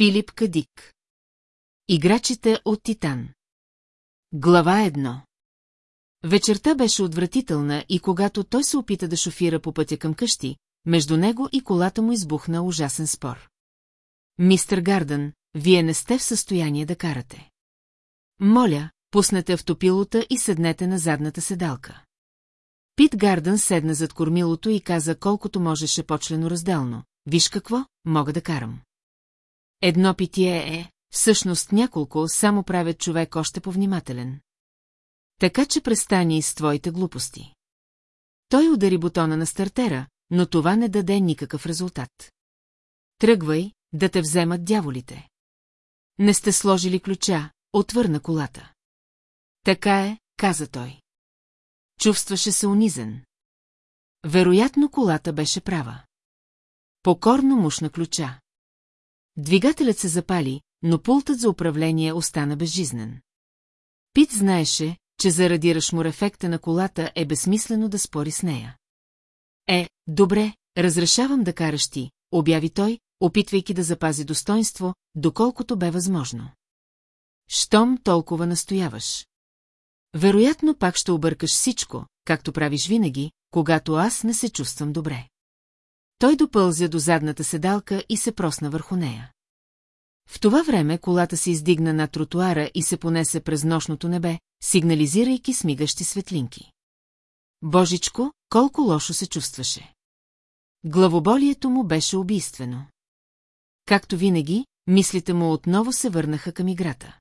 Филип Кадик. Играчите от Титан. Глава едно. Вечерта беше отвратителна и когато той се опита да шофира по пътя към къщи, между него и колата му избухна ужасен спор. Мистер Гардън, вие не сте в състояние да карате. Моля, пуснете автопилота и седнете на задната седалка. Пит Гардън седна зад кормилото и каза колкото можеше почлено разделно. Виж какво, мога да карам. Едно питие е, всъщност няколко, само правят човек още повнимателен. Така че престани с твоите глупости. Той удари бутона на стартера, но това не даде никакъв резултат. Тръгвай, да те вземат дяволите. Не сте сложили ключа, отвърна колата. Така е, каза той. Чувстваше се унизен. Вероятно колата беше права. Покорно мушна ключа. Двигателят се запали, но пултът за управление остана безжизнен. Пит знаеше, че заради рашмур ефекта на колата е безсмислено да спори с нея. Е, добре, разрешавам да караш ти, обяви той, опитвайки да запази достоинство, доколкото бе възможно. Щом толкова настояваш. Вероятно пак ще объркаш всичко, както правиш винаги, когато аз не се чувствам добре. Той допълзя до задната седалка и се просна върху нея. В това време колата се издигна на тротуара и се понесе през нощното небе, сигнализирайки смигащи светлинки. Божичко, колко лошо се чувстваше. Главоболието му беше убийствено. Както винаги, мислите му отново се върнаха към играта.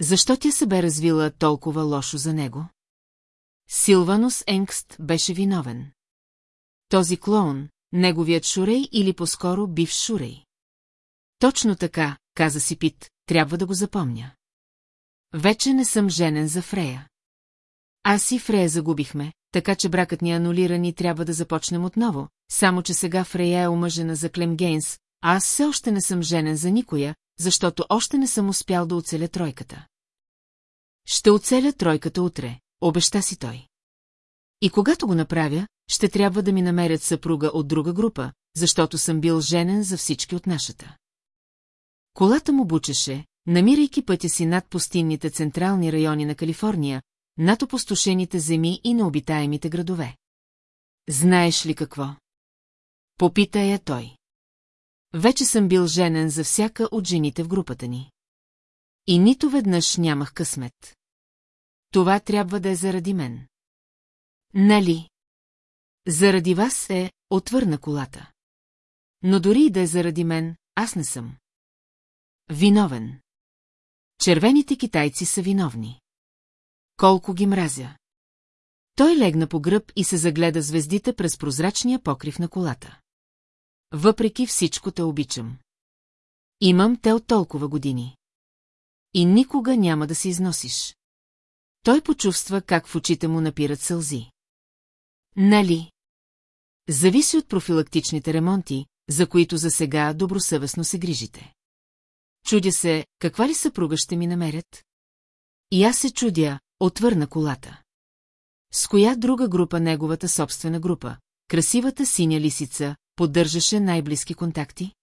Защо тя се бе развила толкова лошо за него? Силванус Енгст беше виновен. Този клоун, неговият Шурей или по-скоро бив Шурей. Точно така, каза си Пит, трябва да го запомня. Вече не съм женен за Фрея. Аз и Фрея загубихме, така че бракът ни е анулиран и трябва да започнем отново, само че сега Фрея е омъжена за Клем Гейнс, а аз все още не съм женен за никоя, защото още не съм успял да оцеля тройката. Ще оцеля тройката утре, обеща си той. И когато го направя, ще трябва да ми намерят съпруга от друга група, защото съм бил женен за всички от нашата. Колата му бучеше, намирайки пътя си над пустинните централни райони на Калифорния, над опустошените земи и на обитаемите градове. Знаеш ли какво? Попита я той. Вече съм бил женен за всяка от жените в групата ни. И нито веднъж нямах късмет. Това трябва да е заради мен. Нали? Заради вас е, отвърна колата. Но дори и да е заради мен, аз не съм. Виновен. Червените китайци са виновни. Колко ги мразя. Той легна по гръб и се загледа звездите през прозрачния покрив на колата. Въпреки всичко те обичам. Имам те от толкова години. И никога няма да се износиш. Той почувства как в очите му напират сълзи. Нали? Зависи от профилактичните ремонти, за които за сега добросъвестно се грижите. Чудя се, каква ли съпруга ще ми намерят? И аз се чудя, отвърна колата. С коя друга група неговата собствена група, красивата синя лисица, поддържаше най-близки контакти?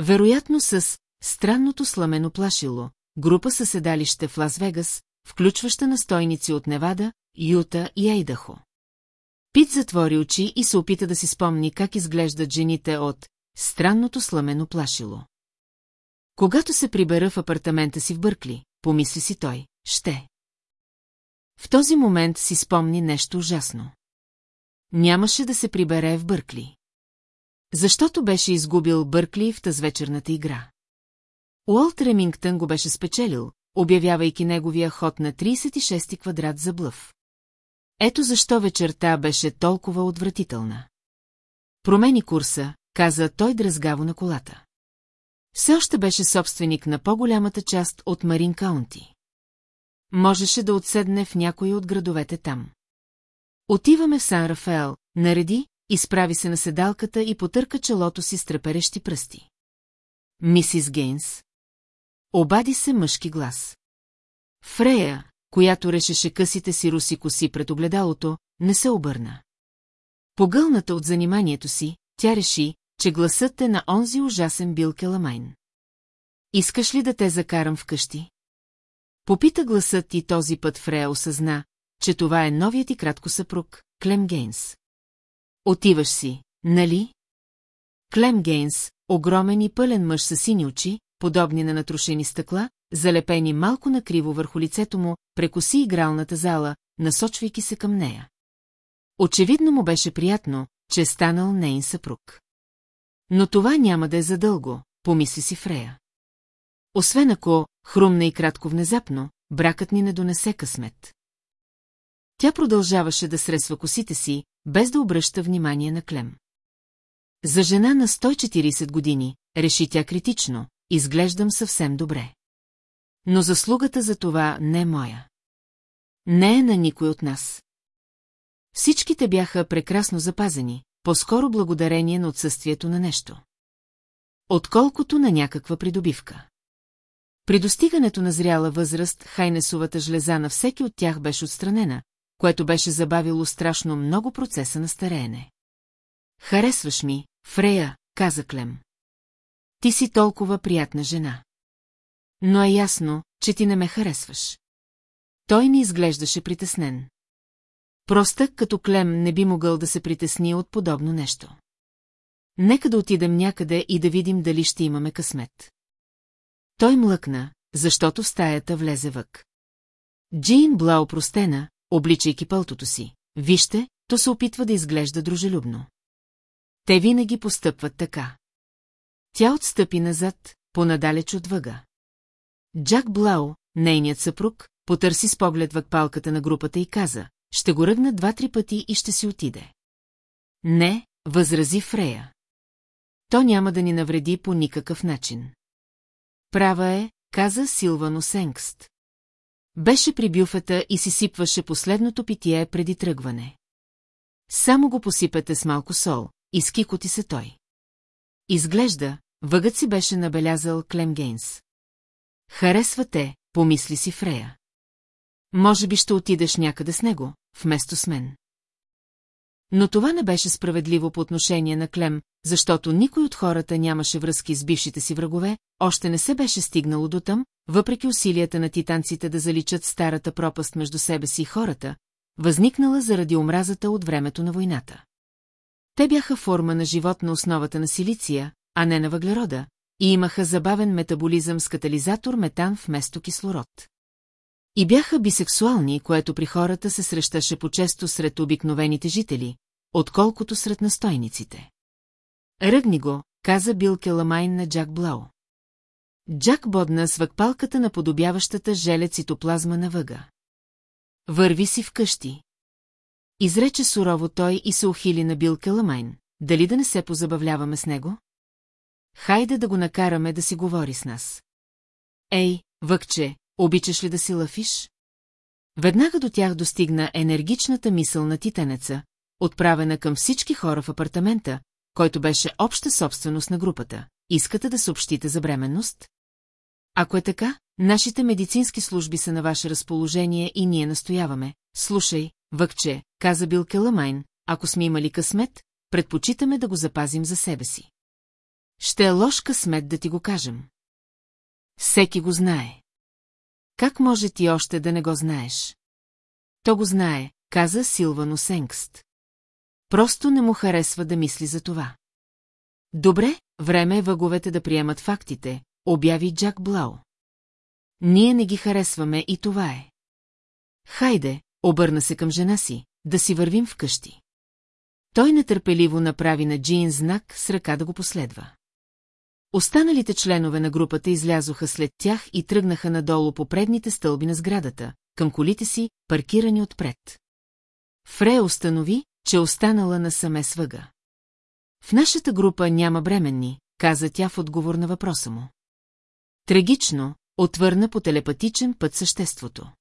Вероятно с странното сламено плашило, група със седалище в Лас-Вегас, включваща настойници от Невада, Юта и Айдахо. Пит затвори очи и се опита да си спомни как изглеждат жените от странното сламено плашило. Когато се прибера в апартамента си в Бъркли, помисли си той, ще. В този момент си спомни нещо ужасно. Нямаше да се прибере в Бъркли. Защото беше изгубил Бъркли в тазвечерната игра. Уолт Ремингтън го беше спечелил, обявявайки неговия ход на 36 квадрат за блъв. Ето защо вечерта беше толкова отвратителна. Промени курса, каза той дразгаво на колата. Все още беше собственик на по-голямата част от Марин Каунти. Можеше да отседне в някой от градовете там. Отиваме в Сан Рафаел, нареди, изправи се на седалката и потърка челото си с треперещи пръсти. Мисис Гейнс. Обади се мъжки глас. Фрея, която решеше късите си руси коси пред огледалото, не се обърна. Погълната от заниманието си, тя реши, че гласът е на онзи ужасен Бил Келамайн. Искаш ли да те закарам вкъщи? Попита гласът и този път Фрея осъзна, че това е новият и кратко съпруг, Клем Гейнс. Отиваш си, нали? Клем Гейнс, огромен и пълен мъж с сини очи, подобни на натрушени стъкла, залепени малко накриво върху лицето му, прекоси игралната зала, насочвайки се към нея. Очевидно му беше приятно, че е станал нейн съпруг. Но това няма да е задълго, помисли си Фрея. Освен ако, хрумна и кратко внезапно, бракът ни не донесе късмет. Тя продължаваше да сресва косите си, без да обръща внимание на Клем. За жена на 140 години, реши тя критично, изглеждам съвсем добре. Но заслугата за това не е моя. Не е на никой от нас. Всичките бяха прекрасно запазени, по-скоро благодарение на отсъствието на нещо. Отколкото на някаква придобивка. При достигането на зряла възраст, хайнесовата жлеза на всеки от тях беше отстранена, което беше забавило страшно много процеса на стареене. Харесваш ми, Фрея, каза Клем. Ти си толкова приятна жена. Но е ясно, че ти не ме харесваш. Той не изглеждаше притеснен. Простък като Клем не би могъл да се притесни от подобно нещо. Нека да отидем някъде и да видим дали ще имаме късмет. Той млъкна, защото в стаята влезе вък. Джин бла опростена, обличайки пълтото си. Вижте, то се опитва да изглежда дружелюбно. Те винаги постъпват така. Тя отстъпи назад, понадалеч от въга. Джак Блау, нейният съпруг, потърси с поглед вък палката на групата и каза, ще го ръгна два-три пъти и ще си отиде. Не, възрази Фрея. То няма да ни навреди по никакъв начин. Права е, каза Силвано Сенгст. Беше при бюфета и си сипваше последното питие преди тръгване. Само го посипете с малко сол, изкикоти се той. Изглежда, въгът си беше набелязал Клем Гейнс. Харесва те, помисли си Фрея. Може би ще отидеш някъде с него, вместо с мен. Но това не беше справедливо по отношение на Клем, защото никой от хората нямаше връзки с бившите си врагове, още не се беше стигнало до там, въпреки усилията на титанците да заличат старата пропаст между себе си и хората, възникнала заради омразата от времето на войната. Те бяха форма на живот на основата на силиция, а не на въглерода, и имаха забавен метаболизъм с катализатор метан вместо кислород. И бяха бисексуални, което при хората се срещаше по-често сред обикновените жители, отколкото сред настойниците. Ръгни го, каза Бил Келамайн на Джак Блау. Джак бодна с въкпалката на подобяващата желе цитоплазма на въга. Върви си вкъщи. Изрече сурово той и се ухили на Бил Келамайн. Дали да не се позабавляваме с него? Хайде да го накараме да си говори с нас. Ей, въкче, обичаш ли да си лъфиш? Веднага до тях достигна енергичната мисъл на титанеца, отправена към всички хора в апартамента, който беше обща собственост на групата. Искате да съобщите за бременност? Ако е така, нашите медицински служби са на ваше разположение и ние настояваме. Слушай, въкче, каза Бил Келамайн, ако сме имали късмет, предпочитаме да го запазим за себе си. Ще е лош късмет да ти го кажем. Всеки го знае. Как може ти още да не го знаеш? То го знае, каза Силвано Сенгст. Просто не му харесва да мисли за това. Добре, време е въговете да приемат фактите, обяви Джак Блау. Ние не ги харесваме и това е. Хайде, обърна се към жена си, да си вървим вкъщи. Той нетърпеливо направи на Джин знак с ръка да го последва. Останалите членове на групата излязоха след тях и тръгнаха надолу по предните стълби на сградата, към колите си, паркирани отпред. Фре установи, че останала насаме свъга. В нашата група няма бременни, каза тя в отговор на въпроса му. Трагично, отвърна по телепатичен път съществото.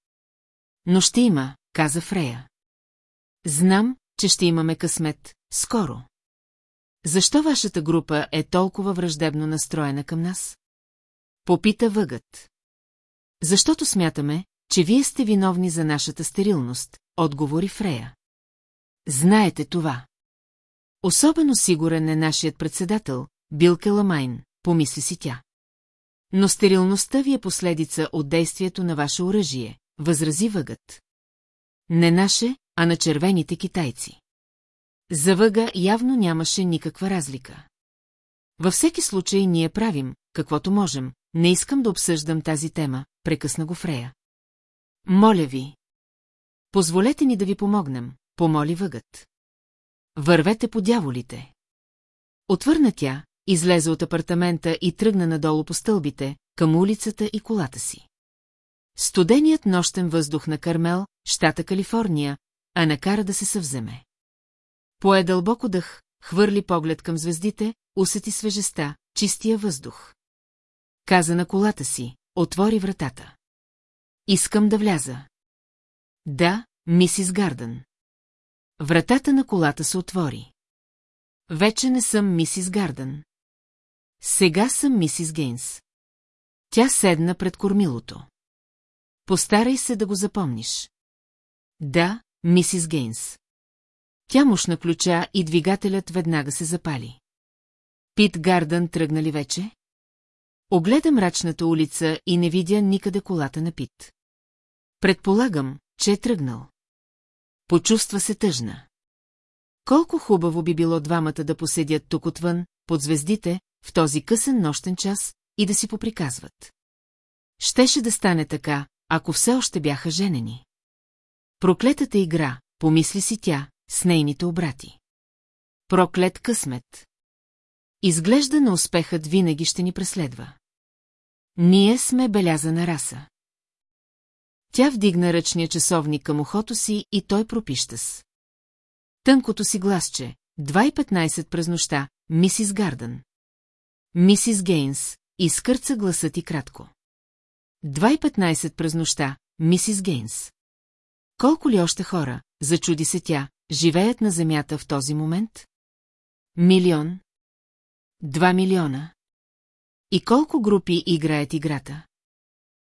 Но ще има, каза Фрея. Знам, че ще имаме късмет, скоро. Защо вашата група е толкова враждебно настроена към нас? Попита въгът. Защото смятаме, че вие сте виновни за нашата стерилност, отговори Фрея. Знаете това. Особено сигурен е нашият председател, Бил Келамайн, помисли си тя. Но стерилността ви е последица от действието на ваше оръжие, възрази въгът. Не наше, а на червените китайци. За въга явно нямаше никаква разлика. Във всеки случай ние правим, каквото можем, не искам да обсъждам тази тема, прекъсна го Фрея. Моля ви. Позволете ни да ви помогнем, помоли въгът. Вървете по дяволите. Отвърна тя, излезе от апартамента и тръгна надолу по стълбите, към улицата и колата си. Студеният нощен въздух на Кармел, щата Калифорния, а накара да се съвземе. Пое дълбоко дъх, хвърли поглед към звездите, усети свежеста, чистия въздух. Каза на колата си, отвори вратата. Искам да вляза. Да, мисис Гардън. Вратата на колата се отвори. Вече не съм мисис Гардън. Сега съм мисис Гейнс. Тя седна пред кормилото. Постарай се да го запомниш. Да, мисис Гейнс. Тя мушна ключа и двигателят веднага се запали. Пит Гардън тръгна ли вече? Огледа мрачната улица и не видя никъде колата на Пит. Предполагам, че е тръгнал. Почувства се тъжна. Колко хубаво би било двамата да поседят тук отвън, под звездите, в този късен нощен час, и да си поприказват. Щеше да стане така, ако все още бяха женени. Проклетата игра, помисли си тя, с нейните обрати. Проклет късмет. Изглежда на успехът винаги ще ни преследва. Ние сме белязана раса. Тя вдигна ръчния часовник към ухото си и той пропища с. Тънкото си гласче, 2.15 през нощта, мисис Гардън. Мисис Гейнс, изкърца гласът и кратко. 2.15 през нощта, мисис Гейнс. Колко ли още хора, зачуди се тя, живеят на земята в този момент? Милион? Два милиона? И колко групи играят играта?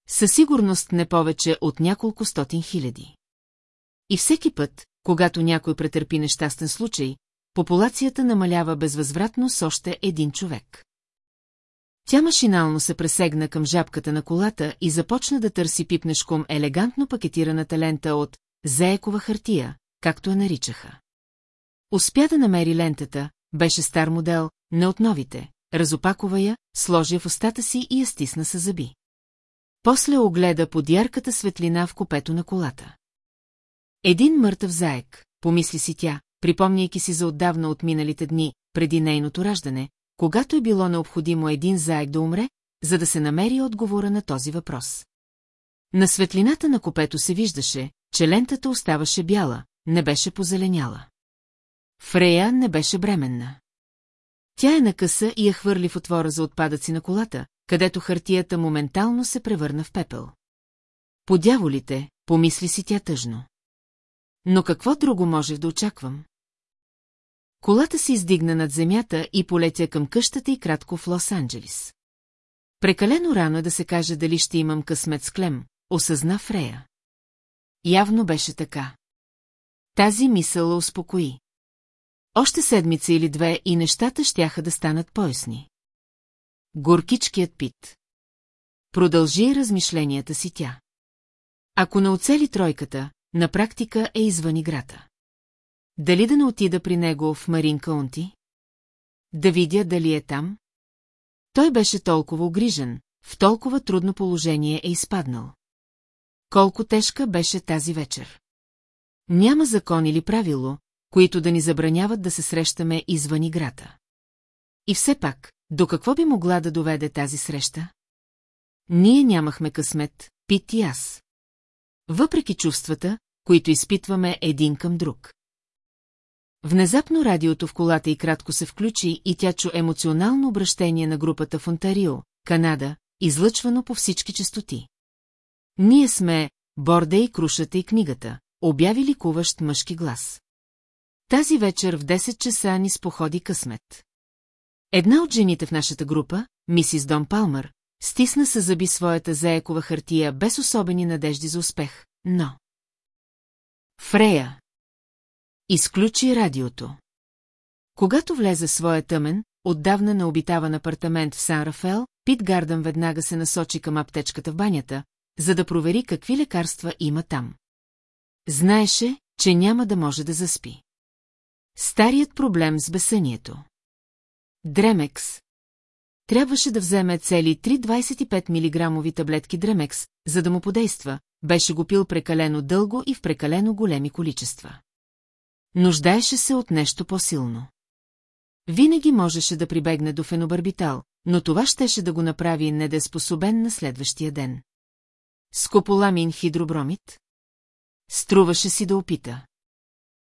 Със сигурност не повече от няколко стотин хиляди. И всеки път, когато някой претърпи нещастен случай, популацията намалява безвъзвратно с още един човек. Тя машинално се пресегна към жабката на колата и започна да търси пипнешком елегантно пакетираната лента от «заекова хартия», както я наричаха. Успя да намери лентата, беше стар модел, не от новите, разопакова я, сложи в устата си и я стисна с зъби. После огледа под ярката светлина в копето на колата. Един мъртъв заек, помисли си тя, припомняйки си за отдавна от миналите дни, преди нейното раждане, когато е било необходимо един заек да умре, за да се намери отговора на този въпрос. На светлината на копето се виждаше, че лентата оставаше бяла, не беше позеленяла. Фрея не беше бременна. Тя е накъса и я хвърли в отвора за отпадъци на колата, където хартията моментално се превърна в пепел. По дяволите, помисли си тя тъжно. Но какво друго можех да очаквам? Колата се издигна над земята и полетя към къщата и кратко в Лос-Анджелис. Прекалено рано е да се каже дали ще имам късмет с Клем, осъзна Фрея. Явно беше така. Тази мисъл успокои. Още седмица или две и нещата щяха да станат поясни. Горкичкият пит. Продължи размишленията си тя. Ако не оцели тройката, на практика е извън играта. Дали да не отида при него в Марин Каунти? Да видя дали е там? Той беше толкова огрижен, в толкова трудно положение е изпаднал. Колко тежка беше тази вечер. Няма закон или правило, които да ни забраняват да се срещаме извън играта. И все пак, до какво би могла да доведе тази среща? Ние нямахме късмет, Пит и аз. Въпреки чувствата, които изпитваме един към друг. Внезапно радиото в колата и кратко се включи и тя чу емоционално обращение на групата в Онтарио, Канада, излъчвано по всички частоти. Ние сме Борде и крушата и книгата, обяви ликуващ мъжки глас. Тази вечер в 10 часа ни споходи късмет. Една от жените в нашата група, мисис Дон Палмър, стисна се зъби своята заекова хартия без особени надежди за успех, но... Фрея. Изключи радиото. Когато влезе своя тъмен, отдавна необитаван апартамент в Сан Рафел, Пит Гардън веднага се насочи към аптечката в банята, за да провери какви лекарства има там. Знаеше, че няма да може да заспи. Старият проблем с бесънието. Дремекс. Трябваше да вземе цели 3 25 мг таблетки Дремекс, за да му подейства, беше го пил прекалено дълго и в прекалено големи количества. Нуждаеше се от нещо по-силно. Винаги можеше да прибегне до фенобарбитал, но това щеше да го направи недеспособен на следващия ден. Скополамин хидробромит? Струваше си да опита.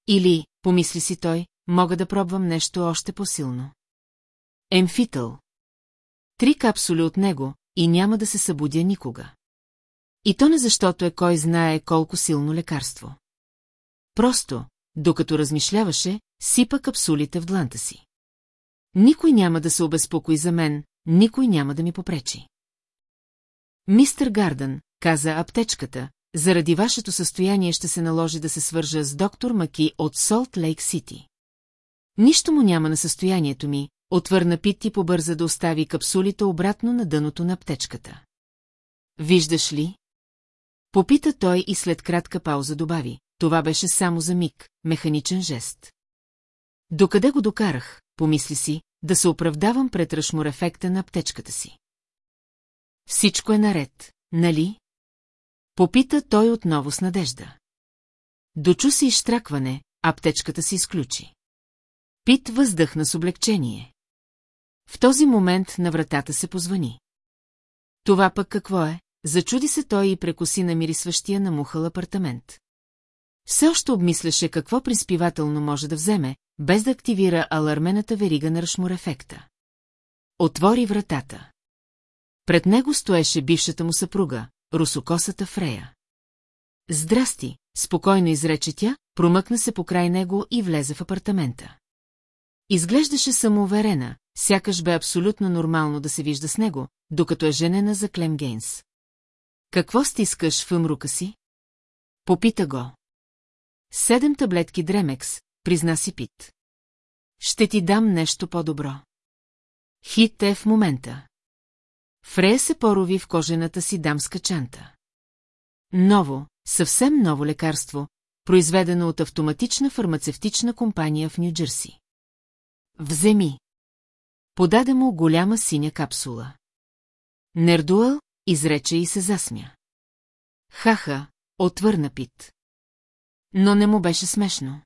Или, помисли си той, мога да пробвам нещо още по-силно. Емфитъл. Три капсули от него и няма да се събудя никога. И то не защото е кой знае колко силно лекарство. Просто, докато размишляваше, сипа капсулите в дланта си. Никой няма да се обезпокои за мен, никой няма да ми попречи. Мистер Гардън, каза аптечката, заради вашето състояние ще се наложи да се свържа с доктор Маки от Солт Лейк Сити. Нищо му няма на състоянието ми, отвърна Пит и побърза да остави капсулите обратно на дъното на аптечката. Виждаш ли? Попита той и след кратка пауза добави. Това беше само за миг, механичен жест. Докъде го докарах, помисли си, да се оправдавам пред ръшмор ефекта на аптечката си. Всичко е наред, нали? Попита той отново с надежда. Дочу се изштракване, аптечката се изключи. Пит въздъхна с облегчение. В този момент на вратата се позвани. Това пък какво е? Зачуди се той и прекоси на мирисващия намухал апартамент. Все още обмисляше какво приспивателно може да вземе, без да активира алармената верига на ръшмор-ефекта. Отвори вратата. Пред него стоеше бившата му съпруга, русокосата Фрея. Здрасти, спокойно изрече тя, промъкна се покрай него и влезе в апартамента. Изглеждаше самоуверена, сякаш бе абсолютно нормално да се вижда с него, докато е женена за Клем Гейнс. Какво стискаш в умрука си? Попита го. Седем таблетки Дремекс, призна си Пит. Ще ти дам нещо по-добро. Хит е в момента. Фрея се порови в кожената си дамска чанта. Ново, съвсем ново лекарство, произведено от автоматична фармацевтична компания в Нью-Джерси. Вземи. Подаде му голяма синя капсула. Нердуел изрече и се засмя. Хаха, отвърна Пит. Но не му беше смешно.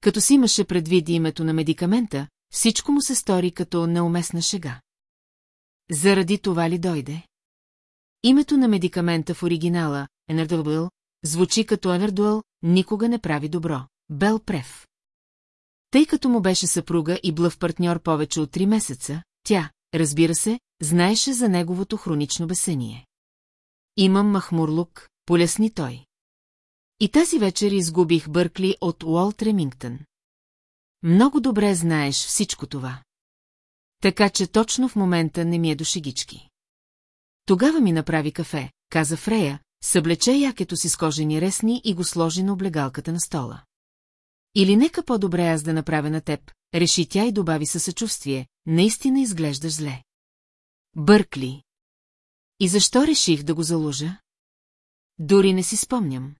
Като си имаше предвид името на медикамента, всичко му се стори като неуместна шега. Заради това ли дойде? Името на медикамента в оригинала, Енердуел, звучи като Енердуел, никога не прави добро. Бел Прев. Тъй като му беше съпруга и блъв партньор повече от три месеца, тя, разбира се, знаеше за неговото хронично бесение. Имам махмурлук, полесни той. И тази вечер изгубих Бъркли от Уолт Ремингтън. Много добре знаеш всичко това. Така че точно в момента не ми е до шегички. Тогава ми направи кафе, каза Фрея, съблече якето си с кожени ресни и го сложи на облегалката на стола. Или нека по-добре аз да направя на теб, реши тя и добави със съчувствие, наистина изглеждаш зле. Бъркли. И защо реших да го заложа? Дори не си спомням.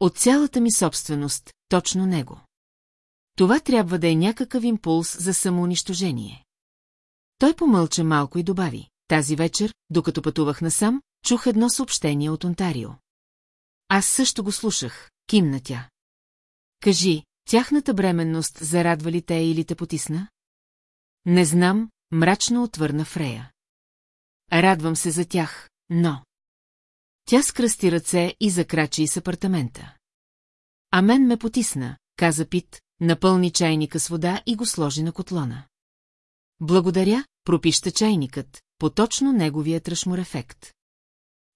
От цялата ми собственост, точно него. Това трябва да е някакъв импулс за самоунищожение. Той помълча малко и добави. Тази вечер, докато пътувах насам, чух едно съобщение от Онтарио. Аз също го слушах, кимна тя. Кажи, тяхната бременност зарадва ли те или те потисна? Не знам, мрачно отвърна Фрея. Радвам се за тях, но... Тя скръсти ръце и закрачи из апартамента. А мен ме потисна, каза Пит, напълни чайника с вода и го сложи на котлона. Благодаря, пропища чайникът, по точно неговия тръшмор ефект.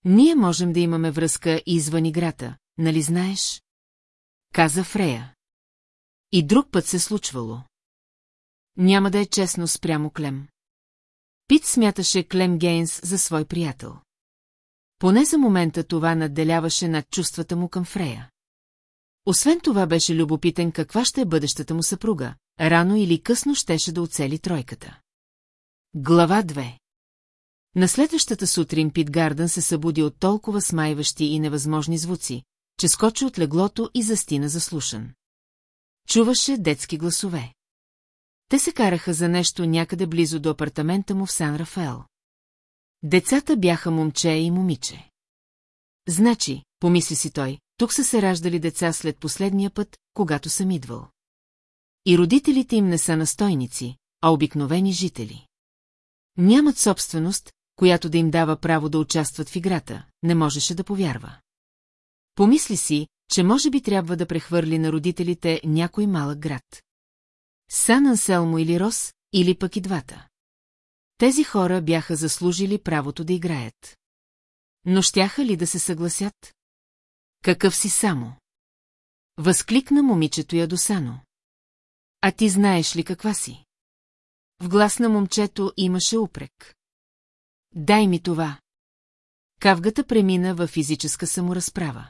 Ние можем да имаме връзка извън играта, нали знаеш? Каза Фрея. И друг път се случвало. Няма да е честно спрямо Клем. Пит смяташе Клем Гейнс за свой приятел. Поне за момента това надделяваше над чувствата му към Фрея. Освен това беше любопитен каква ще е бъдещата му съпруга, рано или късно щеше да оцели тройката. Глава 2 На следващата сутрин Пит Гардън се събуди от толкова смайващи и невъзможни звуци, че скочи от леглото и застина заслушан. Чуваше детски гласове. Те се караха за нещо някъде близо до апартамента му в Сан Рафаел. Децата бяха момче и момиче. Значи, помисли си той, тук са се раждали деца след последния път, когато съм идвал. И родителите им не са настойници, а обикновени жители. Нямат собственост, която да им дава право да участват в играта, не можеше да повярва. Помисли си, че може би трябва да прехвърли на родителите някой малък град. Сан Анселмо или Рос, или пък и двата. Тези хора бяха заслужили правото да играят. Но щяха ли да се съгласят? Какъв си само? Възкликна момичето ядосано. А ти знаеш ли каква си? В глас на момчето имаше упрек. Дай ми това. Кавгата премина във физическа саморазправа.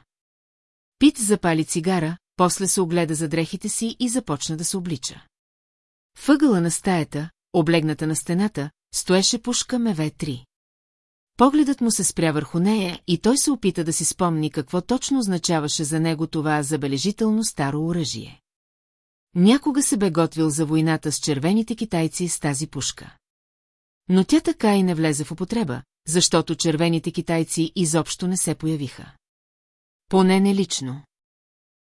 Пит запали цигара, после се огледа за дрехите си и започна да се облича. Въгъла на стаята, облегната на стената, стоеше пушка МВ-3. Погледът му се спря върху нея и той се опита да си спомни какво точно означаваше за него това забележително старо оръжие. Някога се бе готвил за войната с червените китайци с тази пушка. Но тя така и не влезе в употреба, защото червените китайци изобщо не се появиха. Поне не лично.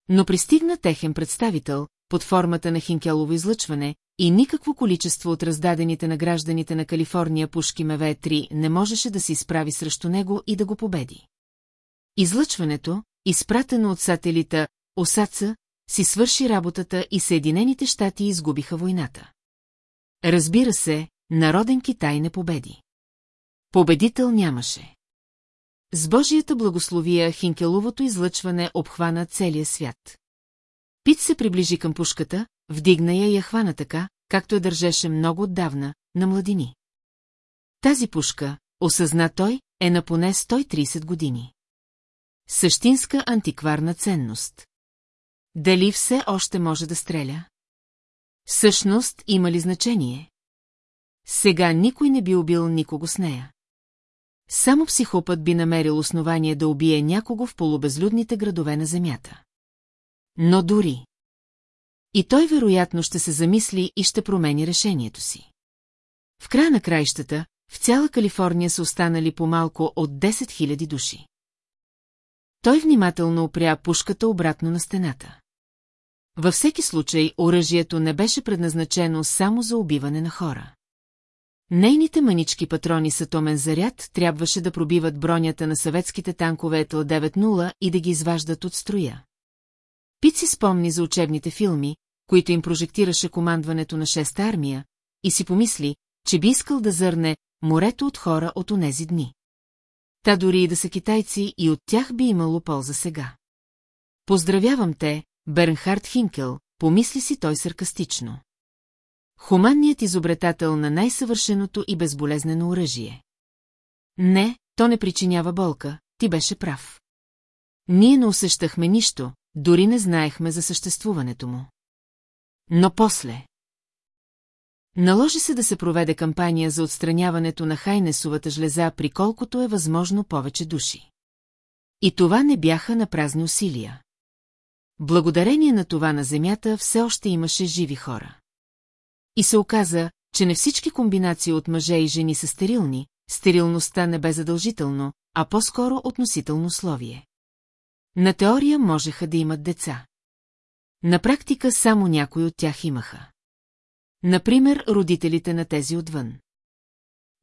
Но пристигна техен представител, под формата на хинкелово излъчване, и никакво количество от раздадените на гражданите на Калифорния пушки МВ-3 не можеше да се изправи срещу него и да го победи. Излъчването, изпратено от сателита Осаца, си свърши работата и Съединените щати изгубиха войната. Разбира се, народен Китай не победи. Победител нямаше. С Божията благословия Хинкеловото излъчване обхвана целия свят. Пит се приближи към пушката, вдигна я и я хвана така, както я държеше много отдавна, на младини. Тази пушка, осъзна той, е на поне 130 години. Същинска антикварна ценност. Дали все още може да стреля? Същност има ли значение? Сега никой не би убил никого с нея. Само психопът би намерил основание да убие някого в полубезлюдните градове на Земята. Но дори... И той вероятно ще се замисли и ще промени решението си. В края на краищата, в цяла Калифорния са останали по-малко от 10 000 души. Той внимателно опря пушката обратно на стената. Във всеки случай, оръжието не беше предназначено само за убиване на хора. Нейните манички патрони с атомен заряд трябваше да пробиват бронята на съветските танкове ЕТЛ 9-0 и да ги изваждат от строя. Пит си спомни за учебните филми, които им прожектираше командването на шеста армия, и си помисли, че би искал да зърне морето от хора от онези дни. Та дори и да са китайци, и от тях би имало полза сега. Поздравявам те, Бернхард Хинкел, помисли си той саркастично. Хуманният изобретател на най-съвършеното и безболезнено оръжие. Не, то не причинява болка, ти беше прав. Ние не усещахме нищо, дори не знаехме за съществуването му. Но после... Наложи се да се проведе кампания за отстраняването на хайнесовата жлеза при колкото е възможно повече души. И това не бяха на празни усилия. Благодарение на това на Земята все още имаше живи хора. И се оказа, че не всички комбинации от мъже и жени са стерилни, стерилността не бе задължително, а по-скоро относително условие. На теория можеха да имат деца. На практика само някои от тях имаха. Например, родителите на тези отвън.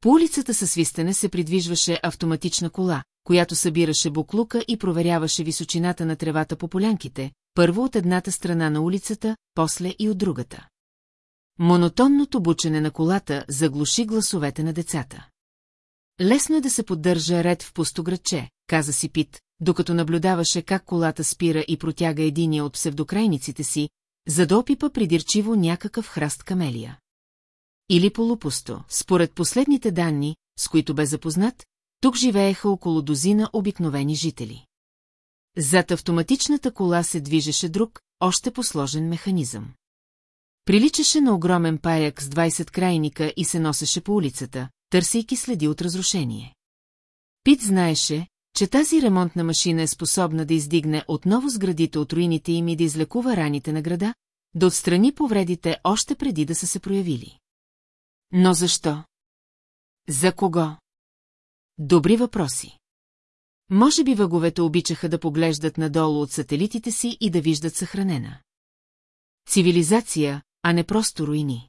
По улицата със свистене се придвижваше автоматична кола, която събираше буклука и проверяваше височината на тревата по полянките, първо от едната страна на улицата, после и от другата. Монотонното бучене на колата заглуши гласовете на децата. Лесно е да се поддържа ред в пусто градче, каза си Пит, докато наблюдаваше как колата спира и протяга единия от псевдокрайниците си, за да опипа придирчиво някакъв храст камелия. Или полупусто, според последните данни, с които бе запознат, тук живееха около дозина обикновени жители. Зад автоматичната кола се движеше друг, още посложен механизъм. Приличаше на огромен паяк с 20 крайника и се носеше по улицата, търсейки следи от разрушение. Пит знаеше, че тази ремонтна машина е способна да издигне отново сградите от руините им и да излекува раните на града, да отстрани повредите още преди да са се проявили. Но защо? За кого? Добри въпроси. Може би въговете обичаха да поглеждат надолу от сателитите си и да виждат съхранена. Цивилизация, а не просто руини.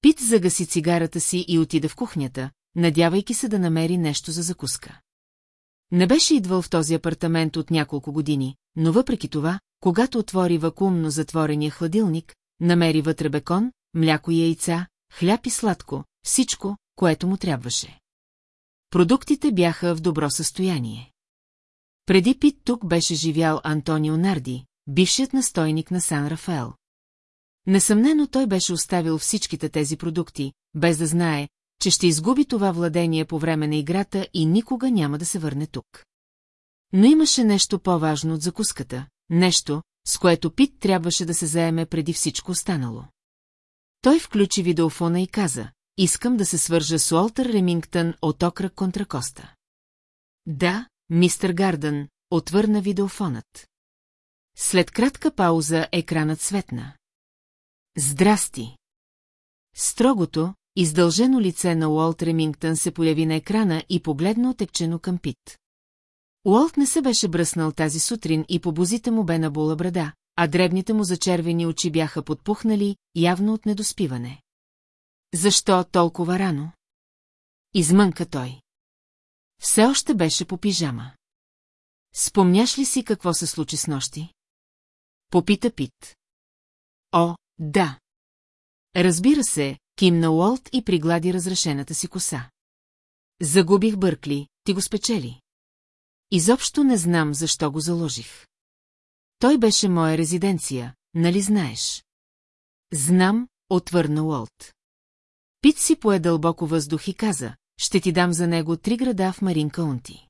Пит загаси цигарата си и отида в кухнята, надявайки се да намери нещо за закуска. Не беше идвал в този апартамент от няколко години, но въпреки това, когато отвори вакуумно затворения хладилник, намери вътре бекон, мляко и яйца, хляб и сладко, всичко, което му трябваше. Продуктите бяха в добро състояние. Преди Пит тук беше живял Антонио Нарди, бившият настойник на Сан Рафаел. Несъмнено той беше оставил всичките тези продукти, без да знае, че ще изгуби това владение по време на играта и никога няма да се върне тук. Но имаше нещо по-важно от закуската, нещо, с което Пит трябваше да се заеме преди всичко останало. Той включи видеофона и каза, искам да се свържа с Уолтер Ремингтън от окръг Контракоста. Да, мистер Гардън, отвърна видеофонът. След кратка пауза екранът светна. Здрасти! Строгото, издължено лице на Уолт Ремингтън се появи на екрана и погледна отекчено към Пит. Уолт не се беше бръснал тази сутрин и по бузите му бе набула брада, а дребните му зачервени очи бяха подпухнали, явно от недоспиване. Защо толкова рано? Измънка той. Все още беше по пижама. Спомняш ли си какво се случи с нощи? Попита Пит. О, да. Разбира се, кимна Уолт и приглади разрешената си коса. Загубих Бъркли, ти го спечели. Изобщо не знам защо го заложих. Той беше моя резиденция, нали знаеш? Знам, отвърна Уолт. Пит си пое дълбоко въздух и каза, ще ти дам за него три града в Марин Каунти.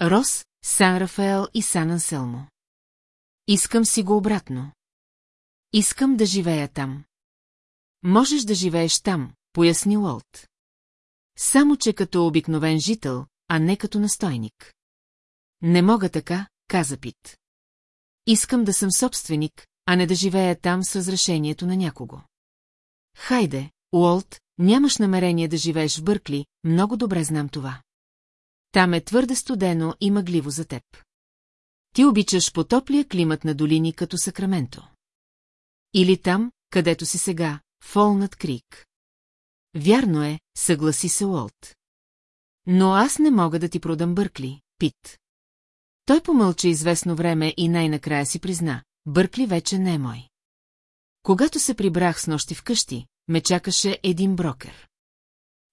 Рос, Сан Рафаел и Сан Анселмо. Искам си го обратно. Искам да живея там. Можеш да живееш там, поясни Уолт. Само, че като обикновен жител, а не като настойник. Не мога така, каза Пит. Искам да съм собственик, а не да живея там с разрешението на някого. Хайде, Уолт, нямаш намерение да живееш в Бъркли, много добре знам това. Там е твърде студено и мъгливо за теб. Ти обичаш потоплия климат на долини като Сакраменто. Или там, където си сега, Фолнат Крик. Вярно е, съгласи се Уолт. Но аз не мога да ти продам Бъркли, Пит. Той помълча известно време и най-накрая си призна, Бъркли вече не е мой. Когато се прибрах с нощи вкъщи, ме чакаше един брокер.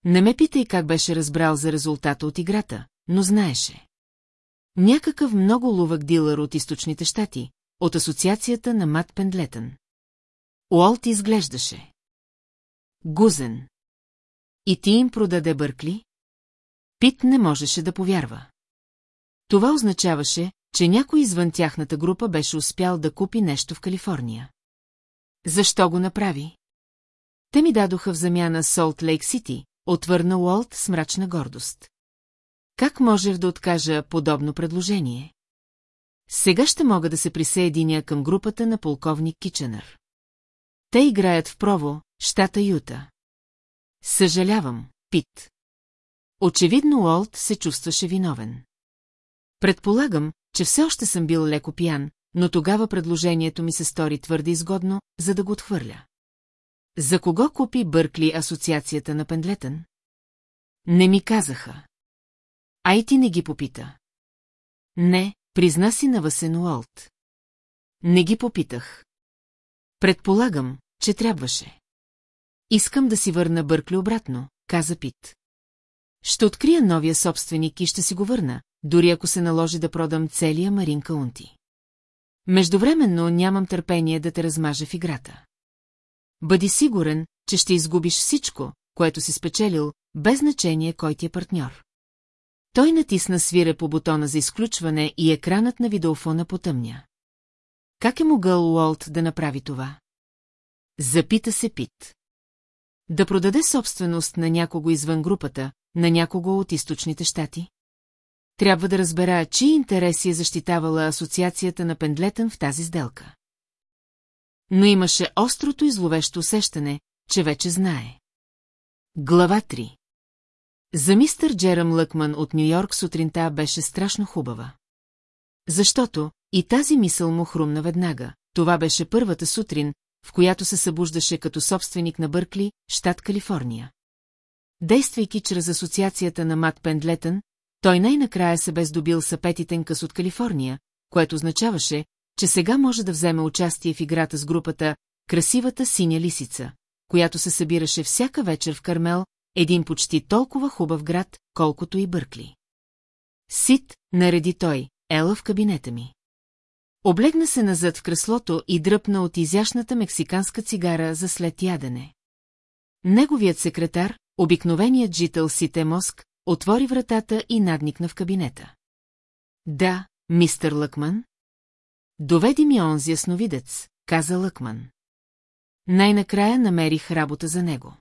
Не ме питай как беше разбрал за резултата от играта, но знаеше. Някакъв много лувък дилър от източните щати, от асоциацията на Мат Пендлетън. Уолт изглеждаше. Гузен. И ти им продаде Бъркли? Пит не можеше да повярва. Това означаваше, че някой извън тяхната група беше успял да купи нещо в Калифорния. Защо го направи? Те ми дадоха в замяна Солт Лейк Сити, отвърна Уолт с мрачна гордост. Как можех да откажа подобно предложение? Сега ще мога да се присъединя към групата на полковник Киченър. Те играят в Прово, щата Юта. Съжалявам, Пит. Очевидно Уолт се чувстваше виновен. Предполагам, че все още съм бил леко пиян, но тогава предложението ми се стори твърде изгодно, за да го отхвърля. За кого купи Бъркли асоциацията на Пендлетън? Не ми казаха. А и ти не ги попита. Не, призна си на Васен Уолт. Не ги попитах. Предполагам, че трябваше. Искам да си върна Бъркли обратно, каза Пит. Ще открия новия собственик и ще си го върна, дори ако се наложи да продам целия Марин Каунти. Междувременно нямам търпение да те размажа в играта. Бъди сигурен, че ще изгубиш всичко, което си спечелил, без значение кой ти е партньор. Той натисна свире по бутона за изключване и екранът на видеофона потъмня. Как е могъл Уолт да направи това? Запита се Пит. Да продаде собственост на някого извън групата, на някого от източните щати? Трябва да разбера, чии интереси е защитавала асоциацията на Пендлетън в тази сделка. Но имаше острото и зловещо усещане, че вече знае. Глава 3 За мистър Джерам Лъкман от Нью-Йорк сутринта беше страшно хубава. Защото и тази мисъл му хрумна веднага. Това беше първата сутрин, в която се събуждаше като собственик на Бъркли, щат Калифорния. Действайки чрез асоциацията на Мат Пендлетън, той най-накрая се бе здобил с апетитен къс от Калифорния, което означаваше, че сега може да вземе участие в играта с групата «Красивата синя лисица», която се събираше всяка вечер в Кармел, един почти толкова хубав град, колкото и Бъркли. Сит, нареди той, ела в кабинета ми. Облегна се назад в креслото и дръпна от изящната мексиканска цигара за след ядене. Неговият секретар, обикновеният жител Сите Моск, отвори вратата и надникна в кабинета. Да, мистер Лъкман? Доведи ми онзи ясновидец, каза Лъкман. Най-накрая намерих работа за него.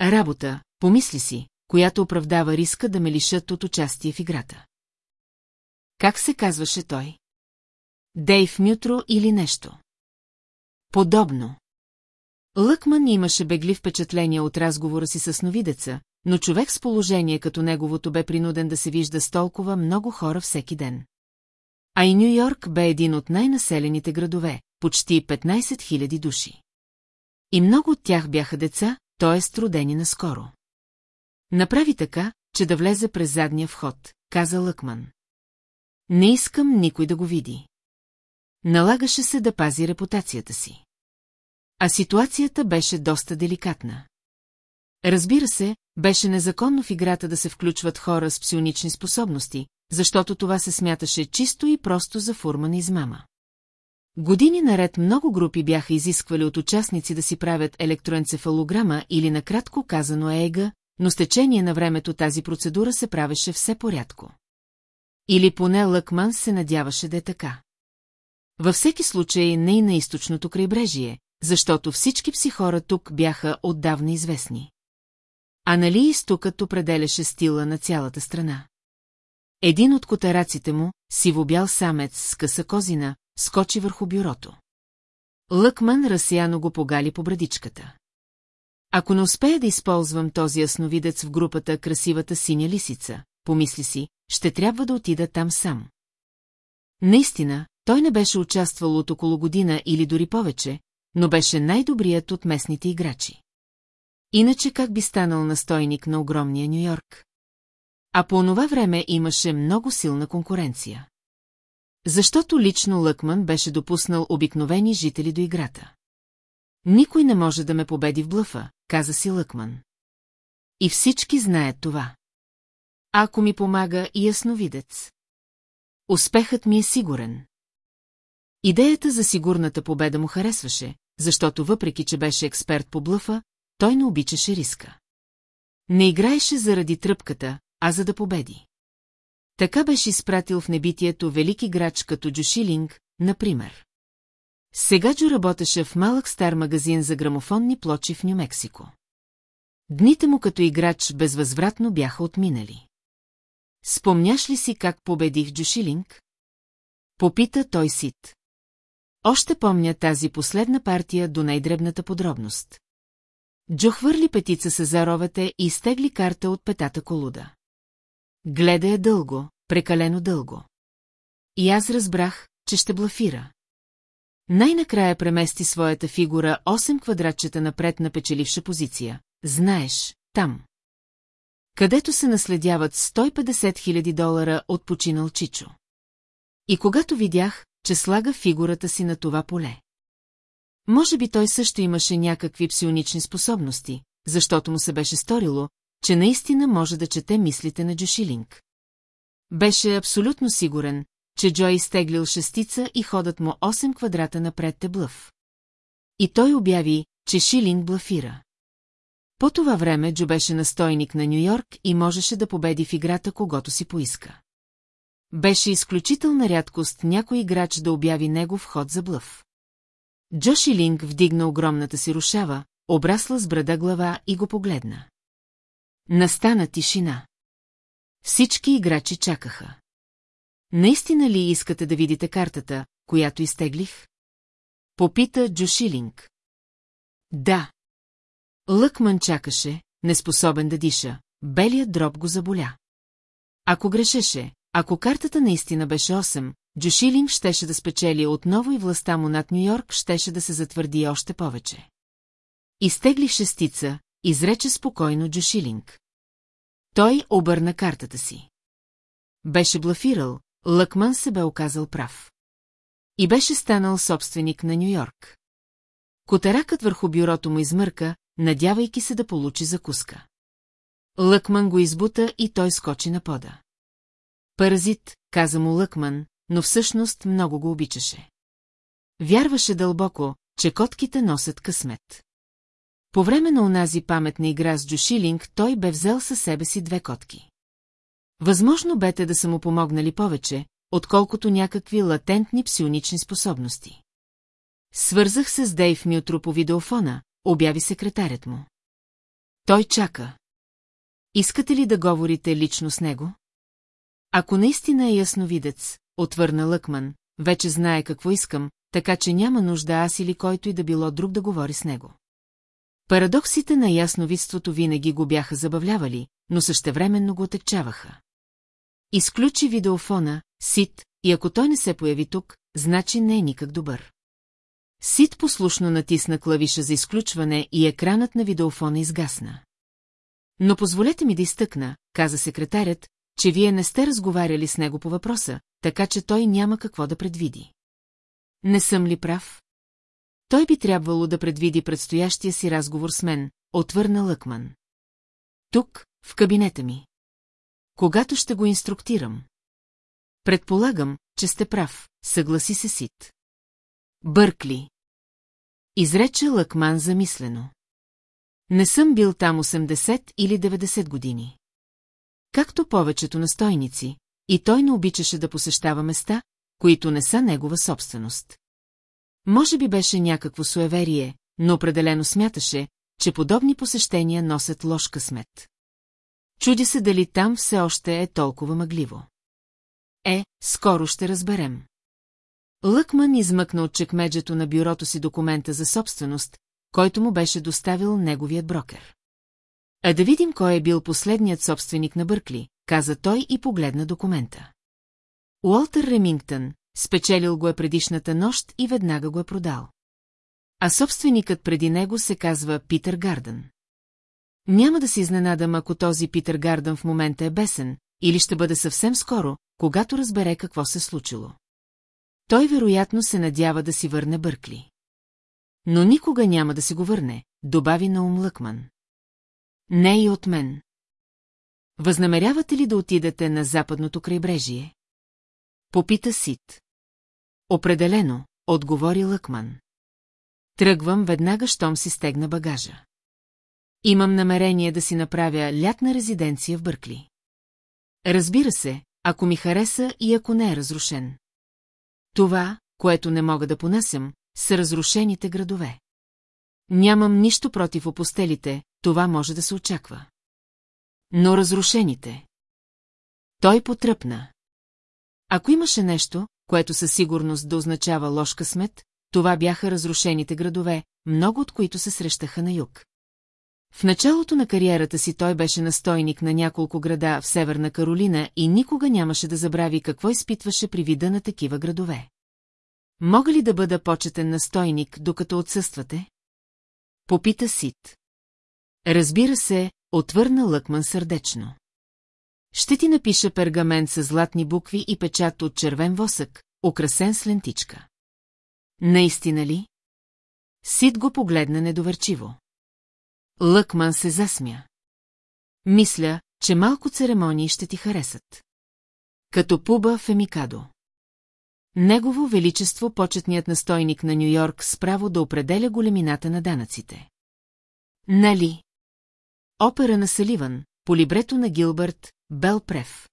Работа, помисли си, която оправдава риска да ме лишат от участие в играта. Как се казваше той? Дейв Мютро или нещо. Подобно. Лъкман имаше бегли впечатления от разговора си с новидеца, но човек с положение като неговото бе принуден да се вижда с толкова много хора всеки ден. А и Нью-Йорк бе един от най-населените градове, почти 15 000 души. И много от тях бяха деца, т.е. родени наскоро. Направи така, че да влезе през задния вход, каза Лъкман. Не искам никой да го види. Налагаше се да пази репутацията си. А ситуацията беше доста деликатна. Разбира се, беше незаконно в играта да се включват хора с псионични способности, защото това се смяташе чисто и просто за форма на измама. Години наред много групи бяха изисквали от участници да си правят електроенцефалограма или накратко казано ЕГА, но с течение на времето тази процедура се правеше все порядко. Или поне Лъкман се надяваше да е така. Във всеки случай не и на източното крайбрежие, защото всички психора тук бяха отдавна известни. А нали изтокът определяше стила на цялата страна? Един от котараците му, сивобял самец с къса козина, скочи върху бюрото. Лъкман разсияно го погали по брадичката. Ако не успея да използвам този ясновидец в групата красивата синя лисица, помисли си, ще трябва да отида там сам. Наистина, той не беше участвал от около година или дори повече, но беше най-добрият от местните играчи. Иначе как би станал настойник на огромния Нью-Йорк? А по онова време имаше много силна конкуренция. Защото лично Лъкман беше допуснал обикновени жители до играта. Никой не може да ме победи в блъфа, каза си Лъкман. И всички знаят това. Ако ми помага и ясновидец. Успехът ми е сигурен. Идеята за сигурната победа му харесваше, защото въпреки, че беше експерт по блъфа, той не обичаше риска. Не играеше заради тръпката, а за да победи. Така беше изпратил в небитието велики грач като Джошилинг, например. Сега Джо работеше в малък стар магазин за грамофонни плочи в Нью-Мексико. Дните му като играч безвъзвратно бяха отминали. Спомняш ли си как победих Джошилинг? Попита той сит. Още помня тази последна партия до най-дребната подробност. Джо хвърли петица с заровете и изтегли карта от петата колуда. Гледа я дълго, прекалено дълго. И аз разбрах, че ще блафира. Най-накрая премести своята фигура 8 квадратчета напред на печеливша позиция. Знаеш, там. Където се наследяват 150 000 долара от починал Чичо. И когато видях, че слага фигурата си на това поле. Може би той също имаше някакви псионични способности, защото му се беше сторило, че наистина може да чете мислите на Джошилинг. Беше абсолютно сигурен, че Джой изтеглил шестица и ходът му 8 квадрата напред те блъв. И той обяви, че Шилинг блафира. По това време Джо беше настойник на Нью-Йорк и можеше да победи в играта, когато си поиска. Беше изключителна рядкост някой играч да обяви негов ход за блъв. Джоши Линг вдигна огромната си рушава, обрасла с брада глава и го погледна. Настана тишина. Всички играчи чакаха. Наистина ли искате да видите картата, която изтеглих? Попита Джошилинг. Да. Лъкман чакаше, неспособен да диша. Белият дроб го заболя. Ако грешеше, ако картата наистина беше 8, Джошилинг щеше да спечели отново и властта му над Нью-Йорк щеше да се затвърди още повече. Изтегли шестица, изрече спокойно Джошилинг. Той обърна картата си. Беше блафирал, Лъкман се бе оказал прав. И беше станал собственик на Нью-Йорк. Котаракът върху бюрото му измърка, надявайки се да получи закуска. Лъкман го избута и той скочи на пода. Паразит, каза му Лъкман, но всъщност много го обичаше. Вярваше дълбоко, че котките носят късмет. По време на онази паметна игра с Джошилинг той бе взел със себе си две котки. Възможно бе те да са му помогнали повече, отколкото някакви латентни псионични способности. Свързах се с Дейв Мютро по видеофона, обяви секретарят му. Той чака. Искате ли да говорите лично с него? Ако наистина е ясновидец, отвърна Лъкман, вече знае какво искам, така че няма нужда аз или който и да било друг да говори с него. Парадоксите на ясновидството винаги го бяха забавлявали, но същевременно го отекчаваха. Изключи видеофона, Сит, и ако той не се появи тук, значи не е никак добър. Сит послушно натисна клавиша за изключване и екранът на видеофона изгасна. Но позволете ми да изтъкна, каза секретарят, че вие не сте разговаряли с него по въпроса, така че той няма какво да предвиди. Не съм ли прав? Той би трябвало да предвиди предстоящия си разговор с мен, отвърна Лъкман. Тук, в кабинета ми. Когато ще го инструктирам? Предполагам, че сте прав, съгласи се Сит. Бъркли. Изрече Лъкман замислено. Не съм бил там 80 или 90 години. Както повечето настойници, и той не обичаше да посещава места, които не са негова собственост. Може би беше някакво суеверие, но определено смяташе, че подобни посещения носят лош късмет. Чуди се дали там все още е толкова мъгливо. Е, скоро ще разберем. Лъкман измъкна от чекмеджето на бюрото си документа за собственост, който му беше доставил неговият брокер. А да видим кой е бил последният собственик на Бъркли, каза той и погледна документа. Уолтер Ремингтън, спечелил го е предишната нощ и веднага го е продал. А собственикът преди него се казва Питър Гардън. Няма да се изненадам, ако този Питър Гардън в момента е бесен, или ще бъде съвсем скоро, когато разбере какво се случило. Той вероятно се надява да си върне Бъркли. Но никога няма да си го върне, добави на ум Лъкман. Не и от мен. Възнамерявате ли да отидете на западното крайбрежие? Попита Сит. Определено, отговори Лъкман. Тръгвам веднага, щом си стегна багажа. Имам намерение да си направя лятна резиденция в Бъркли. Разбира се, ако ми хареса и ако не е разрушен. Това, което не мога да понасям, са разрушените градове. Нямам нищо против опостелите, това може да се очаква. Но разрушените. Той потръпна. Ако имаше нещо, което със сигурност да означава лош късмет, това бяха разрушените градове, много от които се срещаха на юг. В началото на кариерата си той беше настойник на няколко града в Северна Каролина и никога нямаше да забрави какво изпитваше при вида на такива градове. Мога ли да бъда почетен настойник, докато отсъствате? Попита Сит. Разбира се, отвърна Лъкман сърдечно. Ще ти напиша пергамент с златни букви и печат от червен восък, украсен с лентичка. Наистина ли? Сит го погледна недоверчиво. Лъкман се засмя. Мисля, че малко церемонии ще ти харесат. Като пуба в Емикадо. Негово величество почетният настойник на Нью-Йорк с право да определя големината на данъците. Нали? Опера на Саливан, по либрето на Гилбърт, Бел Прев.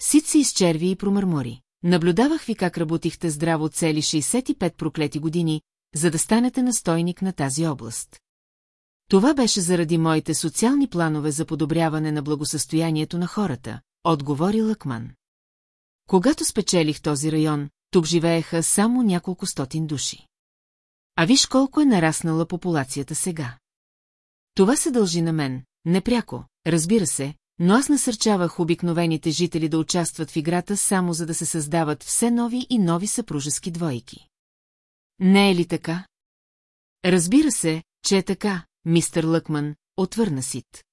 Сит се изчерви и промърмори. Наблюдавах ви как работихте здраво цели 65 проклети години, за да станете настойник на тази област. Това беше заради моите социални планове за подобряване на благосъстоянието на хората, отговори Лъкман. Когато спечелих този район, тук живееха само няколко стотин души. А виж колко е нараснала популацията сега. Това се дължи на мен, непряко, разбира се, но аз насърчавах обикновените жители да участват в играта само за да се създават все нови и нови съпружески двойки. Не е ли така? Разбира се, че е така, мистер Лъкман, отвърна Сит.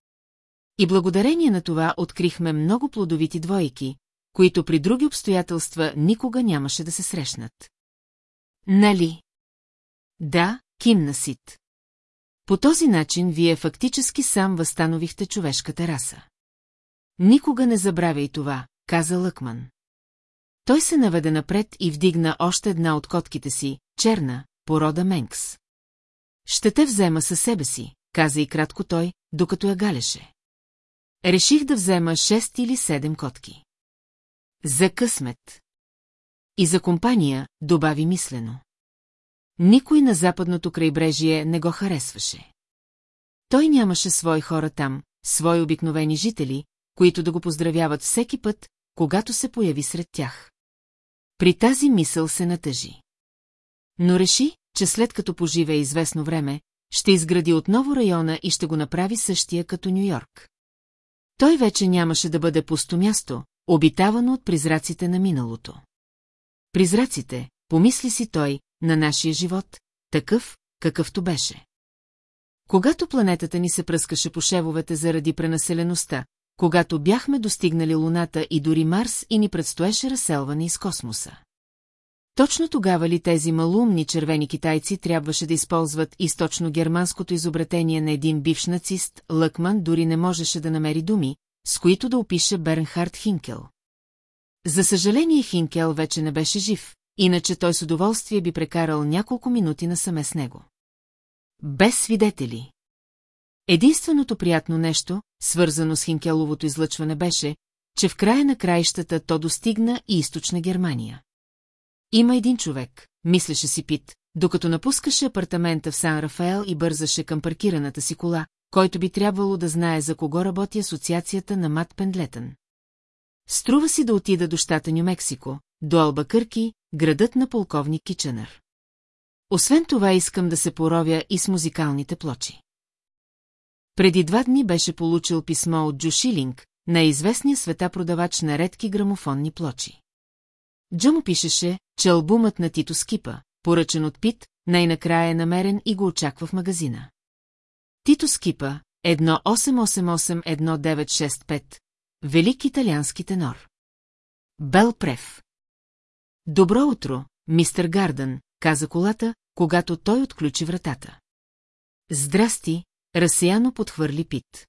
И благодарение на това открихме много плодовити двойки, които при други обстоятелства никога нямаше да се срещнат. Нали? Да, кимна Сит. По този начин вие фактически сам възстановихте човешката раса. Никога не забравяй това, каза Лъкман. Той се наведе напред и вдигна още една от котките си, черна, порода Менкс. Ще те взема със себе си, каза и кратко той, докато я галеше. Реших да взема шест или седем котки. За късмет. И за компания, добави мислено. Никой на западното крайбрежие не го харесваше. Той нямаше свои хора там, свои обикновени жители, които да го поздравяват всеки път, когато се появи сред тях. При тази мисъл се натъжи. Но реши, че след като поживее известно време, ще изгради отново района и ще го направи същия като Нью-Йорк. Той вече нямаше да бъде пусто място, обитавано от призраците на миналото. Призраците, помисли си той, на нашия живот, такъв, какъвто беше. Когато планетата ни се пръскаше по шевовете заради пренаселеността, когато бяхме достигнали Луната и дори Марс и ни предстоеше разселване из космоса. Точно тогава ли тези малумни червени китайци трябваше да използват източно германското изобретение на един бивш нацист, Лъкман дори не можеше да намери думи, с които да опише Бернхард Хинкел. За съжаление Хинкел вече не беше жив, иначе той с удоволствие би прекарал няколко минути насаме с него. Без свидетели. Единственото приятно нещо, свързано с Хинкеловото излъчване беше, че в края на краищата то достигна и източна Германия. Има един човек, мислеше си Пит, докато напускаше апартамента в Сан Рафаел и бързаше към паркираната си кола, който би трябвало да знае за кого работи асоциацията на Мат Пендлетън. Струва си да отида до щата Нью-Мексико, до Албакърки, градът на полковник Киченър. Освен това искам да се поровя и с музикалните плочи. Преди два дни беше получил писмо от Джо Шилинг, на известния света продавач на редки грамофонни плочи. Джо му пишеше, че албумът на Тито Скипа, поръчен от Пит, най-накрая е намерен и го очаква в магазина. Тито Скипа, 1888-1965, велик италиански тенор. Бел Прев. Добро утро, мистер Гардън, каза колата, когато той отключи вратата. Здрасти, разсеяно подхвърли Пит.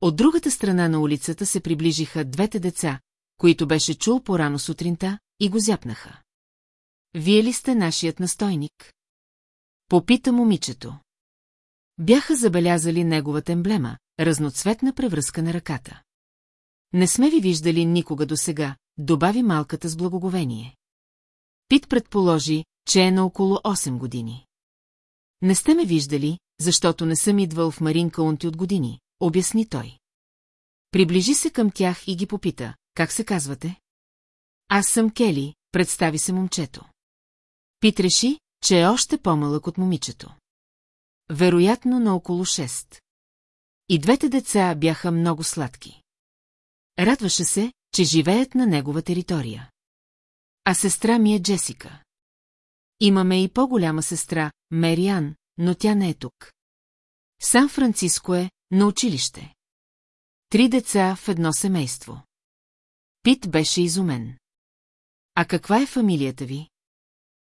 От другата страна на улицата се приближиха двете деца, които беше чул порано сутринта, и го зяпнаха. Вие ли сте нашият настойник? Попита момичето. Бяха забелязали неговата емблема, разноцветна превръзка на ръката. Не сме ви виждали никога досега, добави малката с благоговение. Пит предположи, че е на около 8 години. Не сте ме виждали, защото не съм идвал в Марин Каунти от години, обясни той. Приближи се към тях и ги попита, как се казвате? Аз съм Кели, представи се момчето. Пит реши, че е още по-малък от момичето. Вероятно на около 6. И двете деца бяха много сладки. Радваше се, че живеят на негова територия. А сестра ми е Джесика. Имаме и по-голяма сестра, Мериан, но тя не е тук. Сан-Франциско е на училище. Три деца в едно семейство. Пит беше изумен. А каква е фамилията ви?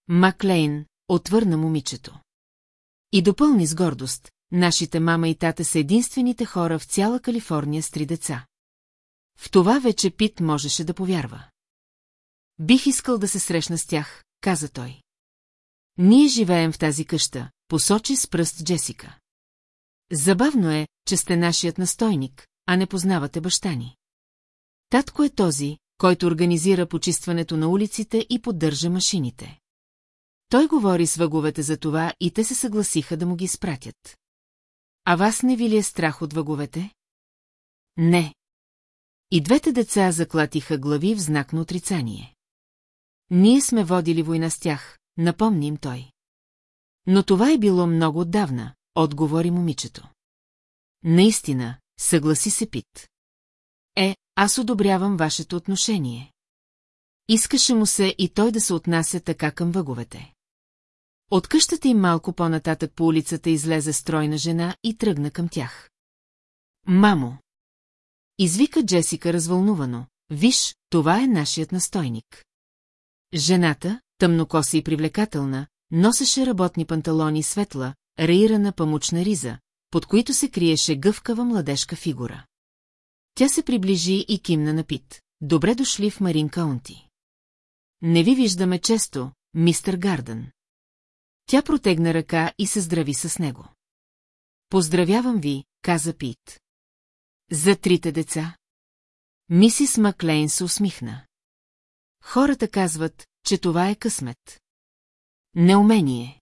Маклейн, отвърна момичето. И допълни с гордост, нашите мама и тата са единствените хора в цяла Калифорния с три деца. В това вече Пит можеше да повярва. Бих искал да се срещна с тях, каза той. Ние живеем в тази къща, посочи с пръст Джесика. Забавно е, че сте нашият настойник, а не познавате баща ни. Татко е този, който организира почистването на улиците и поддържа машините. Той говори с въговете за това и те се съгласиха да му ги спратят. А вас не ви ли е страх от въговете? Не. И двете деца заклатиха глави в знак на отрицание. Ние сме водили война с тях, напомни им той. Но това е било много отдавна, отговори момичето. Наистина, съгласи се Пит. Е, аз одобрявам вашето отношение. Искаше му се и той да се отнася така към въговете. От къщата им малко по-нататък по улицата излезе стройна жена и тръгна към тях. Мамо! Извика Джесика развълнувано. Виж, това е нашият настойник. Жената, тъмнокоса и привлекателна, носеше работни панталони светла, раирана памучна риза, под които се криеше гъвкава младежка фигура. Тя се приближи и кимна на Пит. Добре дошли в Марин Каунти. Не ви виждаме често, мистер Гардън. Тя протегна ръка и се здрави с него. Поздравявам ви, каза Пит. За трите деца. Мисис Маклейн се усмихна. Хората казват, че това е късмет. Неумение.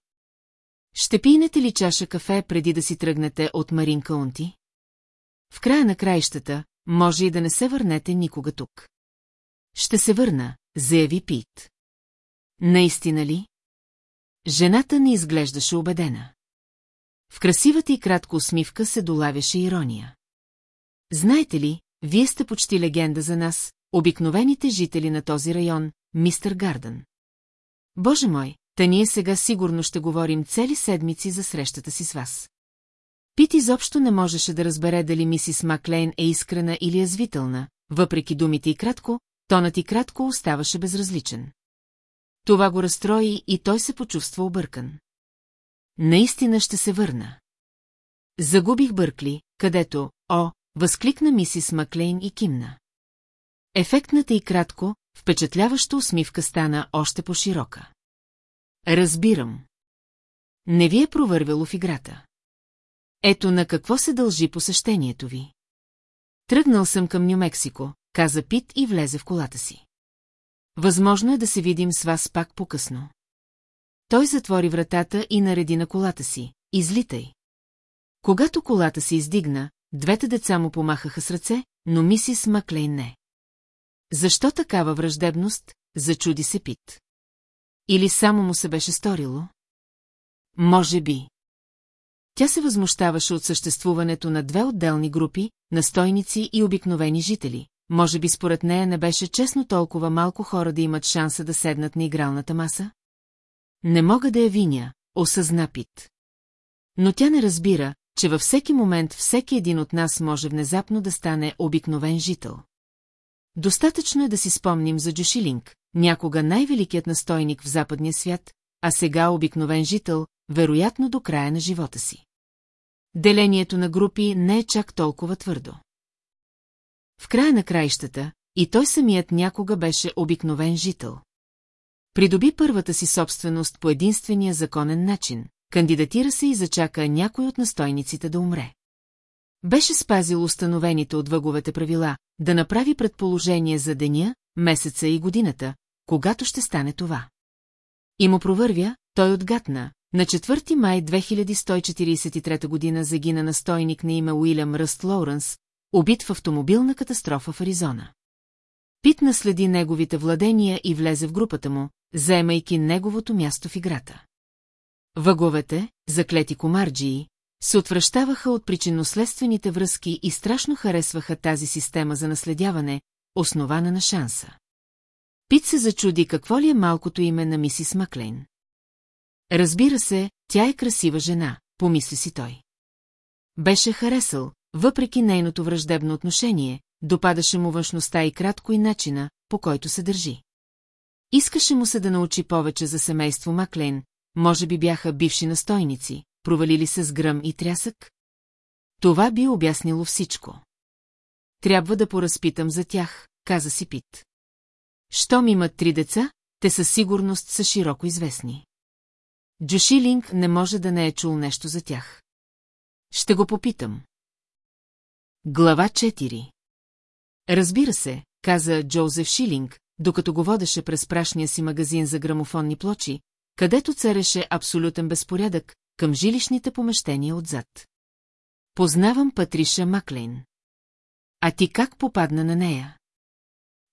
Ще пинете ли чаша кафе преди да си тръгнете от Марин Каунти? В края на краищата, може и да не се върнете никога тук. Ще се върна, заяви Пит. Наистина ли? Жената не изглеждаше убедена. В красивата и кратко усмивка се долавяше ирония. Знаете ли, вие сте почти легенда за нас, обикновените жители на този район, мистер Гардън. Боже мой, та ние сега сигурно ще говорим цели седмици за срещата си с вас. Пит изобщо не можеше да разбере дали мисис Маклейн е искрена или язвителна, въпреки думите и кратко, тонът и кратко оставаше безразличен. Това го разстрои и той се почувства объркан. Наистина ще се върна. Загубих Бъркли, където, о, възкликна мисис Маклейн и кимна. Ефектната и кратко, впечатляваща усмивка стана още по-широка. Разбирам. Не ви е провървяло в играта. Ето на какво се дължи посещението ви. Тръгнал съм към Нью-Мексико, каза Пит и влезе в колата си. Възможно е да се видим с вас пак по-късно. Той затвори вратата и нареди на колата си. Излитай. Когато колата се издигна, двете деца му помахаха с ръце, но мисис Маклейн не. Защо такава враждебност, зачуди се Пит. Или само му се беше сторило? Може би. Тя се възмущаваше от съществуването на две отделни групи, настойници и обикновени жители. Може би според нея не беше честно толкова малко хора да имат шанса да седнат на игралната маса? Не мога да я виня, осъзна Пит. Но тя не разбира, че във всеки момент всеки един от нас може внезапно да стане обикновен жител. Достатъчно е да си спомним за Джошилинг, някога най-великият настойник в западния свят, а сега обикновен жител, вероятно до края на живота си. Делението на групи не е чак толкова твърдо. В края на краищата, и той самият някога беше обикновен жител. Придоби първата си собственост по единствения законен начин, кандидатира се и зачака някой от настойниците да умре. Беше спазил установените от въговете правила, да направи предположение за деня, месеца и годината, когато ще стане това. И му провървя, той отгатна. На 4 май 2143 година загина настойник на име Уилям Ръст Лоуренс, убит в автомобилна катастрофа в Аризона. Пит наследи неговите владения и влезе в групата му, заемайки неговото място в играта. Въговете, заклети комарджии, се отвръщаваха от причинно-следствените връзки и страшно харесваха тази система за наследяване, основана на шанса. Пит се зачуди какво ли е малкото име на мисис Маклейн. Разбира се, тя е красива жена, помисли си той. Беше харесал, въпреки нейното враждебно отношение, допадаше му външността и кратко и начина, по който се държи. Искаше му се да научи повече за семейство Маклейн, може би бяха бивши настойници, провалили се с гръм и трясък? Това би обяснило всичко. Трябва да поразпитам за тях, каза си Пит. Щом имат три деца, те със сигурност са широко известни. Джошилинг не може да не е чул нещо за тях. Ще го попитам. Глава 4 Разбира се, каза Джозеф Шилинг, докато го водеше през прашния си магазин за грамофонни плочи, където цареше абсолютен безпорядък, към жилищните помещения отзад. Познавам Патриша Маклейн. А ти как попадна на нея?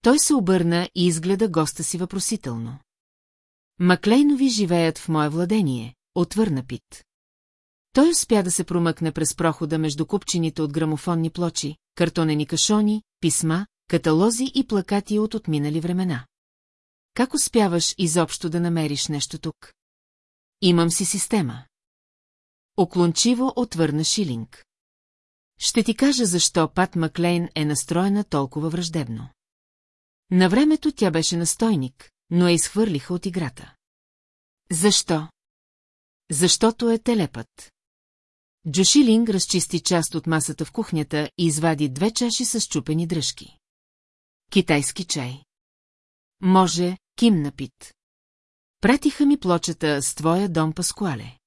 Той се обърна и изгледа госта си въпросително. Маклейнови живеят в мое владение, отвърна Пит. Той успя да се промъкне през прохода между купчините от грамофонни плочи, картонени кашони, писма, каталози и плакати от отминали времена. Как успяваш изобщо да намериш нещо тук? Имам си система. Оклончиво отвърна Шилинг. Ще ти кажа защо Пат Маклейн е настроена толкова враждебно. На времето тя беше настойник, но я изхвърлиха от играта. Защо? Защото е телепът. Джошилинг разчисти част от масата в кухнята и извади две чаши с чупени дръжки. Китайски чай. Може, кимна пит. Пратиха ми плочата с твоя дом Паскуале.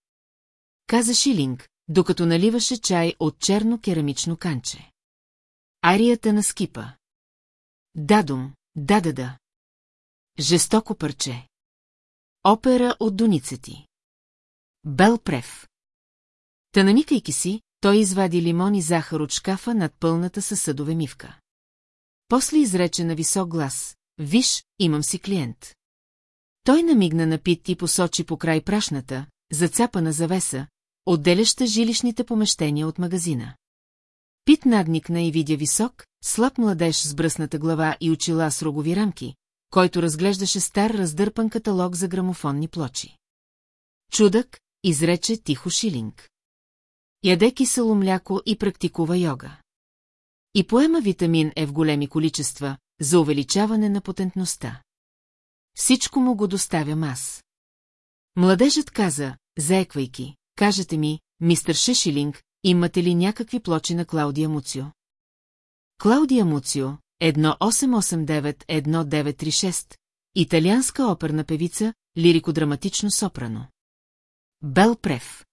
Каза Шилинг, докато наливаше чай от черно керамично канче. Арията на скипа. Дадум, да-да-да. Жестоко парче. Опера от доница ти. Бел Прев. Та наникайки си, той извади лимон и захар от шкафа над пълната със съдове мивка. После изрече на висок глас. Виж, имам си клиент. Той намигна на Пит и посочи по край прашната, зацапана завеса, отделяща жилищните помещения от магазина. Пит надникна и видя висок, слаб младеж с бръсната глава и очила с рогови рамки, който разглеждаше стар раздърпан каталог за грамофонни плочи. Чудък, изрече тихо Шилинг. Яде кисело мляко и практикува йога. И поема витамин Е в големи количества, за увеличаване на потентността. Всичко му го доставя аз. Младежът каза, заеквайки, кажете ми, мистер Шешилинг, имате ли някакви плочи на Клаудия Муцио? Клаудия Муцио, 1889-1936, италианска оперна певица, лирико-драматично сопрано. Бел Прев.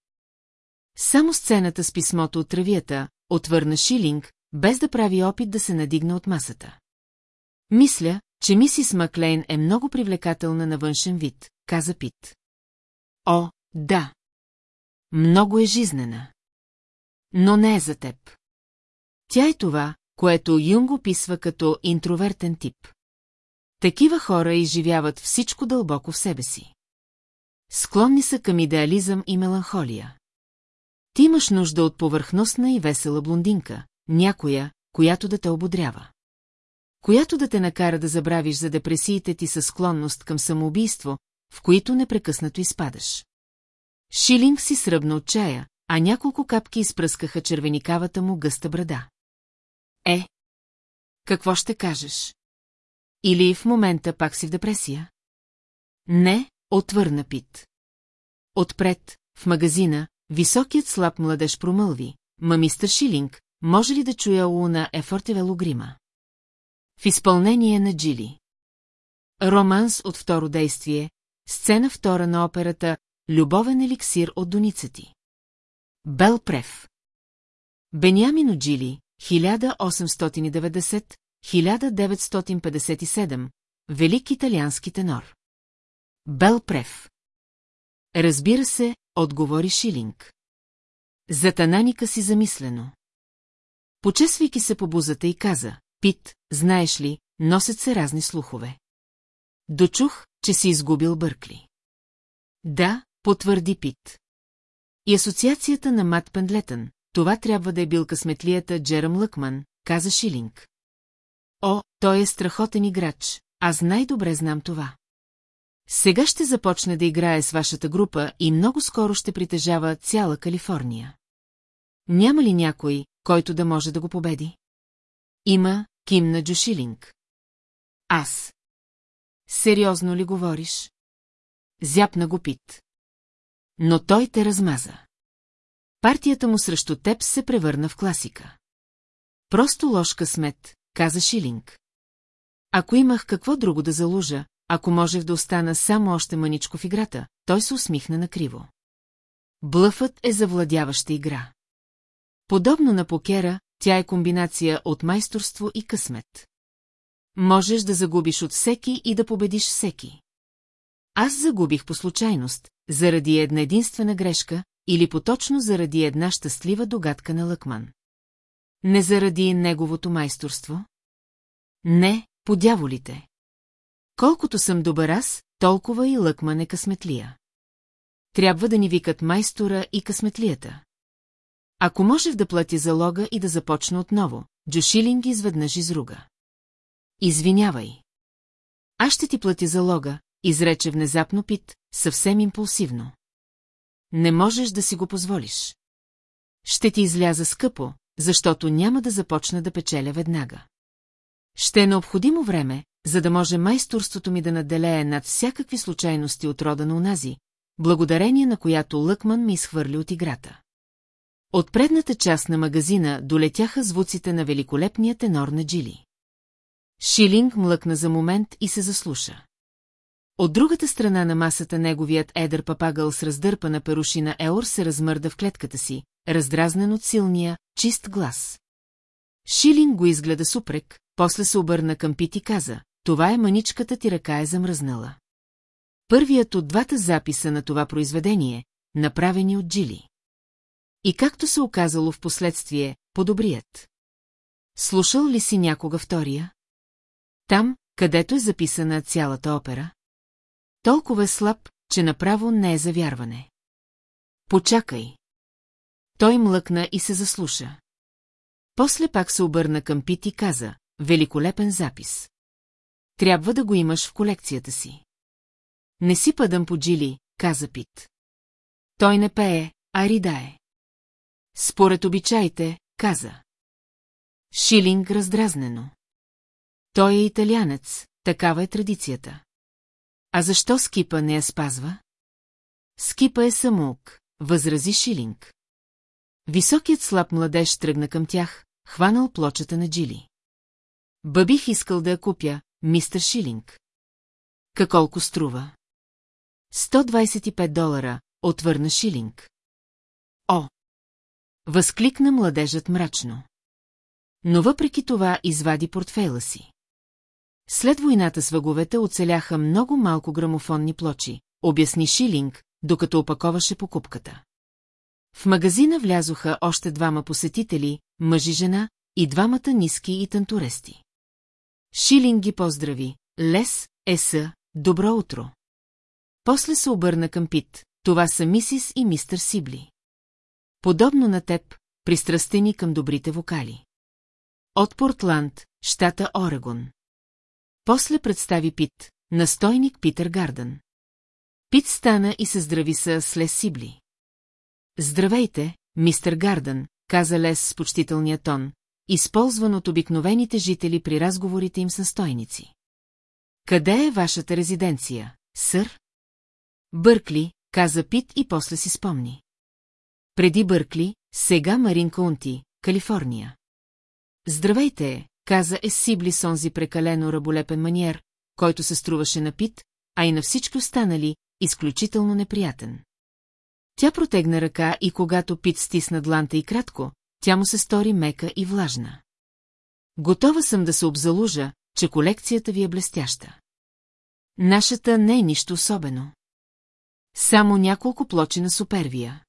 Само сцената с писмото от травията, отвърна Шилинг, без да прави опит да се надигне от масата. Мисля, че мисис Маклейн е много привлекателна на външен вид, каза Пит. О, да. Много е жизнена. Но не е за теб. Тя е това, което Юнг описва като интровертен тип. Такива хора изживяват всичко дълбоко в себе си. Склонни са към идеализъм и меланхолия. Ти имаш нужда от повърхностна и весела блондинка, някоя, която да те ободрява. Която да те накара да забравиш за депресиите ти със склонност към самоубийство, в които непрекъснато изпадаш. Шилинг си сръбна от чая, а няколко капки изпръскаха червеникавата му гъста брада. Е, какво ще кажеш? Или в момента пак си в депресия? Не, отвърна Пит. Отпред, в магазина, високият слаб младеж промълви. Ма мистер Шилинг, може ли да чуя Луна Ефортивело Грима? В изпълнение на Джили. Романс от второ действие, сцена втора на операта Любовен еликсир от доница ти. Бел Прев. Бениамино Джили, 1890-1957, велик италиански тенор. Бел Прев. Разбира се, отговори Шилинг. За тананика си замислено. Почесвайки се по бузата и каза, Пит, знаеш ли, носят се разни слухове. Дочух, че си изгубил Бъркли. Да, потвърди Пит. И асоциацията на Мат Пендлетън, това трябва да е бил късметлията Джерам Лъкман, каза Шилинг. О, той е страхотен играч, аз най-добре знам това. Сега ще започне да играе с вашата група и много скоро ще притежава цяла Калифорния. Няма ли някой, който да може да го победи? Има, кимна Джошилинг. Аз. Сериозно ли говориш? Зяпна го пит. Но той те размаза. Партията му срещу теб се превърна в класика. Просто ложка смет, каза Шилинг. Ако имах какво друго да залужа, ако можех да остана само още мъничко в играта, той се усмихна накриво. Блъфът е завладяваща игра. Подобно на покера, тя е комбинация от майсторство и късмет. Можеш да загубиш от всеки и да победиш всеки. Аз загубих по случайност, заради една единствена грешка, или поточно заради една щастлива догадка на Лъкман. Не заради неговото майсторство? Не, по дяволите. Колкото съм добър аз, толкова и Лъкман е късметлия. Трябва да ни викат майстора и късметлията. Ако можех да платя залога и да започна отново, Джошилинг изведнъж изруга. Извинявай. Аз ще ти платя залога, изрече внезапно Пит, съвсем импулсивно. Не можеш да си го позволиш. Ще ти изляза скъпо, защото няма да започна да печеля веднага. Ще е необходимо време, за да може майсторството ми да наделее над всякакви случайности от рода на унази, благодарение на която Лъкман ми изхвърли от играта. От предната част на магазина долетяха звуците на великолепния тенор на Джили. Шилинг млъкна за момент и се заслуша. От другата страна на масата неговият едър папагъл с раздърпана перушина Еор се размърда в клетката си, раздразнен от силния, чист глас. Шилинг го изгледа супрек, после се обърна към Пит и каза, това е маничката ти ръка е замръзнала. Първият от двата записа на това произведение, направени от Джили. И както се оказало в последствие, подобрият. Слушал ли си някога втория? Там, където е записана цялата опера? Толкова е слаб, че направо не е за вярване. Почакай. Той млъкна и се заслуша. После пак се обърна към Пит и каза, великолепен запис. Трябва да го имаш в колекцията си. Не си падам по Джили, каза Пит. Той не пее, а ридае. Според обичаите, каза. Шилинг раздразнено. Той е италянец, такава е традицията. А защо Скипа не я спазва? Скипа е самоук, възрази Шилинг. Високият слаб младеж тръгна към тях, хванал плочата на Джили. Бъбих искал да я купя, мистер Шилинг. Каколко струва? 125 долара, отвърна Шилинг. О! Възкликна младежът мрачно. Но въпреки това извади портфейла си. След войната с въговете оцеляха много малко грамофонни плочи, обясни Шилинг, докато опаковаше покупката. В магазина влязоха още двама посетители, мъж и жена, и двамата ниски и тантурести. Шилинг ги поздрави. Лес, Еса, добро утро. После се обърна към Пит. Това са мисис и мистър Сибли. Подобно на теб, пристрастени към добрите вокали. От Портланд, щата Орегон. После представи Пит, настойник Питър Гардън. Пит стана и се здрави с Лес Сибли. Здравейте, мистер Гардън, каза Лес с почтителния тон, използван от обикновените жители при разговорите им с настойници. Къде е вашата резиденция, сър? Бъркли, каза Пит и после си спомни. Преди Бъркли, сега Марин Каунти, Калифорния. Здравейте, каза Есибли с онзи прекалено раболепен маниер, който се струваше на Пит, а и на всички останали, изключително неприятен. Тя протегна ръка и когато Пит стисна дланта и кратко, тя му се стори мека и влажна. Готова съм да се обзалужа, че колекцията ви е блестяща. Нашата не е нищо особено. Само няколко плочи на супервия.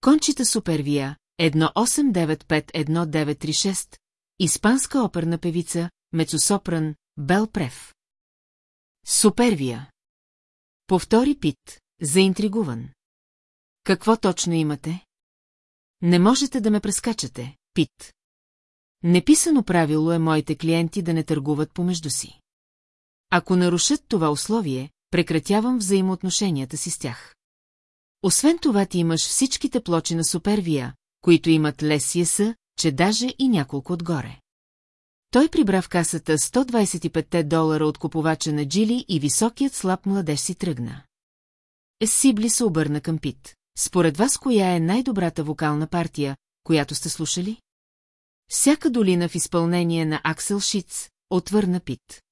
Кончита супервия, 1895-1936, испанска оперна певица, мецосопран, Бел Прев. Супервия. Повтори Пит, заинтригуван. Какво точно имате? Не можете да ме прескачате, Пит. Неписано правило е моите клиенти да не търгуват помежду си. Ако нарушат това условие, прекратявам взаимоотношенията си с тях. Освен това ти имаш всичките плочи на супервия, които имат лесия са, че даже и няколко отгоре. Той прибра в касата 125 долара от купувача на Джили и високият слаб младеж си тръгна. Есибли се обърна към Пит. Според вас, коя е най-добрата вокална партия, която сте слушали? Всяка долина в изпълнение на Аксел Шиц, отвърна Пит.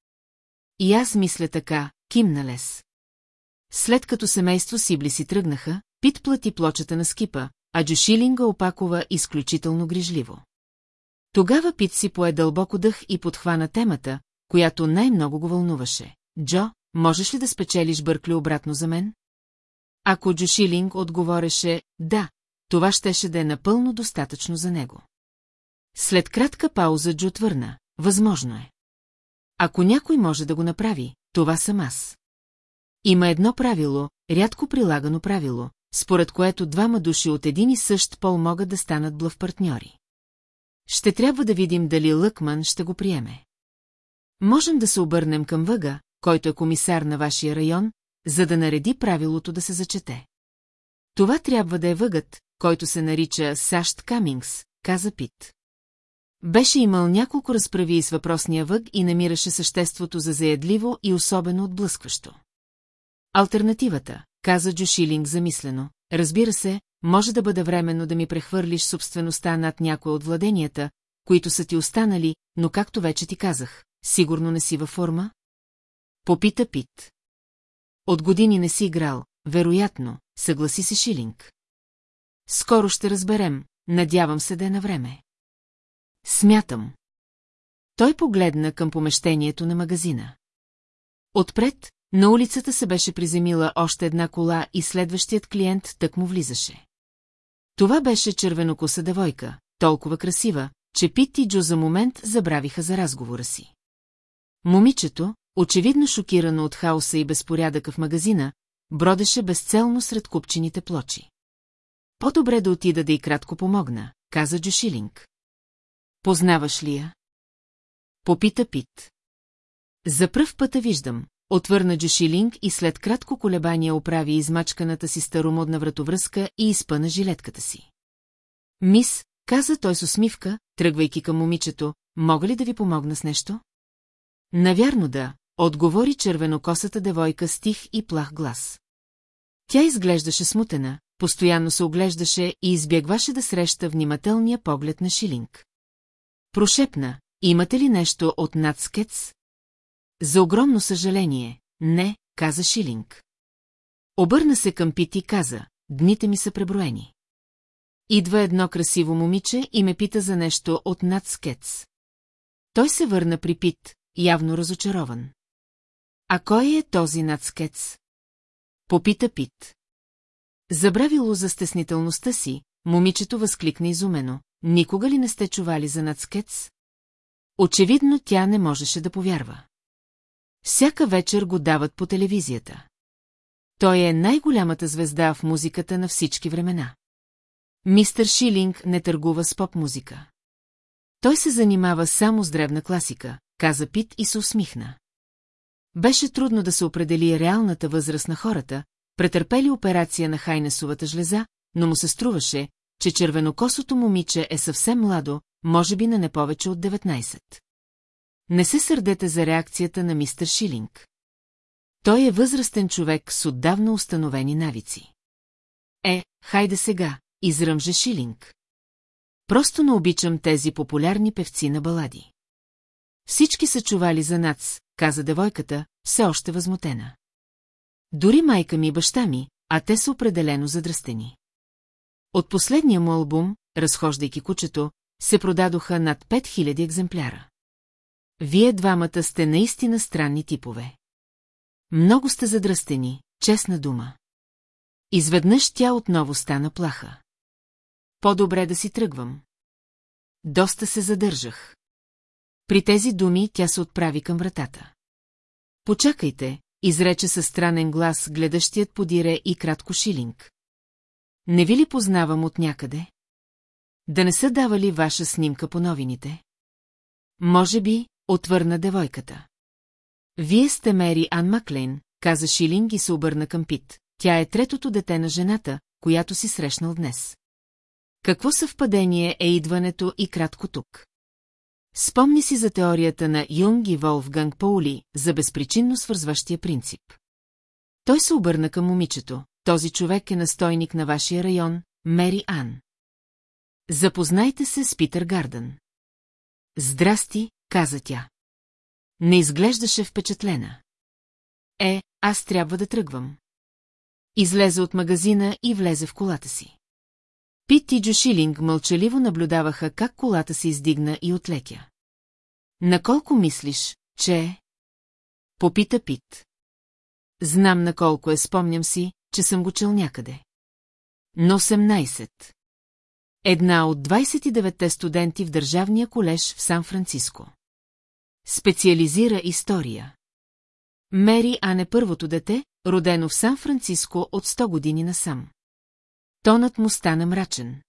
И аз мисля така, кимна лес. След като семейство Сибли си тръгнаха, Пит плати плочата на скипа, а Джошилинга опакова изключително грижливо. Тогава Пит си пое дълбоко дъх и подхвана темата, която най-много го вълнуваше. Джо, можеш ли да спечелиш Бъркли обратно за мен? Ако Джошилинг отговореше «да», това щеше да е напълно достатъчно за него. След кратка пауза Джо отвърна «възможно е». Ако някой може да го направи, това съм аз. Има едно правило, рядко прилагано правило, според което двама души от един и същ пол могат да станат блъв партньори. Ще трябва да видим дали Лъкман ще го приеме. Можем да се обърнем към Въга, който е комисар на вашия район, за да нареди правилото да се зачете. Това трябва да е въгът, който се нарича САЩ Камингс, каза Пит. Беше имал няколко разправи с въпросния въг и намираше съществото за заедливо и особено отблъскващо. Альтернативата, каза Джошилинг замислено, разбира се, може да бъде временно да ми прехвърлиш собствеността над някои от владенията, които са ти останали, но както вече ти казах, сигурно не си във форма? Попита Пит. От години не си играл, вероятно, съгласи се Шилинг. Скоро ще разберем, надявам се да е на време. Смятам. Той погледна към помещението на магазина. Отпред, на улицата се беше приземила още една кола и следващият клиент тък му влизаше. Това беше червенокоса девойка, толкова красива, че Пит и Джо за момент забравиха за разговора си. Момичето, очевидно шокирано от хаоса и безпорядъка в магазина, бродеше безцелно сред купчените плочи. По-добре да отида да и кратко помогна, каза Джошилинг. Познаваш ли я? Попита Пит. За пръв път виждам, отвърна Джошилинг и след кратко колебание оправи измачканата си старомодна вратовръзка и изпъна жилетката си. Мис, каза той с усмивка, тръгвайки към момичето, мога ли да ви помогна с нещо? Навярно да, отговори червенокосата девойка с тих и плах глас. Тя изглеждаше смутена, постоянно се оглеждаше и избягваше да среща внимателния поглед на Шилинг. Прошепна, имате ли нещо от нацкец? За огромно съжаление, не, каза Шилинг. Обърна се към Пит и каза, дните ми са преброени. Идва едно красиво момиче и ме пита за нещо от нацкец. Той се върна при Пит, явно разочарован. А кой е този нацкец? Попита Пит. Забравило за стеснителността си, момичето възкликна изумено. Никога ли не сте чували за нацкец? Очевидно тя не можеше да повярва. Всяка вечер го дават по телевизията. Той е най-голямата звезда в музиката на всички времена. Мистер Шилинг не търгува с поп-музика. Той се занимава само с древна класика, каза Пит и се усмихна. Беше трудно да се определи реалната възраст на хората, претърпели операция на хайнесовата жлеза, но му се струваше, че червенокосото момиче е съвсем младо, може би на не повече от 19. Не се сърдете за реакцията на мистер Шилинг. Той е възрастен човек с отдавна установени навици. Е, хайде сега, изръмже Шилинг. Просто не обичам тези популярни певци на балади. Всички са чували за нац, каза девойката, все още възмутена. Дори майка ми и баща ми, а те са определено задръстени. От последния му албум, разхождайки кучето, се продадоха над 5000 екземпляра. Вие двамата сте наистина странни типове. Много сте задръстени, честна дума. Изведнъж тя отново стана плаха. По-добре да си тръгвам. Доста се задържах. При тези думи тя се отправи към вратата. Почакайте, изрече със странен глас гледащият подире и кратко шилинг. Не ви ли познавам от някъде? Да не са давали ваша снимка по новините? Може би, отвърна девойката. Вие сте Мери Ан Маклейн, каза Шилинг и се обърна към Пит. Тя е третото дете на жената, която си срещнал днес. Какво съвпадение е идването и кратко тук? Спомни си за теорията на Юнг и Волфганг Паули за безпричинно свързващия принцип. Той се обърна към момичето. Този човек е настойник на вашия район, Мери Ан. Запознайте се с Питър Гардън. Здрасти, каза тя. Не изглеждаше впечатлена. Е, аз трябва да тръгвам. Излезе от магазина и влезе в колата си. Пит и Джошилинг мълчаливо наблюдаваха как колата се издигна и отлетя. Наколко мислиш, че... Попита Пит. знам на колко е, спомням си, че съм го чел някъде. На 18. Една от 29-те студенти в Държавния колеж в Сан-Франциско. Специализира история. Мери Ане първото дете, родено в Сан-Франциско от 100 години насам. Тонът му стана мрачен.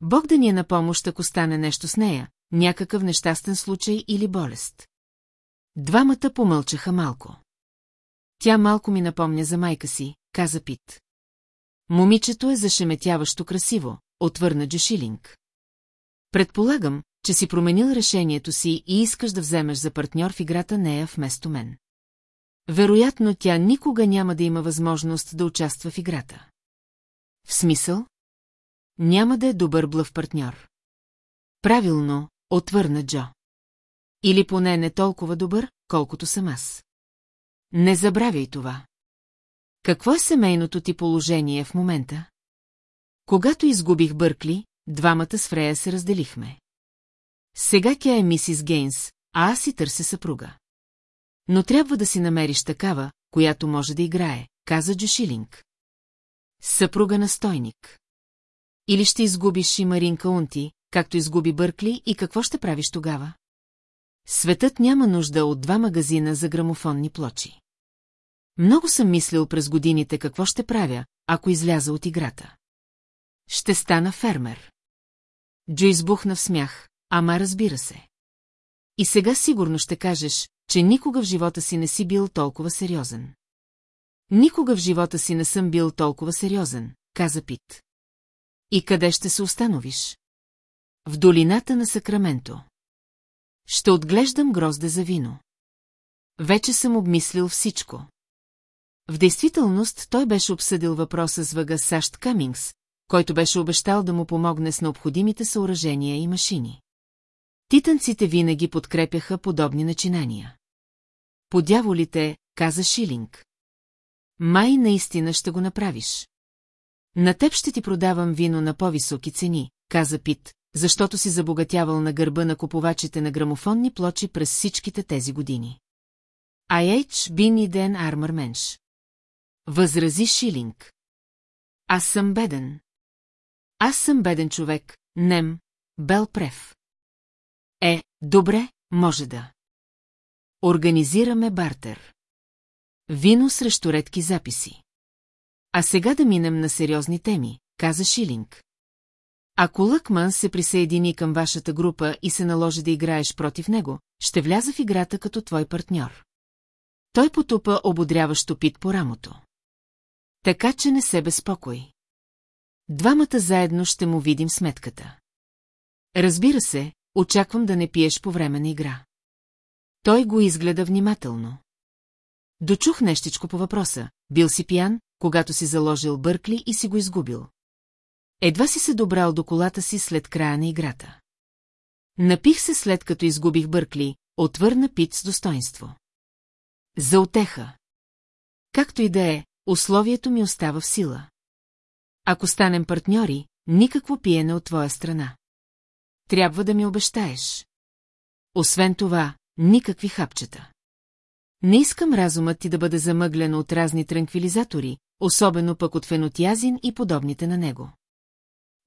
Бог да ни е на помощ, ако стане нещо с нея, някакъв нещастен случай или болест. Двамата помълчаха малко. Тя малко ми напомня за майка си, каза Пит. Момичето е зашеметяващо красиво, отвърна Джошилинг. Предполагам, че си променил решението си и искаш да вземеш за партньор в играта нея вместо мен. Вероятно, тя никога няма да има възможност да участва в играта. В смисъл? Няма да е добър блъв партньор. Правилно, отвърна Джо. Или поне не толкова добър, колкото съм аз. Не забравяй това. Какво е семейното ти положение в момента? Когато изгубих Бъркли, двамата с Фрея се разделихме. Сега тя е мисис Гейнс, а аз си търся съпруга. Но трябва да си намериш такава, която може да играе, каза Джошилинг. Съпруга на стойник. Или ще изгубиш и Марин Каунти, както изгуби Бъркли и какво ще правиш тогава? Светът няма нужда от два магазина за грамофонни плочи. Много съм мислил през годините какво ще правя, ако изляза от играта. Ще стана фермер. Джо избухна в смях, ама разбира се. И сега сигурно ще кажеш, че никога в живота си не си бил толкова сериозен. Никога в живота си не съм бил толкова сериозен, каза Пит. И къде ще се установиш? В долината на Сакраменто. Ще отглеждам грозде за вино. Вече съм обмислил всичко. В действителност той беше обсъдил въпроса с въга САЩ Камингс, който беше обещал да му помогне с необходимите съоръжения и машини. Титанците винаги подкрепяха подобни начинания. Подяволите, каза Шилинг. Май наистина ще го направиш. На теб ще ти продавам вино на по-високи цени, каза Пит, защото си забогатявал на гърба на купувачите на грамофонни плочи през всичките тези години. I.H. Bin Iden Armor Mensch. Възрази Шилинг. Аз съм беден. Аз съм беден човек, нем, бел прев. Е, добре, може да. Организираме бартер. Вино срещу редки записи. А сега да минем на сериозни теми, каза Шилинг. Ако Лъкман се присъедини към вашата група и се наложи да играеш против него, ще вляза в играта като твой партньор. Той потупа ободряващо пит по рамото. Така че не се безпокой. Двамата заедно ще му видим сметката. Разбира се, очаквам да не пиеш по време на игра. Той го изгледа внимателно. Дочух нещичко по въпроса. Бил си пиян, когато си заложил Бъркли и си го изгубил. Едва си се добрал до колата си след края на играта. Напих се след като изгубих Бъркли, отвърна Пит с достоинство. За отеха. Както и да е, условието ми остава в сила. Ако станем партньори, никакво пиене от твоя страна. Трябва да ми обещаеш. Освен това, никакви хапчета. Не искам разумът ти да бъде замъглен от разни транквилизатори, особено пък от фенотиазин и подобните на него.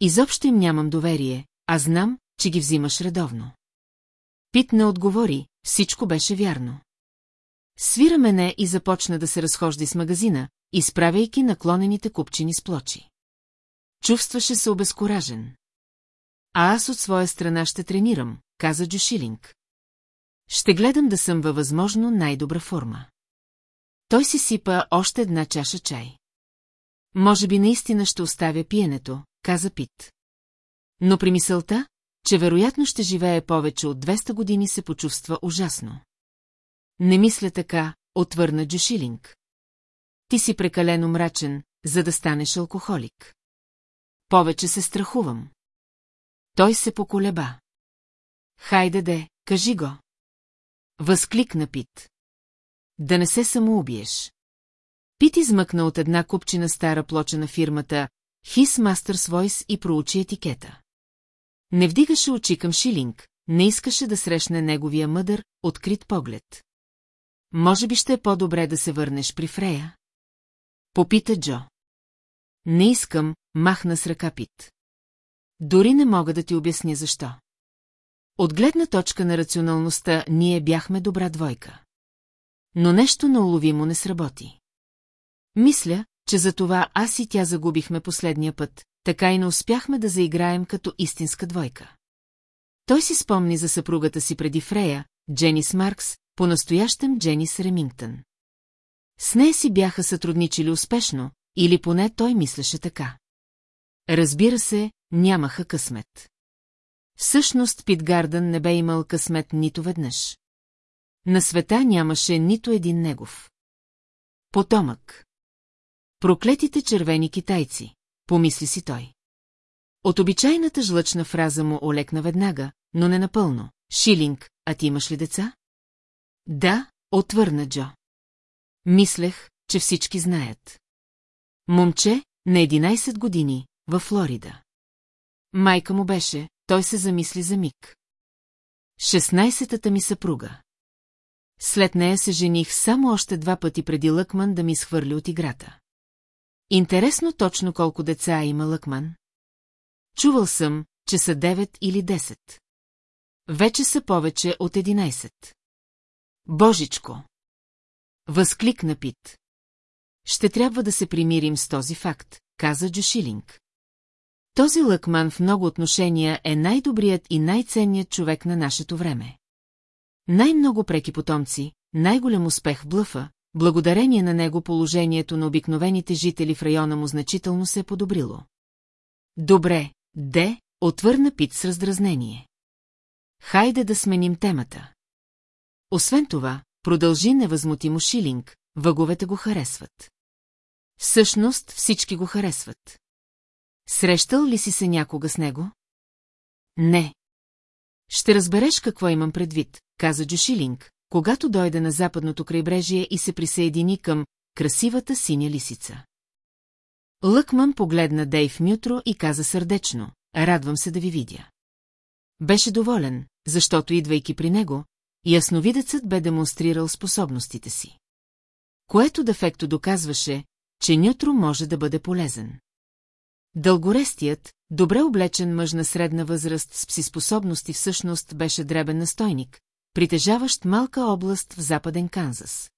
Изобщо им нямам доверие, а знам, че ги взимаш редовно. Пит не отговори, всичко беше вярно. Свира мене и започна да се разхожда с магазина, изправяйки наклонените купчини с плочи. Чувстваше се обезкуражен. А аз от своя страна ще тренирам, каза Джошилинг. Ще гледам да съм във възможно най-добра форма. Той си сипа още една чаша чай. Може би наистина ще оставя пиенето, каза Пит. Но при мисълта, че вероятно ще живее повече от 200 години, се почувства ужасно. Не мисля така, отвърна Джошилинг. Ти си прекалено мрачен, за да станеш алкохолик. Повече се страхувам. Той се поколеба. Хайде де, кажи го. Възкликна Пит. Да не се самоубиеш. Пит измъкна от една купчина стара плоча на фирмата His Master's Voice и проучи етикета. Не вдигаше очи към Шилинг, не искаше да срещне неговия мъдър, открит поглед. Може би ще е по-добре да се върнеш при Фрея? Попита Джо. Не искам, махна с ръка Пит. Дори не мога да ти обясня защо. От гледна точка на рационалността ние бяхме добра двойка. Но нещо неуловимо не сработи. Мисля, че за това аз и тя загубихме последния път, така и не успяхме да заиграем като истинска двойка. Той си спомни за съпругата си преди Фрея, Дженис Маркс, по-настоящем Дженис Ремингтън. С нея си бяха сътрудничили успешно, или поне той мислеше така. Разбира се, нямаха късмет. Всъщност Пит Гардън не бе имал късмет нито веднъж. На света нямаше нито един негов. Потомък. Проклетите червени китайци, помисли си той. От обичайната жлъчна фраза му олекна веднага, но не напълно. Шилинг, а ти имаш ли деца? Да, отвърна Джо. Мислех, че всички знаят. Момче, на 11 години, във Флорида. Майка му беше, той се замисли за миг. Шестнайсетата ми съпруга. След нея се жених само още два пъти преди Лъкман да ми схвърли от играта. Интересно точно колко деца има Лъкман. Чувал съм, че са 9 или 10. Вече са повече от 11. Божичко! Възкликна Пит. Ще трябва да се примирим с този факт, каза Джошилинг. Този лъкман в много отношения е най-добрият и най-ценният човек на нашето време. Най-много преки потомци, най-голям успех в блъфа, благодарение на него положението на обикновените жители в района му значително се е подобрило. Добре, де, отвърна Пит с раздразнение. Хайде да сменим темата. Освен това, продължи невъзмутимо Шилинг, въговете го харесват. Всъщност всички го харесват. Срещал ли си се някога с него? Не. Ще разбереш какво имам предвид, каза Джошилинг, когато дойде на западното крайбрежие и се присъедини към красивата синя лисица. Лъкман погледна Дейв Мютро и каза сърдечно, радвам се да ви видя. Беше доволен, защото идвайки при него, ясновидецът бе демонстрирал способностите си. Което дефекто доказваше, че Нютро може да бъде полезен. Дългорестият, добре облечен мъж на средна възраст с псиспособности всъщност беше дребен настойник, притежаващ малка област в западен Канзас.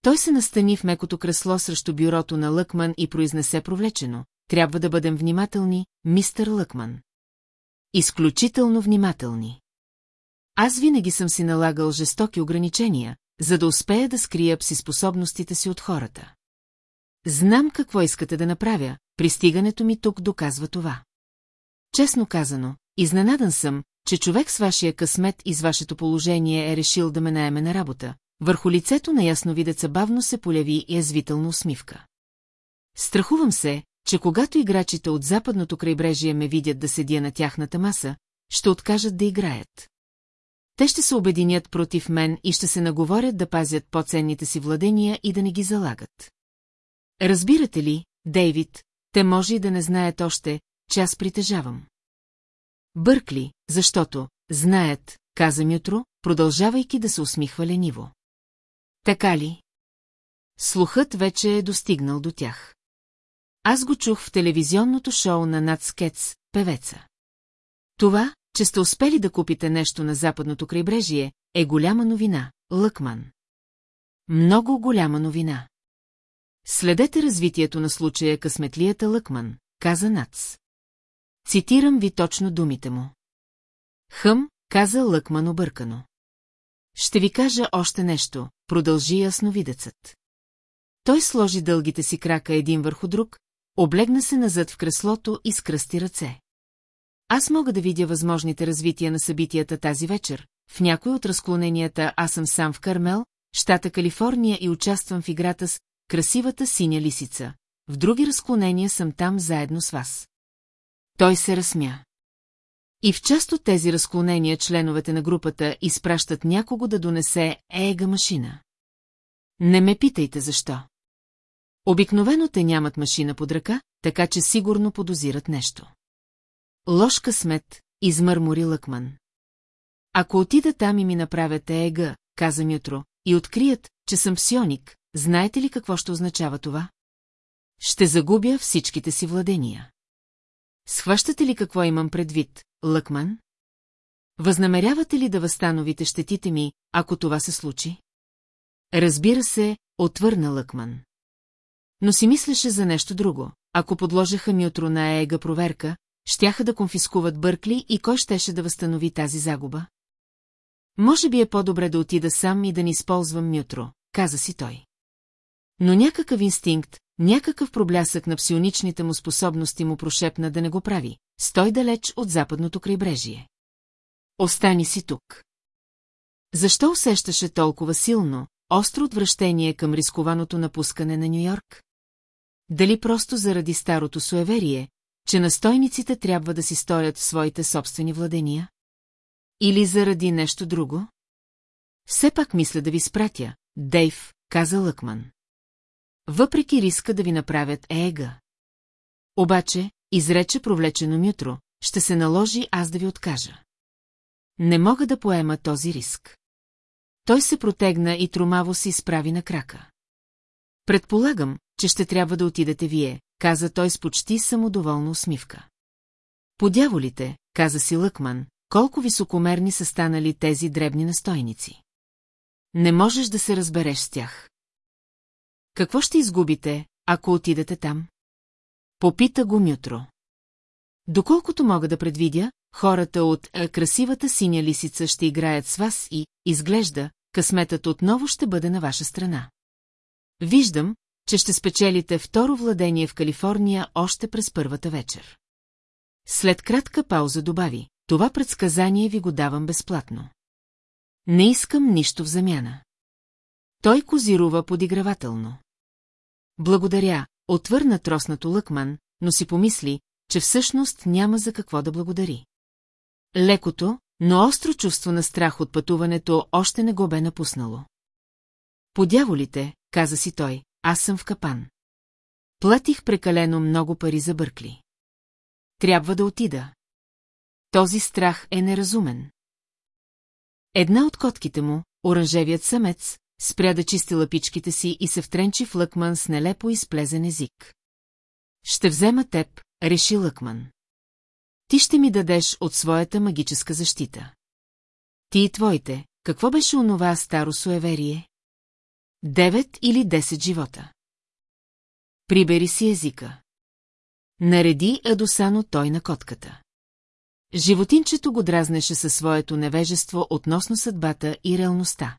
Той се настани в мекото кресло срещу бюрото на Лъкман и произнесе провлечено. Трябва да бъдем внимателни, мистър Лъкман. Изключително внимателни. Аз винаги съм си налагал жестоки ограничения, за да успея да скрия псиспособностите си от хората. Знам какво искате да направя, пристигането ми тук доказва това. Честно казано, изненадан съм, че човек с вашия късмет и с вашето положение е решил да ме наеме на работа. Върху лицето на ясновидеца бавно се поляви язвителна усмивка. Страхувам се, че когато играчите от западното крайбрежие ме видят да седя на тяхната маса, ще откажат да играят. Те ще се обединят против мен и ще се наговорят да пазят по-ценните си владения и да не ги залагат. Разбирате ли, Дейвид, те може и да не знаят още, че аз притежавам. Бъркли, защото, знаят, каза Мютро, продължавайки да се усмихва лениво. Така ли? Слухът вече е достигнал до тях. Аз го чух в телевизионното шоу на Над певеца. Това, че сте успели да купите нещо на западното крайбрежие, е голяма новина, Лъкман. Много голяма новина. Следете развитието на случая късметлията Лъкман, каза Нац. Цитирам ви точно думите му. Хъм, каза Лъкман объркано. Ще ви кажа още нещо, продължи ясновидецът. Той сложи дългите си крака един върху друг, облегна се назад в креслото и скръсти ръце. Аз мога да видя възможните развития на събитията тази вечер. В някои от разклоненията аз съм сам в Кармел, щата Калифорния и участвам в играта с красивата синя лисица. В други разклонения съм там заедно с вас. Той се разсмя. И в част от тези разклонения членовете на групата изпращат някого да донесе ега машина. Не ме питайте защо. Обикновено те нямат машина под ръка, така че сигурно подозират нещо. Лош късмет, измърмори Лъкман. Ако отида там и ми направят ега, каза Мютро, и открият, че съм псионик, знаете ли какво ще означава това? Ще загубя всичките си владения. Схващате ли какво имам предвид, Лъкман? Възнамерявате ли да възстановите щетите ми, ако това се случи? Разбира се, отвърна Лъкман. Но си мислеше за нещо друго. Ако подложеха Мютро на ЕГА проверка, щяха да конфискуват Бъркли и кой щеше да възстанови тази загуба? Може би е по-добре да отида сам и да не използвам Мютро, каза си той. Но някакъв инстинкт, някакъв проблясък на псионичните му способности му прошепна да не го прави, стой далеч от западното крайбрежие. Остани си тук. Защо усещаше толкова силно, остро отвращение към рискованото напускане на Нью-Йорк? Дали просто заради старото суеверие, че настойниците трябва да си сторят в своите собствени владения? Или заради нещо друго? Все пак мисля да ви спратя, Дейв, каза Лъкман. Въпреки риска да ви направят ега. Обаче, изрече провлечено Мютро, ще се наложи аз да ви откажа. Не мога да поема този риск. Той се протегна и тромаво се изправи на крака. Предполагам, че ще трябва да отидете вие, каза той с почти самодоволна усмивка. Подяволите, каза си Лъкман, колко високомерни са станали тези дребни настойници. Не можеш да се разбереш с тях. Какво ще изгубите, ако отидете там? Попита го Мютро. Доколкото мога да предвидя, хората от е, красивата синя лисица ще играят с вас и, изглежда, късметът отново ще бъде на ваша страна. Виждам, че ще спечелите второ владение в Калифорния още през първата вечер. След кратка пауза добави, това предсказание ви го давам безплатно. Не искам нищо в замяна. Той козирува подигравателно. Благодаря, отвърна троснато Лъкман, но си помисли, че всъщност няма за какво да благодари. Лекото, но остро чувство на страх от пътуването още не го бе напуснало. Подяволите, каза си той, аз съм в капан. Платих прекалено много пари за Бъркли. Трябва да отида. Този страх е неразумен. Една от котките му, оранжевият самец, спря да чисти лъпичките си и се втренчи в Лъкман с нелепо изплезен език. Ще взема теб, реши Лъкман. Ти ще ми дадеш от своята магическа защита. Ти и твоите, какво беше онова старо суеверие? Девет или десет живота. Прибери си езика. Нареди Адосано той на котката. Животинчето го дразнеше със своето невежество относно съдбата и реалността.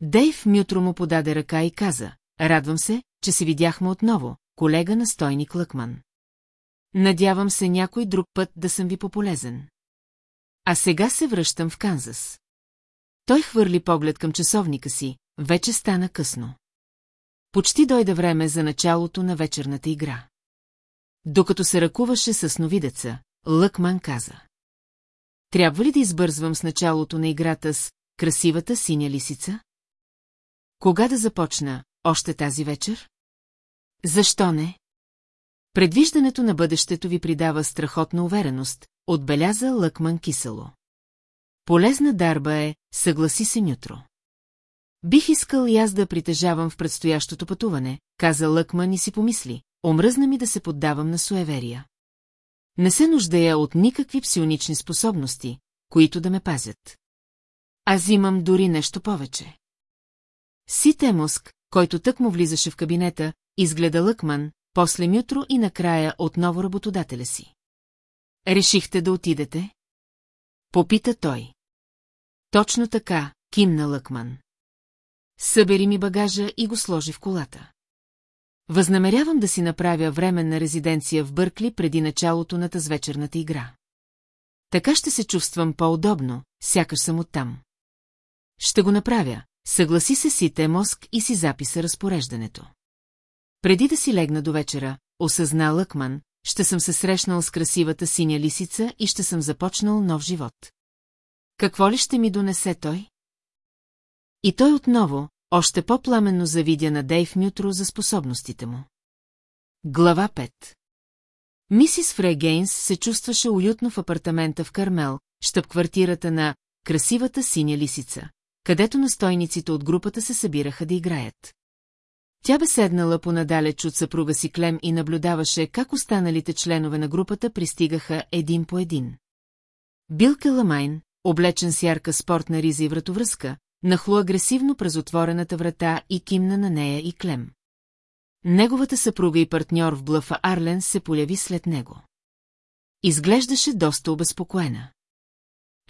Дейв Мютро му подаде ръка и каза, радвам се, че се видяхме отново, колега на стойник Лъкман. Надявам се някой друг път да съм ви пополезен. А сега се връщам в Канзас. Той хвърли поглед към часовника си, вече стана късно. Почти дойде време за началото на вечерната игра. Докато се ръкуваше с новидеца, Лъкман каза. Трябва ли да избързвам с началото на играта с красивата синя лисица? Кога да започна, още тази вечер? Защо не? Предвиждането на бъдещето ви придава страхотна увереност, отбеляза Лъкман кисело. Полезна дарба е, съгласи се Нютро. Бих искал и аз да притежавам в предстоящото пътуване, каза Лъкман и си помисли, омръзна ми да се поддавам на суеверия. Не се нуждая от никакви псионични способности, които да ме пазят. Аз имам дори нещо повече. Си Темоск, който тък му влизаше в кабинета, изгледа Лъкман, после Мютро и накрая отново работодателя си. Решихте да отидете? Попита той. Точно така, кимна Лъкман. Събери ми багажа и го сложи в колата. Възнамерявам да си направя временна резиденция в Бъркли преди началото на тази вечерната игра. Така ще се чувствам по-удобно, сякаш съм оттам. Ще го направя, съгласи се Сите мозг и си записа разпореждането. Преди да си легна до вечера, осъзна Лъкман, ще съм се срещнал с красивата синя лисица и ще съм започнал нов живот. Какво ли ще ми донесе той? И той отново, още по-пламенно завидя на Дейв Мютро за способностите му. Глава 5 Мисис Фрейгейнс се чувстваше уютно в апартамента в Кармел, щъп-квартирата на красивата синя лисица, където настойниците от групата се събираха да играят. Тя бе седнала понадалеч от съпруга си Клем и наблюдаваше как останалите членове на групата пристигаха един по един. Бил Келамайн, облечен с ярка спортна риза и вратовръзка, нахлу агресивно през отворената врата и кимна на нея и Клем. Неговата съпруга и партньор в блъфа Арлен се поляви след него. Изглеждаше доста обезпокоена.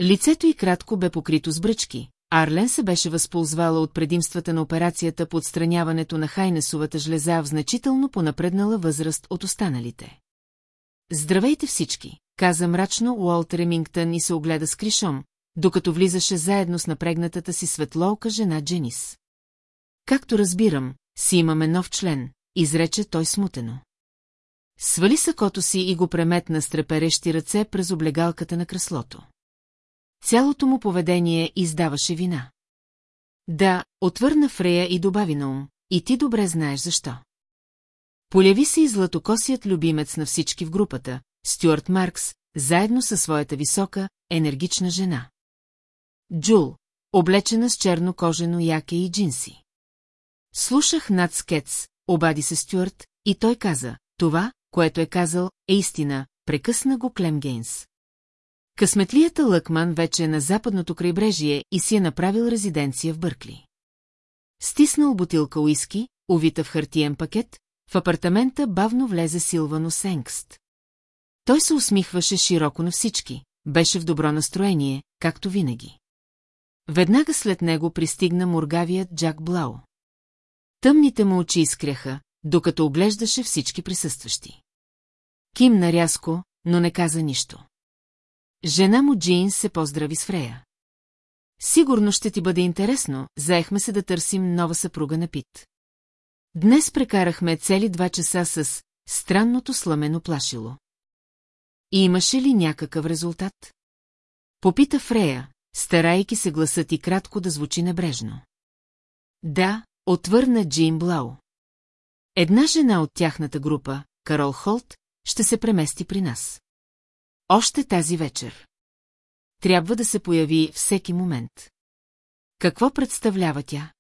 Лицето й кратко бе покрито с бръчки. Арлен се беше възползвала от предимствата на операцията по отстраняването на хайнесовата жлеза в значително понапреднала възраст от останалите. Здравейте всички, каза мрачно Уолтер Ремингтън и се огледа с кришом, докато влизаше заедно с напрегнатата си светлоука жена Дженис. Както разбирам, си имаме нов член, изрече той смутено. Свали сакото си и го преметна с треперещи ръце през облегалката на креслото. Цялото му поведение издаваше вина. Да, отвърна Фрея и добави на ум, и ти добре знаеш защо. Поляви се и златокосият любимец на всички в групата, Стюарт Маркс, заедно със своята висока, енергична жена. Джул, облечена с черно кожено яке и джинси. Слушах над скец, обади се Стюарт, и той каза, това, което е казал, е истина, прекъсна го Клем Гейнс. Късметлията Лъкман вече е на западното крайбрежие и си е направил резиденция в Бъркли. Стиснал бутилка уиски, увита в хартиен пакет, в апартамента бавно влезе Силвано Сенгст. Той се усмихваше широко на всички, беше в добро настроение, както винаги. Веднага след него пристигна мургавият Джак Блау. Тъмните му очи изкряха, докато оглеждаше всички присъстващи. Ким нарязко, но не каза нищо. Жена му Джин се поздрави с Фрея. Сигурно ще ти бъде интересно, заехме се да търсим нова съпруга на Пит. Днес прекарахме цели два часа с странното сламено плашило. И имаше ли някакъв резултат? Попита Фрея, старайки се гласът и кратко да звучи небрежно. Да, отвърна Джин Блау. Една жена от тяхната група, Карол Холт, ще се премести при нас. Още тази вечер. Трябва да се появи всеки момент. Какво представлява тя?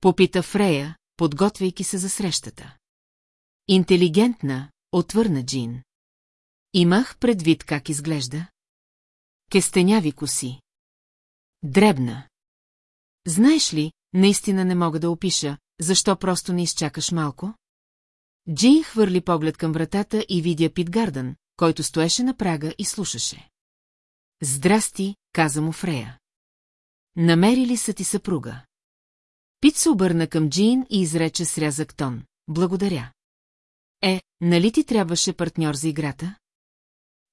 Попита Фрея, подготвяйки се за срещата. Интелигентна, отвърна Джин. Имах предвид как изглежда. Кестеняви коси. Дребна. Знаеш ли, наистина не мога да опиша, защо просто не изчакаш малко? Джин хвърли поглед към вратата и видя Пит Гардън, който стоеше на прага и слушаше. Здрасти, каза му Фрея. Намери ли са ти съпруга? Пит се обърна към Джин и изрече с рязък тон. Благодаря. Е, нали ти трябваше партньор за играта?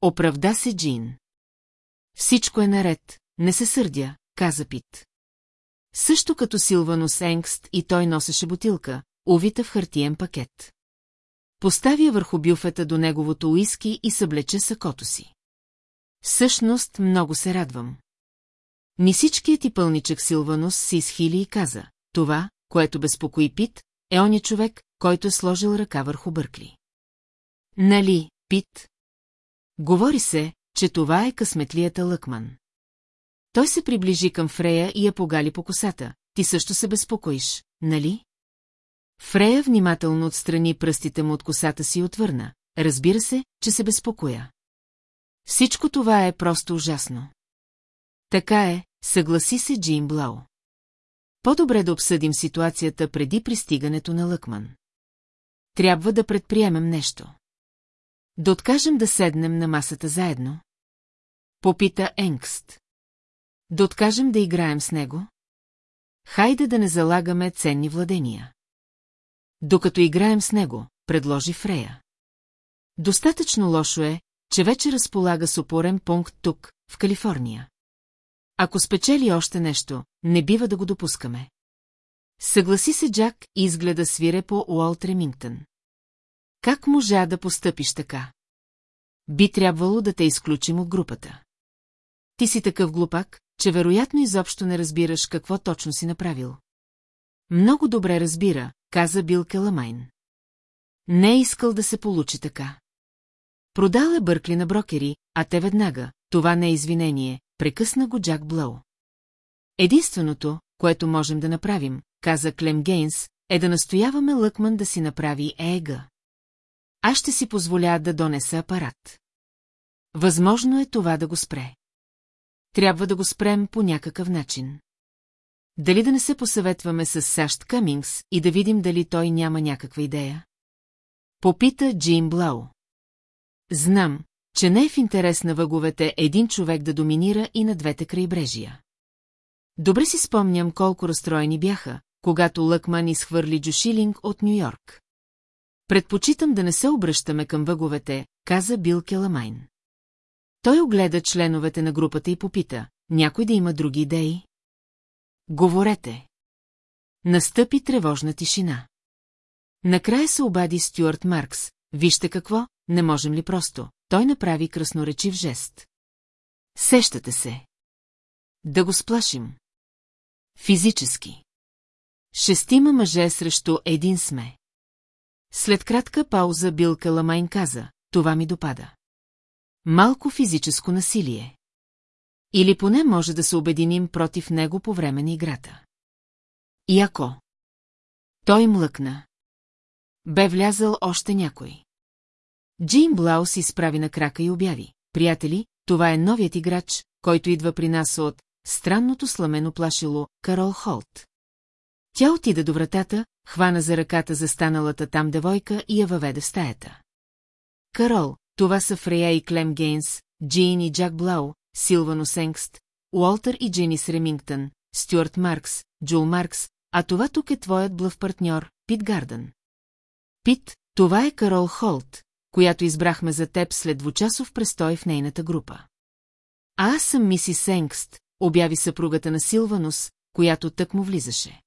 Оправда се Джин. Всичко е наред, не се сърдя, каза Пит. Също като Силванус Енгст и той носеше бутилка, увита в хартиен пакет. Поставя върху бюфета до неговото уиски и съблече сакото си. Всъщност много се радвам. Мисичкият ти пълничък Силванус се изхили и каза, това, което безпокои Пит, е оня човек, който е сложил ръка върху Бъркли. Нали, Пит? Говори се, че това е късметлията Лъкман. Той се приближи към Фрея и я погали по косата. Ти също се безпокоиш, нали? Фрея внимателно отстрани пръстите му от косата си и отвърна. Разбира се, че се безпокоя. Всичко това е просто ужасно. Така е, съгласи се Джин Блау. По-добре да обсъдим ситуацията преди пристигането на Лъкман. Трябва да предприемем нещо. Да откажем да седнем на масата заедно? Попита Енгст. Да откажем да играем с него? Хайде да не залагаме ценни владения. Докато играем с него, предложи Фрея. Достатъчно лошо е, че вече разполага с опорен пункт тук, в Калифорния. Ако спечели още нещо, не бива да го допускаме. Съгласи се Джак и изгледа свире по Уолт Ремингтън. Как можа да постъпиш така? Би трябвало да те изключим от групата. Ти си такъв глупак, че вероятно изобщо не разбираш какво точно си направил. Много добре разбира, каза Бил Келамайн. Не е искал да се получи така. Продал е Бъркли на брокери, а те веднага, това не е извинение, прекъсна го Джак Блоу. Единственото, което можем да направим, каза Клем Гейнс, е да настояваме Лъкман да си направи ЕГА. Аз ще си позволя да донеса апарат. Възможно е това да го спре. Трябва да го спрем по някакъв начин. Дали да не се посъветваме с САЩ Къмингс и да видим дали той няма някаква идея? Попита Джим Блау. Знам, че не е в интерес на въговете един човек да доминира и на двете крайбрежия. Добре си спомням колко разстроени бяха, когато Лъкман изхвърли Джушилинг от Нью-Йорк. Предпочитам да не се обръщаме към въговете, каза Бил Келамайн. Той огледа членовете на групата и попита, някой да има други идеи? Говорете. Настъпи тревожна тишина. Накрая се обади Стюарт Маркс. Вижте какво, не можем ли просто? Той направи красноречив жест. Сещате се. Да го сплашим. Физически. Шестима мъже срещу един сме. След кратка пауза Бил Каламайн каза, това ми допада. Малко физическо насилие. Или поне може да се обединим против него по време на играта. И ако... Той млъкна. Бе влязал още някой. Джим Блау се изправи на крака и обяви. Приятели, това е новият играч, който идва при нас от странното сламено плашило Карол Холт. Тя отида до вратата, хвана за ръката за станалата там девойка и я въведе в стаята. Карол, това са Фрея и Клем Гейнс, Джин и Джак Блау, Силвано Сенгст, Уолтер и Дженис Ремингтън, Стюарт Маркс, Джул Маркс, а това тук е твоят блъв партньор, Пит Гарден. Пит, това е Карол Холт, която избрахме за теб след двучасов престой в нейната група. А аз съм миси Сенгст, обяви съпругата на Силванус, която тък му влизаше.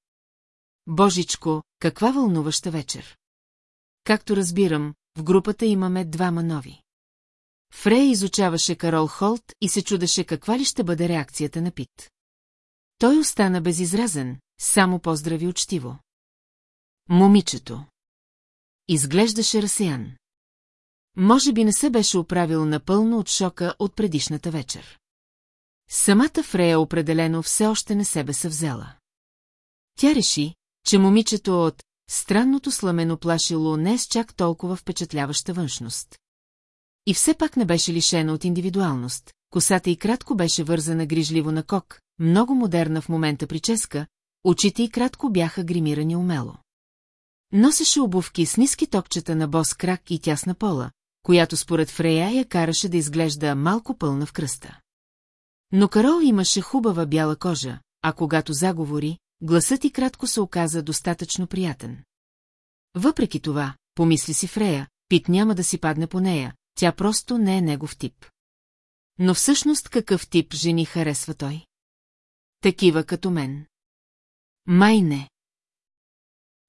Божичко, каква вълнуваща вечер. Както разбирам, в групата имаме двама нови. Фрей изучаваше Карол Холт и се чудеше каква ли ще бъде реакцията на Пит. Той остана безизразен, само поздрави учтиво. Момичето. Изглеждаше разсеян. Може би не се беше оправил напълно от шока от предишната вечер. Самата Фрея определено все още не себе се взела. Тя реши, че момичето от странното сламено плашило не е с чак толкова впечатляваща външност. И все пак не беше лишена от индивидуалност. Косата и кратко беше вързана грижливо на кок, много модерна в момента прическа, очите и кратко бяха гримирани умело. Носеше обувки с ниски токчета на бос крак и тясна пола, която според Фрея я караше да изглежда малко пълна в кръста. Но Карол имаше хубава бяла кожа, а когато заговори, гласът и кратко се оказа достатъчно приятен. Въпреки това, помисли си Фрея, Пит няма да си падне по нея, тя просто не е негов тип. Но всъщност какъв тип жени харесва той? Такива като мен. Май не.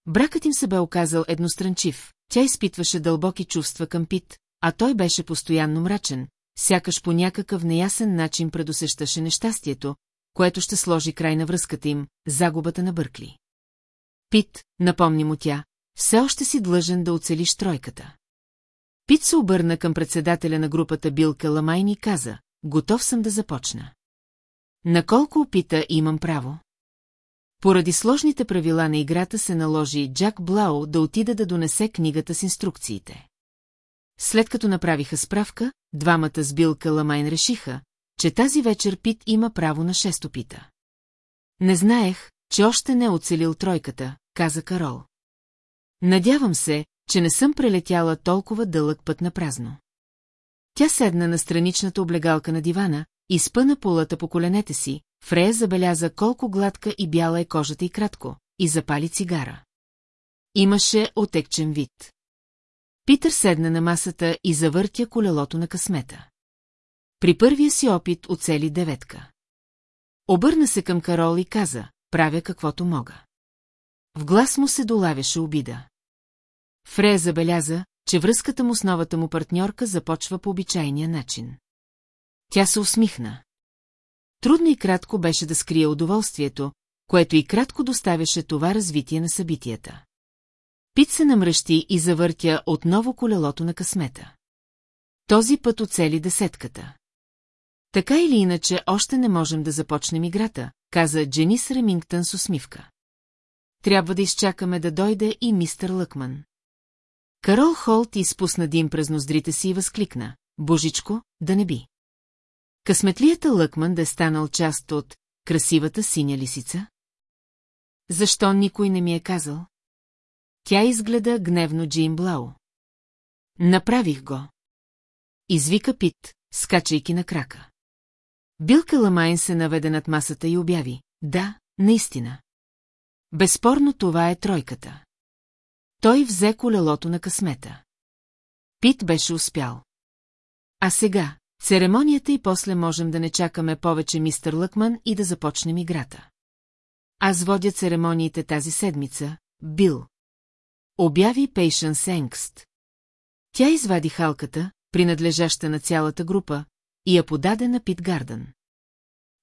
Бракът им се бе оказал едностранчив, тя изпитваше дълбоки чувства към Пит, а той беше постоянно мрачен, сякаш по някакъв неясен начин предусещаше нещастието, което ще сложи край на връзката им, загубата на Бъркли. Пит, напомни му тя, все още си длъжен да оцелиш тройката. Пит се обърна към председателя на групата Билка Ламайн и каза, готов съм да започна. На колко опита имам право? Поради сложните правила на играта се наложи Джак Блау да отида да донесе книгата с инструкциите. След като направиха справка, двамата с Билка Ламайн решиха, че тази вечер Пит има право на шест опита. Не знаех, че още не е оцелил тройката, каза Карол. Надявам се, че не съм прелетяла толкова дълъг път на празно. Тя седна на страничната облегалка на дивана, изпъна полата по коленете си, Фрея забеляза колко гладка и бяла е кожата и кратко, и запали цигара. Имаше отекчен вид. Питър седна на масата и завъртя колелото на късмета. При първия си опит оцели деветка. Обърна се към Карол и каза, правя каквото мога. В глас му се долавяше обида. Фрея забеляза, че връзката му с новата му партньорка започва по обичайния начин. Тя се усмихна. Трудно и кратко беше да скрие удоволствието, което и кратко доставяше това развитие на събитията. Пит се намръщи и завъртя отново колелото на късмета. Този път оцели десетката. Така или иначе още не можем да започнем играта, каза Дженис Ремингтън с усмивка. Трябва да изчакаме да дойде и мистер Лъкман. Карол Холт изпусна дим през ноздрите си и възкликна. Божичко, да не би. Късметлията Лъкман да е станал част от красивата синя лисица? Защо никой не ми е казал? Тя изгледа гневно Джин Блау. Направих го. Извика Пит, скачайки на крака. Бил Каламайн се наведе над масата и обяви. Да, наистина. Безспорно това е тройката. Той взе колелото на късмета. Пит беше успял. А сега, церемонията и после можем да не чакаме повече мистер Лъкман и да започнем играта. Аз водя церемониите тази седмица, Бил. Обяви Пейшънс Енгст. Тя извади халката, принадлежаща на цялата група, и я подаде на Пит Гардън.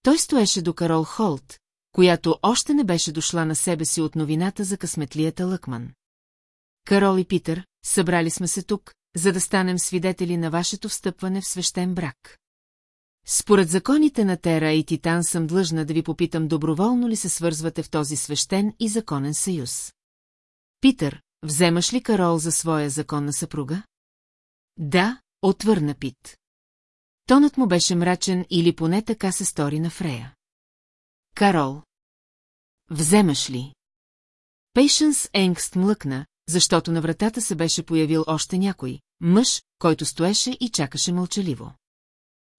Той стоеше до Карол Холт, която още не беше дошла на себе си от новината за късметлията Лъкман. Карол и Питър, събрали сме се тук, за да станем свидетели на вашето встъпване в свещен брак. Според законите на Тера и Титан съм длъжна да ви попитам доброволно ли се свързвате в този свещен и законен съюз. Питър, вземаш ли Карол за своя законна съпруга? Да, отвърна Пит. Тонът му беше мрачен или поне така се стори на Фрея. Карол. Вземаш ли? Пейшенс Енгст млъкна, защото на вратата се беше появил още някой, мъж, който стоеше и чакаше мълчаливо.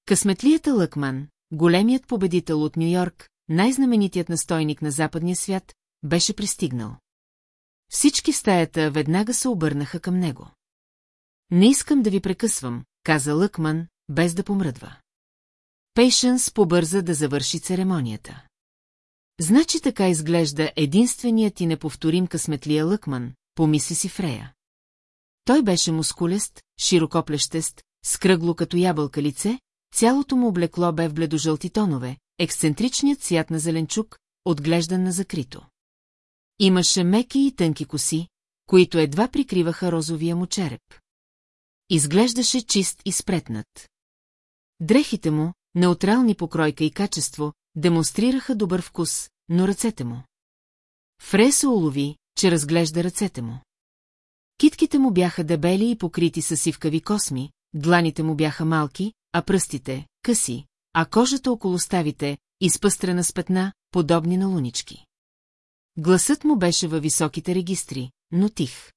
Късметлията Лъкман, големият победител от Нью-Йорк, най-знаменитият настойник на западния свят, беше пристигнал. Всички в стаята веднага се обърнаха към него. Не искам да ви прекъсвам, каза Лъкман, без да помръдва. Пейшенс побърза да завърши церемонията. Значи така изглежда единственият и неповторим късметлия Лъкман, помисли си Фрея. Той беше мускулест, широкоплещест, с кръгло като ябълка лице, цялото му облекло бе в бледожълти тонове, ексцентричният цвят на зеленчук, отглеждан на закрито. Имаше меки и тънки коси, които едва прикриваха розовия му череп. Изглеждаше чист и спретнат. Дрехите му, неутрални покройка и качество, демонстрираха добър вкус, но ръцете му. Фре се улови, че разглежда ръцете му. Китките му бяха дебели и покрити с сивкави косми, дланите му бяха малки, а пръстите – къси, а кожата около ставите – изпъстрена с петна, подобни на лунички. Гласът му беше във високите регистри, но тих.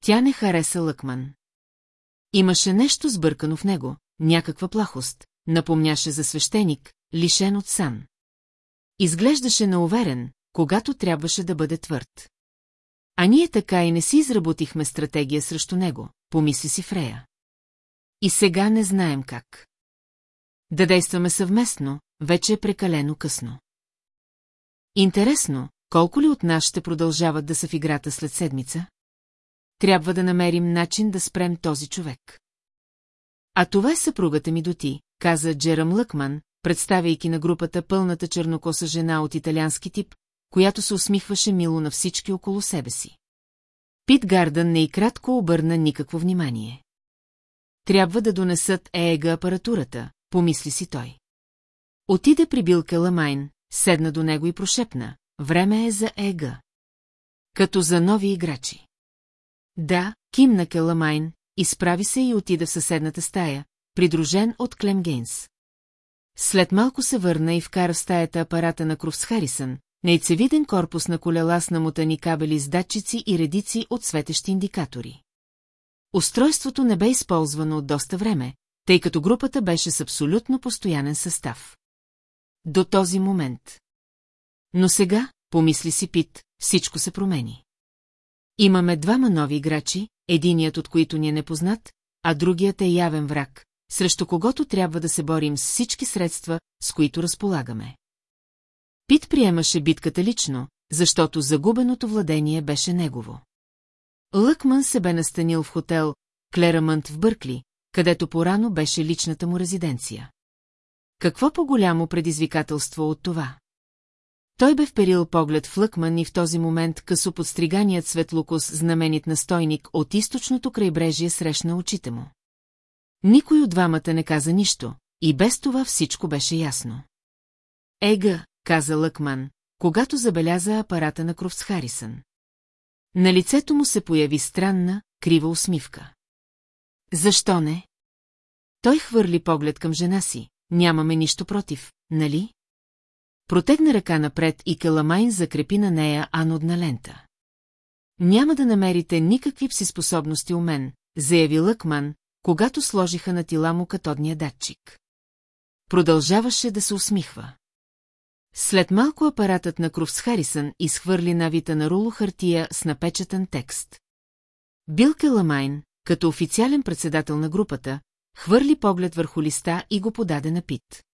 Тя не хареса Лъкман. Имаше нещо сбъркано в него, някаква плахост, напомняше за свещеник, лишен от сан. Изглеждаше неуверен, когато трябваше да бъде твърд. А ние така и не си изработихме стратегия срещу него, помисли си Фрея. И сега не знаем как. Да действаме съвместно, вече е прекалено късно. Интересно, колко ли от нас ще продължават да са в играта след седмица? Трябва да намерим начин да спрем този човек. А това е съпругата ми до ти, каза Джерам Лъкман, представяйки на групата пълната чернокоса жена от италиански тип, която се усмихваше мило на всички около себе си. Пит Гардън не и кратко обърна никакво внимание. Трябва да донесат ЕЕГА апаратурата, помисли си той. Отиде при Бил Келамайн, седна до него и прошепна. Време е за ЕГА. Като за нови играчи. Да, кимна Келамайн, изправи се и отида в съседната стая, придружен от Клем Гейнс. След малко се върна и вкара в стаята апарата на Круфс Харисън, нейцевиден корпус на колела с намотани кабели с датчици и редици от светещи индикатори. Устройството не бе използвано от доста време, тъй като групата беше с абсолютно постоянен състав. До този момент. Но сега, помисли си Пит, всичко се промени. Имаме двама нови играчи, единият от които ни е непознат, а другият е явен враг, срещу когото трябва да се борим с всички средства, с които разполагаме. Пит приемаше битката лично, защото загубеното владение беше негово. Лъкман се бе настанил в хотел Клерамънт в Бъркли, където порано беше личната му резиденция. Какво по-голямо предизвикателство от това? Той бе вперил поглед в Лъкман и в този момент късо подстриганият светлокос знаменит настойник от източното крайбрежие срещна очите му. Никой от двамата не каза нищо, и без това всичко беше ясно. Ега, каза Лъкман, когато забеляза апарата на Кровс Харисън. На лицето му се появи странна, крива усмивка. Защо не? Той хвърли поглед към жена си. Нямаме нищо против, нали? Протегна ръка напред и Каламайн закрепи на нея анодна лента. Няма да намерите никакви псиспособности у мен, заяви Лъкман, когато сложиха на тила му катодния датчик. Продължаваше да се усмихва. След малко апаратът на Круфс Харисън изхвърли навита на руло хартия с напечатан текст. Бил Келамайн, като официален председател на групата, хвърли поглед върху листа и го подаде на Пит.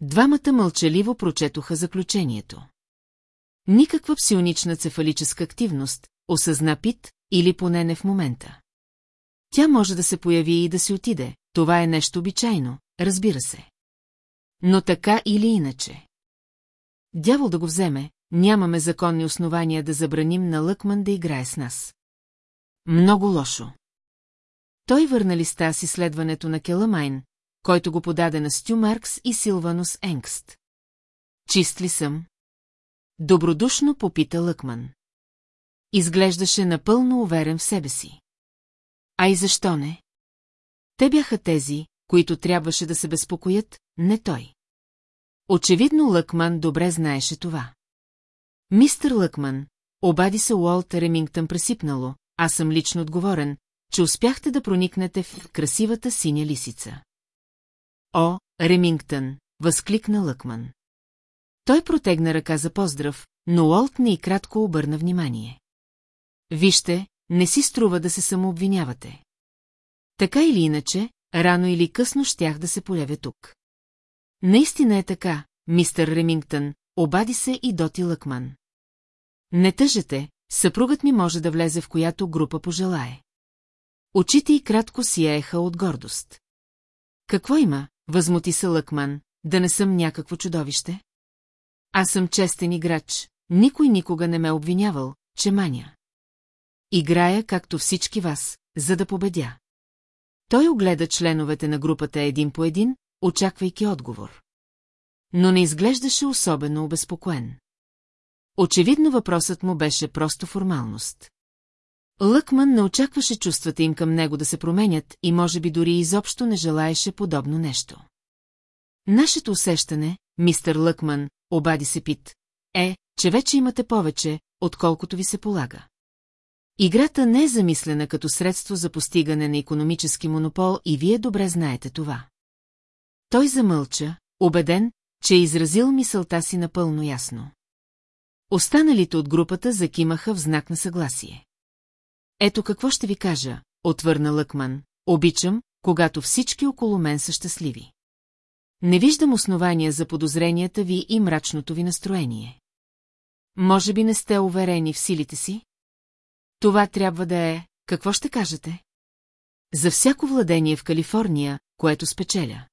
Двамата мълчаливо прочетоха заключението. Никаква псионична цефалическа активност, осъзна Пит, или поне не в момента. Тя може да се появи и да си отиде, това е нещо обичайно, разбира се. Но така или иначе. Дявол да го вземе, нямаме законни основания да забраним на Лъкман да играе с нас. Много лошо. Той върна листа с изследването на Келамайн, който го подаде на Стю Маркс и Силванус Енгст. Чист ли съм? Добродушно попита Лъкман. Изглеждаше напълно уверен в себе си. А и защо не? Те бяха тези, които трябваше да се безпокоят, не той. Очевидно Лъкман добре знаеше това. Мистер Лъкман, обади се Уолт Ремингтън пресипнало, аз съм лично отговорен, че успяхте да проникнете в красивата синя лисица. О, Ремингтън, възкликна Лъкман. Той протегна ръка за поздрав, но Уолт не и кратко обърна внимание. Вижте, не си струва да се самообвинявате. Така или иначе, рано или късно щях да се полявя тук. Наистина е така, мистер Ремингтън, обади се и Доти Лъкман. Не тъжете, съпругът ми може да влезе в която група пожелае. Очите й кратко сияеха от гордост. Какво има, възмути се Лъкман, да не съм някакво чудовище? Аз съм честен играч, никой никога не ме обвинявал, че маня. Играя, както всички вас, за да победя. Той огледа членовете на групата един по един, очаквайки отговор. Но не изглеждаше особено обезпокоен. Очевидно въпросът му беше просто формалност. Лъкман не очакваше чувствата им към него да се променят и може би дори изобщо не желаеше подобно нещо. Нашето усещане, мистер Лъкман, обади се Пит, е, че вече имате повече, отколкото ви се полага. Играта не е замислена като средство за постигане на економически монопол и вие добре знаете това. Той замълча, убеден, че е изразил мисълта си напълно ясно. Останалите от групата закимаха в знак на съгласие. Ето какво ще ви кажа, отвърна Лъкман. Обичам, когато всички около мен са щастливи. Не виждам основания за подозренията ви и мрачното ви настроение. Може би не сте уверени в силите си? Това трябва да е... Какво ще кажете? За всяко владение в Калифорния, което спечеля.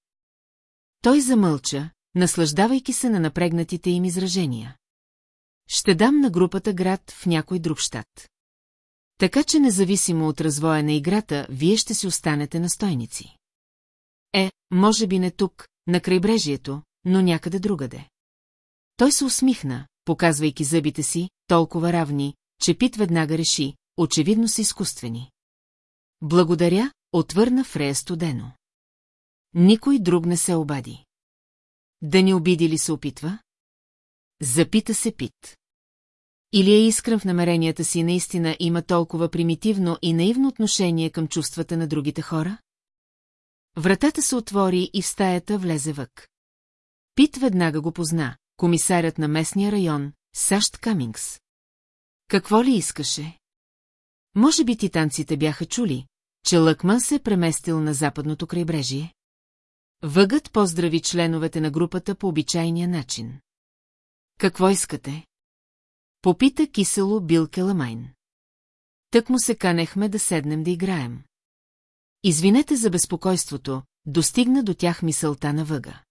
Той замълча, наслаждавайки се на напрегнатите им изражения. Ще дам на групата град в някой друг щат. Така че независимо от развоя на играта, вие ще си останете настойници. Е, може би не тук, на крайбрежието, но някъде другаде. Той се усмихна, показвайки зъбите си, толкова равни, че Пит веднага реши, очевидно са изкуствени. Благодаря, отвърна Фрея студено. Никой друг не се обади. Да ни обиди ли се опитва? Запита се Пит. Или е искрен в намеренията си наистина има толкова примитивно и наивно отношение към чувствата на другите хора? Вратата се отвори и в стаята влезе вък. Пит веднага го позна, комисарят на местния район, САЩ Камингс. Какво ли искаше? Може би титанците бяха чули, че Лъкман се е преместил на западното крайбрежие? Въгът поздрави членовете на групата по обичайния начин. Какво искате? Попита кисело Бил Келамайн. Тък му се канехме да седнем да играем. Извинете за безпокойството, достигна до тях мисълта на въга.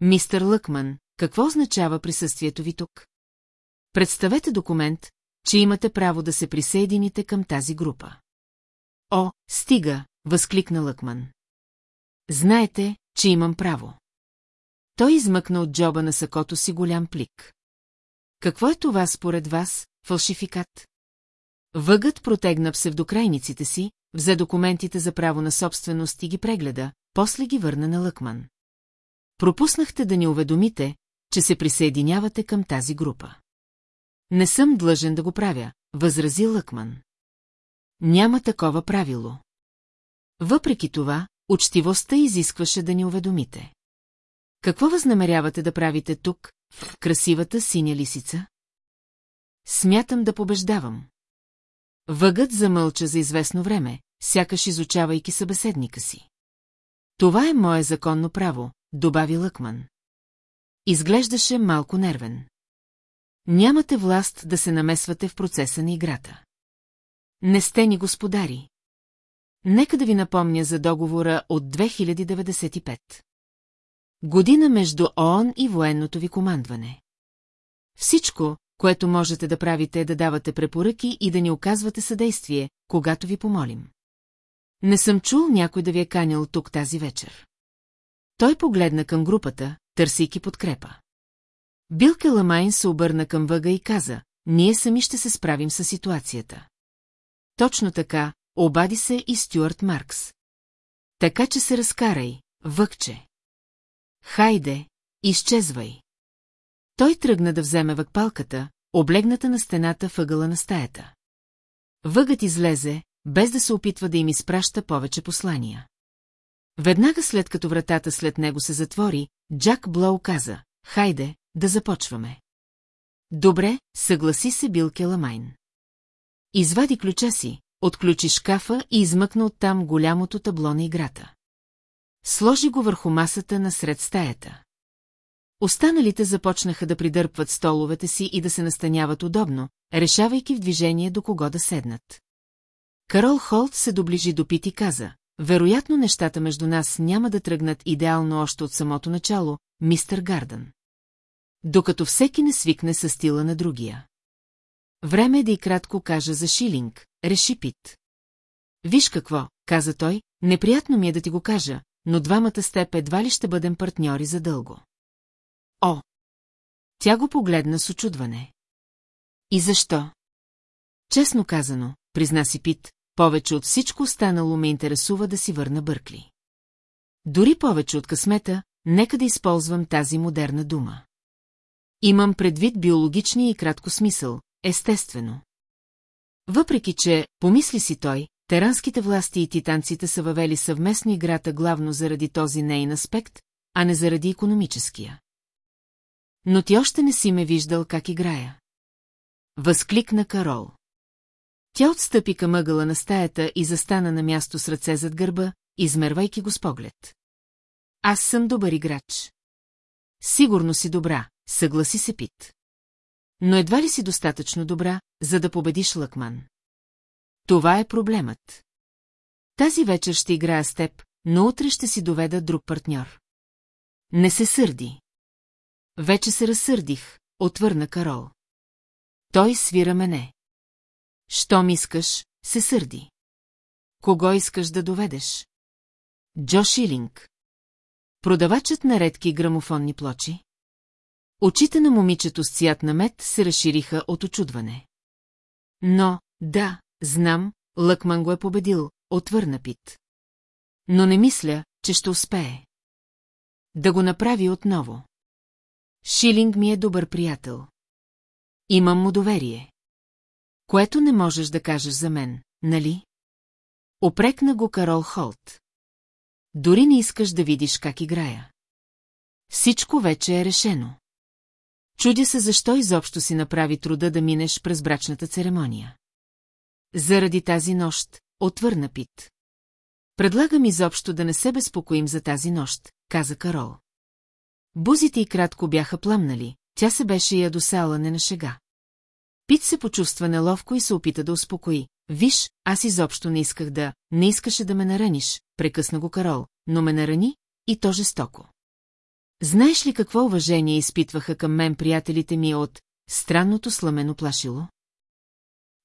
Мистер Лъкман, какво означава присъствието ви тук? Представете документ, че имате право да се присъедините към тази група. О, стига, възкликна Лъкман. Знаете, че имам право. Той измъкна от джоба на сакото си голям плик. Какво е това според вас, фалшификат? Въгът протегна псевдокрайниците си, взе документите за право на собственост и ги прегледа, после ги върна на Лъкман. Пропуснахте да ни уведомите, че се присъединявате към тази група. Не съм длъжен да го правя, възрази Лъкман. Няма такова правило. Въпреки това, учтивостта изискваше да ни уведомите. Какво възнамерявате да правите тук, в красивата синя лисица? Смятам да побеждавам. Въгът замълча за известно време, сякаш изучавайки събеседника си. Това е мое законно право, добави Лъкман. Изглеждаше малко нервен. Нямате власт да се намесвате в процеса на играта. Не сте ни господари. Нека да ви напомня за договора от 2095. Година между ООН и военното ви командване. Всичко, което можете да правите е да давате препоръки и да ни оказвате съдействие, когато ви помолим. Не съм чул някой да ви е канял тук тази вечер. Той погледна към групата, търсейки подкрепа. Билке Ламайн се обърна към въга и каза, ние сами ще се справим с ситуацията. Точно така, обади се и Стюарт Маркс. Така че се разкарай, въгче. Хайде, изчезвай. Той тръгна да вземе въкпалката, облегната на стената въгъла на стаята. Въгът излезе, без да се опитва да им изпраща повече послания. Веднага след като вратата след него се затвори, Джак Блоу каза, хайде, да започваме. Добре, съгласи се Бил Келамайн. Извади ключа си, отключи шкафа и измъкна оттам голямото табло на играта. Сложи го върху масата насред стаята. Останалите започнаха да придърпват столовете си и да се настаняват удобно, решавайки в движение до кого да седнат. Карол Холт се доближи до Пит и каза, вероятно нещата между нас няма да тръгнат идеално още от самото начало, мистер Гардън. Докато всеки не свикне със стила на другия. Време е да и кратко кажа за Шилинг, реши Пит. Виж какво, каза той, неприятно ми е да ти го кажа, но двамата с теб едва ли ще бъдем партньори за дълго. О! Тя го погледна с очудване. И защо? Честно казано, призна си Пит, повече от всичко останало ме интересува да си върна Бъркли. Дори повече от късмета, нека да използвам тази модерна дума. Имам предвид биологичния и кратко смисъл, естествено. Въпреки, че, помисли си той, теранските власти и титанците са въвели съвместно играта главно заради този нейн аспект, а не заради економическия. Но ти още не си ме виждал как играя. Възкликна Карол. Тя отстъпи към ъгъла на стаята и застана на място с ръце зад гърба, измервайки го с поглед. Аз съм добър играч. Сигурно си добра, съгласи се Пит. Но едва ли си достатъчно добра, за да победиш Лъкман? Това е проблемът. Тази вечер ще играя с теб, но утре ще си доведа друг партньор. Не се сърди. Вече се разсърдих, отвърна Карол. Той свира мене. Щом искаш, се сърди. Кого искаш да доведеш? Джо Шилинг. Продавачът на редки грамофонни плочи. Очите на момичето с цвят на мед се разшириха от очудване. Но, да, знам, Лъкман го е победил, отвърна Пит. Но не мисля, че ще успее. Да го направи отново. Шилинг ми е добър приятел. Имам му доверие. Което не можеш да кажеш за мен, нали? Опрекна го Карол Холт. Дори не искаш да видиш как играя. Всичко вече е решено. Чудя се защо изобщо си направи труда да минеш през брачната церемония. Заради тази нощ, отвърна Пит. Предлагам изобщо да не се безпокоим за тази нощ, каза Карол. Бузите и кратко бяха пламнали, тя се беше ядосала не на шега. Пит се почувства неловко и се опита да успокои. Виж, аз изобщо не исках да, не искаше да ме нараниш, прекъсна го Карол, но ме нарани и то жестоко. Знаеш ли какво уважение изпитваха към мен приятелите ми от странното сламено плашило?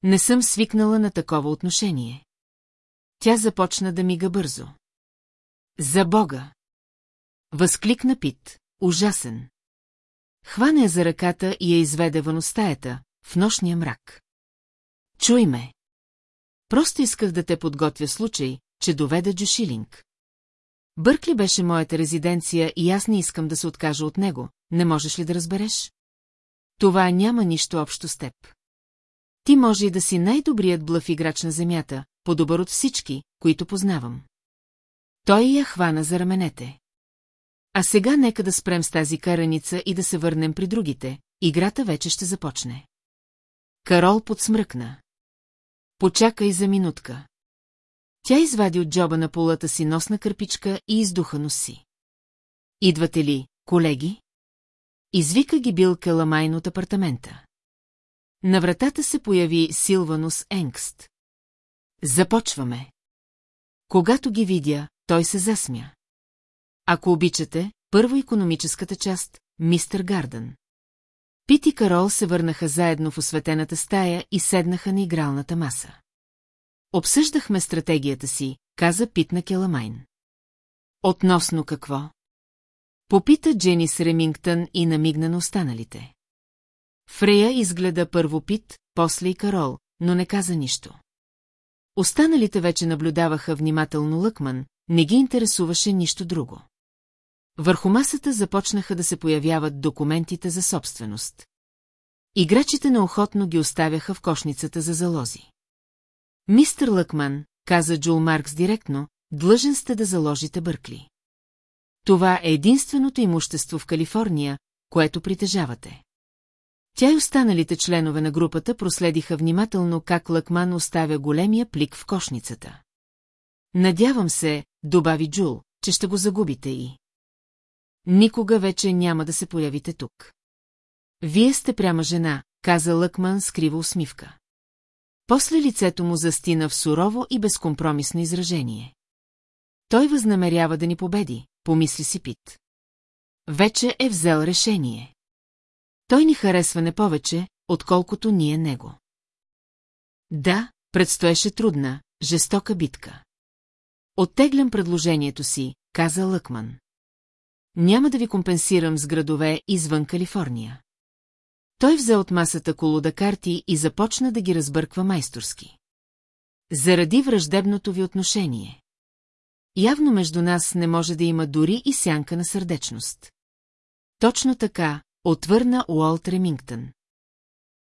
Не съм свикнала на такова отношение. Тя започна да мига бързо. За Бога! Възкликна Пит, ужасен. Хвана я за ръката и я изведе вън стаята, в нощния мрак. Чуй ме. Просто исках да те подготвя случай, че доведа Джушилинг. Бъркли беше моята резиденция и аз не искам да се откажа от него, не можеш ли да разбереш? Това няма нищо общо с теб. Ти може и да си най-добрият блъв играч на земята, по-добър от всички, които познавам. Той я хвана за раменете. А сега нека да спрем с тази караница и да се върнем при другите, играта вече ще започне. Карол подсмръкна. Почакай за минутка. Тя извади от джоба на полата си носна кърпичка и издуха носи. Идвате ли, колеги? Извика ги бил Келамайн от апартамента. На вратата се появи Силванус Енгст. Започваме. Когато ги видя, той се засмя. Ако обичате, първо економическата част, мистер Гарден. Пит и Карол се върнаха заедно в осветената стая и седнаха на игралната маса. Обсъждахме стратегията си, каза Пит на Келамайн. Относно какво? Попита Дженис Ремингтън и намигна на останалите. Фрея изгледа първо Пит, после и Карол, но не каза нищо. Останалите вече наблюдаваха внимателно Лъкман, не ги интересуваше нищо друго. Върху масата започнаха да се появяват документите за собственост. Играчите неохотно ги оставяха в кошницата за залози. Мистер Лъкман, каза Джул Маркс директно, длъжен сте да заложите Бъркли. Това е единственото имущество в Калифорния, което притежавате. Тя и останалите членове на групата проследиха внимателно как Лъкман оставя големия плик в кошницата. Надявам се, добави Джул, че ще го загубите и... Никога вече няма да се появите тук. Вие сте пряма жена, каза Лъкман с крива усмивка. После лицето му застина в сурово и безкомпромисно изражение. Той възнамерява да ни победи, помисли си Пит. Вече е взел решение. Той ни харесва не повече, отколкото ние него. Да, предстоеше трудна, жестока битка. Оттеглям предложението си, каза Лъкман. Няма да ви компенсирам с градове извън Калифорния. Той взе от масата колода карти и започна да ги разбърква майсторски. Заради враждебното ви отношение. Явно между нас не може да има дори и сянка на сърдечност. Точно така, отвърна Уолт Ремингтън.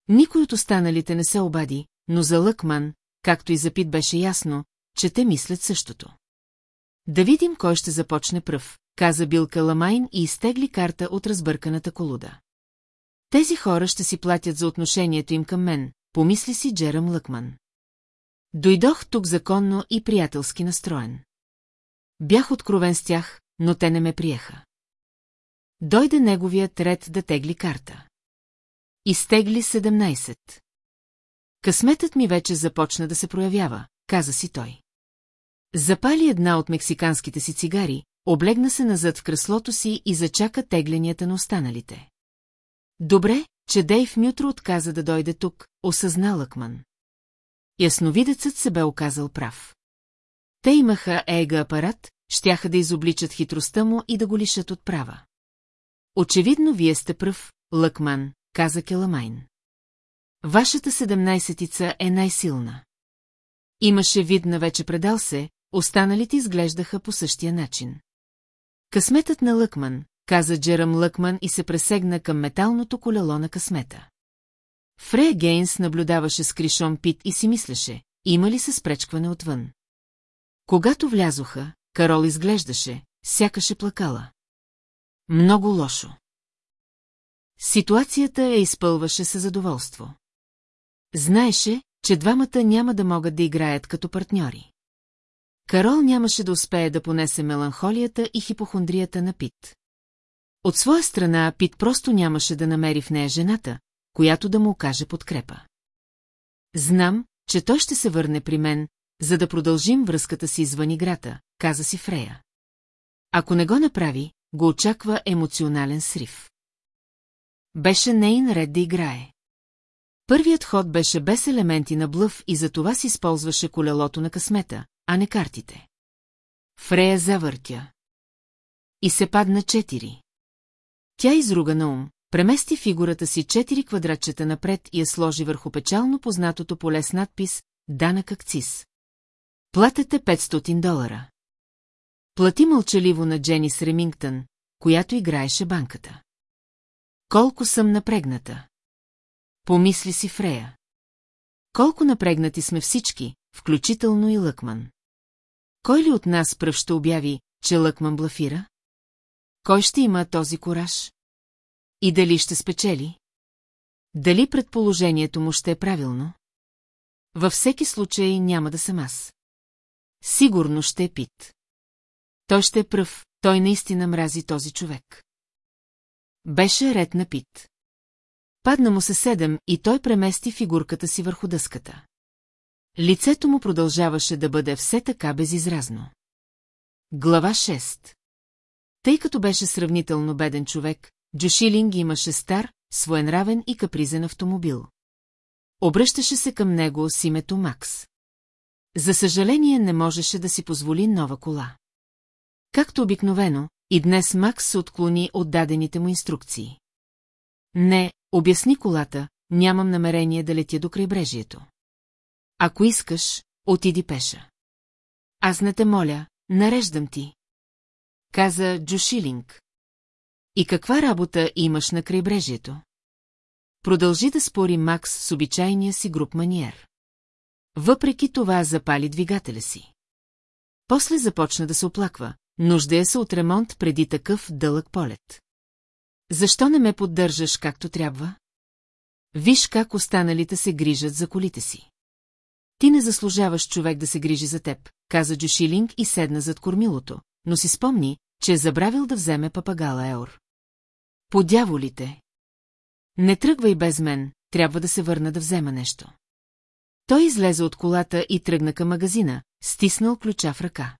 Никой от останалите не се обади, но за Лъкман, както и за Пит беше ясно, че те мислят същото. Да видим кой ще започне пръв, каза Бил Каламайн и изтегли карта от разбърканата колуда. Тези хора ще си платят за отношението им към мен, помисли си Джерам Лъкман. Дойдох тук законно и приятелски настроен. Бях откровен с тях, но те не ме приеха. Дойде неговият ред да тегли карта. Изтегли 17. Късметът ми вече започна да се проявява, каза си той. Запали една от мексиканските си цигари, облегна се назад в креслото си и зачака тегленията на останалите. Добре, че Дейв Мютро отказа да дойде тук, осъзна Лъкман. Ясновидецът се бе оказал прав. Те имаха ега апарат, щяха да изобличат хитростта му и да го лишат от права. Очевидно вие сте пръв, Лъкман, каза Келамайн. Вашата седемнайсетица е най-силна. Имаше вид на вече предал се, останалите изглеждаха по същия начин. Късметът на Лъкман, каза Джерам Лъкман и се пресегна към металното колело на късмета. Фрея Гейнс наблюдаваше с Кришон Пит и си мислеше, има ли се спречкване отвън. Когато влязоха, Карол изглеждаше, сякаше плакала. Много лошо. Ситуацията я изпълваше със задоволство. Знаеше, че двамата няма да могат да играят като партньори. Карол нямаше да успее да понесе меланхолията и хипохондрията на Пит. От своя страна Пит просто нямаше да намери в нея жената, която да му окаже подкрепа. Знам, че той ще се върне при мен, за да продължим връзката си извън играта, каза си Фрея. Ако не го направи, го очаква емоционален срив. Беше нейн ред да играе. Първият ход беше без елементи на блъв и за това си използваше колелото на късмета, а не картите. Фрея завъртя. И се падна четири. Тя изруга на ум, премести фигурата си четири квадратчета напред и я сложи върху печално познатото поле с надпис «Данък акциз». Платете 500 долара. Плати мълчаливо на Дженис Ремингтън, която играеше банката. Колко съм напрегната. Помисли си Фрея. Колко напрегнати сме всички, включително и Лъкман. Кой ли от нас пръв ще обяви, че Лъкман блафира? Кой ще има този кораж? И дали ще спечели? Дали предположението му ще е правилно? Във всеки случай няма да съм аз. Сигурно ще е Пит. Той ще е пръв, той наистина мрази този човек. Беше ред на Пит. Падна му се седем и той премести фигурката си върху дъската. Лицето му продължаваше да бъде все така безизразно. Глава 6 Тъй като беше сравнително беден човек, Джошилинг имаше стар, своенравен и капризен автомобил. Обръщаше се към него с името Макс. За съжаление не можеше да си позволи нова кола. Както обикновено, и днес Макс се отклони от дадените му инструкции. Не, обясни колата, нямам намерение да летя до крайбрежието. Ако искаш, отиди пеша. Аз не те моля, нареждам ти. Каза Джошилинг. И каква работа имаш на крайбрежието? Продължи да спори Макс с обичайния си груп маниер. Въпреки това запали двигателя си. После започна да се оплаква, нуждая се от ремонт преди такъв дълъг полет. Защо не ме поддържаш както трябва? Виж как останалите се грижат за колите си. Ти не заслужаваш човек да се грижи за теб, каза Джошилинг и седна зад кормилото, но си спомни, че е забравил да вземе папагала Еор. По дяволите! Не тръгвай без мен, трябва да се върна да взема нещо. Той излезе от колата и тръгна към магазина, стиснал ключа в ръка.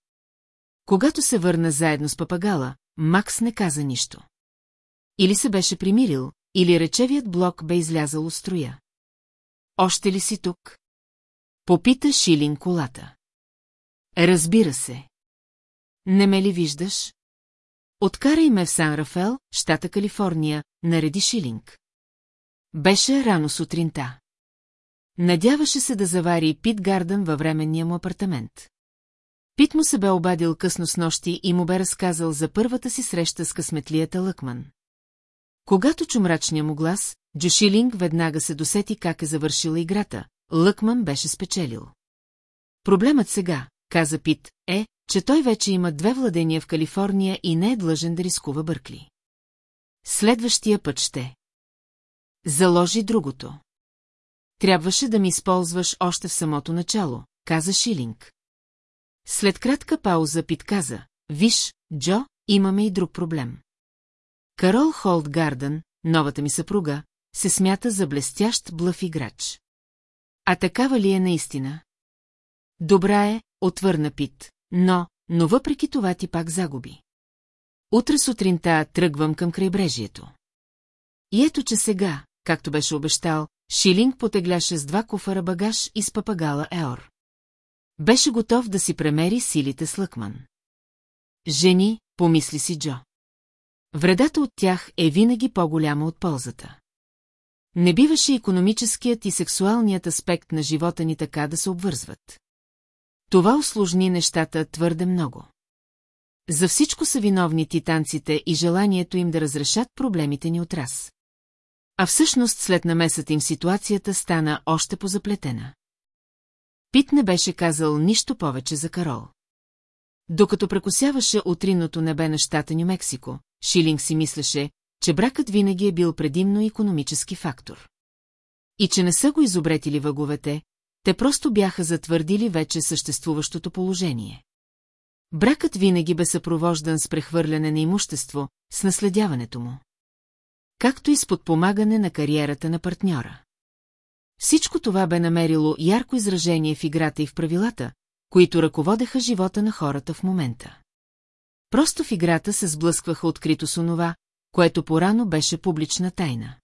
Когато се върна заедно с папагала, Макс не каза нищо. Или се беше примирил, или речевият блок бе излязал от строя. Още ли си тук? Попита Шилин колата. Разбира се. Не ме ли виждаш? Откарай ме в Сан Рафел, щата Калифорния, нареди Шилинг. Беше рано сутринта. Надяваше се да завари Пит Гардън във временния му апартамент. Пит му се бе обадил късно с нощи и му бе разказал за първата си среща с късметлията Лъкман. Когато чу мрачния му глас, Джошилинг веднага се досети как е завършила играта. Лъкман беше спечелил. Проблемът сега, каза Пит, е, че той вече има две владения в Калифорния и не е длъжен да рискува Бъркли. Следващия път ще. Заложи другото. Трябваше да ми използваш още в самото начало, каза Шилинг. След кратка пауза Пит каза, виж, Джо, имаме и друг проблем. Карол Холд Гарден, новата ми съпруга, се смята за блестящ блъв играч. А такава ли е наистина? Добра е, отвърна Пит, но, но въпреки това ти пак загуби. Утре сутринта тръгвам към крайбрежието. И ето, че сега, както беше обещал, Шилинг потегляше с два куфара багаж и с папагала Еор. Беше готов да си премери силите с Лъкман. Жени, помисли си Джо. Вредата от тях е винаги по-голяма от ползата. Не биваше економическият и сексуалният аспект на живота ни така да се обвързват. Това усложни нещата твърде много. За всичко са виновни титанците и желанието им да разрешат проблемите ни от раз. А всъщност след намесата им ситуацията стана още позаплетена. Пит не беше казал нищо повече за Карол. Докато прекосяваше утринното небе на щата Нью-Мексико, Шилинг си мислеше, че бракът винаги е бил предимно економически фактор. И че не са го изобретили въговете, те просто бяха затвърдили вече съществуващото положение. Бракът винаги бе съпровождан с прехвърляне на имущество, с наследяването му. Както и с подпомагане на кариерата на партньора. Всичко това бе намерило ярко изражение в играта и в правилата, които ръководеха живота на хората в момента. Просто в играта се сблъскваха открито с онова, което порано беше публична тайна.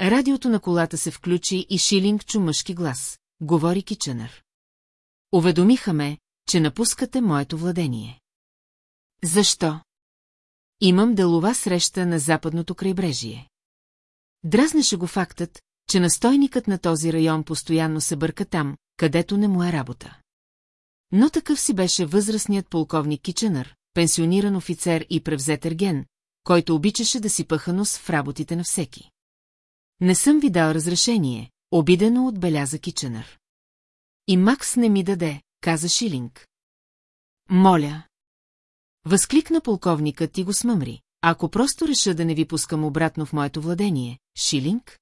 Радиото на колата се включи и Шилинг чу мъжки глас. Говори Киченър. Уведомиха ме, че напускате моето владение. Защо? Имам делова среща на западното крайбрежие. Дразнеше го фактът, че настойникът на този район постоянно се бърка там, където не му е работа. Но такъв си беше възрастният полковник Киченър, пенсиониран офицер и превзет ерген, който обичаше да си пъха нос в работите на всеки. Не съм ви дал разрешение, обидено отбеляза Киченър. И Макс не ми даде, каза Шилинг. Моля. Възкликна полковникът и го смъмри. Ако просто реша да не ви пускам обратно в моето владение, Шилинг?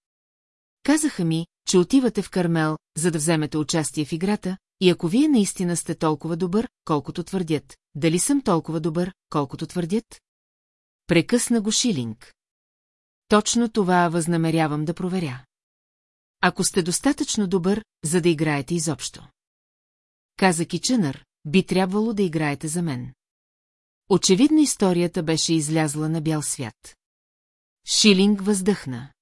Казаха ми, че отивате в Кармел, за да вземете участие в играта, и ако вие наистина сте толкова добър, колкото твърдят, дали съм толкова добър, колкото твърдят? Прекъсна го Шилинг. Точно това възнамерявам да проверя. Ако сте достатъчно добър, за да играете изобщо. Каза Кичънър, би трябвало да играете за мен. Очевидно историята беше излязла на бял свят. Шилинг въздъхна.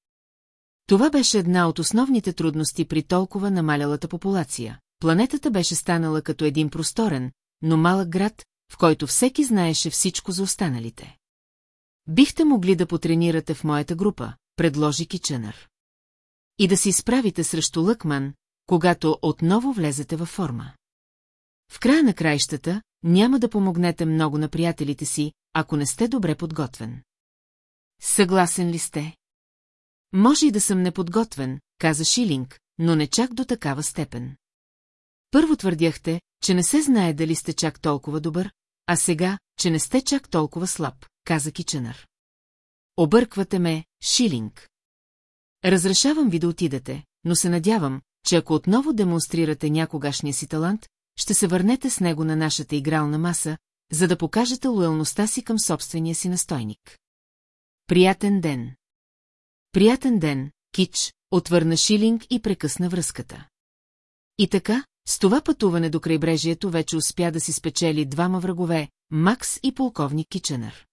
Това беше една от основните трудности при толкова намалялата популация. Планетата беше станала като един просторен, но малък град, в който всеки знаеше всичко за останалите. Бихте могли да потренирате в моята група, предложи Киченър. И да се изправите срещу Лъкман, когато отново влезете във форма. В края на краищата няма да помогнете много на приятелите си, ако не сте добре подготвен. Съгласен ли сте? Може и да съм неподготвен, каза Шилинг, но не чак до такава степен. Първо твърдяхте, че не се знае дали сте чак толкова добър, а сега, че не сте чак толкова слаб, каза Киченър. Обърквате ме, Шилинг. Разрешавам ви да отидете, но се надявам, че ако отново демонстрирате някогашния си талант, ще се върнете с него на нашата игрална маса, за да покажете лоялността си към собствения си настойник. Приятен ден! Приятен ден, Кич, отвърна Шилинг и прекъсна връзката. И така, с това пътуване до крайбрежието вече успя да си спечели двама врагове, Макс и полковник Киченър.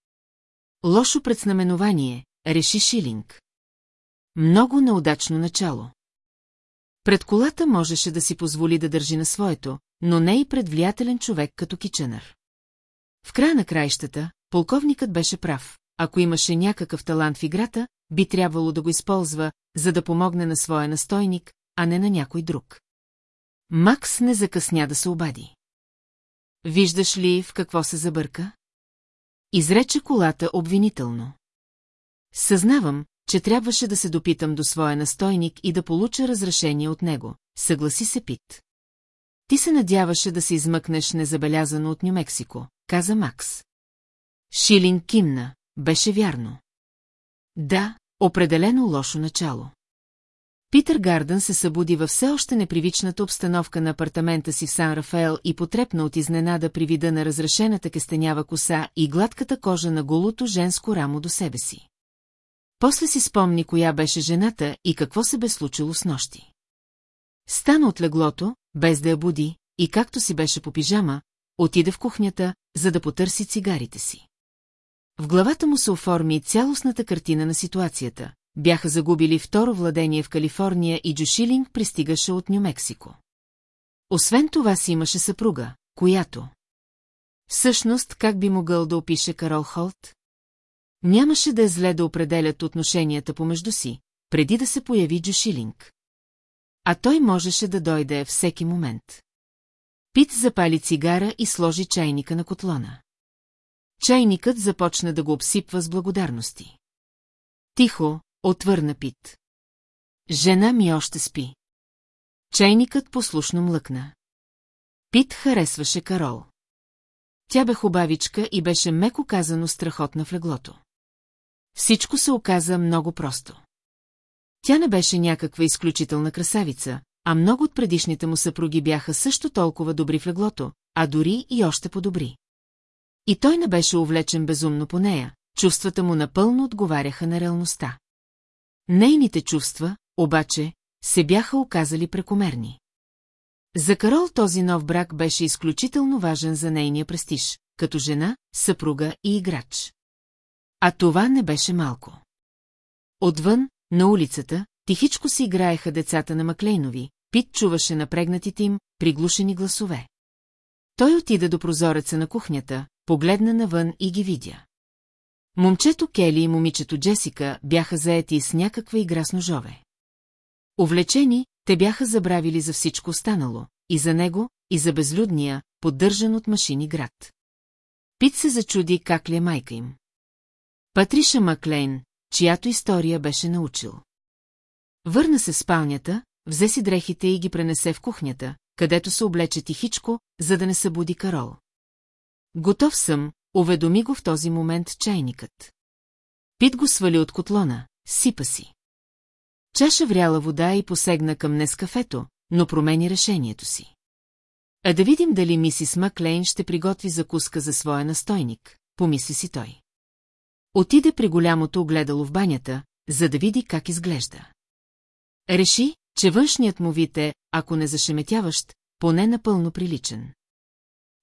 Лошо предзнаменование, реши Шилинг. Много неудачно начало. Пред колата можеше да си позволи да държи на своето, но не и пред влиятелен човек като Киченър. В края на краищата, полковникът беше прав. Ако имаше някакъв талант в играта, би трябвало да го използва, за да помогне на своя настойник, а не на някой друг. Макс не закъсня да се обади. Виждаш ли в какво се забърка? Изрече колата обвинително. Съзнавам, че трябваше да се допитам до своя настойник и да получа разрешение от него, съгласи се Пит. Ти се надяваше да се измъкнеш незабелязано от Нью-Мексико, каза Макс. Шилин кимна, беше вярно. Да, определено лошо начало. Питър Гардън се събуди във все още непривичната обстановка на апартамента си в Сан-Рафаел и потрепна от изненада при вида на разрешената кестенява коса и гладката кожа на голото женско рамо до себе си. После си спомни коя беше жената и какво се бе случило с нощи. Стана от леглото, без да я буди, и както си беше по пижама, отиде в кухнята, за да потърси цигарите си. В главата му се оформи цялостната картина на ситуацията. Бяха загубили второ владение в Калифорния и Джошилинг пристигаше от Нью-Мексико. Освен това си имаше съпруга, която... Всъщност, как би могъл да опише Карол Холт? Нямаше да е зле да определят отношенията помежду си, преди да се появи Джошилинг. А той можеше да дойде всеки момент. Пит запали цигара и сложи чайника на котлона. Чайникът започна да го обсипва с благодарности. Тихо, отвърна Пит. Жена ми още спи. Чайникът послушно млъкна. Пит харесваше Карол. Тя бе хубавичка и беше меко казано страхотна в леглото. Всичко се оказа много просто. Тя не беше някаква изключителна красавица, а много от предишните му съпруги бяха също толкова добри в леглото, а дори и още по-добри. И той не беше увлечен безумно по нея, чувствата му напълно отговаряха на реалността. Нейните чувства, обаче, се бяха оказали прекомерни. За Карол този нов брак беше изключително важен за нейния престиж, като жена, съпруга и играч. А това не беше малко. Отвън, на улицата, тихичко си играеха децата на Маклейнови, Пит чуваше напрегнатите им, приглушени гласове. Той отида до прозореца на кухнята, погледна навън и ги видя. Момчето Кели и момичето Джесика бяха заети с някаква игра с ножове. Увлечени, те бяха забравили за всичко останало, и за него, и за безлюдния, поддържан от машини град. Пит се зачуди как ли е майка им. Патриша Маклейн, чиято история беше научил. Върна се в спалнята, взе си дрехите и ги пренесе в кухнята, където се облече тихичко, за да не събуди Карол. Готов съм, уведоми го в този момент чайникът. Пит го свали от котлона, сипа си. Чаша вряла вода и посегна към нескафето, но промени решението си. А да видим дали мисис Маклейн ще приготви закуска за своя настойник, помисли си той. Отиде при голямото огледало в банята, за да види как изглежда. Реши, че външният му вид е, ако не зашеметяващ, поне напълно приличен.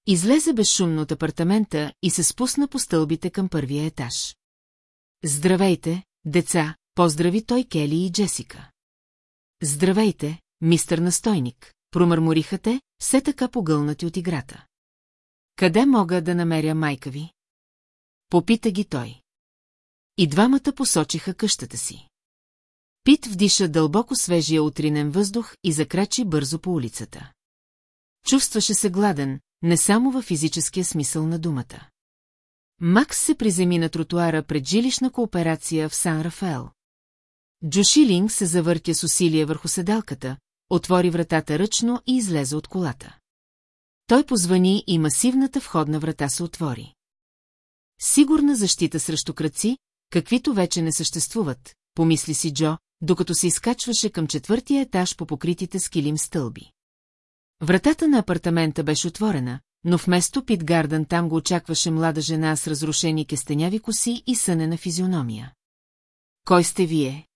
Излезе безшумно от апартамента и се спусна по стълбите към първия етаж. Здравейте, деца, поздрави той Кели и Джесика. Здравейте, мистър настойник, промърмориха те, все така погълнати от играта. Къде мога да намеря майка ви? Попита ги той. И двамата посочиха къщата си. Пит вдиша дълбоко свежия утринен въздух и закрачи бързо по улицата. Чувстваше се гладен, не само във физическия смисъл на думата. Макс се приземи на тротуара пред жилищна кооперация в Сан-Рафаел. Джошилинг се завъртя с усилие върху седалката, отвори вратата ръчно и излезе от колата. Той позвани и масивната входна врата се отвори. Сигурна защита срещу кръци, каквито вече не съществуват, помисли си Джо, докато се изкачваше към четвъртия етаж по покритите с килим стълби. Вратата на апартамента беше отворена, но вместо Пит Гардън там го очакваше млада жена с разрушени кестеняви коси и сънена физиономия. Кой сте вие?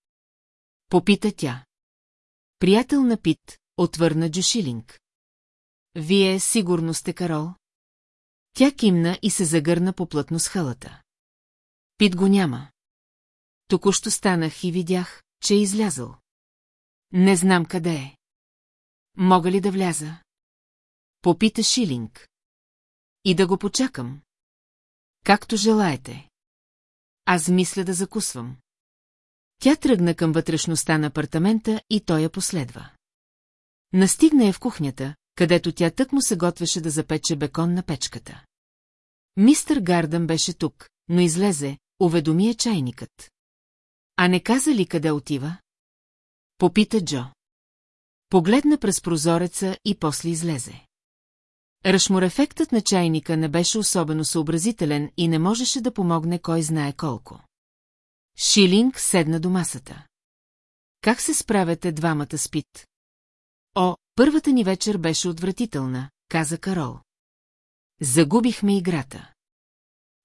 Попита тя. Приятел на Пит, отвърна Джошилинг. Вие сигурно сте Карол? Тя кимна и се загърна поплътно с хълата. Пит го няма. Току-що станах и видях, че е излязъл. Не знам къде е. Мога ли да вляза? Попита Шилинг. И да го почакам. Както желаете. Аз мисля да закусвам. Тя тръгна към вътрешността на апартамента и той я последва. Настигна я в кухнята, където тя тък му се готвеше да запече бекон на печката. Мистър Гардън беше тук, но излезе, уведоми е чайникът. А не каза ли къде отива? Попита Джо. Погледна през прозореца и после излезе. Рашморефектът на чайника не беше особено съобразителен и не можеше да помогне кой знае колко. Шилинг седна до масата. Как се справяте двамата с Пит? О, първата ни вечер беше отвратителна, каза Карол. Загубихме играта.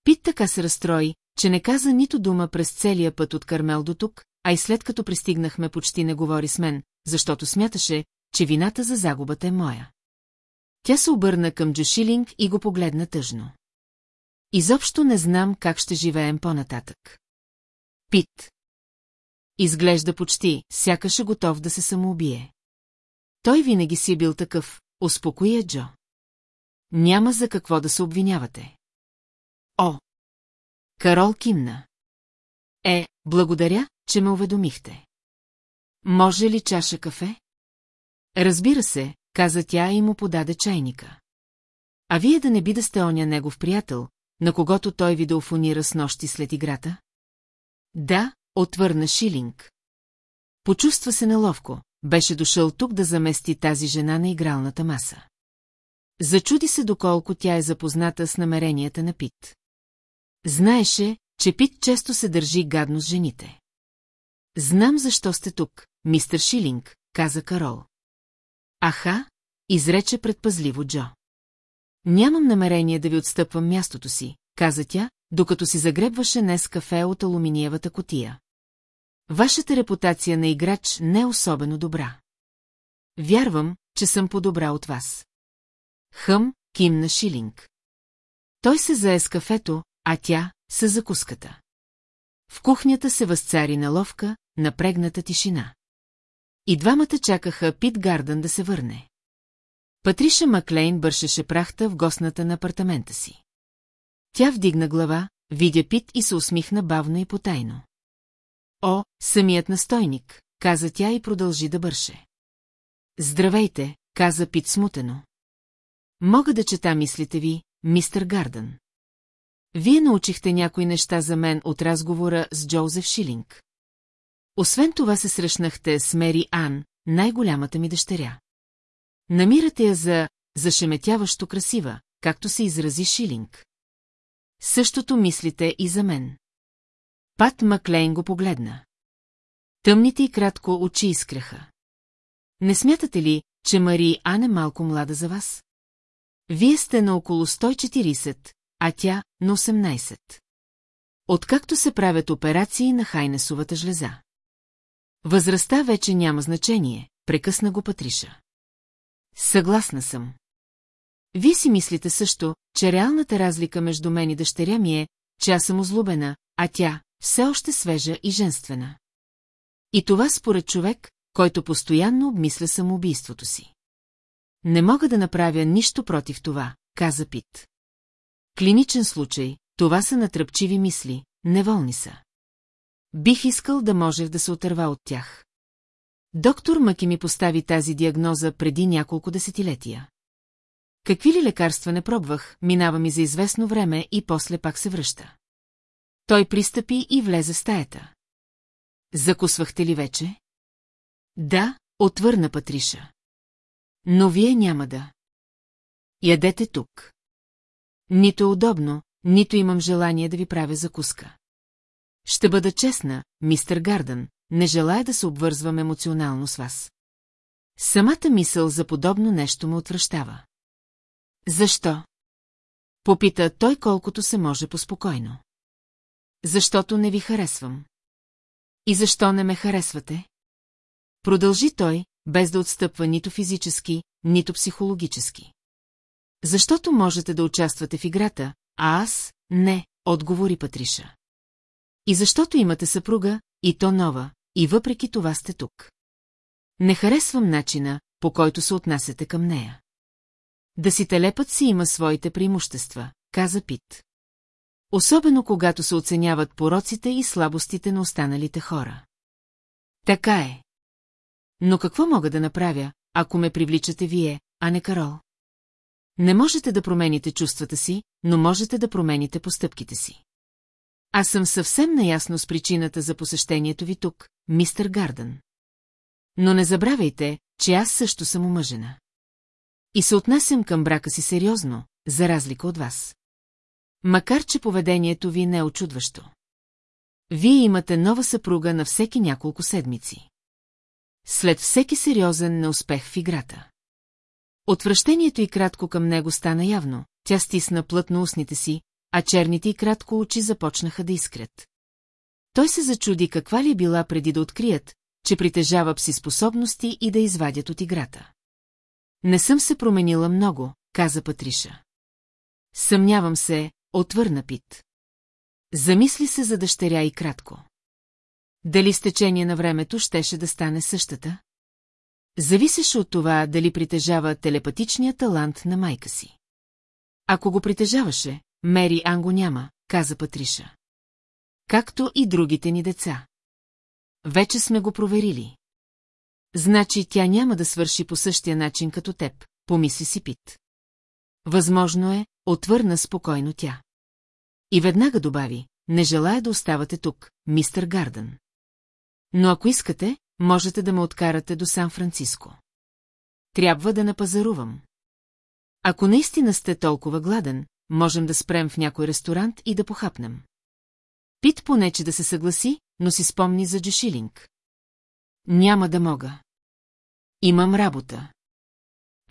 Пит така се разстрои, че не каза нито дума през целия път от Кармел до тук, а и след като пристигнахме почти не говори с мен, защото смяташе, че вината за загубата е моя. Тя се обърна към Джошилинг и го погледна тъжно. Изобщо не знам как ще живеем по-нататък. Пит. Изглежда почти, сякаш е готов да се самоубие. Той винаги си бил такъв, успокоя Джо. Няма за какво да се обвинявате. О! Карол кимна. Е, благодаря, че ме уведомихте. Може ли чаша кафе? Разбира се, каза тя и му подаде чайника. А вие да не би да сте оня негов приятел, на когото той ви да офонира с нощи след играта? Да, отвърна Шилинг. Почувства се неловко, беше дошъл тук да замести тази жена на игралната маса. Зачуди се доколко тя е запозната с намеренията на Пит. Знаеше, че Пит често се държи гадно с жените. Знам защо сте тук, мистер Шилинг, каза Карол. Аха, изрече предпазливо Джо. Нямам намерение да ви отстъпвам мястото си, каза тя, докато си загребваше днес кафе от алуминиевата котия. Вашата репутация на играч не е особено добра. Вярвам, че съм по-добра от вас. Хъм, кимна Шилинг. Той се зае с кафето, а тя – с закуската. В кухнята се възцари на ловка, напрегната тишина. И двамата чакаха Пит Гардън да се върне. Патриша Маклейн бършеше прахта в гостната на апартамента си. Тя вдигна глава, видя Пит и се усмихна бавно и потайно. О, самият настойник, каза тя и продължи да бърше. Здравейте, каза Пит смутено. Мога да чета мислите ви, мистер Гардън. Вие научихте някои неща за мен от разговора с Джоузеф Шилинг. Освен това се срещнахте с Мери Ан, най-голямата ми дъщеря. Намирате я за зашеметяващо красива, както се изрази Шилинг. Същото мислите и за мен. Пат Маклейн го погледна. Тъмните и кратко очи изкреха. Не смятате ли, че Мари Ан е малко млада за вас? Вие сте на около 140, а тя на 18. Откакто се правят операции на хайнесовата жлеза. Възрастта вече няма значение, прекъсна го Патриша. Съгласна съм. Вие си мислите също, че реалната разлика между мен и дъщеря ми е, че аз съм озлобена, а тя все още свежа и женствена. И това според човек, който постоянно обмисля самоубийството си. Не мога да направя нищо против това, каза Пит. Клиничен случай, това са натръпчиви мисли, неволни са. Бих искал да можех да се отърва от тях. Доктор Мъки ми постави тази диагноза преди няколко десетилетия. Какви ли лекарства не пробвах, минава ми за известно време и после пак се връща. Той пристъпи и влезе в стаята. Закусвахте ли вече? Да, отвърна Патриша. Но вие няма да. Ядете тук. Нито е удобно, нито имам желание да ви правя закуска. Ще бъда честна, мистер Гардън, не желая да се обвързвам емоционално с вас. Самата мисъл за подобно нещо ме отвръщава. Защо? Попита той колкото се може поспокойно. Защото не ви харесвам. И защо не ме харесвате? Продължи той, без да отстъпва нито физически, нито психологически. Защото можете да участвате в играта, а аз – не, отговори Патриша. И защото имате съпруга, и то нова, и въпреки това сте тук. Не харесвам начина, по който се отнасяте към нея. Да си телепът си има своите преимущества, каза Пит. Особено когато се оценяват пороците и слабостите на останалите хора. Така е. Но какво мога да направя, ако ме привличате вие, а не Карол? Не можете да промените чувствата си, но можете да промените постъпките си. Аз съм съвсем наясно с причината за посещението ви тук, мистер Гардън. Но не забравяйте, че аз също съм омъжена. И се отнасям към брака си сериозно, за разлика от вас. Макар, че поведението ви не е очудващо. Вие имате нова съпруга на всеки няколко седмици. След всеки сериозен неуспех в играта. Отвращението и кратко към него стана явно, тя стисна плътно устните си, а черните и кратко очи започнаха да искрят. Той се зачуди каква ли била преди да открият, че притежава пси способности и да извадят от играта. Не съм се променила много, каза Патриша. Съмнявам се, отвърна Пит. Замисли се за дъщеря и кратко. Дали с течение на времето щеше да стане същата? Зависеше от това дали притежава телепатичния талант на майка си. Ако го притежаваше, Мери Анго няма, каза Патриша. Както и другите ни деца. Вече сме го проверили. Значи тя няма да свърши по същия начин като теб, помисли си Пит. Възможно е, отвърна спокойно тя. И веднага добави, не желая да оставате тук, мистер Гардън. Но ако искате, можете да ме откарате до Сан-Франциско. Трябва да напазарувам. Ако наистина сте толкова гладен, можем да спрем в някой ресторант и да похапнем. Пит понече да се съгласи, но си спомни за Джешилинг. Няма да мога. Имам работа.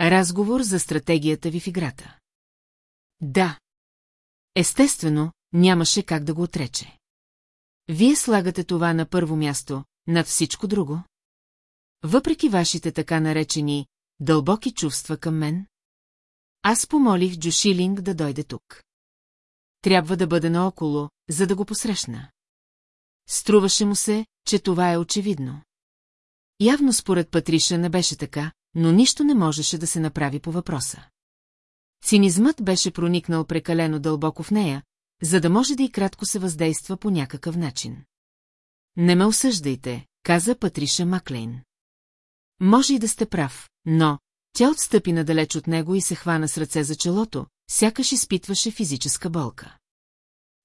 Разговор за стратегията ви в играта. Да. Естествено, нямаше как да го отрече. Вие слагате това на първо място, над всичко друго? Въпреки вашите така наречени дълбоки чувства към мен? Аз помолих Джошилинг да дойде тук. Трябва да бъде наоколо, за да го посрещна. Струваше му се, че това е очевидно. Явно според Патриша не беше така, но нищо не можеше да се направи по въпроса. Цинизмът беше проникнал прекалено дълбоко в нея, за да може да и кратко се въздейства по някакъв начин. Не ме осъждайте, каза Патриша Маклейн. Може и да сте прав, но тя отстъпи надалеч от него и се хвана с ръце за челото, сякаш изпитваше физическа болка.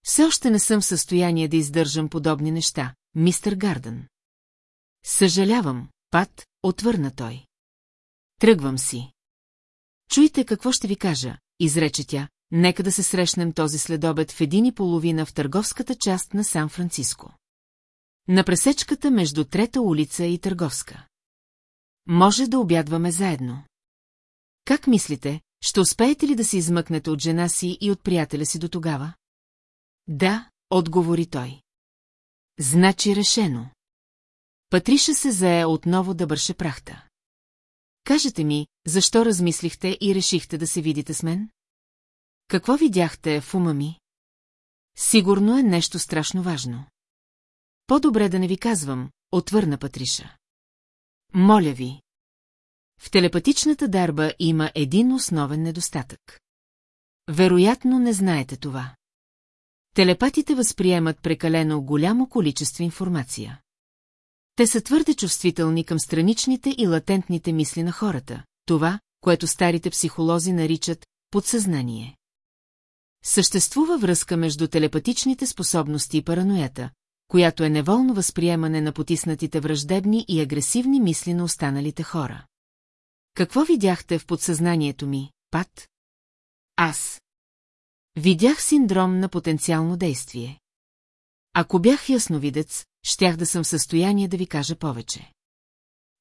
Все още не съм в състояние да издържам подобни неща, мистер Гарден. Съжалявам, Пат, отвърна той. Тръгвам си. Чуйте какво ще ви кажа, изрече тя, нека да се срещнем този следобед в един и половина в търговската част на Сан-Франциско. На пресечката между Трета улица и Търговска. Може да обядваме заедно. Как мислите, ще успеете ли да се измъкнете от жена си и от приятеля си до тогава? Да, отговори той. Значи решено. Патриша се зае отново да бърше прахта. Кажете ми, защо размислихте и решихте да се видите с мен? Какво видяхте в ума ми? Сигурно е нещо страшно важно. По-добре да не ви казвам, отвърна Патриша. Моля ви. В телепатичната дарба има един основен недостатък. Вероятно не знаете това. Телепатите възприемат прекалено голямо количество информация. Те са твърде чувствителни към страничните и латентните мисли на хората, това, което старите психолози наричат подсъзнание. Съществува връзка между телепатичните способности и параноята, която е неволно възприемане на потиснатите враждебни и агресивни мисли на останалите хора. Какво видяхте в подсъзнанието ми, Пат? Аз. Видях синдром на потенциално действие. Ако бях ясновидец, щях да съм в състояние да ви кажа повече.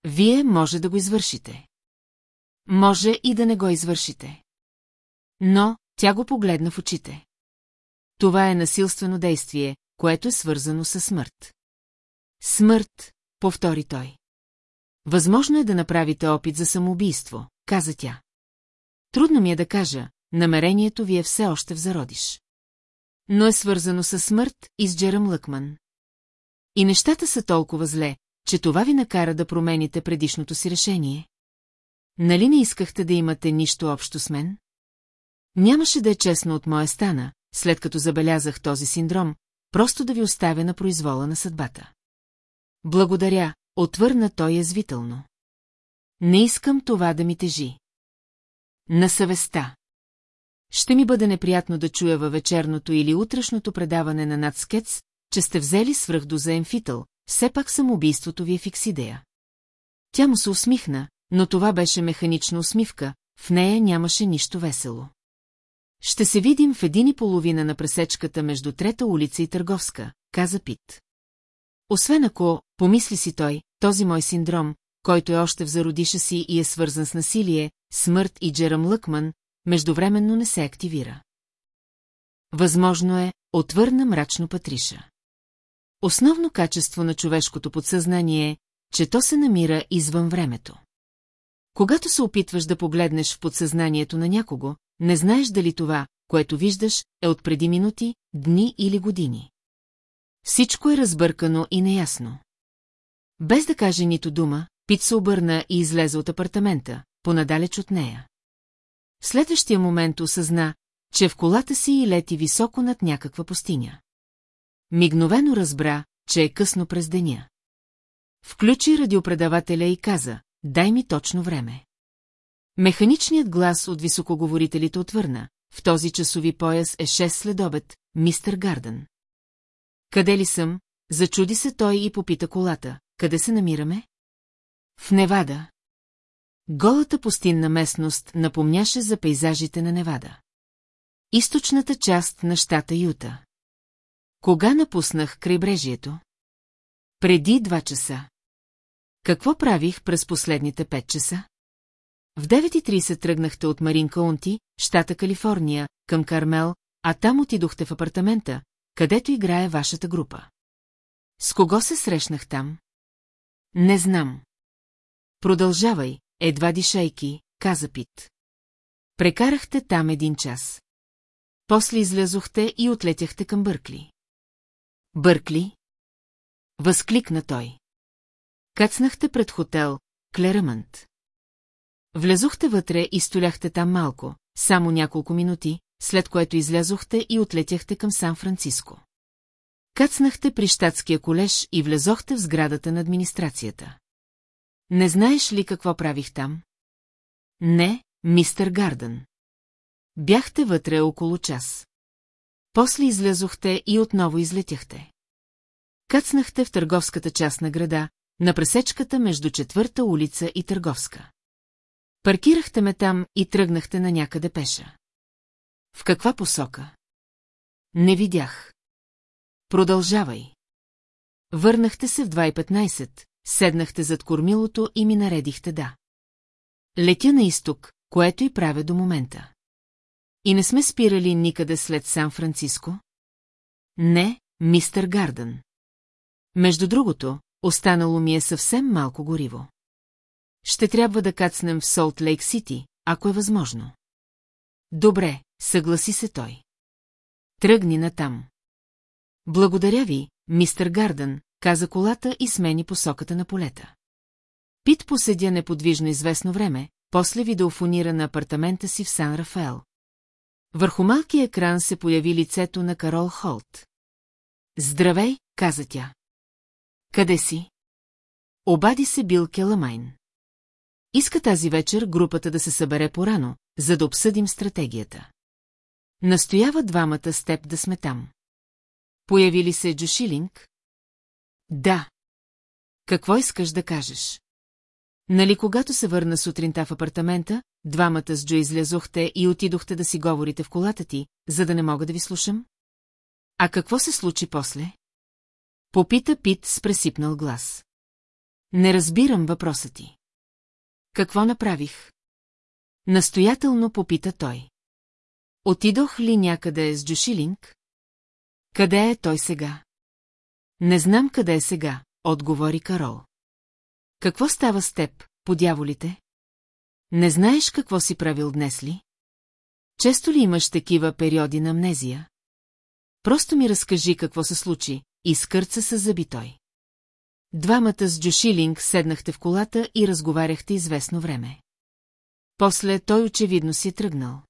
Вие може да го извършите. Може и да не го извършите. Но тя го погледна в очите. Това е насилствено действие, което е свързано с смърт. Смърт, повтори той. Възможно е да направите опит за самоубийство, каза тя. Трудно ми е да кажа, намерението ви е все още в зародиш. Но е свързано с смърт и с Джерам Лъкман. И нещата са толкова зле, че това ви накара да промените предишното си решение. Нали не искахте да имате нищо общо с мен? Нямаше да е честно от моя стана, след като забелязах този синдром, просто да ви оставя на произвола на съдбата. Благодаря, отвърна той язвително. Не искам това да ми тежи. На съвестта. Ще ми бъде неприятно да чуя във вечерното или утрешното предаване на Нацкец, че сте взели свръхдоза емфитъл, все пак самоубийството ви е фиксидея. Тя му се усмихна, но това беше механична усмивка, в нея нямаше нищо весело. Ще се видим в един и половина на пресечката между Трета улица и Търговска, каза Пит. Освен ако, помисли си той, този мой синдром, който е още в зародиша си и е свързан с насилие, смърт и Джерам Лъкман, междувременно не се активира. Възможно е, отвърна мрачно Патриша. Основно качество на човешкото подсъзнание е, че то се намира извън времето. Когато се опитваш да погледнеш в подсъзнанието на някого, не знаеш дали това, което виждаш, е от преди минути, дни или години. Всичко е разбъркано и неясно. Без да каже нито дума, Пит се обърна и излезе от апартамента, понадалеч от нея. В следващия момент осъзна, че в колата си и лети високо над някаква пустиня. Мигновено разбра, че е късно през деня. Включи радиопредавателя и каза, дай ми точно време. Механичният глас от високоговорителите отвърна. В този часови пояс е 6 следобед, мистер Гарден. Къде ли съм? Зачуди се той и попита колата. Къде се намираме? В Невада. Голата пустинна местност напомняше за пейзажите на Невада. Източната част на щата Юта. Кога напуснах крайбрежието? Преди два часа. Какво правих през последните пет часа? В 9.30 тръгнахте от Марин Каунти, щата Калифорния, към Кармел, а там отидохте в апартамента, където играе вашата група. С кого се срещнах там? Не знам. Продължавай, едва дишайки, каза Пит. Прекарахте там един час. После излязохте и отлетяхте към Бъркли. Бъркли? Възкликна той. Кацнахте пред хотел Клерамънт. Влезохте вътре и столяхте там малко, само няколко минути, след което излязохте и отлетяхте към Сан-Франциско. Кацнахте при щатския колеж и влезохте в сградата на администрацията. Не знаеш ли какво правих там? Не, мистер Гардън. Бяхте вътре около час. После излязохте и отново излетяхте. Кацнахте в търговската част на града, на пресечката между четвърта улица и търговска. Паркирахте ме там и тръгнахте на някъде пеша. В каква посока? Не видях. Продължавай. Върнахте се в 2.15, седнахте зад кормилото и ми наредихте да. Летя на изток, което и правя до момента. И не сме спирали никъде след Сан-Франциско? Не, мистер Гардън. Между другото, останало ми е съвсем малко гориво. Ще трябва да кацнем в Солт Лейк Сити, ако е възможно. Добре, съгласи се той. Тръгни натам. Благодаря ви, мистер Гардън, каза колата и смени посоката на полета. Пит поседя неподвижно известно време, после видеофонира на апартамента си в Сан Рафаел. Върху малкия екран се появи лицето на Карол Холт. Здравей, каза тя. Къде си? Обади се Бил Келамайн. Иска тази вечер групата да се събере порано, за да обсъдим стратегията. Настоява двамата с теб да сме там. Появи ли се Джошилинг? Да. Какво искаш да кажеш? Нали когато се върна сутринта в апартамента, двамата с Джо излязохте и отидохте да си говорите в колата ти, за да не мога да ви слушам? А какво се случи после? Попита Пит с пресипнал глас. Не разбирам въпроса ти. Какво направих? Настоятелно попита той. Отидох ли някъде с Джошилинг? Къде е той сега? Не знам къде е сега, отговори Карол. Какво става с теб, по дяволите? Не знаеш какво си правил днес ли? Често ли имаш такива периоди на амнезия? Просто ми разкажи какво се случи, изкърца се заби той. Двамата с Джошилинг седнахте в колата и разговаряхте известно време. После той очевидно си е тръгнал.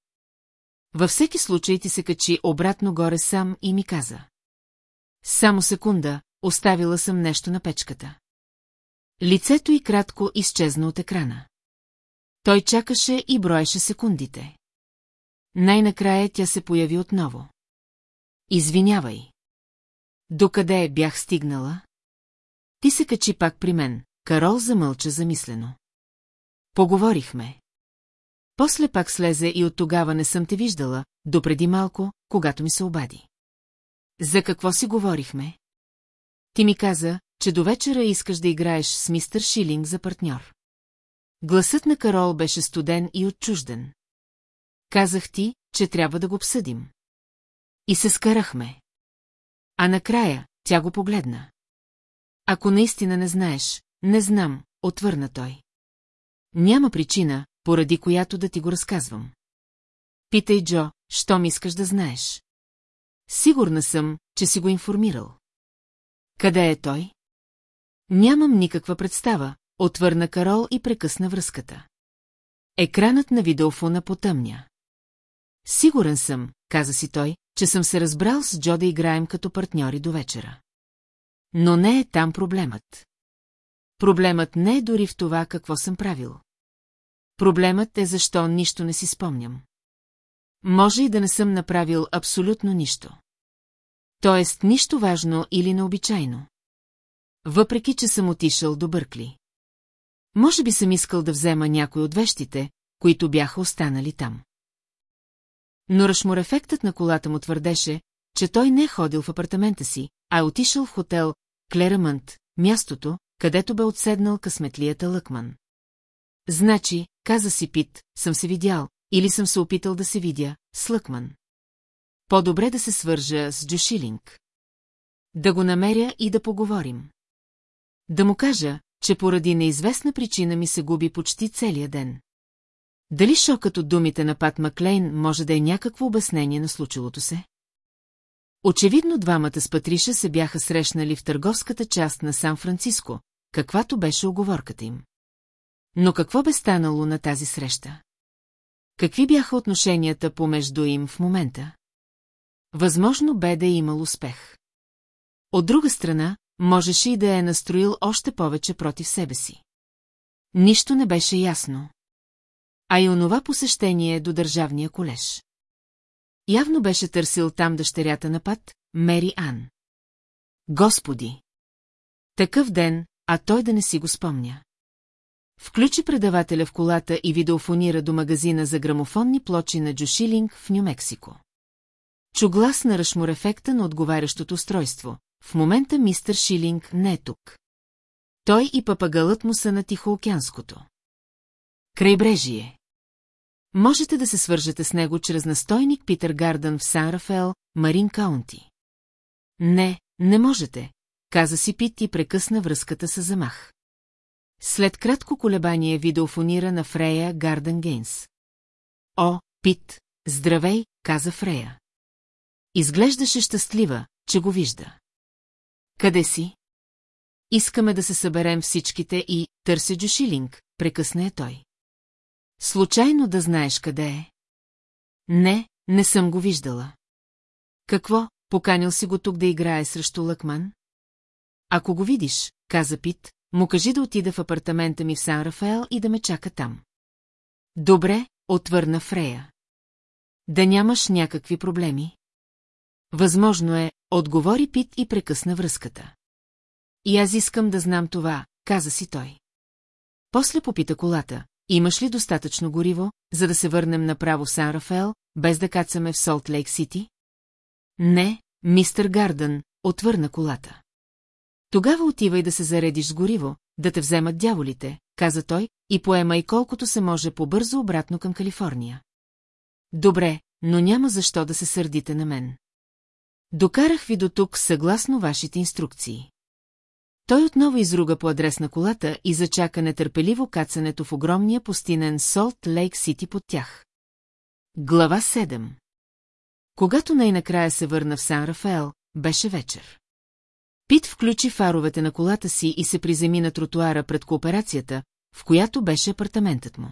Във всеки случай ти се качи обратно горе сам и ми каза. Само секунда, оставила съм нещо на печката. Лицето й кратко изчезна от екрана. Той чакаше и броеше секундите. Най-накрая тя се появи отново. Извинявай. Докъде бях стигнала? Ти се качи пак при мен, Карол замълча замислено. Поговорихме. После пак слезе и от тогава не съм те виждала, допреди малко, когато ми се обади. За какво си говорихме? Ти ми каза, че до вечера искаш да играеш с мистер Шилинг за партньор. Гласът на Карол беше студен и отчужден. Казах ти, че трябва да го обсъдим. И се скарахме. А накрая тя го погледна. Ако наистина не знаеш, не знам, отвърна той. Няма причина, поради която да ти го разказвам. Питай Джо, що ми искаш да знаеш. Сигурна съм, че си го информирал. Къде е той? Нямам никаква представа, отвърна Карол и прекъсна връзката. Екранът на видеофона потъмня. Сигурен съм, каза си той, че съм се разбрал с Джо да играем като партньори до вечера. Но не е там проблемът. Проблемът не е дори в това какво съм правил. Проблемът е защо нищо не си спомням. Може и да не съм направил абсолютно нищо. Тоест нищо важно или необичайно. Въпреки, че съм отишъл до Бъркли. Може би съм искал да взема някой от вещите, които бяха останали там. Но ръшморефектът на колата му твърдеше, че той не е ходил в апартамента си, а е отишъл в хотел Клерамънт, мястото, където бе отседнал късметлията Лъкман. Значи, каза си Пит, съм се видял, или съм се опитал да се видя, с Лъкман. По-добре да се свържа с Джошилинг. Да го намеря и да поговорим. Да му кажа, че поради неизвестна причина ми се губи почти целия ден. Дали шокът от думите на Пат Маклейн може да е някакво обяснение на случилото се? Очевидно двамата с Патриша се бяха срещнали в търговската част на Сан-Франциско, каквато беше оговорката им. Но какво бе станало на тази среща? Какви бяха отношенията помежду им в момента? Възможно бе да е имал успех. От друга страна, можеше и да е настроил още повече против себе си. Нищо не беше ясно. А и онова посещение до държавния колеж. Явно беше търсил там дъщерята на Пат, Мери Ан. Господи! Такъв ден, а той да не си го спомня. Включи предавателя в колата и видеофонира до магазина за грамофонни плочи на Джошилинг в Нью-Мексико. Чу глас на ръшмор ефекта на отговарящото устройство. В момента мистер Шилинг не е тук. Той и папагалът му са на Тихоокеанското. Крайбрежие. Можете да се свържете с него чрез настойник Питър Гардън в Сан Рафел, Марин Каунти. Не, не можете, каза си Пит и прекъсна връзката с замах. След кратко колебание видеофонира на Фрея Гарден Гейнс. О, Пит, здравей, каза Фрея. Изглеждаше щастлива, че го вижда. Къде си? Искаме да се съберем всичките и търся Джошилинг, прекъсна е той. Случайно да знаеш къде е? Не, не съм го виждала. Какво, поканил си го тук да играе срещу Лъкман? Ако го видиш, каза Пит, му кажи да отида в апартамента ми в Сан Рафаел и да ме чака там. Добре, отвърна Фрея. Да нямаш някакви проблеми? Възможно е, отговори Пит и прекъсна връзката. И аз искам да знам това, каза си той. После попита колата, имаш ли достатъчно гориво, за да се върнем направо в Сан Рафаел, без да кацаме в Солт Лейк Сити? Не, мистер Гардън, отвърна колата. Тогава отивай да се заредиш с гориво, да те вземат дяволите, каза той, и поема и колкото се може по-бързо обратно към Калифорния. Добре, но няма защо да се сърдите на мен. Докарах ви до тук съгласно вашите инструкции. Той отново изруга по адрес на колата и зачака нетърпеливо кацането в огромния пустинен Солт Лейк Сити под тях. Глава 7 Когато най-накрая се върна в Сан Рафаел, беше вечер. Пит включи фаровете на колата си и се приземи на тротуара пред кооперацията, в която беше апартаментът му.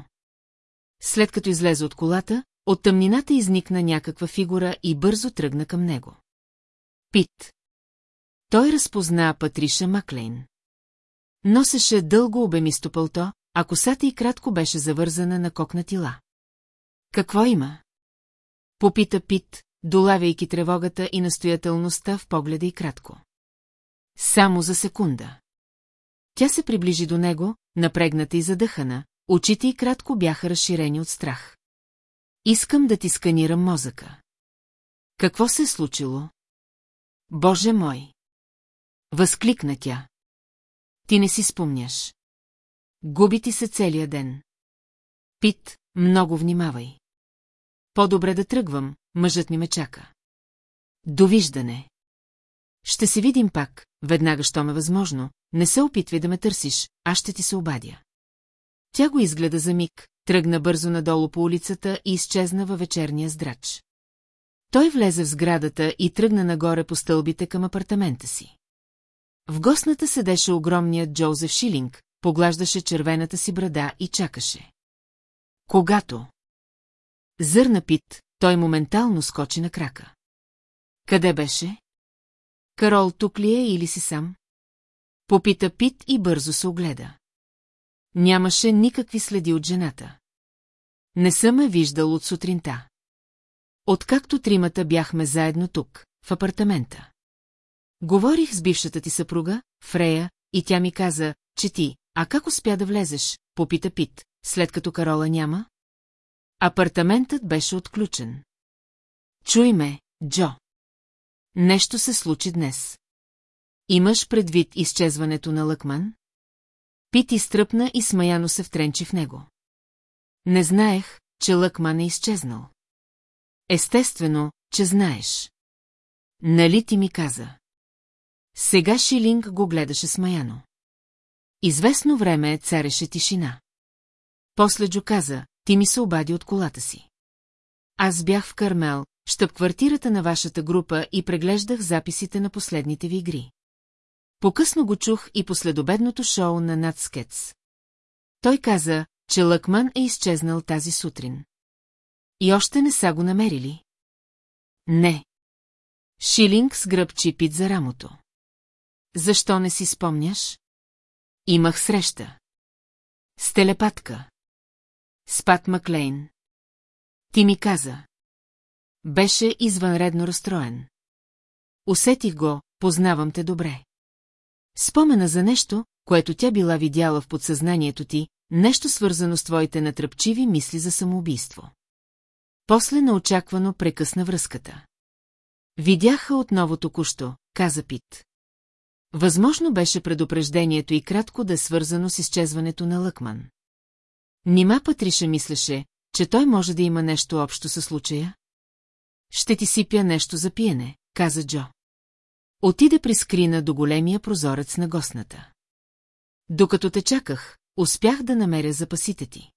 След като излезе от колата, от тъмнината изникна някаква фигура и бързо тръгна към него. Пит. Той разпозна Патриша Маклейн. Носеше дълго обемисто пълто, а косата й кратко беше завързана на кокнатила. Какво има? Попита Пит, долавяйки тревогата и настоятелността в погледа и кратко. Само за секунда. Тя се приближи до него, напрегната и задъхана, очите й кратко бяха разширени от страх. Искам да ти сканирам мозъка. Какво се е случило? Боже мой! Възкликна тя. Ти не си спомняш. Губи ти се целия ден. Пит, много внимавай. По-добре да тръгвам, мъжът ми ме чака. Довиждане. Ще се видим пак, веднага, що ме възможно, не се опитвай да ме търсиш, аз ще ти се обадя. Тя го изгледа за миг, тръгна бързо надолу по улицата и изчезна във вечерния здрач. Той влезе в сградата и тръгна нагоре по стълбите към апартамента си. В гостната седеше огромният Джозеф Шилинг, поглаждаше червената си брада и чакаше. Когато зърна Пит, той моментално скочи на крака. Къде беше? Карол тук ли е или си сам? Попита Пит и бързо се огледа. Нямаше никакви следи от жената. Не съм ме виждал от сутринта. Откакто тримата бяхме заедно тук, в апартамента. Говорих с бившата ти съпруга, Фрея, и тя ми каза, че ти, а как успя да влезеш, попита Пит, след като Карола няма? Апартаментът беше отключен. Чуй ме, Джо. Нещо се случи днес. Имаш предвид изчезването на Лъкман? Пит изтръпна и смаяно се втренчи в него. Не знаех, че Лъкман е изчезнал. Естествено, че знаеш. Нали ти ми каза? Сега Шилинг го гледаше смаяно. Известно време цареше тишина. После Джо каза, ти ми се обади от колата си. Аз бях в Кармел, щъп-квартирата на вашата група и преглеждах записите на последните ви игри. Покъсно го чух и последобедното шоу на Надскетс. Той каза, че Лъкман е изчезнал тази сутрин. И още не са го намерили? Не. Шилинг сгръбчи Пит за рамото. Защо не си спомняш? Имах среща. С телепатка. Спат Маклейн. Ти ми каза. Беше извънредно разстроен. Усетих го, познавам те добре. Спомена за нещо, което тя била видяла в подсъзнанието ти, нещо свързано с твоите натръпчиви мисли за самоубийство. После неочаквано прекъсна връзката. Видяха отново току-що, каза Пит. Възможно беше предупреждението и кратко да е свързано с изчезването на Лъкман. Нима Патриша мислеше, че той може да има нещо общо със случая? Ще ти сипя нещо за пиене, каза Джо. Отиде при скрина до големия прозорец на гостната. Докато те чаках, успях да намеря запасите ти.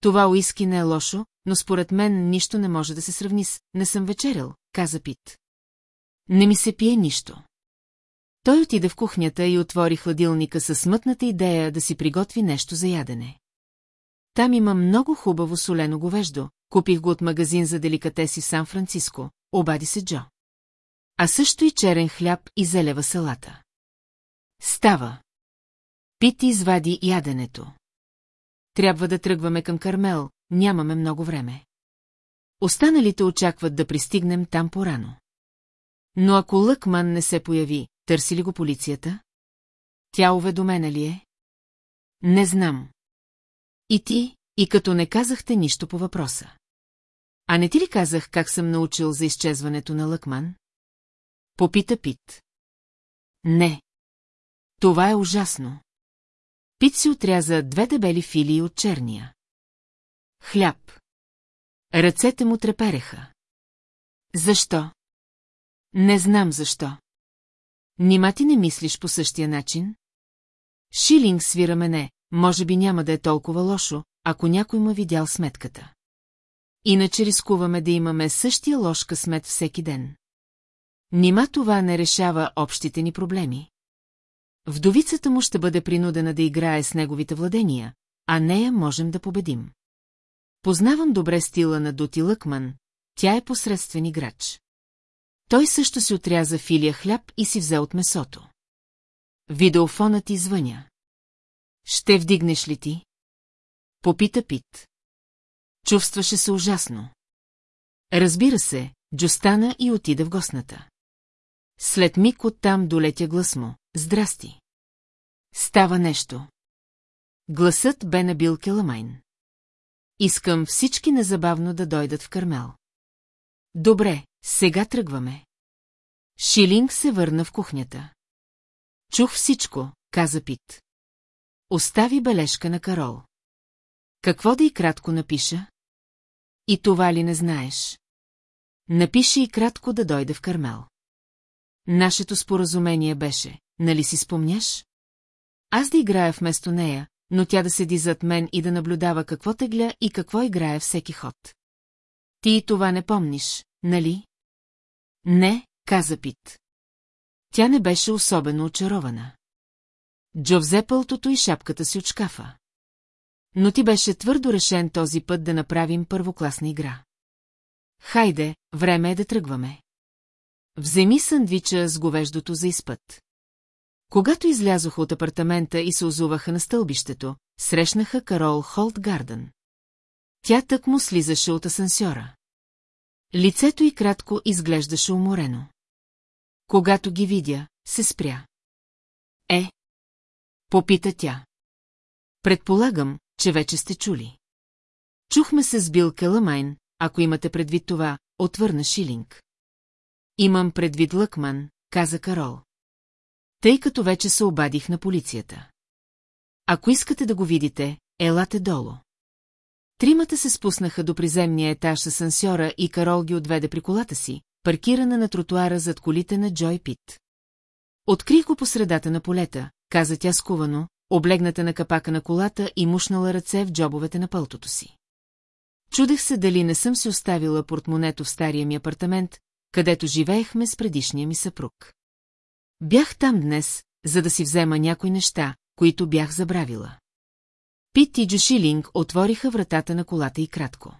Това уиски не е лошо, но според мен нищо не може да се сравни с «не съм вечерял», каза Пит. Не ми се пие нищо. Той отиде в кухнята и отвори хладилника със смътната идея да си приготви нещо за ядене. Там има много хубаво солено говеждо, купих го от магазин за деликатеси в Сан-Франциско, обади се Джо. А също и черен хляб и зелева салата. Става. Пит извади яденето. Трябва да тръгваме към Кармел, нямаме много време. Останалите очакват да пристигнем там порано. Но ако Лъкман не се появи, търси ли го полицията? Тя уведомена ли е? Не знам. И ти, и като не казахте нищо по въпроса. А не ти ли казах как съм научил за изчезването на Лъкман? Попита Пит. Не. Това е ужасно. Пит си отряза две дебели филии от черния. Хляб. Ръцете му трепереха. Защо? Не знам защо. Нима ти не мислиш по същия начин? Шилинг свира мене, може би няма да е толкова лошо, ако някой му видял сметката. Иначе рискуваме да имаме същия лош късмет всеки ден. Нима това не решава общите ни проблеми. Вдовицата му ще бъде принудена да играе с неговите владения, а нея можем да победим. Познавам добре стила на Доти Лъкман, тя е посредствен играч. Той също си отряза филия хляб и си взе от месото. Видеофонът извъня. Ще вдигнеш ли ти? Попита Пит. Чувстваше се ужасно. Разбира се, Джо стана и отида в гостната. След миг оттам долетя глас му. Здрасти. Става нещо. Гласът бе на Бил Келамайн. Искам всички незабавно да дойдат в Кармел. Добре, сега тръгваме. Шилинг се върна в кухнята. Чух всичко, каза Пит. Остави бележка на Карол. Какво да и кратко напиша? И това ли не знаеш? Напиши и кратко да дойде в Кармел. Нашето споразумение беше, нали си спомняш? Аз да играя вместо нея, но тя да седи зад мен и да наблюдава какво тегля и какво играе всеки ход. Ти и това не помниш, нали? Не, каза Пит. Тя не беше особено очарована. Джо взе пълтото и шапката си от шкафа. Но ти беше твърдо решен този път да направим първокласна игра. Хайде, време е да тръгваме. Вземи сандвича с говеждото за изпът. Когато излязоха от апартамента и се озуваха на стълбището, срещнаха Карол Холт Гарден. Тя тък му слизаше от асансьора. Лицето й кратко изглеждаше уморено. Когато ги видя, се спря. Е? Попита тя. Предполагам, че вече сте чули. Чухме се с Бил Келамайн, ако имате предвид това, отвърна Шилинг. Имам предвид Лъкман, каза Карол. Тъй като вече се обадих на полицията. Ако искате да го видите, елате долу. Тримата се спуснаха до приземния етаж с сансьора и Карол ги отведе при колата си, паркирана на тротуара зад колите на Джой Пит. Открих го по средата на полета, каза тя скувано, облегната на капака на колата и мушнала ръце в джобовете на пълтото си. Чудех се дали не съм си оставила портмонето в стария ми апартамент, където живеехме с предишния ми съпруг. Бях там днес, за да си взема някои неща, които бях забравила. Пит и Джошилинг отвориха вратата на колата и кратко.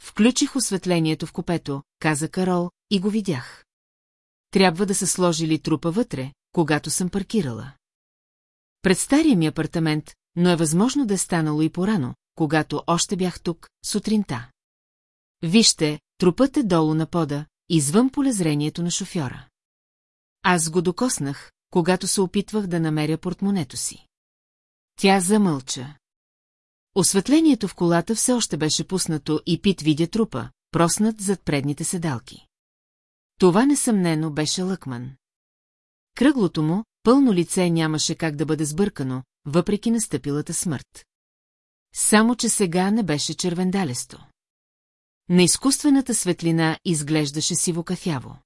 Включих осветлението в купето, каза Карол, и го видях. Трябва да са сложили трупа вътре, когато съм паркирала. Пред стария ми апартамент, но е възможно да е станало и порано, когато още бях тук, сутринта. Вижте, трупът е долу на пода, извън полезрението на шофьора. Аз го докоснах, когато се опитвах да намеря портмонето си. Тя замълча. Осветлението в колата все още беше пуснато и Пит видя трупа, проснат зад предните седалки. Това несъмнено беше Лъкман. Кръглото му, пълно лице нямаше как да бъде сбъркано, въпреки настъпилата смърт. Само, че сега не беше червендалесто. На изкуствената светлина изглеждаше сивокафяво.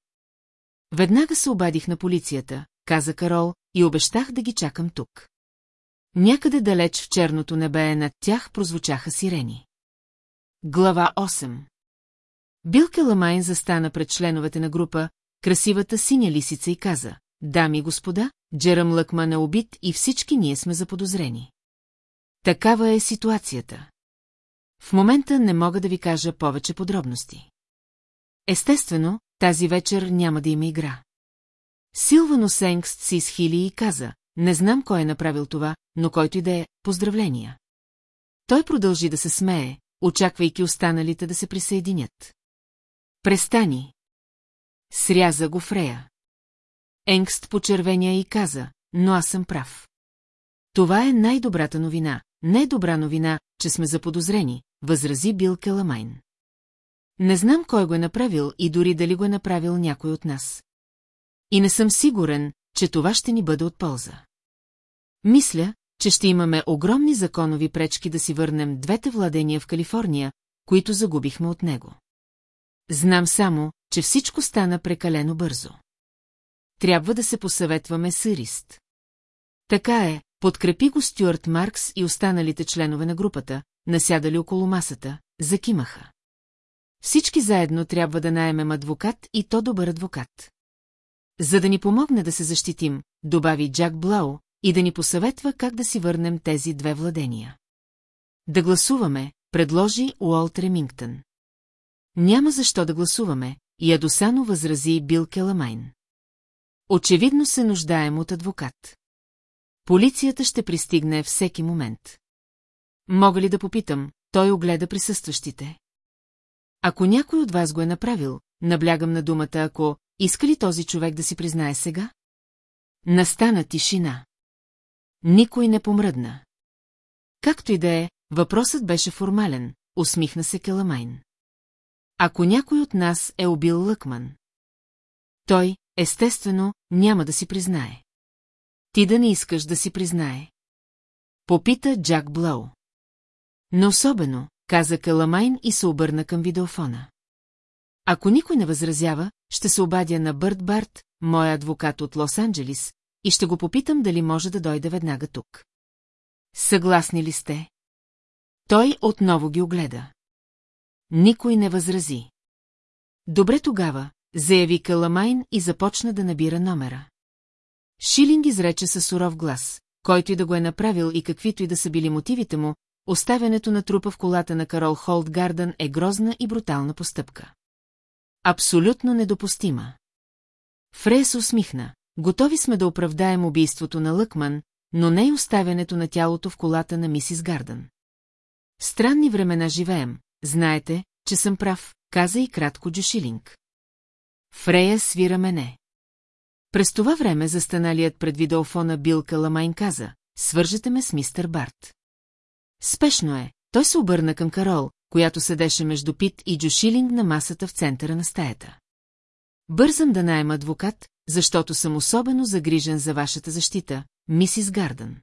Веднага се обадих на полицията, каза Карол, и обещах да ги чакам тук. Някъде далеч в черното небе над тях прозвучаха сирени. Глава 8 Билке Ламайн застана пред членовете на група, красивата синя лисица и каза, дами и господа, Джерам Лъкман е убит и всички ние сме заподозрени. Такава е ситуацията. В момента не мога да ви кажа повече подробности. Естествено, тази вечер няма да има игра. Силвано Сенгст си изхили и каза, не знам кой е направил това, но който и да е, поздравления. Той продължи да се смее, очаквайки останалите да се присъединят. Престани. Сряза го Фрея. Енгст почервеня и каза, но аз съм прав. Това е най-добрата новина, не добра новина, че сме заподозрени, възрази Бил Келамайн. Не знам кой го е направил и дори дали го е направил някой от нас. И не съм сигурен, че това ще ни бъде от полза. Мисля, че ще имаме огромни законови пречки да си върнем двете владения в Калифорния, които загубихме от него. Знам само, че всичко стана прекалено бързо. Трябва да се посъветваме с Ирист. Така е, подкрепи го Стюарт Маркс и останалите членове на групата, насядали около масата, закимаха. Всички заедно трябва да наемем адвокат и то добър адвокат. За да ни помогне да се защитим, добави Джак Блау, и да ни посъветва как да си върнем тези две владения. Да гласуваме, предложи Уолт Ремингтън. Няма защо да гласуваме, ядосано възрази Бил Келамайн. Очевидно се нуждаем от адвокат. Полицията ще пристигне всеки момент. Мога ли да попитам, той огледа присъстващите? Ако някой от вас го е направил, наблягам на думата ако, иска ли този човек да си признае сега? Настана тишина. Никой не помръдна. Както и да е, въпросът беше формален, усмихна се Келамайн. Ако някой от нас е убил Лъкман, той, естествено, няма да си признае. Ти да не искаш да си признае. Попита Джак Блоу. Но особено, каза Каламайн и се обърна към видеофона. Ако никой не възразява, ще се обадя на Бърт Барт, моя адвокат от Лос-Анджелис, и ще го попитам дали може да дойде веднага тук. Съгласни ли сте? Той отново ги огледа. Никой не възрази. Добре тогава, заяви Каламайн и започна да набира номера. Шилинг изрече със суров глас, който и да го е направил и каквито и да са били мотивите му, оставянето на трупа в колата на Карол Холд Гарден е грозна и брутална постъпка. Абсолютно недопустима. Фрес усмихна. Готови сме да оправдаем убийството на Лъкман, но не и оставянето на тялото в колата на мисис Гардън. В странни времена живеем, знаете, че съм прав, каза и кратко Джошилинг. Фрея свира мене. През това време застаналият пред видеофона Бил Каламайн каза, свържете ме с мистер Барт. Спешно е, той се обърна към Карол, която седеше между Пит и Джошилинг на масата в центъра на стаята. Бързам да найема адвокат, защото съм особено загрижен за вашата защита, мисис Гардън.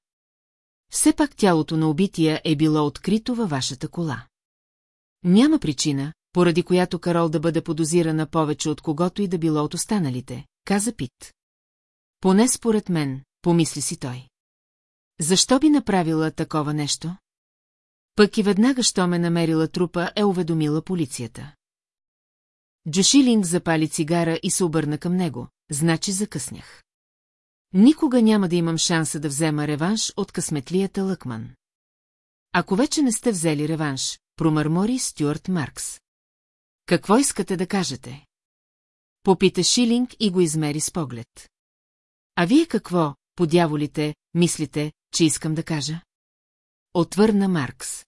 Все пак тялото на убития е било открито във вашата кола. Няма причина, поради която Карол да бъде подозирана повече от когото и да било от останалите, каза Пит. Поне според мен, помисли си той. Защо би направила такова нещо? Пък и веднага, що ме намерила трупа, е уведомила полицията. Джошилинг запали цигара и се обърна към него, значи закъснях. Никога няма да имам шанса да взема реванш от късметлията Лъкман. Ако вече не сте взели реванш, промърмори Стюарт Маркс. Какво искате да кажете? Попита Шилинг и го измери с поглед. А вие какво, по дяволите, мислите, че искам да кажа? Отвърна Маркс.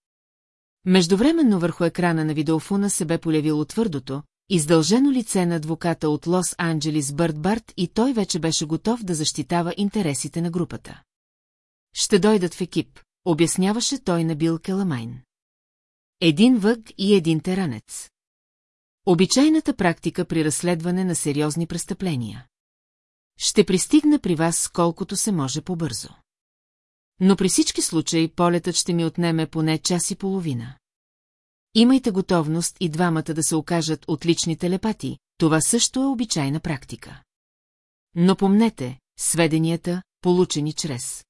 Междувременно върху екрана на видеофона се бе полявило твърдото, издължено лице на адвоката от Лос-Анджелис Бърт Барт и той вече беше готов да защитава интересите на групата. Ще дойдат в екип, обясняваше той на Бил Келамайн. Един въг и един теранец. Обичайната практика при разследване на сериозни престъпления. Ще пристигна при вас колкото се може по-бързо. Но при всички случаи полетът ще ми отнеме поне час и половина. Имайте готовност и двамата да се окажат отлични телепати, това също е обичайна практика. Но помнете, сведенията, получени чрез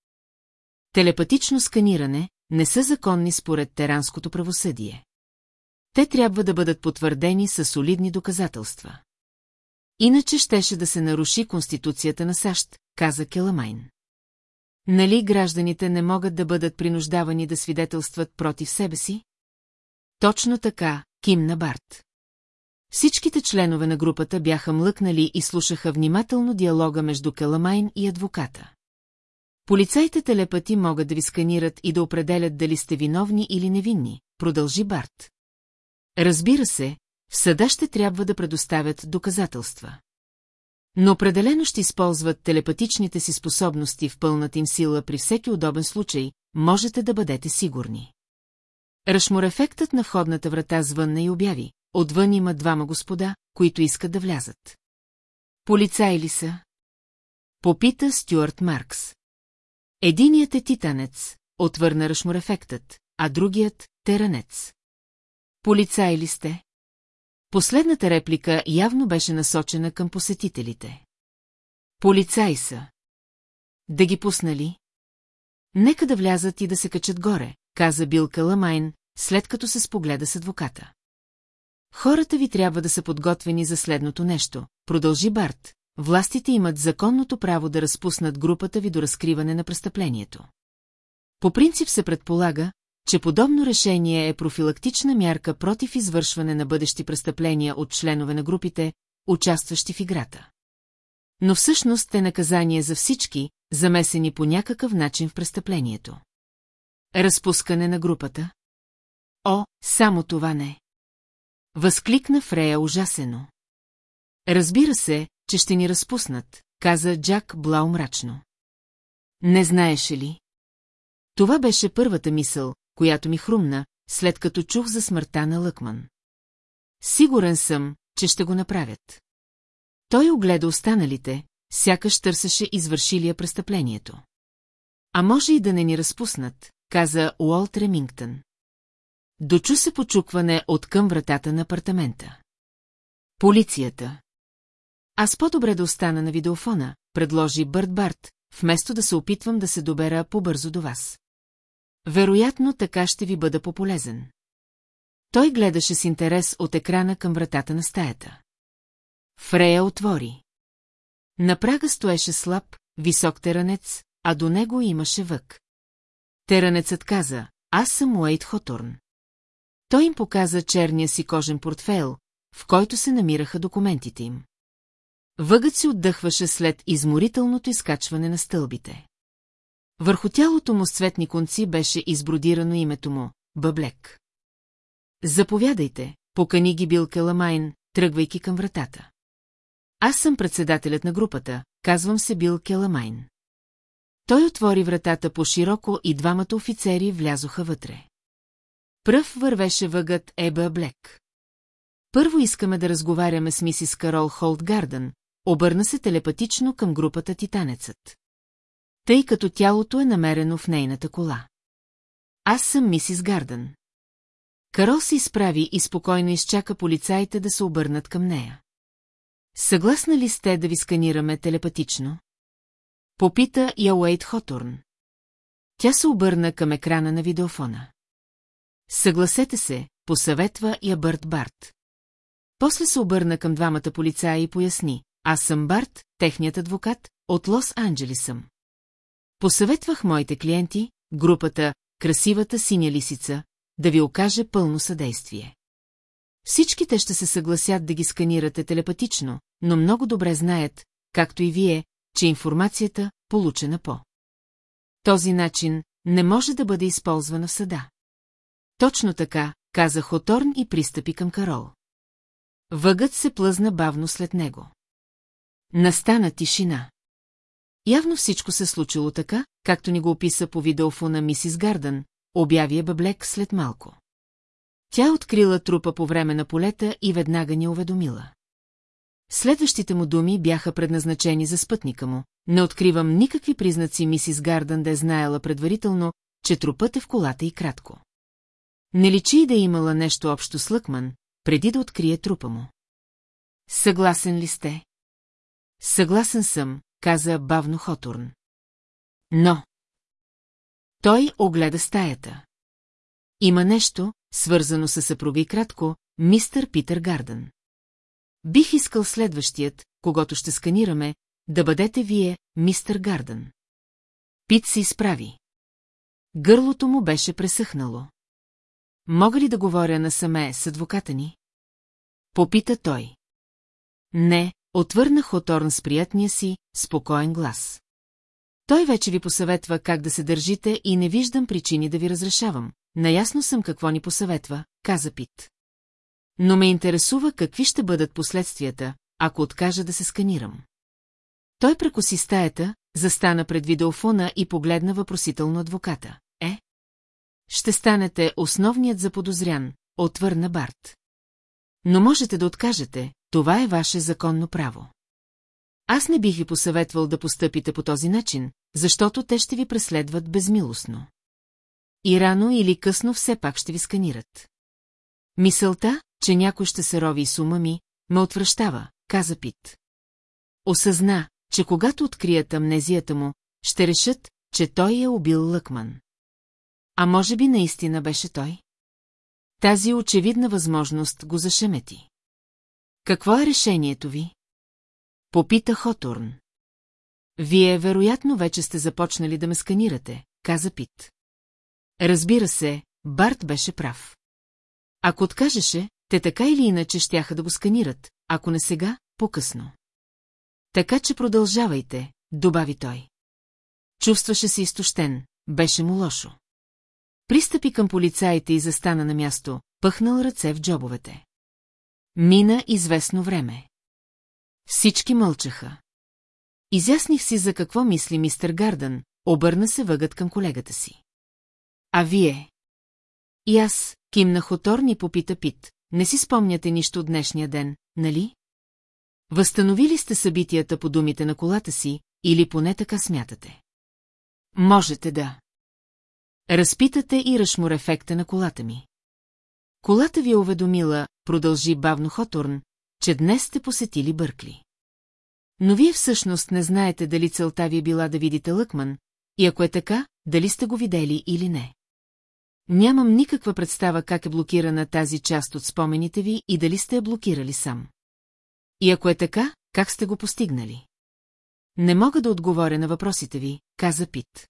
телепатично сканиране, не са законни според теранското правосъдие. Те трябва да бъдат потвърдени със солидни доказателства. Иначе щеше да се наруши Конституцията на САЩ, каза Келамайн. Нали гражданите не могат да бъдат принуждавани да свидетелстват против себе си? Точно така, кимна Барт. Всичките членове на групата бяха млъкнали и слушаха внимателно диалога между Келамайн и адвоката. Полицайите телепати могат да ви сканират и да определят дали сте виновни или невинни, продължи Барт. Разбира се, в съда ще трябва да предоставят доказателства. Но определено ще използват телепатичните си способности в пълната им сила при всеки удобен случай, можете да бъдете сигурни. Рашморефектът на входната врата звънна и обяви. Отвън има двама господа, които искат да влязат. Полицаи ли са? Попита Стюарт Маркс. Единият е титанец, отвърна Рашморефектът, а другият – теранец. Полицаи ли сте? Последната реплика явно беше насочена към посетителите. Полицаи са. Да ги пуснали? Нека да влязат и да се качат горе, каза Бил Каламайн, след като се спогледа с адвоката. Хората ви трябва да са подготвени за следното нещо, продължи Барт. Властите имат законното право да разпуснат групата ви до разкриване на престъплението. По принцип се предполага, че подобно решение е профилактична мярка против извършване на бъдещи престъпления от членове на групите, участващи в играта. Но всъщност е наказание за всички, замесени по някакъв начин в престъплението. Разпускане на групата? О, само това не. Възкликна Фрея ужасено. Разбира се, че ще ни разпуснат, каза Джак Блау мрачно. Не знаеше ли? Това беше първата мисъл, която ми хрумна, след като чух за смъртта на Лъкман. Сигурен съм, че ще го направят. Той огледа останалите, сякаш търсеше извършилия престъплението. А може и да не ни разпуснат, каза Уолт Ремингтън. Дочу се почукване от към вратата на апартамента. Полицията. Аз по-добре да остана на видеофона, предложи Бърт Барт, вместо да се опитвам да се добера по-бързо до вас. Вероятно така ще ви бъда по-полезен. Той гледаше с интерес от екрана към вратата на стаята. Фрея отвори. На прага стоеше слаб, висок теранец, а до него имаше вък. Теранецът каза, аз съм Уейт Хоторн. Той им показа черния си кожен портфейл, в който се намираха документите им. Въгът си отдъхваше след изморителното изкачване на стълбите. Върху тялото му с цветни конци беше избродирано името му – Бъблек. Заповядайте, покани ги Бил Келамайн, тръгвайки към вратата. Аз съм председателят на групата, казвам се Бил Келамайн. Той отвори вратата по-широко и двамата офицери влязоха вътре. Пръв вървеше въгът Еба Блек. Първо искаме да разговаряме с мисис Карол Холдгарден, обърна се телепатично към групата Титанецът тъй като тялото е намерено в нейната кола. Аз съм мисис Гардън. Карол се изправи и спокойно изчака полицаите да се обърнат към нея. Съгласна ли сте да ви сканираме телепатично? Попита я Уейт Хоторн. Тя се обърна към екрана на видеофона. Съгласете се, посъветва я Бърт Барт. После се обърна към двамата полицаи и поясни. Аз съм Барт, техният адвокат, от Лос-Анджелис съм. Посъветвах моите клиенти, групата «Красивата синя лисица», да ви окаже пълно съдействие. Всички те ще се съгласят да ги сканирате телепатично, но много добре знаят, както и вие, че информацията, получена по. Този начин не може да бъде използвана в съда. Точно така, каза Хоторн и пристъпи към Карол. Въгът се плъзна бавно след него. Настана тишина. Явно всичко се случило така, както ни го описа по видеофона мисис Гардън, обяви Баблек след малко. Тя открила трупа по време на полета и веднага ни уведомила. Следващите му думи бяха предназначени за спътника му. Не откривам никакви признаци мисис Гардън да е знаела предварително, че трупът е в колата и кратко. Не личи и да е имала нещо общо с Лъкман, преди да открие трупа му. Съгласен ли сте? Съгласен съм, каза бавно Хотурн. Но... Той огледа стаята. Има нещо, свързано с съпруга и кратко, мистър Питър Гардън. Бих искал следващият, когато ще сканираме, да бъдете вие, мистър Гардън. Пит се изправи. Гърлото му беше пресъхнало. Мога ли да говоря насаме с адвоката ни? Попита той. Не, отвърна Хоторн с приятния си, спокоен глас. Той вече ви посъветва как да се държите и не виждам причини да ви разрешавам. Наясно съм какво ни посъветва, каза Пит. Но ме интересува какви ще бъдат последствията, ако откажа да се сканирам. Той прекоси стаята, застана пред видеофона и погледна въпросително адвоката. Ще станете основният заподозрян, отвърна Барт. Но можете да откажете, това е ваше законно право. Аз не бих ви посъветвал да постъпите по този начин, защото те ще ви преследват безмилостно. И рано или късно все пак ще ви сканират. Мисълта, че някой ще се рови с ума ми, ме отвръщава, каза Пит. Осъзна, че когато открият амнезията му, ще решат, че той е убил Лъкман. А може би наистина беше той? Тази очевидна възможност го зашемети. Какво е решението ви? Попита Хотурн. Вие вероятно вече сте започнали да ме сканирате, каза Пит. Разбира се, Барт беше прав. Ако откажеше, те така или иначе щяха да го сканират, ако не сега, по-късно. Така че продължавайте, добави той. Чувстваше се изтощен, беше му лошо. Пристъпи към полицаите и застана на място, пъхнал ръце в джобовете. Мина известно време. Всички мълчаха. Изясних си за какво мисли мистер Гардън, обърна се въгът към колегата си. А вие? И аз, кимна Хоторни попита Пит, не си спомняте нищо от днешния ден, нали? Възстановили сте събитията по думите на колата си, или поне така смятате? Можете да. Разпитате и ръшмор ефекта на колата ми. Колата ви е уведомила, продължи бавно Хоторн, че днес сте посетили Бъркли. Но вие всъщност не знаете дали целта ви е била да видите Лъкман, и ако е така, дали сте го видели или не. Нямам никаква представа как е блокирана тази част от спомените ви и дали сте я блокирали сам. И ако е така, как сте го постигнали? Не мога да отговоря на въпросите ви, каза Пит.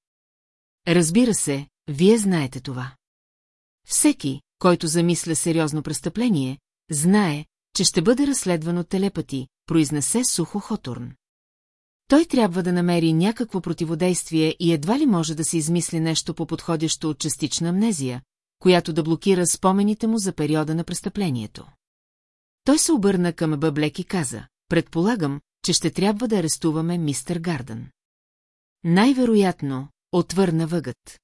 Разбира се, вие знаете това. Всеки, който замисля сериозно престъпление, знае, че ще бъде разследван от телепати, произнесе сухо Хотурн. Той трябва да намери някакво противодействие и едва ли може да се измисли нещо по-подходящо от частична амнезия, която да блокира спомените му за периода на престъплението. Той се обърна към Бъблек и каза, предполагам, че ще трябва да арестуваме мистер Гардън. Най-вероятно, отвърна въгът.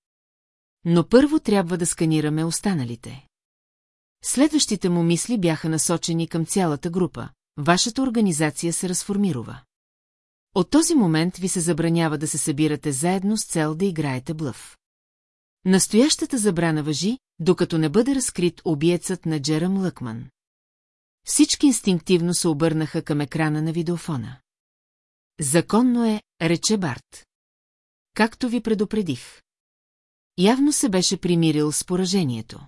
Но първо трябва да сканираме останалите. Следващите му мисли бяха насочени към цялата група. Вашата организация се разформирова. От този момент ви се забранява да се събирате заедно с цел да играете блъв. Настоящата забрана въжи, докато не бъде разкрит обиецът на Джерам Лъкман. Всички инстинктивно се обърнаха към екрана на видеофона. Законно е, рече Барт. Както ви предупредих. Явно се беше примирил с поражението.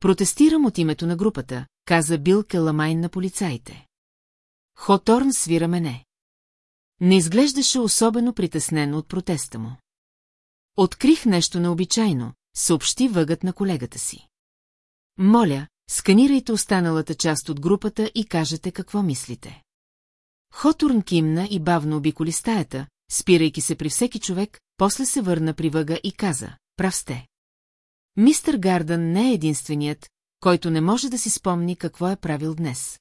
Протестирам от името на групата, каза Бил Келамайн на полицаите. Хоторн свира мене. Не изглеждаше особено притеснен от протеста му. Открих нещо необичайно, съобщи въгът на колегата си. Моля, сканирайте останалата част от групата и кажете какво мислите. Хотурн кимна и бавно обиколи стаята, спирайки се при всеки човек, после се върна при въга и каза, прав сте. Мистър Гардън не е единственият, който не може да си спомни какво е правил днес.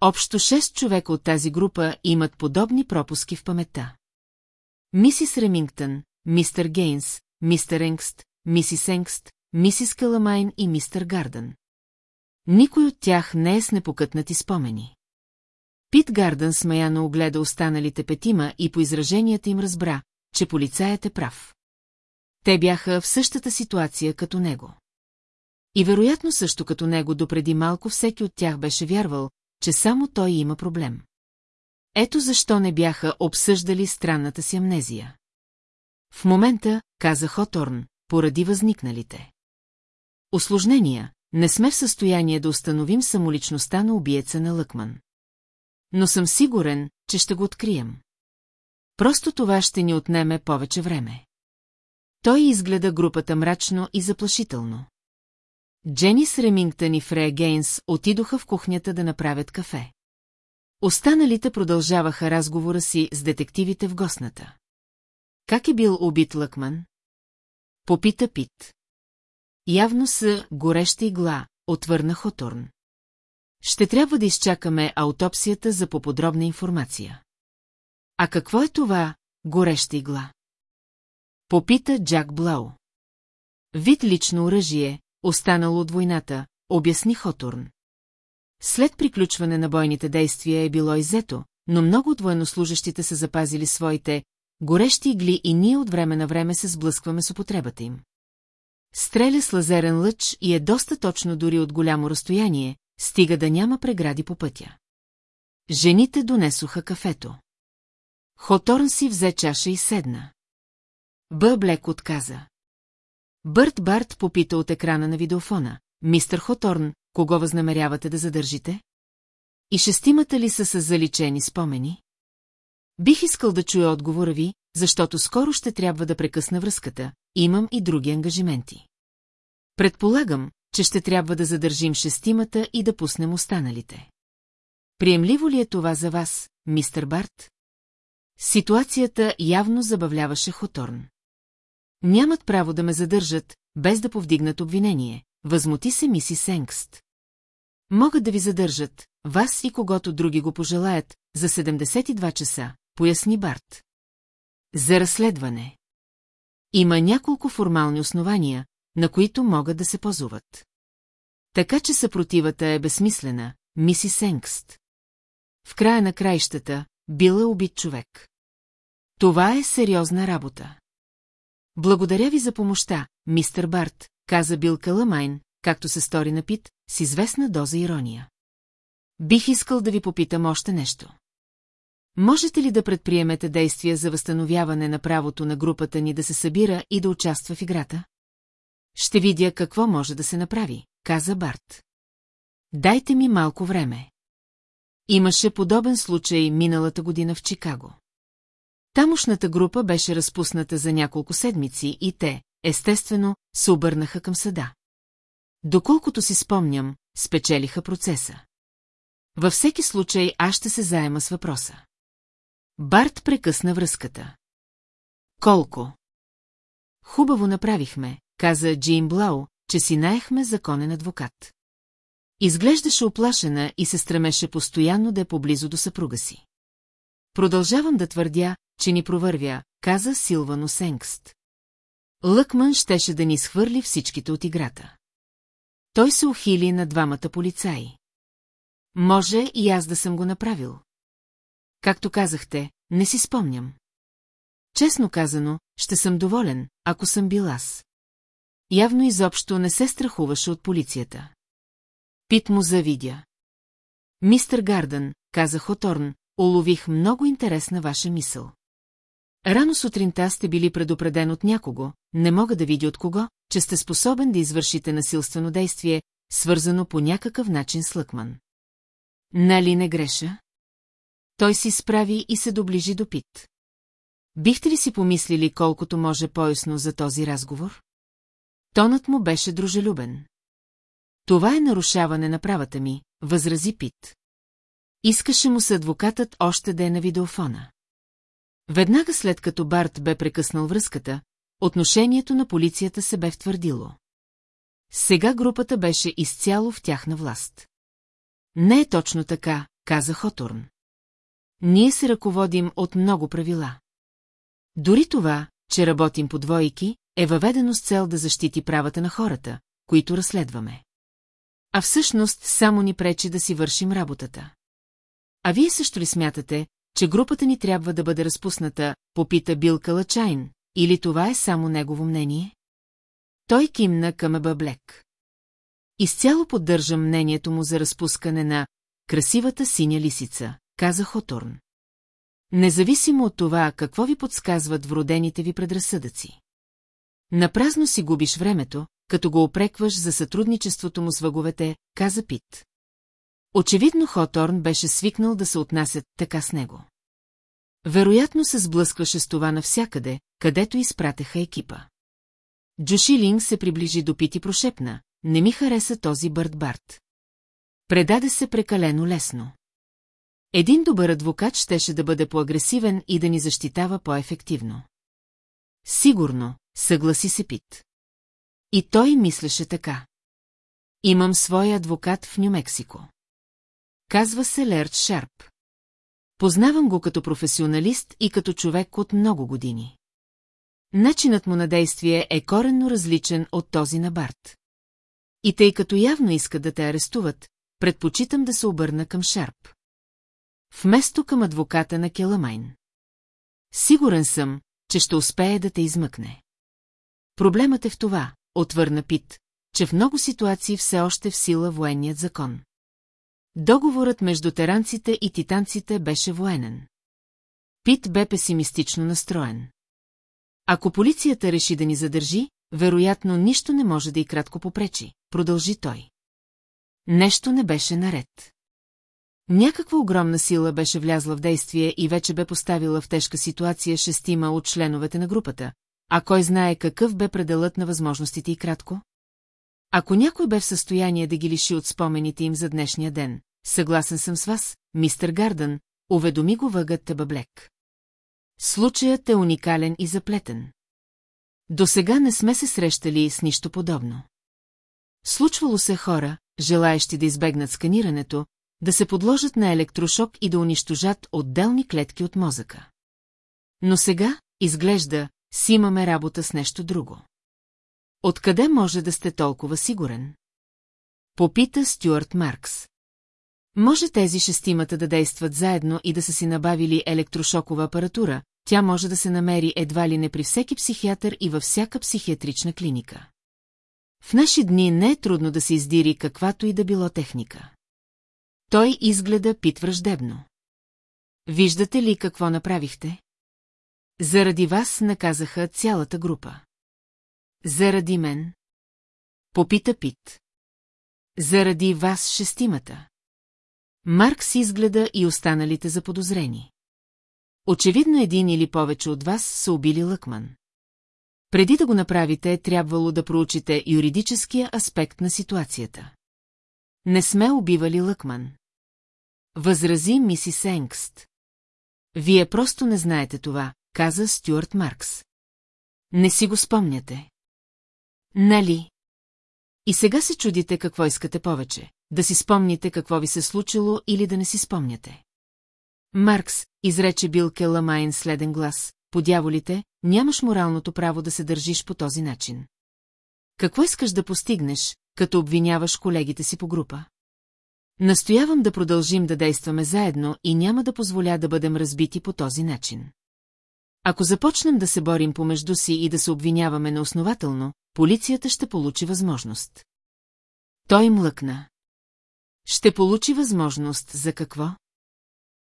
Общо шест човека от тази група имат подобни пропуски в паметта. Мисис Ремингтън, мистер Гейнс, мистер Енгст, мисис Енгст, мисис Каламайн и мистер Гардън. Никой от тях не е с непокътнати спомени. Пит Гардън смаяно огледа останалите петима и по израженията им разбра, че полицаят е прав. Те бяха в същата ситуация като него. И вероятно също като него допреди малко всеки от тях беше вярвал, че само той има проблем. Ето защо не бяха обсъждали странната си амнезия. В момента, каза Хоторн, поради възникналите. Осложнения, не сме в състояние да установим самоличността на убиеца на Лъкман. Но съм сигурен, че ще го открием. Просто това ще ни отнеме повече време. Той изгледа групата мрачно и заплашително. Дженис Ремингтън и Фрея Гейнс отидоха в кухнята да направят кафе. Останалите продължаваха разговора си с детективите в гостната. Как е бил убит Лъкман? Попита Пит. Явно са гореща игла, отвърна Хоторн. Ще трябва да изчакаме аутопсията за поподробна информация. А какво е това, гореща игла? Попита Джак Блау. Вид лично оръжие, останало от войната, обясни Хоторн. След приключване на бойните действия е било иззето, но много от военнослужащите са запазили своите горещи игли и ние от време на време се сблъскваме с употребата им. Стреля с лазерен лъч и е доста точно дори от голямо разстояние, стига да няма прегради по пътя. Жените донесоха кафето. Хоторн си взе чаша и седна. Бъблек отказа. Бърт Барт попита от екрана на видеофона. Мистер Хоторн, кого възнамерявате да задържите? И шестимата ли са с заличени спомени? Бих искал да чуя отговора ви, защото скоро ще трябва да прекъсна връзката, имам и други ангажименти. Предполагам, че ще трябва да задържим шестимата и да пуснем останалите. Приемливо ли е това за вас, мистер Барт? Ситуацията явно забавляваше Хоторн. Нямат право да ме задържат, без да повдигнат обвинение, възмути се миси Сенгст. Могат да ви задържат, вас и когото други го пожелаят, за 72 часа, поясни Барт. За разследване. Има няколко формални основания, на които могат да се позоват. Така че съпротивата е безсмислена, миси Сенгст. В края на краищата, била убит човек. Това е сериозна работа. Благодаря ви за помощта, мистер Барт, каза Бил Каламайн, както се стори на Пит, с известна доза ирония. Бих искал да ви попитам още нещо. Можете ли да предприемете действия за възстановяване на правото на групата ни да се събира и да участва в играта? Ще видя какво може да се направи, каза Барт. Дайте ми малко време. Имаше подобен случай миналата година в Чикаго. Тамошната група беше разпусната за няколко седмици и те, естествено, се обърнаха към съда. Доколкото си спомням, спечелиха процеса. Във всеки случай аз ще се заема с въпроса. Барт прекъсна връзката. Колко? Хубаво направихме, каза Джин Блау, че си наехме законен адвокат. Изглеждаше оплашена и се стремеше постоянно да е поблизо до съпруга си. Продължавам да твърдя, че ни провървя, каза Силвано Сенгст. Лъкман щеше да ни схвърли всичките от играта. Той се ухили на двамата полицаи. Може и аз да съм го направил. Както казахте, не си спомням. Честно казано, ще съм доволен, ако съм бил аз. Явно изобщо не се страхуваше от полицията. Пит му завидя. Мистер Гардън, каза Хоторн, улових много интересна ваша мисъл. Рано сутринта сте били предупреден от някого, не мога да видя от кого, че сте способен да извършите насилствено действие, свързано по някакъв начин с Лъкман. Нали не греша? Той си справи и се доближи до Пит. Бихте ли си помислили колкото може поясно за този разговор? Тонът му беше дружелюбен. Това е нарушаване на правата ми, възрази Пит. Искаше му се адвокатът още да е на видеофона. Веднага след като Барт бе прекъснал връзката, отношението на полицията се бе втвърдило. Сега групата беше изцяло в тяхна власт. Не е точно така, каза Хотурн. Ние се ръководим от много правила. Дори това, че работим по двойки, е въведено с цел да защити правата на хората, които разследваме. А всъщност само ни пречи да си вършим работата. А вие също ли смятате, че групата ни трябва да бъде разпусната, попита Бил Калачайн, или това е само негово мнение? Той кимна към Еба Блек. Изцяло поддържам мнението му за разпускане на красивата синя лисица, каза Хоторн. Независимо от това, какво ви подсказват вродените ви предразсъдъци. Напразно си губиш времето, като го опрекваш за сътрудничеството му с въговете, каза Пит. Очевидно Хоторн беше свикнал да се отнасят така с него. Вероятно се сблъскваше с това навсякъде, където изпратеха екипа. Джошилинг се приближи до Пит и прошепна. Не ми хареса този Бърт Барт. Предаде се прекалено лесно. Един добър адвокат щеше да бъде по-агресивен и да ни защитава по-ефективно. Сигурно, съгласи се Пит. И той мислеше така. Имам своя адвокат в Нью-Мексико. Казва се Лерт Шарп. Познавам го като професионалист и като човек от много години. Начинът му на действие е коренно различен от този на Барт. И тъй като явно искат да те арестуват, предпочитам да се обърна към Шарп. Вместо към адвоката на Келамайн. Сигурен съм, че ще успее да те измъкне. Проблемът е в това, отвърна Пит, че в много ситуации все още в сила военният закон. Договорът между теранците и титанците беше военен. Пит бе песимистично настроен. Ако полицията реши да ни задържи, вероятно нищо не може да и кратко попречи, продължи той. Нещо не беше наред. Някаква огромна сила беше влязла в действие и вече бе поставила в тежка ситуация шестима от членовете на групата, а кой знае какъв бе пределът на възможностите и кратко? Ако някой бе в състояние да ги лиши от спомените им за днешния ден, съгласен съм с вас, мистер Гардън, уведоми го въгът Табаблек. Случаят е уникален и заплетен. До сега не сме се срещали с нищо подобно. Случвало се хора, желаещи да избегнат сканирането, да се подложат на електрошок и да унищожат отделни клетки от мозъка. Но сега, изглежда, си имаме работа с нещо друго. Откъде може да сте толкова сигурен? Попита Стюарт Маркс. Може тези шестимата да действат заедно и да са си набавили електрошокова апаратура, тя може да се намери едва ли не при всеки психиатър и във всяка психиатрична клиника. В наши дни не е трудно да се издири каквато и да било техника. Той изгледа пит враждебно. Виждате ли какво направихте? Заради вас наказаха цялата група. Заради мен? Попита Пит. Заради вас шестимата. Маркс изгледа и останалите заподозрени. Очевидно един или повече от вас са убили Лъкман. Преди да го направите, трябвало да проучите юридическия аспект на ситуацията. Не сме убивали Лъкман. Възрази мисис Енгст. Вие просто не знаете това, каза Стюарт Маркс. Не си го спомняте. Нали? И сега се чудите какво искате повече, да си спомните какво ви се случило или да не си спомняте. Маркс, изрече Бил Келамайн следен глас, по дяволите, нямаш моралното право да се държиш по този начин. Какво искаш да постигнеш, като обвиняваш колегите си по група? Настоявам да продължим да действаме заедно и няма да позволя да бъдем разбити по този начин. Ако започнем да се борим помежду си и да се обвиняваме неоснователно, полицията ще получи възможност. Той млъкна. Ще получи възможност за какво?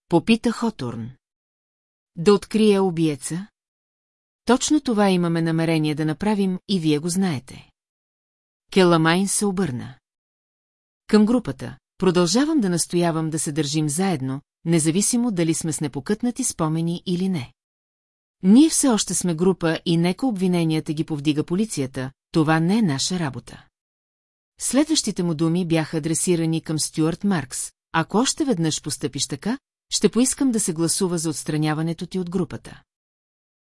Попита Хотурн. Да открие убиеца? Точно това имаме намерение да направим и вие го знаете. Келамайн се обърна. Към групата. Продължавам да настоявам да се държим заедно, независимо дали сме с непокътнати спомени или не. Ние все още сме група и нека обвиненията ги повдига полицията, това не е наша работа. Следващите му думи бяха адресирани към Стюарт Маркс. Ако още веднъж постъпиш така, ще поискам да се гласува за отстраняването ти от групата.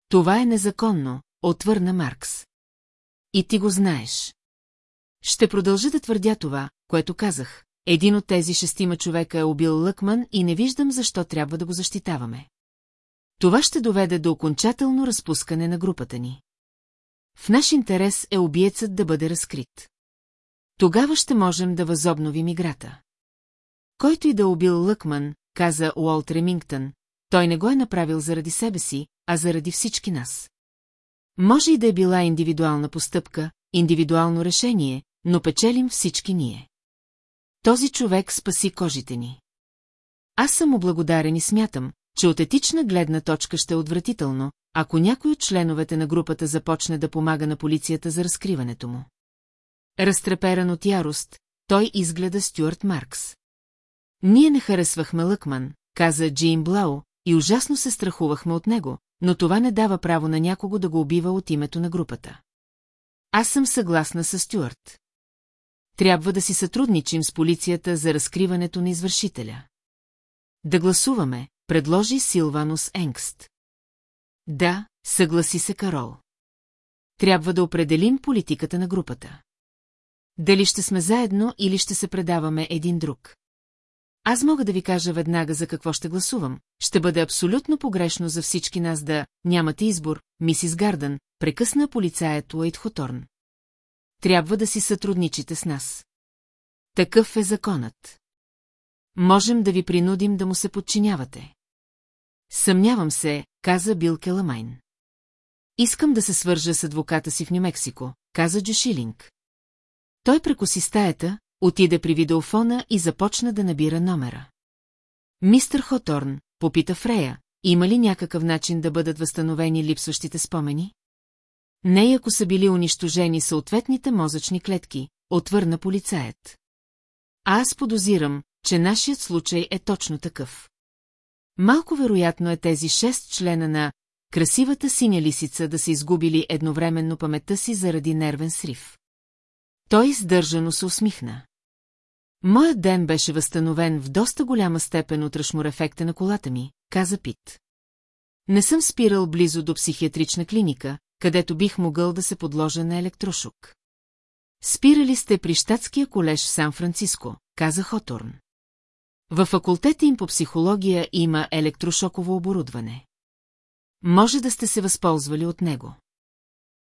Това е незаконно, отвърна Маркс. И ти го знаеш. Ще продължа да твърдя това, което казах. Един от тези шестима човека е убил Лъкман и не виждам защо трябва да го защитаваме. Това ще доведе до окончателно разпускане на групата ни. В наш интерес е убиецът да бъде разкрит. Тогава ще можем да възобновим играта. Който и да убил Лъкман, каза Уолт Ремингтън, той не го е направил заради себе си, а заради всички нас. Може и да е била индивидуална постъпка, индивидуално решение, но печелим всички ние. Този човек спаси кожите ни. Аз съм му благодарен и смятам, че от етична гледна точка ще е отвратително, ако някой от членовете на групата започне да помага на полицията за разкриването му. Разтреперан от ярост, той изгледа Стюарт Маркс. Ние не харесвахме Лъкман, каза Джейн Блау, и ужасно се страхувахме от него, но това не дава право на някого да го убива от името на групата. Аз съм съгласна с Стюарт. Трябва да си сътрудничим с полицията за разкриването на извършителя. Да гласуваме, предложи Силванус Енгст. Да, съгласи се Карол. Трябва да определим политиката на групата. Дали ще сме заедно или ще се предаваме един друг. Аз мога да ви кажа веднага за какво ще гласувам. Ще бъде абсолютно погрешно за всички нас да нямате избор, мисис Гардън, прекъсна полицаят Уейт Хоторн. Трябва да си сътрудничите с нас. Такъв е законът. Можем да ви принудим да му се подчинявате. Съмнявам се, каза Бил Келамайн. Искам да се свържа с адвоката си в Нью-Мексико, каза Джошилинг. Той прекоси стаята, отиде при видеофона и започна да набира номера. Мистер Хоторн, попита Фрея, има ли някакъв начин да бъдат възстановени липсващите спомени? Не ако са били унищожени съответните мозъчни клетки, отвърна полицаят. А аз подозирам, че нашият случай е точно такъв. Малко вероятно е тези шест члена на красивата синя лисица да са изгубили едновременно паметта си заради нервен срив. Той издържано се усмихна. Моят ден беше възстановен в доста голяма степен от ръшморефекта на колата ми, каза Пит. Не съм спирал близо до психиатрична клиника, където бих могъл да се подложа на електрошок. Спирали сте при щатския колеж в Сан-Франциско, каза Хоторн. Във факултета им по психология има електрошоково оборудване. Може да сте се възползвали от него.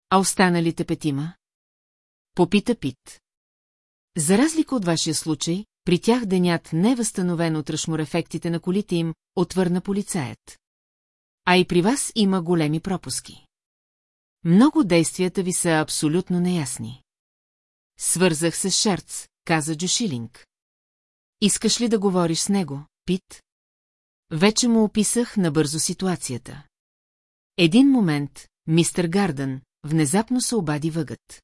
А останалите петима? Попита Пит. За разлика от вашия случай, при тях денят не е възстановен от ръшморефектите на колите им, отвърна полицаят. А и при вас има големи пропуски. Много действията ви са абсолютно неясни. Свързах се с Шерц, каза Джошилинг. Искаш ли да говориш с него, Пит? Вече му описах набързо ситуацията. Един момент, мистер Гардън, внезапно се обади въгът.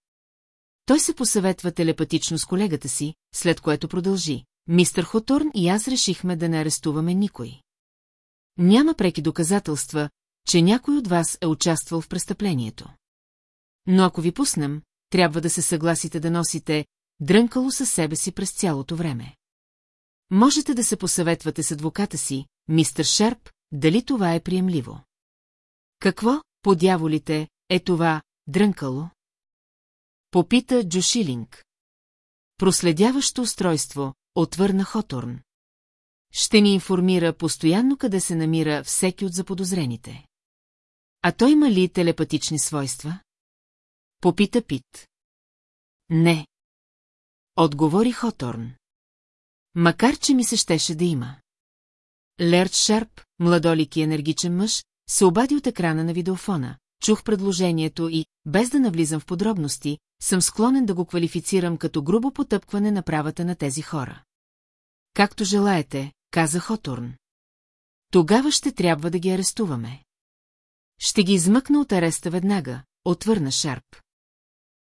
Той се посъветва телепатично с колегата си, след което продължи. Мистер Хоторн и аз решихме да не арестуваме никой. Няма преки доказателства, че някой от вас е участвал в престъплението. Но ако ви пуснем, трябва да се съгласите да носите дрънкало със себе си през цялото време. Можете да се посъветвате с адвоката си, мистер Шерп, дали това е приемливо. Какво, по дяволите, е това дрънкало? Попита Джошилинг. Проследяващо устройство, отвърна Хоторн. Ще ни информира постоянно къде се намира всеки от заподозрените. А той има ли телепатични свойства? Попита Пит. Не. Отговори Хоторн. Макар, че ми се щеше да има. Лерт Шарп, младолик и енергичен мъж, се обади от екрана на видеофона. Чух предложението и, без да навлизам в подробности, съм склонен да го квалифицирам като грубо потъпкване на правата на тези хора. Както желаете, каза Хоторн. Тогава ще трябва да ги арестуваме. Ще ги измъкна от ареста веднага, отвърна Шарп.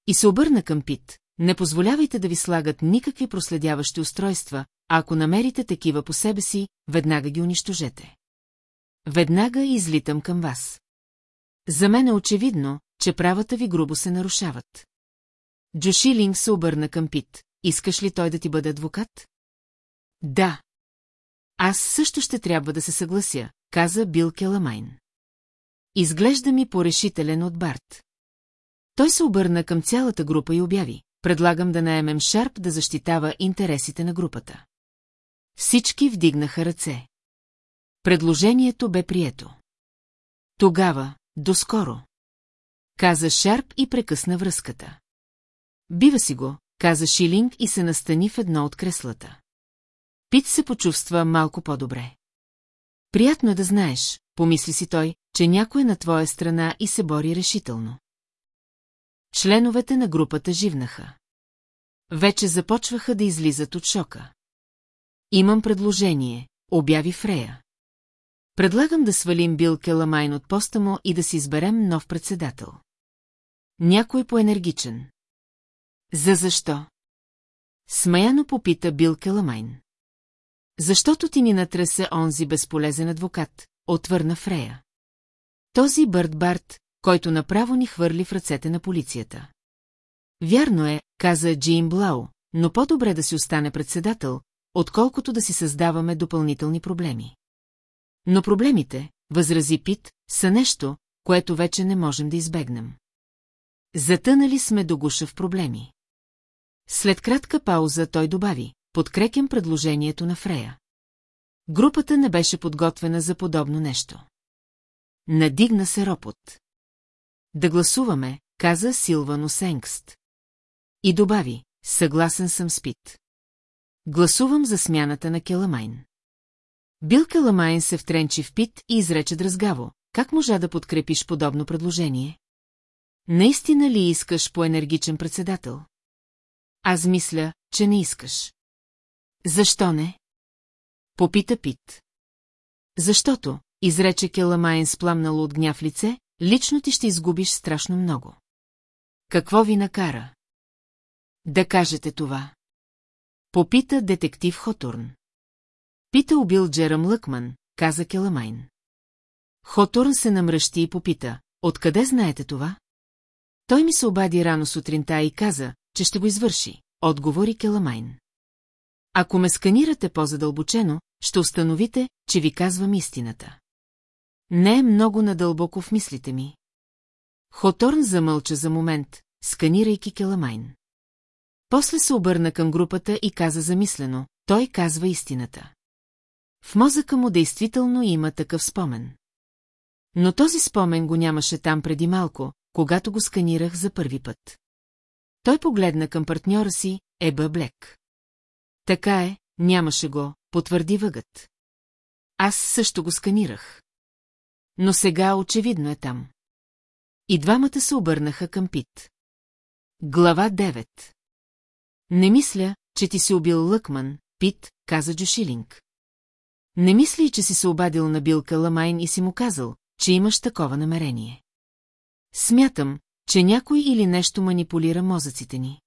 И се обърна към Пит. Не позволявайте да ви слагат никакви проследяващи устройства, а ако намерите такива по себе си, веднага ги унищожете. Веднага излитам към вас. За мен е очевидно, че правата ви грубо се нарушават. Джоши Линг се обърна към Пит. искаш ли той да ти бъде адвокат? Да. Аз също ще трябва да се съглася, каза Бил Келамайн. Изглежда ми порешителен от Барт. Той се обърна към цялата група и обяви. Предлагам да наемем Шарп да защитава интересите на групата. Всички вдигнаха ръце. Предложението бе прието. Тогава, доскоро. Каза Шарп и прекъсна връзката. Бива си го, каза Шилинг и се настани в едно от креслата. Пит се почувства малко по-добре. Приятно е да знаеш, помисли си той, че някой е на твоя страна и се бори решително. Членовете на групата живнаха. Вече започваха да излизат от шока. Имам предложение, обяви Фрея. Предлагам да свалим Бил Келамайн от поста му и да си изберем нов председател. Някой по-енергичен. За защо? Смаяно попита Бил Келамайн. Защото ти ни натресе онзи безполезен адвокат, отвърна Фрея. Този Бърт Барт, който направо ни хвърли в ръцете на полицията. Вярно е, каза Джим Блау, но по-добре да си остане председател, отколкото да си създаваме допълнителни проблеми. Но проблемите, възрази Пит, са нещо, което вече не можем да избегнем. Затънали сме до гуша в проблеми. След кратка пауза той добави, подкрепям предложението на Фрея. Групата не беше подготвена за подобно нещо. Надигна се ропот. Да гласуваме, каза Силвано Сенгст. И добави, съгласен съм с Пит. Гласувам за смяната на Келамайн. Бил Келамайн се втренчи в Пит и изрече дразгаво. Как можа да подкрепиш подобно предложение? Наистина ли искаш по-енергичен председател? Аз мисля, че не искаш. Защо не? Попита Пит. Защото, изрече Келамайн с пламнало от гняв лице, лично ти ще изгубиш страшно много. Какво ви накара? Да кажете това. Попита детектив Хотурн. Пита убил Джерам Лъкман, каза Келамайн. Хотурн се намръщи и попита, откъде знаете това? Той ми се обади рано сутринта и каза, че ще го извърши, отговори Келамайн. Ако ме сканирате по-задълбочено, ще установите, че ви казвам истината. Не е много надълбоко в мислите ми. Хоторн замълча за момент, сканирайки Келамайн. После се обърна към групата и каза замислено, той казва истината. В мозъка му действително има такъв спомен. Но този спомен го нямаше там преди малко, когато го сканирах за първи път. Той погледна към партньора си, Еба Блек. Така е, нямаше го, потвърди въгът. Аз също го сканирах. Но сега очевидно е там. И двамата се обърнаха към Пит. Глава 9 Не мисля, че ти си убил Лъкман, Пит, каза Джошилинг. Не мисли, че си се обадил на Билка Ламайн и си му казал, че имаш такова намерение. Смятам, че някой или нещо манипулира мозъците ни.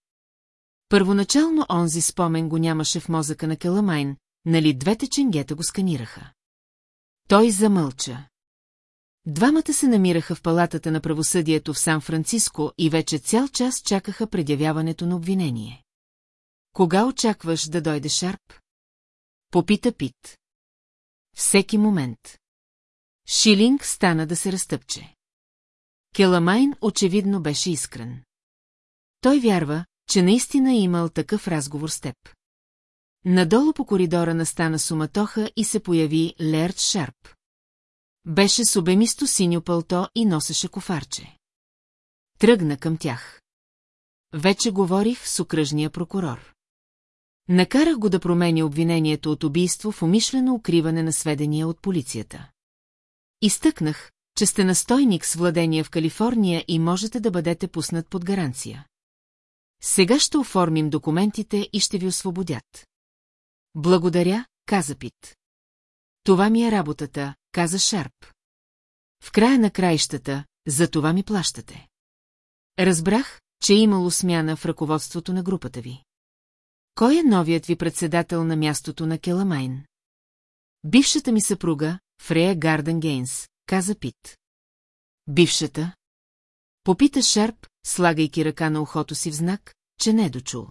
Първоначално онзи спомен го нямаше в мозъка на Келамайн, нали двете ченгета го сканираха. Той замълча. Двамата се намираха в палатата на правосъдието в Сан-Франциско и вече цял час чакаха предявяването на обвинение. Кога очакваш да дойде Шарп? Попита Пит. Всеки момент. Шилинг стана да се разтъпче. Келамайн очевидно беше искрен. Той вярва, че наистина е имал такъв разговор с теб. Надолу по коридора настана суматоха и се появи Лерд Шарп. Беше с обемисто синьо пълто и носеше кофарче. Тръгна към тях. Вече говорих с окръжния прокурор. Накарах го да промени обвинението от убийство в умишлено укриване на сведения от полицията. Изтъкнах, че сте настойник с владения в Калифорния и можете да бъдете пуснат под гаранция. Сега ще оформим документите и ще ви освободят. Благодаря, каза Пит. Това ми е работата, каза Шарп. В края на краищата, за това ми плащате. Разбрах, че е имало смяна в ръководството на групата ви. Кой е новият ви председател на мястото на Келамайн? Бившата ми съпруга, Фрея Гарден Гейнс, каза Пит. Бившата? Попита Шарп, слагайки ръка на ухото си в знак, че не е дочул.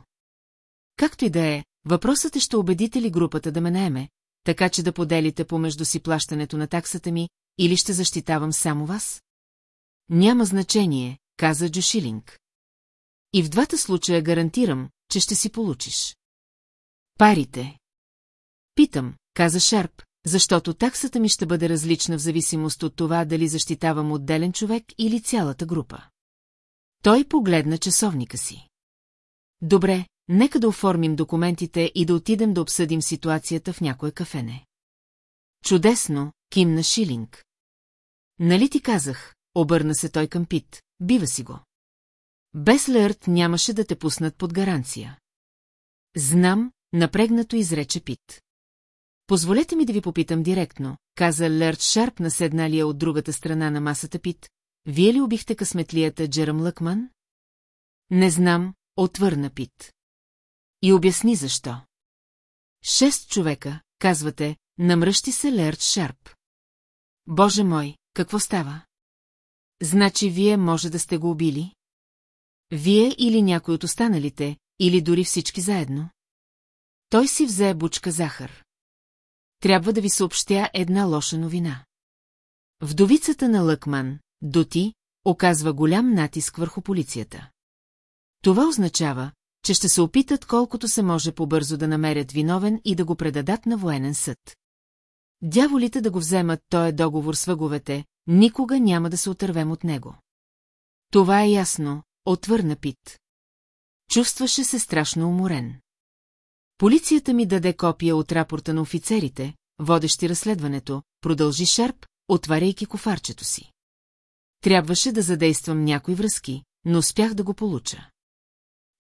Както и да е, въпросът е ще убедите ли групата да ме наеме, така че да поделите помежду си плащането на таксата ми, или ще защитавам само вас? Няма значение, каза Джошилинг. И в двата случая гарантирам, че ще си получиш. Парите. Питам, каза Шарп, защото таксата ми ще бъде различна в зависимост от това дали защитавам отделен човек или цялата група. Той погледна часовника си. Добре, нека да оформим документите и да отидем да обсъдим ситуацията в някое кафене. Чудесно, кимна Шилинг. Нали ти казах, обърна се той към Пит, бива си го. Без Лърт нямаше да те пуснат под гаранция. Знам, напрегнато изрече Пит. Позволете ми да ви попитам директно, каза Лърт Шарп на седналия от другата страна на масата Пит. Вие ли убихте късметлията Джерам Лъкман? Не знам, отвърна Пит. И обясни защо. Шест човека, казвате, намръщи се Лерт Шарп. Боже мой, какво става? Значи вие може да сте го убили? Вие или някой от останалите, или дори всички заедно? Той си взе бучка захар. Трябва да ви съобщя една лоша новина. Вдовицата на Лъкман, Доти, оказва голям натиск върху полицията. Това означава, че ще се опитат колкото се може по-бързо да намерят виновен и да го предадат на военен съд. Дяволите да го вземат той е договор с въговете, никога няма да се отървем от него. Това е ясно, отвърна Пит. Чувстваше се страшно уморен. Полицията ми даде копия от рапорта на офицерите, водещи разследването, продължи Шарп, отваряйки кофарчето си. Трябваше да задействам някои връзки, но успях да го получа.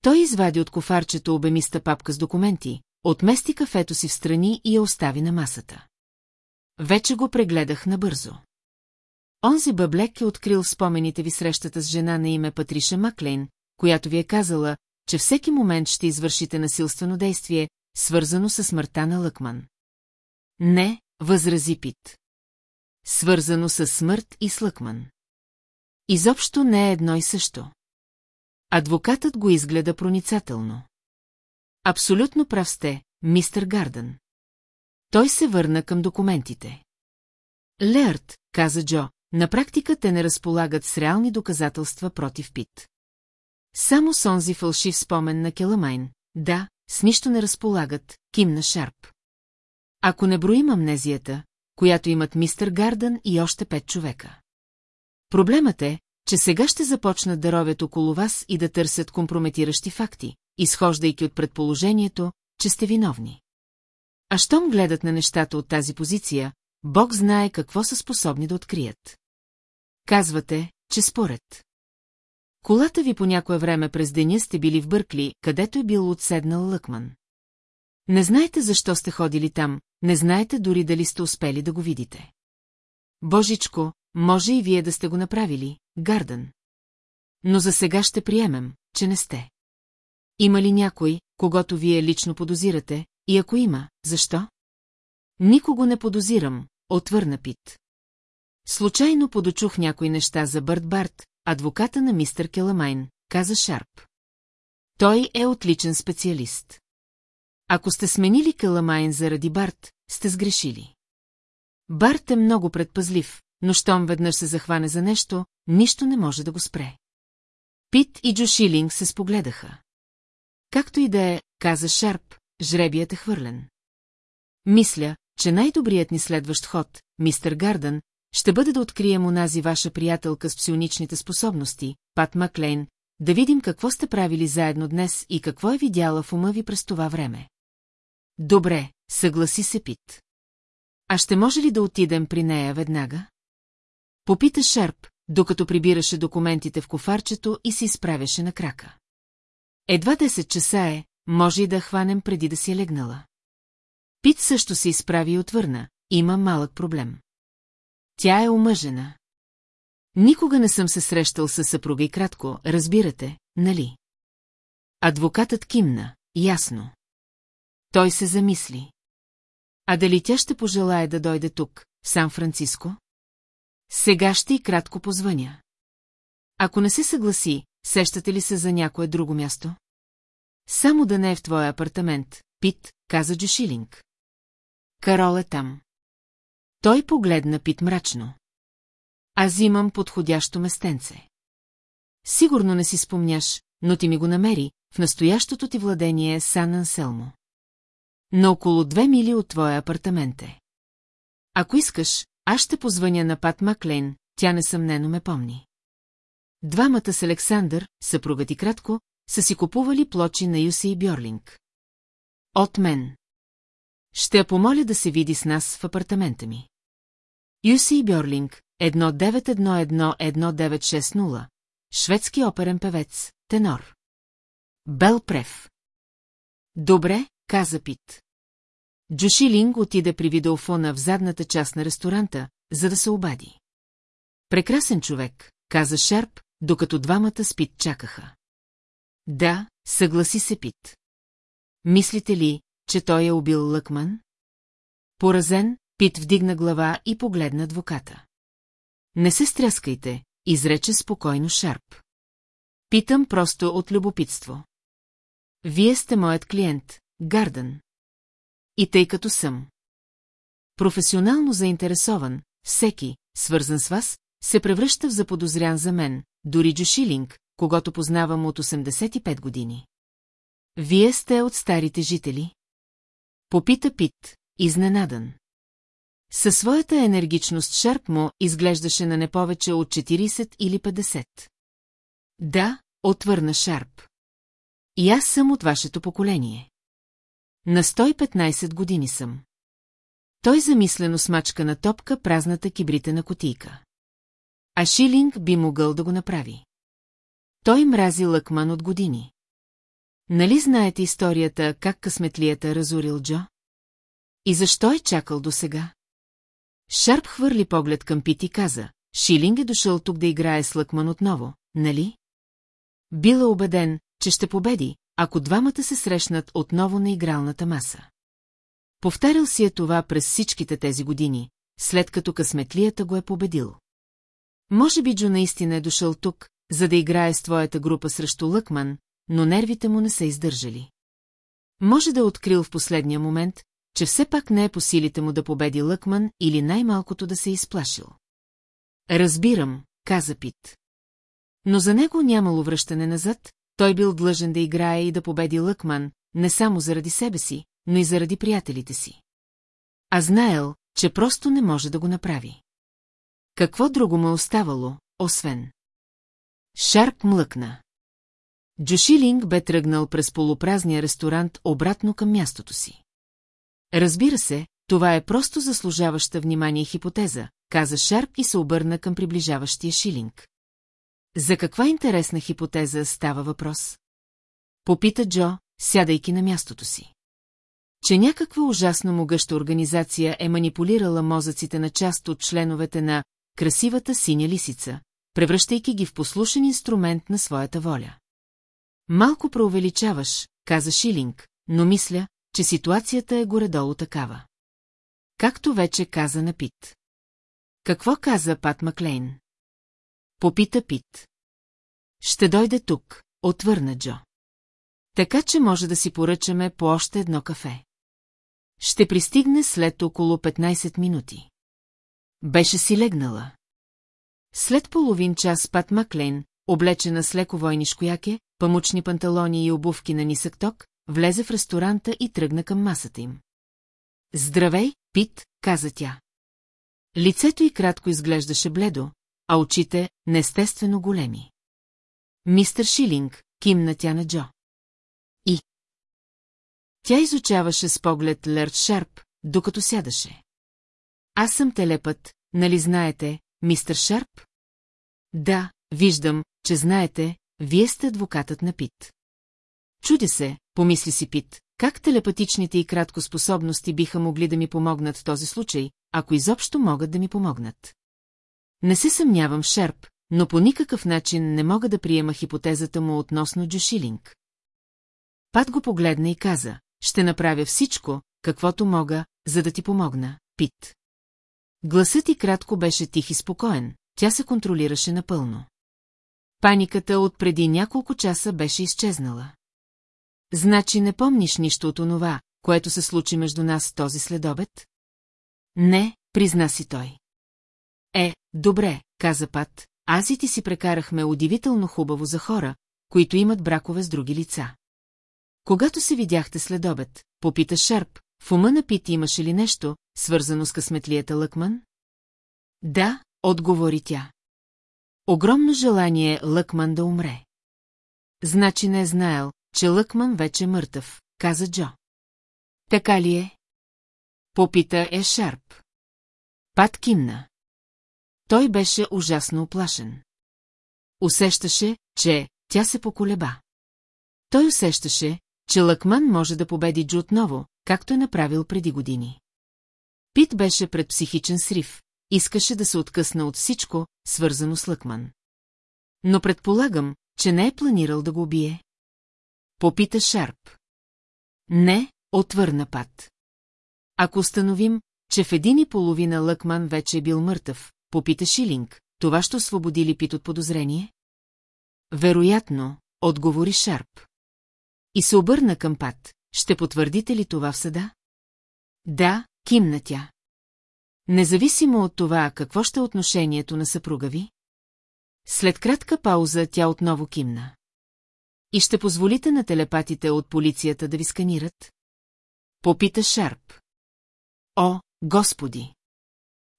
Той извади от кофарчето обемиста папка с документи, отмести кафето си в страни и я остави на масата. Вече го прегледах набързо. Онзи бъблек е открил спомените ви срещата с жена на име Патриша Маклейн, която ви е казала, че всеки момент ще извършите насилствено действие, свързано с смъртта на Лъкман. Не, възрази Пит. Свързано с смърт и с Лъкман. Изобщо не е едно и също. Адвокатът го изгледа проницателно. Абсолютно прав сте, мистер Гардън. Той се върна към документите. Леард, каза Джо, на практика те не разполагат с реални доказателства против Пит. Само с онзи фалшив спомен на Келамайн, да, с нищо не разполагат, кимна Шарп. Ако не броим амнезията, която имат мистер Гардън и още пет човека. Проблемът е, че сега ще започнат да ровят около вас и да търсят компрометиращи факти, изхождайки от предположението, че сте виновни. А щом гледат на нещата от тази позиция, Бог знае какво са способни да открият. Казвате, че според. Колата ви по някое време през деня сте били в Бъркли, където е бил отседнал Лъкман. Не знаете защо сте ходили там, не знаете дори дали сте успели да го видите. Божичко, може и вие да сте го направили, Гардън. Но за сега ще приемем, че не сте. Има ли някой, когато вие лично подозирате, и ако има, защо? Никого не подозирам, отвърна Пит. Случайно подочух някои неща за Бърт Барт, адвоката на мистер Келамайн, каза Шарп. Той е отличен специалист. Ако сте сменили Келамайн заради Барт, сте сгрешили. Барт е много предпазлив, но щом веднъж се захване за нещо, нищо не може да го спре. Пит и Джо Шилинг се спогледаха. Както и да е, каза Шарп, жребият е хвърлен. Мисля, че най-добрият ни следващ ход, мистер Гардън, ще бъде да открием унази ваша приятелка с псионичните способности, Пат Маклейн, да видим какво сте правили заедно днес и какво е видяла в ума ви през това време. Добре, съгласи се Пит. А ще може ли да отидем при нея веднага? Попита Шерп, докато прибираше документите в кофарчето и се изправяше на крака. Едва 10 часа е, може и да хванем преди да си е легнала. Пит също се изправи и отвърна, има малък проблем. Тя е омъжена. Никога не съм се срещал с съпруга и кратко, разбирате, нали? Адвокатът кимна, ясно. Той се замисли. А дали тя ще пожелая да дойде тук, в Сан-Франциско? Сега ще и кратко позвъня. Ако не се съгласи, сещате ли се за някое друго място? Само да не е в твоя апартамент, Пит, каза Джошилинг. Карол е там. Той погледна Пит мрачно. Аз имам подходящо местенце. Сигурно не си спомняш, но ти ми го намери, в настоящото ти владение е Сан Анселмо. На около две мили от твоя апартамент е. Ако искаш, аз ще позвъня на Пат Маклейн, тя несъмнено ме помни. Двамата с Александър, съпругът и кратко, са си купували плочи на Юси и Бьорлинг. От мен. Ще я помоля да се види с нас в апартамента ми. Юси Бьорлинг, 1911-1960, шведски оперен певец, тенор. Бел Прев. Добре, каза Пит. Джошилинг отиде при видеофона в задната част на ресторанта, за да се обади. Прекрасен човек, каза Шарп, докато двамата с Пит чакаха. Да, съгласи се Пит. Мислите ли, че той е убил Лъкман? Поразен, Пит вдигна глава и погледна адвоката. Не се стряскайте, изрече спокойно Шарп. Питам просто от любопитство. Вие сте моят клиент, Гардън. И тъй като съм. Професионално заинтересован, всеки, свързан с вас, се превръща в заподозрян за мен, дори Джо Шилинг, когато познавам от 85 години. Вие сте от старите жители? Попита Пит, изненадан. Със своята енергичност Шарп му изглеждаше на не повече от 40 или 50. Да, отвърна Шарп. И аз съм от вашето поколение. На 115 години съм. Той замислено смачка на топка празната кибритена котийка. А Шилинг би могъл да го направи. Той мрази лъкман от години. Нали знаете историята, как късметлията разорил Джо? И защо е чакал до сега? Шарп хвърли поглед към Пит и каза, Шилинг е дошъл тук да играе с Лъкман отново, нали? Бил е убеден, че ще победи, ако двамата се срещнат отново на игралната маса. Повтарял си е това през всичките тези години, след като късметлията го е победил. Може би Джо наистина е дошъл тук, за да играе с твоята група срещу Лъкман, но нервите му не са издържали. Може да е открил в последния момент, че все пак не е по силите му да победи Лъкман или най-малкото да се е изплашил. Разбирам, каза Пит. Но за него нямало връщане назад, той бил длъжен да играе и да победи Лъкман, не само заради себе си, но и заради приятелите си. А знаел, че просто не може да го направи. Какво друго му е оставало, освен? Шарп млъкна. Джошилинг бе тръгнал през полупразния ресторант обратно към мястото си. Разбира се, това е просто заслужаваща внимание хипотеза, каза Шарп и се обърна към приближаващия Шилинг. За каква интересна хипотеза става въпрос? Попита Джо, сядайки на мястото си. Че някаква ужасно могъща организация е манипулирала мозъците на част от членовете на красивата синя лисица, превръщайки ги в послушен инструмент на своята воля. Малко преувеличаваш, каза Шилинг, но мисля, че ситуацията е горе-долу такава. Както вече каза на Пит. Какво каза Пат Маклейн? Попита Пит. Ще дойде тук, отвърна Джо. Така че може да си поръчаме по още едно кафе. Ще пристигне след около 15 минути. Беше си легнала. След половин час Пат Маклейн, облечена с леко войнишко яке, памучни панталони и обувки на нисък ток, влезе в ресторанта и тръгна към масата им. Здравей, Пит, каза тя. Лицето й кратко изглеждаше бледо, а очите неестествено големи. Мистер Шилинг, кимна тя на Джо. И. Тя изучаваше с поглед Лерт Шарп, докато сядаше. Аз съм телепът, нали знаете, мистер Шарп? Да, виждам, че знаете, вие сте адвокатът на Пит. Чудя се, помисли си Пит, как телепатичните и краткоспособности биха могли да ми помогнат в този случай, ако изобщо могат да ми помогнат. Не се съмнявам в Шерп, но по никакъв начин не мога да приема хипотезата му относно Джошилинг. Пат го погледна и каза, ще направя всичко, каквото мога, за да ти помогна, Пит. Гласът и кратко беше тих и спокоен, тя се контролираше напълно. Паниката от преди няколко часа беше изчезнала. Значи не помниш нищо от онова, което се случи между нас този следобед? Не, призна си той. Е, добре, каза Пат, аз и ти си прекарахме удивително хубаво за хора, които имат бракове с други лица. Когато се видяхте след обед, попита Шарп, в ума на Пит имаше ли нещо, свързано с късметлията Лъкман? Да, отговори тя. Огромно желание Лъкман да умре. Значи не е знаел, че Лъкман вече е мъртъв, каза Джо. Така ли е? Попита е Шарп. Пат кимна. Той беше ужасно оплашен. Усещаше, че тя се поколеба. Той усещаше, че Лъкман може да победи Джо отново, както е направил преди години. Пит беше пред психичен срив, искаше да се откъсна от всичко, свързано с Лъкман. Но предполагам, че не е планирал да го убие. Попита Шарп. Не, отвърна Пат. Ако установим, че в един и половина Лъкман вече е бил мъртъв, попита Шилинг, това ще освободи ли Пит от подозрение? Вероятно, отговори Шарп. И се обърна към Пат. Ще потвърдите ли това в съда? Да, кимна тя. Независимо от това, какво ще е отношението на съпруга ви? След кратка пауза тя отново кимна. И ще позволите на телепатите от полицията да ви сканират? Попита Шарп. О, господи!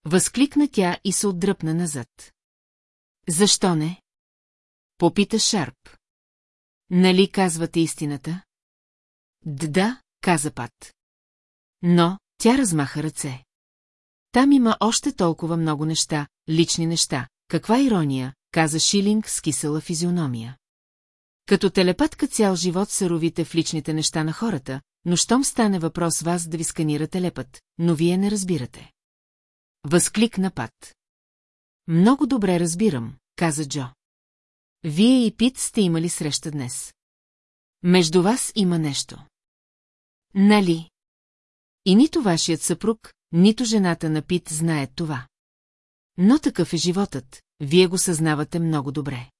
Възкликна тя и се отдръпна назад. Защо не? Попита Шарп. Нали казвате истината? Да, каза Пат. Но, тя размаха ръце. Там има още толкова много неща, лични неща. Каква ирония, каза Шилинг с кисела физиономия. Като телепатка цял живот се ровите в личните неща на хората, но щом стане въпрос вас да ви сканира телепът, но вие не разбирате. Възкликна Пат. Много добре разбирам, каза Джо. Вие и Пит сте имали среща днес. Между вас има нещо. Нали? И нито вашият съпруг, нито жената на Пит знаят това. Но такъв е животът, вие го съзнавате много добре.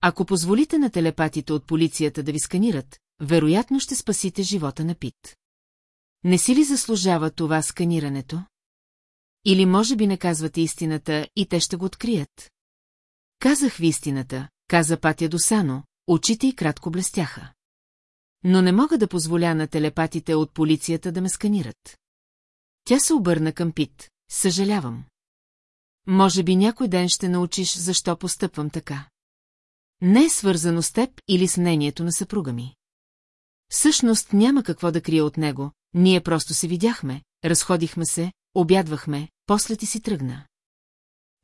Ако позволите на телепатите от полицията да ви сканират, вероятно ще спасите живота на Пит. Не си ли заслужава това сканирането? Или може би не казвате истината и те ще го открият? Казах ви истината, каза Патя Досано, очите й кратко блестяха. Но не мога да позволя на телепатите от полицията да ме сканират. Тя се обърна към Пит. Съжалявам. Може би някой ден ще научиш защо постъпвам така. Не е свързано с теб или с мнението на съпруга ми. Всъщност няма какво да крия от него, ние просто се видяхме, разходихме се, обядвахме, после ти си тръгна.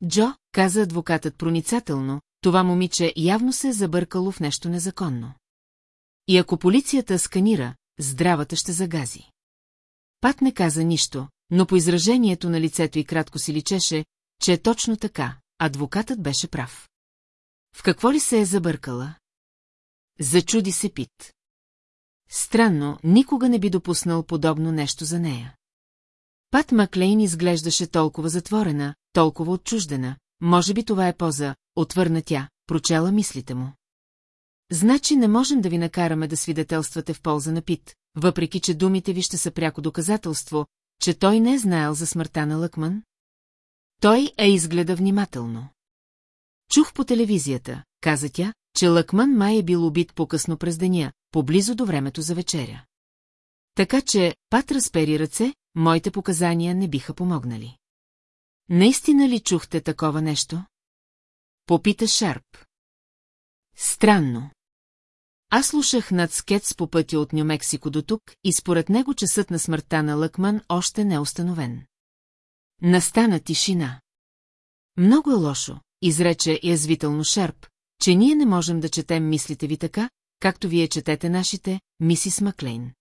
Джо, каза адвокатът проницателно, това момиче явно се е забъркало в нещо незаконно. И ако полицията сканира, здравата ще загази. Пат не каза нищо, но по изражението на лицето и кратко си личеше, че е точно така, адвокатът беше прав. В какво ли се е забъркала? Зачуди се Пит. Странно, никога не би допуснал подобно нещо за нея. Пат Маклейн изглеждаше толкова затворена, толкова отчуждена, може би това е поза, отвърна тя, прочела мислите му. Значи не можем да ви накараме да свидетелствате в полза на Пит, въпреки че думите ви ще са пряко доказателство, че той не е знаел за смъртта на Лъкман? Той е изгледа внимателно. Чух по телевизията, каза тя, че Лъкман май е бил убит по-късно през деня, поблизо до времето за вечеря. Така че, пат разпери ръце, моите показания не биха помогнали. Наистина ли чухте такова нещо? Попита Шарп. Странно. Аз слушах над скетс по пътя от Нью-Мексико до тук и според него часът на смъртта на Лъкман още не е установен. Настана тишина. Много е лошо, изрече язвително Шарп, че ние не можем да четем мислите ви така, както вие четете нашите, мисис Маклейн.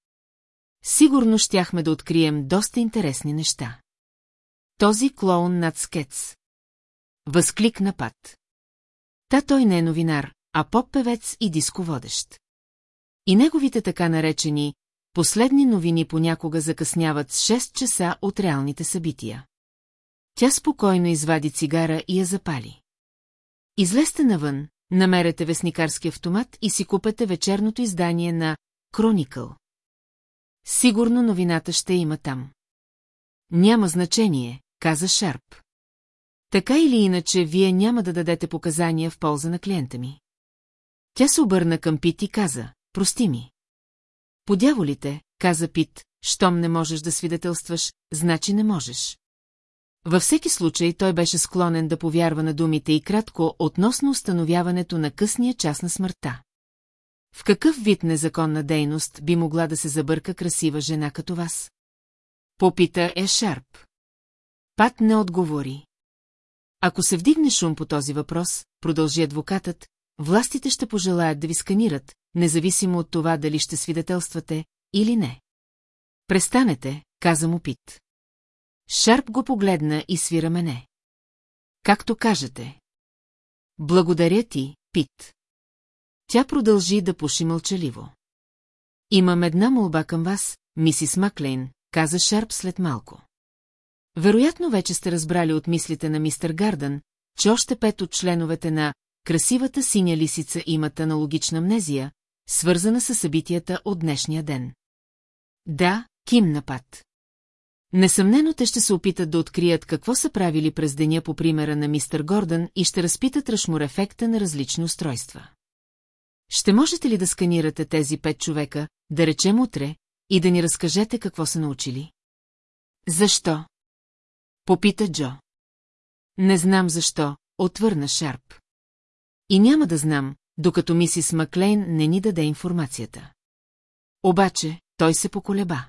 Сигурно щяхме да открием доста интересни неща. Този клоун над скетс. Възкликна Пат. Та той не е новинар, а поп-певец и дисководещ. И неговите така наречени последни новини понякога закъсняват с 6 часа от реалните събития. Тя спокойно извади цигара и я запали. Излезте навън, намерете вестникарски автомат и си купете вечерното издание на Кроникъл. Сигурно новината ще има там. Няма значение, каза Шарп. Така или иначе, вие няма да дадете показания в полза на клиента ми. Тя се обърна към Пит и каза, прости ми. Подяволите, каза Пит, щом не можеш да свидетелстваш, значи не можеш. Във всеки случай той беше склонен да повярва на думите и кратко относно установяването на късния час на смъртта. В какъв вид незаконна дейност би могла да се забърка красива жена като вас? Попита е Шарп. Пат не отговори. Ако се вдигне шум по този въпрос, продължи адвокатът, властите ще пожелаят да ви сканират, независимо от това дали ще свидетелствате или не. Престанете, каза му Пит. Шарп го погледна и свира мене. Както кажете. Благодаря ти, Пит. Тя продължи да пуши мълчаливо. Имам една молба към вас, мисис Маклейн, каза Шарп след малко. Вероятно вече сте разбрали от мислите на мистер Гардън, че още пет от членовете на красивата синя лисица имат аналогична мнезия, свързана с събитията от днешния ден. Да, Ким напад. Несъмнено те ще се опитат да открият какво са правили през деня по примера на мистер Гордън и ще разпитат ръшмор ефекта на различни устройства. Ще можете ли да сканирате тези пет човека, да речем утре, и да ни разкажете какво са научили? Защо? Попита Джо. Не знам защо, отвърна Шарп. И няма да знам, докато мисис Маклейн не ни даде информацията. Обаче, той се поколеба.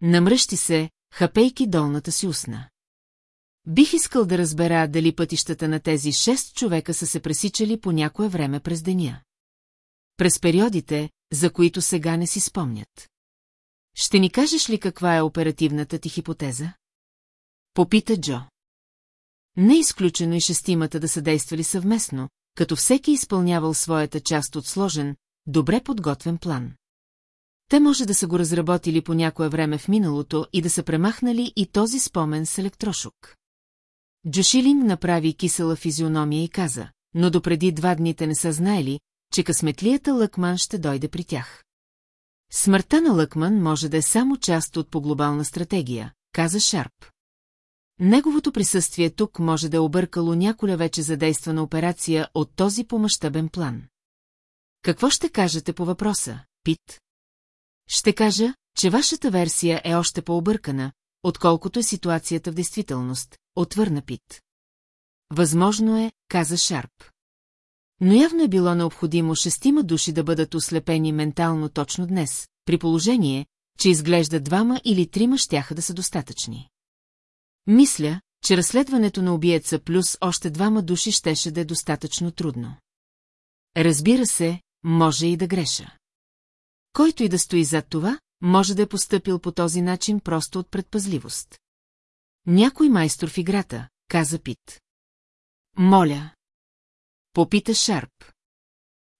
Намръщи се, хапейки долната си устна. Бих искал да разбера дали пътищата на тези шест човека са се пресичали по някое време през деня. През периодите, за които сега не си спомнят. Ще ни кажеш ли каква е оперативната ти хипотеза? Попита Джо. Не изключено и шестимата да са действали съвместно, като всеки изпълнявал своята част от сложен, добре подготвен план. Те може да са го разработили по някое време в миналото и да са премахнали и този спомен с електрошок. Джошилинг направи кисела физиономия и каза, но допреди два дните не са знаели, че късметлията Лъкман ще дойде при тях. Смъртта на Лъкман може да е само част от поглобална стратегия, каза Шарп. Неговото присъствие тук може да е объркало няколя вече задействана операция от този помащабен план. Какво ще кажете по въпроса, Пит? Ще кажа, че вашата версия е още по-объркана, отколкото е ситуацията в действителност, отвърна Пит. Възможно е, каза Шарп. Но явно е било необходимо шестима души да бъдат ослепени ментално точно днес, при положение, че изглежда двама или трима щяха да са достатъчни. Мисля, че разследването на убиеца плюс още двама души щеше да е достатъчно трудно. Разбира се, може и да греша. Който и да стои зад това, може да е поступил по този начин просто от предпазливост. Някой майстор в играта, каза Пит. Моля. Попита Шарп.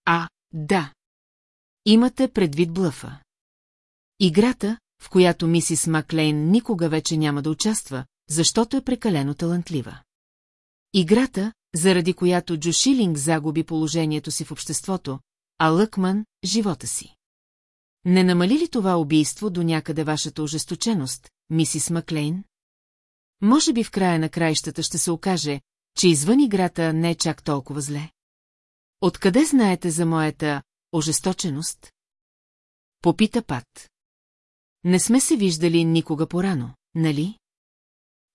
А, да. Имате предвид блъфа. Играта, в която мисис Маклейн никога вече няма да участва, защото е прекалено талантлива. Играта, заради която Джо Шилинг загуби положението си в обществото, а Лъкман – живота си. Не намали ли това убийство до някъде вашата ожесточеност, мисис Маклейн? Може би в края на краищата ще се окаже, че извън играта не е чак толкова зле. Откъде знаете за моята ожесточеност? Попита Пат. Не сме се виждали никога порано, нали?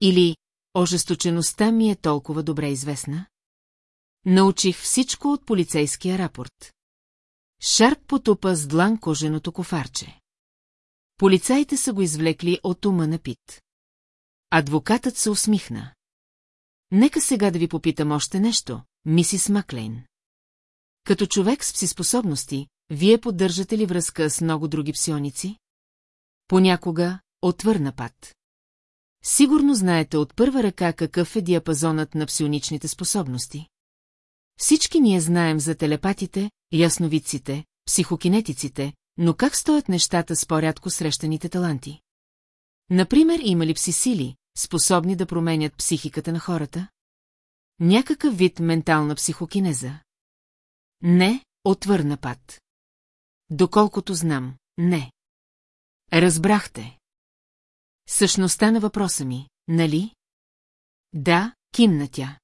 Или ожесточеността ми е толкова добре известна? Научих всичко от полицейския рапорт. Шарп потупа с длан коженото кофарче. Полицаите са го извлекли от ума на Пит. Адвокатът се усмихна. Нека сега да ви попитам още нещо, мисис Маклейн. Като човек с псиспособности, вие поддържате ли връзка с много други псионици? Понякога, отвърна пат. Сигурно знаете от първа ръка какъв е диапазонът на псионичните способности. Всички ние знаем за телепатите, ясновидците, психокинетиците, но как стоят нещата с по-рядко срещаните таланти? Например, има ли пси сили, способни да променят психиката на хората? Някакъв вид ментална психокинеза? Не, отвърна пат. Доколкото знам, не. Разбрахте. Същността на въпроса ми, нали? Да, кимна тя.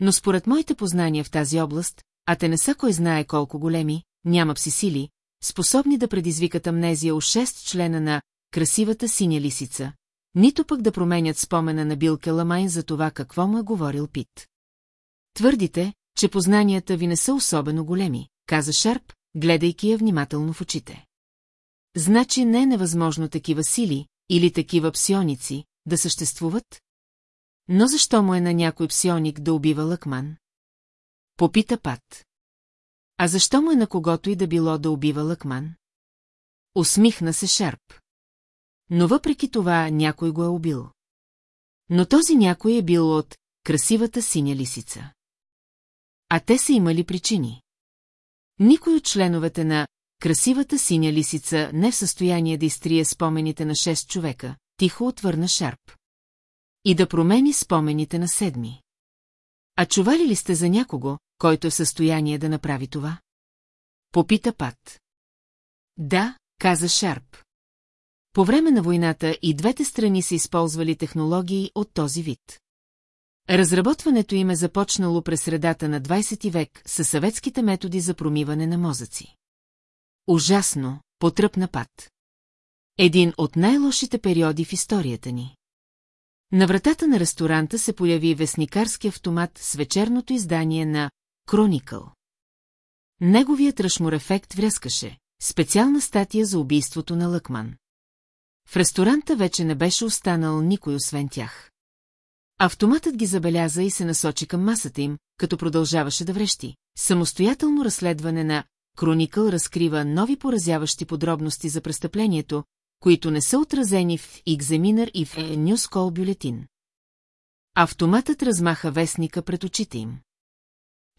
Но според моите познания в тази област, а те не са кой знае колко големи, няма пси сили, способни да предизвикат амнезия у шест члена на красивата синя лисица, нито пък да променят спомена на Бил Келамайн за това какво му е говорил Пит. Твърдите, че познанията ви не са особено големи, каза Шарп, гледайки я внимателно в очите. Значи не е невъзможно такива сили или такива псионици да съществуват? Но защо му е на някой псионик да убива лъкман? Попита Пат. А защо му е на когото и да било да убива лъкман? Усмихна се Шарп. Но въпреки това някой го е убил. Но този някой е бил от красивата синя лисица. А те са имали причини. Никой от членовете на красивата синя лисица не в състояние да изтрие спомените на шест човека, тихо отвърна Шарп. И да промени спомените на седми. А чували ли сте за някого, който е в състояние да направи това? Попита Пат. Да, каза Шарп. По време на войната и двете страни са използвали технологии от този вид. Разработването им е започнало през средата на 20 век със съветските методи за промиване на мозъци. Ужасно, потръпна пат. Един от най-лошите периоди в историята ни. На вратата на ресторанта се появи вестникарски автомат с вечерното издание на Кроникъл. Неговият ръшмор ефект вряскаше. Специална статия за убийството на Лъкман. В ресторанта вече не беше останал никой освен тях. Автоматът ги забеляза и се насочи към масата им, като продължаваше да врещи. Самостоятелно разследване на Кроникъл разкрива нови поразяващи подробности за престъплението, които не са отразени в Examiner и в Call бюлетин. Автоматът размаха вестника пред очите им.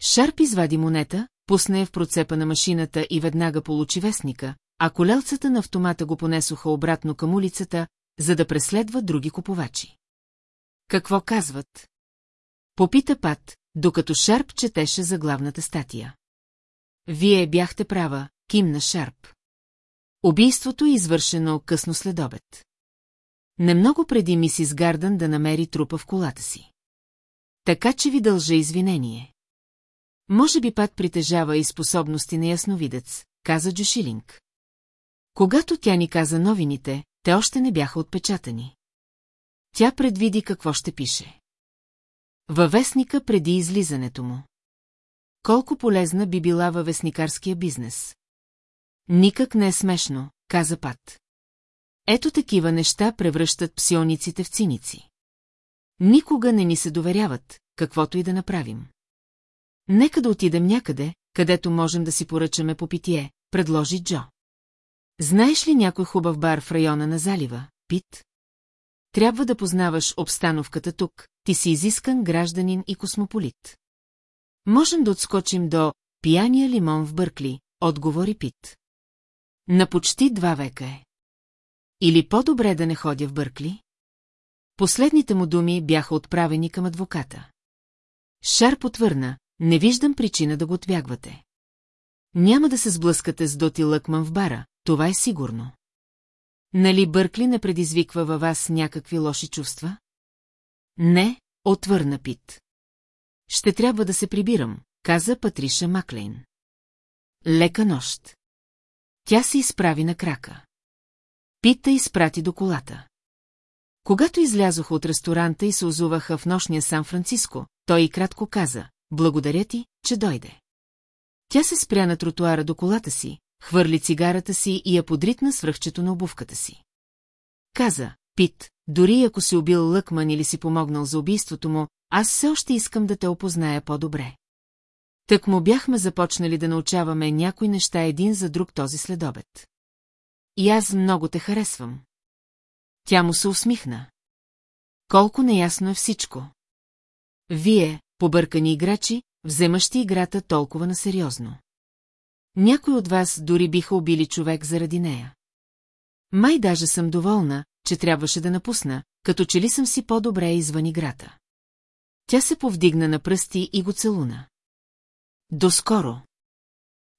Шарп извади монета, пусна я в процепа на машината и веднага получи вестника, а колелцата на автомата го понесоха обратно към улицата, за да преследват други купувачи. Какво казват? Попита Пат, докато Шарп четеше за главната статия. Вие бяхте права, кимна Шарп. Убийството е извършено късно след обед. Немного преди мисис Гардън да намери трупа в колата си. Така че ви дължа извинение. Може би Пат притежава и способности на ясновидец, каза Джошилинг. Когато тя ни каза новините, те още не бяха отпечатани. Тя предвиди какво ще пише. Във вестника преди излизането му. Колко полезна би била във вестникарския бизнес. Никак не е смешно, каза Пат. Ето такива неща превръщат псиониците в циници. Никога не ни се доверяват, каквото и да направим. Нека да отидем някъде, където можем да си поръчаме по питие, предложи Джо. Знаеш ли някой хубав бар в района на залива, Пит? Трябва да познаваш обстановката тук, ти си изискан гражданин и космополит. Можем да отскочим до пияния лимон в Бъркли, отговори Пит. На почти два века е. Или по-добре да не ходя в Бъркли? Последните му думи бяха отправени към адвоката. Шар потвърна, не виждам причина да го отбягвате. Няма да се сблъскате с Доти Лъкман в бара, това е сигурно. Нали Бъркли не предизвиква във вас някакви лоши чувства? Не, отвърна Пит. Ще трябва да се прибирам, каза Патриша Маклейн. Лека нощ. Тя се изправи на крака. Пита изпрати до колата. Когато излязоха от ресторанта и се озуваха в нощния Сан-Франциско, той и кратко каза, благодаря ти, че дойде. Тя се спря на тротуара до колата си, хвърли цигарата си и я подритна свръхчето на обувката си. Каза, Пит, дори ако си убил Лъкман или си помогнал за убийството му, аз все още искам да те опозная по-добре. Так му бяхме започнали да научаваме някои неща един за друг този следобед. И аз много те харесвам. Тя му се усмихна. Колко неясно е всичко. Вие, побъркани играчи, вземащи играта толкова насериозно. Някой от вас дори биха убили човек заради нея. Май даже съм доволна, че трябваше да напусна, като че ли съм си по-добре извън играта. Тя се повдигна на пръсти и го целуна. Доскоро.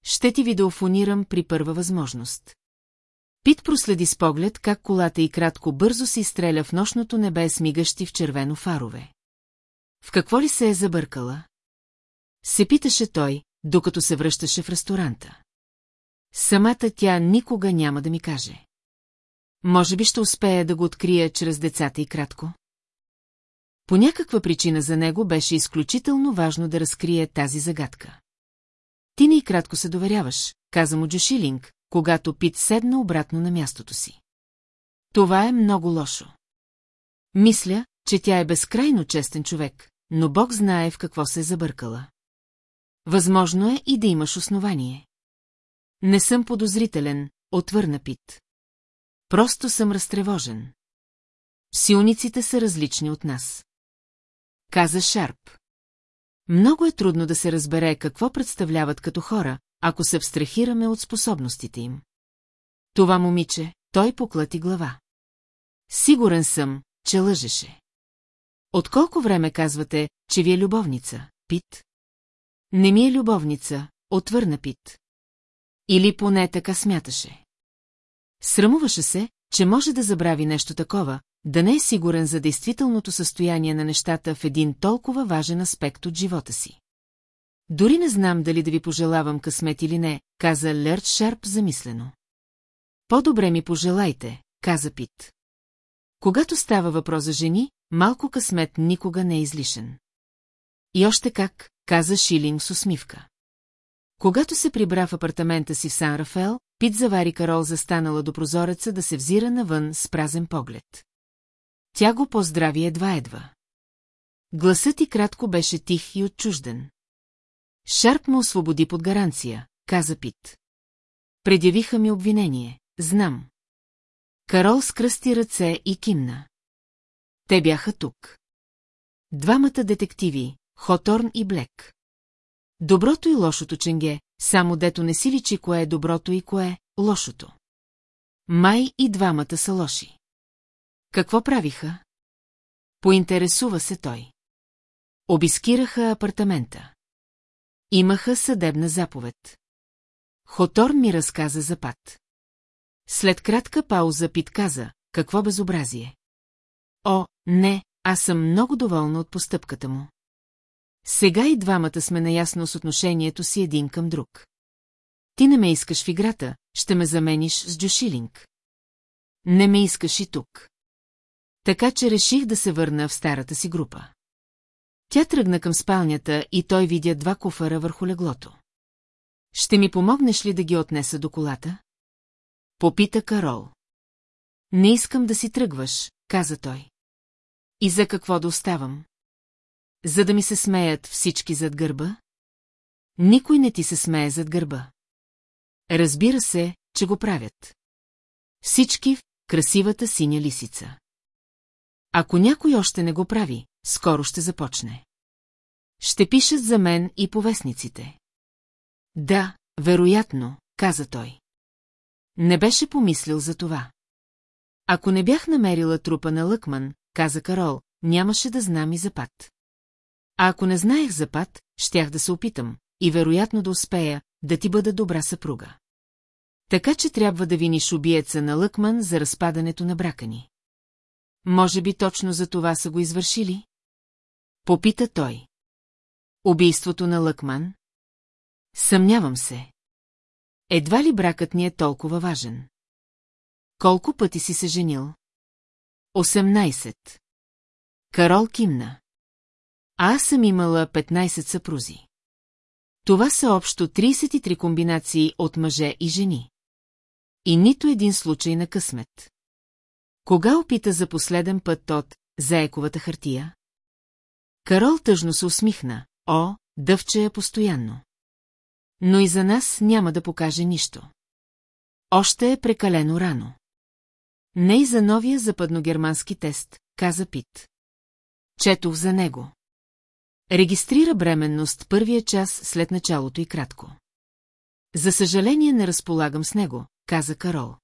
ще ти видеофонирам при първа възможност. Пит проследи с поглед как колата и кратко бързо се изстреля в нощното небе с мигащи в червено фарове. В какво ли се е забъркала? Се питаше той, докато се връщаше в ресторанта. Самата тя никога няма да ми каже. Може би ще успея да го открия чрез децата и кратко. По някаква причина за него беше изключително важно да разкрие тази загадка. Ти не и кратко се доверяваш, каза му Джошилинг, когато Пит седна обратно на мястото си. Това е много лошо. Мисля, че тя е безкрайно честен човек, но Бог знае в какво се е забъркала. Възможно е и да имаш основание. Не съм подозрителен, отвърна Пит. Просто съм разтревожен. Псиониците са различни от нас. Каза Шарп. Много е трудно да се разбере какво представляват като хора, ако се абстрахираме от способностите им. Това момиче, той поклати глава. Сигурен съм, че лъжеше. От колко време казвате, че ви е любовница, Пит? Не ми е любовница, отвърна Пит. Или поне така смяташе. Срамуваше се, че може да забрави нещо такова, да не е сигурен за действителното състояние на нещата в един толкова важен аспект от живота си. Дори не знам дали да ви пожелавам късмет или не, каза Лерт Шарп замислено. По-добре ми пожелайте, каза Пит. Когато става въпрос за жени, малко късмет никога не е излишен. И още как, каза Шилинг с усмивка. Когато се прибра в апартамента си в Сан Рафел, Пит завари Карол застанала до прозореца да се взира навън с празен поглед. Тя го поздрави едва-едва. Гласът и кратко беше тих и отчужден. Шарп му освободи под гаранция, каза Пит. Предявиха ми обвинение, знам. Карол скръсти ръце и кимна. Те бяха тук. Двамата детективи, Хоторн и Блек. Доброто и лошото ченге, само дето не си личи кое е доброто и кое е лошото. Май и двамата са лоши. Какво правиха? Поинтересува се той. Обискираха апартамента. Имаха съдебна заповед. Хотор ми разказа за пат. След кратка пауза Пит каза, какво безобразие. О, не, аз съм много доволна от постъпката му. Сега и двамата сме наясно с отношението си един към друг. Ти не ме искаш в играта, ще ме замениш с Джошилинг. Не ме искаш и тук. Така че реших да се върна в старата си група. Тя тръгна към спалнята и той видя два куфара върху леглото. Ще ми помогнеш ли да ги отнеса до колата? Попита Карол. Не искам да си тръгваш, каза той. И за какво да оставам? За да ми се смеят всички зад гърба? Никой не ти се смее зад гърба. Разбира се, че го правят. Всички в красивата синя лисица. Ако някой още не го прави, скоро ще започне. Ще пишат за мен и повестниците. Да, вероятно, каза той. Не беше помислил за това. Ако не бях намерила трупа на Лъкман, каза Карол, нямаше да знам и за пат. А ако не знаех за пат, щях да се опитам, и вероятно да успея, да ти бъда добра съпруга. Така че трябва да виниш убиеца на Лъкман за разпадането на брака ни. Може би точно за това са го извършили? Попита той. Убийството на Лъкман? Съмнявам се. Едва ли бракът ни е толкова важен? Колко пъти си се женил? 18. Карол кимна. А аз съм имала 15 съпрузи. Това са общо 33 комбинации от мъже и жени. И нито един случай на късмет. Кога опита за последен път от заековата хартия? Карол тъжно се усмихна. О, дъвче е постоянно. Но и за нас няма да покаже нищо. Още е прекалено рано. Не и за новия западногермански тест, каза Пит. Четох за него. Регистрира бременност първия час след началото и кратко. За съжаление не разполагам с него, каза Карол.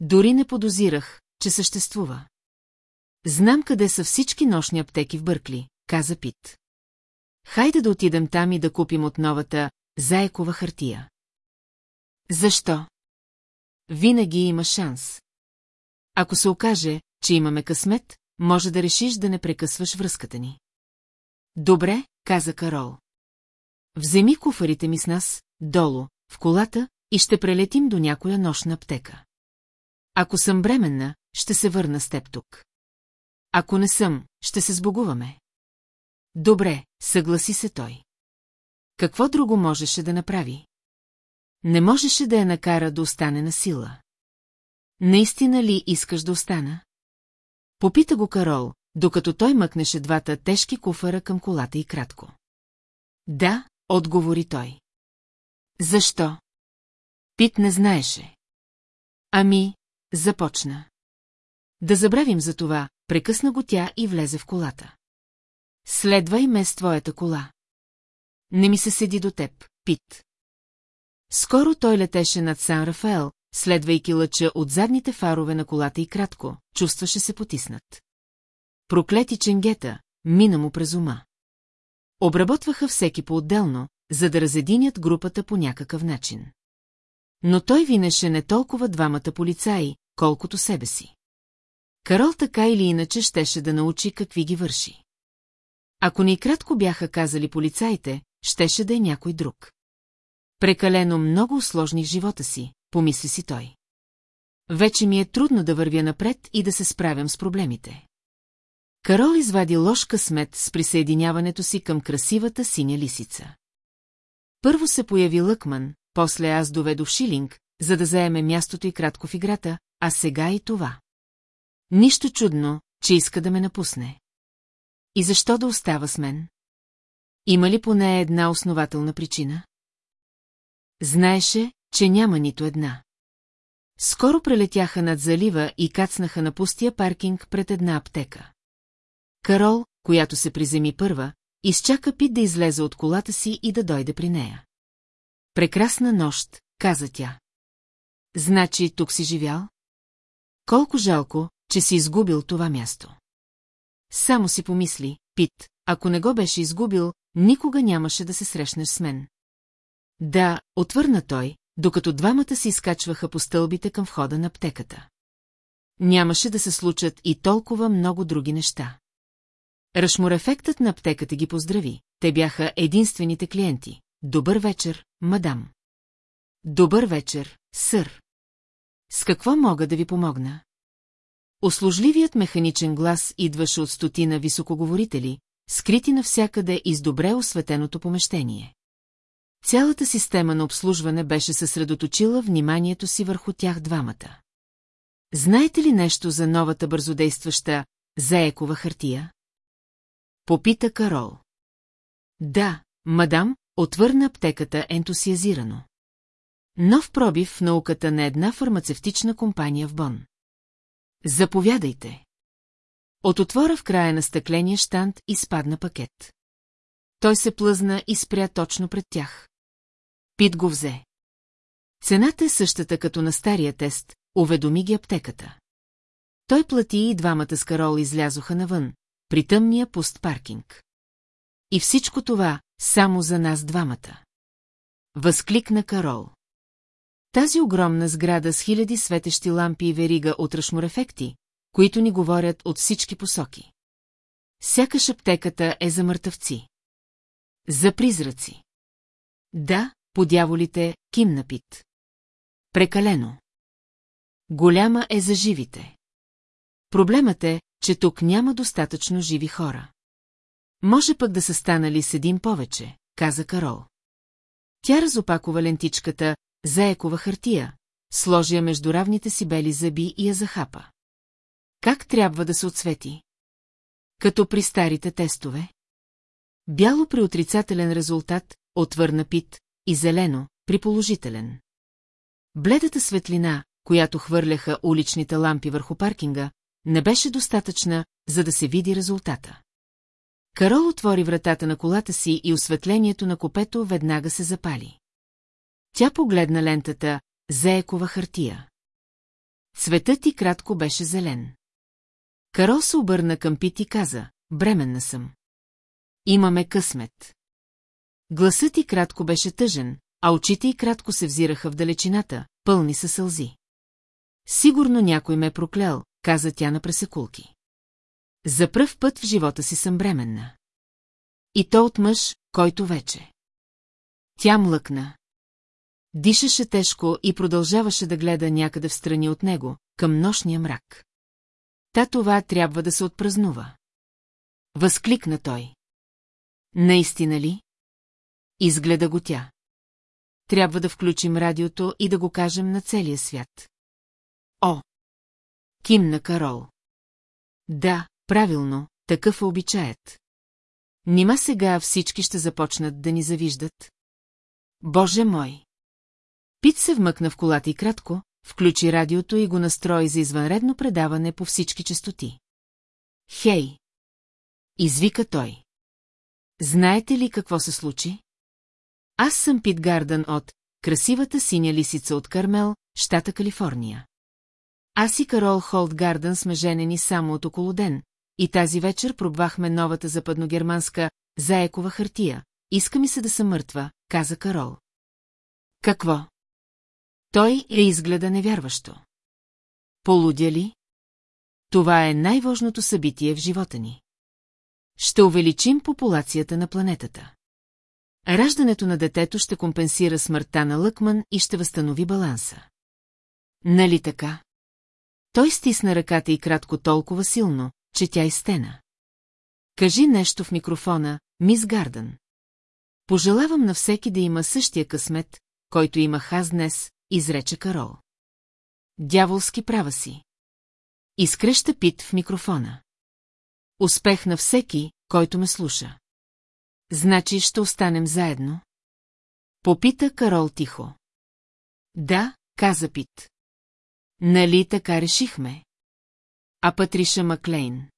Дори не подозирах, че съществува. Знам къде са всички нощни аптеки в Бъркли, каза Пит. Хайде да отидем там и да купим от новата заекова хартия. Защо? Винаги има шанс. Ако се окаже, че имаме късмет, може да решиш да не прекъсваш връзката ни. Добре, каза Карол. Вземи куфарите ми с нас, долу, в колата, и ще прелетим до някоя нощна аптека. Ако съм бременна, ще се върна с теб тук. Ако не съм, ще се сбогуваме. Добре, съгласи се той. Какво друго можеше да направи? Не можеше да я накара да остане на сила. Наистина ли искаш да остана? Попита го Карол, докато той мъкнеше двата тежки куфара към колата и кратко. Да, отговори той. Защо? Пит не знаеше. Ами, започна. Да забравим за това, прекъсна го тя и влезе в колата. Следвай ме с твоята кола. Не ми се седи до теб, Пит. Скоро той летеше над Сан Рафаел, следвайки лъча от задните фарове на колата и кратко, чувстваше се потиснат. Проклети ченгета, мина му през ума. Обработваха всеки по-отделно, за да разединят групата по някакъв начин. Но той винеше не толкова двамата полицаи, колкото себе си. Карол така или иначе щеше да научи какви ги върши. Ако ни кратко бяха казали полицаите, щеше да е някой друг. Прекалено много усложних живота си, помисли си той. Вече ми е трудно да вървя напред и да се справям с проблемите. Карол извади ложка смет с присъединяването си към красивата синя лисица. Първо се появи Лъкман, после аз доведох Шилинг, за да заеме мястото и кратко в играта, а сега и това. Нищо чудно, че иска да ме напусне. И защо да остава с мен? Има ли поне една основателна причина? Знаеше, че няма нито една. Скоро прелетяха над залива и кацнаха на пустия паркинг пред една аптека. Карол, която се приземи първа, изчака Пит да излезе от колата си и да дойде при нея. Прекрасна нощ, каза тя. Значи тук си живял? Колко жалко, че си изгубил това място. Само си помисли, Пит, ако не го беше изгубил, никога нямаше да се срещнеш с мен. Да, отвърна той, докато двамата се изкачваха по стълбите към входа на аптеката. Нямаше да се случат и толкова много други неща. Рашморефектът на аптеката ги поздрави. Те бяха единствените клиенти. Добър вечер, мадам. Добър вечер, сър. С какво мога да ви помогна? Услужливият механичен глас идваше от стотина високоговорители, скрити навсякъде из добре осветеното помещение. Цялата система на обслужване беше съсредоточила вниманието си върху тях двамата. Знаете ли нещо за новата бързодействаща заекова хартия? Попита Карол. Да, мадам, отвърна аптеката ентусиазирано. Нов пробив в науката на една фармацевтична компания в Бон. Заповядайте. От отвора в края на стъкления штант изпадна пакет. Той се плъзна и спря точно пред тях. Пит го взе. Цената е същата като на стария тест, уведоми ги аптеката. Той плати и двамата с Карол излязоха навън, при тъмния пуст паркинг. И всичко това само за нас двамата. Възкликна Карол. Тази огромна сграда с хиляди светещи лампи и верига от ръшморефекти, които ни говорят от всички посоки. Сякаш аптеката е за мъртъвци. За призраци. Да, подяволите, кимна пит. Прекалено. Голяма е за живите. Проблемът е, че тук няма достатъчно живи хора. Може пък да са станали с един повече, каза Карол. Тя разопакова лентичката, заекова хартия, сложи я между равните си бели зъби и я захапа. Как трябва да се отсвети? Като при старите тестове. Бяло при отрицателен резултат, отвърна Пит, и зелено, при положителен. Бледата светлина, която хвърляха уличните лампи върху паркинга, не беше достатъчна, за да се види резултата. Карол отвори вратата на колата си и осветлението на копето веднага се запали. Тя погледна лентата, заекова хартия. Цветът ти кратко беше зелен. Карол се обърна към Пит и каза, бременна съм. Имаме късмет. Гласът ти кратко беше тъжен, а очите й кратко се взираха в далечината, пълни със сълзи. Сигурно някой ме е проклял, каза тя на пресекулки. За пръв път в живота си съм бременна. И то от мъж, който вече. Тя млъкна. Дишаше тежко и продължаваше да гледа някъде в страни от него, към нощния мрак. Та това трябва да се отпразнува. Възкликна той. Наистина ли? Изгледа го тя. Трябва да включим радиото и да го кажем на целия свят. О! Кимна Карол. Да, правилно, такъв е обичаят. Нима сега всички ще започнат да ни завиждат? Боже мой! Пит се вмъкна в колата и кратко, включи радиото и го настрои за извънредно предаване по всички частоти. Хей! Извика той. Знаете ли какво се случи? Аз съм Пит Гардън от красивата синя лисица от Кармел, щата Калифорния. Аз и Карол Холд Гардън сме женени само от около ден, и тази вечер пробвахме новата западногерманска заекова хартия. Иска ми се да съм мъртва, каза Карол. Какво? Той е изгледа невярващо. Полудя ли? Това е най-важното събитие в живота ни. Ще увеличим популацията на планетата. Раждането на детето ще компенсира смъртта на Лъкман и ще възстанови баланса. Нали така? Той стисна ръката и кратко толкова силно, че тя изтена. Кажи нещо в микрофона, мис Гардън. Пожелавам на всеки да има същия късмет, който имах аз днес, изрече Карол. Дяволски права си. Изкръща Пит в микрофона. Успех на всеки, който ме слуша. Значи ще останем заедно? Попита Карол тихо. Да, каза Пит. Нали така решихме? А Патриша Маклейн.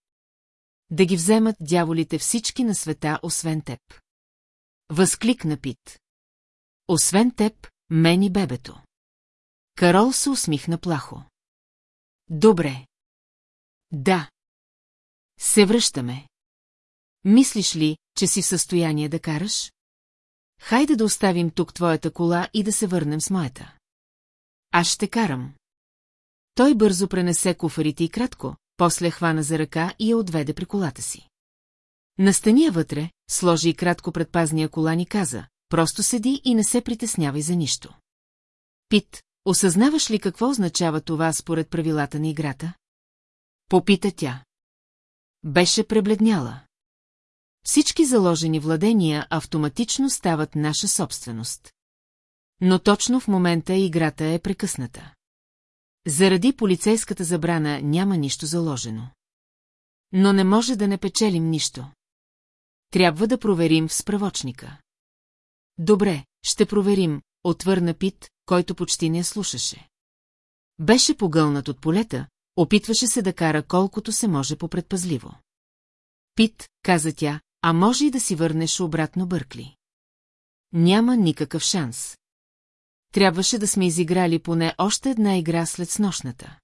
Да ги вземат дяволите всички на света, освен теб. Възкликна Пит. Освен теб, мен и бебето. Карол се усмихна плахо. Добре. Да. Се връщаме. Мислиш ли, че си в състояние да караш? Хайде да оставим тук твоята кола и да се върнем с моята. Аз ще карам. Той бързо пренесе куфарите и кратко, после хвана за ръка и я отведе при колата си. Настани я вътре, сложи и кратко предпазния колан и каза, просто седи и не се притеснявай за нищо. Пит, осъзнаваш ли какво означава това според правилата на играта? Попита тя. Беше пребледняла. Всички заложени владения автоматично стават наша собственост. Но точно в момента играта е прекъсната. Заради полицейската забрана няма нищо заложено. Но не може да не печелим нищо. Трябва да проверим в справочника. Добре, ще проверим, отвърна Пит, който почти не слушаше. Беше погълнат от полета, опитваше се да кара колкото се може попредпазливо. Пит, каза тя, а може и да си върнеш обратно Бъркли. Няма никакъв шанс. Трябваше да сме изиграли поне още една игра след снощната.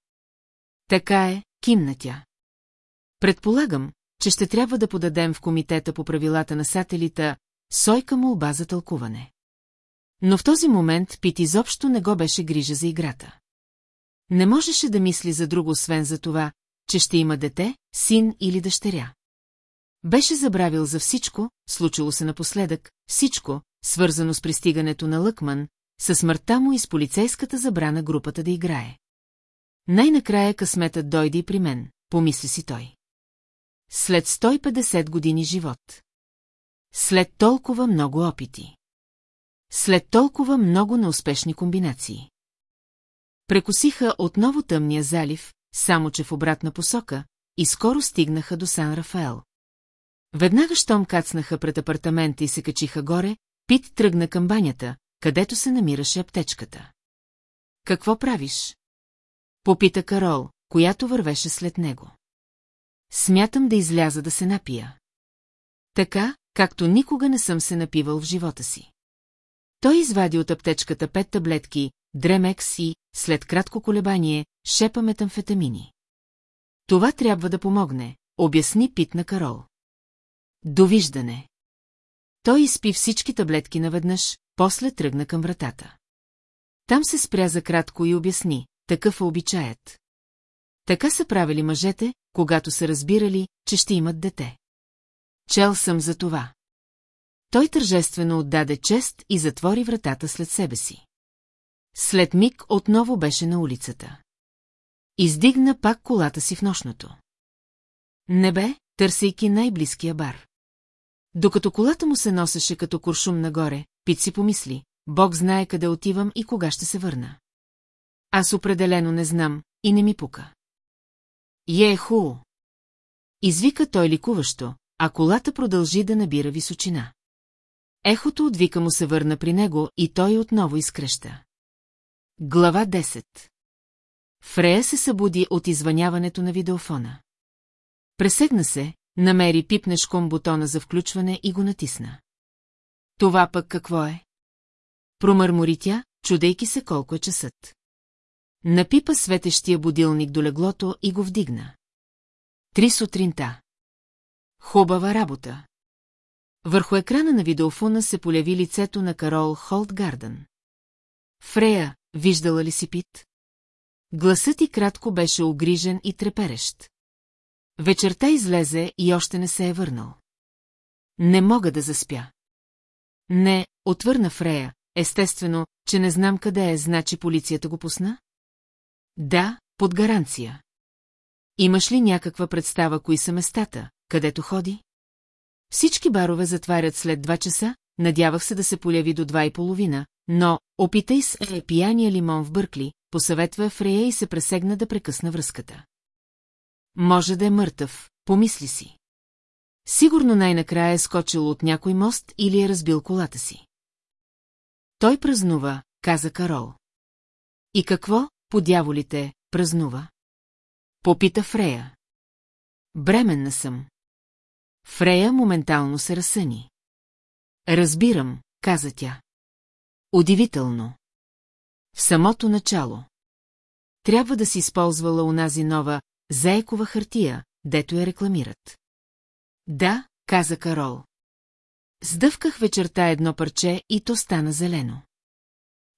Така е, кимна тя. Предполагам, че ще трябва да подадем в комитета по правилата на сателита сойка молба за тълкуване. Но в този момент Пит изобщо не го беше грижа за играта. Не можеше да мисли за друго, освен за това, че ще има дете, син или дъщеря. Беше забравил за всичко, случило се напоследък, всичко, свързано с пристигането на Лъкман, със смъртта му и с полицейската забрана групата да играе. Най-накрая късметът дойде и при мен, помисли си той. След 150 години живот. След толкова много опити. След толкова много неуспешни комбинации. Прекосиха отново тъмния залив, само че в обратна посока, и скоро стигнаха до Сан Рафаел. Веднага щом кацнаха пред апартамента и се качиха горе, Пит тръгна към банята, където се намираше аптечката. Какво правиш? Попита Карол, която вървеше след него. Смятам да изляза да се напия. Така, както никога не съм се напивал в живота си. Той извади от аптечката пет таблетки, дремекс и, след кратко колебание, шепа метамфетамини. Това трябва да помогне, обясни Пит на Карол. Довиждане. Той изпи всички таблетки наведнъж, после тръгна към вратата. Там се спря за кратко и обясни, такъв е обичаят. Така са правили мъжете, когато са разбирали, че ще имат дете. Чел съм за това. Той тържествено отдаде чест и затвори вратата след себе си. След миг отново беше на улицата. Издигна пак колата си в нощното. Небе, търсейки най-близкия бар. Докато колата му се носеше като куршум нагоре, Пит си помисли, Бог знае къде отивам и кога ще се върна. Аз определено не знам и не ми пука. Е ху! Извика той ликуващо, а колата продължи да набира височина. Ехото от вика му се върна при него и той отново изкръща. Глава 10 Фрея се събуди от извъняването на видеофона. Пресегна се, намери пипнешком бутона за включване и го натисна. Това пък какво е? Промърмори тя, чудейки се колко е часът. Напипа светещия будилник до леглото и го вдигна. Три сутринта. Хубава работа. Върху екрана на видеофона се поляви лицето на Карол Холтгарден. Фрея, виждала ли си Пит? Гласът ти кратко беше огрижен и треперещ. Вечерта излезе и още не се е върнал. Не мога да заспя. Не, отвърна Фрея, естествено, че не знам къде е, значи полицията го пусна? Да, под гаранция. Имаш ли някаква представа, кои са местата, където ходи? Всички барове затварят след два часа, надявах се да се поляви до два и половина, но опитай с е пияния лимон в Бъркли, посъветва Фрея и се пресегна да прекъсна връзката. Може да е мъртъв, помисли си. Сигурно най-накрая е скочил от някой мост или е разбил колата си. Той празнува, каза Карол. И какво, по дяволите, празнува? Попита Фрея. Бременна съм. Фрея моментално се разсъни. Разбирам, каза тя. Удивително. В самото начало. Трябва да си използвала унази нова заекова хартия, дето я рекламират. Да, каза Карол. Сдъвках вечерта едно парче и то стана зелено.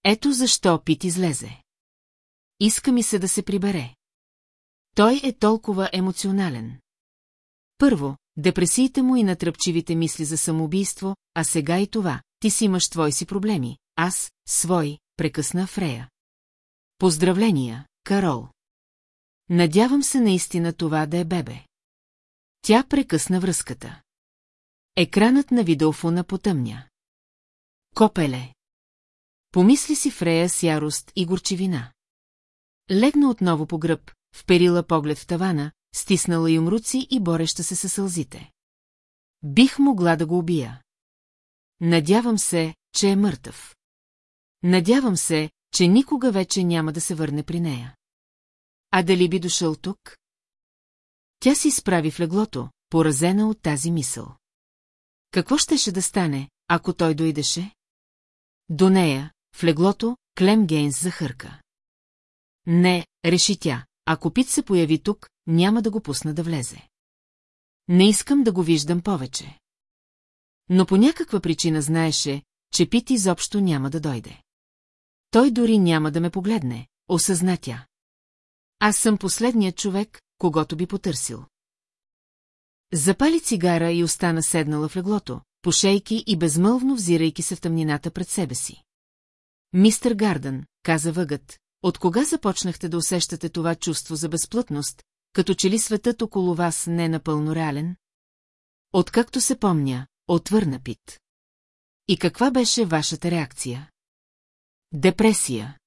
Ето защо Пит излезе. Иска ми се да се прибере. Той е толкова емоционален. Първо, депресиите му и натръпчивите мисли за самоубийство, а сега и това. Ти си имаш твои си проблеми, аз, свой, прекъсна Фрея. Поздравления, Карол. Надявам се наистина това да е бебе. Тя прекъсна връзката. Екранът на видеофона потъмня. Копеле. Помисли си Фрея с ярост и горчивина. Легна отново по гръб, вперила поглед в тавана, стиснала юмруци и бореща се със сълзите. Бих могла да го убия. Надявам се, че е мъртъв. Надявам се, че никога вече няма да се върне при нея. А дали би дошъл тук? Тя си справи в леглото, поразена от тази мисъл. Какво щеше да стане, ако той дойдеше? До нея, в леглото, Клем Гейнс захърка. Не, реши тя, ако Пит се появи тук, няма да го пусна да влезе. Не искам да го виждам повече. Но по някаква причина знаеше, че Пит изобщо няма да дойде. Той дори няма да ме погледне, осъзна тя. Аз съм последният човек, когато би потърсил. Запали цигара и остана седнала в леглото, пошейки и безмълвно взирайки се в тъмнината пред себе си. Мистер Гардън, каза въгът, от кога започнахте да усещате това чувство за безплътност, като че ли светът около вас не е напълно реален? Откакто се помня, отвърна Пит. И каква беше вашата реакция? Депресия.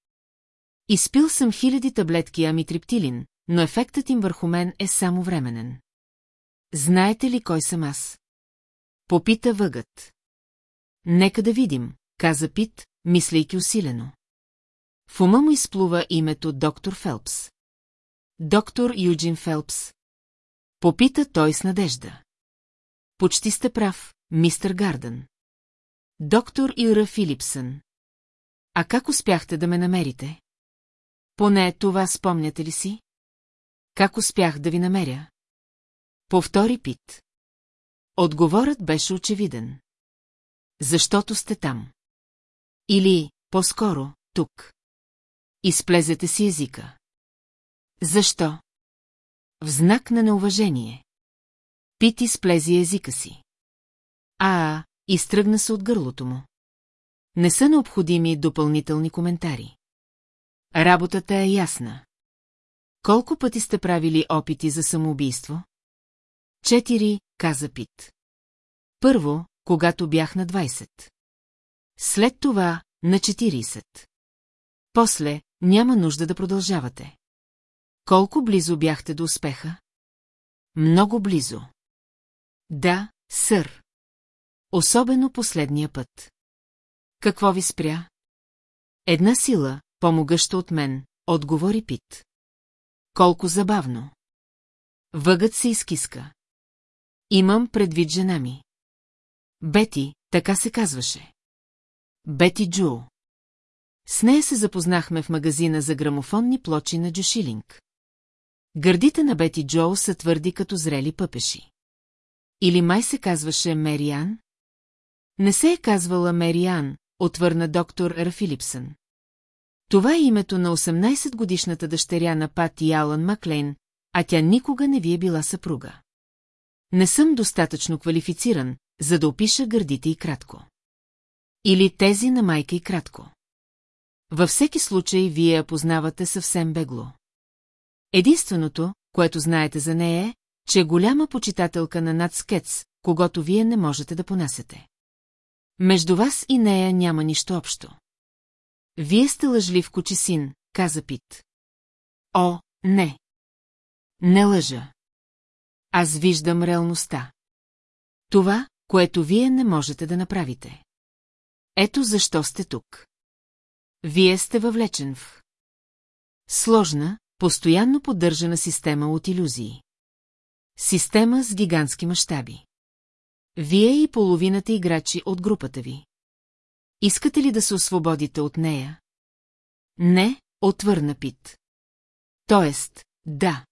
Изпил съм хиляди таблетки амитриптилин, но ефектът им върху мен е само временен. Знаете ли кой съм аз? Попита въгът. Нека да видим, каза Пит, мислейки усилено. В ума му изплува името доктор Фелпс. Доктор Юджин Фелпс. Попита той с надежда. Почти сте прав, мистер Гарден. Доктор Юра Филипсън. А как успяхте да ме намерите? Поне това спомняте ли си? Как успях да ви намеря? Повтори Пит. Отговорът беше очевиден. Защото сте там. Или, по-скоро, тук. Изплезете си езика. Защо? В знак на неуважение. Пит изплези езика си. А, изтръгна се от гърлото му. Не са необходими допълнителни коментари. Работата е ясна. Колко пъти сте правили опити за самоубийство? Четири, каза Пит. Първо, когато бях на 20. След това, на 40. После, няма нужда да продължавате. Колко близо бяхте до успеха? Много близо. Да, сър. Особено последния път. Какво ви спря? Една сила, по-могъща от мен, отговори Пит. Колко забавно. Въгът се изкиска. Имам предвид жена ми. Бети, така се казваше. Бети Джу. С нея се запознахме в магазина за грамофонни плочи на Джушилинг. Гърдите на Бети Джоу са твърди като зрели пъпеши. Или май се казваше Мериан? Не се е казвала Мериан, отвърна доктор Рафилипсън. Това е името на 18-годишната дъщеря на Пат и Алън Маклейн, а тя никога не ви е била съпруга. Не съм достатъчно квалифициран, за да опиша гърдите и кратко. Или тези на майка и кратко. Във всеки случай вие я познавате съвсем бегло. Единственото, което знаете за нея е, че е голяма почитателка на Нацкец, когато вие не можете да понасете. Между вас и нея няма нищо общо. Вие сте лъжлив кочесин, каза Пит. О, не. Не лъжа. Аз виждам реалността. Това, което вие не можете да направите. Ето защо сте тук. Вие сте въвлечен в сложна, постоянно поддържана система от иллюзии. Система с гигантски мащаби. Вие и половината играчи от групата ви. Искате ли да се освободите от нея? Не, отвърна Пит. Тоест, да.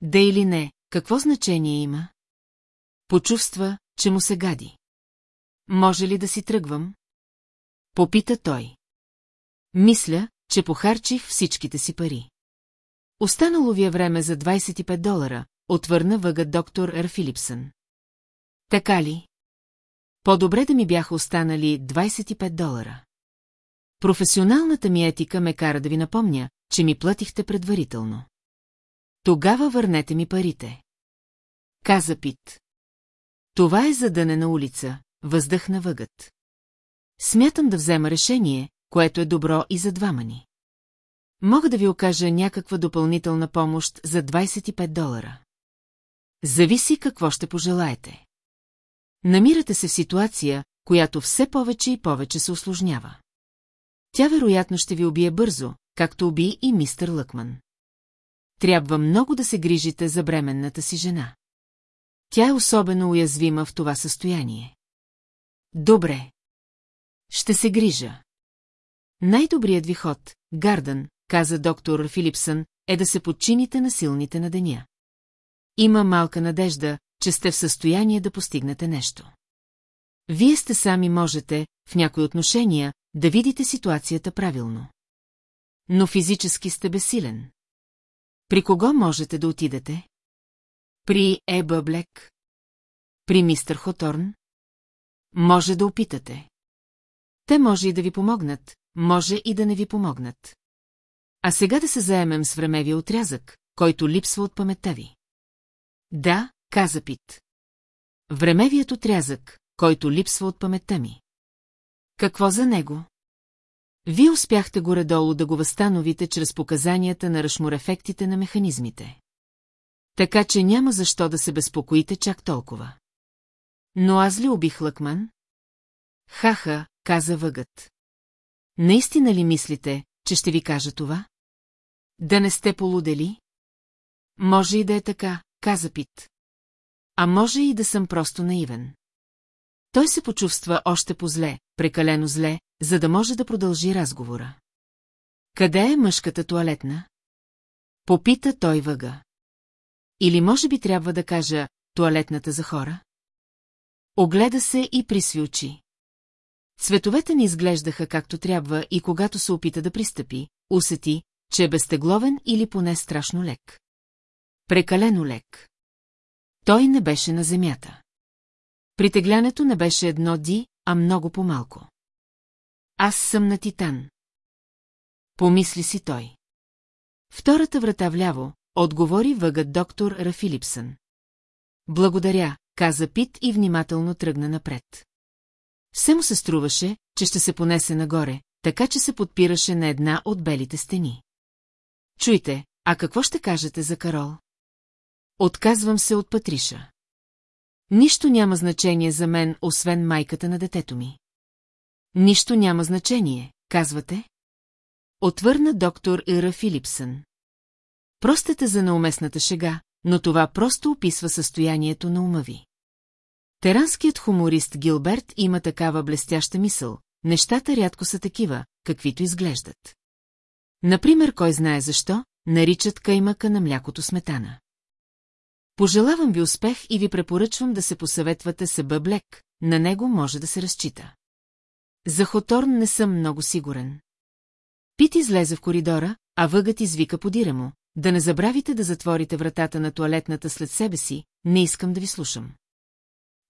Да или не, какво значение има? Почувства, че му се гади. Може ли да си тръгвам? Попита той. Мисля, че похарчих всичките си пари. Останало ви е време за 25 долара, отвърна въга доктор Р. Филипсън. Така ли? По-добре да ми бяха останали 25 долара. Професионалната ми етика ме кара да ви напомня, че ми платихте предварително. Тогава върнете ми парите. Каза Пит. Това е задънена улица, въздъхна въгът. Смятам да взема решение, което е добро и за двама ни. Мога да ви окажа някаква допълнителна помощ за 25 долара. Зависи какво ще пожелаете. Намирате се в ситуация, която все повече и повече се осложнява. Тя вероятно ще ви убие бързо, както уби и мистер Лъкман. Трябва много да се грижите за бременната си жена. Тя е особено уязвима в това състояние. Добре. Ще се грижа. Най-добрият ви ход, Гардън, каза доктор Филипсън, е да се подчините на силните на деня. Има малка надежда, че сте в състояние да постигнете нещо. Вие сте сами можете, в някои отношения, да видите ситуацията правилно. Но физически сте безсилен. При кого можете да отидете? При Еба Блек? При мистер Хоторн? Може да опитате. Те може и да ви помогнат, може и да не ви помогнат. А сега да се заемем с времевия отрязък, който липсва от паметта ви. Да, каза Пит. Времевият отрязък, който липсва от паметта ми. Какво за него? Вие успяхте горе-долу да го възстановите чрез показанията на ръшморефектите на механизмите. Така че няма защо да се безпокоите чак толкова. Но аз ли убих Лъкман? Хаха, каза въгът. Наистина ли мислите, че ще ви кажа това? Да не сте полудели? Може и да е така, каза Пит. А може и да съм просто наивен. Той се почувства още по-зле, прекалено зле, за да може да продължи разговора. Къде е мъжката туалетна? Попита той въга. Или може би трябва да кажа туалетната за хора? Огледа се и присви очи. Цветовете не изглеждаха както трябва и когато се опита да пристъпи, усети, че е безтегловен или поне страшно лек. Прекалено лек. Той не беше на земята. Притеглянето не беше едно ди, а много по-малко. Аз съм на Титан. Помисли си той. Втората врата вляво, отговори въгът доктор Рафилипсън. Благодаря, каза Пит и внимателно тръгна напред. Все му се струваше, че ще се понесе нагоре, така че се подпираше на една от белите стени. Чуйте, а какво ще кажете за Карол? Отказвам се от Патриша. Нищо няма значение за мен, освен майката на детето ми. Нищо няма значение, казвате? Отвърна доктор Ира Филипсън. Простете за неуместната шега, но това просто описва състоянието на ума ви. Теранският хуморист Гилберт има такава блестяща мисъл. Нещата рядко са такива, каквито изглеждат. Например, кой знае защо, наричат каймака на млякото сметана. Пожелавам ви успех и ви препоръчвам да се посъветвате с Бъблек, на него може да се разчита. За Хоторн не съм много сигурен. Пит излезе в коридора, а въгът извика подира му. Да не забравите да затворите вратата на туалетната след себе си, не искам да ви слушам.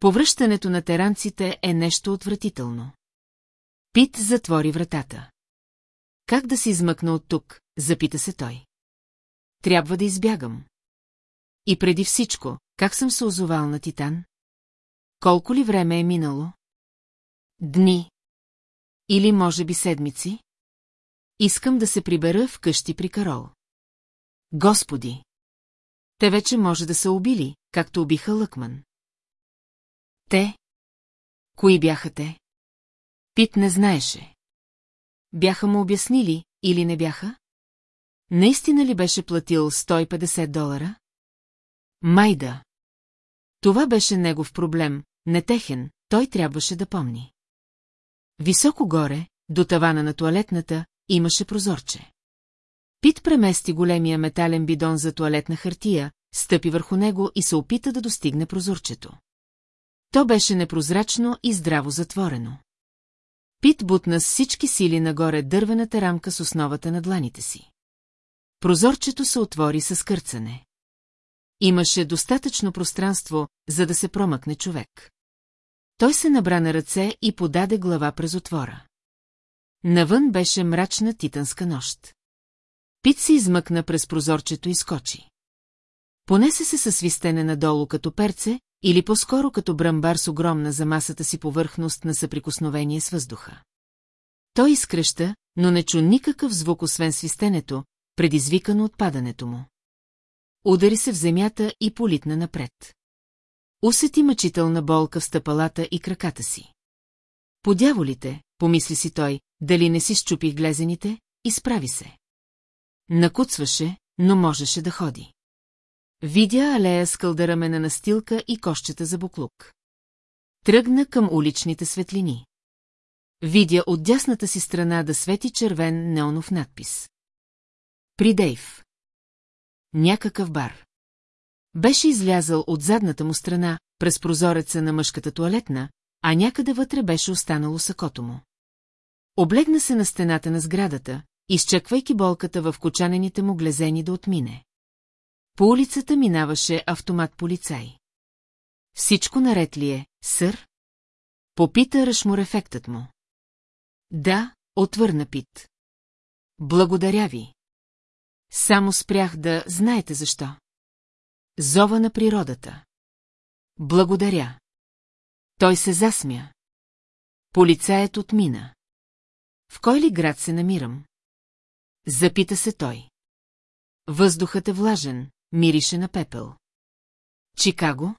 Повръщането на теранците е нещо отвратително. Пит затвори вратата. Как да се измъкна от тук, запита се той. Трябва да избягам. И преди всичко, как съм се озовал на Титан? Колко ли време е минало? Дни. Или може би седмици? Искам да се прибера в къщи при Карол. Господи! Те вече може да са убили, както убиха Лъкман. Те? Кои бяха те? Пит не знаеше. Бяха му обяснили, или не бяха? Наистина ли беше платил 150 долара? Майда. Това беше негов проблем, не техен, той трябваше да помни. Високо горе, до тавана на туалетната, имаше прозорче. Пит премести големия метален бидон за туалетна хартия, стъпи върху него и се опита да достигне прозорчето. То беше непрозрачно и здраво затворено. Пит бутна с всички сили нагоре дървената рамка с основата на дланите си. Прозорчето се отвори с кърцане. Имаше достатъчно пространство, за да се промъкне човек. Той се набра на ръце и подаде глава през отвора. Навън беше мрачна титанска нощ. Пит се измъкна през прозорчето и скочи. Понесе се със свистене надолу като перце, или по-скоро като брамбар с огромна за масата си повърхност на съприкосновение с въздуха. Той изкръща, но не чу никакъв звук освен свистенето, предизвикано от падането му. Удари се в земята и политна напред. Усети мъчителна болка в стъпалата и краката си. Подяволите, помисли си той, дали не си щупих глезените, изправи се. Накуцваше, но можеше да ходи. Видя алея с кълдарамена настилка и кощета за буклук. Тръгна към уличните светлини. Видя от дясната си страна да свети червен неонов надпис. При Дейв. Някакъв бар. Беше излязъл от задната му страна, през прозореца на мъжката туалетна, а някъде вътре беше останало сакото му. Облегна се на стената на сградата, изчаквайки болката в кочанените му глезени да отмине. По улицата минаваше автомат полицай. Всичко наред ли е, сър? Попита Рашмур ефектът му. Да, отвърна Пит. Благодаря ви. Само спрях да знаете защо. Зова на природата. Благодаря. Той се засмя. Полицаят отмина. В кой ли град се намирам? Запита се той. Въздухът е влажен, мирише на пепел. Чикаго?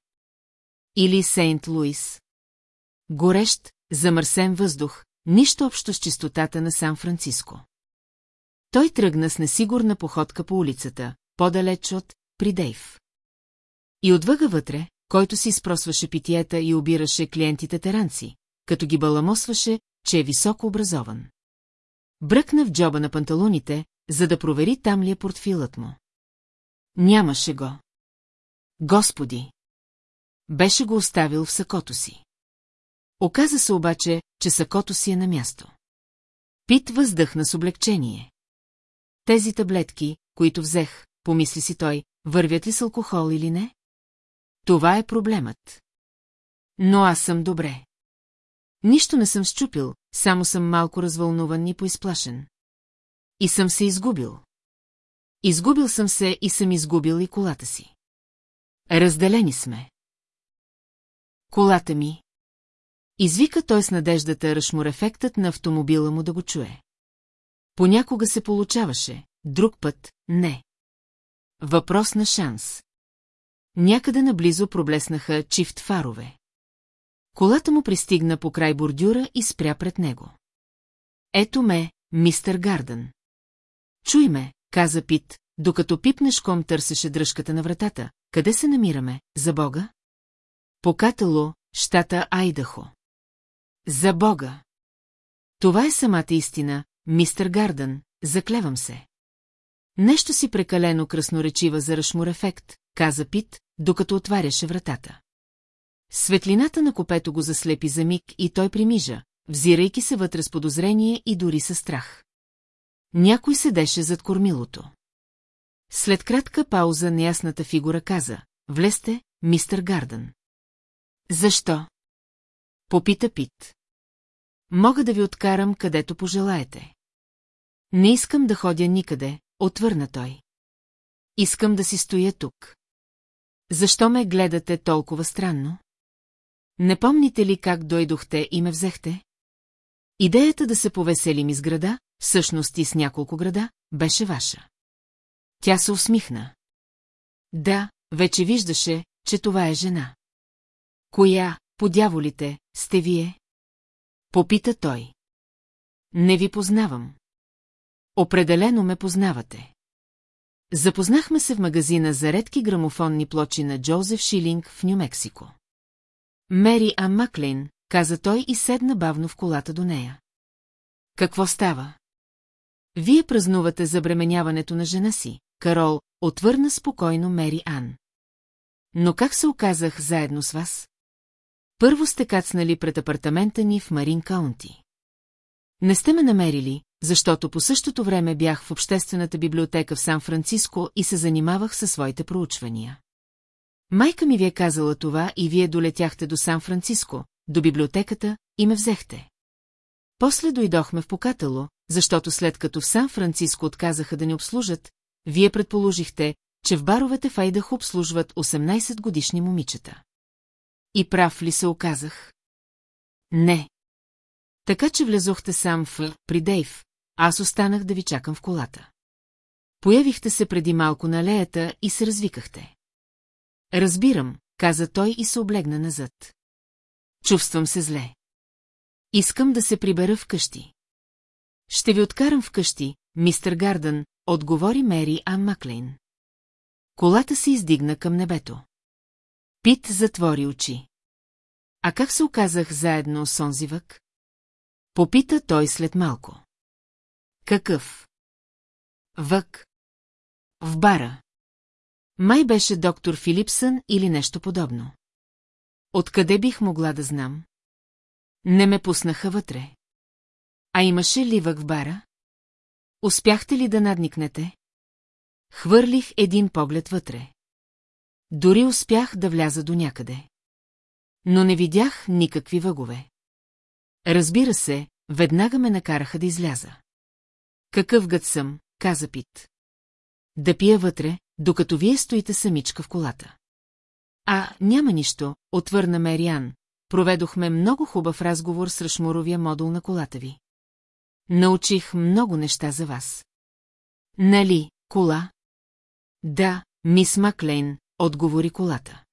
Или Сейнт Луис? Горещ, замърсен въздух, нищо общо с чистотата на Сан-Франциско. Той тръгна с несигурна походка по улицата, по-далеч от Придейв. И отвъга вътре, който си изпросваше питиета и обираше клиентите теранци, като ги баламосваше, че е високо образован. Бръкна в джоба на панталоните, за да провери там ли е портфилът му. Нямаше го. Господи! Беше го оставил в сакото си. Оказа се обаче, че сакото си е на място. Пит въздъхна с облегчение. Тези таблетки, които взех, помисли си той, вървят ли с алкохол или не? Това е проблемът. Но аз съм добре. Нищо не съм щупил, само съм малко развълнуван и поизплашен. И съм се изгубил. Изгубил съм се и съм изгубил и колата си. Разделени сме. Колата ми. Извика той с надеждата ръшморефектът на автомобила му да го чуе. Понякога се получаваше, друг път – не. Въпрос на шанс. Някъде наблизо проблеснаха чифт фарове. Колата му пристигна по край бордюра и спря пред него. Ето ме, мистер Гардън. Чуй ме, каза Пит, докато пипнешком търсеше дръжката на вратата. Къде се намираме, за Бога? Покатало, щата Айдахо. За Бога! Това е самата истина, мистер Гардън, заклевам се. Нещо си прекалено красноречива за Рашмур ефект, каза Пит, докато отваряше вратата. Светлината на копето го заслепи за миг и той примижа, взирайки се вътре с подозрение и дори със страх. Някой седеше зад кормилото. След кратка пауза неясната фигура каза, влезте, мистер Гардън. Защо? Попита Пит. Мога да ви откарам където пожелаете. Не искам да ходя никъде, отвърна той. Искам да си стоя тук. Защо ме гледате толкова странно? Не помните ли как дойдохте и ме взехте? Идеята да се повеселим из града, всъщност и с няколко града, беше ваша. Тя се усмихна. Да, вече виждаше, че това е жена. Коя, по дяволите, сте вие? Попита той. Не ви познавам. Определено ме познавате. Запознахме се в магазина за редки грамофонни плочи на Джозеф Шилинг в Нью-Мексико. Мери А. Маклейн, каза той и седна бавно в колата до нея. Какво става? Вие празнувате забременяването на жена си, Карол, отвърна спокойно Мери Ан. Но как се оказах заедно с вас? Първо сте кацнали пред апартамента ни в Марин Каунти. Не сте ме намерили, защото по същото време бях в Обществената библиотека в Сан-Франциско и се занимавах със своите проучвания. Майка ми ви е казала това и вие долетяхте до Сан-Франциско, до библиотеката и ме взехте. После дойдохме в Покатало, защото след като в Сан-Франциско отказаха да ни обслужат, вие предположихте, че в баровете в Айдах обслужват 18 годишни момичета. И прав ли се оказах? Не. Така че влезохте сам в при Дейв, аз останах да ви чакам в колата. Появихте се преди малко на алеята и се развикахте. Разбирам, каза той и се облегна назад. Чувствам се зле. Искам да се прибера вкъщи. Ще ви откарам вкъщи, мистер Гардън, отговори Мери Ан Маклейн. Колата се издигна към небето. Пит затвори очи. А как се оказах заедно с онзи вък? Попита той след малко. Какъв? Вък. В бара. Май беше доктор Филипсън или нещо подобно. Откъде бих могла да знам? Не ме пуснаха вътре. А имаше ли вък в бара? Успяхте ли да надникнете? Хвърлих един поглед вътре. Дори успях да вляза до някъде. Но не видях никакви въгове. Разбира се, веднага ме накараха да изляза. Какъв гът съм, каза Пит. Да пия вътре, докато вие стоите самичка в колата. А, няма нищо, отвърна Мериан. Проведохме много хубав разговор с рашмуровия модул на колата ви. Научих много неща за вас. Нали, кола? Да, мис Маклейн, отговори колата.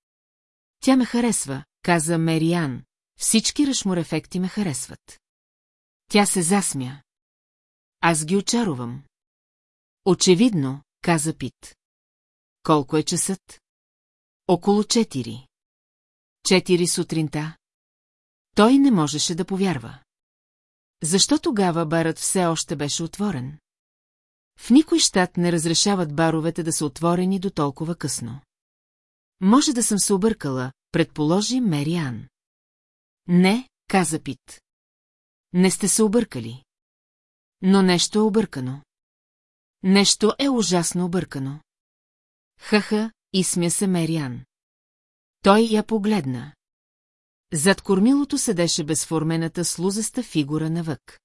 Тя ме харесва, каза Мериан. Всички рашмурефекти ме харесват. Тя се засмя. Аз ги очарувам. Очевидно, каза Пит. Колко е часът? Около четири. Четири сутринта. Той не можеше да повярва. Защо тогава барът все още беше отворен? В никой щат не разрешават баровете да са отворени до толкова късно. Може да съм се объркала, предположи Мери Ан. Не, каза Пит. Не сте се объркали. Но нещо е объркано. Нещо е ужасно объркано. Хаха, изсмя се Мериан. Той я погледна. Зад кормилото седеше безформената слузаста фигура на вък.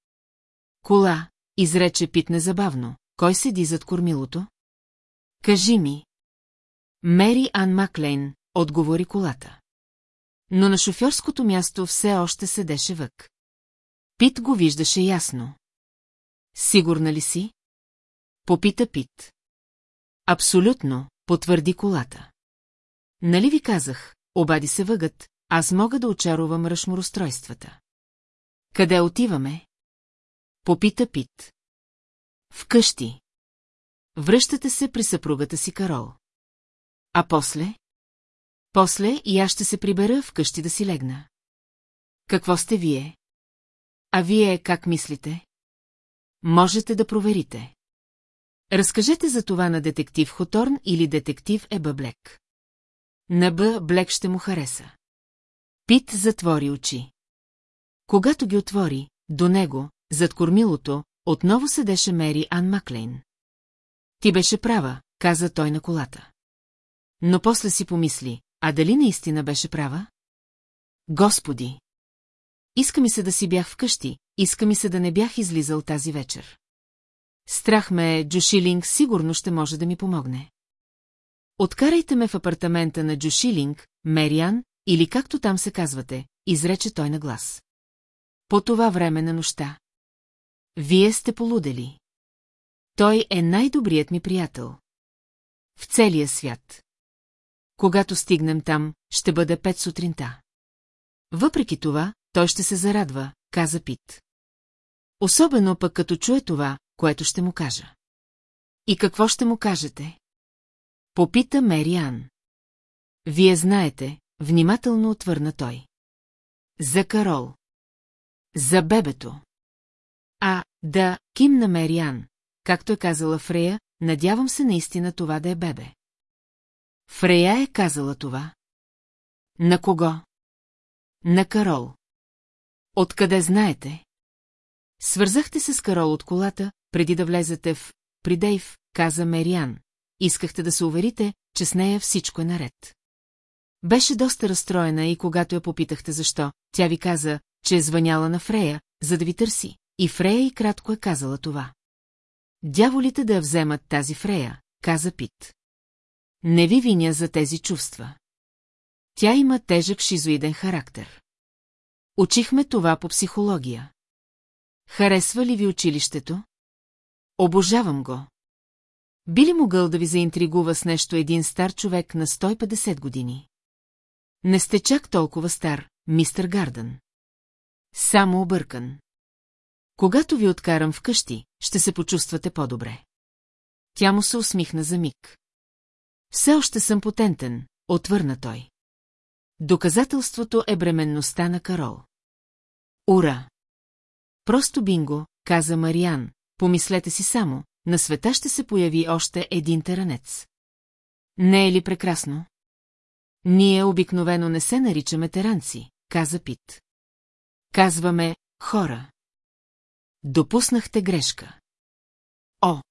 Кола, изрече Пит незабавно. Кой седи зад кормилото? Кажи ми. Мери Ан Маклейн, отговори колата. Но на шофьорското място все още седеше вък. Пит го виждаше ясно. Сигурна ли си? Попита Пит. Абсолютно, потвърди колата. Нали ви казах, обади се въгът, аз мога да очарувам ръшморостройствата. Къде отиваме? Попита Пит. Вкъщи. Връщате се при съпругата си Карол. А после? После и аз ще се прибера вкъщи да си легна. Какво сте вие? А вие как мислите? Можете да проверите. Разкажете за това на детектив Хоторн или детектив Еба Блек. На Б. Блек ще му хареса. Пит затвори очи. Когато ги отвори, до него, зад кормилото, отново седеше Мери Ан Маклейн. Ти беше права, каза той на колата. Но после си помисли, а дали наистина беше права? Господи! Иска ми се да си бях вкъщи, иска ми се да не бях излизал тази вечер. Страх ме е, Джошилинг сигурно ще може да ми помогне. Откарайте ме в апартамента на Джошилинг, Мериан, или както там се казвате, изрече той на глас. По това време на нощта. Вие сте полудели. Той е най-добрият ми приятел. В целия свят. Когато стигнем там, ще бъде пет сутринта. Въпреки това, той ще се зарадва, каза Пит. Особено пък като чуе това, което ще му кажа. И какво ще му кажете? Попита Мериан. Вие знаете, внимателно отвърна той. За Карол. За бебето. А, да, кимна Мериан, както е казала Фрея, надявам се наистина това да е бебе. Фрея е казала това. На кого? На Карол. Откъде знаете? Свързахте се с Карол от колата, преди да влезете в при Дейв, каза Мериан. Искахте да се уверите, че с нея всичко е наред. Беше доста разстроена и когато я попитахте защо, тя ви каза, че е звъняла на Фрея, за да ви търси. И Фрея и кратко е казала това. Дяволите да я вземат тази Фрея, каза Пит. Не ви виня за тези чувства. Тя има тежък шизоиден характер. Учихме това по психология. Харесва ли ви училището? Обожавам го. Би ли могъл да ви заинтригува с нещо един стар човек на 150 години? Не сте чак толкова стар, мистер Гардън. Само объркан. Когато ви откарам вкъщи, ще се почувствате по-добре. Тя му се усмихна за миг. Все още съм потентен, отвърна той. Доказателството е бременността на Карол. Ура! Просто бинго, каза Мариан, помислете си само, на света ще се появи още един теранец. Не е ли прекрасно? Ние обикновено не се наричаме теранци, каза Пит. Казваме хора. Допуснахте грешка. О!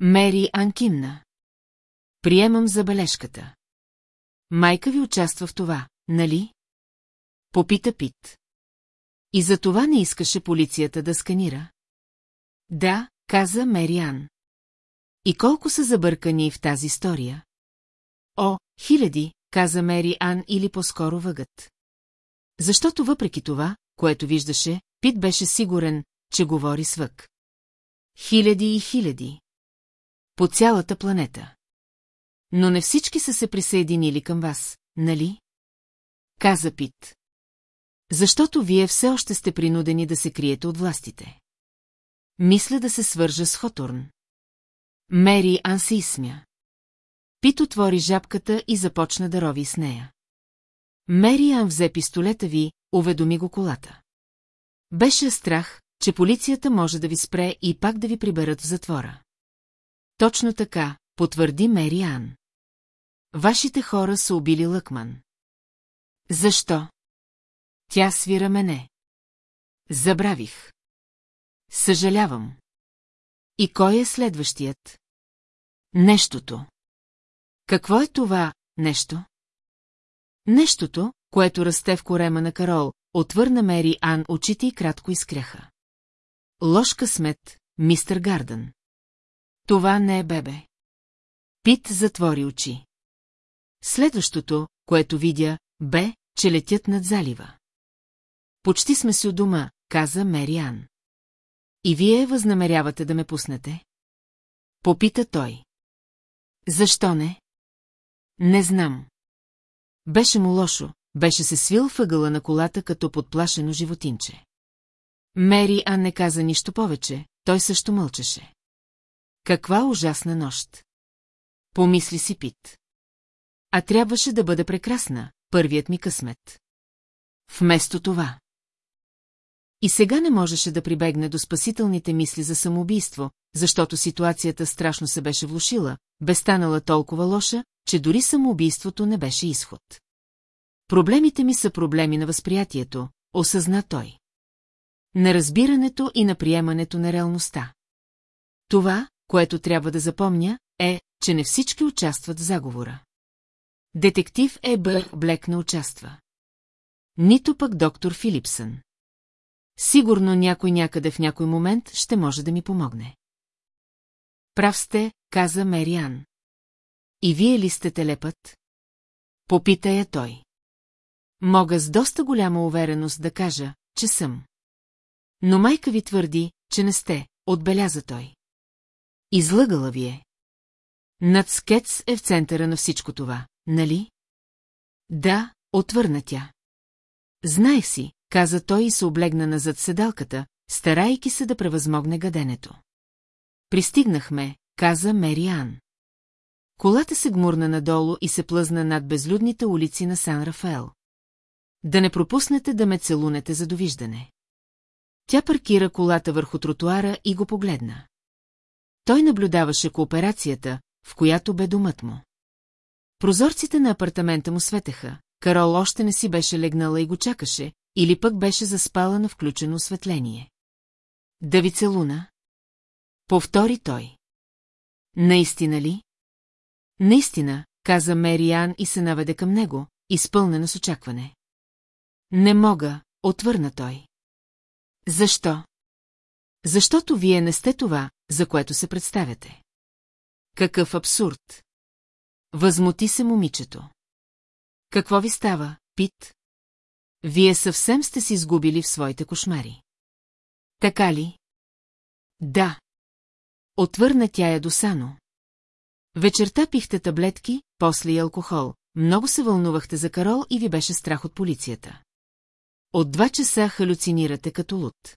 Мери Анкимна. Приемам забележката. Майка ви участва в това, нали? Попита Пит. И за това не искаше полицията да сканира? Да, каза Мериан. И колко са забъркани в тази история? О, хиляди, каза Мери Ан или по-скоро въгът. Защото въпреки това, което виждаше, Пит беше сигурен, че говори свък. Хиляди и хиляди. По цялата планета. Но не всички са се присъединили към вас, нали? Каза Пит. Защото вие все още сте принудени да се криете от властите. Мисля да се свържа с Хоторн. Мери Ан се изсмя. Пит отвори жабката и започна да рови с нея. Мери Ан взе пистолета ви, уведоми го колата. Беше страх, че полицията може да ви спре и пак да ви приберат в затвора. Точно така, потвърди Мери Ан. Вашите хора са убили Лъкман. Защо? Тя свира мене. Забравих. Съжалявам. И кой е следващият? Нещото. Какво е това нещо? Нещото, което расте в корема на Карол, отвърна Мери Ан очите и кратко изкряха. Лош късмет, мистер Гардън. Това не е бебе. Пит затвори очи. Следващото, което видя, бе, че летят над залива. Почти сме си у дома, каза Мериан. И вие възнамерявате да ме пуснете? Попита той. Защо не? Не знам. Беше му лошо, беше се свил въгъла на колата като подплашено животинче. Мери Ан не каза нищо повече, той също мълчеше. Каква ужасна нощ! Помисли си Пит. А трябваше да бъде прекрасна, първият ми късмет. Вместо това. И сега не можеше да прибегне до спасителните мисли за самоубийство, защото ситуацията страшно се беше влушила, бе станала толкова лоша, че дори самоубийството не беше изход. Проблемите ми са проблеми на възприятието, осъзна той. На разбирането и на приемането на реалността. Това, което трябва да запомня, е, че не всички участват в заговора. Детектив Ебър Блек не участва. Нито пък доктор Филипсън. Сигурно някой някъде в някой момент ще може да ми помогне. Прав сте, каза Мериан. И вие ли сте телепът? Попита я той. Мога с доста голяма увереност да кажа, че съм. Но майка ви твърди, че не сте, отбеляза той. Излъгала ви е. Над скец е в центъра на всичко това, нали? Да, отвърна тя. Знаех си, каза той и се облегна назад седалката, старайки се да превъзмогне гаденето. Пристигнахме, каза Мериан. Колата се гмурна надолу и се плъзна над безлюдните улици на Сан Рафаел. Да не пропуснете да ме целунете за довиждане. Тя паркира колата върху тротуара и го погледна. Той наблюдаваше кооперацията, в която бе домът му. Прозорците на апартамента му светеха, Карол още не си беше легнала и го чакаше, или пък беше заспала на включено осветление. Да ви целуна? Повтори той. Наистина ли? Наистина, каза Мериан и се наведе към него, изпълнена с очакване. Не мога, отвърна той. Защо? Защото вие не сте това, за което се представяте. Какъв абсурд! Възмути се момичето. Какво ви става, Пит? Вие съвсем сте си изгубили в своите кошмари. Така ли? Да. Отвърна тя я досано. Вечерта пихте таблетки, после и алкохол. Много се вълнувахте за Карол и ви беше страх от полицията. От два часа халюцинирате като луд.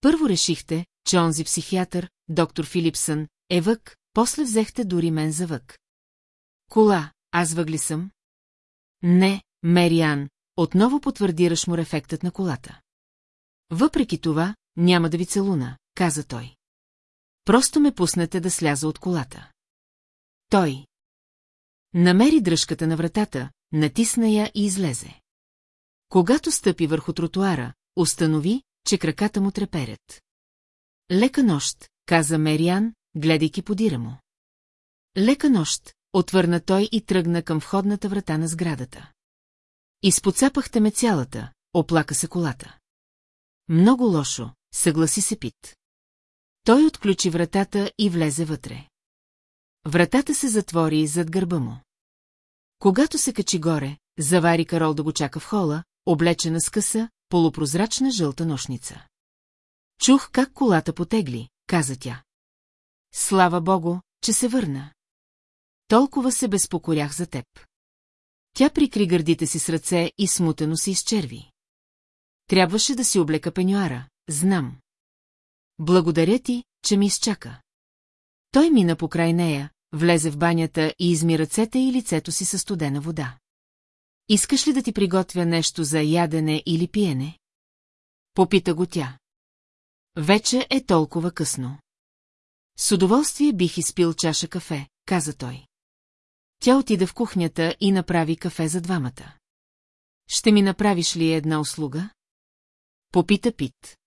Първо решихте, че онзи психиатър, доктор Филипсън, е вък, после взехте дори мен за вък. Кола, аз въгли съм? Не, Мериан, отново потвърдираш му ефектът на колата. Въпреки това, няма да ви целуна, каза той. Просто ме пуснете да сляза от колата. Той. Намери дръжката на вратата, натисна я и излезе. Когато стъпи върху тротуара, установи, че краката му треперят. Лека нощ, каза Мериан, гледайки подира му. Лека нощ, отвърна той и тръгна към входната врата на сградата. Изпоцапахте ме цялата, оплака се колата. Много лошо, съгласи се Пит. Той отключи вратата и влезе вътре. Вратата се затвори зад гърба му. Когато се качи горе, завари Карол да го чака в хола, облечена с къса, полупрозрачна жълта нощница. Чух как колата потегли, каза тя. Слава богу, че се върна. Толкова се безпокорях за теб. Тя прикри гърдите си с ръце и смутено се изчерви. Трябваше да си облека пенюара, знам. Благодаря ти, че ми изчака. Той мина покрай нея, влезе в банята и изми ръцете и лицето си със студена вода. Искаш ли да ти приготвя нещо за ядене или пиене? Попита го тя. Вече е толкова късно. С удоволствие бих изпил чаша кафе, каза той. Тя отида в кухнята и направи кафе за двамата. Ще ми направиш ли една услуга? Попита Пит.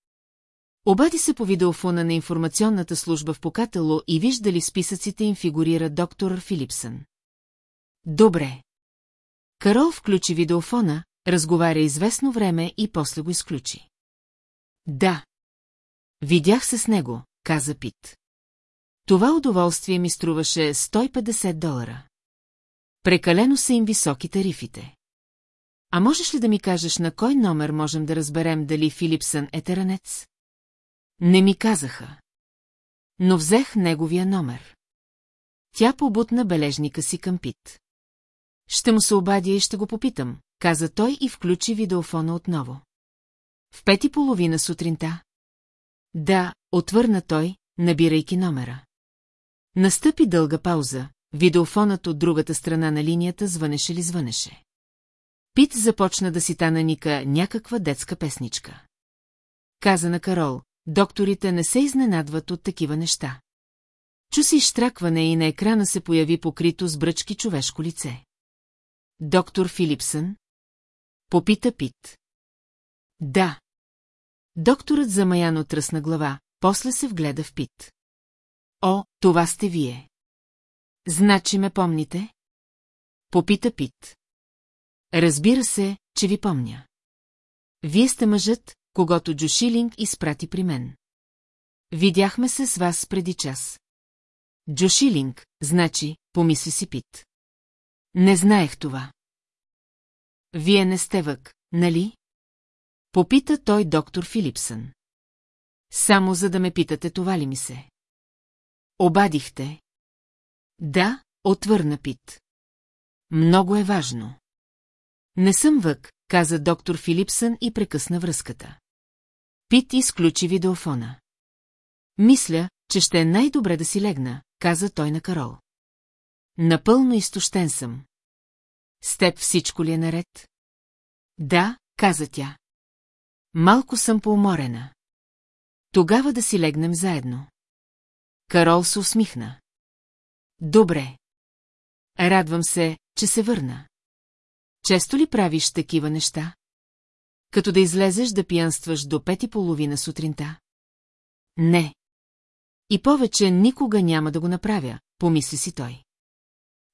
Обади се по видеофона на информационната служба в Покатело и вижда ли списъците им фигурира доктор Филипсън. Добре. Карол включи видеофона, разговаря известно време и после го изключи. Да. Видях се с него, каза Пит. Това удоволствие ми струваше 150 долара. Прекалено са им високи тарифите. А можеш ли да ми кажеш на кой номер можем да разберем дали Филипсън е теранец? Не ми казаха. Но взех неговия номер. Тя побутна бележника си към Пит. Ще му се обадя и ще го попитам, каза той и включи видеофона отново. В пети половина сутринта. Да, отвърна той, набирайки номера. Настъпи дълга пауза, видеофонът от другата страна на линията звънеше ли звънеше. Пит започна да си ника някаква детска песничка. Каза на Карол, докторите не се изненадват от такива неща. Чу си изтракване и на екрана се появи покрито с бръчки човешко лице. Доктор Филипсън? Попита Пит. Да. Докторът замаяно тръсна глава, после се вгледа в Пит. О, това сте вие. Значи ме помните? Попита Пит. Разбира се, че ви помня. Вие сте мъжът, когато Джошилинг изпрати при мен. Видяхме се с вас преди час. Джошилинг, значи, помисли си Пит. Не знаех това. Вие не сте вък, нали? Попита той доктор Филипсън. Само за да ме питате това ли ми се? Обадихте. Да, отвърна Пит. Много е важно. Не съм вък, каза доктор Филипсън и прекъсна връзката. Пит изключи видеофона. Мисля, че ще е най-добре да си легна, каза той на Карол. Напълно изтощен съм. С теб всичко ли е наред? Да, каза тя. Малко съм поуморена. Тогава да си легнем заедно. Карол се усмихна. Добре. Радвам се, че се върна. Често ли правиш такива неща? Като да излезеш да пиянстваш до пет и половина сутринта? Не. И повече никога няма да го направя, помисли си той.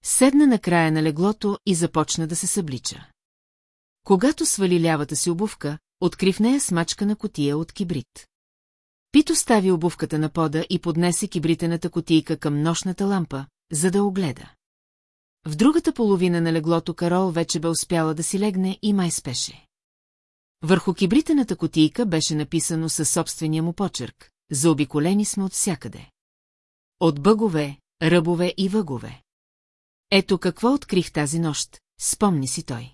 Седна на края на леглото и започна да се съблича. Когато свали лявата си обувка, откри в нея смачка на котия от кибрид. Пито стави обувката на пода и поднесе кибритената котийка към нощната лампа, за да огледа. В другата половина на леглото Карол вече бе успяла да си легне и май спеше. Върху кибритената котийка беше написано със собствения му почерк. Заобиколени сме от всякъде. От бъгове, ръбове и въгове. Ето какво открих тази нощ, спомни си той.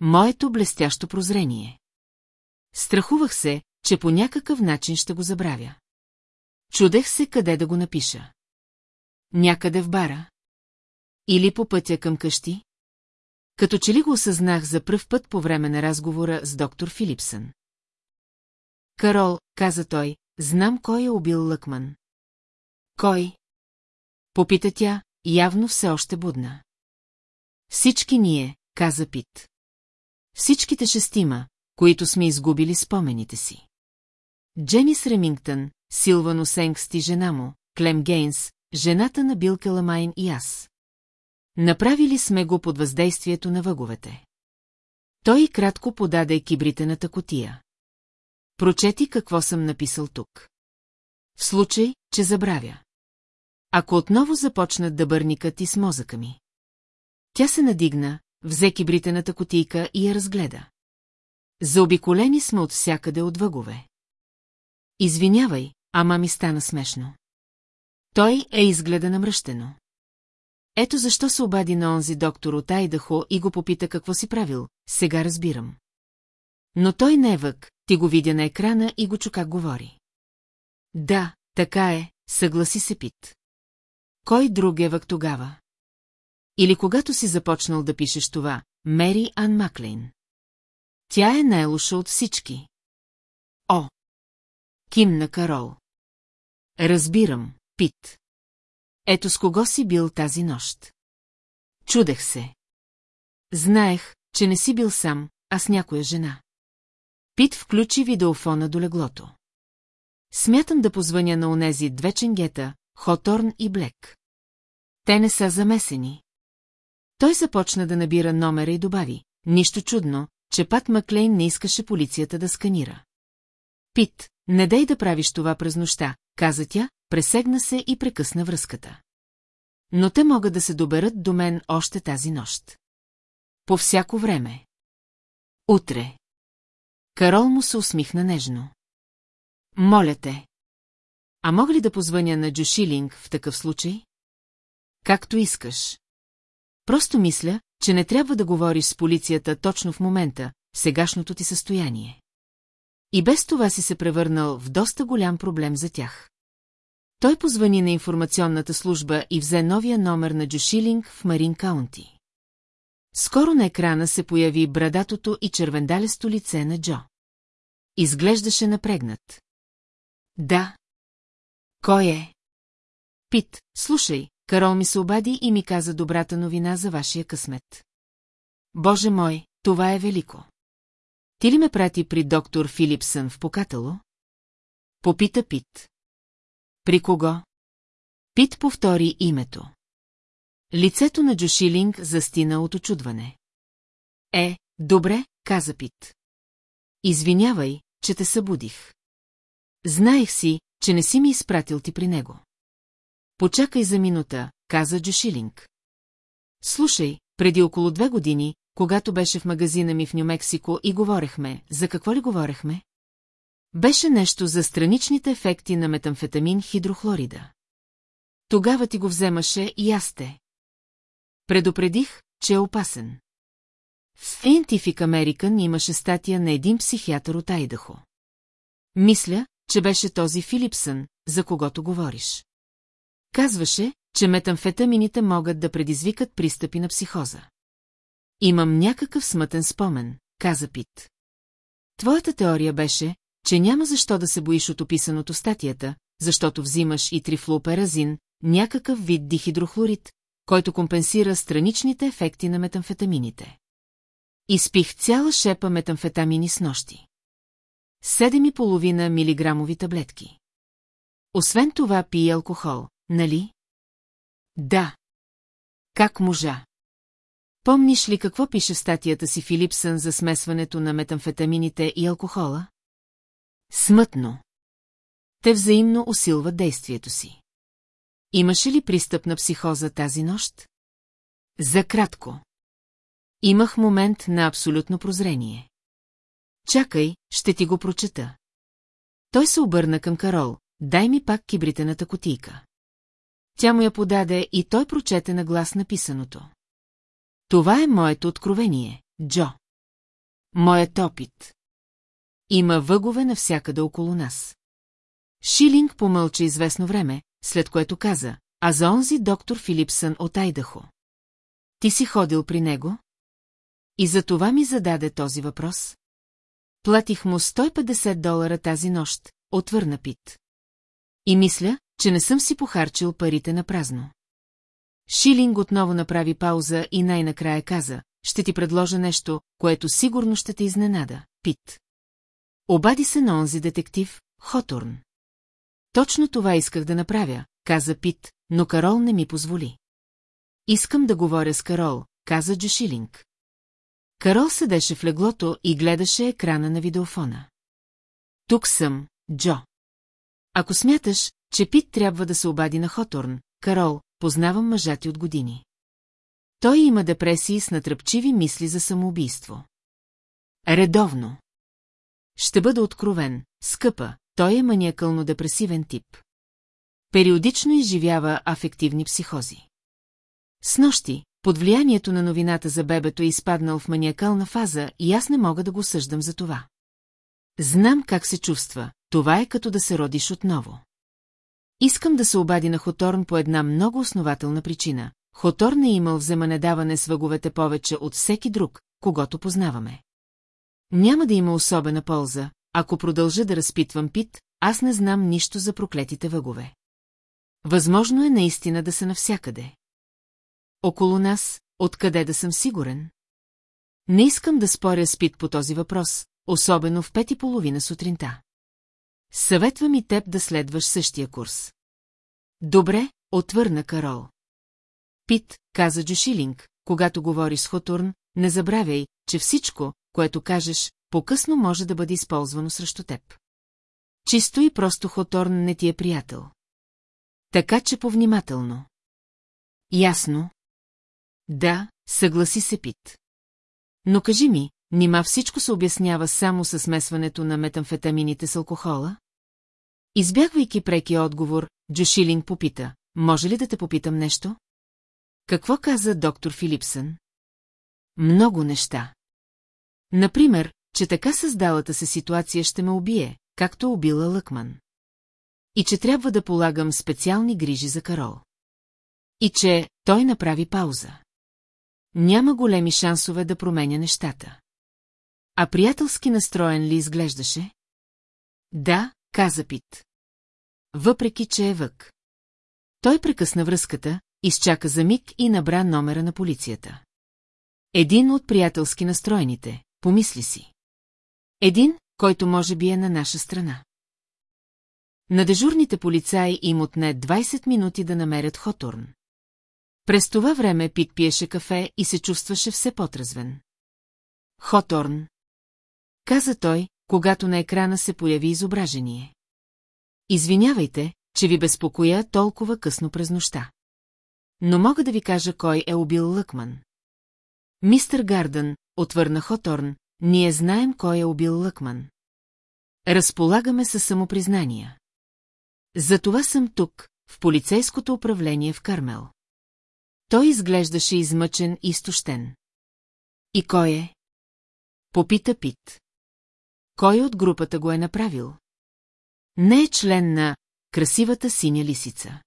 Моето блестящо прозрение. Страхувах се, че по някакъв начин ще го забравя. Чудех се къде да го напиша. Някъде в бара. Или по пътя към къщи? Като че ли го осъзнах за пръв път по време на разговора с доктор Филипсън. Карол, каза той, знам кой е убил Лъкман. Кой? Попита тя, явно все още будна. Всички ние, каза Пит. Всичките шестима, които сме изгубили спомените си. Дженис Ремингтън, Силвано Сенгст и жена му, Клем Гейнс, жената на Бил Келамайн и аз. Направили сме го под въздействието на въговете. Той кратко подаде кибритената котия. Прочети какво съм написал тук. В случай, че забравя. Ако отново започнат да бърникат и с мозъка ми. Тя се надигна, взе кибритената котийка и я разгледа. Заобиколени сме от всякъде от въгове. Извинявай, ама ми стана смешно. Той е изгледа намръщено. Ето защо се обади на онзи доктор от Айдахо и го попита какво си правил, сега разбирам. Но той не е вък, ти го видя на екрана и го чу как говори. Да, така е, съгласи се Пит. Кой друг е вък тогава? Или когато си започнал да пишеш това, Мери Ан Маклейн. Тя е най-лоша от всички. О! Кимна Карол. Разбирам, Пит. Ето с кого си бил тази нощ. Чудех се. Знаех, че не си бил сам, а с някоя жена. Пит включи видеофона до леглото. Смятам да позвъня на онези две ченгета, Хоторн и Блек. Те не са замесени. Той започна да набира номера и добави. Нищо чудно, че Пат Маклейн не искаше полицията да сканира. Пит, не дай да правиш това през нощта, каза тя, пресегна се и прекъсна връзката. Но те могат да се доберат до мен още тази нощ. По всяко време. Утре. Карол му се усмихна нежно. Моля те. А мога ли да позвъня на Джошилинг в такъв случай? Както искаш. Просто мисля, че не трябва да говориш с полицията точно в момента, в сегашното ти състояние. И без това си се превърнал в доста голям проблем за тях. Той позвани на информационната служба и взе новия номер на Джошилинг в Марин Каунти. Скоро на екрана се появи брадатото и червендалесто лице на Джо. Изглеждаше напрегнат. Да. Кой е? Пит, слушай, Карол ми се обади и ми каза добрата новина за вашия късмет. Боже мой, това е велико. Ти ли ме прати при доктор Филипсън в покатало? Попита Пит. При кого? Пит повтори името. Лицето на Джошилинг застина от очудване. Е, добре, каза Пит. Извинявай, че те събудих. Знаех си, че не си ми изпратил ти при него. Почакай за минута, каза Джошилинг. Слушай, преди около две години, когато беше в магазина ми в Нью-Мексико и говорехме, за какво ли говорехме? Беше нещо за страничните ефекти на метамфетамин хидрохлорида. Тогава ти го вземаше и аз те. Предупредих, че е опасен. В Scientific American имаше статия на един психиатър от Айдахо. Мисля, че беше този Филипсън, за когото говориш. Казваше, че метамфетамините могат да предизвикат пристъпи на психоза. Имам някакъв смътен спомен, каза Пит. Твоята теория беше, че няма защо да се боиш от описаното статията, защото взимаш и трифлоперазин, някакъв вид дихидрохлорид, който компенсира страничните ефекти на метамфетамините. Изпих цяла шепа метамфетамини с нощи. 7,5 милиграмови таблетки. Освен това пи алкохол, нали? Да. Как можа? Помниш ли какво пише в статията си Филипсън за смесването на метамфетамините и алкохола? Смътно. Те взаимно усилват действието си. Имаше ли пристъп на психоза тази нощ? За кратко. Имах момент на абсолютно прозрение. Чакай, ще ти го прочета. Той се обърна към Карол, дай ми пак кибритената котийка. Тя му я подаде и той прочете на глас написаното. Това е моето откровение, Джо. Моят опит. Има въгове навсякъде около нас. Шилинг помълча известно време, след което каза, а за онзи доктор Филипсън от Айдахо. Ти си ходил при него? И за това ми зададе този въпрос. Платих му 150 долара тази нощ, отвърна Пит. И мисля, че не съм си похарчил парите на празно. Шилинг отново направи пауза и най-накрая каза, ще ти предложа нещо, което сигурно ще те изненада, Пит. Обади се на онзи детектив, Хоторн. Точно това исках да направя, каза Пит, но Карол не ми позволи. Искам да говоря с Карол, каза Джошилинг. Карол седеше в леглото и гледаше екрана на видеофона. Тук съм, Джо. Ако смяташ, че Пит трябва да се обади на Хоторн, Карол, познавам мъжа ти от години. Той има депресии с натръпчиви мисли за самоубийство. Редовно. Ще бъда откровен, скъпа, той е маниакълно-депресивен тип. Периодично изживява афективни психози. С нощи, под влиянието на новината за бебето е изпаднал в маниакална фаза и аз не мога да го съждам за това. Знам как се чувства, това е като да се родиш отново. Искам да се обади на Хоторн по една много основателна причина. Хоторн е имал вземанедаване с въговете повече от всеки друг, когато познаваме. Няма да има особена полза, ако продължа да разпитвам Пит, аз не знам нищо за проклетите въгове. Възможно е наистина да са навсякъде. Около нас, откъде да съм сигурен? Не искам да споря с Пит по този въпрос, особено в пет и половина сутринта. Съветвам и теб да следваш същия курс. Добре, отвърна Карол. Пит, каза Джошилинг, когато говори с Хотурн, не забравяй, че всичко, което кажеш, по-късно може да бъде използвано срещу теб. Чисто и просто Хоторн не ти е приятел. Така че повнимателно. Ясно. Да, съгласи се Пит. Но кажи ми, нима всичко се обяснява само със смесването на метамфетамините с алкохола? Избягвайки преки отговор, Джошилинг попита, може ли да те попитам нещо? Какво каза доктор Филипсън? Много неща. Например, че така създалата се ситуация ще ме убие, както убила Лъкман. И че трябва да полагам специални грижи за Карол. И че той направи пауза. Няма големи шансове да променя нещата. А приятелски настроен ли изглеждаше? Да, каза Пит. Въпреки, че е вък. Той прекъсна връзката, изчака за миг и набра номера на полицията. Един от приятелски настроените, помисли си. Един, който може би е на наша страна. На дежурните полицаи им отне 20 минути да намерят Хоторн. През това време Пит пиеше кафе и се чувстваше все по-тръзвен. Хоторн. Каза той, когато на екрана се появи изображение. Извинявайте, че ви безпокоя толкова късно през нощта. Но мога да ви кажа кой е убил Лъкман. Мистер Гардън, отвърна Хоторн, ние знаем кой е убил Лъкман. Разполагаме със самопризнания. Затова съм тук, в полицейското управление в Кармел. Той изглеждаше измъчен и изтощен. И кой е? Попита Пит. Кой от групата го е направил? Не е член на красивата синя лисица.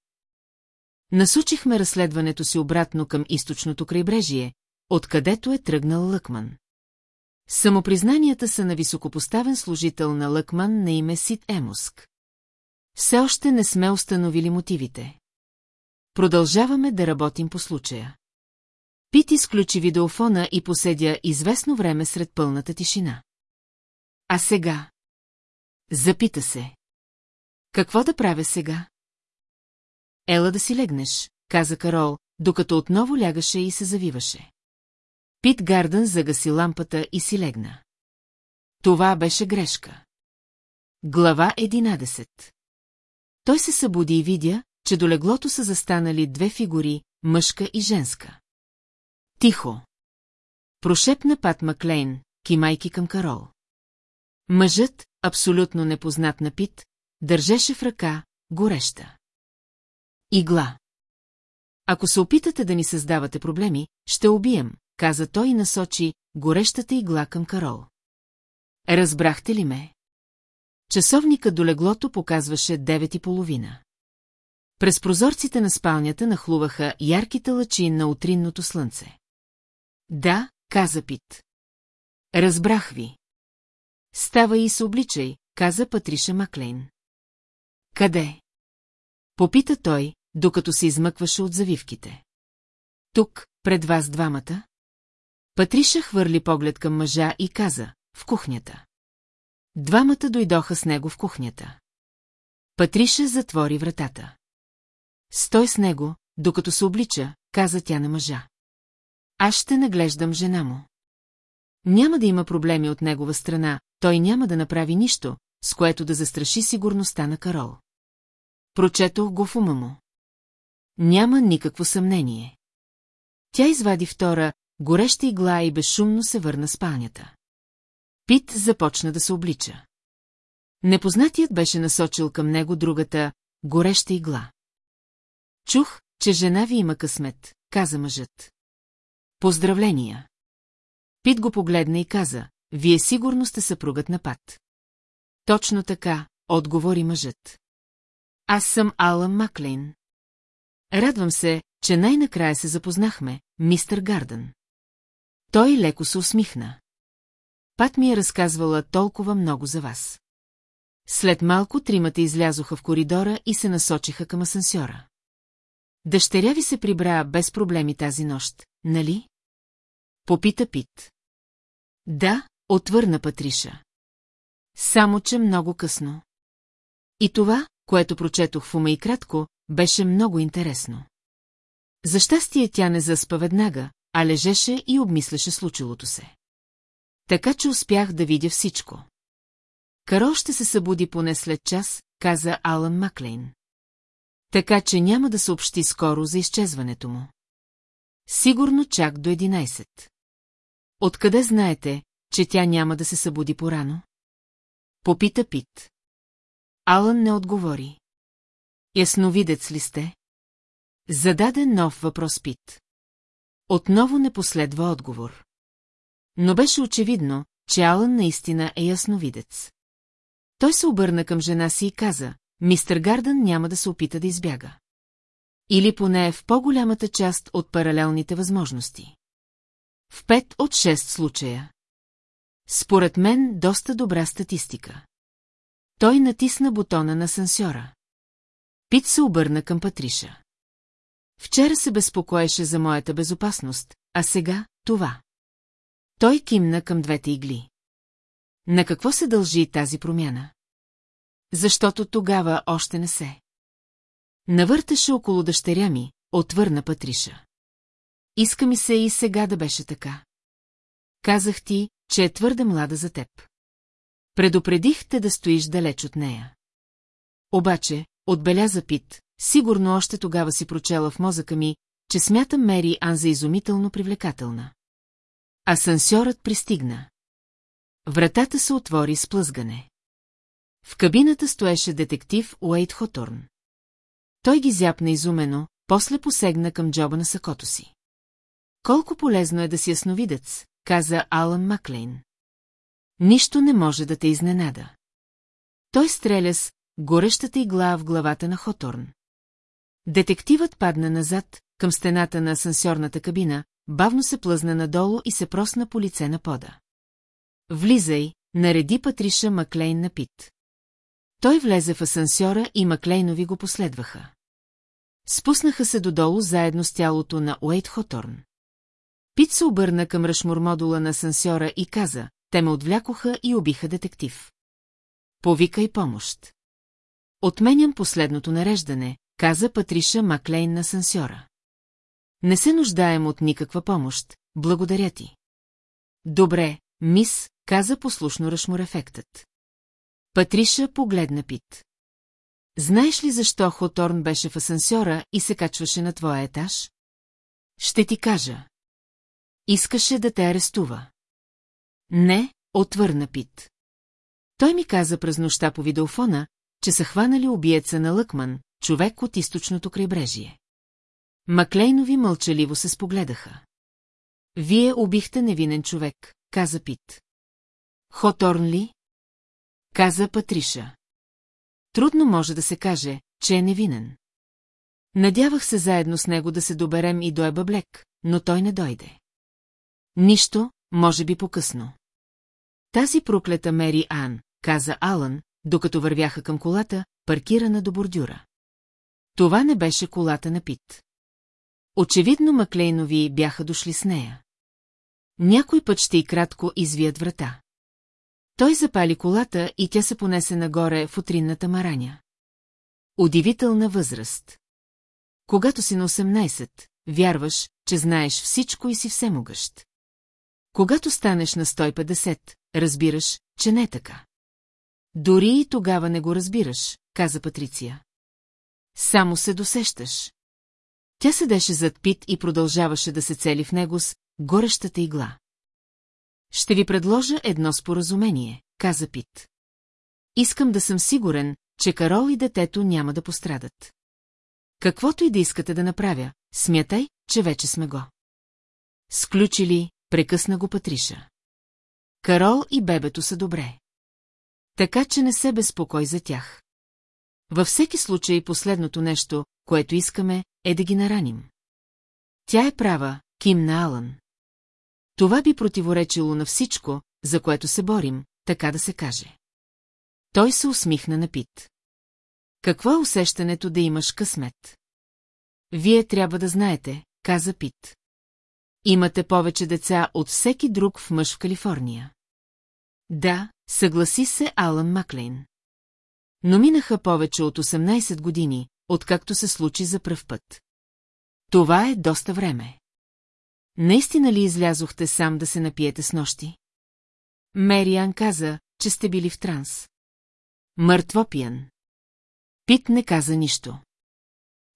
Насучихме разследването си обратно към източното крайбрежие, откъдето е тръгнал Лъкман. Самопризнанията са на високопоставен служител на Лъкман на име Сид Емуск. Все още не сме установили мотивите. Продължаваме да работим по случая. Пит изключи видеофона и поседя известно време сред пълната тишина. А сега? Запита се. Какво да правя сега? Ела да си легнеш, каза Карол, докато отново лягаше и се завиваше. Пит Гардън загаси лампата и си легна. Това беше грешка. Глава 11 Той се събуди и видя, че до леглото са застанали две фигури, мъжка и женска. Тихо. Прошепна Пат Маклейн, кимайки към Карол. Мъжът, абсолютно непознат на Пит, държеше в ръка гореща. Игла. Ако се опитате да ни създавате проблеми, ще убием, каза той и насочи горещата игла към Карол. Разбрахте ли ме? Часовника до леглото показваше девет и половина. През прозорците на спалнята нахлуваха ярките лъчи на утринното слънце. Да, каза Пит. Разбрах ви. Става и се обличай, каза Патриша Маклейн. Къде? Попита той, докато се измъкваше от завивките. Тук, пред вас двамата? Патриша хвърли поглед към мъжа и каза, в кухнята. Двамата дойдоха с него в кухнята. Патриша затвори вратата. Стой с него, докато се облича, каза тя на мъжа. Аз ще наглеждам жена му. Няма да има проблеми от негова страна, той няма да направи нищо, с което да застраши сигурността на Карол. Прочетох го в ума му. Няма никакво съмнение. Тя извади втора, гореща игла и безшумно се върна спалнята. Пит започна да се облича. Непознатият беше насочил към него другата, гореща игла. Чух, че жена ви има късмет, каза мъжът. Поздравления! Пит го погледна и каза, вие сигурно сте съпругът на Пат. Точно така, отговори мъжът. Аз съм Алън Маклейн. Радвам се, че най-накрая се запознахме, мистер Гардън. Той леко се усмихна. Пат ми е разказвала толкова много за вас. След малко тримата излязоха в коридора и се насочиха към асансьора. Дъщеря ви се прибра без проблеми тази нощ, нали? Попита Пит. Да, отвърна Патриша. Само, че много късно. И това, което прочетох в ума и кратко, беше много интересно. За щастие тя не заспа веднага, а лежеше и обмисляше случилото се. Така че успях да видя всичко. Карол ще се събуди поне след час, каза Алън Маклейн. Така че няма да съобщи скоро за изчезването му. Сигурно чак до 11. Откъде знаете, че тя няма да се събуди порано? Попита Пит. Алън не отговори. Ясновидец ли сте? Зададе нов въпрос Пит. Отново не последва отговор. Но беше очевидно, че Алън наистина е ясновидец. Той се обърна към жена си и каза, мистер Гардън няма да се опита да избяга. Или поне в по-голямата част от паралелните възможности. В пет от шест случая. Според мен доста добра статистика. Той натисна бутона на сансьора. Пит се обърна към Патриша. Вчера се безпокоеше за моята безопасност, а сега това. Той кимна към двете игли. На какво се дължи тази промяна? Защото тогава още не се. Навърташе около дъщеря ми, отвърна Патриша. Иска ми се и сега да беше така. Казах ти, че е твърде млада за теб. Предупредих те да стоиш далеч от нея. Обаче, отбеляза Пит, сигурно още тогава си прочела в мозъка ми, че смятам Мери Ан за изумително привлекателна. Асансьорът пристигна. Вратата се отвори с плъзгане. В кабината стоеше детектив Уейт Хоторн. Той ги зяпна изумено, после посегна към джоба на сакото си. Колко полезно е да си ясновидец, каза Алън Маклейн. Нищо не може да те изненада. Той стреля с горещата игла в главата на Хоторн. Детективът падна назад, към стената на асансьорната кабина, бавно се плъзна надолу и се просна по лице на пода. Влизай, нареди Патриша Маклейн на Пит. Той влезе в асансьора и Маклейнови го последваха. Спуснаха се додолу заедно с тялото на Уейт Хоторн. Пит се обърна към рашмурмодула на асансьора и каза, те ме отвлякоха и убиха детектив. Повикай помощ. Отменям последното нареждане, каза Патриша Маклейн на сансьора. Не се нуждаем от никаква помощ, благодаря ти. Добре, мис, каза послушно Рашмурефектът. Патриша погледна Пит. Знаеш ли защо Хоторн беше в асансьора и се качваше на твоя етаж? Ще ти кажа. Искаше да те арестува. Не, отвърна Пит. Той ми каза през нощта по видеофона, че са хванали убиеца на Лъкман, човек от източното крайбрежие. Маклейнови мълчаливо се спогледаха. Вие убихте невинен човек, каза Пит. Хоторн ли? Каза Патриша. Трудно може да се каже, че е невинен. Надявах се заедно с него да се доберем и до Ебаблек, но той не дойде. Нищо, може би по-късно. Тази проклета Мери Ан, каза Алън, докато вървяха към колата, паркирана до бордюра. Това не беше колата на Пит. Очевидно Маклейнови бяха дошли с нея. Някой път ще и кратко извият врата. Той запали колата и тя се понесе нагоре в утринната мараня. Удивителна възраст. Когато си на 18, вярваш, че знаеш всичко и си всемогъщ. Когато станеш на 150, разбираш, че не е така. Дори и тогава не го разбираш, каза Патриция. Само се досещаш. Тя седеше зад Пит и продължаваше да се цели в него с горещата игла. Ще ви предложа едно споразумение, каза Пит. Искам да съм сигурен, че Карол и детето няма да пострадат. Каквото и да искате да направя, смятай, че вече сме го. Сключили, прекъсна го Патриша. Карол и бебето са добре. Така че не се безпокой за тях. Във всеки случай последното нещо, което искаме, е да ги нараним. Тя е права, Ким на Алън. Това би противоречило на всичко, за което се борим, така да се каже. Той се усмихна на Пит. Какво е усещането да имаш късмет? Вие трябва да знаете, каза Пит. имате повече деца от всеки друг в мъж в Калифорния. Да, съгласи се Алън Маклейн. Но минаха повече от 18 години, откакто се случи за пръв път. Това е доста време. Наистина ли излязохте сам да се напиете с нощи? Мериан каза, че сте били в транс. Мъртво пиян. Пит не каза нищо.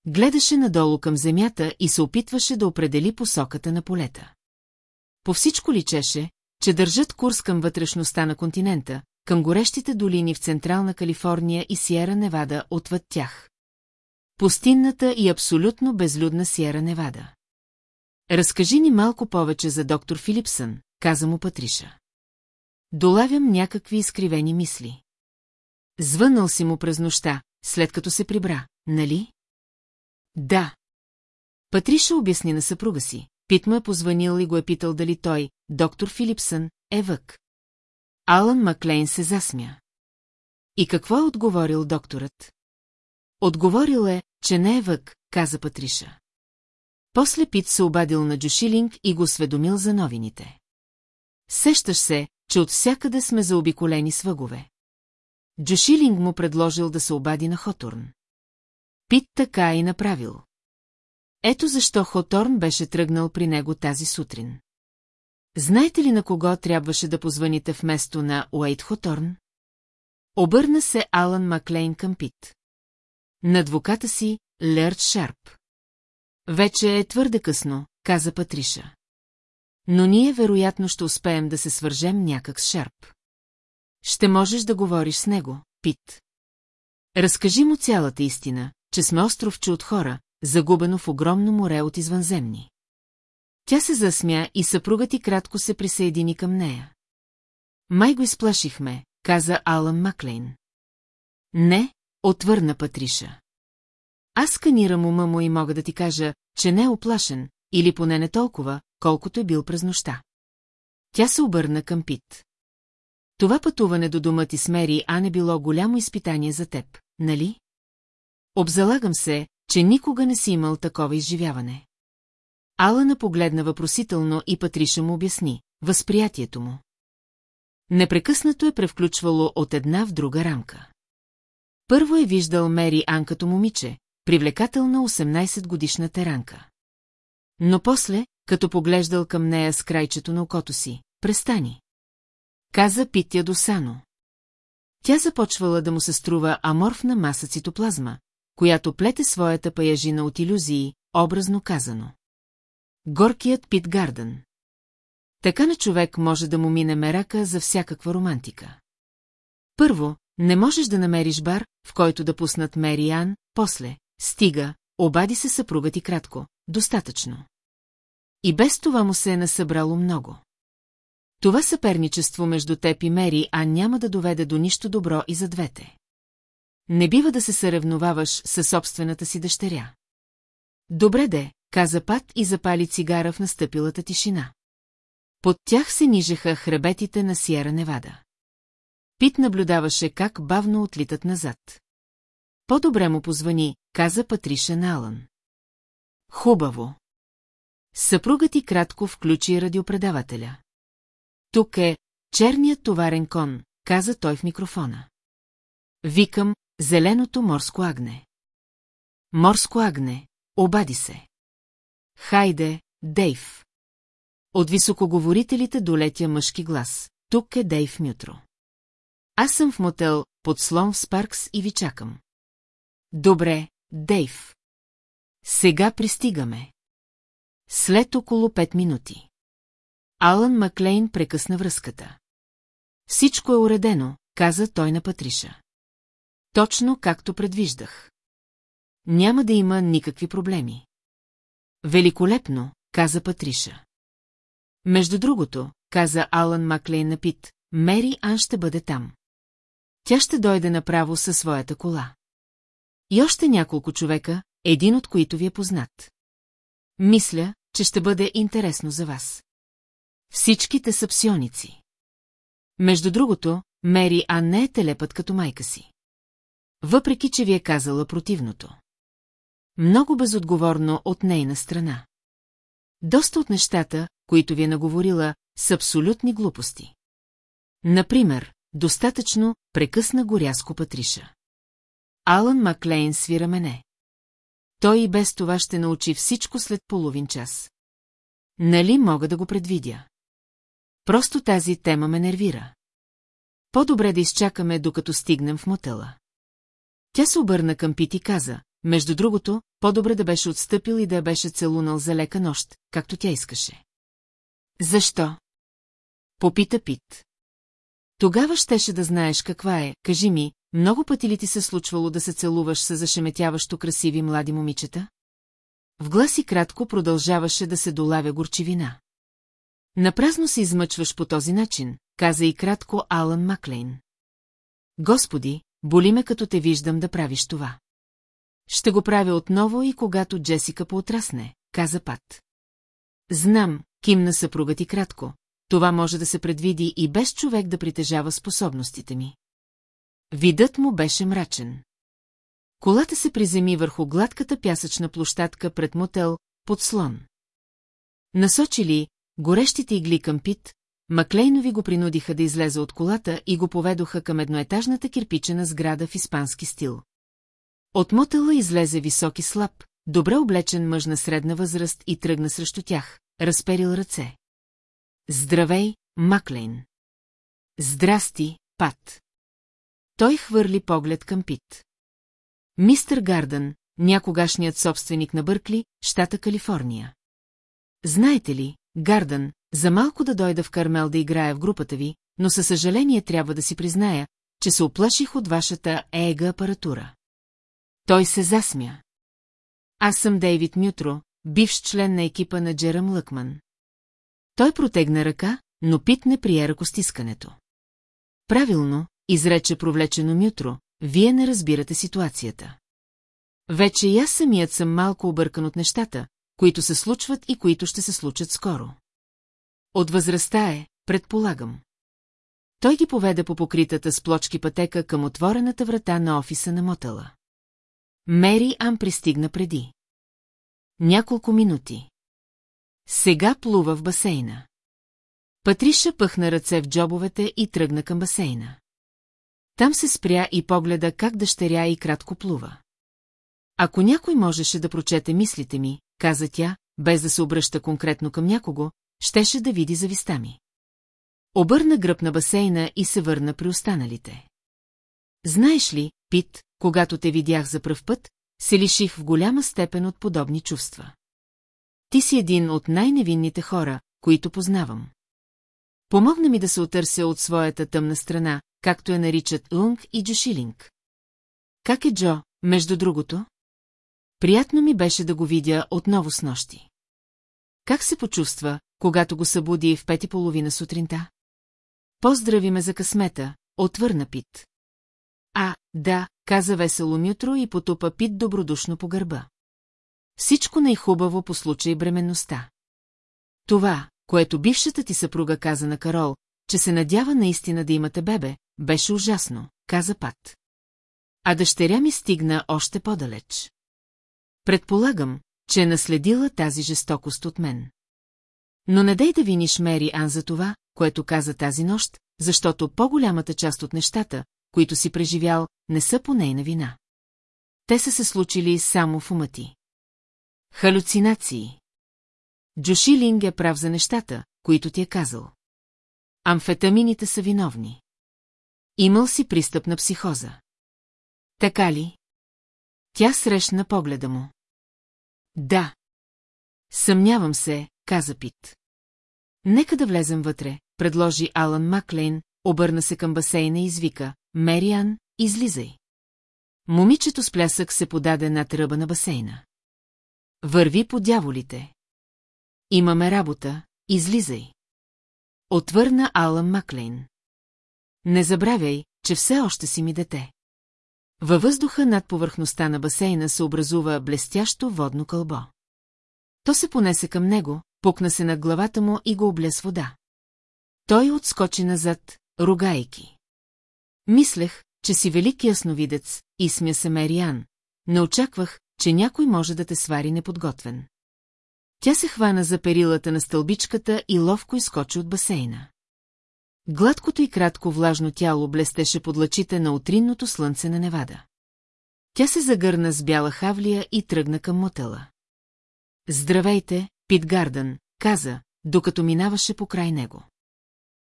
Гледаше надолу към земята и се опитваше да определи посоката на полета. По всичко личеше, че държат курс към вътрешността на континента, към горещите долини в Централна Калифорния и Сиера Невада отвъд тях. Пустинната и абсолютно безлюдна Сиера Невада. Разкажи ни малко повече за доктор Филипсън, каза му Патриша. Долавям някакви изкривени мисли. Звънал си му през нощта, след като се прибра, нали? Да. Патриша обясни на съпруга си. Пит му е позванил и го е питал дали той, доктор Филипсън, е вък. Алън Маклейн се засмя. И какво е отговорил докторът? Отговорил е, че не е вък, каза Патриша. После Пит се обадил на Джушилинг и го осведомил за новините. Сещаш се, че от всякъде сме заобиколени с въгове. Джушилинг му предложил да се обади на Хотурн. Пит така и направил. Ето защо Хоторн беше тръгнал при него тази сутрин. Знаете ли на кого трябваше да позваните вместо на Уейт Хоторн? Обърна се Алан Маклейн към Пит. На адвоката си, Лерт Шарп. Вече е твърде късно, каза Патриша. Но ние вероятно ще успеем да се свържем някак с Шарп. Ще можеш да говориш с него, Пит. Разкажи му цялата истина, че сме островче от хора, загубено в огромно море от извънземни. Тя се засмя и съпругът ти кратко се присъедини към нея. Май го изплашихме, каза Алън Маклейн. Не, отвърна Патриша. Аз сканирам ума му и мога да ти кажа, че не е оплашен, или поне не толкова, колкото е бил през нощта. Тя се обърна към Пит. Това пътуване до дома ти с Мери А не било голямо изпитание за теб, нали? Обзалагам се, че никога не си имал такова изживяване. Алана погледна въпросително и Патриша му обясни възприятието му. Непрекъснато е превключвало от една в друга рамка. Първо е виждал Мери Ан като момиче, привлекателна 18-годишна теранка. Но после, като поглеждал към нея с крайчето на окото си, престани. Каза Питя досано. Тя започвала да му се струва аморфна маса цитоплазма, която плете своята паяжина от иллюзии, образно казано. Горкият Пит Гарден. Така на човек може да му мине мерака за всякаква романтика. Първо, не можеш да намериш бар, в който да пуснат Мери Ан, после, стига, обади се съпруга ти кратко, достатъчно. И без това му се е насъбрало много. Това съперничество между теб и Мери Ан няма да доведе до нищо добро и за двете. Не бива да се съревноваваш със собствената си дъщеря. Добре де, каза Пат и запали цигара в настъпилата тишина. Под тях се нижеха хребетите на Сиера Невада. Пит наблюдаваше как бавно отлитат назад. По-добре му позвани, каза Патриша Налън. Хубаво. Съпругът ти кратко включи радиопредавателя. Тук е черният товарен кон, каза той в микрофона. Викам, зеленото морско агне. Морско агне, обади се. Хайде, Дейв. От високоговорителите долетя мъжки глас. Тук е Дейв Мютро. Аз съм в мотел под слон в Спаркс и ви чакам. Добре, Дейв. Сега пристигаме. След около пет минути. Алън Маклейн прекъсна връзката. Всичко е уредено, каза той на Патриша. Точно както предвиждах. Няма да има никакви проблеми. Великолепно, каза Патриша. Между другото, каза Алън Маклейн на Пит, Мери Ан ще бъде там. Тя ще дойде направо със своята кола. И още няколко човека, един от които ви е познат. Мисля, че ще бъде интересно за вас. Всичките са псионици. Между другото, Мери Ан не е телепът като майка си. Въпреки, че ви е казала противното. Много безотговорно от нейна страна. Доста от нещата, които ви е наговорила, са абсолютни глупости. Например, достатъчно прекъсна го рязко Патриша. Алън Маклейн свира мене. Той и без това ще научи всичко след половин час. Нали мога да го предвидя? Просто тази тема ме нервира. По-добре да изчакаме, докато стигнем в мотела. Тя се обърна към Пит и каза, между другото, по-добре да беше отстъпил и да я беше целунал за лека нощ, както тя искаше. Защо? Попита Пит. Тогава щеше да знаеш каква е, кажи ми, много пъти ли ти се случвало да се целуваш с зашеметяващо красиви млади момичета? В гласи кратко продължаваше да се долавя горчивина. Напразно се измъчваш по този начин, каза и кратко Алън Маклейн. Господи, боли ме като те виждам да правиш това. Ще го правя отново и когато Джесика поотрасне, каза Пат. Знам, кимна съпруга ти кратко, това може да се предвиди и без човек да притежава способностите ми. Видът му беше мрачен. Колата се приземи върху гладката пясъчна площадка пред мотел, под слон. Насочили горещите игли към Пит, Маклейнови го принудиха да излезе от колата и го поведоха към едноетажната кирпичена сграда в испански стил. От мотела излезе високи слаб, добре облечен мъж на средна възраст и тръгна срещу тях, разперил ръце. Здравей, Маклейн! Здрасти, Пат! Той хвърли поглед към Пит. Мистер Гардън, някогашният собственик на Бъркли, щата Калифорния. Знаете ли, Гардън, за малко да дойда в Кармел да играя в групата ви, но със съжаление трябва да си призная, че се оплаших от вашата ега апаратура. Той се засмя. Аз съм Дейвид Нютро, бивш член на екипа на Джерам Лъкман. Той протегна ръка, но Пит не прие ръкостискането. Правилно, изрече провлечено Мютро, вие не разбирате ситуацията. Вече и аз самият съм малко объркан от нещата, които се случват и които ще се случат скоро. От възрастта е, предполагам. Той ги поведе по покритата с плочки пътека към отворената врата на офиса на мотела. Мери Ам пристигна преди. Няколко минути. Сега плува в басейна. Патриша пъхна ръце в джобовете и тръгна към басейна. Там се спря и погледа как дъщеря и кратко плува. Ако някой можеше да прочете мислите ми, каза тя, без да се обръща конкретно към някого, щеше да види зависта ми. Обърна гръб на басейна и се върна при останалите. Знаеш ли, Пит, когато те видях за пръв път, се лиших в голяма степен от подобни чувства. Ти си един от най-невинните хора, които познавам. Помогна ми да се отърся от своята тъмна страна, както я наричат Лунг и Джошилинг. Как е Джо, между другото? Приятно ми беше да го видя отново с нощи. Как се почувства, когато го събуди в пет и половина сутринта? Поздрави ме за късмета, отвърна Пит. А, да, каза весело Мютро и потупа Пит добродушно по гърба. Всичко най-хубаво по случай бременността. Това, което бившата ти съпруга каза на Карол, че се надява наистина да имате бебе, беше ужасно, каза Пат. А дъщеря ми стигна още по-далеч. Предполагам, че е наследила тази жестокост от мен. Но не дай да виниш Мери Ан за това, което каза тази нощ, защото по-голямата част от нещата, които си преживял, не са по нейна вина. Те са се случили само в ума ти. Халюцинации. Джошилинг е прав за нещата, които ти е казал. Амфетамините са виновни. Имал си пристъп на психоза. Така ли? Тя срещна погледа му. Да. Съмнявам се, каза Пит. Нека да влезем вътре, предложи Алан Маклейн, обърна се към басейна и извика. Мериан, излизай. Момичето с плясък се подаде над ръба на басейна. Върви по дяволите. Имаме работа, излизай. Отвърна Алън Маклейн. Не забравяй, че все още си ми дете. Във въздуха над повърхността на басейна се образува блестящо водно кълбо. То се понесе към него, пукна се над главата му и го обля с вода. Той отскочи назад, ругайки. Мислех, че си велик ясновидец, и смя се Мериан. Не очаквах, че някой може да те свари неподготвен. Тя се хвана за перилата на стълбичката и ловко изкочи от басейна. Гладкото и кратко влажно тяло блестеше под лъчите на утринното слънце на Невада. Тя се загърна с бяла хавлия и тръгна към мотела. Здравейте, Пит Гардън, каза, докато минаваше по край него.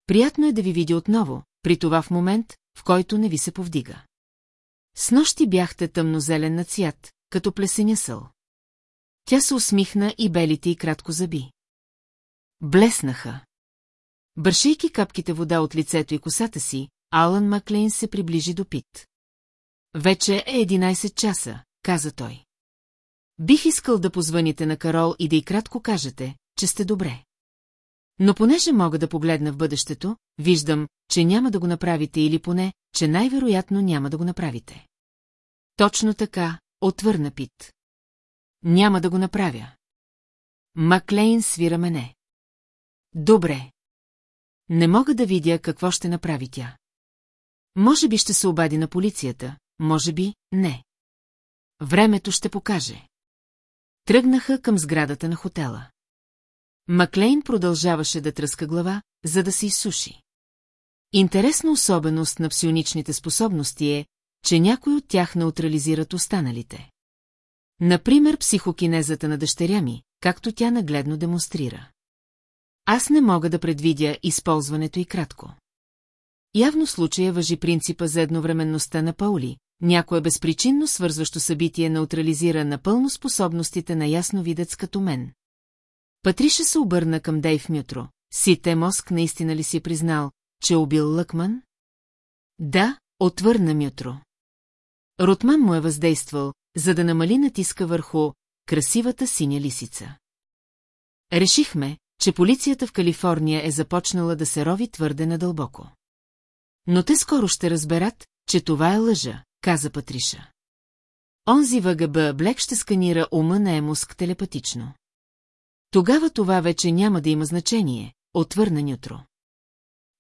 Приятно е да ви видя отново, при това в момент, в който не ви се повдига. С нощи бяхте тъмнозелен на цвят, като плесеня съл. Тя се усмихна и белите и кратко заби. Блеснаха. Бършейки капките вода от лицето и косата си, Алън Маклейн се приближи до Пит. Вече е 11 часа, каза той. Бих искал да позваните на Карол и да й кратко кажете, че сте добре. Но понеже мога да погледна в бъдещето, виждам, че няма да го направите или поне, че най-вероятно няма да го направите. Точно така, отвърна Пит. Няма да го направя. Маклейн свира мене. Добре. Не мога да видя какво ще направи тя. Може би ще се обади на полицията, може би не. Времето ще покаже. Тръгнаха към сградата на хотела. Маклейн продължаваше да тръска глава, за да се изсуши. Интересна особеност на псионичните способности е, че някой от тях неутрализират останалите. Например, психокинезата на дъщеря ми, както тя нагледно демонстрира. Аз не мога да предвидя използването и кратко. Явно в случая въжи принципа за едновременността на Паули, някое безпричинно свързващо събитие неутрализира напълно способностите на ясновидец като мен. Патриша се обърна към Дейв Мютро. Сите мозък наистина ли си признал, че е убил Лъкман? Да, отвърна Мютро. Ротман му е въздействал, за да намали натиска върху красивата синя лисица. Решихме, че полицията в Калифорния е започнала да се рови твърде надълбоко. Но те скоро ще разберат, че това е лъжа, каза Патриша. Онзи ВГБ Блек ще сканира ума на Емуск телепатично. Тогава това вече няма да има значение, отвърна Нютро.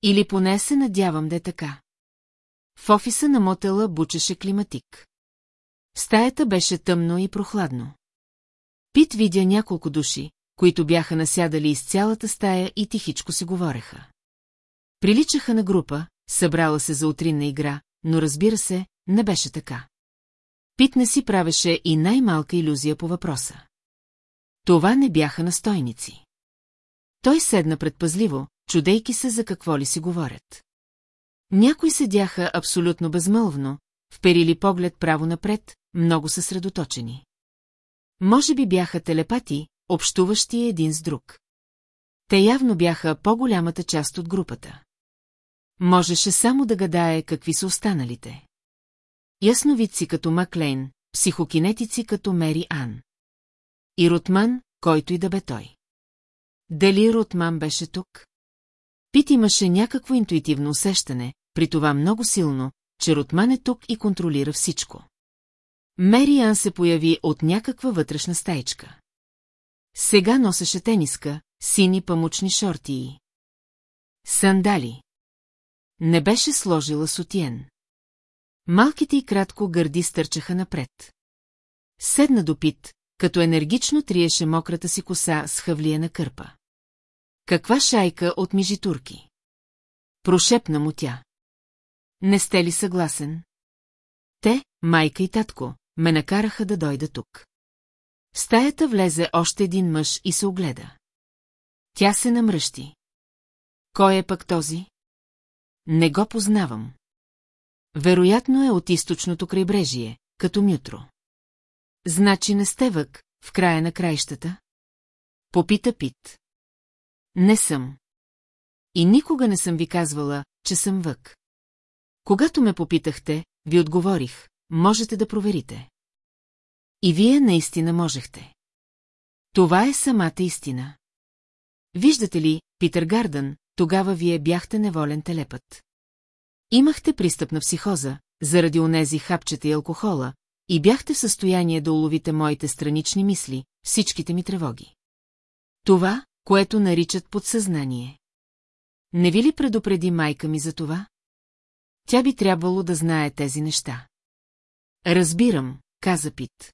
Или поне се надявам да е така. В офиса на мотела бучеше климатик. Стаята беше тъмно и прохладно. Пит видя няколко души, които бяха насядали из цялата стая и тихичко си говореха. Приличаха на група, събрала се за утринна игра, но разбира се, не беше така. Пит не си правеше и най-малка иллюзия по въпроса. Това не бяха настойници. Той седна предпазливо, чудейки се за какво ли си говорят. Някои седяха абсолютно безмълвно, вперили поглед право напред, много съсредоточени. Може би бяха телепати, общуващи един с друг. Те явно бяха по-голямата част от групата. Можеше само да гадае какви са останалите. Ясновидци като Маклейн, психокинетици като Мери Ан. И Ротман, който и да бе той. Дали Ротман беше тук? Пит имаше някакво интуитивно усещане, при това много силно, че Ротман е тук и контролира всичко. Мери Ан се появи от някаква вътрешна стаичка. Сега носеше тениска, сини памучни шорти и... Сандали. Не беше сложила сутиен. Малките и кратко гърди стърчаха напред. Седна до пит, като енергично триеше мократа си коса с хавлия на кърпа. Каква шайка от мижитурки? Прошепна му тя. Не сте ли съгласен? Те, майка и татко, ме накараха да дойда тук. В стаята влезе още един мъж и се огледа. Тя се намръщи. Кой е пък този? Не го познавам. Вероятно е от източното крайбрежие, като Мютро. Значи не сте вък, в края на краищата? Попита Пит. Не съм. И никога не съм ви казвала, че съм вък. Когато ме попитахте, ви отговорих, можете да проверите. И вие наистина можехте. Това е самата истина. Виждате ли, Питър Гардън, тогава вие бяхте неволен телепът. Имахте пристъп на психоза, заради онези хапчета и алкохола, и бяхте в състояние да уловите моите странични мисли, всичките ми тревоги. Това, което наричат подсъзнание. Не ви ли предупреди майка ми за това? Тя би трябвало да знае тези неща. Разбирам, каза Пит.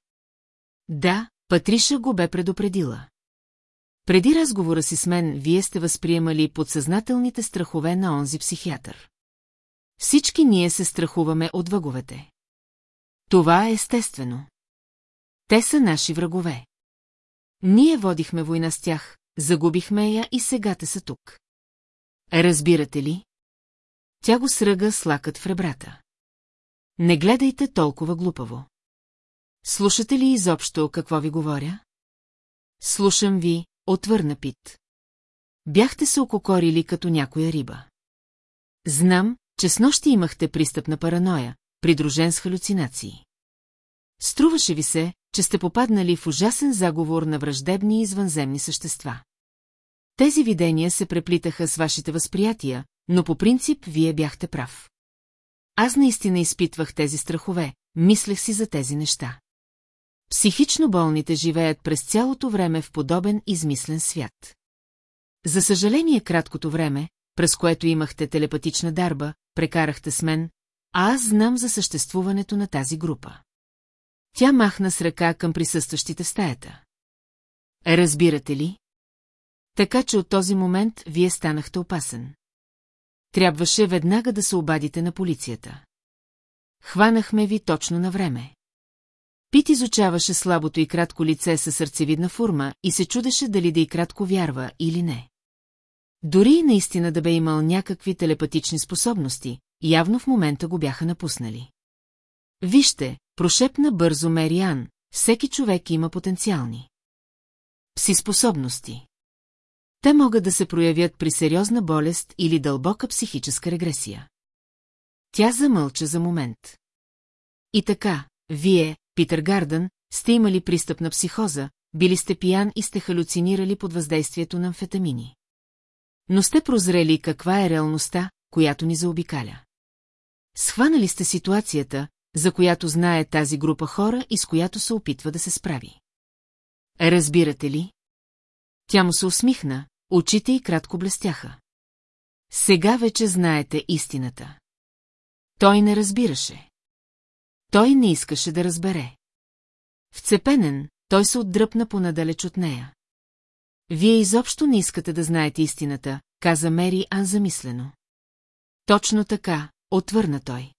Да, Патриша го бе предупредила. Преди разговора си с мен, вие сте възприемали подсъзнателните страхове на онзи психиатър. Всички ние се страхуваме от въговете. Това е естествено. Те са наши врагове. Ние водихме война с тях, загубихме я и сега те са тук. Разбирате ли? Тя го сръга с лакът в ребрата. Не гледайте толкова глупаво. Слушате ли изобщо какво ви говоря? Слушам ви, отвърна Пит. Бяхте се ококорили като някоя риба. Знам, че с нощи имахте пристъп на параноя, придружен с халюцинации. Струваше ви се, че сте попаднали в ужасен заговор на враждебни и извънземни същества. Тези видения се преплитаха с вашите възприятия, но по принцип вие бяхте прав. Аз наистина изпитвах тези страхове, мислех си за тези неща. Психично болните живеят през цялото време в подобен измислен свят. За съжаление краткото време, през което имахте телепатична дарба, прекарахте с мен, аз знам за съществуването на тази група. Тя махна с ръка към присъстващите в стаята. Разбирате ли? Така че от този момент вие станахте опасен. Трябваше веднага да се обадите на полицията. Хванахме ви точно на време. Пит изучаваше слабото и кратко лице със сърцевидна форма и се чудеше дали да и кратко вярва или не. Дори и наистина да бе имал някакви телепатични способности, явно в момента го бяха напуснали. Вижте, прошепна бързо Мериан, всеки човек има потенциални. Пси способности. Те могат да се проявят при сериозна болест или дълбока психическа регресия. Тя замълча за момент. И така, вие, Питър Гардън, сте имали пристъп на психоза, били сте пиян и сте халюцинирали под въздействието на амфетамини. Но сте прозрели каква е реалността, която ни заобикаля. Схванали сте ситуацията, за която знае тази група хора и с която се опитва да се справи. Разбирате ли? Тя му се усмихна, очите й кратко блестяха. Сега вече знаете истината. Той не разбираше. Той не искаше да разбере. Вцепенен, той се отдръпна понадалеч от нея. Вие изобщо не искате да знаете истината, каза Мери Ан замислено. Точно така, отвърна той.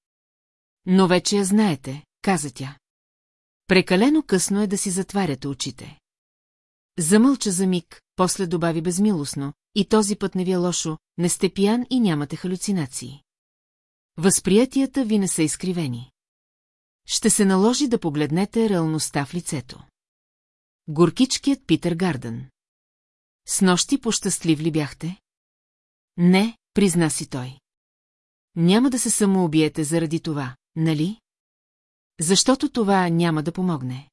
Но вече я знаете, каза тя. Прекалено късно е да си затваряте очите. Замълча за миг, после добави безмилостно, и този път не ви е лошо, не сте пиян и нямате халюцинации. Възприятията ви не са изкривени. Ще се наложи да погледнете реалността в лицето. Горкичкият Питър Гардън. С нощи пощастлив ли бяхте? Не, призна си той. Няма да се самоубиете заради това, нали? Защото това няма да помогне.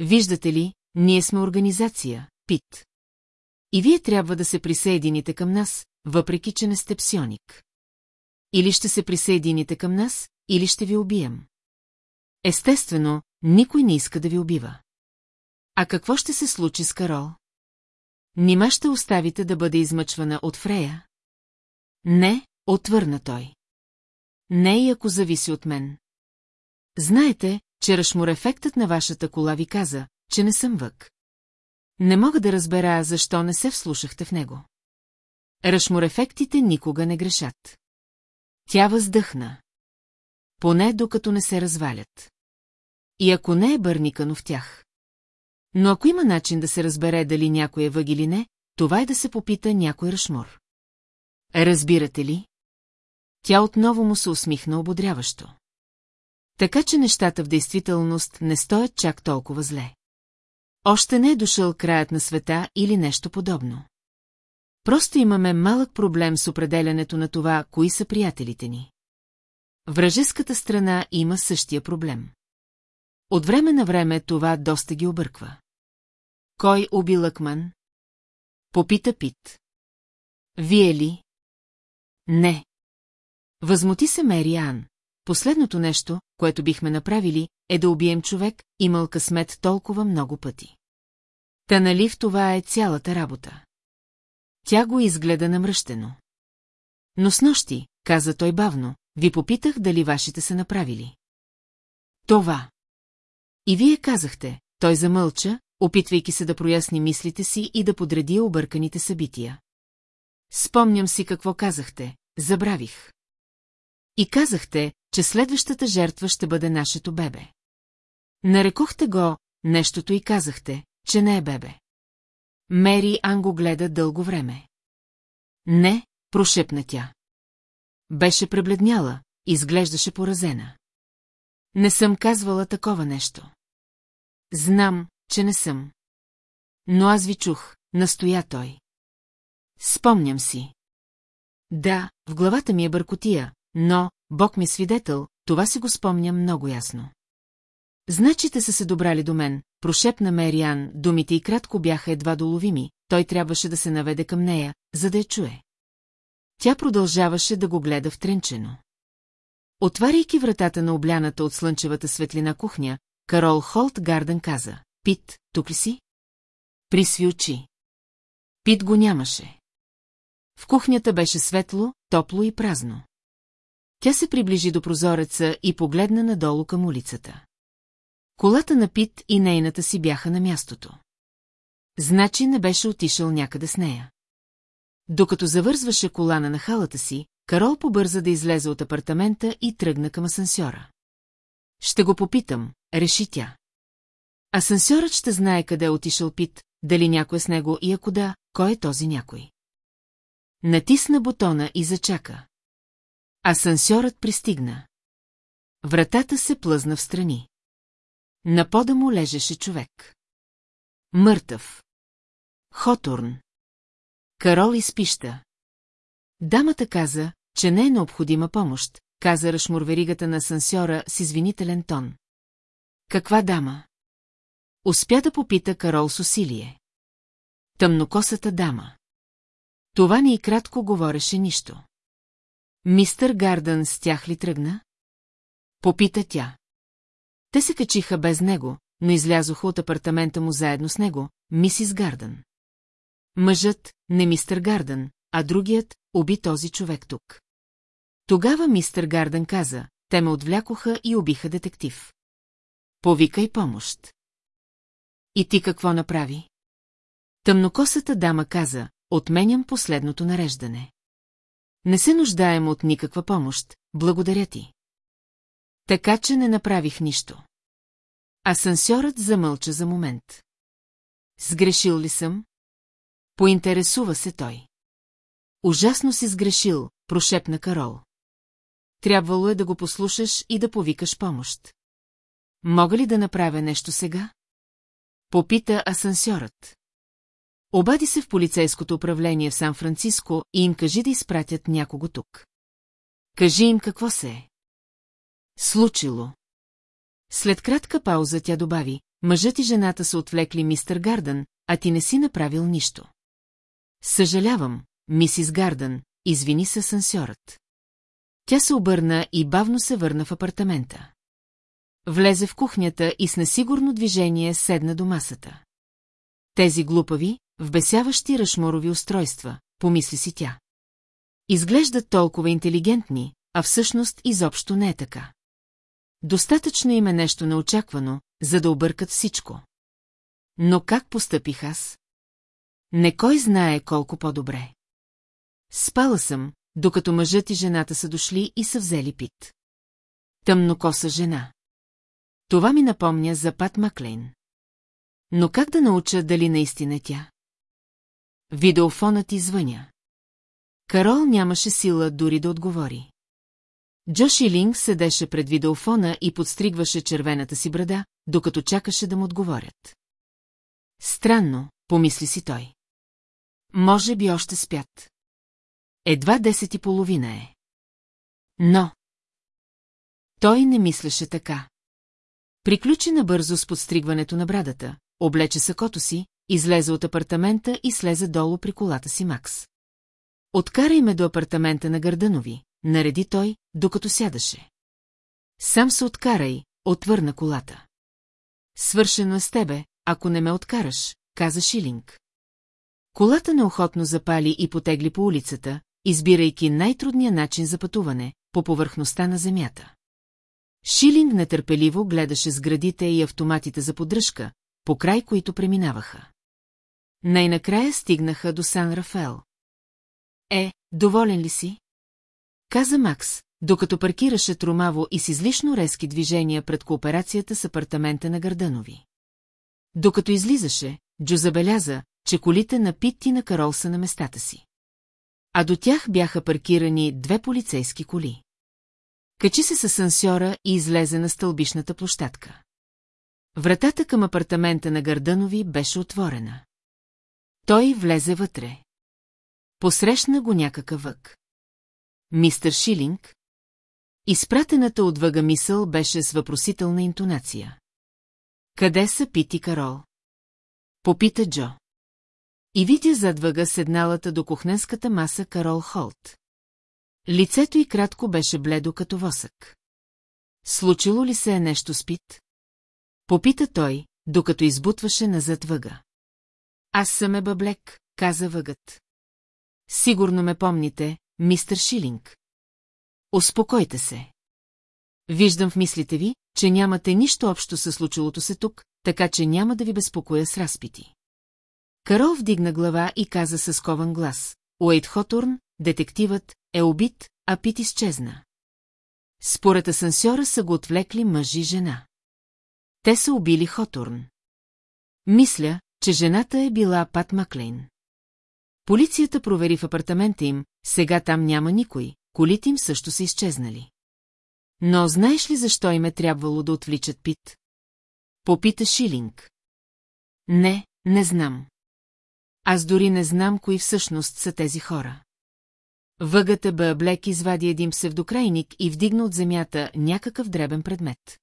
Виждате ли, ние сме организация, Пит. И вие трябва да се присъедините към нас, въпреки че не сте псионик. Или ще се присъедините към нас, или ще ви убием. Естествено, никой не иска да ви убива. А какво ще се случи с Карол? Нима ще оставите да бъде измъчвана от Фрея? Не, отвърна той. Не и ако зависи от мен. Знаете, че рашморефектът на вашата кола ви каза, че не съм вък. Не мога да разбера, защо не се вслушахте в него. Рашморефектите никога не грешат. Тя въздъхна. Поне докато не се развалят. И ако не е бърникано в тях. Но ако има начин да се разбере дали някой е въг или не, това е да се попита някой рашмор. Разбирате ли? Тя отново му се усмихна ободряващо. Така че нещата в действителност не стоят чак толкова зле. Още не е дошъл краят на света или нещо подобно. Просто имаме малък проблем с определянето на това, кои са приятелите ни. Вражеската страна има същия проблем. От време на време това доста ги обърква. Кой уби Лъкман? Попита Пит. Вие ли? Не. Възмути се Мери Ан. Последното нещо, което бихме направили, е да убием човек, имал късмет толкова много пъти. Та нали в това е цялата работа? Тя го изгледа намръщено. Но с нощи, каза той бавно, ви попитах дали вашите са направили. Това. И вие казахте, той замълча, опитвайки се да проясни мислите си и да подреди обърканите събития. Спомням си какво казахте, забравих. И казахте, че следващата жертва ще бъде нашето бебе. Нарекохте го нещото и казахте, че не е бебе. Мери Ан го гледа дълго време. Не, прошепна тя. Беше пребледняла, изглеждаше поразена. Не съм казвала такова нещо. Знам, че не съм. Но аз ви чух, настоя той. Спомням си. Да, в главата ми е бъркотия, но, Бог ми свидетел, това си го спомням много ясно. Значите са се добрали до мен, прошепна Мериан, думите и кратко бяха едва доловими, той трябваше да се наведе към нея, за да я чуе. Тя продължаваше да го гледа втренчено. Отваряйки вратата на обляната от слънчевата светлина кухня, Карол Холт Гарден каза, Пит, тук ли си? Присви очи. Пит го нямаше. В кухнята беше светло, топло и празно. Тя се приближи до прозореца и погледна надолу към улицата. Колата на Пит и нейната си бяха на мястото. Значи не беше отишъл някъде с нея. Докато завързваше колана на халата си, Карол побърза да излезе от апартамента и тръгна към асансьора. Ще го попитам, реши тя. Асансьорът ще знае къде е отишъл Пит, дали някой е с него и ако да, кой е този някой. Натисна бутона и зачака. Асансьорът пристигна. Вратата се плъзна в страни. На пода му лежеше човек. Мъртъв. Хотурн. Карол изпища. Дамата каза, че не е необходима помощ, каза рашмурверигата на асансьора с извинителен тон. Каква дама? Успя да попита Карол с усилие. Тъмнокосата дама. Това ни и кратко говореше нищо. Мистър Гардън с тях ли тръгна? Попита тя. Те се качиха без него, но излязоха от апартамента му заедно с него, мисис Гардън. Мъжът, не мистър Гардън, а другият, уби този човек тук. Тогава мистър Гардън каза, те ме отвлякоха и убиха детектив. Повикай помощ. И ти какво направи? Тъмнокосата дама каза, отменям последното нареждане. Не се нуждаем от никаква помощ, благодаря ти. Така че не направих нищо. Асансьорът замълча за момент. Сгрешил ли съм? Поинтересува се той. Ужасно си сгрешил, прошепна Карол. Трябвало е да го послушаш и да повикаш помощ. Мога ли да направя нещо сега? Попита асансьорът. Обади се в полицейското управление в Сан-Франциско и им кажи да изпратят някого тук. Кажи им какво се е. Случило. След кратка пауза тя добави, мъжът и жената са отвлекли мистер Гардън, а ти не си направил нищо. Съжалявам, мисис Гардън, извини се сансьорът. Тя се обърна и бавно се върна в апартамента. Влезе в кухнята и с несигурно движение седна до масата. Тези глупави, вбесяващи рашморови устройства, помисли си тя. Изглеждат толкова интелигентни, а всъщност изобщо не е така. Достатъчно им е нещо неочаквано, за да объркат всичко. Но как постъпих аз? Не кой знае колко по-добре. Спала съм, докато мъжът и жената са дошли и са взели пит. Тъмнокоса жена. Това ми напомня за Пат Маклейн. Но как да науча дали наистина е тя? Видеофонът извъня. Карол нямаше сила дори да отговори. Джоши Линг седеше пред видеофона и подстригваше червената си брада, докато чакаше да му отговорят. Странно, помисли си той. Може би още спят. Едва десет и половина е. Но... Той не мислеше така. Приключи набързо с подстригването на брадата, облече сакото си, излезе от апартамента и слезе долу при колата си Макс. Откарай ме до апартамента на Гърданови, нареди той, докато сядаше. Сам се откарай, отвърна колата. Свършено е с тебе, ако не ме откараш, каза Шилинг. Колата неохотно запали и потегли по улицата, избирайки най-трудния начин за пътуване, по повърхността на земята. Шилинг нетърпеливо гледаше сградите и автоматите за поддръжка, по край които преминаваха. Най-накрая стигнаха до Сан Рафел. Е, доволен ли си? Каза Макс, докато паркираше тромаво и с излишно резки движения пред кооперацията с апартамента на Гарданови. Докато излизаше, Джо забеляза, че колите на Пит и на Карол са на местата си. А до тях бяха паркирани две полицейски коли. Качи се с асансьора и излезе на стълбишната площадка. Вратата към апартамента на Гарданови беше отворена. Той влезе вътре. Посрещна го някакъв вък. Мистер Шилинг? Изпратената от въга мисъл беше с въпросителна интонация. Къде са Пити Карол? Попита Джо. И видя зад въга седналата до кухненската маса Карол Холт. Лицето й кратко беше бледо като восък. Случило ли се е нещо с Пит? Попита той, докато избутваше назад въга. Аз съм е бъблек, каза въгът. Сигурно ме помните, мистер Шилинг. Успокойте се. Виждам в мислите ви, че нямате нищо общо със случилото се тук, така че няма да ви безпокоя с разпити. Карол вдигна глава и каза със кован глас. Уейт Хотурн, детективът, е убит, а Пит изчезна. Според асансьора са го отвлекли мъж и жена. Те са убили Хотурн. Мисля, че жената е била Пат Маклейн. Полицията провери в апартамента им, сега там няма никой, колите им също са изчезнали. Но знаеш ли защо им е трябвало да отвличат Пит? Попита Шилинг. Не, не знам. Аз дори не знам кои всъщност са тези хора. Въгата Бъблек извади един псевдокрайник и вдигна от земята някакъв дребен предмет.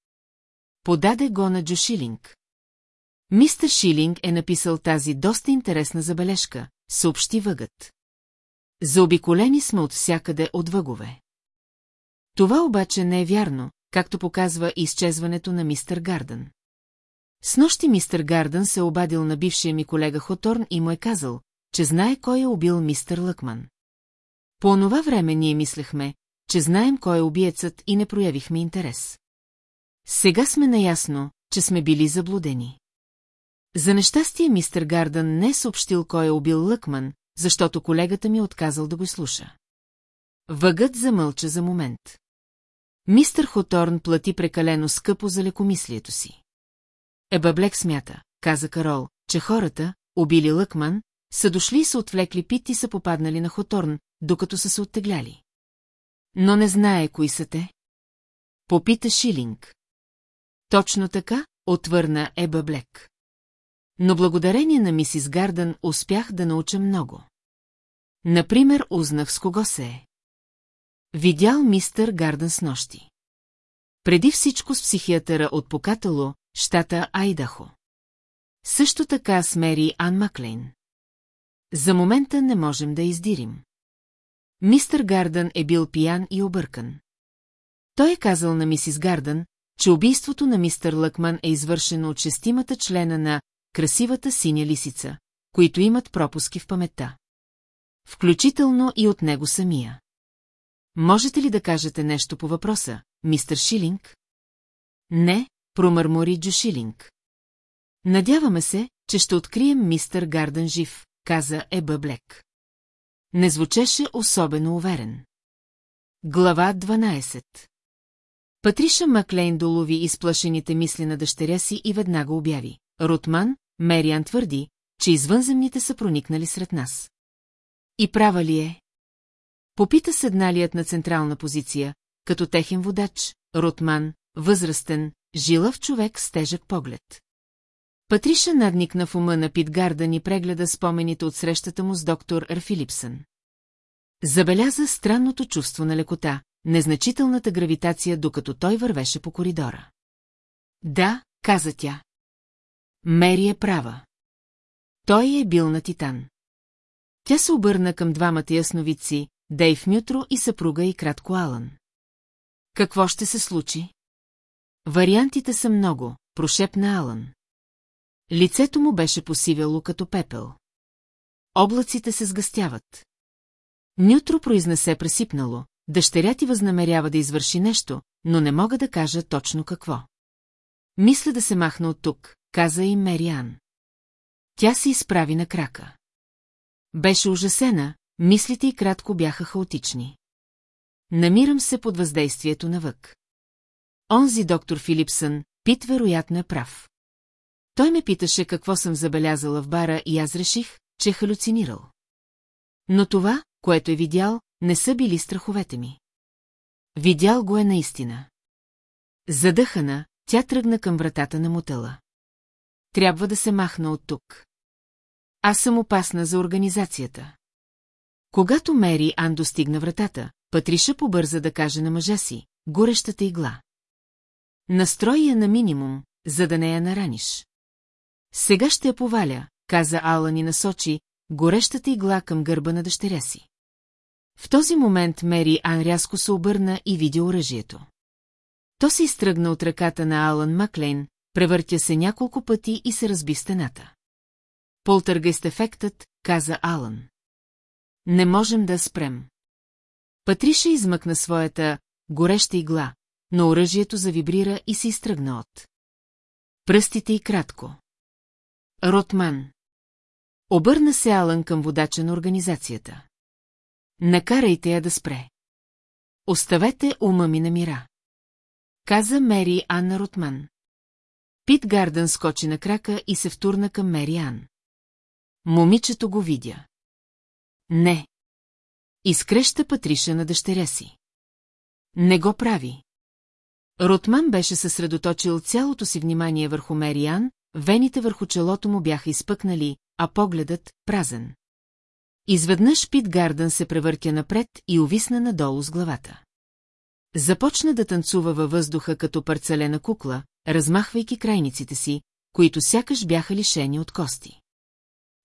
Подаде го на Джо Шилинг. Мистер Шилинг е написал тази доста интересна забележка, съобщи въгът. Заобиколени сме от всякъде от въгове. Това обаче не е вярно, както показва изчезването на мистер Гардън. С нощи мистер Гардън се обадил на бившия ми колега Хоторн и му е казал, че знае кой е убил мистер Лъкман. По онова време ние мислехме, че знаем кой е убиецът и не проявихме интерес. Сега сме наясно, че сме били заблудени. За нещастие мистер Гардън не е съобщил кой е убил Лъкман, защото колегата ми е отказал да го слуша. Въгът замълча за момент. Мистер Хоторн плати прекалено скъпо за лекомислието си. Ебаблек смята, каза Карол, че хората, убили Лъкман, са дошли и са отвлекли Пит и са попаднали на Хоторн, докато са се оттегляли. Но не знае кои са те. Попита Шилинг. Точно така, отвърна Еба Блек. Но благодарение на мисис Гардън успях да науча много. Например, узнах с кого се е. Видял мистър Гардън с нощи. Преди всичко с психиатъра от Покатало, щата Айдахо. Също така с Мери Ан Маклейн. За момента не можем да издирим. Мистър Гардън е бил пиян и объркан. Той е казал на мисис Гардън, че убийството на мистър Лъкман е извършено от шестимата члена на красивата синя лисица, които имат пропуски в паметта. Включително и от него самия. Можете ли да кажете нещо по въпроса, мистер Шилинг? Не, промърмори Джо Шилинг. Надяваме се, че ще открием мистер Гарден жив, каза Еба Блек. Не звучеше особено уверен. Глава 12 Патриша Маклейн долови изплашените мисли на дъщеря си и веднага обяви. Ротман, Мериан твърди, че извънземните са проникнали сред нас. И права ли е? Попита седналият на централна позиция, като техен водач, Ротман, възрастен, жилав човек с тежък поглед. Патриша надникна в ума на Питгарда и прегледа спомените от срещата му с доктор Арфилипсън. Забеляза странното чувство на лекота, незначителната гравитация, докато той вървеше по коридора. Да, каза тя. Мери е права. Той е бил на Титан. Тя се обърна към двамата ясновици, Дейв Мютро и съпруга и кратко Алън. Какво ще се случи? Вариантите са много, прошепна Алън. Лицето му беше посивяло като пепел. Облаците се сгъстяват. Нютро произнесе пресипнало, дъщеря ти възнамерява да извърши нещо, но не мога да кажа точно какво. Мисля да се махна от тук, каза и Мериан. Тя се изправи на крака. Беше ужасена, мислите и кратко бяха хаотични. Намирам се под въздействието на вък. Онзи доктор Филипсън, Пит вероятно е прав. Той ме питаше какво съм забелязала в бара и аз реших, че е халюцинирал. Но това, което е видял, не са били страховете ми. Видял го е наистина. Задъхана, тя тръгна към вратата на мотела. Трябва да се махна от тук. Аз съм опасна за организацията. Когато Мери Ан достигна вратата, Патриша побърза да каже на мъжа си, горещата игла. Настрой я на минимум, за да не я нараниш. Сега ще я поваля, каза Алан и насочи, горещата игла към гърба на дъщеря си. В този момент Мери Ан рязко се обърна и видя оръжието. То се изтръгна от ръката на Алан Маклейн, превъртя се няколко пъти и се разби стената. Полтъргайст ефектът, каза Алан. Не можем да спрем. Патриша измъкна своята гореща игла, но оръжието завибрира и се изтръгна от. Пръстите и кратко. Ротман. Обърна се Алън към водача на организацията. Накарайте я да спре. Оставете ума ми на мира. Каза Мери Анна Ротман. Пит Гардън скочи на крака и се втурна към Мери Ан. Момичето го видя. Не. Изкреща Патриша на дъщеря си. Не го прави. Ротман беше съсредоточил цялото си внимание върху Мериан, вените върху челото му бяха изпъкнали, а погледът – празен. Изведнъж Пит Гардън се превъртя напред и увисна надолу с главата. Започна да танцува във въздуха като парцелена кукла, размахвайки крайниците си, които сякаш бяха лишени от кости.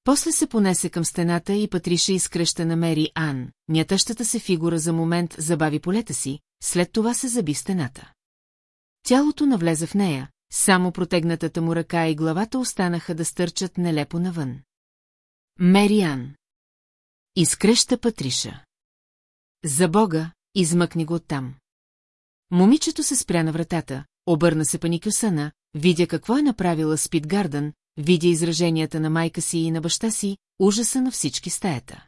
После се понесе към стената и Патриша изкръща на Мери Ан, мятащата се фигура за момент забави полета си, след това се заби стената. Тялото навлезе в нея, само протегнатата му ръка и главата останаха да стърчат нелепо навън. Мериан. Изкреща Патриша. За Бога, измъкни го оттам. Момичето се спря на вратата, обърна се паникюсана, видя какво е направила Спит Гардън, видя израженията на майка си и на баща си, ужаса на всички стаята.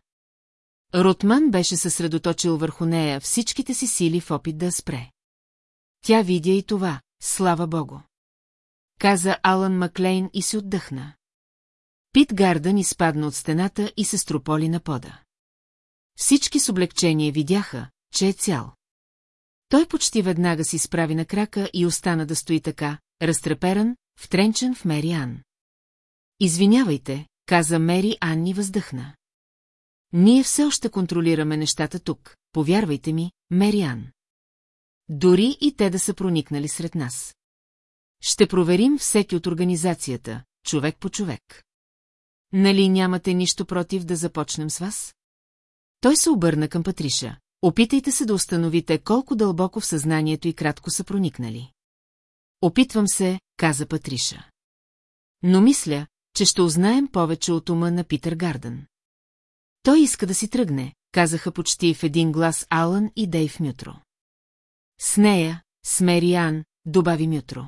Ротман беше съсредоточил върху нея всичките си сили в опит да спре. Тя видя и това, слава богу. Каза Алън Маклейн и се отдъхна. Пит Гардън изпадна от стената и се строполи на пода. Всички с облегчение видяха, че е цял. Той почти веднага си справи на крака и остана да стои така, разтреперан, втренчен в Мери Ан. Извинявайте, каза Мери Ан и въздъхна. Ние все още контролираме нещата тук, повярвайте ми, Мери Ан. Дори и те да са проникнали сред нас. Ще проверим всеки от организацията, човек по човек. Нали нямате нищо против да започнем с вас? Той се обърна към Патриша. Опитайте се да установите колко дълбоко в съзнанието и кратко са проникнали. Опитвам се, каза Патриша. Но мисля, че ще узнаем повече от ума на Питър Гардън. Той иска да си тръгне, казаха почти в един глас Алън и Дейв Мютро. С нея, с Мериан, добави Мютро.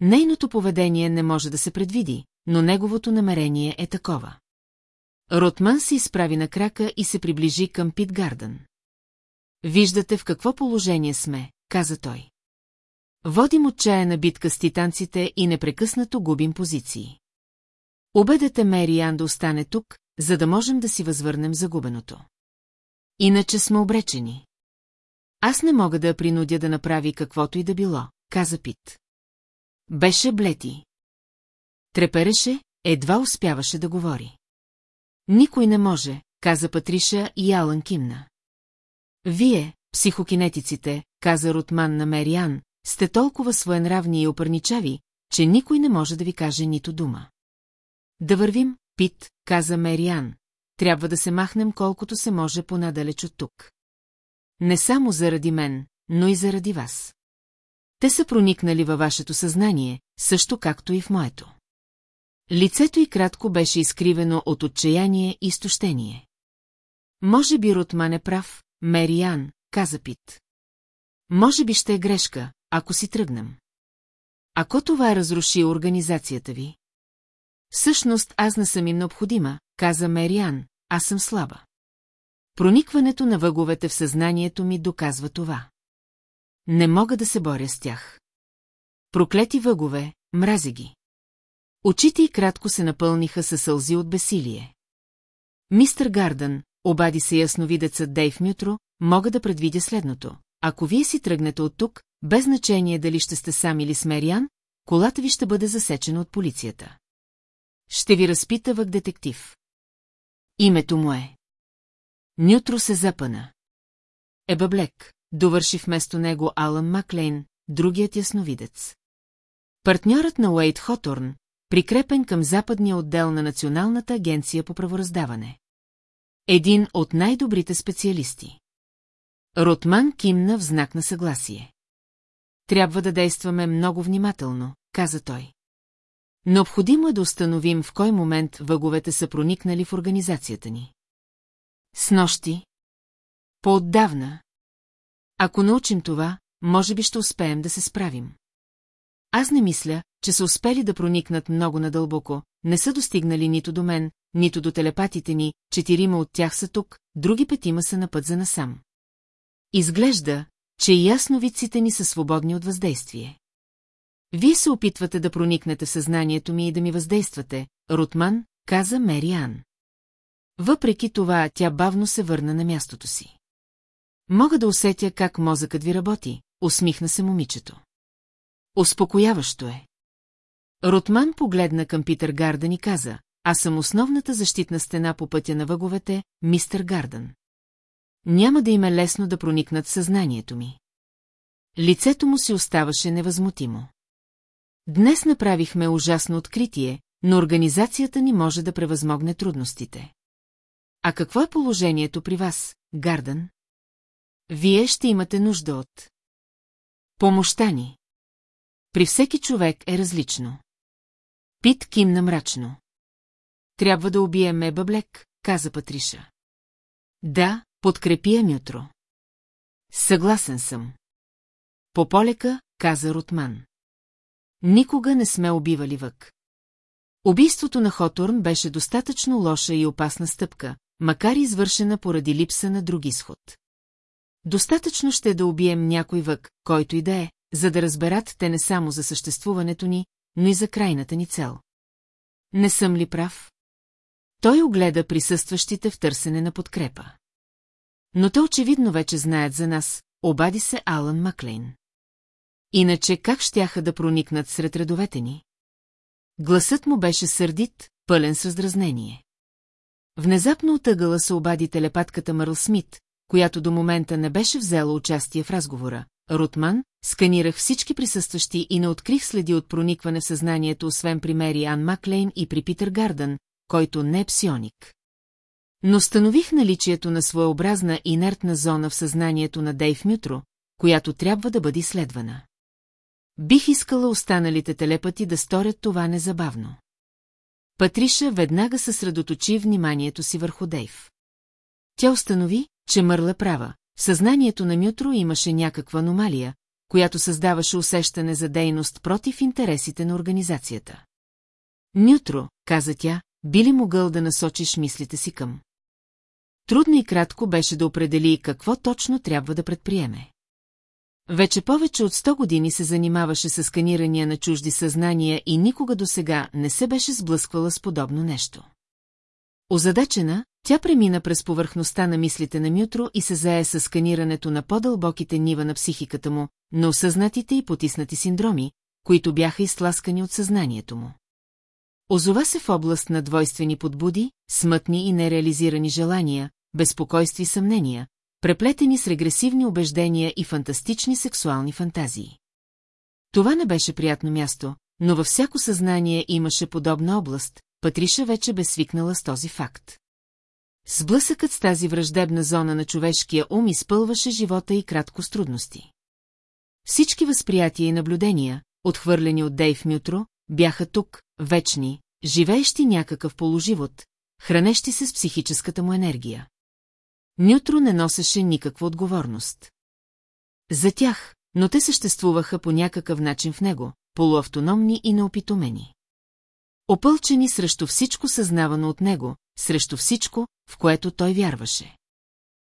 Нейното поведение не може да се предвиди, но неговото намерение е такова. Ротман се изправи на крака и се приближи към Пит Гардън. Виждате в какво положение сме, каза той. Водим отчаяна битка с титанците и непрекъснато губим позиции. Обедете Мериан да остане тук, за да можем да си възвърнем загубеното. Иначе сме обречени. Аз не мога да я принудя да направи каквото и да било, каза Пит. Беше блети. Трепереше, едва успяваше да говори. Никой не може, каза Патриша и Алън кимна. Вие, психокинетиците, каза Ротман на Мериан, сте толкова своенравни и опърничави, че никой не може да ви каже нито дума. Да вървим, Пит, каза Мериан. Трябва да се махнем колкото се може понадалеч от тук. Не само заради мен, но и заради вас. Те са проникнали във вашето съзнание, също както и в моето. Лицето й кратко беше изкривено от отчаяние и изтощение. Може би Ротман е прав, Мериан, каза Пит. Може би ще е грешка, ако си тръгнем. Ако това разруши организацията ви? Всъщност аз не съм им необходима, каза Мериан, аз съм слаба. Проникването на въговете в съзнанието ми доказва това. Не мога да се боря с тях. Проклети въгове, мрази ги. Очите й кратко се напълниха със сълзи от бесилие. Мистер Гардън, обади се ясновидецът Дейв Мютро, мога да предвидя следното. Ако вие си тръгнете от тук, без значение дали ще сте сам или с Мериан, колата ви ще бъде засечена от полицията. Ще ви разпитавах детектив. Името му е. Нютро се запъна. Ебаблек, довърши вместо него Алън Маклейн, другият ясновидец. Партньорът на Уейт Хоторн, прикрепен към западния отдел на Националната агенция по правораздаване. Един от най-добрите специалисти. Ротман кимна в знак на съгласие. Трябва да действаме много внимателно, каза той. Необходимо е да установим в кой момент въговете са проникнали в организацията ни. С нощи? По-отдавна. Ако научим това, може би ще успеем да се справим. Аз не мисля, че са успели да проникнат много надълбоко, не са достигнали нито до мен, нито до телепатите ни, четирима от тях са тук, други петима са на път за насам. Изглежда, че и ясновиците ни са свободни от въздействие. Вие се опитвате да проникнете в съзнанието ми и да ми въздействате, Рутман, каза Мери Ан. Въпреки това, тя бавно се върна на мястото си. Мога да усетя как мозъкът ви работи, усмихна се момичето. Успокояващо е. Ротман погледна към Питър Гардън и каза, аз съм основната защитна стена по пътя на въговете, мистер Гардън. Няма да им е лесно да проникнат съзнанието ми. Лицето му си оставаше невъзмутимо. Днес направихме ужасно откритие, но организацията ни може да превъзмогне трудностите. А какво е положението при вас, Гардън? Вие ще имате нужда от... Помощта ни. При всеки човек е различно. Пит кимна мрачно. Трябва да убием Еба Блек, каза Патриша. Да, подкрепи Амютро. Съгласен съм. По полека, каза Ротман. Никога не сме убивали вък. Убийството на Хоторн беше достатъчно лоша и опасна стъпка, макар и извършена поради липса на друг изход. Достатъчно ще да убием някой вък, който и да е, за да разберат те не само за съществуването ни, но и за крайната ни цел. Не съм ли прав? Той огледа присъстващите в търсене на подкрепа. Но те очевидно вече знаят за нас, обади се Алън Маклейн. Иначе как щяха да проникнат сред редовете ни? Гласът му беше сърдит, пълен с раздразнение. Внезапно отъгъла се обади телепатката Мърл Смит, която до момента не беше взела участие в разговора. Рутман, сканирах всички присъстващи и не открих следи от проникване в съзнанието, освен при Мери Ан Маклейн и при Питър Гардън, който не е псионик. Но станових наличието на своеобразна инертна зона в съзнанието на Дейв Мютро, която трябва да бъде изследвана. Бих искала останалите телепати да сторят това незабавно. Патриша веднага съсредоточи вниманието си върху Дейв. Тя установи, че мърла права. В съзнанието на Мютро имаше някаква аномалия, която създаваше усещане за дейност против интересите на организацията. Нютро, каза тя, би ли могъл да насочиш мислите си към? Трудно и кратко беше да определи какво точно трябва да предприеме. Вече повече от 100 години се занимаваше с сканирания на чужди съзнания и никога до сега не се беше сблъсквала с подобно нещо. Озадачена, тя премина през повърхността на мислите на Мютро и се зае с сканирането на по-дълбоките нива на психиката му, на осъзнатите и потиснати синдроми, които бяха изтласкани от съзнанието му. Озова се в област на двойствени подбуди, смътни и нереализирани желания, безпокойство и съмнения, преплетени с регресивни убеждения и фантастични сексуални фантазии. Това не беше приятно място, но във всяко съзнание имаше подобна област, Патриша вече бе свикнала с този факт. Сблъсъкът с тази враждебна зона на човешкия ум изпълваше живота и кратко с трудности. Всички възприятия и наблюдения, отхвърлени от Дейв Мютро, бяха тук, вечни, живеещи някакъв положивот, хранещи се с психическата му енергия. Нютро не носеше никаква отговорност. За тях, но те съществуваха по някакъв начин в него, полуавтономни и неопитомени. Опълчени срещу всичко съзнавано от него, срещу всичко, в което той вярваше.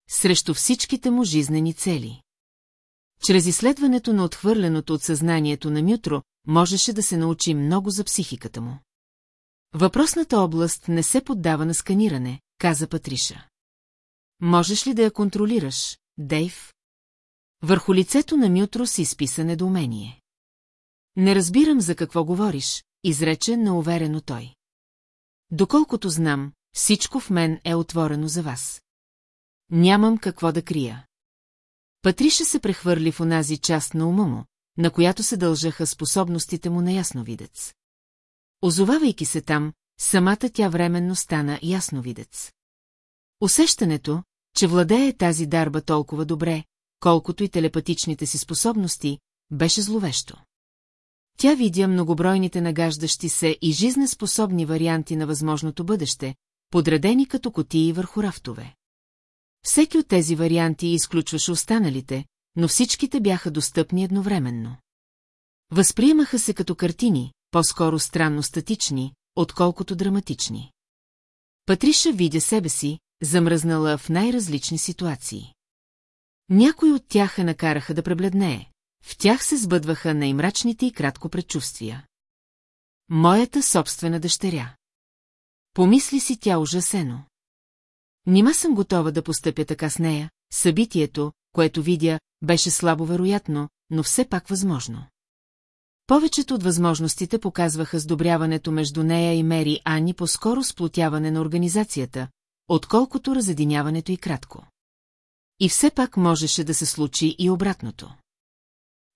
Срещу всичките му жизнени цели. Чрез изследването на отхвърленото от съзнанието на Мютро, можеше да се научи много за психиката му. Въпросната област не се поддава на сканиране, каза Патриша. Можеш ли да я контролираш, Дейв? Върху лицето на Мютро си изписа недоумение. Не разбирам за какво говориш, изрече неуверено той. Доколкото знам, всичко в мен е отворено за вас. Нямам какво да крия. Патриша се прехвърли в онази част на ума му, на която се дължаха способностите му на ясновидец. Озовавайки се там, самата тя временно стана ясновидец. Усещането, че владее тази дарба толкова добре, колкото и телепатичните си способности, беше зловещо. Тя видя многобройните нагаждащи се и жизнеспособни варианти на възможното бъдеще, подредени като котии върху рафтове. Всеки от тези варианти изключваше останалите, но всичките бяха достъпни едновременно. Възприемаха се като картини, по-скоро странно статични, отколкото драматични. Патриша видя себе си, замръзнала в най-различни ситуации. Някои от тях я накараха да пребледнее, в тях се сбъдваха най-мрачните и кратко предчувствия. Моята собствена дъщеря. Помисли си тя ужасено. Нима съм готова да постъпя така с нея, събитието, което видя, беше слабо вероятно, но все пак възможно. Повечето от възможностите показваха сдобряването между нея и Мери Ани по-скоро сплотяване на организацията, отколкото разединяването и кратко. И все пак можеше да се случи и обратното.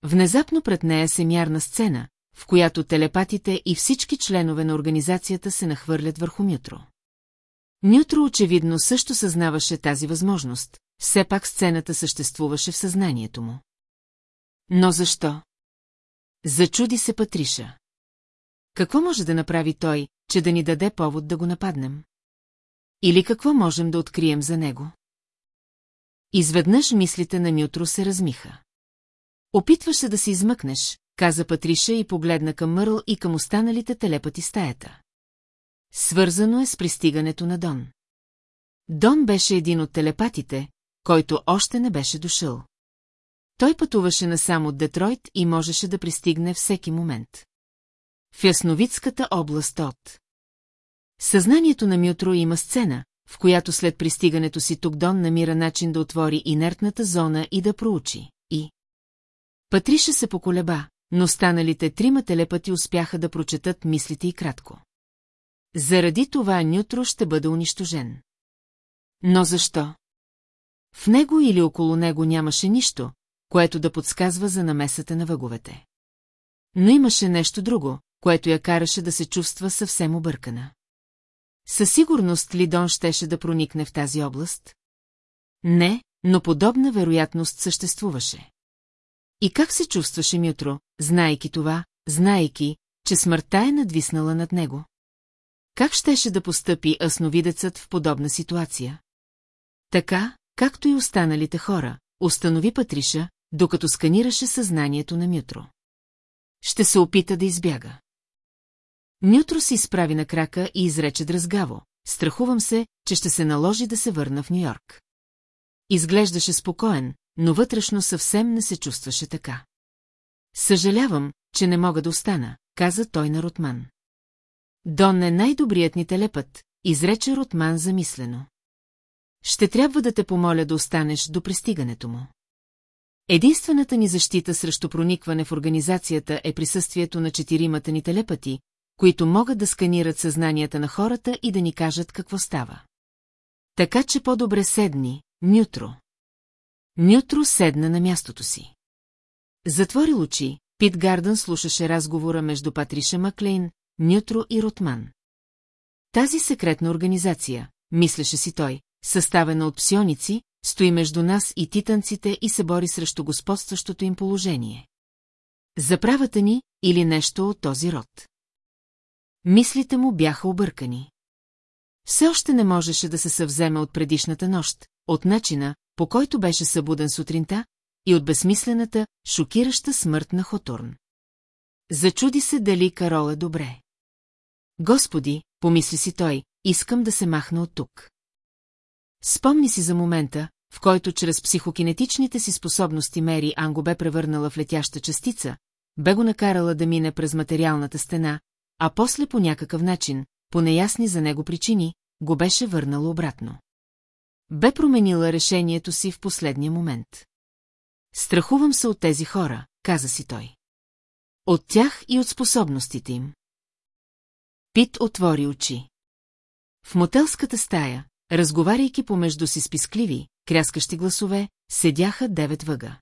Внезапно пред нея се мярна сцена, в която телепатите и всички членове на организацията се нахвърлят върху Мютро. Нютро очевидно също съзнаваше тази възможност, все пак сцената съществуваше в съзнанието му. Но защо? Зачуди се Патриша. Какво може да направи той, че да ни даде повод да го нападнем? Или какво можем да открием за него? Изведнъж мислите на Мютро се размиха. Опитваш се да се измъкнеш, каза Патриша и погледна към Мърл и към останалите телепати стаята. Свързано е с пристигането на Дон. Дон беше един от телепатите, който още не беше дошъл. Той пътуваше насам от Детройт и можеше да пристигне всеки момент. В Ясновидската област от Съзнанието на Мютро има сцена, в която след пристигането си тук Дон намира начин да отвори инертната зона и да проучи. И... Патриша се поколеба, но станалите трима телепати успяха да прочетат мислите и кратко. Заради това Нютро ще бъде унищожен. Но защо? В него или около него нямаше нищо, което да подсказва за намесата на въговете. Но имаше нещо друго, което я караше да се чувства съвсем объркана. Със сигурност Лидон щеше да проникне в тази област? Не, но подобна вероятност съществуваше. И как се чувстваше Мютро, знайки това, знайки, че смъртта е надвиснала над него? Как щеше да постъпи асновидецът в подобна ситуация? Така, както и останалите хора, установи Патриша, докато сканираше съзнанието на Мютро. Ще се опита да избяга. Нютро се изправи на крака и изрече дразгаво. Страхувам се, че ще се наложи да се върна в Нью-Йорк. Изглеждаше спокоен, но вътрешно съвсем не се чувстваше така. Съжалявам, че не мога да остана, каза той на Ротман. Дон е най-добрият ни телепът, изрече Ротман замислено. Ще трябва да те помоля да останеш до пристигането му. Единствената ни защита срещу проникване в организацията е присъствието на четиримата ни телепати, които могат да сканират съзнанията на хората и да ни кажат какво става. Така че по-добре седни, Нютро. Нютро седна на мястото си. Затвори очи, Пит Гардън слушаше разговора между Патриша Маклейн, Нютро и Ротман. Тази секретна организация, мислеше си той, съставена от псионици, стои между нас и титанците и се бори срещу господстващото им положение. За правата ни или нещо от този род. Мислите му бяха объркани. Все още не можеше да се съвземе от предишната нощ, от начина, по който беше събуден сутринта, и от безсмислената, шокираща смърт на Хотурн. Зачуди се дали Карол е добре. Господи, помисли си той, искам да се махна от тук. Спомни си за момента, в който чрез психокинетичните си способности Мери Анго бе превърнала в летяща частица, бе го накарала да мине през материалната стена, а после по някакъв начин, по неясни за него причини, го беше върнала обратно. Бе променила решението си в последния момент. Страхувам се от тези хора, каза си той. От тях и от способностите им. Пит отвори очи. В мотелската стая, разговаряйки помежду си с пискливи, кряскащи гласове, седяха девет въга.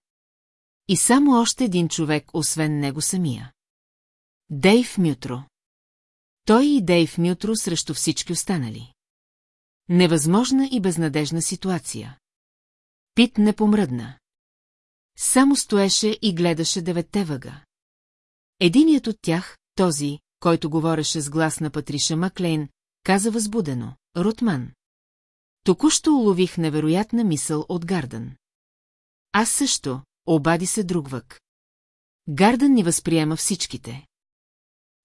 И само още един човек, освен него самия. Дейв Мютро. Той и Дейв Мютро срещу всички останали. Невъзможна и безнадежна ситуация. Пит не помръдна. Само стоеше и гледаше деветте въга. Единият от тях, този, който говореше с глас на Патриша Маклейн, каза възбудено. Рутман. Току-що улових невероятна мисъл от Гардън. Аз също, обади се друг въг. Гардън ни възприема всичките.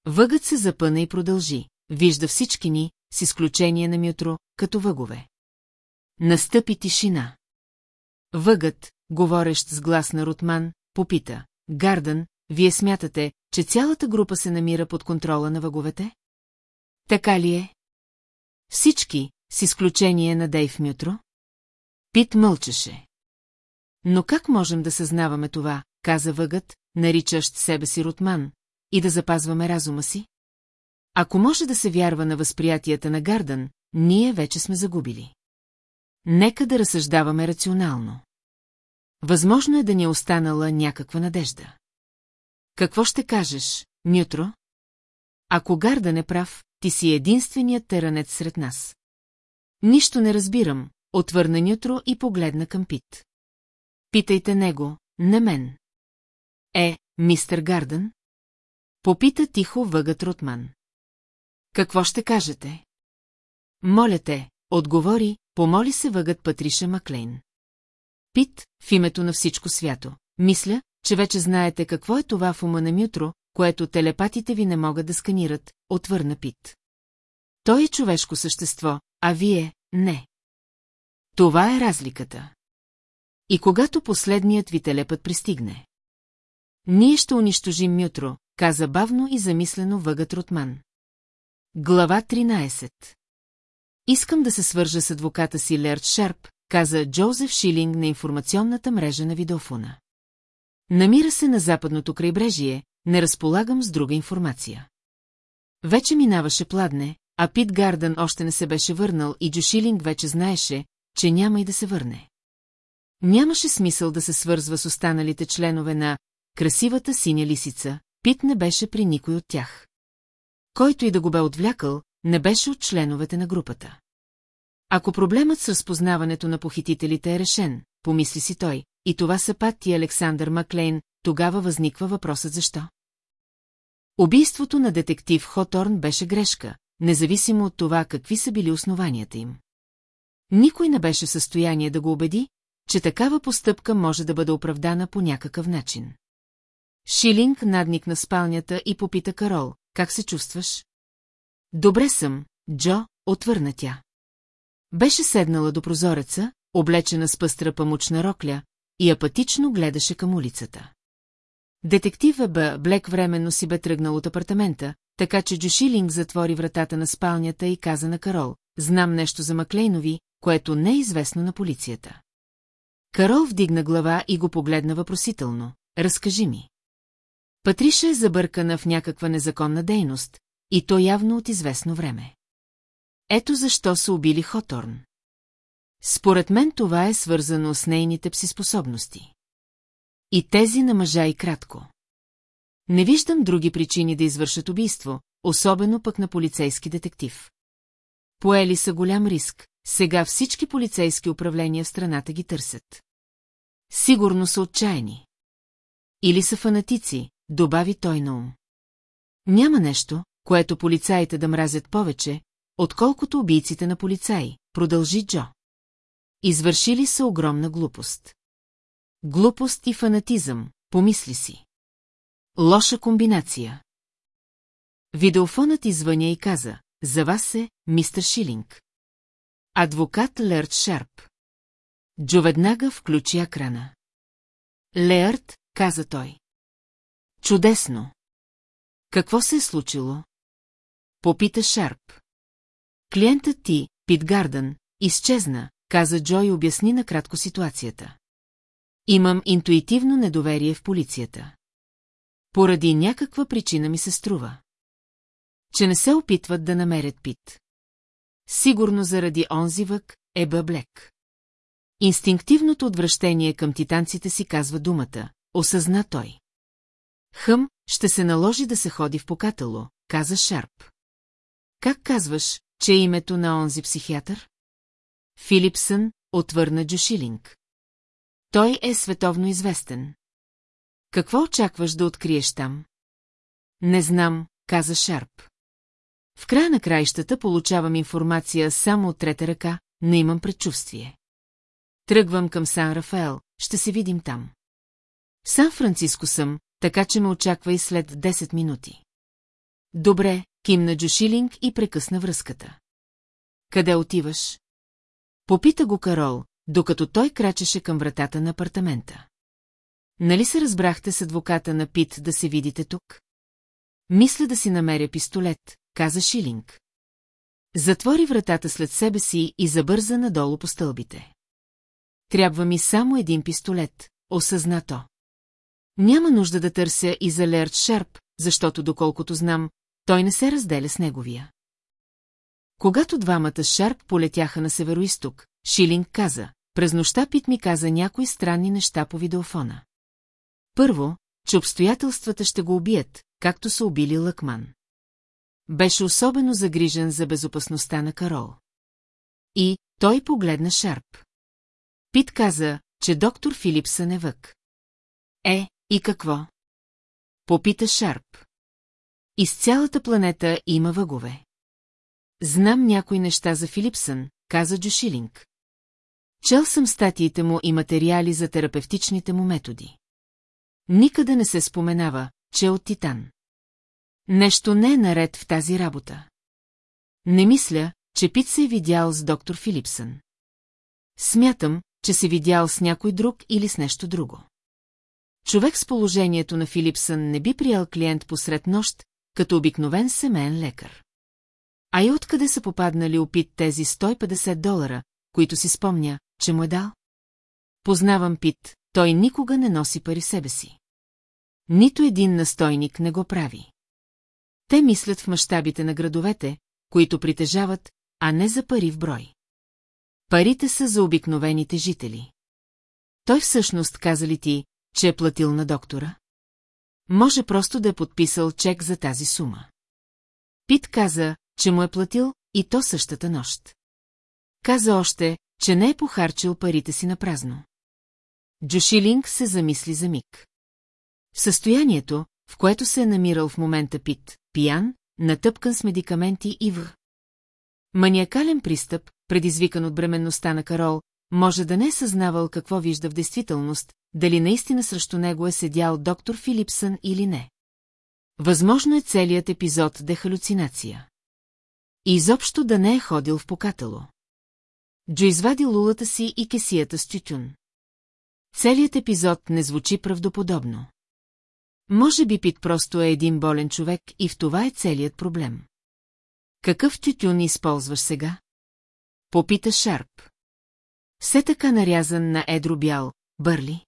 Въгът се запъна и продължи. Вижда всички ни, с изключение на Мютро, като въгове. Настъпи тишина. Въгът, говорещ с глас на Рутман, попита. Гардън, вие смятате, че цялата група се намира под контрола на въговете? Така ли е? Всички, с изключение на Дейв Мютро? Пит мълчеше. Но как можем да съзнаваме това, каза въгът, наричащ себе си Рутман, и да запазваме разума си? Ако може да се вярва на възприятията на Гардън, ние вече сме загубили. Нека да разсъждаваме рационално. Възможно е да ни е останала някаква надежда. Какво ще кажеш, Нютро? Ако Гардън е прав, ти си единственият теранец сред нас. Нищо не разбирам, отвърна Нютро и погледна към Пит. Питайте него, не мен. Е, мистер Гардън? Попита тихо въгът Ротман. Какво ще кажете? Моля те, отговори, помоли се въгът Патриша Маклейн. Пит, в името на всичко свято. Мисля, че вече знаете какво е това в ума на Мютро, което телепатите ви не могат да сканират, отвърна Пит. Той е човешко същество, а вие – не. Това е разликата. И когато последният ви телепът пристигне. Ние ще унищожим Мютро, каза бавно и замислено въгът Ротман. Глава 13 Искам да се свържа с адвоката си Лерт Шарп, каза Джозеф Шилинг на информационната мрежа на видеофона. Намира се на западното крайбрежие, не разполагам с друга информация. Вече минаваше пладне, а Пит Гардън още не се беше върнал и Джо Шилинг вече знаеше, че няма и да се върне. Нямаше смисъл да се свързва с останалите членове на красивата синя лисица, Пит не беше при никой от тях. Който и да го бе отвлякал, не беше от членовете на групата. Ако проблемът с разпознаването на похитителите е решен, помисли си той, и това са Пат и Александър Маклейн, тогава възниква въпросът защо. Убийството на детектив Хоторн беше грешка, независимо от това какви са били основанията им. Никой не беше в състояние да го убеди, че такава постъпка може да бъде оправдана по някакъв начин. Шилинг надникна спалнята и попита Карол, как се чувстваш? Добре съм, Джо, отвърна тя. Беше седнала до прозореца, облечена с пъстра памучна рокля, и апатично гледаше към улицата. Детектив Еба Блек временно си бе тръгнал от апартамента, така че Джошилинг затвори вратата на спалнята и каза на Карол, знам нещо за Маклейнови, което не е известно на полицията. Карол вдигна глава и го погледна въпросително. Разкажи ми. Патриша е забъркана в някаква незаконна дейност, и то явно от известно време. Ето защо са убили Хоторн. Според мен това е свързано с нейните псиспособности. И тези на мъжа и кратко. Не виждам други причини да извършат убийство, особено пък на полицейски детектив. Поели са голям риск, сега всички полицейски управления в страната ги търсят. Сигурно са отчаяни. Или са фанатици, добави той на ум. Няма нещо, което полицаите да мразят повече, отколкото убийците на полицаи, продължи Джо. Извършили са огромна глупост. Глупост и фанатизъм, помисли си. Лоша комбинация. Видеофонът извъня и каза, за вас е, мистер Шилинг. Адвокат Лерт Шарп. Джо веднага включи екрана. Леърт, каза той. Чудесно. Какво се е случило? Попита Шарп. Клиентът ти, Пит Гардън, изчезна, каза Джо и обясни накратко ситуацията. Имам интуитивно недоверие в полицията. Поради някаква причина ми се струва. Че не се опитват да намерят Пит. Сигурно заради онзи вък е бъблек. Инстинктивното отвращение към титанците си казва думата, осъзна той. Хъм, ще се наложи да се ходи в покатало, каза Шарп. Как казваш, че е името на онзи психиатър? Филипсън, отвърна Джошилинг. Той е световно известен. Какво очакваш да откриеш там? Не знам, каза Шарп. В края на краищата получавам информация само от трета ръка, не имам предчувствие. Тръгвам към Сан Рафаел, ще се видим там. Сан-Франциско съм, така че ме очаква и след 10 минути. Добре, кимна Джошилинг и прекъсна връзката. Къде отиваш? Попита го Карол, докато той крачеше към вратата на апартамента. Нали се разбрахте с адвоката на Пит да се видите тук? Мисля да си намеря пистолет, каза Шилинг. Затвори вратата след себе си и забърза надолу по стълбите. Трябва ми само един пистолет, осъзна то. Няма нужда да търся и за Лерт Шарп, защото доколкото знам, той не се разделя с неговия. Когато двамата Шарп полетяха на североисток, Шилинг каза, през нощта Пит ми каза някои странни неща по видеофона. Първо, че обстоятелствата ще го убият, както са убили Лъкман. Беше особено загрижен за безопасността на Карол. И той погледна Шарп. Пит каза, че доктор Филипсън е вък. Е, и какво? Попита Шарп. Из цялата планета има въгове. Знам някои неща за Филипсън, каза Джошилинг. Чел съм статиите му и материали за терапевтичните му методи. Никъде не се споменава, че е от Титан. Нещо не е наред в тази работа. Не мисля, че Пит се е видял с доктор Филипсън. Смятам, че се видял с някой друг или с нещо друго. Човек с положението на Филипсън не би приял клиент посред нощ, като обикновен семейен лекар. А и откъде са попаднали опит тези 150 долара, които си спомня, че му е дал? Познавам Пит, той никога не носи пари себе си. Нито един настойник не го прави. Те мислят в мащабите на градовете, които притежават, а не за пари в брой. Парите са за обикновените жители. Той всъщност каза ли ти, че е платил на доктора? Може просто да е подписал чек за тази сума. Пит каза, че му е платил и то същата нощ. Каза още, че не е похарчил парите си на празно. Джошилинг се замисли за миг. Състоянието, в което се е намирал в момента Пит, пиян, натъпкан с медикаменти и в. Маниакален пристъп, предизвикан от бременността на Карол, може да не е съзнавал какво вижда в действителност, дали наистина срещу него е седял доктор Филипсън или не. Възможно е целият епизод да е халюцинация. И изобщо да не е ходил в покатало. Джо извади лулата си и кесията с тютюн. Целият епизод не звучи правдоподобно. Може би Пит просто е един болен човек и в това е целият проблем. Какъв тютюн използваш сега? Попита Шарп. Все така нарязан на едро бял, бърли?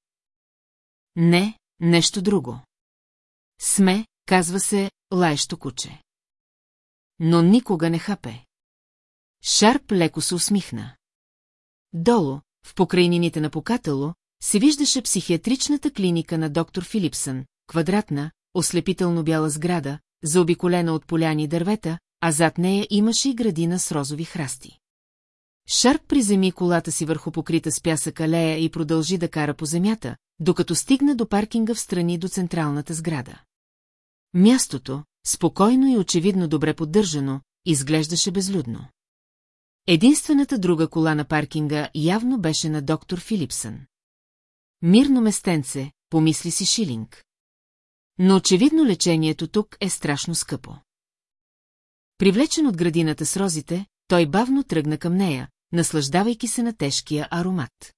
Не, нещо друго. Сме, казва се, лаещо куче. Но никога не хапе. Шарп леко се усмихна. Долу, в покрайнините на покатало, се виждаше психиатричната клиника на доктор Филипсън, квадратна, ослепително бяла сграда, заобиколена от поляни дървета, а зад нея имаше и градина с розови храсти. Шарп приземи колата си върху покрита с пясък алея и продължи да кара по земята, докато стигна до паркинга в страни до централната сграда. Мястото, спокойно и очевидно добре поддържано, изглеждаше безлюдно. Единствената друга кола на паркинга явно беше на доктор Филипсън. Мирно местенце, помисли си Шилинг. Но очевидно лечението тук е страшно скъпо. Привлечен от градината с розите, той бавно тръгна към нея, наслаждавайки се на тежкия аромат.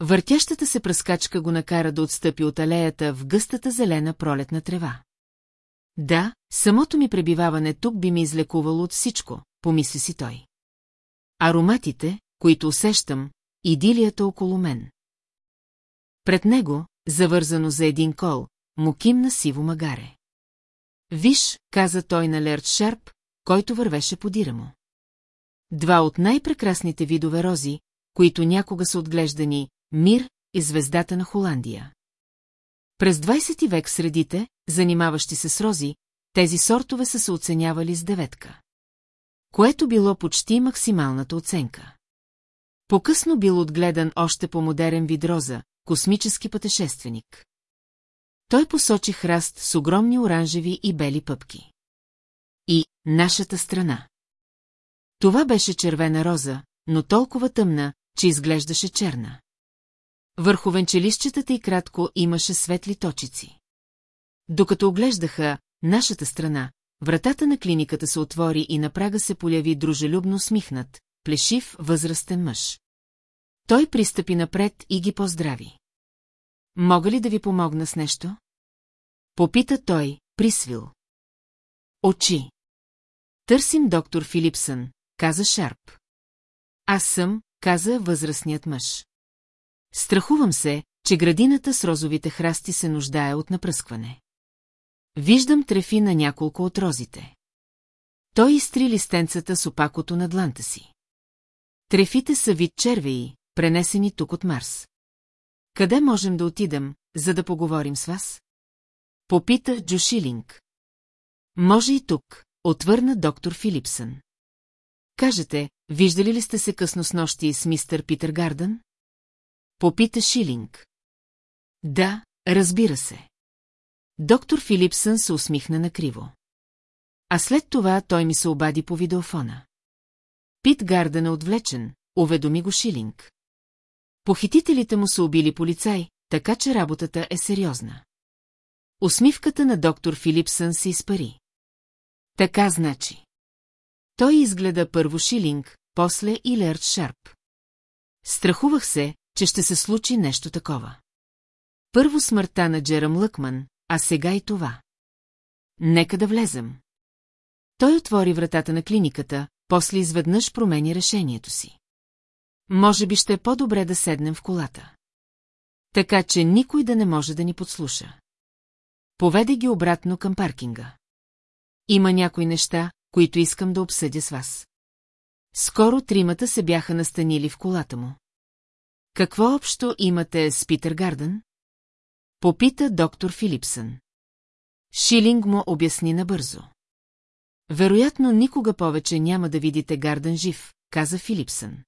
Въртящата се пръскачка го накара да отстъпи от алеята в гъстата зелена пролетна трева. Да, самото ми пребиваване тук би ми излекувало от всичко, помисли си той. Ароматите, които усещам, идилията около мен. Пред него, завързано за един кол, му кимна сиво магаре. Виж, каза той на Лерт Шарп, който вървеше подира му. Два от най-прекрасните видове рози, които някога са отглеждани, мир и звездата на Холандия. През 20 век средите, занимаващи се с рози, тези сортове са се оценявали с деветка. Което било почти максималната оценка. По-късно бил отгледан още по-модерен вид роза, космически пътешественик. Той посочи храст с огромни оранжеви и бели пъпки. И нашата страна. Това беше червена роза, но толкова тъмна, че изглеждаше черна. Върху венчелищетата и кратко имаше светли точици. Докато оглеждаха нашата страна, вратата на клиниката се отвори и на прага се поляви дружелюбно смихнат, плешив, възрастен мъж. Той пристъпи напред и ги поздрави. Мога ли да ви помогна с нещо? Попита той, присвил. Очи. Търсим доктор Филипсън, каза Шарп. Аз съм, каза възрастният мъж. Страхувам се, че градината с розовите храсти се нуждае от напръскване. Виждам трефи на няколко от розите. Той изтри листенцата с опакото на дланта си. Трефите са вид червеи, пренесени тук от Марс. Къде можем да отидем, за да поговорим с вас? Попита Джошилинг. Може и тук, отвърна доктор Филипсън. Кажете, виждали ли сте се късно с нощи с мистер Питър Гардън? Попита Шилинг. Да, разбира се. Доктор Филипсън се усмихна накриво. А след това той ми се обади по видеофона. Пит Гардън е отвлечен, уведоми го Шилинг. Похитителите му са убили полицай, така че работата е сериозна. Усмивката на доктор Филипсън се изпари. Така значи. Той изгледа първо Шилинг, после и Лерт Шарп. Страхувах се, че ще се случи нещо такова. Първо смъртта на Джерам Лъкман, а сега и това. Нека да влезем. Той отвори вратата на клиниката, после изведнъж промени решението си. Може би ще е по-добре да седнем в колата. Така че никой да не може да ни подслуша. Поведе ги обратно към паркинга. Има някои неща, които искам да обсъдя с вас. Скоро тримата се бяха настанили в колата му. Какво общо имате с Питър Гарден? Попита доктор Филипсън. Шилинг му обясни набързо. Вероятно никога повече няма да видите Гарден жив, каза Филипсън.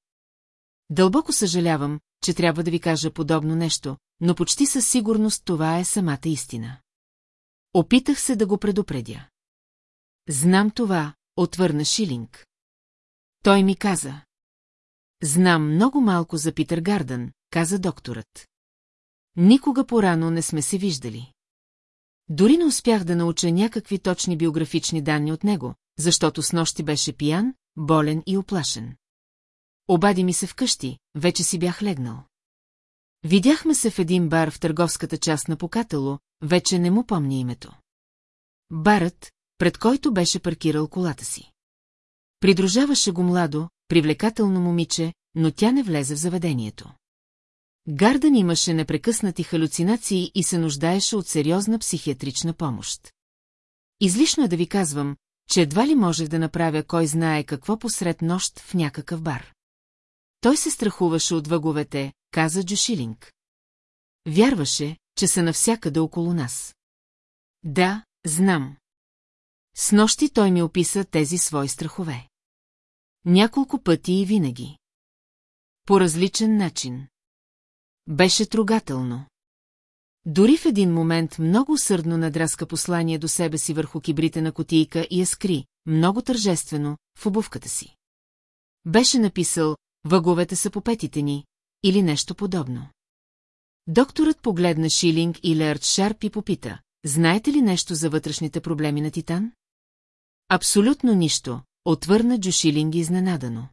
Дълбоко съжалявам, че трябва да ви кажа подобно нещо, но почти със сигурност това е самата истина. Опитах се да го предупредя. Знам това, отвърна Шилинг. Той ми каза. Знам много малко за Питър Гардън, каза докторът. Никога порано не сме се виждали. Дори не успях да науча някакви точни биографични данни от него, защото с нощи беше пиян, болен и оплашен. Обади ми се вкъщи, вече си бях легнал. Видяхме се в един бар в търговската част на Покатело, вече не му помня името. Барът, пред който беше паркирал колата си. Придружаваше го младо, привлекателно момиче, но тя не влезе в заведението. Гардън имаше непрекъснати халюцинации и се нуждаеше от сериозна психиатрична помощ. Излишно е да ви казвам, че едва ли можех да направя кой знае какво посред нощ в някакъв бар. Той се страхуваше от въговете, каза Джошилинг. Вярваше, че са навсякъде около нас. Да, знам. С нощи той ми описа тези свои страхове. Няколко пъти и винаги. По различен начин. Беше трогателно. Дори в един момент много сърдно надраска послание до себе си върху кибрите на котийка и я скри, много тържествено, в обувката си. Беше написал «Въговете са по петите ни» или нещо подобно. Докторът погледна Шилинг и Лерт Шарп и попита знаете ли нещо за вътрешните проблеми на Титан? Абсолютно нищо, отвърна Джошилинги изненадано.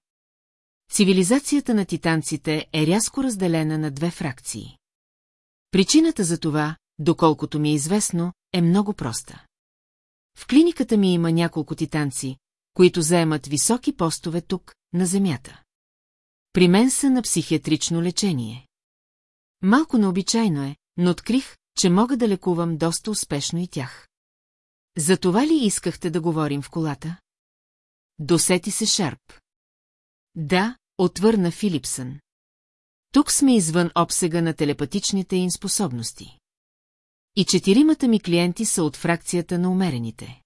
Цивилизацията на титанците е рязко разделена на две фракции. Причината за това, доколкото ми е известно, е много проста. В клиниката ми има няколко титанци, които заемат високи постове тук, на Земята. При мен са на психиатрично лечение. Малко необичайно е, но открих, че мога да лекувам доста успешно и тях. За това ли искахте да говорим в колата? Досети се Шарп. Да, отвърна Филипсън. Тук сме извън обсега на телепатичните им способности. И четиримата ми клиенти са от фракцията на умерените.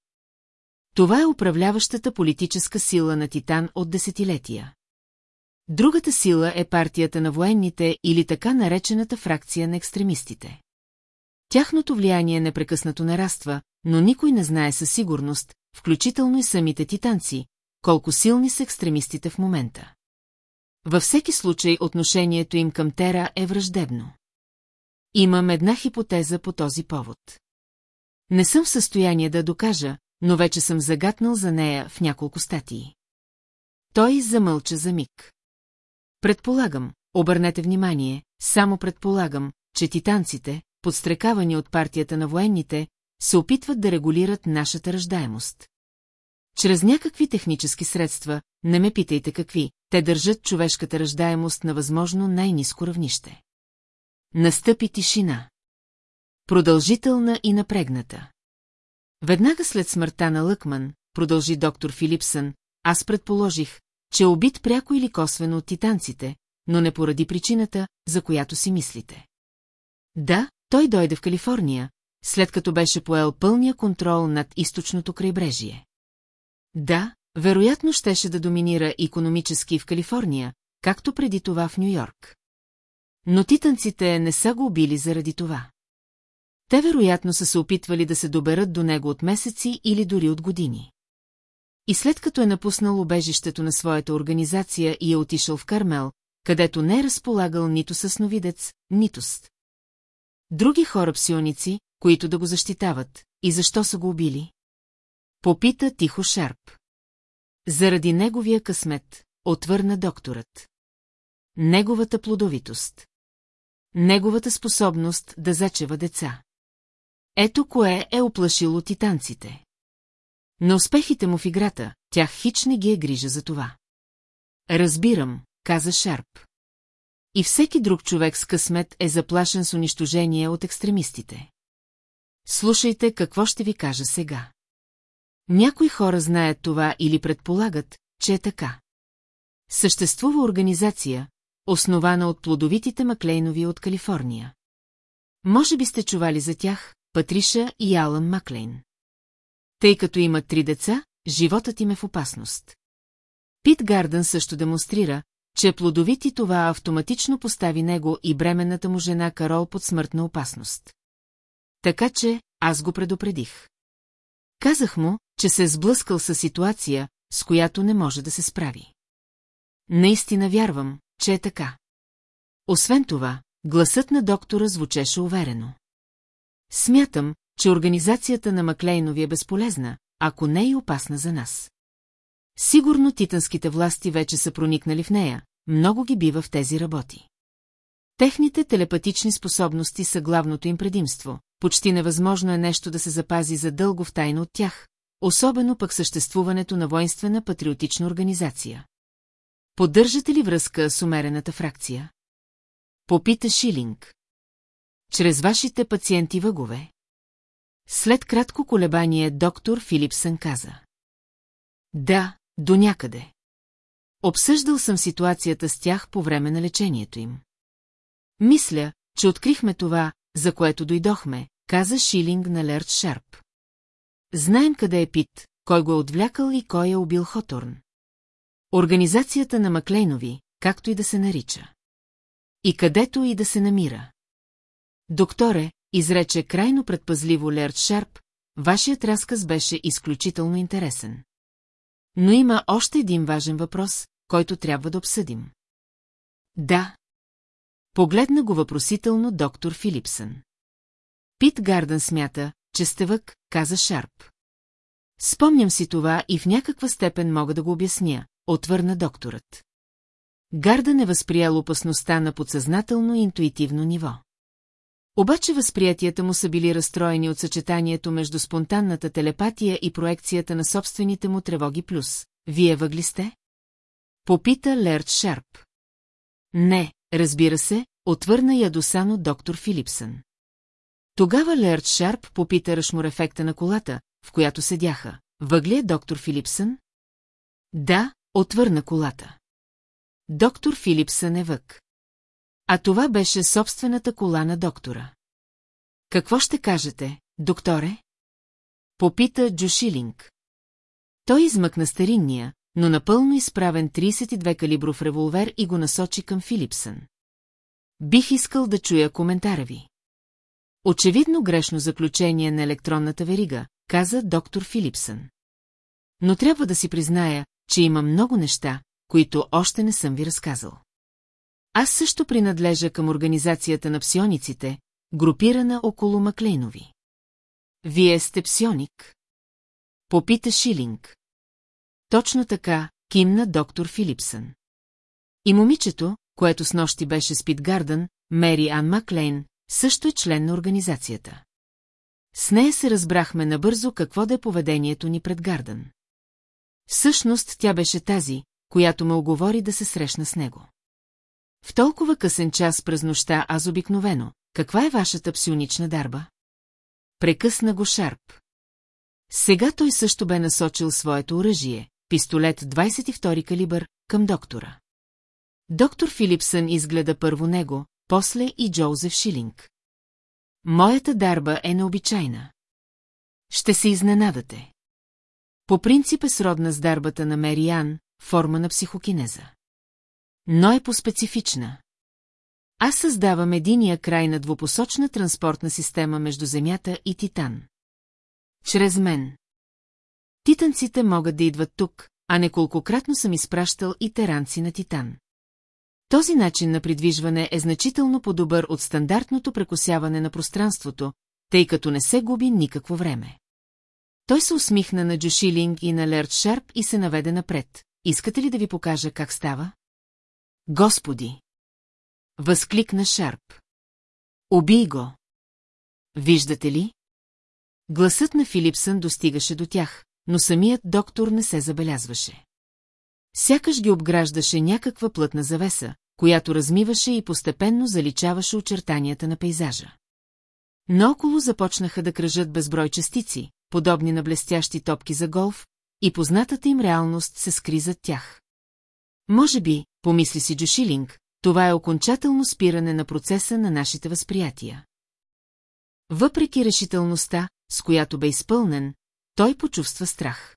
Това е управляващата политическа сила на Титан от десетилетия. Другата сила е партията на военните или така наречената фракция на екстремистите. Тяхното влияние непрекъснато нараства, но никой не знае със сигурност, включително и самите титанци, колко силни са екстремистите в момента. Във всеки случай отношението им към Тера е враждебно. Имам една хипотеза по този повод. Не съм в състояние да докажа, но вече съм загатнал за нея в няколко статии. Той замълча за миг. Предполагам, обърнете внимание, само предполагам, че титанците, подстрекавани от партията на военните, се опитват да регулират нашата ръждаемост. Чрез някакви технически средства, не ме питайте какви, те държат човешката ръждаемост на възможно най-низко равнище. Настъпи тишина. Продължителна и напрегната. Веднага след смъртта на Лъкман, продължи доктор Филипсън, аз предположих, че е убит пряко или косвено от титанците, но не поради причината, за която си мислите. Да, той дойде в Калифорния, след като беше поел пълния контрол над източното крайбрежие. Да, вероятно щеше да доминира економически в Калифорния, както преди това в Нью-Йорк. Но титанците не са го убили заради това. Те вероятно са се опитвали да се доберат до него от месеци или дори от години. И след като е напуснал убежището на своята организация и е отишъл в Кармел, където не е разполагал нито с новидец, нито с други хора псионици, които да го защитават, и защо са го убили? Попита тихо Шарп. Заради неговия късмет, отвърна докторът. Неговата плодовитост. Неговата способност да зачева деца. Ето кое е оплашило титанците. На успехите му в играта, тях хич не ги е грижа за това. Разбирам, каза Шарп. И всеки друг човек с късмет е заплашен с унищожение от екстремистите. Слушайте какво ще ви кажа сега. Някои хора знаят това или предполагат, че е така. Съществува организация, основана от плодовитите Маклейнови от Калифорния. Може би сте чували за тях, Патриша и Алън Маклейн. Тъй като имат три деца, животът им е в опасност. Пит Гардън също демонстрира, че е плодовит и това автоматично постави него и бременната му жена Карол под смъртна опасност. Така че аз го предупредих. Казах му, че се е сблъскал с ситуация, с която не може да се справи. Наистина вярвам, че е така. Освен това, гласът на доктора звучеше уверено. Смятам, че организацията на Маклейнови е безполезна, ако не е опасна за нас. Сигурно титанските власти вече са проникнали в нея, много ги бива в тези работи. Техните телепатични способности са главното им предимство. Почти невъзможно е нещо да се запази за дълго в тайна от тях, особено пък съществуването на воинствена патриотична организация. Поддържате ли връзка с умерената фракция? Попита Шилинг. Чрез вашите пациенти въгове. След кратко колебание доктор Филипсън каза. Да, до някъде. Обсъждал съм ситуацията с тях по време на лечението им. Мисля, че открихме това, за което дойдохме, каза Шилинг на Лерт Шарп. Знаем къде е Пит, кой го е отвлякал и кой е убил Хоторн. Организацията на Маклейнови, както и да се нарича. И където и да се намира. Докторе, изрече крайно предпазливо Лерт Шарп, вашият разказ беше изключително интересен. Но има още един важен въпрос, който трябва да обсъдим. Да. Погледна го въпросително доктор Филипсън. Пит Гардън смята, че сте вък, каза Шарп. Спомням си това и в някаква степен мога да го обясня, отвърна докторът. Гарда не възприял опасността на подсъзнателно и интуитивно ниво. Обаче възприятията му са били разстроени от съчетанието между спонтанната телепатия и проекцията на собствените му тревоги плюс. Вие въгли сте? Попита Лерт Шарп. Не, разбира се, отвърна ядосано доктор Филипсън. Тогава Лерт Шарп попита Рашмур ефекта на колата, в която седяха. Въгли е доктор Филипсън? Да, отвърна колата. Доктор Филипсън е вък. А това беше собствената кола на доктора. Какво ще кажете, докторе? Попита Джошилинг. Той измъкна старинния, но напълно изправен 32 калибров револвер и го насочи към Филипсън. Бих искал да чуя коментара ви. Очевидно грешно заключение на електронната верига, каза доктор Филипсън. Но трябва да си призная, че има много неща, които още не съм ви разказал. Аз също принадлежа към организацията на псиониците, групирана около Маклейнови. Вие сте псионик? Попита Шилинг. Точно така, кимна доктор Филипсън. И момичето, което с нощи беше с Питгардън, Мери Ан Маклейн, също е член на организацията. С нея се разбрахме набързо какво да е поведението ни пред Гардън. Всъщност тя беше тази, която ме оговори да се срещна с него. В толкова късен час през нощта аз обикновено, каква е вашата псионична дарба? Прекъсна го Шарп. Сега той също бе насочил своето оръжие, пистолет 22 калибър, към доктора. Доктор Филипсън изгледа първо него, после и Джоузеф Шилинг. Моята дарба е необичайна. Ще се изненадате. По принцип е сродна с дарбата на Мериан, форма на психокинеза. Но е по-специфична. Аз създавам единия край на двупосочна транспортна система между Земята и Титан. Чрез мен. Титанците могат да идват тук, а неколкократно съм изпращал и теранци на Титан. Този начин на придвижване е значително по-добър от стандартното прекосяване на пространството, тъй като не се губи никакво време. Той се усмихна на Джошилинг и на Лерт Шарп и се наведе напред. Искате ли да ви покажа как става? Господи! Възкликна Шарп. Убий го! Виждате ли? Гласът на Филипсън достигаше до тях, но самият доктор не се забелязваше. Сякаш ги обграждаше някаква плътна завеса, която размиваше и постепенно заличаваше очертанията на пейзажа. Наоколо започнаха да кръжат безброй частици, подобни на блестящи топки за голф, и познатата им реалност се скри зад тях. Може би, помисли си Джошилинг, това е окончателно спиране на процеса на нашите възприятия. Въпреки решителността, с която бе изпълнен, той почувства страх.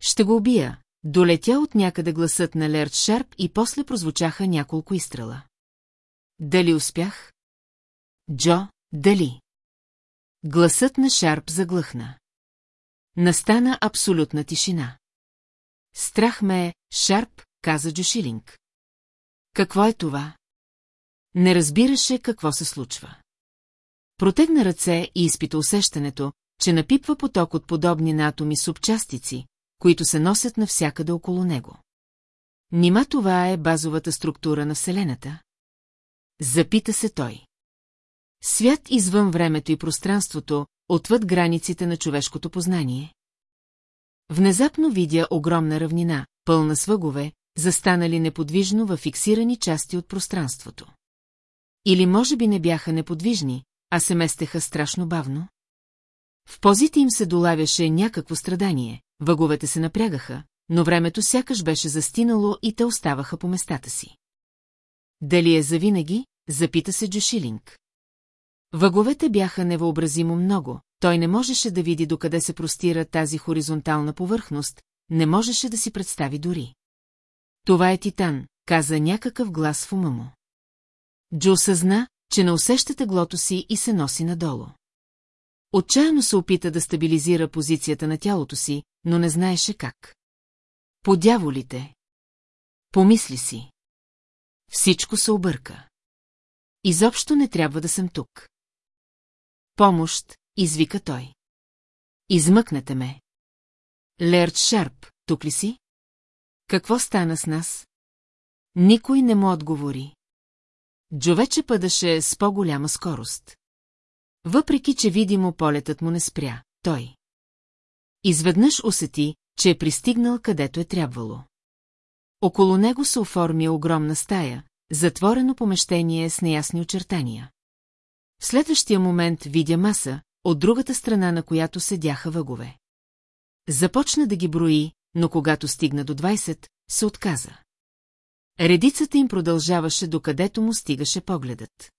Ще го убия, долетя от някъде гласът на Лерт Шарп и после прозвучаха няколко изстрела. Дали успях? Джо, дали? Гласът на Шарп заглъхна. Настана абсолютна тишина. Страх ме е, Шарп, каза Джошилинг. Какво е това? Не разбираше какво се случва. Протегна ръце и изпита усещането, че напипва поток от подобни на атоми субчастици, които се носят навсякъде около него. Нима това е базовата структура на Вселената? Запита се той. Свят извън времето и пространството, отвъд границите на човешкото познание. Внезапно видя огромна равнина, пълна с въгове, застанали неподвижно във фиксирани части от пространството. Или може би не бяха неподвижни, а се местеха страшно бавно? В позите им се долавяше някакво страдание, въговете се напрягаха, но времето сякаш беше застинало и те оставаха по местата си. Дали е завинаги, запита се Джошилинг. Въговете бяха невъобразимо много, той не можеше да види докъде се простира тази хоризонтална повърхност, не можеше да си представи дори. Това е Титан, каза някакъв глас в ума му. Джо съзна, че не усеща теглото си и се носи надолу. Отчаяно се опита да стабилизира позицията на тялото си, но не знаеше как. Подяволите. Помисли си. Всичко се обърка. Изобщо не трябва да съм тук. Помощ, извика той. Измъкнете ме. Лерд Шарп, тук ли си? Какво стана с нас? Никой не му отговори. Джо вече пъдаше с по-голяма скорост. Въпреки, че видимо полетът му не спря, той. Изведнъж усети, че е пристигнал където е трябвало. Около него се оформи огромна стая, затворено помещение с неясни очертания. В следващия момент видя маса, от другата страна на която седяха въгове. Започна да ги брои, но когато стигна до 20, се отказа. Редицата им продължаваше докъдето му стигаше погледът.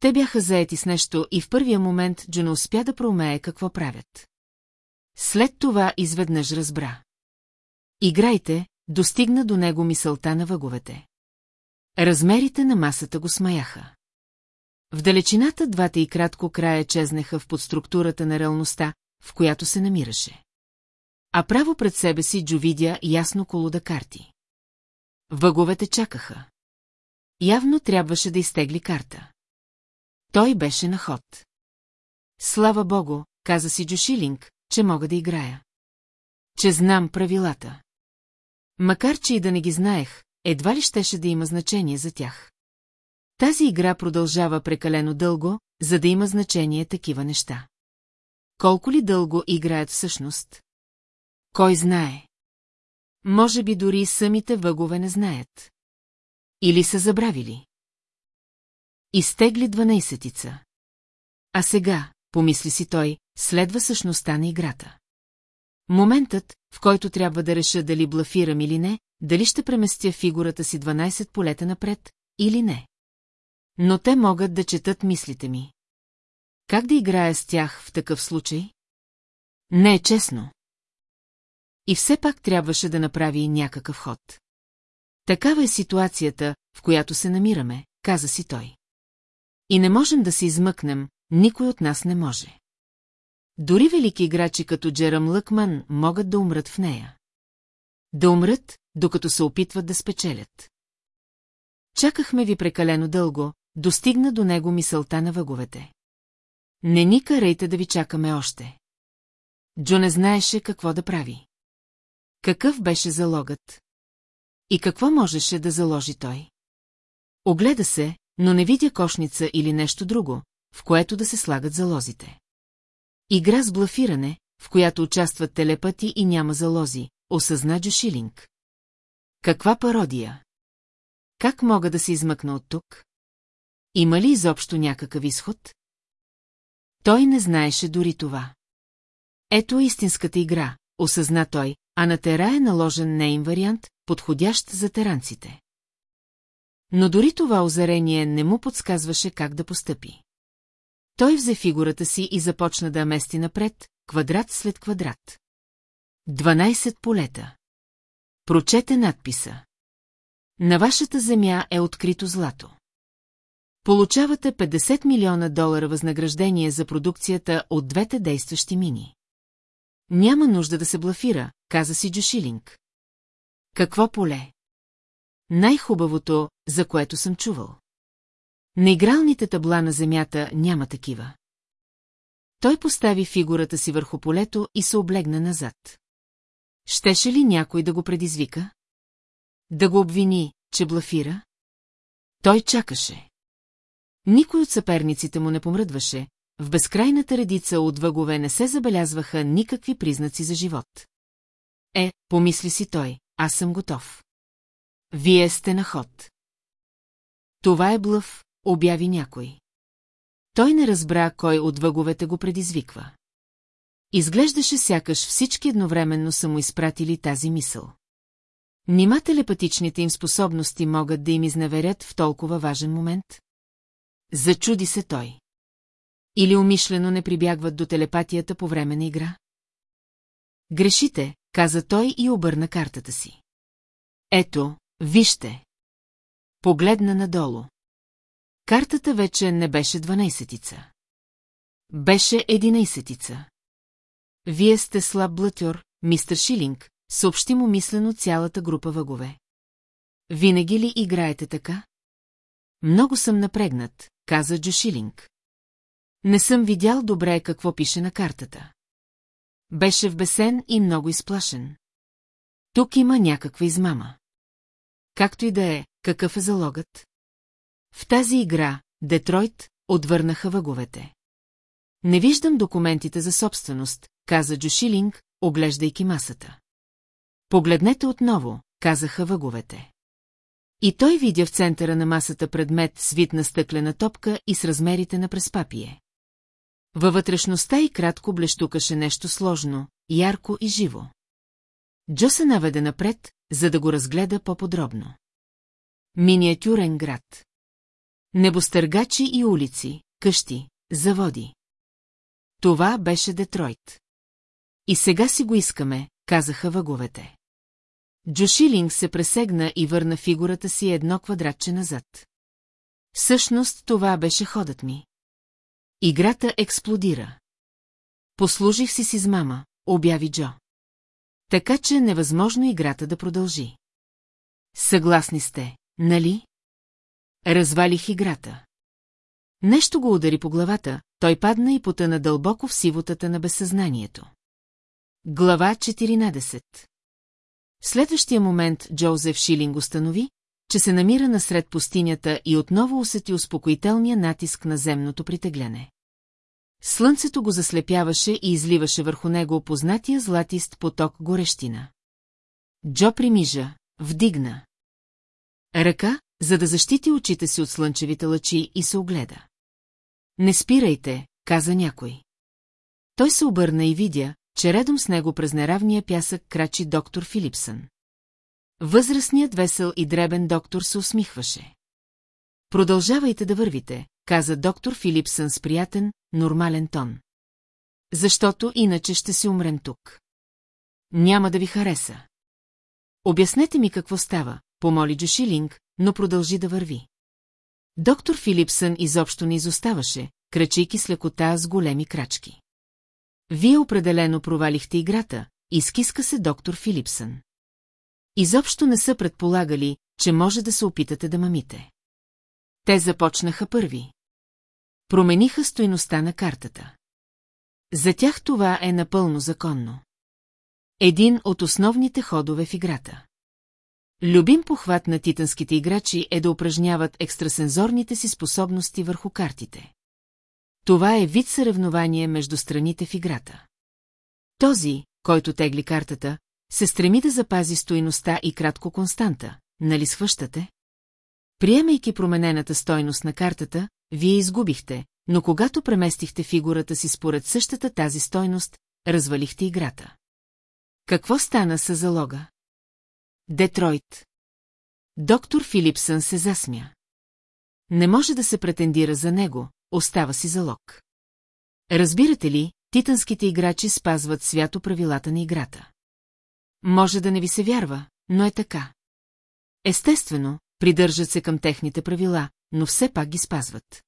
Те бяха заети с нещо и в първия момент Джо не успя да проумее какво правят. След това изведнъж разбра. Играйте, достигна до него мисълта на въговете. Размерите на масата го смаяха. В далечината двата и кратко края чезнеха в подструктурата на реалността, в която се намираше. А право пред себе си Джо видя ясно колода карти. Въговете чакаха. Явно трябваше да изтегли карта. Той беше на ход. Слава богу, каза си Джошилинг, че мога да играя. Че знам правилата. Макар, че и да не ги знаех, едва ли щеше да има значение за тях. Тази игра продължава прекалено дълго, за да има значение такива неща. Колко ли дълго играят всъщност? Кой знае? Може би дори самите въгове не знаят. Или са забравили. Изтегли дванайсетица. А сега, помисли си той, следва същността на играта. Моментът, в който трябва да реша дали блафирам или не, дали ще преместя фигурата си 12 полета напред или не. Но те могат да четат мислите ми. Как да играя с тях в такъв случай? Не е честно. И все пак трябваше да направи някакъв ход. Такава е ситуацията, в която се намираме, каза си той. И не можем да се измъкнем, никой от нас не може. Дори велики играчи като Джерам Лъкман могат да умрат в нея. Да умрат, докато се опитват да спечелят. Чакахме ви прекалено дълго, достигна до него мисълта на въговете. Не ни карайте да ви чакаме още. Джо не знаеше какво да прави. Какъв беше залогът? И какво можеше да заложи той? Огледа се, но не видя кошница или нещо друго, в което да се слагат залозите. Игра с блафиране, в която участват телепати и няма залози, осъзна Джошилинг. Каква пародия? Как мога да се измъкна от тук? Има ли изобщо някакъв изход? Той не знаеше дори това. Ето истинската игра, осъзна той, а на тера е наложен нейн вариант, подходящ за теранците. Но дори това озарение не му подсказваше как да постъпи. Той взе фигурата си и започна да мести напред, квадрат след квадрат. 12 полета. Прочете надписа. На вашата земя е открито злато. Получавате 50 милиона долара възнаграждение за продукцията от двете действащи мини. Няма нужда да се блафира, каза си Джошилинг. Какво поле? Най-хубавото, за което съм чувал. На игралните табла на земята няма такива. Той постави фигурата си върху полето и се облегна назад. Щеше ли някой да го предизвика? Да го обвини, че блафира? Той чакаше. Никой от съперниците му не помръдваше, в безкрайната редица от въгове не се забелязваха никакви признаци за живот. Е, помисли си той, аз съм готов. Вие сте на ход. Това е блъв, обяви някой. Той не разбра кой от въговете го предизвиква. Изглеждаше сякаш всички едновременно са му изпратили тази мисъл. Нима телепатичните им способности могат да им изневерят в толкова важен момент? Зачуди се той. Или умишлено не прибягват до телепатията по време на игра? Грешите, каза той и обърна картата си. Ето, вижте. Погледна надолу. Картата вече не беше дванайсетица. Беше единайсетица. Вие сте слаб блатьор, мистер Шилинг, съобщи му мислено цялата група въгове. Винаги ли играете така? Много съм напрегнат, каза Джо Шилинг. Не съм видял добре какво пише на картата. Беше в бесен и много изплашен. Тук има някаква измама. Както и да е, какъв е залогът? В тази игра, Детройт, отвърнаха въговете. Не виждам документите за собственост, каза Джошилинг, оглеждайки масата. Погледнете отново, казаха въговете. И той видя в центъра на масата предмет с вид на стъклена топка и с размерите на преспапие. Във вътрешността и кратко блещукаше нещо сложно, ярко и живо. Джо се наведе напред, за да го разгледа по-подробно. Миниатюрен град. Небостъргачи и улици, къщи, заводи. Това беше Детройт. И сега си го искаме, казаха въговете. Джошилинг се пресегна и върна фигурата си едно квадратче назад. Всъщност това беше ходът ми. Играта експлодира. Послужих си с измама, обяви Джо. Така че е невъзможно играта да продължи. Съгласни сте, нали? Развалих играта. Нещо го удари по главата, той падна и потъна дълбоко в сивотата на безсъзнанието. Глава 14 В следващия момент Джозеф Шилинг установи, че се намира насред пустинята и отново усети успокоителния натиск на земното притегляне. Слънцето го заслепяваше и изливаше върху него опознатия златист поток горещина. Джо примижа, вдигна. Ръка, за да защити очите си от слънчевите лъчи и се огледа. Не спирайте, каза някой. Той се обърна и видя, че редом с него през неравния пясък крачи доктор Филипсън. Възрастният весел и дребен доктор се усмихваше. Продължавайте да вървите, каза доктор Филипсън с приятен, нормален тон. Защото иначе ще си умрем тук. Няма да ви хареса. Обяснете ми какво става, помоли Джошилинг, но продължи да върви. Доктор Филипсън изобщо не изоставаше, крачейки с лекота с големи крачки. Вие определено провалихте играта, изкиска се доктор Филипсън. Изобщо не са предполагали, че може да се опитате да мамите. Те започнаха първи. Промениха стойността на картата. За тях това е напълно законно. Един от основните ходове в играта. Любим похват на титанските играчи е да упражняват екстрасензорните си способности върху картите. Това е вид съревнование между страните в играта. Този, който тегли картата, се стреми да запази стоиността и кратко константа, нали схващате? Приемайки променената стойност на картата, вие изгубихте, но когато преместихте фигурата си според същата тази стойност, развалихте играта. Какво стана с залога? Детройт. Доктор Филипсън се засмя. Не може да се претендира за него, остава си залог. Разбирате ли, титанските играчи спазват свято правилата на играта. Може да не ви се вярва, но е така. Естествено, придържат се към техните правила, но все пак ги спазват.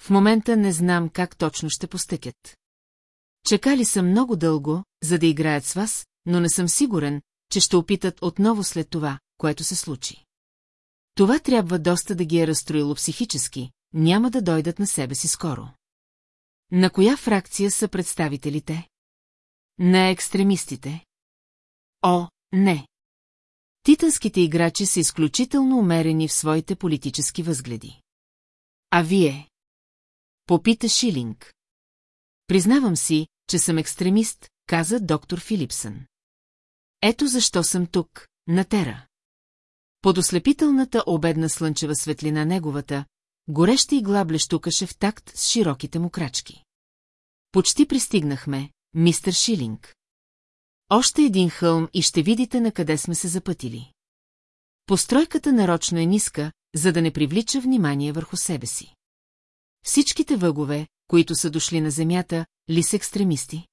В момента не знам как точно ще постъкят. Чекали съм много дълго, за да играят с вас, но не съм сигурен, че ще опитат отново след това, което се случи. Това трябва доста да ги е разстроило психически, няма да дойдат на себе си скоро. На коя фракция са представителите? На екстремистите. О, не! Титанските играчи са изключително умерени в своите политически възгледи. А вие? Попита Шилинг. Признавам си, че съм екстремист, каза доктор Филипсън. Ето защо съм тук, на Тера. Под ослепителната обедна слънчева светлина неговата, гореща игла блещукаше в такт с широките му крачки. Почти пристигнахме, мистер Шилинг. Още един хълм и ще видите на къде сме се запътили. Постройката нарочно е ниска, за да не привлича внимание върху себе си. Всичките въгове, които са дошли на земята, ли са екстремисти?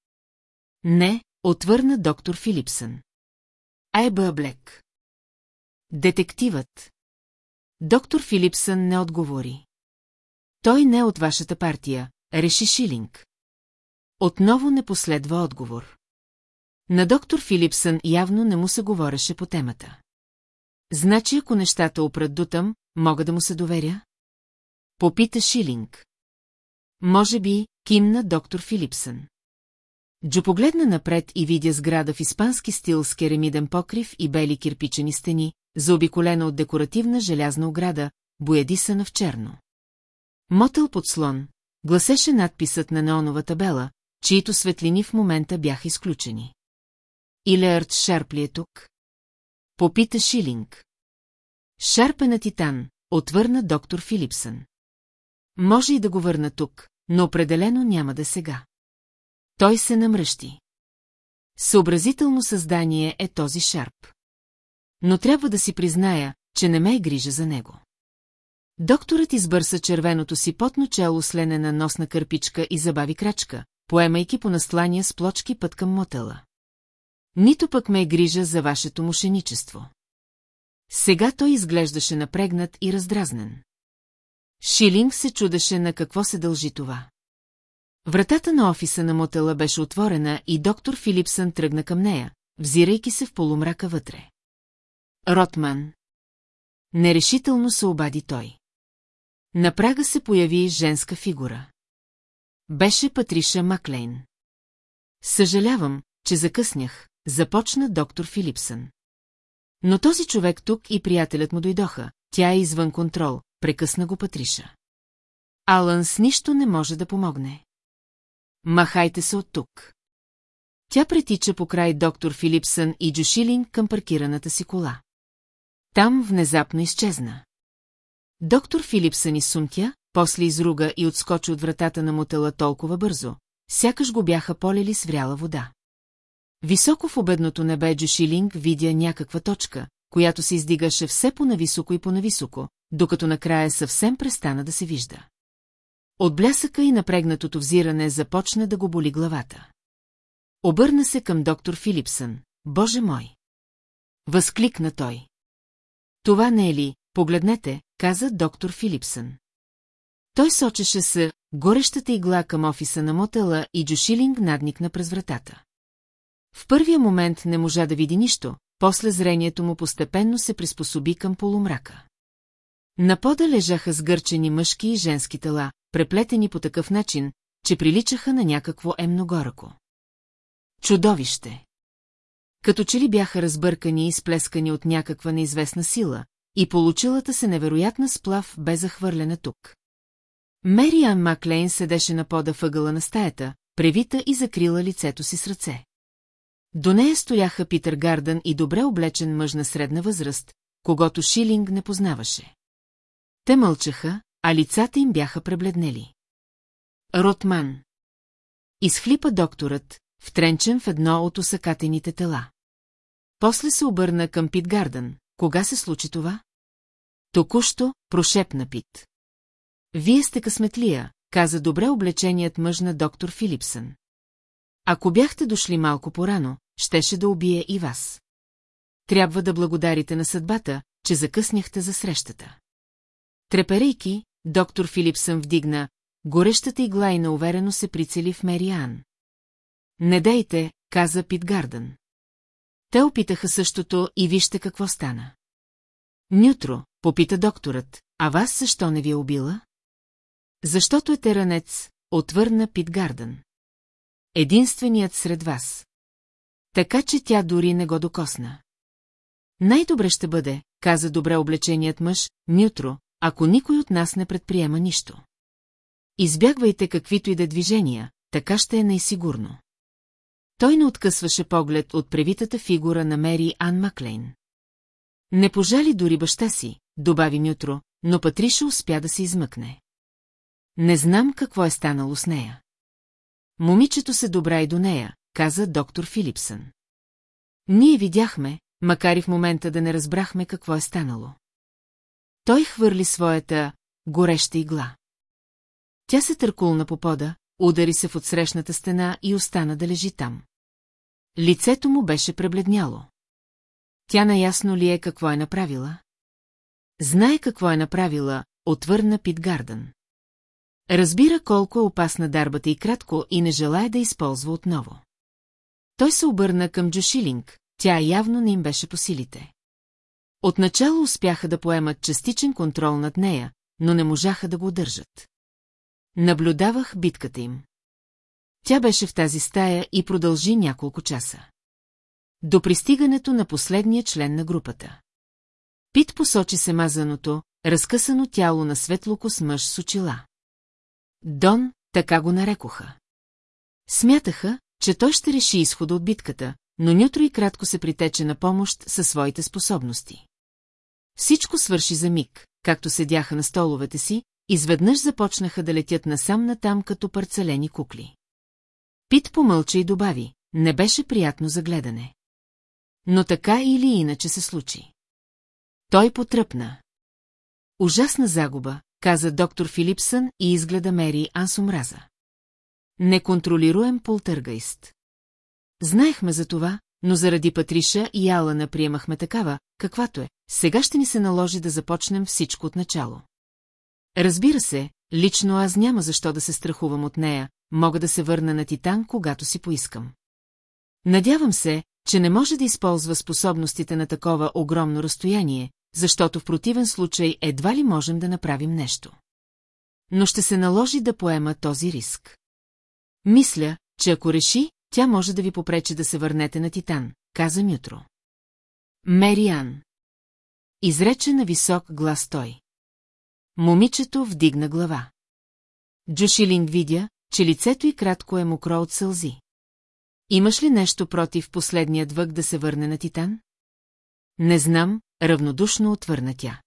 Не, отвърна доктор Филипсън. Айба Блек. Детективът. Доктор Филипсън не отговори. Той не е от вашата партия, реши Шилинг. Отново не последва отговор. На доктор Филипсън явно не му се говореше по темата. Значи, ако нещата опрат дотъм, мога да му се доверя? Попита Шилинг. Може би, кимна доктор Филипсън. Джо погледна напред и видя сграда в испански стил с керамиден покрив и бели кирпичени стени, заобиколена от декоративна желязна ограда, боядисана в черно. Мотел под слон, гласеше надписът на неонова табела, чието светлини в момента бяха изключени. Илеард Шарп ли е тук? Попита Шилинг. Шарп е на Титан, отвърна доктор Филипсън. Може и да го върна тук, но определено няма да сега. Той се намръщи. Съобразително създание е този Шарп. Но трябва да си призная, че не ме е грижа за него. Докторът избърса червеното си потно чело с ленена носна кърпичка и забави крачка, поемайки по настлания с плочки път към мотела. Нито пък ме е грижа за вашето мошеничество. Сега той изглеждаше напрегнат и раздразнен. Шилинг се чудеше на какво се дължи това. Вратата на офиса на мотела беше отворена и доктор Филипсън тръгна към нея, взирайки се в полумрака вътре. Ротман. Нерешително се обади той. На прага се появи женска фигура. Беше Патриша Маклейн. Съжалявам, че закъснях, започна доктор Филипсън. Но този човек тук и приятелят му дойдоха, тя е извън контрол, прекъсна го Патриша. Алън с нищо не може да помогне. Махайте се от тук. Тя претича по край доктор Филипсън и Джошилин към паркираната си кола. Там внезапно изчезна. Доктор Филипсън изсумтя, после изруга и отскочи от вратата на мотела толкова бързо, сякаш го бяха полели с вряла вода. Високо в обедното небе Джошилинг видя някаква точка, която се издигаше все по-нависоко и по-нависоко, докато накрая съвсем престана да се вижда. От блясъка и напрегнатото взиране започна да го боли главата. Обърна се към доктор Филипсън. Боже мой! Възкликна той. Това не е ли, погледнете, каза доктор Филипсън. Той сочеше с горещата игла към офиса на мотела и Джошилинг надникна през вратата. В първия момент не можа да види нищо, после зрението му постепенно се приспособи към полумрака. На пода лежаха сгърчени мъжки и женски тела, преплетени по такъв начин, че приличаха на някакво емногорако. Чудовище! Като че ли бяха разбъркани и сплескани от някаква неизвестна сила, и получилата се невероятна сплав бе захвърлена тук. Мериан Маклейн седеше на пода въгъла на стаята, превита и закрила лицето си с ръце. До нея стояха Питър Гардън и добре облечен мъж на средна възраст, когато Шилинг не познаваше. Те мълчаха, а лицата им бяха пребледнели. Ротман. Изхлипа докторът, втренчен в едно от усъкатените тела. После се обърна към Пит Гардън. Кога се случи това? Току-що прошепна Пит. Вие сте късметлия, каза добре облеченият мъж на доктор Филипсън. Ако бяхте дошли малко порано, щеше да убие и вас. Трябва да благодарите на съдбата, че закъсняхте за срещата. Треперейки, доктор Филипсън вдигна, горещата игла и науверено се прицели в Мериан. Не дейте, каза Пит Гардън. Те опитаха същото и вижте какво стана. Нютро, попита докторът, а вас защо не ви е убила? Защото е теранец, отвърна Пит Гардън. Единственият сред вас. Така че тя дори не го докосна. Най-добре ще бъде, каза добре облеченият мъж, Нютро, ако никой от нас не предприема нищо. Избягвайте каквито и да движения, така ще е най-сигурно. Той не откъсваше поглед от превитата фигура на Мери Ан Маклейн. Не пожали дори баща си, добави Нютро, но Патриша успя да се измъкне. Не знам какво е станало с нея. Момичето се добра и до нея, каза доктор Филипсън. Ние видяхме, макар и в момента да не разбрахме какво е станало. Той хвърли своята гореща игла. Тя се търкулна по пода, удари се в отсрещната стена и остана да лежи там. Лицето му беше пребледняло. Тя наясно ли е какво е направила? Знае какво е направила, отвърна Пит Гардън. Разбира колко е опасна дарбата и кратко и не желая да използва отново. Той се обърна към Джошилинг, тя явно не им беше по силите. Отначало успяха да поемат частичен контрол над нея, но не можаха да го удържат. наблюдавах битката им. Тя беше в тази стая и продължи няколко часа. До пристигането на последния член на групата. Пит посочи се мазаното, разкъсано тяло на светлокос мъж с очила. Дон, така го нарекоха. Смятаха, че той ще реши изхода от битката, но Нютро и кратко се притече на помощ със своите способности. Всичко свърши за миг, както седяха на столовете си, изведнъж започнаха да летят насам-натам като парцелени кукли. Пит помълча и добави, не беше приятно за гледане. Но така или иначе се случи. Той потръпна. Ужасна загуба, каза доктор Филипсън и изгледа Мери Ансумраза. Неконтролируем полтъргайст. Знаехме за това, но заради Патриша и Алана приемахме такава, каквато е. Сега ще ни се наложи да започнем всичко от начало. Разбира се, лично аз няма защо да се страхувам от нея, мога да се върна на Титан, когато си поискам. Надявам се, че не може да използва способностите на такова огромно разстояние, защото в противен случай едва ли можем да направим нещо. Но ще се наложи да поема този риск. Мисля, че ако реши, тя може да ви попречи да се върнете на Титан, каза Мютро. Мериан. Изрече на висок глас той. Момичето вдигна глава. Джушилинг видя, че лицето й кратко е мокро от сълзи. Имаш ли нещо против последният вък да се върне на Титан? Не знам, равнодушно отвърна тя.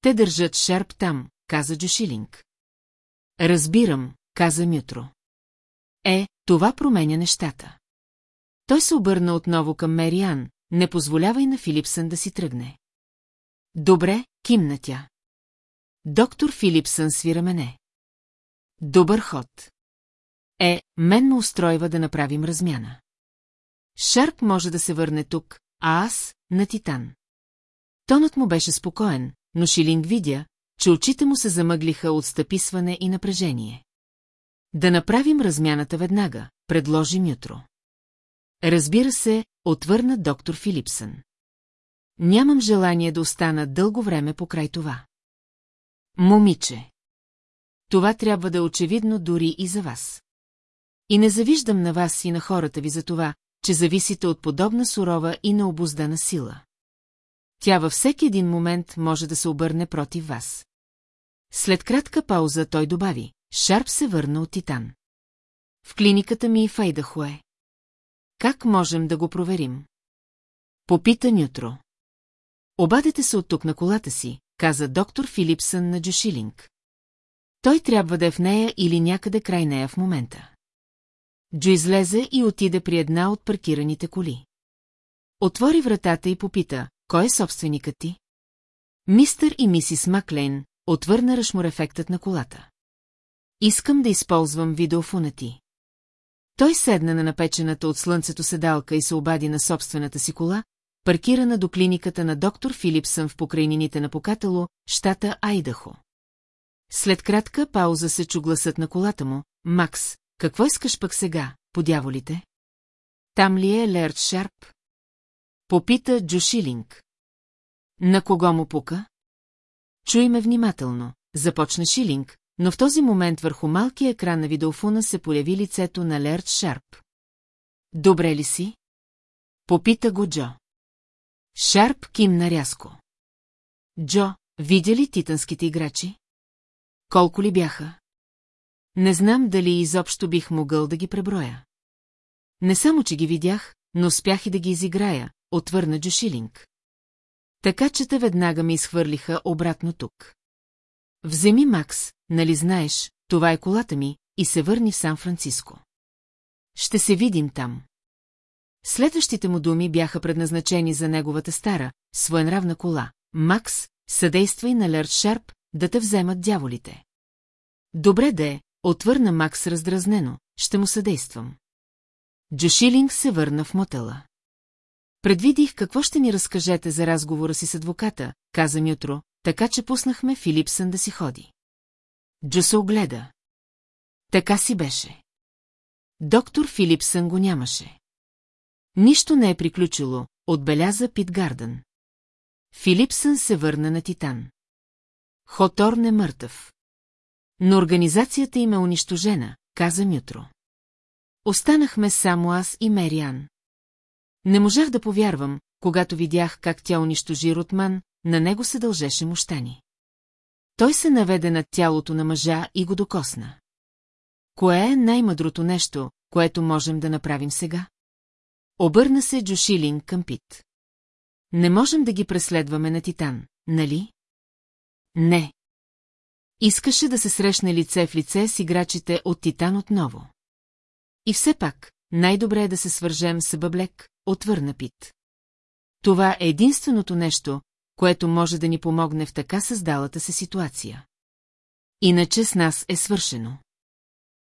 Те държат шарп там, каза Джушилинг. Разбирам, каза Мютро. Е, това променя нещата. Той се обърна отново към Мериан, не позволявай на Филипсън да си тръгне. Добре, кимна тя. Доктор Филипсън свира мене. Добър ход. Е, мен ме устройва да направим размяна. Шарп може да се върне тук, а аз – на Титан. Тонът му беше спокоен, но Шилинг видя, че очите му се замъглиха от стъписване и напрежение. Да направим размяната веднага, предложи Мютро. Разбира се, отвърна доктор Филипсън. Нямам желание да остана дълго време покрай това. Момиче. Това трябва да е очевидно дори и за вас. И не завиждам на вас и на хората ви за това, че зависите от подобна сурова и необуздана сила. Тя във всеки един момент може да се обърне против вас. След кратка пауза той добави, Шарп се върна от Титан. В клиниката ми в Айдахуе. Как можем да го проверим? Попита Нютро. Обадете се от тук на колата си, каза доктор Филипсън на Джушилинг. Той трябва да е в нея или някъде край нея в момента. Джо излезе и отиде при една от паркираните коли. Отвори вратата и попита, кой е собственикът ти? Мистър и мисис Маклейн, отвърна ръшморефектът на колата. Искам да използвам видеофона ти. Той седна на напечената от слънцето седалка и се обади на собствената си кола, паркирана до клиниката на доктор Филипсън в покрайнините на Покатало, щата Айдахо. След кратка пауза се чу гласът на колата му. Макс, какво искаш пък сега, по дяволите? Там ли е Лерд Шарп? Попита Джушилинг. На кого му пука? Чуй ме внимателно, започна Шилинг, но в този момент върху малкия екран на видеофона се появи лицето на Лерд Шарп. Добре ли си? Попита го Джо. Шарп кимна рязко. Джо, видя ли титанските играчи? Колко ли бяха? Не знам дали изобщо бих могъл да ги преброя. Не само, че ги видях, но успях и да ги изиграя, отвърна Джошилинг. Така че те веднага ми изхвърлиха обратно тук. Вземи Макс, нали знаеш, това е колата ми, и се върни в Сан-Франциско. Ще се видим там. Следващите му думи бяха предназначени за неговата стара, своенравна кола. Макс, съдействай на Лърд Шарп да те вземат дяволите. Добре да е, отвърна Макс раздразнено, ще му съдействам. Джошилинг се върна в мотела. Предвидих какво ще ни разкажете за разговора си с адвоката, каза Мютро, така че пуснахме Филипсън да си ходи. Джо се огледа. Така си беше. Доктор Филипсън го нямаше. Нищо не е приключило, отбеляза Пит Гардън. Филипсън се върна на Титан. Хотор не мъртъв. Но организацията им е унищожена, каза Мютро. Останахме само аз и Мериан. Не можах да повярвам, когато видях как тя унищожи Ротман, на него се дължеше мощани. Той се наведе над тялото на мъжа и го докосна. Кое е най-мъдрото нещо, което можем да направим сега? Обърна се Джошилин към Пит. Не можем да ги преследваме на Титан, нали? Не. Искаше да се срещне лице в лице с играчите от Титан отново. И все пак, най-добре е да се свържем с Бъблек, отвърна Пит. Това е единственото нещо, което може да ни помогне в така създалата се ситуация. Иначе с нас е свършено.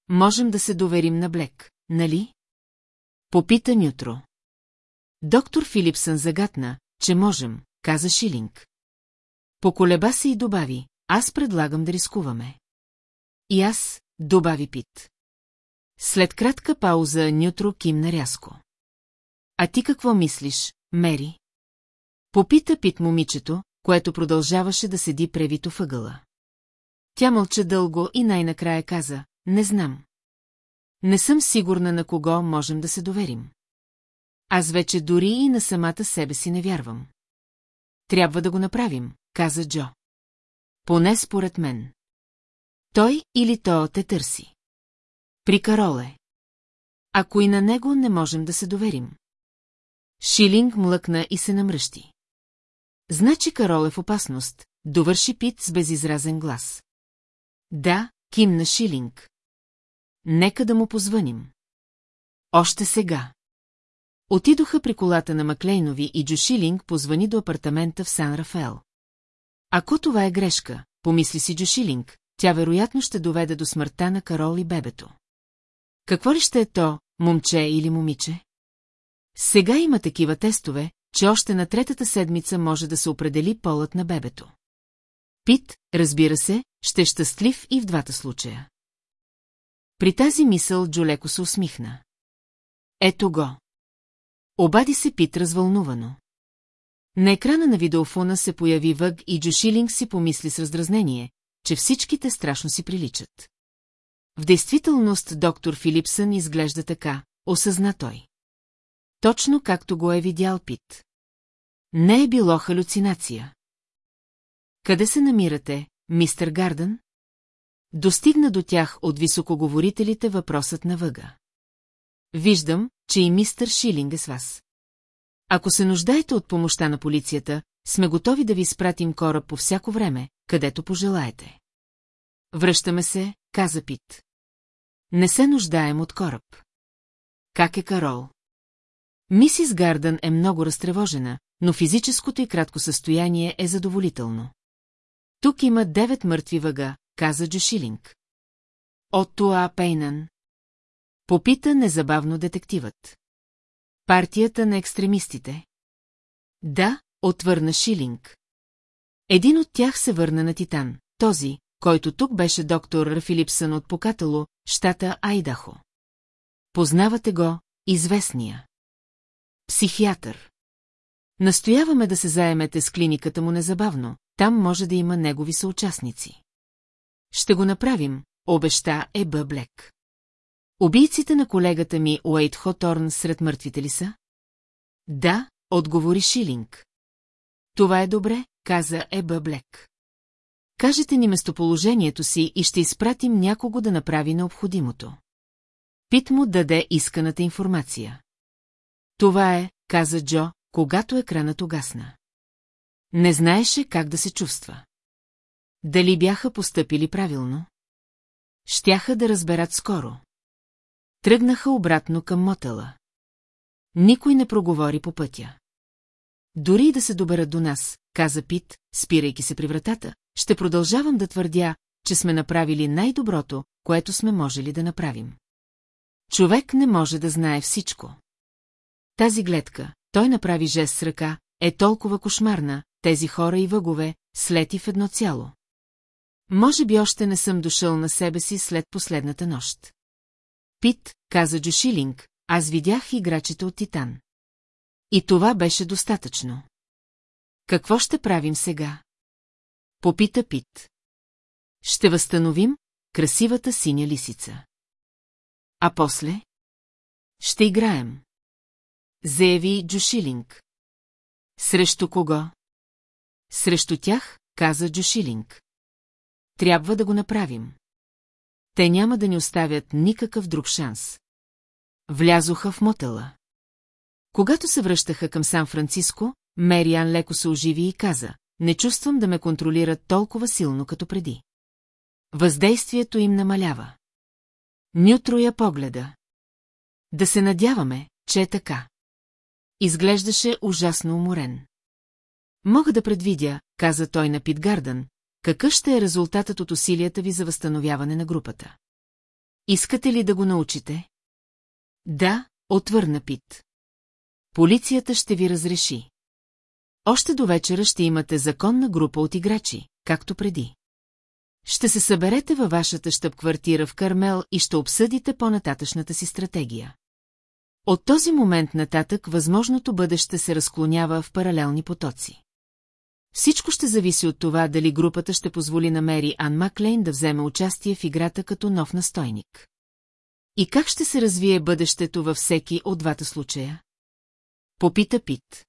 Можем да се доверим на Блек, нали? Попита Нютро. Доктор Филипсън загатна, че можем, каза Шилинг. Поколеба се и добави, аз предлагам да рискуваме. И аз, добави Пит. След кратка пауза Нютро кимна рязко. А ти какво мислиш, Мери? Попита Пит момичето, което продължаваше да седи превито въгъла. Тя мълча дълго и най-накрая каза, не знам. Не съм сигурна на кого можем да се доверим. Аз вече дори и на самата себе си не вярвам. Трябва да го направим, каза Джо. Поне според мен. Той или то те търси. При Кароле. Ако и на него не можем да се доверим. Шилинг млъкна и се намръщи. Значи Карол е в опасност, довърши Пит с безизразен глас. Да, кимна Шилинг. Нека да му позвъним. Още сега. Отидоха при колата на Маклейнови и Джо Шилинг позвани до апартамента в Сан Рафаел. Ако това е грешка, помисли си Джо Шилинг, тя вероятно ще доведе до смъртта на Карол и бебето. Какво ли ще е то, момче или момиче? Сега има такива тестове, че още на третата седмица може да се определи полът на бебето. Пит, разбира се, ще е щастлив и в двата случая. При тази мисъл Джолеко се усмихна. Ето го. Обади се Пит развълнувано. На екрана на видеофона се появи въг и Джошилинг си помисли с раздразнение, че всичките страшно си приличат. В действителност доктор Филипсън изглежда така, осъзна той. Точно както го е видял Пит. Не е било халюцинация. Къде се намирате, мистер Гарден? Достигна до тях от високоговорителите въпросът на въга. Виждам, че и мистер Шилинг е с вас. Ако се нуждаете от помощта на полицията, сме готови да ви спратим кораб по всяко време, където пожелаете. Връщаме се, каза Пит. Не се нуждаем от кораб. Как е Карол? Мисис Гардън е много разтревожена, но физическото и кратко състояние е задоволително. Тук има девет мъртви въга, каза Джошилинг. От това Пейнан. Попита незабавно детективът. Партията на екстремистите. Да, отвърна Шилинг. Един от тях се върна на Титан, този, който тук беше доктор Филипсън от Покатало, щата Айдахо. Познавате го, известния. Психиатър. Настояваме да се заемете с клиниката му незабавно, там може да има негови съучастници. Ще го направим, обеща Еба Блек. Убийците на колегата ми Уейт Хоторн сред мъртвите ли са? Да, отговори Шилинг. Това е добре, каза Еба Блек. Кажете ни местоположението си и ще изпратим някого да направи необходимото. Пит му даде исканата информация. Това е, каза Джо, когато екранът угасна. Не знаеше как да се чувства. Дали бяха постъпили правилно? Щяха да разберат скоро. Тръгнаха обратно към мотела. Никой не проговори по пътя. Дори да се доберат до нас, каза Пит, спирайки се при вратата, ще продължавам да твърдя, че сме направили най-доброто, което сме можели да направим. Човек не може да знае всичко. Тази гледка, той направи жест с ръка, е толкова кошмарна, тези хора и въгове, слети в едно цяло. Може би още не съм дошъл на себе си след последната нощ. Пит, каза Джошилинг, аз видях играчите от Титан. И това беше достатъчно. Какво ще правим сега? Попита Пит. Ще възстановим, красивата синя лисица. А после? Ще играем. Заяви Джушилинг. Срещу кого? Срещу тях, каза Джушилинг. Трябва да го направим. Те няма да ни оставят никакъв друг шанс. Влязоха в мотела. Когато се връщаха към Сан-Франциско, Мериан леко се оживи и каза, не чувствам да ме контролират толкова силно като преди. Въздействието им намалява. Нютро я погледа. Да се надяваме, че е така. Изглеждаше ужасно уморен. Мога да предвидя, каза той на Питгардън, какъв ще е резултатът от усилията ви за възстановяване на групата. Искате ли да го научите? Да, отвърна Пит. Полицията ще ви разреши. Още до вечера ще имате законна група от играчи, както преди. Ще се съберете във вашата щъб-квартира в Кармел и ще обсъдите по-нататъчната си стратегия. От този момент нататък възможното бъдеще се разклонява в паралелни потоци. Всичко ще зависи от това дали групата ще позволи на Мери Ан Маклейн да вземе участие в играта като нов настойник. И как ще се развие бъдещето във всеки от двата случая? Попита Пит.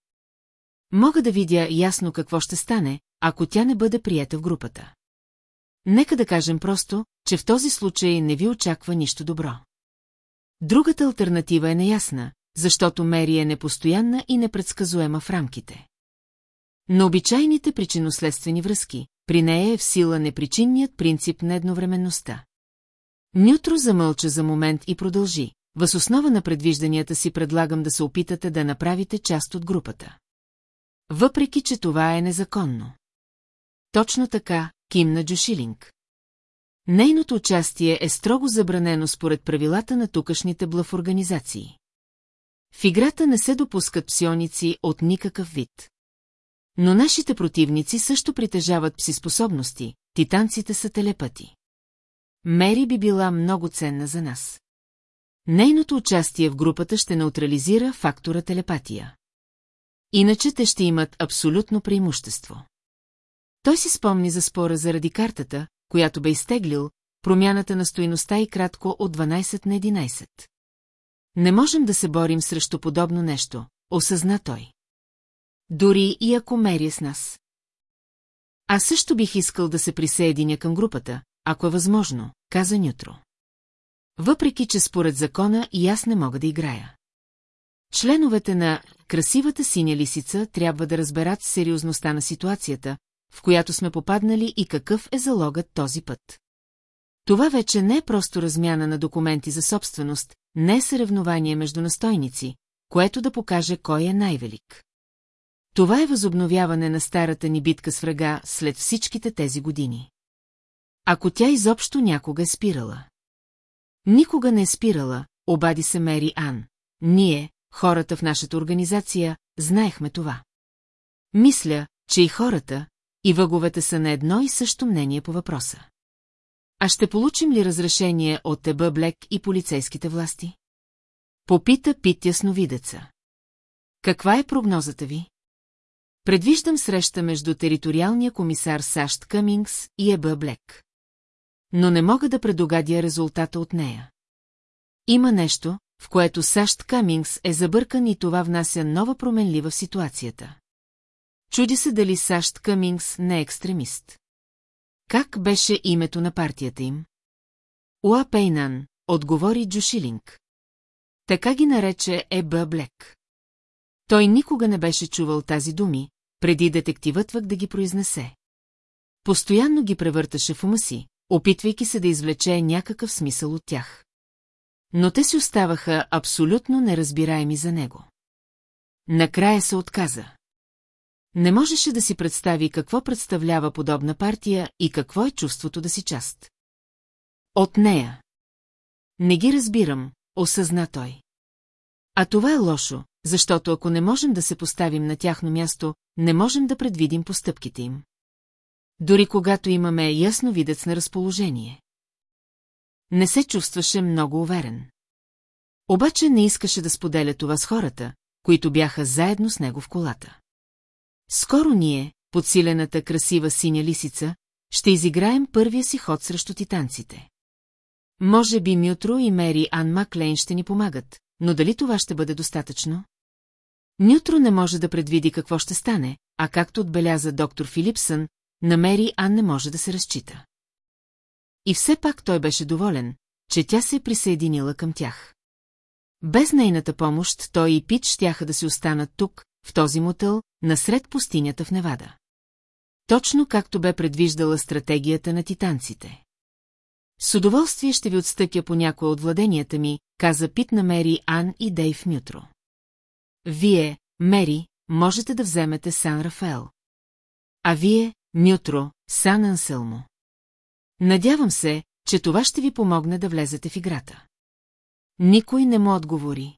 Мога да видя ясно какво ще стане, ако тя не бъде приета в групата. Нека да кажем просто, че в този случай не ви очаква нищо добро. Другата альтернатива е неясна, защото Мери е непостоянна и непредсказуема в рамките. На обичайните причинно-следствени връзки, при нея е в сила непричинният принцип на едновременността. Нютро замълча за момент и продължи. Въз основа на предвижданията си предлагам да се опитате да направите част от групата. Въпреки, че това е незаконно. Точно така, кимна Джушилинг. Нейното участие е строго забранено според правилата на тукашните блъв-организации. В играта не се допускат псионици от никакъв вид. Но нашите противници също притежават псиспособности, титанците са телепати. Мери би била много ценна за нас. Нейното участие в групата ще неутрализира фактора телепатия. Иначе те ще имат абсолютно преимущество. Той си спомни за спора заради картата, която бе изтеглил, промяната на стоиността и кратко от 12 на 11. Не можем да се борим срещу подобно нещо, осъзна той. Дори и ако мери с нас. Аз също бих искал да се присъединя към групата, ако е възможно, каза Нютро. Въпреки, че според закона и аз не мога да играя. Членовете на «Красивата синя лисица» трябва да разберат сериозността на ситуацията, в която сме попаднали и какъв е залогът този път. Това вече не е просто размяна на документи за собственост, не е съревнование между настойници, което да покаже кой е най-велик. Това е възобновяване на старата ни битка с врага след всичките тези години. Ако тя изобщо някога е спирала. Никога не е спирала, обади се Мери Ан. Ние, хората в нашата организация, знаехме това. Мисля, че и хората, и въговете са на едно и също мнение по въпроса. А ще получим ли разрешение от Теба Блек и полицейските власти? Попита Пит ясновидеца. Каква е прогнозата ви? Предвиждам среща между териториалния комисар САЩ Къмингс и Еба Блек. Но не мога да предогадя резултата от нея. Има нещо, в което САЩ Камингс е забъркан и това внася нова променлива в ситуацията. Чуди се дали САЩ Камингс не е екстремист. Как беше името на партията им? Уа Пейнан, отговори Джушилинг. Така ги нарече Еба Блек. Той никога не беше чувал тази думи, преди детективът вък да ги произнесе. Постоянно ги превърташе в ума си, опитвайки се да извлече някакъв смисъл от тях. Но те си оставаха абсолютно неразбираеми за него. Накрая се отказа. Не можеше да си представи какво представлява подобна партия и какво е чувството да си част. От нея. Не ги разбирам, осъзна той. А това е лошо, защото ако не можем да се поставим на тяхно място, не можем да предвидим постъпките им. Дори когато имаме ясно видец на разположение. Не се чувстваше много уверен. Обаче не искаше да споделя това с хората, които бяха заедно с него в колата. Скоро ние, подсилената красива синя лисица, ще изиграем първия си ход срещу титанците. Може би Мютро и Мери Ан Маклейн ще ни помагат, но дали това ще бъде достатъчно? Нютро не може да предвиди какво ще стане, а както отбеляза доктор Филипсън, на Мери Ан не може да се разчита. И все пак той беше доволен, че тя се е присъединила към тях. Без нейната помощ той и Пит щяха да си останат тук, в този мотел, насред пустинята в Невада. Точно както бе предвиждала стратегията на титанците. С удоволствие ще ви отстъпя по някои от владенията ми, каза Пит на Мери Ан и Дейв Мютро. Вие, Мери, можете да вземете Сан Рафаел. А вие, Мютро, Сан Анселмо. Надявам се, че това ще ви помогне да влезете в играта. Никой не му отговори.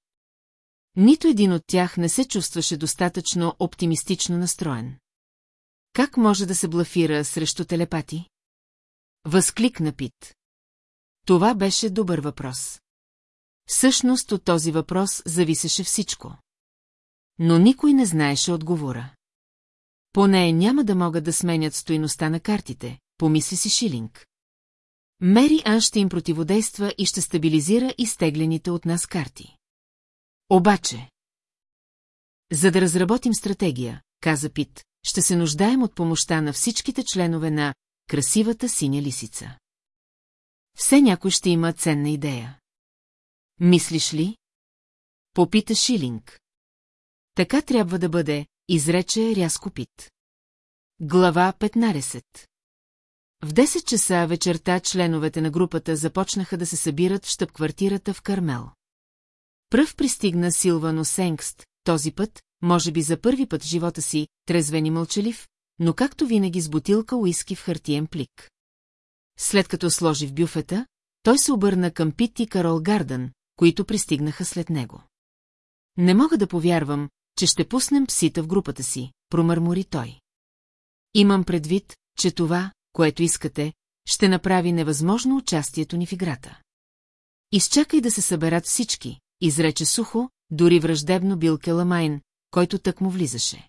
Нито един от тях не се чувстваше достатъчно оптимистично настроен. Как може да се блафира срещу телепати? Възкликна Пит. Това беше добър въпрос. Всъщност от този въпрос зависеше всичко. Но никой не знаеше отговора. Поне няма да могат да сменят стоиността на картите, помисли си Шилинг. Мери Ан ще им противодейства и ще стабилизира изтеглените от нас карти. Обаче... За да разработим стратегия, каза Пит, ще се нуждаем от помощта на всичките членове на красивата синя лисица. Все някой ще има ценна идея. Мислиш ли? Попита Шилинг. Така трябва да бъде, изрече рязко Пит. Глава 15 В 10 часа вечерта членовете на групата започнаха да се събират в щъпквартирата в Кармел. Пръв пристигна Силвано Сенгст, този път, може би за първи път в живота си, трезвен и мълчалив, но както винаги с бутилка уиски в хартиен плик. След като сложи в бюфета, той се обърна към Пит и Карол Гардън, които пристигнаха след него. Не мога да повярвам, че ще пуснем псита в групата си, промърмори той. Имам предвид, че това, което искате, ще направи невъзможно участието ни в играта. Изчакай да се съберат всички, изрече сухо, дори враждебно бил Келамайн, който тък му влизаше.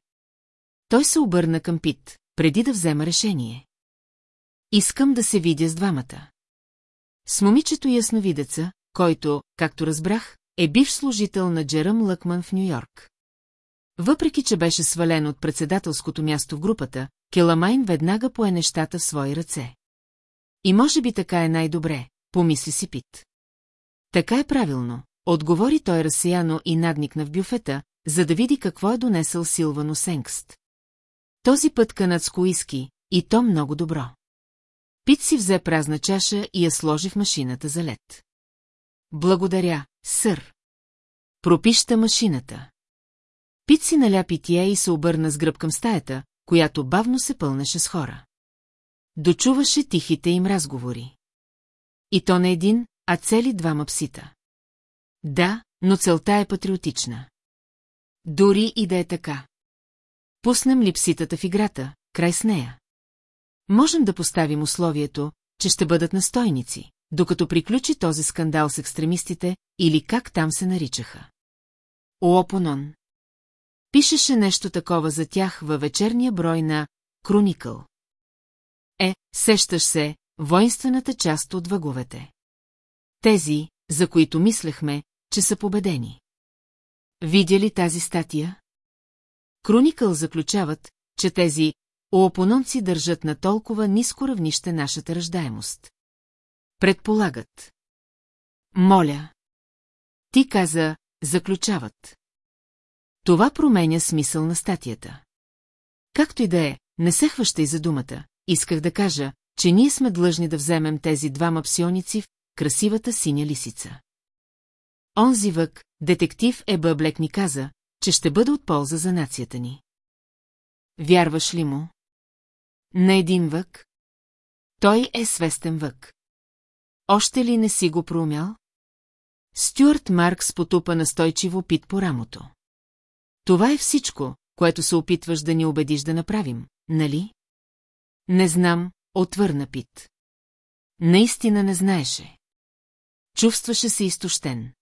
Той се обърна към Пит, преди да взема решение. Искам да се видя с двамата. С момичето ясновидеца, който, както разбрах, е бивш служител на Джеръм Лъкман в Нью-Йорк. Въпреки, че беше свален от председателското място в групата, Келамайн веднага пое нещата в свои ръце. И може би така е най-добре, помисли си Пит. Така е правилно, отговори той разсеяно и надникна в бюфета, за да види какво е донесъл Силвано Сенгст. Този път канадско иски, и то много добро. Пит си взе празна чаша и я сложи в машината за лед. Благодаря, сър. Пропища машината. Пит си наля питие и се обърна с гръб към стаята, която бавно се пълнеше с хора. Дочуваше тихите им разговори. И то не един, а цели двама псита. Да, но целта е патриотична. Дори и да е така. Пуснем ли пситата в играта, край с нея? Можем да поставим условието, че ще бъдат настойници, докато приключи този скандал с екстремистите или как там се наричаха. Оопонон. Пишеше нещо такова за тях във вечерния брой на Кроникъл. Е, сещаш се, воинствената част от въговете. Тези, за които мислехме, че са победени. Видя ли тази статия? Кроникъл заключават, че тези оопононци държат на толкова ниско равнище нашата ръждаемост. Предполагат. Моля. Ти каза, заключават. Това променя смисъл на статията. Както и да е, не се хващай за думата, исках да кажа, че ние сме длъжни да вземем тези двама псионици в красивата синя лисица. Онзи вък, детектив Еба Блек ни каза, че ще бъде от полза за нацията ни. Вярваш ли му? На един вък? Той е свестен вък. Още ли не си го проумял? Стюарт Маркс потупа настойчиво пит по рамото. Това е всичко, което се опитваш да ни убедиш да направим, нали? Не знам, отвърна Пит. Наистина не знаеше. Чувстваше се изтощен.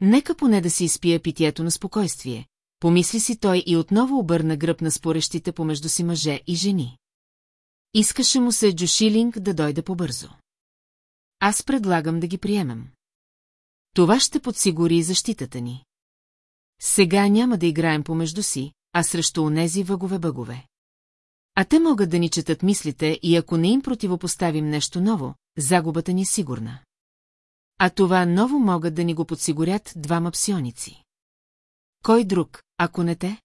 Нека поне да си изпие питието на спокойствие, помисли си той и отново обърна гръб на спорещите помежду си мъже и жени. Искаше му се Джошилинг да дойде побързо. аз предлагам да ги приемем. Това ще подсигури защитата ни. Сега няма да играем помежду си, а срещу онези въгове-бъгове. А те могат да ни четат мислите и ако не им противопоставим нещо ново, загубата ни е сигурна. А това ново могат да ни го подсигурят двама псионици. Кой друг, ако не те?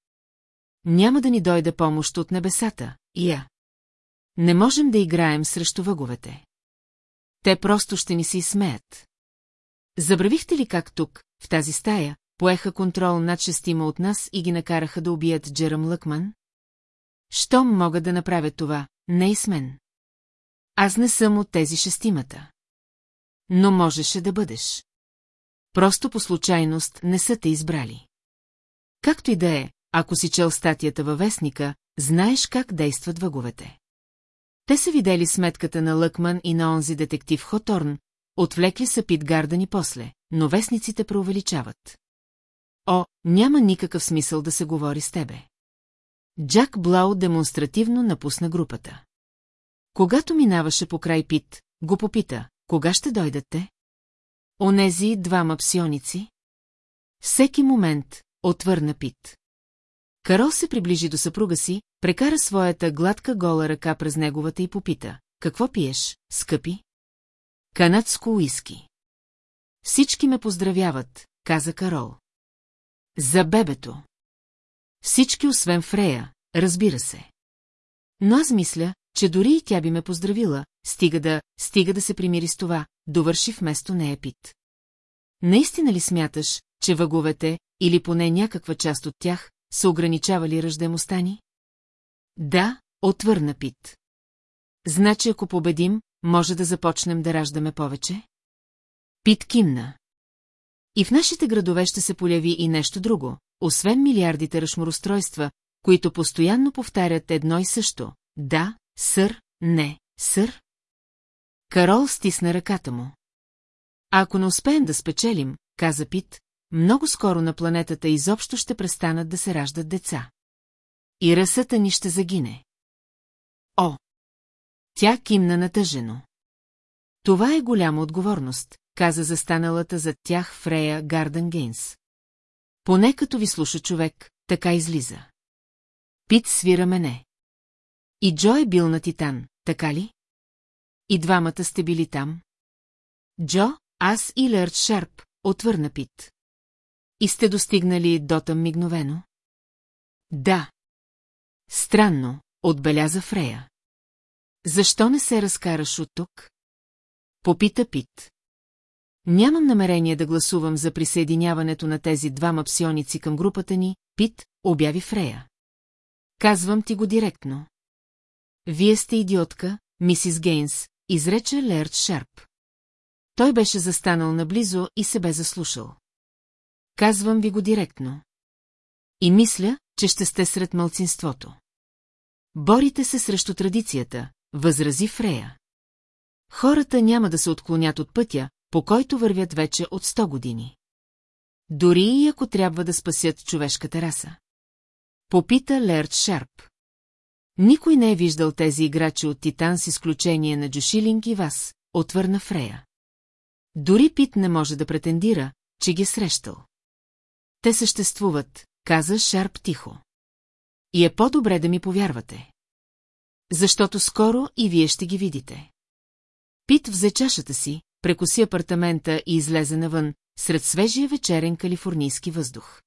Няма да ни дойде помощ от небесата, я. Не можем да играем срещу въговете. Те просто ще ни се изсмеят. Забравихте ли как тук, в тази стая, поеха контрол над шестима от нас и ги накараха да убият Джерам Лъкман? Щом могат да направят това, не и с мен. Аз не съм от тези шестимата. Но можеше да бъдеш. Просто по случайност не са те избрали. Както и да е, ако си чел статията във вестника, знаеш как действат въговете. Те са видели сметката на Лъкман и на онзи детектив Хоторн, отвлекли са Пит Гардани после, но вестниците преувеличават. О, няма никакъв смисъл да се говори с тебе. Джак Блау демонстративно напусна групата. Когато минаваше по край Пит, го попита, кога ще дойдат те? Онези двама псионици? Всеки момент, отвърна Пит. Карол се приближи до съпруга си, прекара своята гладка гола ръка през неговата и попита. Какво пиеш, скъпи? Канадско уиски. Всички ме поздравяват, каза Карол. За бебето. Всички освен Фрея, разбира се. Но аз мисля, че дори и тя би ме поздравила, стига да, стига да се примири с това, довърши вместо нея пит. Наистина ли смяташ, че въговете, или поне някаква част от тях, са ограничавали ръждемостта ни? Да, отвърна Пит. Значи ако победим, може да започнем да раждаме повече? Пит кимна. И в нашите градове ще се поляви и нещо друго, освен милиардите ръшморостройства, които постоянно повтарят едно и също. Да, сър, не, сър. Карол стисна ръката му. Ако не успеем да спечелим, каза Пит, много скоро на планетата изобщо ще престанат да се раждат деца. И расата ни ще загине. О! Тя кимна натъжено. Това е голяма отговорност, каза застаналата зад тях Фрея Гарден Гейнс. Поне като ви слуша човек, така излиза. Пит свира мене. И Джо е бил на Титан, така ли? И двамата сте били там? Джо, аз и Лърд Шарп, отвърна Пит. И сте достигнали дотъм мигновено? Да. Странно, отбеляза Фрея. Защо не се разкараш от тук? Попита Пит. Нямам намерение да гласувам за присъединяването на тези двама псионици към групата ни, Пит, обяви Фрея. Казвам ти го директно. Вие сте идиотка, мисис Гейнс, изрече Лерд Шарп. Той беше застанал наблизо и се бе заслушал. Казвам ви го директно. И мисля, че ще сте сред мълцинството. Борите се срещу традицията, възрази Фрея. Хората няма да се отклонят от пътя, по който вървят вече от 100 години. Дори и ако трябва да спасят човешката раса. Попита Лерд Шарп. Никой не е виждал тези играчи от Титан с изключение на Джошилинг и вас, отвърна Фрея. Дори Пит не може да претендира, че ги е срещал. Те съществуват, каза Шарп тихо. И е по-добре да ми повярвате. Защото скоро и вие ще ги видите. Пит взе чашата си, прекоси апартамента и излезе навън, сред свежия вечерен калифорнийски въздух.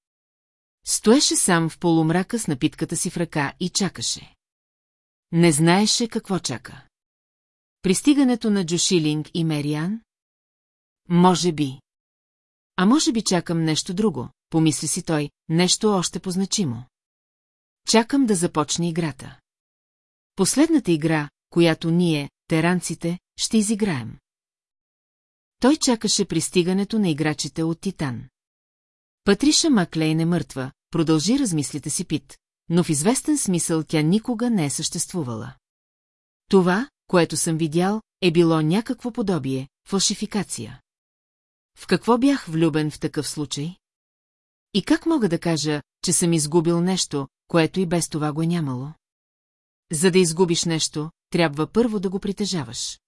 Стоеше сам в полумрака с напитката си в ръка и чакаше. Не знаеше какво чака. Пристигането на Джошилинг и Мериан? Може би. А може би чакам нещо друго, помисли си той, нещо още позначимо. Чакам да започне играта. Последната игра, която ние, теранците, ще изиграем. Той чакаше пристигането на играчите от Титан. Патриша Маклейн е мъртва, продължи размислите си Пит, но в известен смисъл тя никога не е съществувала. Това, което съм видял, е било някакво подобие, фалшификация. В какво бях влюбен в такъв случай? И как мога да кажа, че съм изгубил нещо, което и без това го е нямало? За да изгубиш нещо, трябва първо да го притежаваш.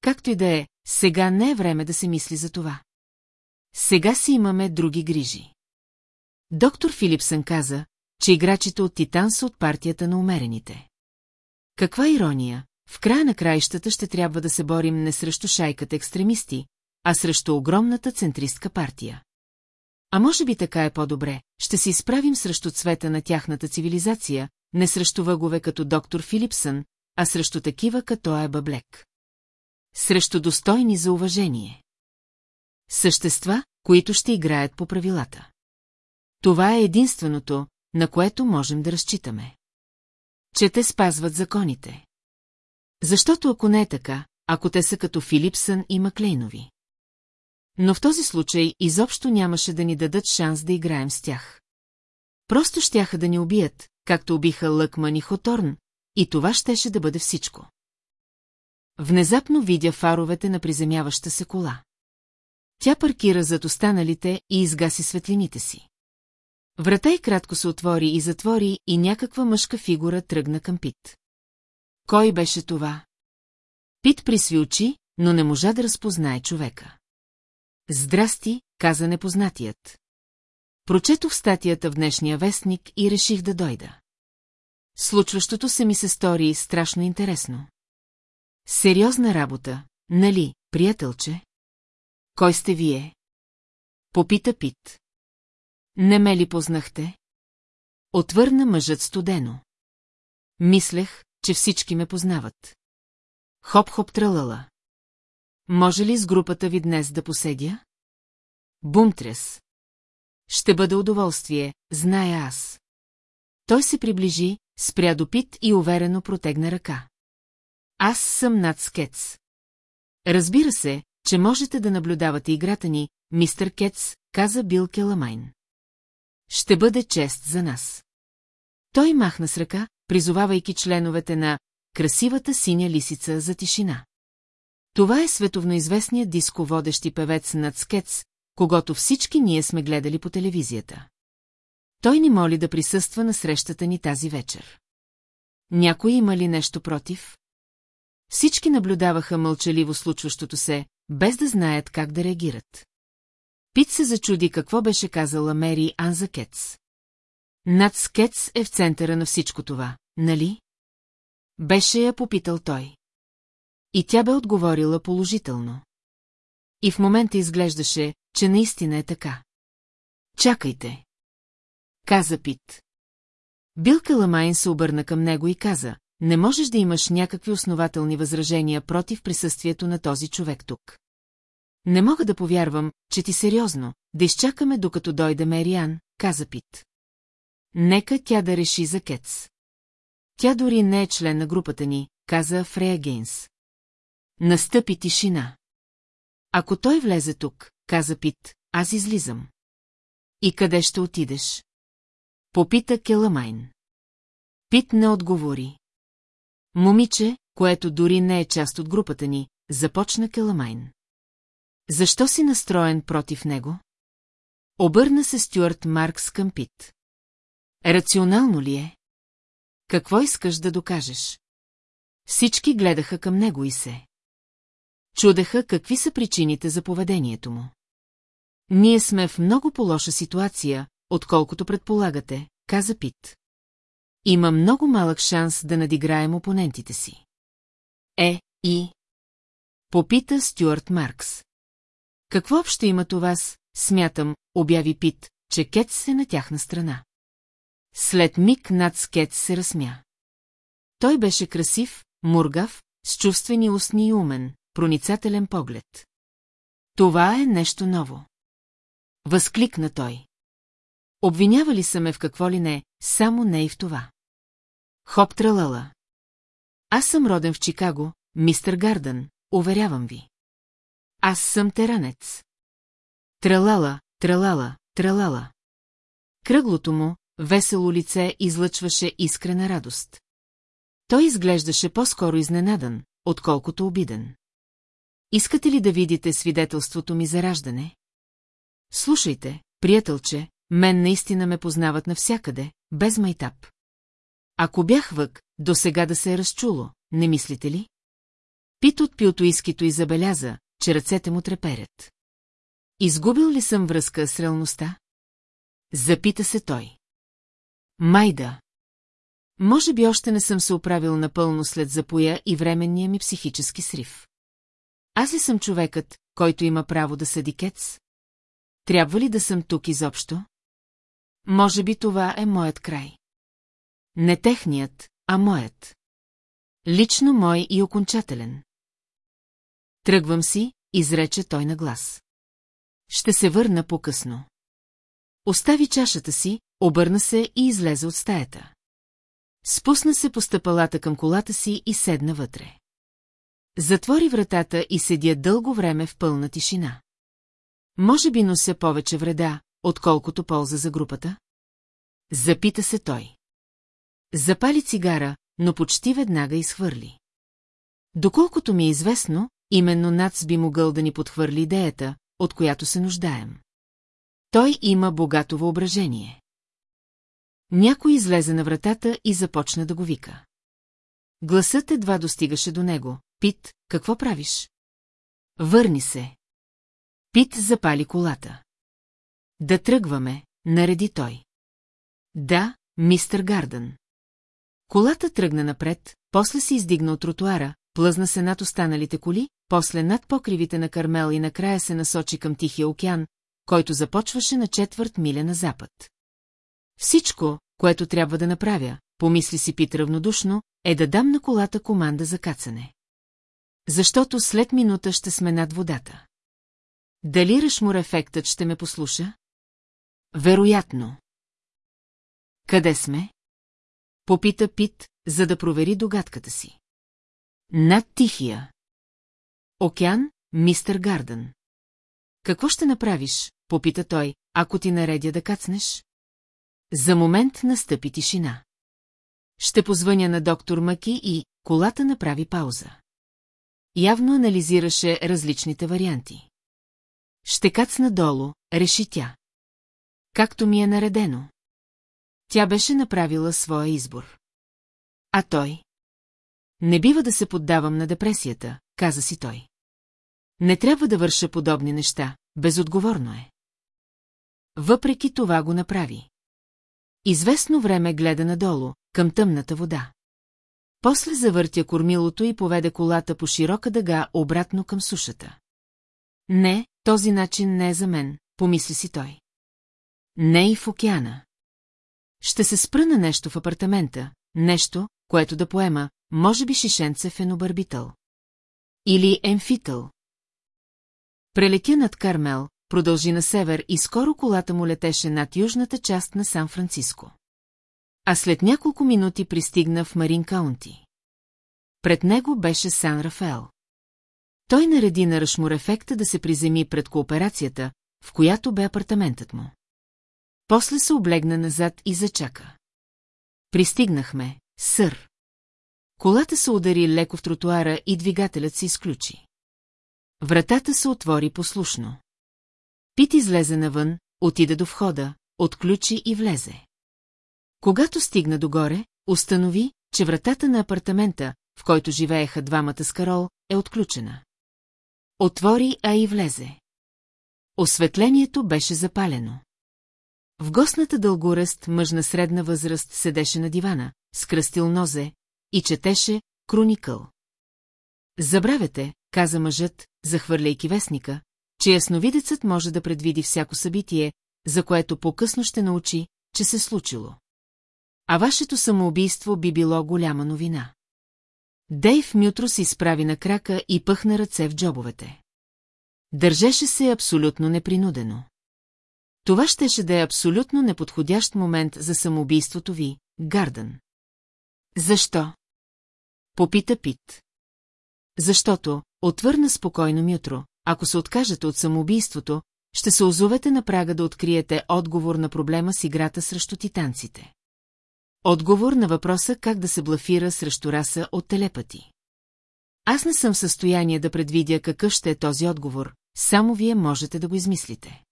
Както и да е, сега не е време да се мисли за това. Сега си имаме други грижи. Доктор Филипсън каза, че играчите от Титан са от партията на умерените. Каква ирония, в края на краищата ще трябва да се борим не срещу шайката екстремисти, а срещу огромната центристка партия. А може би така е по-добре, ще се изправим срещу цвета на тяхната цивилизация, не срещу въгове като доктор Филипсън, а срещу такива като Еба Блек. Срещу достойни за уважение. Същества, които ще играят по правилата. Това е единственото, на което можем да разчитаме. Че те спазват законите. Защото ако не е така, ако те са като Филипсън и Маклейнови. Но в този случай изобщо нямаше да ни дадат шанс да играем с тях. Просто щяха да ни убият, както убиха Лъкман и Хоторн, и това щеше да бъде всичко. Внезапно видя фаровете на приземяваща се кола. Тя паркира зад останалите и изгаси светлините си. Врата и кратко се отвори и затвори и някаква мъжка фигура тръгна към Пит. Кой беше това? Пит присви очи, но не можа да разпознае човека. Здрасти, каза непознатият. Прочетох статията в днешния вестник и реших да дойда. Случващото се ми се стори страшно интересно. Сериозна работа, нали, приятелче? Кой сте вие? Попита Пит. Не ме ли познахте? Отвърна мъжът студено. Мислех, че всички ме познават. Хоп-хоп тралала. Може ли с групата ви днес да поседя? Бумтрес. Ще бъде удоволствие, зная аз. Той се приближи, спря допит и уверено протегна ръка. Аз съм над Скец. Разбира се, че можете да наблюдавате играта ни, мистер Кец, каза Бил Келамайн. Ще бъде чест за нас. Той махна с ръка, призовавайки членовете на красивата синя лисица за тишина. Това е световноизвестният дисководещи певец над Скец, когато всички ние сме гледали по телевизията. Той ни моли да присъства на срещата ни тази вечер. Някой има ли нещо против? Всички наблюдаваха мълчаливо случващото се, без да знаят как да реагират. Пит се зачуди какво беше казала Мери Анза Кец. Над Скец е в центъра на всичко това, нали? Беше я попитал той. И тя бе отговорила положително. И в момента изглеждаше, че наистина е така. Чакайте. Каза Пит. Бил Каламайн се обърна към него и каза, не можеш да имаш някакви основателни възражения против присъствието на този човек тук. Не мога да повярвам, че ти сериозно, да изчакаме докато дойде Мериан, каза Пит. Нека тя да реши за Кец. Тя дори не е член на групата ни, каза Фрея Гейнс. Настъпи тишина. Ако той влезе тук, каза Пит, аз излизам. И къде ще отидеш? Попита Келамайн. Пит не отговори. Момиче, което дори не е част от групата ни, започна Келамайн. Защо си настроен против него? Обърна се Стюарт Маркс към Пит. Рационално ли е? Какво искаш да докажеш? Всички гледаха към него и се. Чудеха какви са причините за поведението му. Ние сме в много по-лоша ситуация, отколкото предполагате, каза Пит. Има много малък шанс да надиграем опонентите си. Е, и... Попита Стюарт Маркс. Какво общо има това с, смятам, обяви Пит, че Кетс е на тяхна страна. След миг над Скетс се разсмя. Той беше красив, мургав, с чувствени устни и умен, проницателен поглед. Това е нещо ново. Възкликна той. Обвинявали са ме в какво ли не, само не и в това. Хоп тралала. Аз съм роден в Чикаго, мистер Гардън, уверявам ви. Аз съм теранец. Тралала, тралала, тралала. Кръглото му, весело лице излъчваше искрена радост. Той изглеждаше по-скоро изненадан, отколкото обиден. Искате ли да видите свидетелството ми за раждане? Слушайте, приятелче, мен наистина ме познават навсякъде, без майтап. Ако бях вък, до сега да се е разчуло, не мислите ли? Пит от пилтоискито и забеляза, че ръцете му треперят. Изгубил ли съм връзка с реалността? Запита се той. Майда. Може би още не съм се оправил напълно след запоя и временния ми психически срив. Аз ли съм човекът, който има право да съди кец? Трябва ли да съм тук изобщо? Може би това е моят край. Не техният, а моят. Лично мой и окончателен. Тръгвам си, изрече той на глас. Ще се върна по-късно. Остави чашата си, обърна се и излезе от стаята. Спусна се по стъпалата към колата си и седна вътре. Затвори вратата и седя дълго време в пълна тишина. Може би нося повече вреда, отколкото полза за групата? Запита се той. Запали цигара, но почти веднага изхвърли. Доколкото ми е известно, именно Нац би могъл да ни подхвърли идеята, от която се нуждаем. Той има богато въображение. Някой излезе на вратата и започна да го вика. Гласът едва достигаше до него. Пит, какво правиш? Върни се. Пит запали колата. Да тръгваме, нареди той. Да, мистер Гардън. Колата тръгна напред, после се издигна от тротуара, плъзна се над останалите коли, после над покривите на Кармел и накрая се насочи към Тихия океан, който започваше на четвърт миля на запад. Всичко, което трябва да направя, помисли си Пит равнодушно, е да дам на колата команда за кацане. Защото след минута ще сме над водата. Дали Рашмур ефектът ще ме послуша? Вероятно. Къде сме? Попита Пит, за да провери догадката си. Над Тихия. Океан, мистер Гардън. Какво ще направиш, попита той, ако ти наредя да кацнеш? За момент настъпи тишина. Ще позвъня на доктор Маки и колата направи пауза. Явно анализираше различните варианти. Ще кацна долу, реши тя. Както ми е наредено. Тя беше направила своя избор. А той? Не бива да се поддавам на депресията, каза си той. Не трябва да върша подобни неща, безотговорно е. Въпреки това го направи. Известно време гледа надолу, към тъмната вода. После завъртя кормилото и поведе колата по широка дъга обратно към сушата. Не, този начин не е за мен, помисли си той. Не и в океана. Ще се спра на нещо в апартамента, нещо, което да поема, може би шишенце фенобарбитъл. Или емфитъл. Прелетя над Кармел, продължи на север и скоро колата му летеше над южната част на Сан-Франциско. А след няколко минути пристигна в Марин Каунти. Пред него беше Сан Рафел. Той нареди на Рашмур ефекта да се приземи пред кооперацията, в която бе апартаментът му. После се облегна назад и зачака. Пристигнахме, сър. Колата се удари леко в тротуара и двигателят се изключи. Вратата се отвори послушно. Пит излезе навън, отида до входа, отключи и влезе. Когато стигна догоре, установи, че вратата на апартамента, в който живееха двамата с Карол, е отключена. Отвори, а и влезе. Осветлението беше запалено. В гостната дългоръст мъж на средна възраст седеше на дивана, скръстил нозе и четеше Кроникъл. Забравяте, каза мъжът, захвърляйки вестника, че ясновидецът може да предвиди всяко събитие, за което по-късно ще научи, че се случило. А вашето самоубийство би било голяма новина. Дейв Мютро се изправи на крака и пъхна ръце в джобовете. Държеше се абсолютно непринудено. Това щеше да е абсолютно неподходящ момент за самоубийството ви, Гардън. Защо? Попита Пит. Защото, отвърна спокойно Мютро, ако се откажете от самоубийството, ще се озовете на прага да откриете отговор на проблема с играта срещу титанците. Отговор на въпроса как да се блафира срещу раса от телепати. Аз не съм в състояние да предвидя какъв ще е този отговор, само вие можете да го измислите.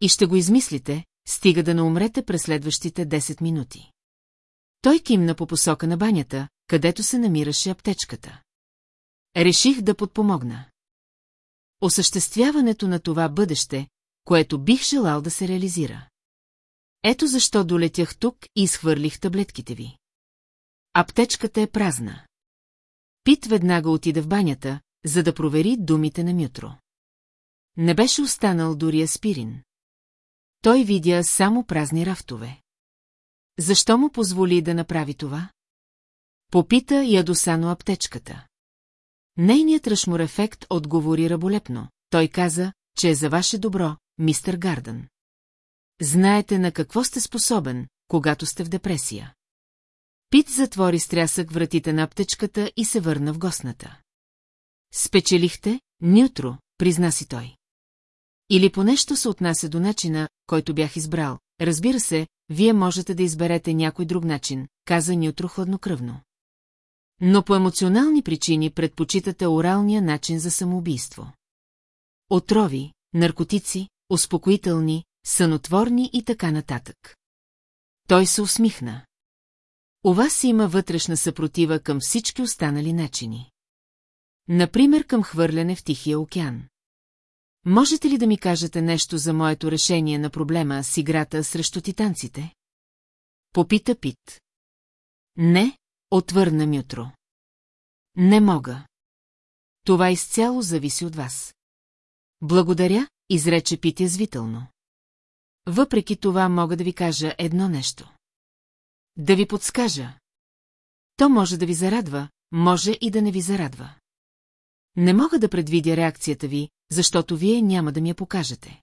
И ще го измислите, стига да не умрете през следващите 10 минути. Той кимна по посока на банята, където се намираше аптечката. Реших да подпомогна. Осъществяването на това бъдеще, което бих желал да се реализира. Ето защо долетях тук и изхвърлих таблетките ви. Аптечката е празна. Пит веднага отида в банята, за да провери думите на Мютро. Не беше останал дори аспирин. Той видя само празни рафтове. Защо му позволи да направи това? Попита ядосано аптечката. Нейният ръшмор ефект отговори раболепно. Той каза, че е за ваше добро, мистер Гардън. Знаете на какво сте способен, когато сте в депресия. Пит затвори с трясък вратите на аптечката и се върна в гостната. Спечелихте, Нютро, призна си той. Или по нещо се отнася до начина, който бях избрал. Разбира се, вие можете да изберете някой друг начин, каза Нютро хладнокръвно. Но по емоционални причини предпочитате оралния начин за самоубийство. Отрови, наркотици, успокоителни, сънотворни и така нататък. Той се усмихна. У вас има вътрешна съпротива към всички останали начини. Например към хвърляне в Тихия океан. Можете ли да ми кажете нещо за моето решение на проблема с играта срещу титанците? Попита Пит. Не, отвърна Мютро. Не мога. Това изцяло зависи от вас. Благодаря, изрече Пит язвително. Въпреки това мога да ви кажа едно нещо. Да ви подскажа. То може да ви зарадва, може и да не ви зарадва. Не мога да предвидя реакцията ви, защото вие няма да ми я покажете.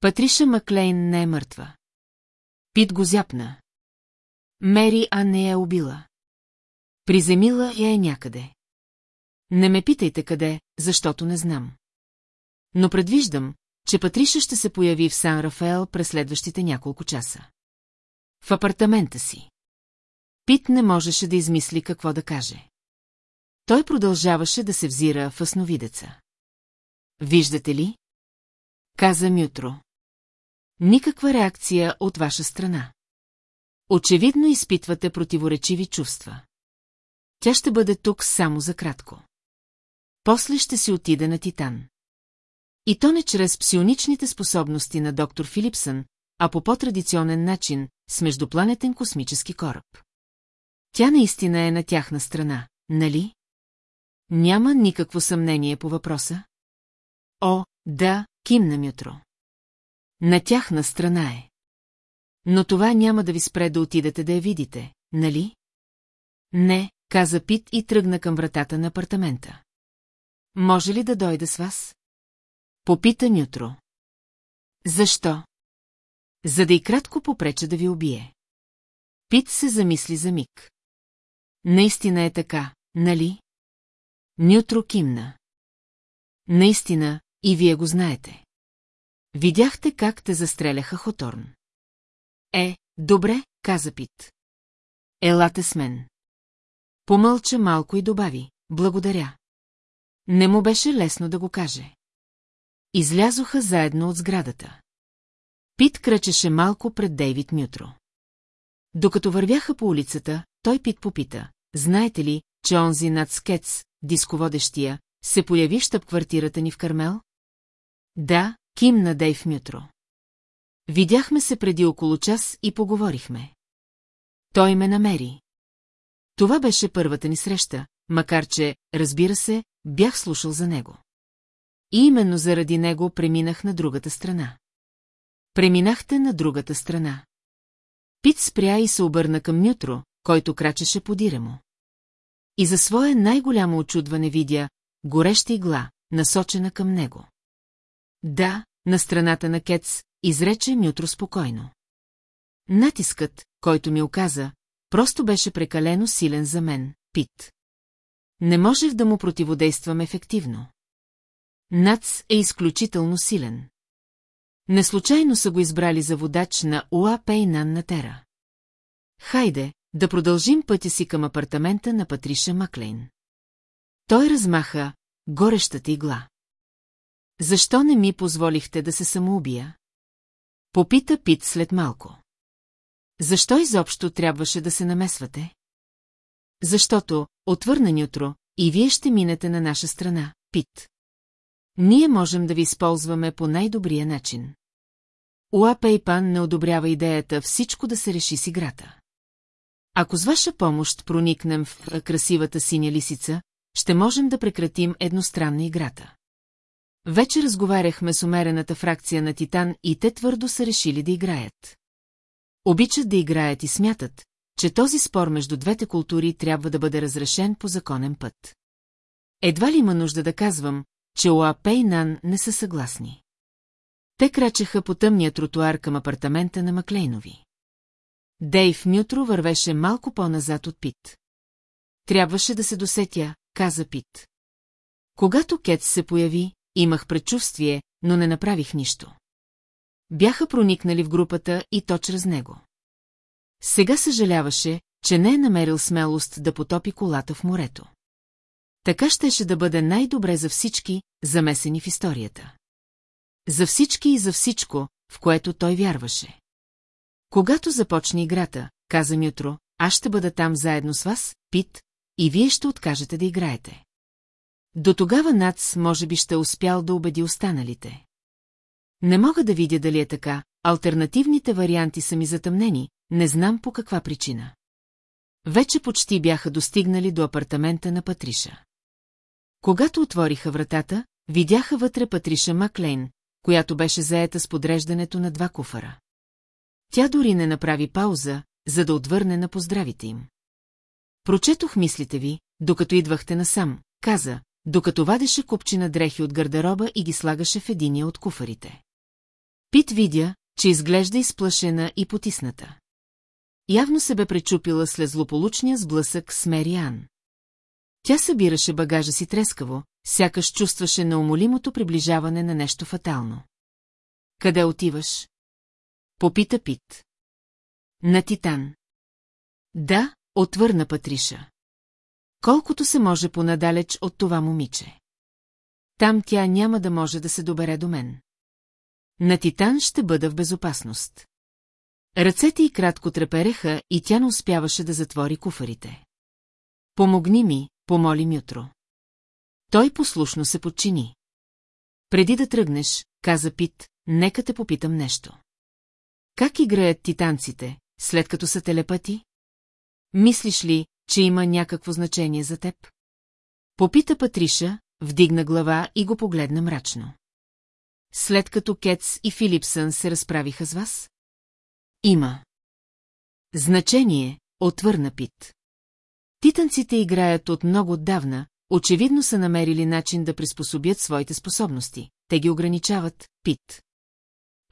Патриша Маклейн не е мъртва. Пит го зяпна. Мери А не е убила. Приземила я е някъде. Не ме питайте къде, защото не знам. Но предвиждам, че Патриша ще се появи в Сан Рафаел през следващите няколко часа. В апартамента си. Пит не можеше да измисли какво да каже. Той продължаваше да се взира в асновидеца. Виждате ли? Каза Мютро. Никаква реакция от ваша страна. Очевидно изпитвате противоречиви чувства. Тя ще бъде тук само за кратко. После ще си отида на Титан. И то не чрез псионичните способности на доктор Филипсън, а по по-традиционен начин, с междупланетен космически кораб. Тя наистина е на тяхна страна, нали? Няма никакво съмнение по въпроса? О, да, кимна Мютро. На тяхна страна е. Но това няма да ви спре да отидете да я видите, нали? Не, каза Пит и тръгна към вратата на апартамента. Може ли да дойда с вас? Попита Нютро. Защо? За да и кратко попреча да ви убие. Пит се замисли за миг. Наистина е така, нали? Нютро кимна. Наистина, и вие го знаете. Видяхте как те застреляха Хоторн. Е, добре, каза Пит. Елате с мен. Помълча малко и добави, благодаря. Не му беше лесно да го каже. Излязоха заедно от сградата. Пит кръчеше малко пред Дейвид Мютро. Докато вървяха по улицата, той Пит попита, знаете ли, че онзи над скец, дисководещия, се появи в щаб-квартирата ни в Кармел? Да, кимна Дейв Мютро. Видяхме се преди около час и поговорихме. Той ме намери. Това беше първата ни среща, макар че, разбира се, бях слушал за него. И именно заради него преминах на другата страна. Преминахте на другата страна. Пит спря и се обърна към Нютро, който крачеше подире му. И за свое най-голямо очудване видя гореща игла, насочена към него. Да, на страната на Кец, изрече Нютро спокойно. Натискът, който ми оказа, просто беше прекалено силен за мен, Пит. Не можех да му противодействам ефективно. Нац е изключително силен. Неслучайно са го избрали за водач на УАП и на Тера. Хайде, да продължим пътя си към апартамента на Патриша Маклейн. Той размаха горещата игла. Защо не ми позволихте да се самоубия? Попита Пит след малко. Защо изобщо трябваше да се намесвате? Защото, отвърна Нютро, и вие ще минете на наша страна, Пит. Ние можем да ви използваме по най-добрия начин. Уа Пейпан не одобрява идеята всичко да се реши с играта. Ако с ваша помощ проникнем в красивата синя лисица, ще можем да прекратим едностранна играта. Вече разговаряхме с умерената фракция на Титан и те твърдо са решили да играят. Обичат да играят и смятат, че този спор между двете култури трябва да бъде разрешен по законен път. Едва ли има нужда да казвам, че Оапе и Нан не са съгласни. Те крачеха по тъмния тротуар към апартамента на Маклейнови. Дейв Мютро вървеше малко по-назад от Пит. Трябваше да се досетя, каза Пит. Когато Кет се появи, имах предчувствие, но не направих нищо. Бяха проникнали в групата и то чрез него. Сега съжаляваше, че не е намерил смелост да потопи колата в морето. Така щеше да бъде най-добре за всички, замесени в историята. За всички и за всичко, в което той вярваше. Когато започне играта, каза Мютро, аз ще бъда там заедно с вас, Пит, и вие ще откажете да играете. До тогава Нац може би ще успял да убеди останалите. Не мога да видя дали е така, альтернативните варианти са ми затъмнени, не знам по каква причина. Вече почти бяха достигнали до апартамента на Патриша. Когато отвориха вратата, видяха вътре Патриша Маклейн, която беше заета с подреждането на два куфара. Тя дори не направи пауза, за да отвърне на поздравите им. Прочетох мислите ви, докато идвахте насам, каза, докато вадеше купчина дрехи от гардероба и ги слагаше в единия от куфарите. Пит видя, че изглежда изплашена и потисната. Явно се бе пречупила след злополучния сблъсък с Мериан. Тя събираше багажа си трескаво, сякаш чувстваше неумолимото приближаване на нещо фатално. Къде отиваш? Попита Пит. На Титан. Да, отвърна Патриша. Колкото се може понадалеч от това момиче. Там тя няма да може да се добере до мен. На Титан ще бъда в безопасност. Ръцете й кратко трепереха и тя не успяваше да затвори куфарите. Помогни ми, помоли Мютро. Той послушно се подчини. Преди да тръгнеш, каза Пит, нека те попитам нещо. Как играят титанците, след като са телепати? Мислиш ли, че има някакво значение за теб? Попита Патриша, вдигна глава и го погледна мрачно. След като Кетс и Филипсън се разправиха с вас? Има. Значение, отвърна Пит. Титанците играят от много отдавна, очевидно са намерили начин да приспособят своите способности. Те ги ограничават, Пит.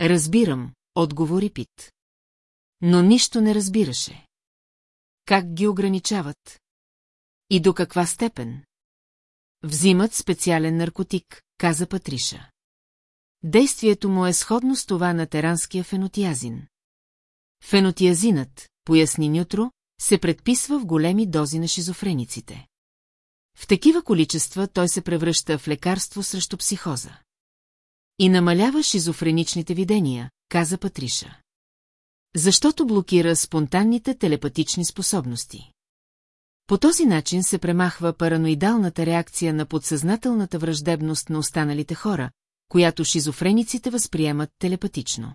Разбирам, отговори Пит. Но нищо не разбираше. Как ги ограничават? И до каква степен? Взимат специален наркотик, каза Патриша. Действието му е сходно с това на теранския фенотиазин. Фенотиазинът, поясни Нютро, се предписва в големи дози на шизофрениците. В такива количества той се превръща в лекарство срещу психоза. И намалява шизофреничните видения, каза Патриша. Защото блокира спонтанните телепатични способности. По този начин се премахва параноидалната реакция на подсъзнателната враждебност на останалите хора, която шизофрениците възприемат телепатично.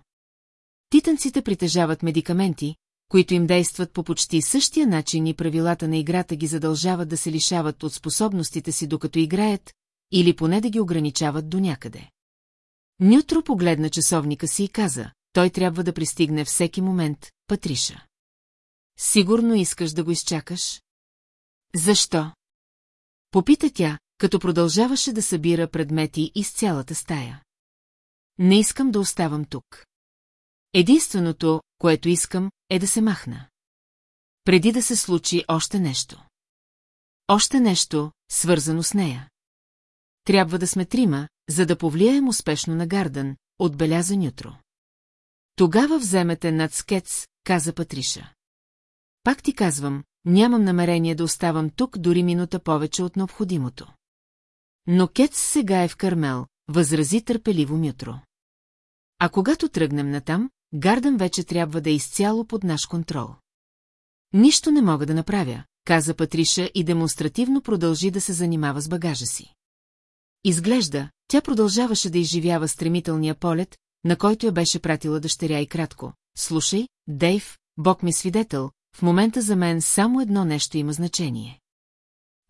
Титанците притежават медикаменти, които им действат по почти същия начин и правилата на играта ги задължават да се лишават от способностите си докато играят, или поне да ги ограничават до някъде. Нютро погледна часовника си и каза, той трябва да пристигне всеки момент, Патриша. Сигурно искаш да го изчакаш? Защо? Попита тя, като продължаваше да събира предмети из цялата стая. Не искам да оставам тук. Единственото, което искам, е да се махна. Преди да се случи още нещо. Още нещо, свързано с нея. Трябва да сме трима, за да повлияем успешно на Гардън, отбеляза Нютро. Тогава вземете над скец, каза Патриша. Пак ти казвам, нямам намерение да оставам тук дори минута повече от необходимото. Но Кец сега е в Кармел, възрази търпеливо Мютро. А когато тръгнем натам, Гардън вече трябва да е изцяло под наш контрол. Нищо не мога да направя, каза Патриша и демонстративно продължи да се занимава с багажа си. Изглежда, тя продължаваше да изживява стремителния полет, на който я беше пратила дъщеря и кратко. Слушай, Дейв, Бог ми свидетел, в момента за мен само едно нещо има значение.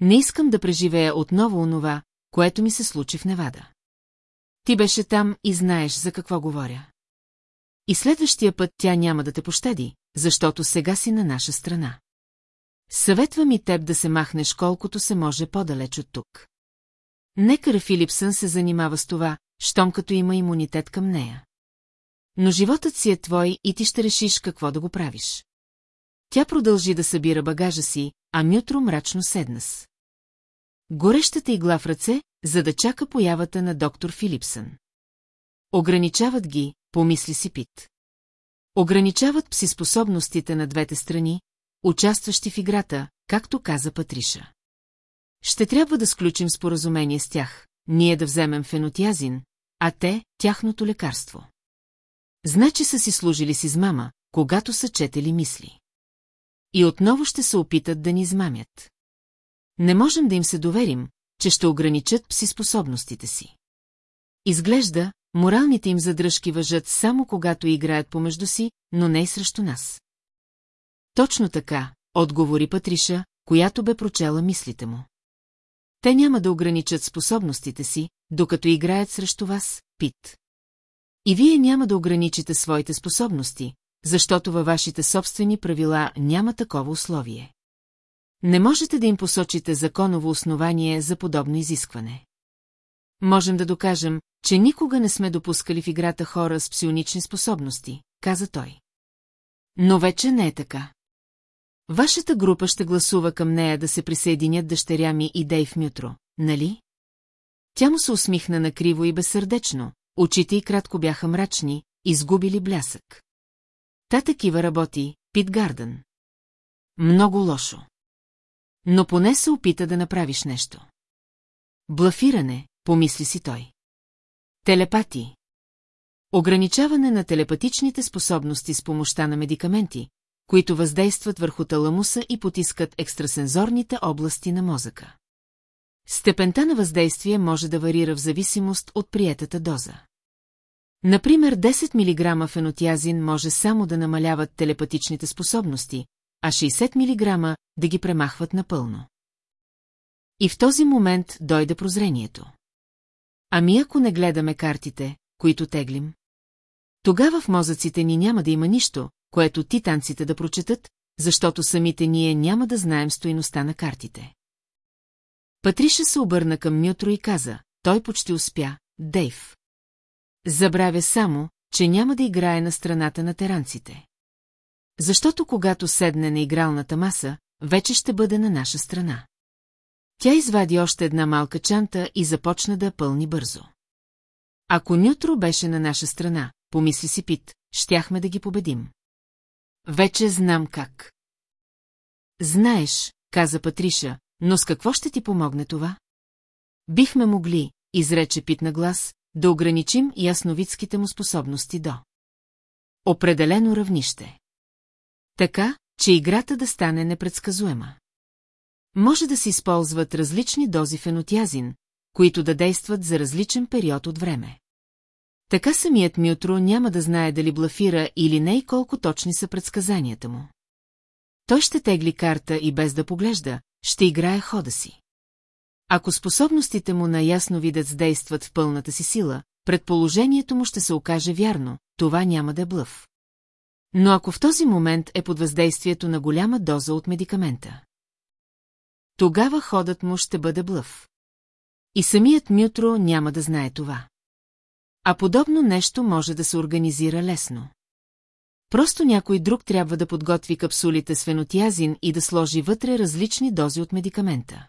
Не искам да преживея отново онова, което ми се случи в Невада. Ти беше там и знаеш за какво говоря. И следващия път тя няма да те пощади, защото сега си на наша страна. Съветвам и теб да се махнеш колкото се може по-далеч от тук. Нека Филипсън се занимава с това, щом като има имунитет към нея. Но животът си е твой и ти ще решиш какво да го правиш. Тя продължи да събира багажа си, а Мютро мрачно седна с. Горещата игла в ръце, за да чака появата на доктор Филипсън. Ограничават ги, помисли си Пит. Ограничават псиспособностите на двете страни, участващи в играта, както каза Патриша. Ще трябва да сключим споразумение с тях, ние да вземем фенотиазин, а те – тяхното лекарство. Значи са си служили с измама, когато са четели мисли. И отново ще се опитат да ни измамят. Не можем да им се доверим, че ще ограничат псиспособностите си. Изглежда, моралните им задръжки въжат само когато играят помежду си, но не и срещу нас. Точно така, отговори Патриша, която бе прочела мислите му. Те няма да ограничат способностите си, докато играят срещу вас, Пит. И вие няма да ограничите своите способности, защото във вашите собствени правила няма такова условие. Не можете да им посочите законово основание за подобно изискване. Можем да докажем, че никога не сме допускали в играта хора с псионични способности, каза той. Но вече не е така. Вашата група ще гласува към нея да се присъединят дъщеря ми и Дейв Мютро, нали? Тя му се усмихна накриво и безсърдечно, очите й кратко бяха мрачни, изгубили блясък. Та такива работи, Пит Гарден. Много лошо. Но поне се опита да направиш нещо. Блафиране, помисли си той. Телепати. Ограничаване на телепатичните способности с помощта на медикаменти, които въздействат върху таламуса и потискат екстрасензорните области на мозъка. Степента на въздействие може да варира в зависимост от приетата доза. Например, 10 мг фенотиазин може само да намаляват телепатичните способности, а 60 мг да ги премахват напълно. И в този момент дойде прозрението. Ами ако не гледаме картите, които теглим? Тогава в мозъците ни няма да има нищо, което титанците да прочетат, защото самите ние няма да знаем стоиността на картите. Патриша се обърна към Нютро и каза, той почти успя, Дейв. Забравя само, че няма да играе на страната на теранците. Защото когато седне на игралната маса, вече ще бъде на наша страна. Тя извади още една малка чанта и започна да пълни бързо. Ако Нютро беше на наша страна, помисли си Пит, щяхме да ги победим. Вече знам как. Знаеш, каза Патриша, но с какво ще ти помогне това? Бихме могли, изрече Пит на глас, да ограничим ясновидските му способности до. Определено равнище. Така, че играта да стане непредсказуема. Може да се използват различни дози фенотиазин, които да действат за различен период от време. Така самият Мютро няма да знае дали блафира или не и колко точни са предсказанията му. Той ще тегли карта и без да поглежда, ще играе хода си. Ако способностите му на ясно видец действат в пълната си сила, предположението му ще се окаже вярно, това няма да е блъв. Но ако в този момент е под въздействието на голяма доза от медикамента, тогава ходът му ще бъде блъв. И самият Мютро няма да знае това. А подобно нещо може да се организира лесно. Просто някой друг трябва да подготви капсулите с фенотиазин и да сложи вътре различни дози от медикамента.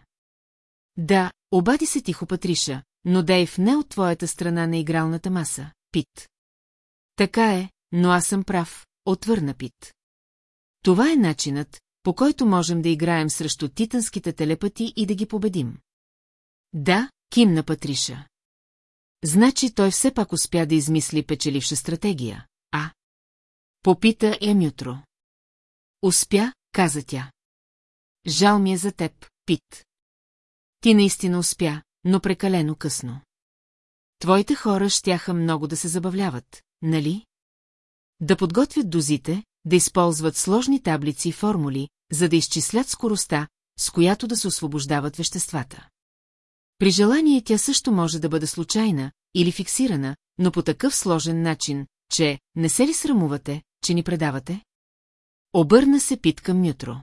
Да, обади се тихо Патриша, но Дейв не от твоята страна на игралната маса, Пит. Така е, но аз съм прав, отвърна Пит. Това е начинът, по който можем да играем срещу титанските телепати и да ги победим. Да, кимна Патриша. Значи той все пак успя да измисли печеливша стратегия, а? Попита Емютро. Успя, каза тя. Жал ми е за теб, Пит. Ти наистина успя, но прекалено късно. Твоите хора щяха много да се забавляват, нали? Да подготвят дозите, да използват сложни таблици и формули, за да изчислят скоростта, с която да се освобождават веществата. При желание тя също може да бъде случайна или фиксирана, но по такъв сложен начин, че не се ли срамувате, че ни предавате? Обърна се Пит към Мютро.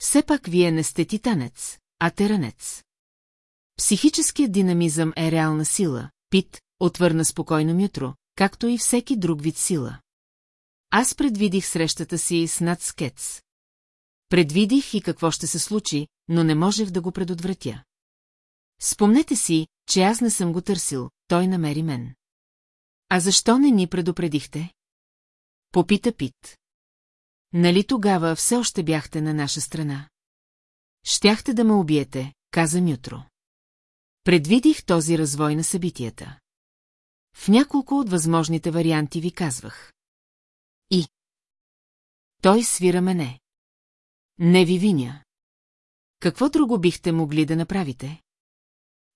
Все пак вие не сте титанец, а теранец. Психическият динамизъм е реална сила, Пит, отвърна спокойно Мютро, както и всеки друг вид сила. Аз предвидих срещата си с над скец. Предвидих и какво ще се случи, но не можех да го предотвратя. Спомнете си, че аз не съм го търсил, той намери мен. А защо не ни предупредихте? Попита Пит. Нали тогава все още бяхте на наша страна? Щяхте да ме убиете, каза Мютро. Предвидих този развой на събитията. В няколко от възможните варианти ви казвах. И. Той свира мене. Не ви виня. Какво друго бихте могли да направите?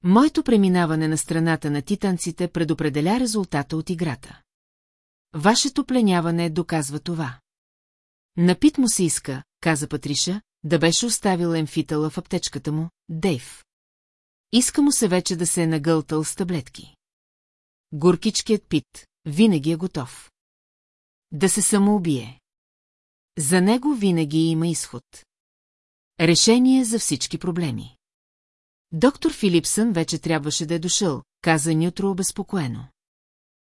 Моето преминаване на страната на титанците предопределя резултата от играта. Вашето пленяване доказва това. Напит му се иска, каза Патриша, да беше оставил емфитъла в аптечката му, Дейв. Иска му се вече да се е нагълтал с таблетки. Горкичкият пит винаги е готов. Да се самоубие. За него винаги има изход. Решение за всички проблеми. Доктор Филипсън вече трябваше да е дошъл, каза Нютро обезпокоено.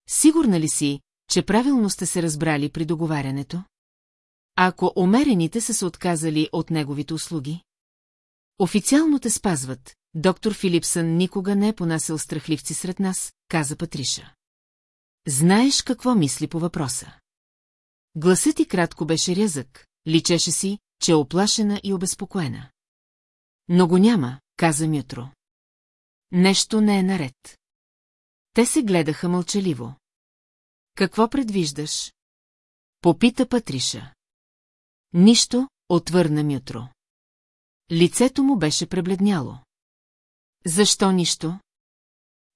Сигурна ли си, че правилно сте се разбрали при договарянето? Ако умерените са се отказали от неговите услуги? Официално те спазват. Доктор Филипсън никога не е понасил страхливци сред нас, каза Патриша. Знаеш какво мисли по въпроса? Гласът ти кратко беше рязък, личеше си, че е оплашена и обезпокоена. Но го няма, каза Мютро. Нещо не е наред. Те се гледаха мълчаливо. Какво предвиждаш? Попита Патриша. Нищо, отвърна Мютро. Лицето му беше пребледняло. Защо нищо?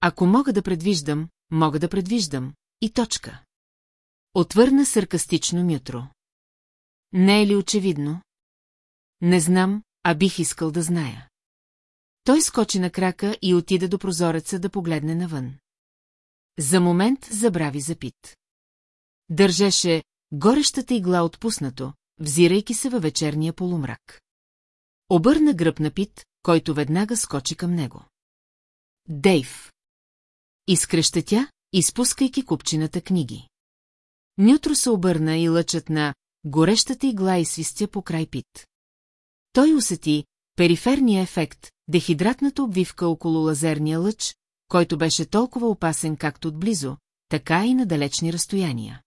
Ако мога да предвиждам, мога да предвиждам, и точка. Отвърна саркастично Мютро. Не е ли очевидно? Не знам, а бих искал да зная. Той скочи на крака и отида до прозореца да погледне навън. За момент забрави за пит. Държеше горещата игла отпуснато, взирайки се във вечерния полумрак. Обърна гръб на Пит, който веднага скочи към него. Дейв. Изкреща тя, изпускайки купчината книги. Нютро се обърна и лъчът на горещата игла и свистя по край Пит. Той усети периферния ефект, дехидратната обвивка около лазерния лъч, който беше толкова опасен както отблизо, така и на далечни разстояния.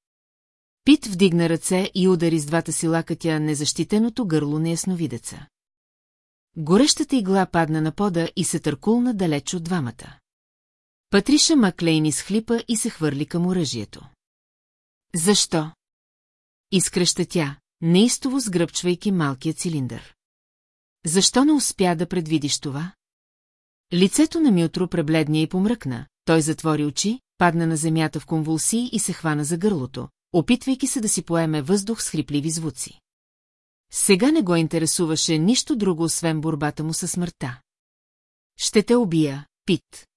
Пит вдигна ръце и удари с двата си лакътя незащитеното гърло на ясновидеца. Горещата игла падна на пода и се търкулна далеч от двамата. Патриша Маклейн изхлипа и се хвърли към оръжието. Защо? Изкръща тя, неистово сгръбчвайки малкия цилиндър. Защо не успя да предвидиш това? Лицето на Мютро пребледня и помръкна, той затвори очи, падна на земята в конвулсии и се хвана за гърлото, опитвайки се да си поеме въздух с хрипливи звуци. Сега не го интересуваше нищо друго, освен борбата му със смъртта. Ще те убия, Пит.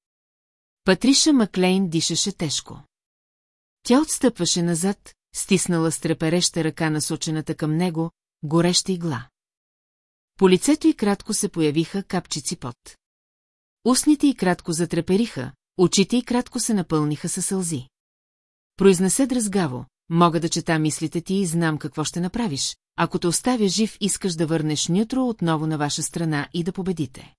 Патриша Маклейн дишаше тежко. Тя отстъпваше назад, стиснала с трепереща ръка насочената към него, гореща игла. По лицето й кратко се появиха капчици пот. Устните й кратко затрепериха, очите й кратко се напълниха със сълзи. Произнесе дразгаво, мога да чета мислите ти и знам какво ще направиш, ако те оставя жив, искаш да върнеш Нютро отново на ваша страна и да победите.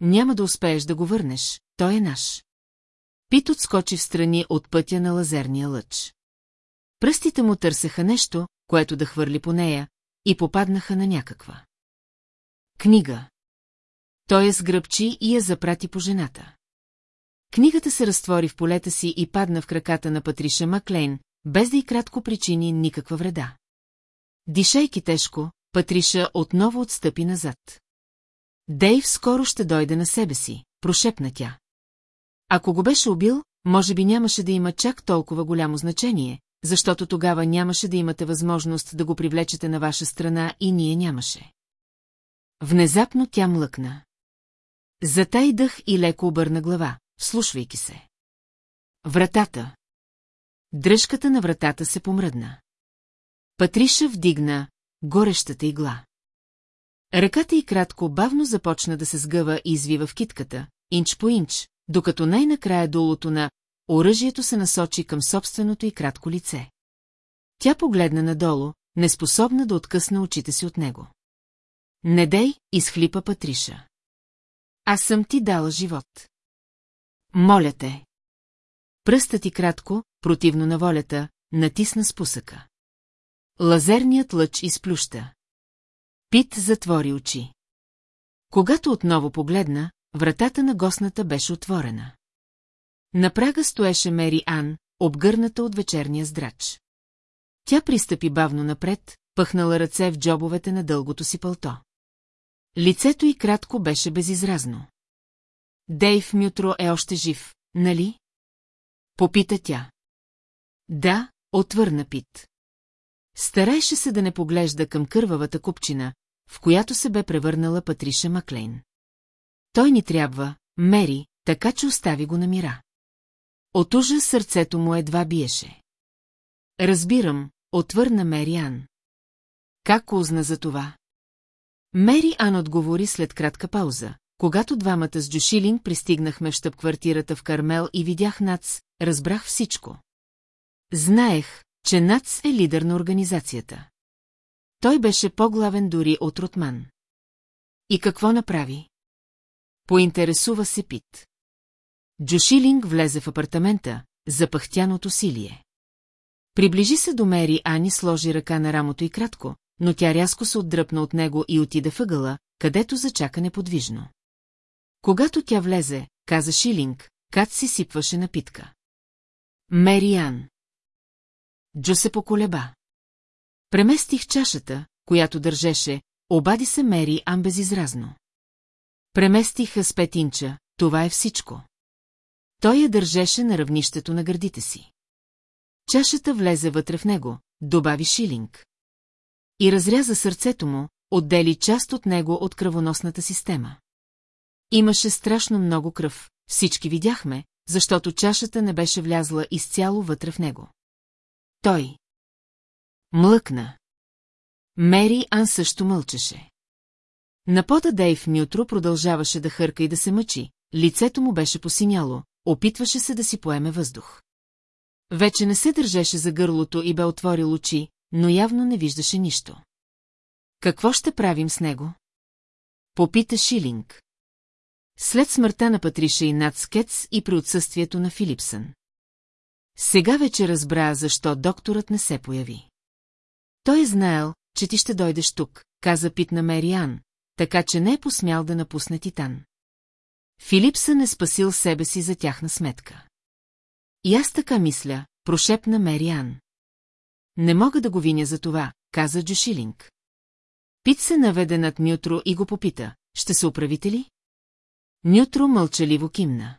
Няма да успееш да го върнеш, той е наш. Пит отскочи в страни от пътя на лазерния лъч. Пръстите му търсеха нещо, което да хвърли по нея, и попаднаха на някаква. Книга. Той я сгръбчи и я запрати по жената. Книгата се разтвори в полета си и падна в краката на Патриша Маклейн, без да и кратко причини никаква вреда. Дишайки тежко, Патриша отново отстъпи назад. Дейв скоро ще дойде на себе си, прошепна тя. Ако го беше убил, може би нямаше да има чак толкова голямо значение, защото тогава нямаше да имате възможност да го привлечете на ваша страна и ние нямаше. Внезапно тя млъкна. Затай дъх и леко обърна глава, слушвайки се. Вратата. Дръжката на вратата се помръдна. Патриша вдигна горещата игла. Ръката й кратко бавно започна да се сгъва и извива в китката, инч по инч, докато най-накрая долото на оръжието се насочи към собственото и кратко лице. Тя погледна надолу, неспособна да откъсне очите си от него. Не дей, изхлипа Патриша. Аз съм ти дала живот. Моля те. Пръстът ти кратко, противно на волята, натисна спусъка. Лазерният лъч изплюща. Пит затвори очи. Когато отново погледна, вратата на гостната беше отворена. На прага стоеше Мери Ан, обгърната от вечерния здрач. Тя пристъпи бавно напред, пъхнала ръце в джобовете на дългото си пълто. Лицето й кратко беше безизразно. Дейв Мютро е още жив, нали? Попита тя. Да, отвърна Пит. Старайше се да не поглежда към кървавата купчина, в която се бе превърнала Патриша Маклейн. Той ни трябва, Мери, така че остави го на мира. От ужас сърцето му едва биеше. Разбирам, отвърна Мери Ан. Как узна за това? Мери Ан отговори след кратка пауза. Когато двамата с Джушилинг пристигнахме в щъп-квартирата в Кармел и видях Нац, разбрах всичко. Знаех, че Нац е лидер на организацията. Той беше по-главен дори от Ротман. И какво направи? Поинтересува се Пит. Джошилинг влезе в апартамента, запахтян от усилие. Приближи се до Мери, Ани сложи ръка на рамото и кратко, но тя рязко се отдръпна от него и отида въгъла, където зачака неподвижно. Когато тя влезе, каза Шилинг, Кат си сипваше напитка. Мериан. Джо се поколеба. Преместих чашата, която държеше, обади се Мери Ан безизразно. Преместиха с петинча, това е всичко. Той я държеше на равнището на гърдите си. Чашата влезе вътре в него, добави Шилинг. И разряза сърцето му, отдели част от него от кръвоносната система. Имаше страшно много кръв, всички видяхме, защото чашата не беше влязла изцяло вътре в него. Той. Млъкна. Мери Ан също мълчеше. На пода Дейв Нютро продължаваше да хърка и да се мъчи, лицето му беше посиняло, опитваше се да си поеме въздух. Вече не се държеше за гърлото и бе отворил очи, но явно не виждаше нищо. Какво ще правим с него? Попита Шилинг. След смъртта на Патриша и над Скец и при отсъствието на Филипсън. Сега вече разбра, защо докторът не се появи. Той е знаел, че ти ще дойдеш тук, каза Пит на Мериан, така че не е посмял да напусне Титан. Филипсън е спасил себе си за тяхна сметка. И аз така мисля, прошепна Мериан. Не мога да го виня за това, каза Джошилинг. Пит се наведе над Нютро и го попита, ще се оправите ли? Нютро мълчаливо кимна.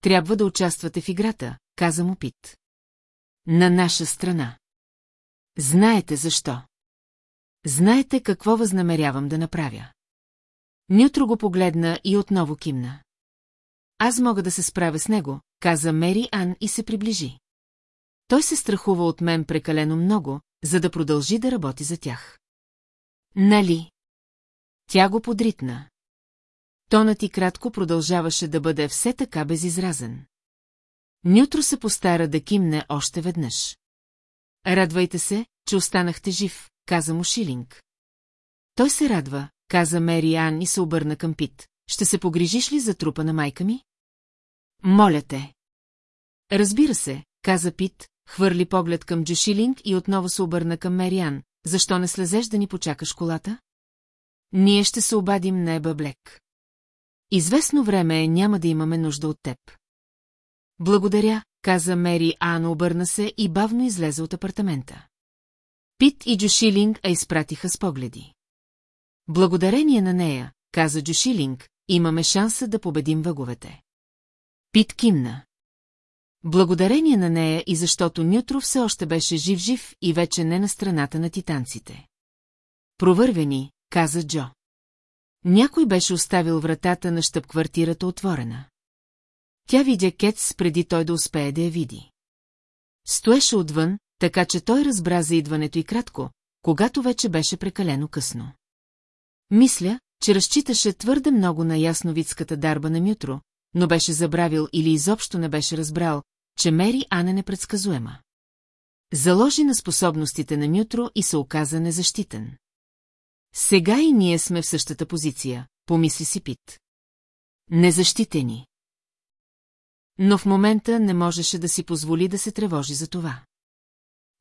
Трябва да участвате в играта, каза му Пит. На наша страна. Знаете защо. Знаете какво възнамерявам да направя. Нютро го погледна и отново кимна. Аз мога да се справя с него, каза Мери Ан и се приближи. Той се страхува от мен прекалено много, за да продължи да работи за тях. Нали? Тя го подритна. Тонът и кратко продължаваше да бъде все така безизразен. Нютро се постара да кимне още веднъж. Радвайте се, че останахте жив, каза му Шилинг. Той се радва, каза Мери Ан и се обърна към Пит. Ще се погрижиш ли за трупа на майка ми? Моля те. Разбира се, каза Пит, хвърли поглед към Джошилинг и отново се обърна към Мериан. Защо не слезеш да ни почакаш колата? Ние ще се обадим на Еба Блек. Известно време няма да имаме нужда от теб. Благодаря, каза Мери Ан, обърна се и бавно излезе от апартамента. Пит и Джушилинг а изпратиха с погледи. Благодарение на нея, каза Джушилинг, имаме шанса да победим въговете. Пит кимна. Благодарение на нея и защото Нютро все още беше жив-жив и вече не на страната на титанците. Провървени, каза Джо. Някой беше оставил вратата на щъп-квартирата отворена. Тя видя Кетс преди той да успее да я види. Стоеше отвън, така че той разбра за идването и кратко, когато вече беше прекалено късно. Мисля, че разчиташе твърде много на ясновидската дарба на Мютро, но беше забравил или изобщо не беше разбрал, че Мери Ан е непредсказуема. Заложи на способностите на Мютро и се оказа незащитен. Сега и ние сме в същата позиция, помисли си Пит. Незащитени. Но в момента не можеше да си позволи да се тревожи за това.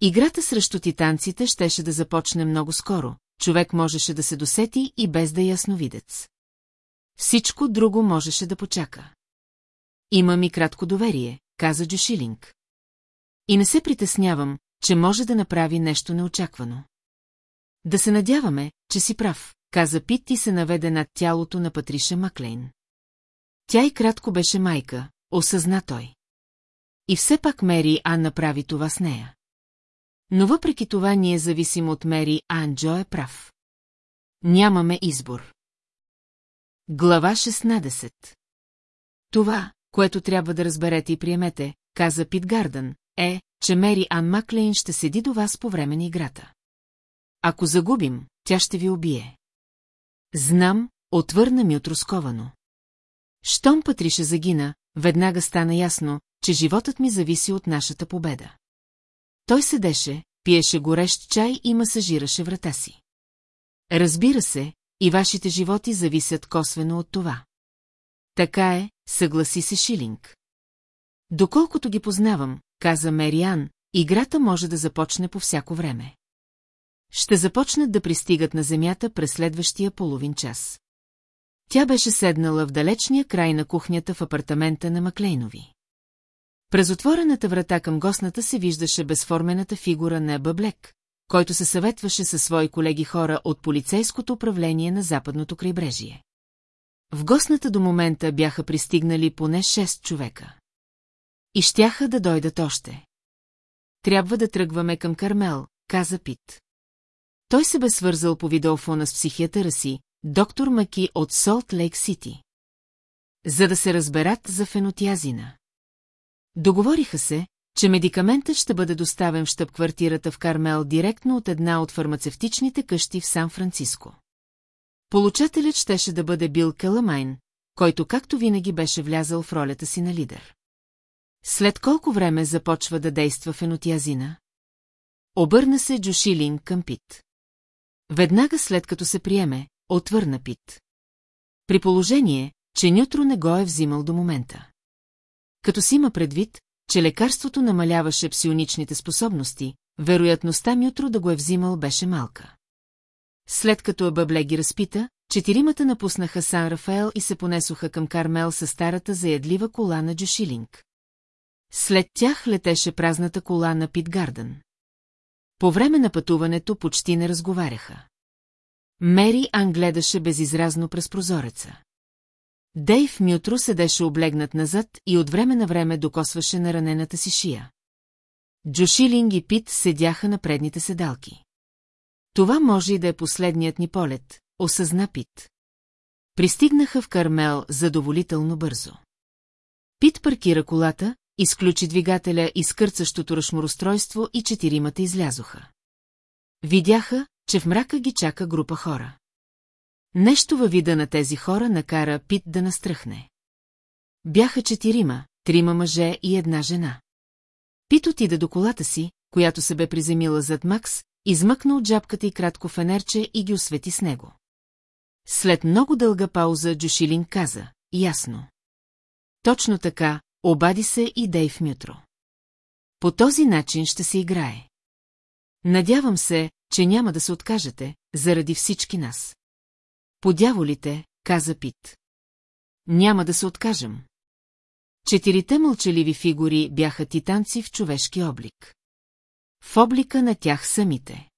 Играта срещу титанците щеше да започне много скоро, човек можеше да се досети и без да е ясновидец. Всичко друго можеше да почака. Има ми кратко доверие, каза Джушилинг. И не се притеснявам, че може да направи нещо неочаквано. Да се надяваме, че си прав, каза Пит и се наведе над тялото на Патриша Маклейн. Тя и кратко беше майка, осъзна той. И все пак Мери Ан направи това с нея. Но въпреки това ние зависим от Мери Ан Джо е прав. Нямаме избор. Глава 16 Това, което трябва да разберете и приемете, каза Пит Гардън, е, че Мери Ан Маклейн ще седи до вас по време на играта. Ако загубим, тя ще ви убие. Знам, отвърна ми отросковано. Щом Патриша загина, веднага стана ясно, че животът ми зависи от нашата победа. Той седеше, пиеше горещ чай и масажираше врата си. Разбира се, и вашите животи зависят косвено от това. Така е, съгласи се Шилинг. Доколкото ги познавам, каза Мериан, играта може да започне по всяко време. Ще започнат да пристигат на земята през следващия половин час. Тя беше седнала в далечния край на кухнята в апартамента на Маклейнови. През отворената врата към гостната се виждаше безформената фигура на Бъблек, който се съветваше със свои колеги хора от полицейското управление на западното крайбрежие. В гостната до момента бяха пристигнали поне 6 човека. И щяха да дойдат още. Трябва да тръгваме към Кармел, каза Пит. Той се бе свързал по видеофона с психиатъра си, доктор Маки от Солт Лейк Сити. За да се разберат за фенотиазина. Договориха се, че медикаментът ще бъде доставен в щаб-квартирата в Кармел директно от една от фармацевтичните къщи в Сан-Франциско. Получателят щеше да бъде Бил Келамайн, който както винаги беше влязал в ролята си на лидер. След колко време започва да действа фенотиазина? Обърна се Джошилин към Пит. Веднага след като се приеме, отвърна Пит. При положение, че Нютро не го е взимал до момента. Като си има предвид, че лекарството намаляваше псионичните способности, вероятността Мютро да го е взимал беше малка. След като Абабле ги разпита, четиримата напуснаха Сан Рафаел и се понесоха към Кармел със старата заядлива кола на Джошилинг. След тях летеше празната кола на Пит Гарден. По време на пътуването почти не разговаряха. Мери Ан гледаше безизразно през прозореца. Дейв Мютро седеше облегнат назад и от време на време докосваше на ранената си шия. Джошилинг и Пит седяха на предните седалки. Това може и да е последният ни полет, осъзна Пит. Пристигнаха в Кармел задоволително бързо. Пит паркира колата, изключи двигателя и скърцащото ръчморостройство и четиримата излязоха. Видяха, че в мрака ги чака група хора. Нещо във вида на тези хора накара Пит да настръхне. Бяха четирима, трима мъже и една жена. Пит отида до колата си, която се бе приземила зад Макс, измъкна от джапката и кратко фенерче и ги освети с него. След много дълга пауза Джошилин каза, ясно. Точно така, обади се и Дейв Мютро. По този начин ще се играе. Надявам се, че няма да се откажете, заради всички нас. Подяволите, каза Пит. Няма да се откажем. Четирите мълчаливи фигури бяха титанци в човешки облик. В облика на тях самите.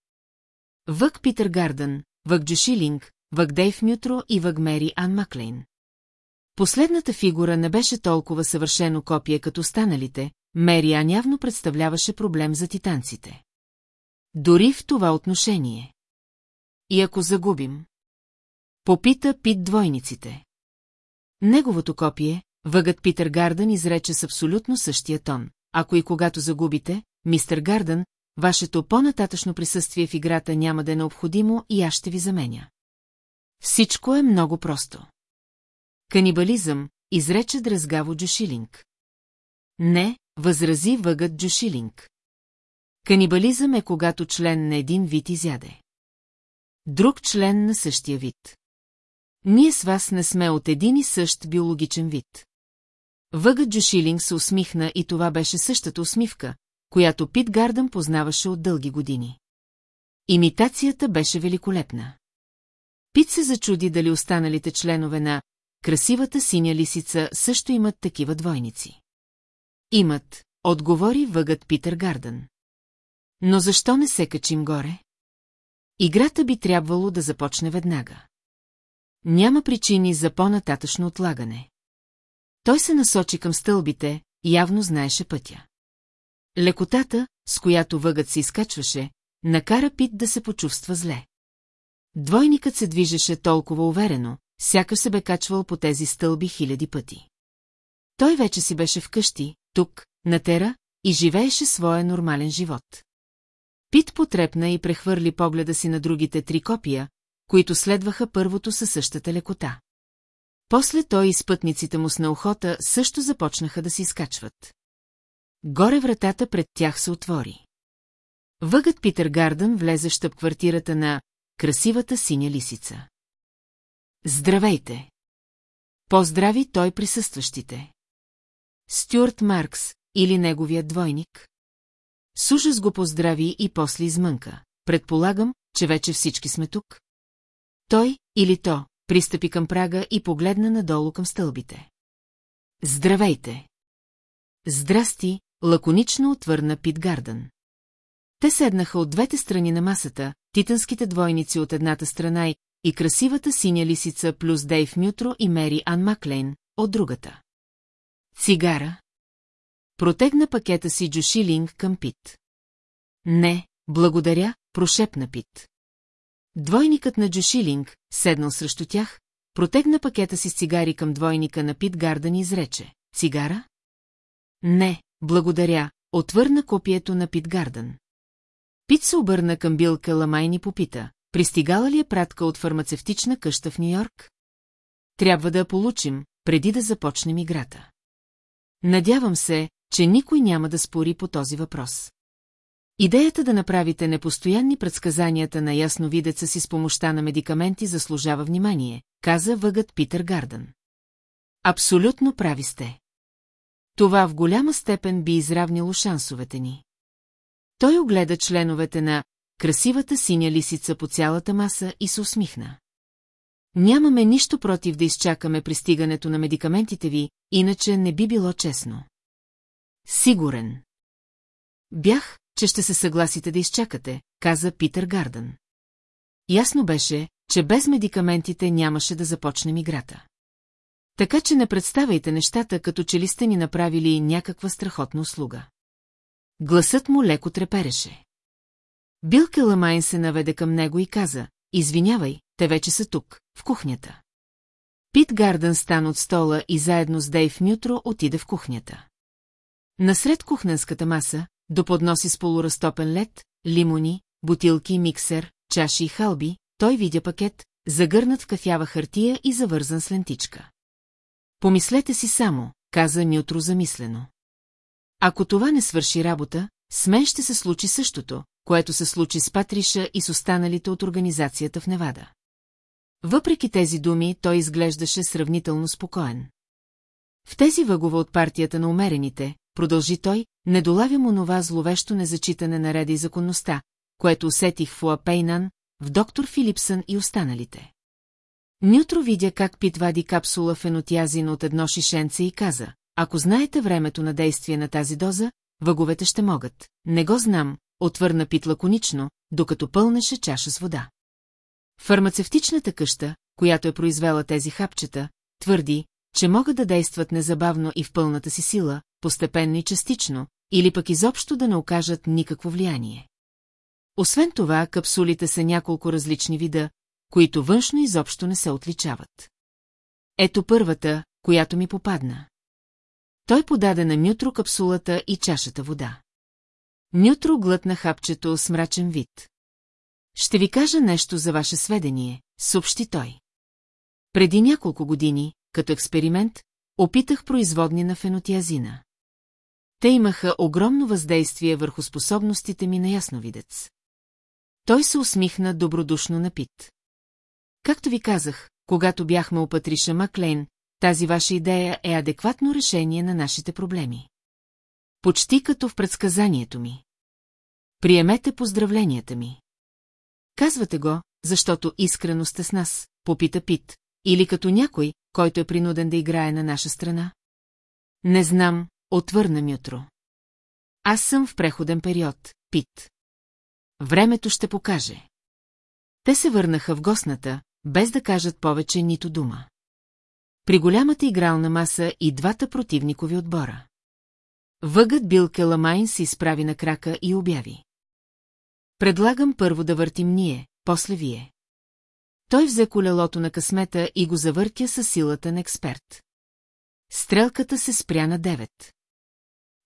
Вък Питър Гардън, вък Джошилинг, вък Дейв Мютро и вък Мери Ан Маклейн. Последната фигура не беше толкова съвършено копие като останалите, Мери Ан явно представляваше проблем за титанците. Дори в това отношение. И ако загубим? Попита Пит двойниците. Неговото копие, въгът Питър Гардън изрече с абсолютно същия тон. Ако и когато загубите, мистер Гардън, вашето по-нататъчно присъствие в играта няма да е необходимо и аз ще ви заменя. Всичко е много просто. Канибализъм, изрече дразгаво Джошилинг. Не, възрази въгът Джошилинг. Канибализъм е когато член на един вид изяде. Друг член на същия вид. Ние с вас не сме от един и същ биологичен вид. Въгът Джошилинг се усмихна и това беше същата усмивка, която Пит Гардън познаваше от дълги години. Имитацията беше великолепна. Пит се зачуди дали останалите членове на красивата синя лисица също имат такива двойници. Имат, отговори въгът Питър Гардън. Но защо не се качим горе? Играта би трябвало да започне веднага. Няма причини за по-нататъчно отлагане. Той се насочи към стълбите, явно знаеше пътя. Лекотата, с която въгът се изкачваше, накара Пит да се почувства зле. Двойникът се движеше толкова уверено, сякаш се бе качвал по тези стълби хиляди пъти. Той вече си беше вкъщи, тук, на Тера, и живееше своя нормален живот. Пит потрепна и прехвърли погледа си на другите три копия, които следваха първото със същата лекота. После той и спътниците му с наухота също започнаха да се изкачват. Горе вратата пред тях се отвори. Въгът Питър Гардън влезе в квартирата на красивата синя лисица. Здравейте! Поздрави той присъстващите. Стюарт Маркс или неговият двойник? С ужас го поздрави и после измънка. Предполагам, че вече всички сме тук. Той, или то, пристъпи към прага и погледна надолу към стълбите. Здравейте! Здрасти, лаконично отвърна Пит Гардън. Те седнаха от двете страни на масата, титанските двойници от едната страна и красивата синя лисица плюс Дейв Мютро и Мери Ан Маклейн от другата. Цигара? Протегна пакета си Джошилинг към Пит. Не, благодаря, прошепна Пит. Двойникът на Джошилинг, седнал срещу тях, протегна пакета си с цигари към двойника на Пит Гардън и изрече. Цигара? Не, благодаря, отвърна копието на Пит Гардън. Пит се обърна към Билка Ламайн и попита. Пристигала ли е пратка от фармацевтична къща в Нью-Йорк? Трябва да я получим, преди да започнем играта. Надявам се, че никой няма да спори по този въпрос. Идеята да направите непостоянни предсказанията на ясновидеца си с помощта на медикаменти заслужава внимание, каза въгът Питър Гардън. Абсолютно прави сте. Това в голяма степен би изравнило шансовете ни. Той огледа членовете на красивата синя лисица по цялата маса и се усмихна. Нямаме нищо против да изчакаме пристигането на медикаментите ви, иначе не би било честно. Сигурен. Бях, че ще се съгласите да изчакате, каза Питър Гардън. Ясно беше, че без медикаментите нямаше да започнем играта. Така че не представяйте нещата, като че ли сте ни направили някаква страхотна услуга. Гласът му леко трепереше. Бил Келамайн се наведе към него и каза, извинявай, те вече са тук, в кухнята. Пит Гардън стана от стола и заедно с Дейв Мютро отиде в кухнята. Насред кухненската маса, до подноси с полуразтопен лед, лимони, бутилки, миксер, чаши и халби, той видя пакет, загърнат в кафява хартия и завързан с лентичка. Помислете си само, каза Нютро замислено. Ако това не свърши работа, с мен ще се случи същото, което се случи с Патриша и с останалите от организацията в Невада. Въпреки тези думи, той изглеждаше сравнително спокоен. В тези въгове от партията на умерените, продължи той, не долавям онова зловещо незачитане на реда и законността, което усетих в Уапейнан, в доктор Филипсън и останалите. Нютро видя как Пит вади капсула фенотиазин от едно шишенце и каза, ако знаете времето на действие на тази доза, въговете ще могат. Не го знам, отвърна Пит лаконично, докато пълнеше чаша с вода. Фармацевтичната къща, която е произвела тези хапчета, твърди, че могат да действат незабавно и в пълната си сила, постепенно и частично, или пък изобщо да не окажат никакво влияние. Освен това, капсулите са няколко различни вида, които външно изобщо не се отличават. Ето първата, която ми попадна. Той подаде на Нютро капсулата и чашата вода. Нютро глътна хапчето с мрачен вид. Ще ви кажа нещо за ваше сведение, съобщи той. Преди няколко години, като експеримент, опитах производни на фенотиазина. Те имаха огромно въздействие върху способностите ми на ясновидец. Той се усмихна добродушно на Пит. Както ви казах, когато бяхме у Патриша Маклейн, тази ваша идея е адекватно решение на нашите проблеми. Почти като в предсказанието ми. Приемете поздравленията ми. Казвате го, защото искрено сте с нас, попита Пит, или като някой, който е принуден да играе на наша страна? Не знам, отвърна Мютро. Аз съм в преходен период, Пит. Времето ще покаже. Те се върнаха в гостната, без да кажат повече нито дума. При голямата игрална маса и двата противникови отбора. Въгът Бил Келамайн се изправи на крака и обяви. Предлагам първо да въртим ние, после вие. Той взе колелото на късмета и го завъртя със силата на експерт. Стрелката се спря на девет.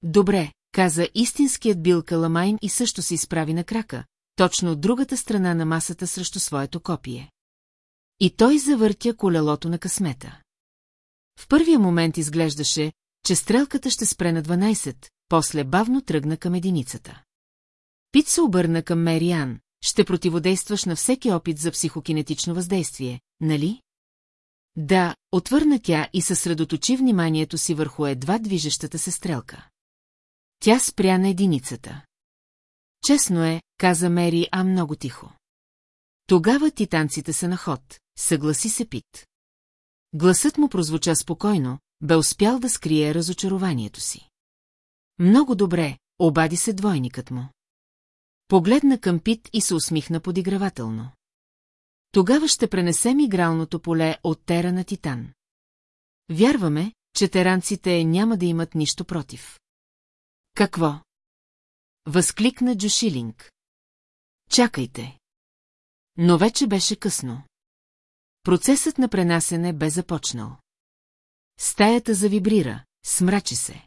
Добре, каза истинският Бил Каламайн и също се изправи на крака, точно от другата страна на масата срещу своето копие. И той завъртя колелото на късмета. В първия момент изглеждаше, че стрелката ще спре на 12, после бавно тръгна към единицата. Пит се обърна към Мериан, ще противодействаш на всеки опит за психокинетично въздействие, нали? Да, отвърна тя и съсредоточи вниманието си върху едва движещата се стрелка. Тя спря на единицата. Честно е, каза Мери, а много тихо. Тогава титанците са на ход, съгласи се Пит. Гласът му прозвуча спокойно, бе успял да скрие разочарованието си. Много добре, обади се двойникът му. Погледна към Пит и се усмихна подигравателно. Тогава ще пренесем игралното поле от Тера на Титан. Вярваме, че теранците няма да имат нищо против. Какво? Възкликна Джошилинг. Чакайте. Но вече беше късно. Процесът на пренасене бе започнал. Стаята завибрира, смрачи се.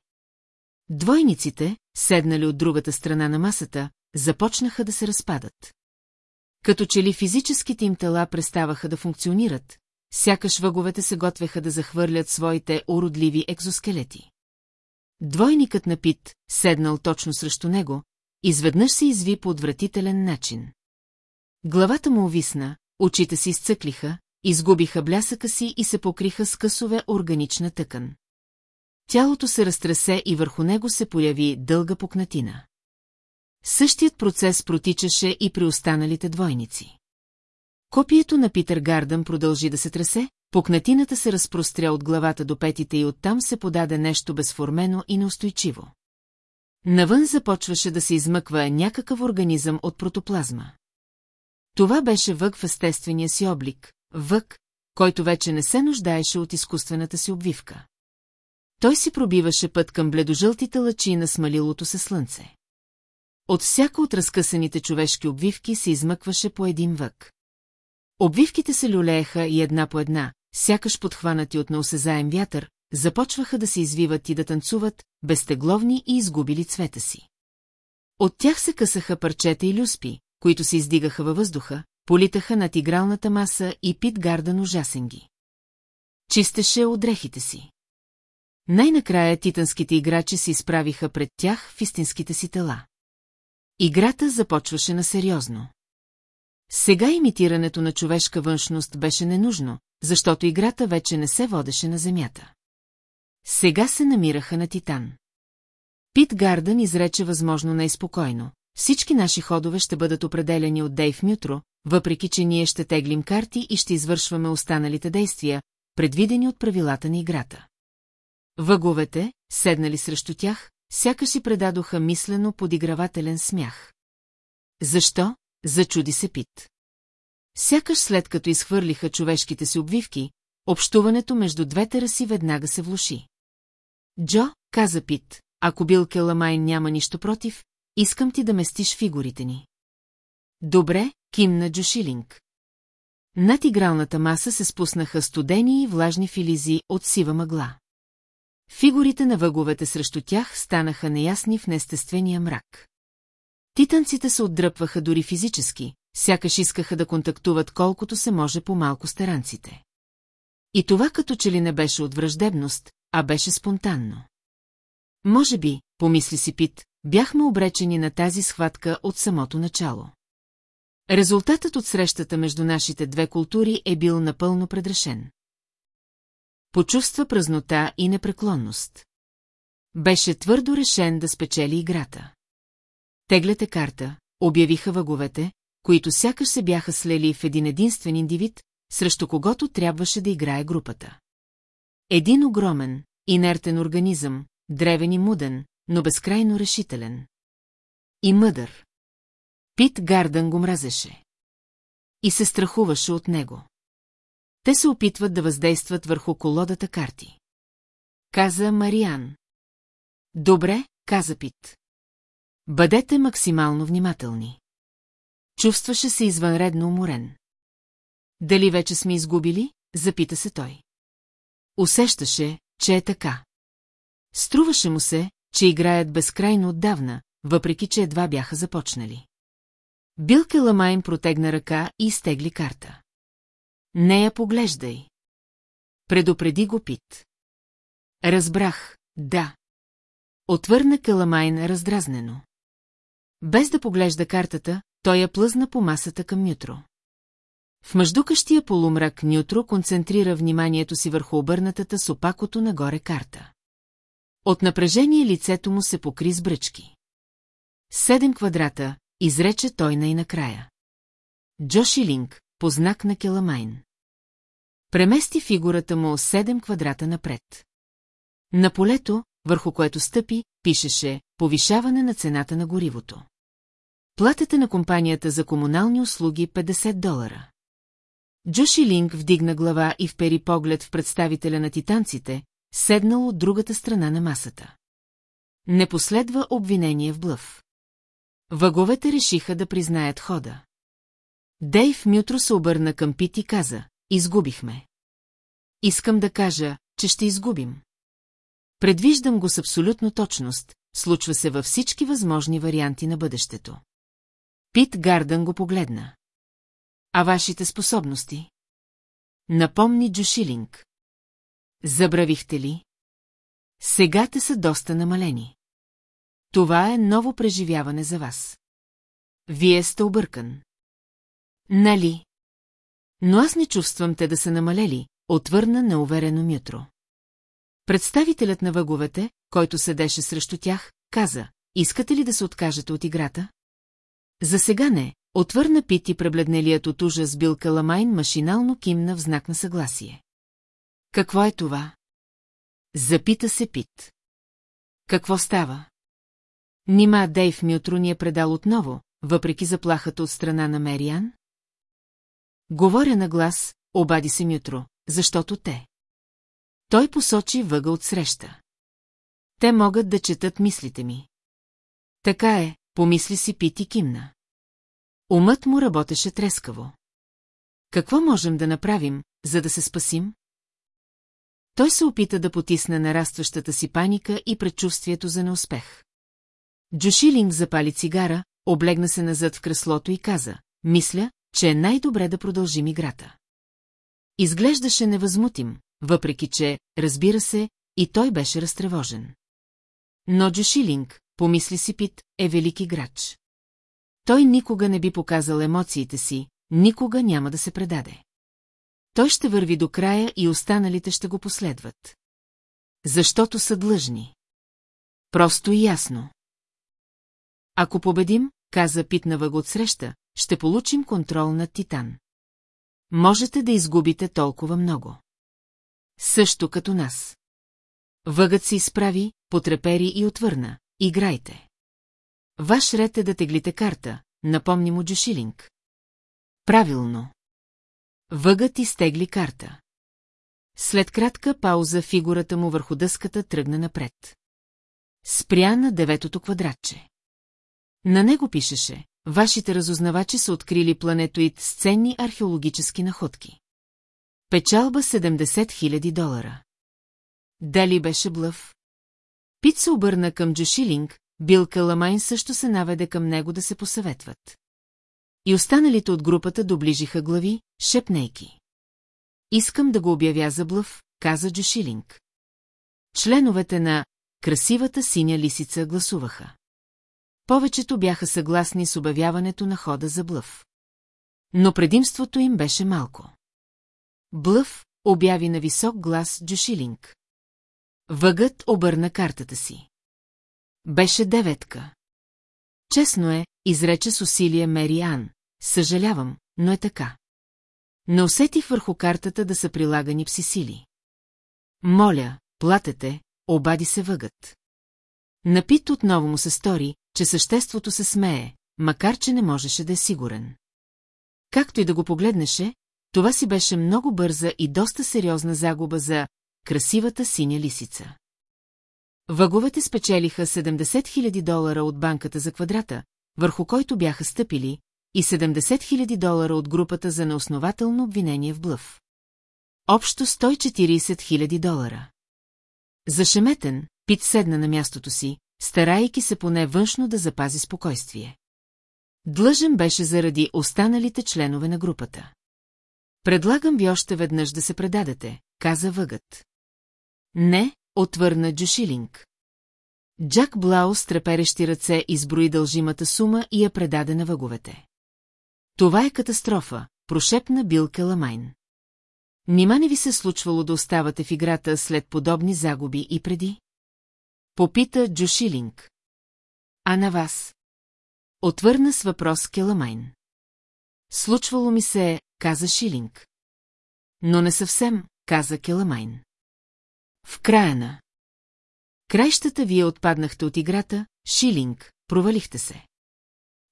Двойниците, седнали от другата страна на масата, започнаха да се разпадат. Като че ли физическите им тела преставаха да функционират, сякаш въговете се готвеха да захвърлят своите уродливи екзоскелети. Двойникът на Пит, седнал точно срещу него, изведнъж се изви по отвратителен начин. Главата му увисна, очите си изцъклиха, изгубиха блясъка си и се покриха с късове органична тъкан. Тялото се разтресе и върху него се появи дълга пукнатина. Същият процес протичаше и при останалите двойници. Копието на Питър Гардън продължи да се тресе, пукнатината се разпростря от главата до петите и оттам се подаде нещо безформено и неустойчиво. Навън започваше да се измъква някакъв организъм от протоплазма. Това беше вък в естествения си облик, вък, който вече не се нуждаеше от изкуствената си обвивка. Той си пробиваше път към бледожълтите лъчи на смалилото се слънце. От всяка от разкъсаните човешки обвивки се измъкваше по един вък. Обвивките се люлееха и една по една, сякаш подхванати от неосезаем вятър, започваха да се извиват и да танцуват, безтегловни и изгубили цвета си. От тях се късаха парчета и люспи, които се издигаха във въздуха, политаха над игралната маса и Пит Гардън ужасен ги. Чистеше от дрехите си. Най-накрая титанските играчи се изправиха пред тях в истинските си тела. Играта започваше на сериозно. Сега имитирането на човешка външност беше ненужно, защото играта вече не се водеше на земята. Сега се намираха на Титан. Пит Гардън изрече възможно най-спокойно. Всички наши ходове ще бъдат определени от Дейв Мютро, въпреки че ние ще теглим карти и ще извършваме останалите действия, предвидени от правилата на играта. Въговете, седнали срещу тях, сякаш си предадоха мислено подигравателен смях. Защо? Зачуди се Пит. Сякаш след като изхвърлиха човешките си обвивки, общуването между двете раси веднага се влуши. Джо, каза Пит, ако Бил Келамайн няма нищо против, искам ти да местиш фигурите ни. Добре, кимна Джошилинг. Над игралната маса се спуснаха студени и влажни филизи от сива мъгла. Фигурите на въговете срещу тях станаха неясни в неестествения мрак. Титанците се отдръпваха дори физически, сякаш искаха да контактуват колкото се може по-малко с таранците. И това като че ли не беше от враждебност, а беше спонтанно. Може би, помисли си Пит, бяхме обречени на тази схватка от самото начало. Резултатът от срещата между нашите две култури е бил напълно предрешен. Почувства празнота и непреклонност. Беше твърдо решен да спечели играта. Тегляте карта, обявиха въговете, които сякаш се бяха слели в един единствен индивид, срещу когото трябваше да играе групата. Един огромен, инертен организъм, древен и муден, но безкрайно решителен. И мъдър. Пит Гардън го мразеше. И се страхуваше от него. Те се опитват да въздействат върху колодата карти. Каза Мариан. Добре, каза Пит. Бъдете максимално внимателни. Чувстваше се извънредно уморен. Дали вече сме изгубили? Запита се той. Усещаше, че е така. Струваше му се, че играят безкрайно отдавна, въпреки че едва бяха започнали. Билке Ламайн протегна ръка и изтегли карта. Не я поглеждай. Предупреди го Пит. Разбрах, да. Отвърна Каламайн раздразнено. Без да поглежда картата, той я плъзна по масата към Нютро. В мъждукащия полумрак Нютро концентрира вниманието си върху обърнатата с опакото нагоре карта. От напрежение лицето му се покри с бръчки. Седем квадрата, изрече той най-накрая. Джоши Линк, по знак на Келамайн. Премести фигурата му седем квадрата напред. На полето, върху което стъпи, пишеше «Повишаване на цената на горивото». Платете на компанията за комунални услуги 50 долара. Джоши Линк вдигна глава и впери поглед в представителя на титанците, седнал от другата страна на масата. Не последва обвинение в блъв. Въговете решиха да признаят хода. Дейв Мютро се обърна към Пит и каза, изгубихме. Искам да кажа, че ще изгубим. Предвиждам го с абсолютно точност, случва се във всички възможни варианти на бъдещето. Пит Гардън го погледна. А вашите способности? Напомни Джушилинг. Забравихте ли? Сега те са доста намалени. Това е ново преживяване за вас. Вие сте объркан. Нали? Но аз не чувствам те да са намалели, отвърна неуверено Мютро. Представителят на въговете, който седеше срещу тях, каза, искате ли да се откажете от играта? За сега не, отвърна Пит и пребледнелият от ужас бил Каламайн машинално кимна в знак на съгласие. Какво е това? Запита се Пит. Какво става? Нима Дейв Мютро ни е предал отново, въпреки заплахата от страна на Мериан? Говоря на глас, обади се Мютро, защото те. Той посочи въга от среща. Те могат да четат мислите ми. Така е, помисли си Пит и кимна. Умът му работеше трескаво. Какво можем да направим, за да се спасим? Той се опита да потисне нарастващата си паника и предчувствието за неуспех. Джошилинг запали цигара, облегна се назад в креслото и каза, мисля, че е най-добре да продължим играта. Изглеждаше невъзмутим, въпреки че, разбира се, и той беше разтревожен. Но Джошилинг, помисли си Пит, е велик играч. Той никога не би показал емоциите си, никога няма да се предаде. Той ще върви до края и останалите ще го последват. Защото са длъжни. Просто и ясно. Ако победим, каза Питна въг от среща, ще получим контрол над Титан. Можете да изгубите толкова много. Също като нас. Въгът се изправи, потрепери и отвърна. Играйте. Ваш ред е да теглите карта, напомни му Джушилинг. Правилно. Въгът изтегли карта. След кратка пауза фигурата му върху дъската тръгна напред. Спря на деветото квадратче. На него пишеше, вашите разузнавачи са открили планетоид с ценни археологически находки. Печалба 70 000 долара. Дали беше блъв? Пит се обърна към Джошилинг, Бил Каламайн също се наведе към него да се посъветват. И останалите от групата доближиха глави, шепнейки. Искам да го обявя за блъв, каза Джошилинг. Членовете на «Красивата синя лисица» гласуваха. Повечето бяха съгласни с обявяването на хода за блъв. Но предимството им беше малко. Блъв обяви на висок глас Джошилинг. Въгът обърна картата си. Беше деветка. Честно е, изрече с усилие Мери Ан. Съжалявам, но е така. Не усетих върху картата да са прилагани пси-сили. Моля, платете, обади се въгът. Напит отново му се стори, че съществото се смее, макар че не можеше да е сигурен. Както и да го погледнеше, това си беше много бърза и доста сериозна загуба за красивата синя лисица. Въговете спечелиха 70 000 долара от банката за квадрата, върху който бяха стъпили, и 70 000 долара от групата за неоснователно обвинение в блъв. Общо 140 000 долара. Зашеметен, Пит седна на мястото си, старайки се поне външно да запази спокойствие. Длъжен беше заради останалите членове на групата. Предлагам ви още веднъж да се предадете, каза въгът. Не, отвърна Джушилинг. Джак Блау с треперещи ръце изброи дължимата сума и я предаде на въговете. Това е катастрофа, прошепна Бил Келамайн. Нима не ви се случвало да оставате в играта след подобни загуби и преди? Попита Джушилинг. А на вас? Отвърна с въпрос Келамайн. Случвало ми се, каза Шилинг. Но не съвсем, каза Келамайн. В края на... Краищата вие отпаднахте от играта, Шилинг, провалихте се.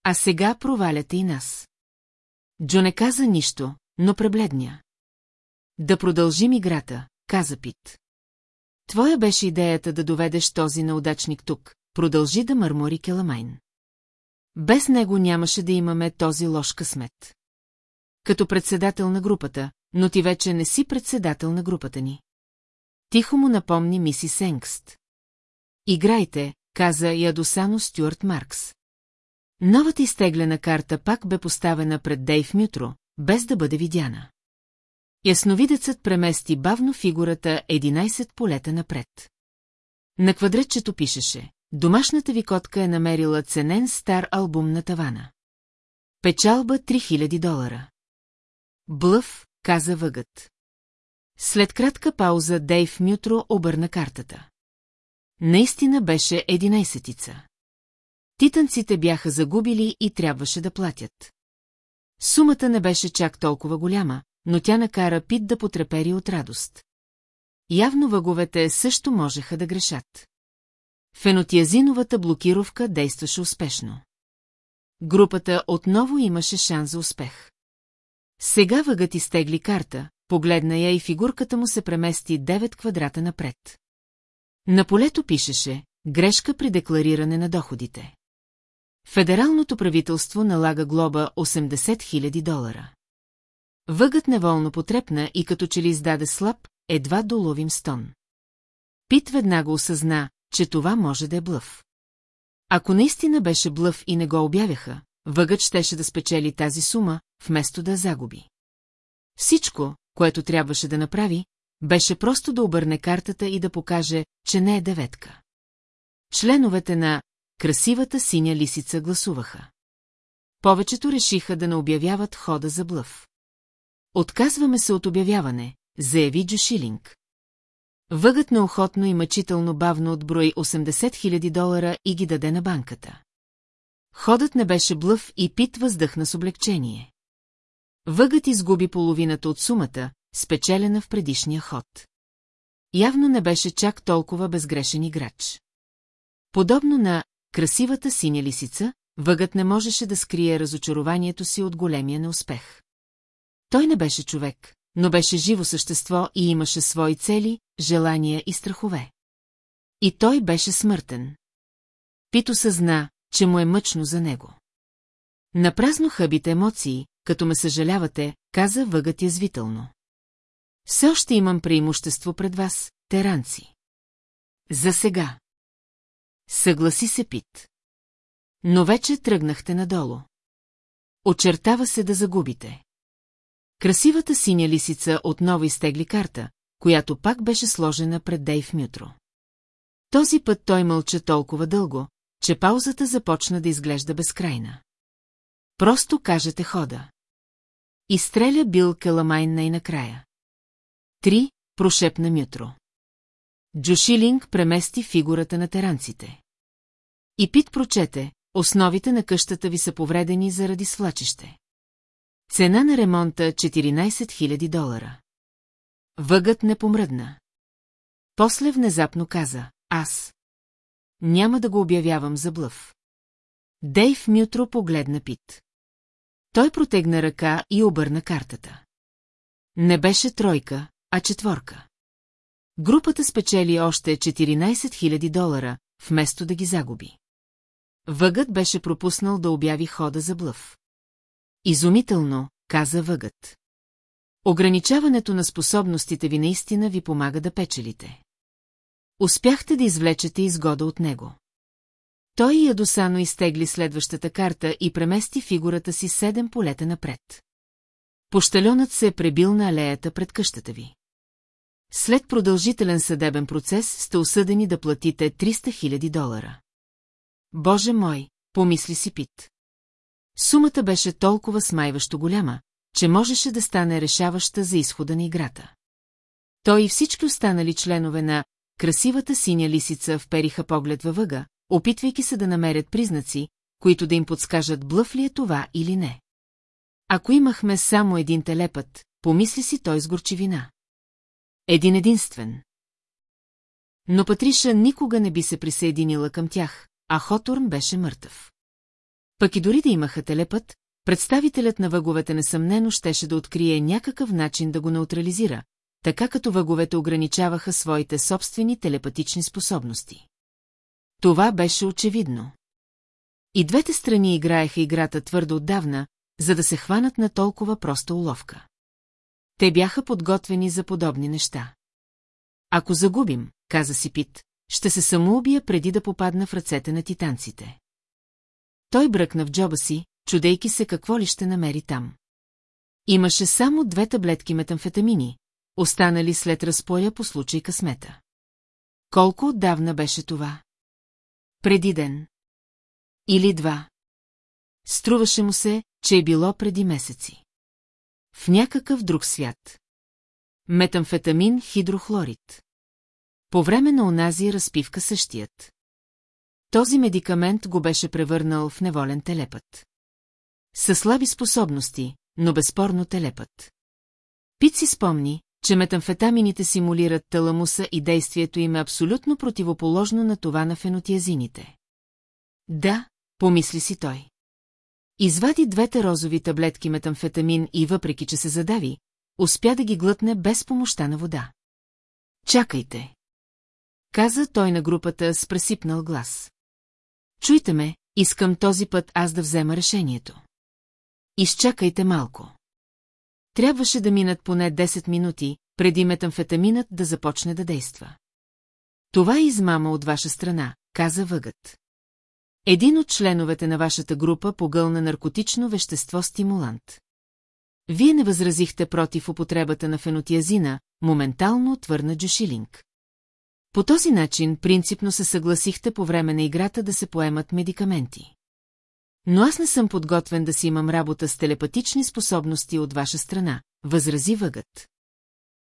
А сега проваляте и нас. Джо не каза нищо, но пребледня. Да продължим играта, каза Пит. Твоя беше идеята да доведеш този неудачник тук, продължи да мърмори Келамайн. Без него нямаше да имаме този лош късмет. Като председател на групата, но ти вече не си председател на групата ни. Тихо му напомни миси Сенгст. Играйте, каза ядосано Стюарт Маркс. Новата изтеглена карта пак бе поставена пред Дейв Мютро, без да бъде видяна. Ясновидецът премести бавно фигурата 11 полета напред. На квадратчето пишеше Домашната ви котка е намерила ценен стар албум на тавана. Печалба 3000 долара. Блъв, каза въгът. След кратка пауза Дейв Мютро обърна картата. Наистина беше единайсетица. Титанците бяха загубили и трябваше да платят. Сумата не беше чак толкова голяма, но тя накара Пит да потрепери от радост. Явно въговете също можеха да грешат. Фенотиазиновата блокировка действаше успешно. Групата отново имаше шанс за успех. Сега въгът изтегли карта, погледна я и фигурката му се премести 9 квадрата напред. На полето пишеше «Грешка при деклариране на доходите». Федералното правителство налага глоба 80 000 долара. Въгът неволно потрепна и като че ли издаде слаб, едва доловим стон. Пит веднага осъзна, че това може да е блъв. Ако наистина беше блъв и не го обявяха, въгът щеше да спечели тази сума, вместо да загуби. Всичко, което трябваше да направи, беше просто да обърне картата и да покаже, че не е деветка. Членовете на красивата синя лисица гласуваха. Повечето решиха да не обявяват хода за блъв. Отказваме се от обявяване, заяви Джошилинг. Въгът неохотно и мъчително бавно отброи 80 000 долара и ги даде на банката. Ходът не беше блъв и Пит въздъхна с облегчение. Въгът изгуби половината от сумата, спечелена в предишния ход. Явно не беше чак толкова безгрешен играч. Подобно на красивата синя лисица, въгът не можеше да скрие разочарованието си от големия неуспех. Той не беше човек, но беше живо същество и имаше свои цели, желания и страхове. И той беше смъртен. Пито съзна, че му е мъчно за него. Напразно хъбите емоции, като ме съжалявате, каза въгът язвително. Все още имам преимущество пред вас, теранци. За сега. Съгласи се Пит. Но вече тръгнахте надолу. Очертава се да загубите. Красивата синя лисица отново изтегли карта, която пак беше сложена пред Дейв Мютро. Този път той мълча толкова дълго, че паузата започна да изглежда безкрайна. Просто кажете хода. Изстреля бил Каламайн най-накрая. Три, прошепна Мютро. Джошилинг премести фигурата на теранците. И Пит прочете, основите на къщата ви са повредени заради свлачище. Цена на ремонта 14 000 долара. Въгът не помръдна. После внезапно каза, аз. Няма да го обявявам за блъв. Дейв Мютро погледна Пит. Той протегна ръка и обърна картата. Не беше тройка, а четворка. Групата спечели още 14 000 долара, вместо да ги загуби. Въгът беше пропуснал да обяви хода за блъв. Изумително, каза въгът. Ограничаването на способностите ви наистина ви помага да печелите. Успяхте да извлечете изгода от него. Той ядосано изтегли следващата карта и премести фигурата си седем полета напред. Пощалионът се е пребил на алеята пред къщата ви. След продължителен съдебен процес сте осъдени да платите 300 000 долара. Боже мой, помисли си Пит. Сумата беше толкова смайващо голяма, че можеше да стане решаваща за изхода на играта. Той и всички останали членове на красивата синя лисица впериха поглед във въга, опитвайки се да намерят признаци, които да им подскажат блъв ли е това или не. Ако имахме само един телепът, помисли си той с горчивина. Един единствен. Но Патриша никога не би се присъединила към тях, а Хотурн беше мъртъв. Пък и дори да имаха телепът, представителят на въговете несъмнено щеше да открие някакъв начин да го неутрализира, така като въговете ограничаваха своите собствени телепатични способности. Това беше очевидно. И двете страни играеха играта твърдо отдавна, за да се хванат на толкова проста уловка. Те бяха подготвени за подобни неща. Ако загубим, каза си Пит, ще се самоубия преди да попадна в ръцете на титанците. Той бръкна в джоба си, чудейки се какво ли ще намери там. Имаше само две таблетки метамфетамини, останали след разпоя по случай късмета. Колко отдавна беше това? Преди ден. Или два. Струваше му се, че е било преди месеци. В някакъв друг свят. Метамфетамин хидрохлорид. По време на онази разпивка същият. Този медикамент го беше превърнал в неволен телепът. Със слаби способности, но безспорно телепът. Пит си спомни, че метамфетамините симулират таламуса и действието им е абсолютно противоположно на това на фенотиазините. Да, помисли си той. Извади двете розови таблетки метамфетамин и въпреки, че се задави, успя да ги глътне без помощта на вода. Чакайте. Каза той на групата с пресипнал глас. Чуйте ме, искам този път аз да взема решението. Изчакайте малко. Трябваше да минат поне 10 минути, преди метамфетаминът да започне да действа. Това е измама от ваша страна, каза въгът. Един от членовете на вашата група погълна наркотично вещество стимулант. Вие не възразихте против употребата на фенотиазина, моментално отвърна Джошилинг. По този начин принципно се съгласихте по време на играта да се поемат медикаменти. Но аз не съм подготвен да си имам работа с телепатични способности от ваша страна, възрази въгът.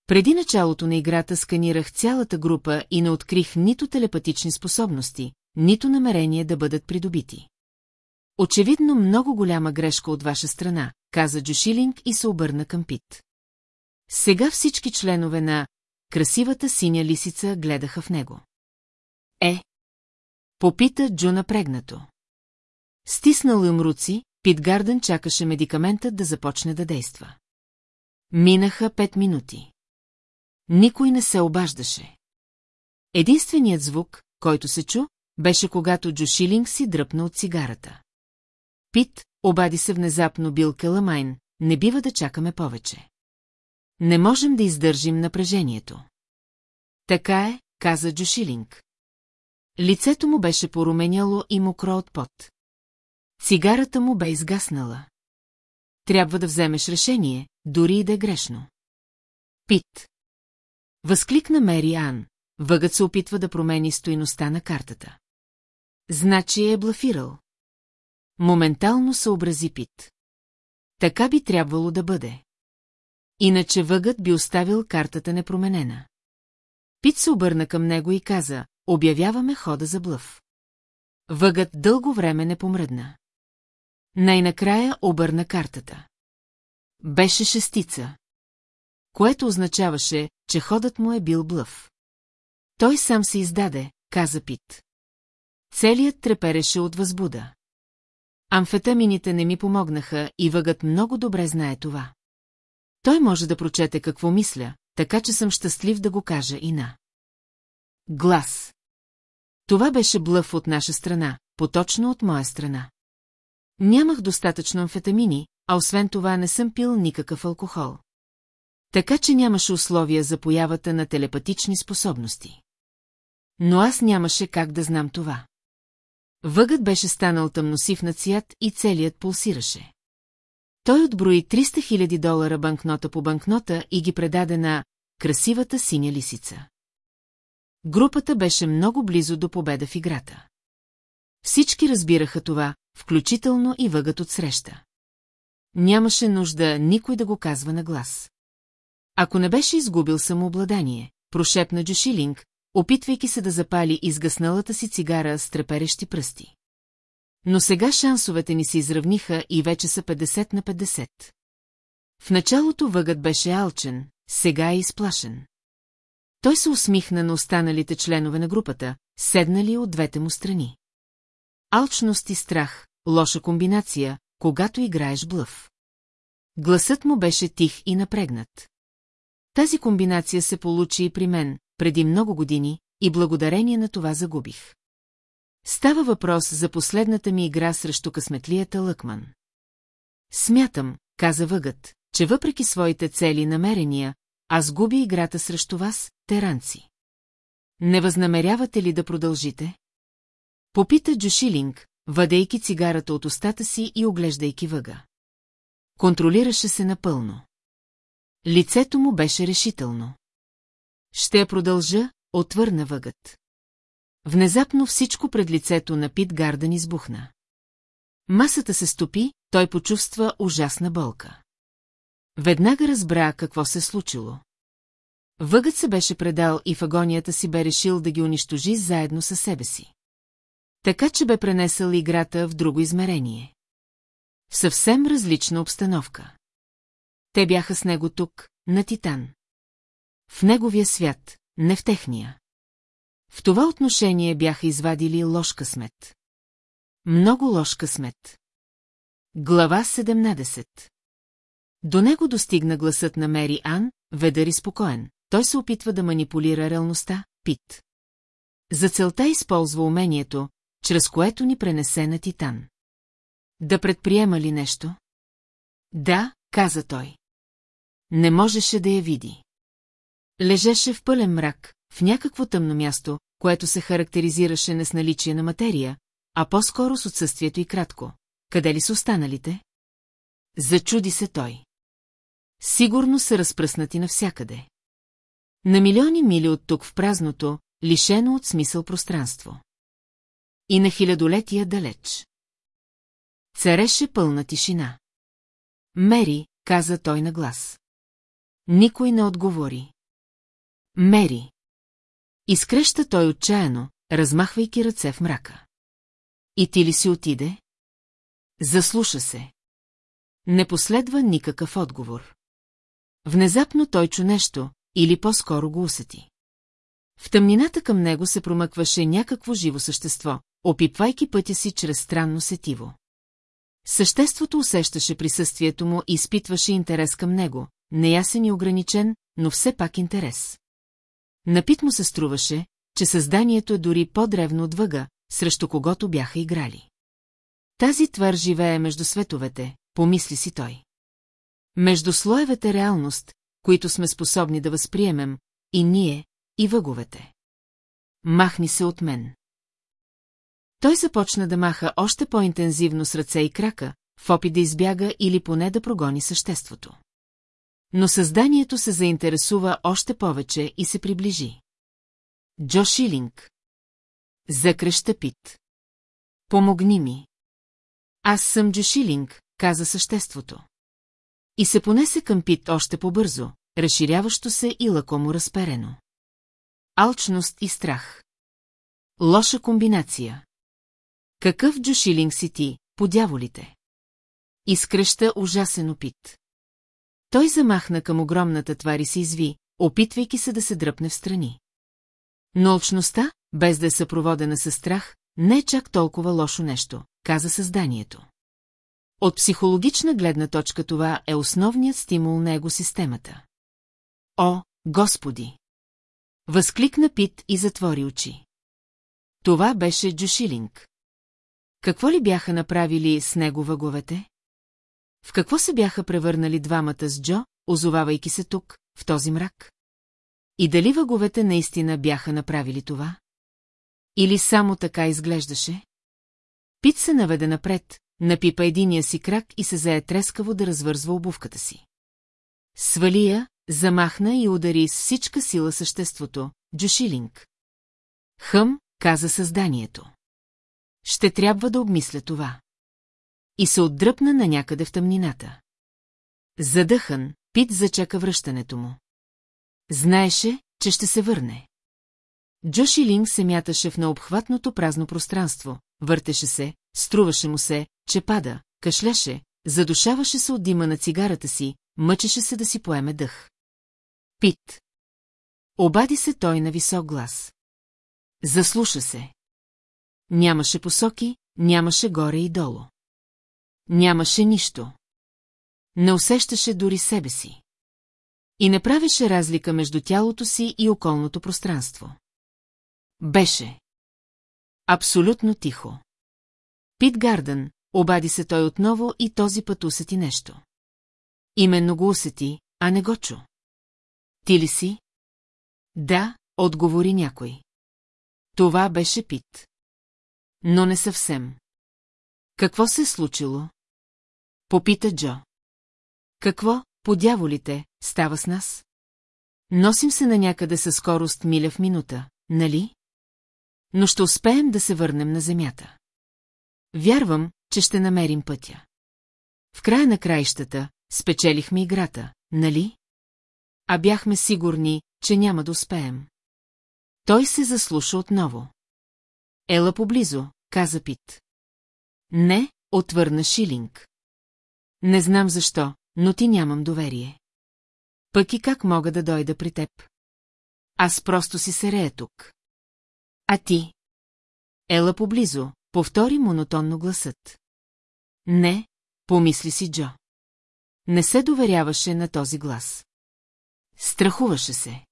Преди началото на играта сканирах цялата група и не открих нито телепатични способности, нито намерение да бъдат придобити. Очевидно много голяма грешка от ваша страна, каза Джошилинг и се обърна към Пит. Сега всички членове на красивата синя лисица гледаха в него. Е. Попита Джо напрегнато. Стиснал им руци, Пит Гарден чакаше медикаментът да започне да действа. Минаха пет минути. Никой не се обаждаше. Единственият звук, който се чу, беше когато Джо Шилинг си дръпна от цигарата. Пит, обади се внезапно Бил Келамайн, не бива да чакаме повече. Не можем да издържим напрежението. Така е, каза Джо Шилинг. Лицето му беше поруменяло и мокро от пот. Цигарата му бе изгаснала. Трябва да вземеш решение, дори и да е грешно. Пит. Възкликна Мери Ан. Въгът се опитва да промени стоиността на картата. Значи е блафирал. Моментално съобрази Пит. Така би трябвало да бъде. Иначе въгът би оставил картата непроменена. Пит се обърна към него и каза, обявяваме хода за блъв. Въгът дълго време не помръдна. Най-накрая обърна картата. Беше шестица. Което означаваше, че ходът му е бил блъв. Той сам се издаде, каза Пит. Целият трепереше от възбуда. Амфетамините не ми помогнаха и въгът много добре знае това. Той може да прочете какво мисля, така че съм щастлив да го кажа и на. Глас. Това беше блъв от наша страна, поточно от моя страна. Нямах достатъчно амфетамини, а освен това не съм пил никакъв алкохол. Така че нямаше условия за появата на телепатични способности. Но аз нямаше как да знам това. Въгът беше станал тъмносив на цвят и целият пулсираше. Той отброи 300 000 долара банкнота по банкнота и ги предаде на красивата синя лисица. Групата беше много близо до победа в играта. Всички разбираха това, включително и въгът от среща. Нямаше нужда никой да го казва на глас. Ако не беше изгубил самообладание, прошепна Джошилинг, опитвайки се да запали изгасналата си цигара с треперещи пръсти. Но сега шансовете ни се изравниха и вече са 50 на 50. В началото въгът беше алчен, сега е изплашен. Той се усмихна на останалите членове на групата, седнали от двете му страни. Алчност и страх, лоша комбинация, когато играеш блъв. Гласът му беше тих и напрегнат. Тази комбинация се получи и при мен, преди много години, и благодарение на това загубих. Става въпрос за последната ми игра срещу късметлията Лъкман. Смятам, каза въгът, че въпреки своите цели и намерения, аз губя играта срещу вас, теранци. Не възнамерявате ли да продължите? Попита Джошилинг, въдейки цигарата от устата си и оглеждайки въга. Контролираше се напълно. Лицето му беше решително. Ще продължа, отвърна въгът. Внезапно всичко пред лицето на Пит Гарден избухна. Масата се стопи, той почувства ужасна болка. Веднага разбра какво се случило. Въгът се беше предал и в агонията си бе решил да ги унищожи заедно със себе си. Така че бе пренесъл играта в друго измерение. В съвсем различна обстановка. Те бяха с него тук, на Титан. В неговия свят, не в техния. В това отношение бяха извадили лош късмет. Много лош късмет. Глава 17 До него достигна гласът на Мери Ан, ведър и спокоен. Той се опитва да манипулира реалността, Пит. За целта използва умението, чрез което ни пренесе на Титан. Да предприема ли нещо? Да, каза той. Не можеше да я види. Лежеше в пълен мрак, в някакво тъмно място, което се характеризираше не с наличие на материя, а по-скоро с отсъствието и кратко. Къде ли са останалите? Зачуди се той. Сигурно са разпръснати навсякъде. На милиони мили от тук в празното, лишено от смисъл пространство. И на хилядолетия далеч. Цареше пълна тишина. Мери, каза той на глас. Никой не отговори. Мери. Изкреща той отчаяно, размахвайки ръце в мрака. И ти ли си отиде? Заслуша се. Не последва никакъв отговор. Внезапно той чу нещо, или по-скоро го усети. В тъмнината към него се промъкваше някакво живо същество, опипвайки пътя си чрез странно сетиво. Съществото усещаше присъствието му и изпитваше интерес към него, неясен и ограничен, но все пак интерес. Напит му се струваше, че създанието е дори по-древно от въга, срещу когото бяха играли. Тази твър живее между световете, помисли си той. Между слоевете реалност, които сме способни да възприемем, и ние, и въговете. Махни се от мен. Той започна да маха още по-интензивно с ръце и крака, в опит да избяга или поне да прогони съществото. Но създанието се заинтересува още повече и се приближи. Джо Шилинг. Закреща Пит. Помогни ми. Аз съм Джо Шилинг, каза съществото. И се понесе към Пит още по-бързо, разширяващо се и лакомо разперено. Алчност и страх. Лоша комбинация. Какъв джушилинг си ти, по дяволите? Изкръща ужасен опит. Той замахна към огромната твари се изви, опитвайки се да се дръпне в страни. Но очността, без да е съпроводена със страх, не е чак толкова лошо нещо, каза създанието. От психологична гледна точка това е основният стимул на егосистемата. О, Господи! Възкликна Пит и затвори очи. Това беше Джушилинг. Какво ли бяха направили с него въговете? В какво се бяха превърнали двамата с Джо, озовавайки се тук, в този мрак? И дали въговете наистина бяха направили това? Или само така изглеждаше? Пит се наведе напред, напипа единия си крак и се зае трескаво да развързва обувката си. Свали я, замахна и удари с всичка сила съществото, Джушилинг. Хъм, каза създанието. Ще трябва да обмисля това. И се отдръпна на някъде в тъмнината. Задъхан, Пит зачака връщането му. Знаеше, че ще се върне. Джоши Линг се мяташе в необхватното празно пространство, въртеше се, струваше му се, че пада, кашляше, задушаваше се от дима на цигарата си, мъчеше се да си поеме дъх. Пит. Обади се той на висок глас. Заслуша се. Нямаше посоки, нямаше горе и долу. Нямаше нищо. Не усещаше дори себе си. И не правеше разлика между тялото си и околното пространство. Беше. Абсолютно тихо. Пит Гарден, обади се той отново и този път усети нещо. Именно го усети, а не го чу. Ти ли си? Да, отговори някой. Това беше Пит. Но не съвсем. Какво се е случило? Попита Джо. Какво, по дяволите, става с нас? Носим се на някъде със скорост миля в минута, нали? Но ще успеем да се върнем на земята. Вярвам, че ще намерим пътя. В края на краищата спечелихме играта, нали? А бяхме сигурни, че няма да успеем. Той се заслуша отново. Ела поблизо, каза Пит. Не, отвърна Шилинг. Не знам защо, но ти нямам доверие. Пък и как мога да дойда при теб? Аз просто си серея тук. А ти? Ела поблизо, повтори монотонно гласът. Не, помисли си Джо. Не се доверяваше на този глас. Страхуваше се.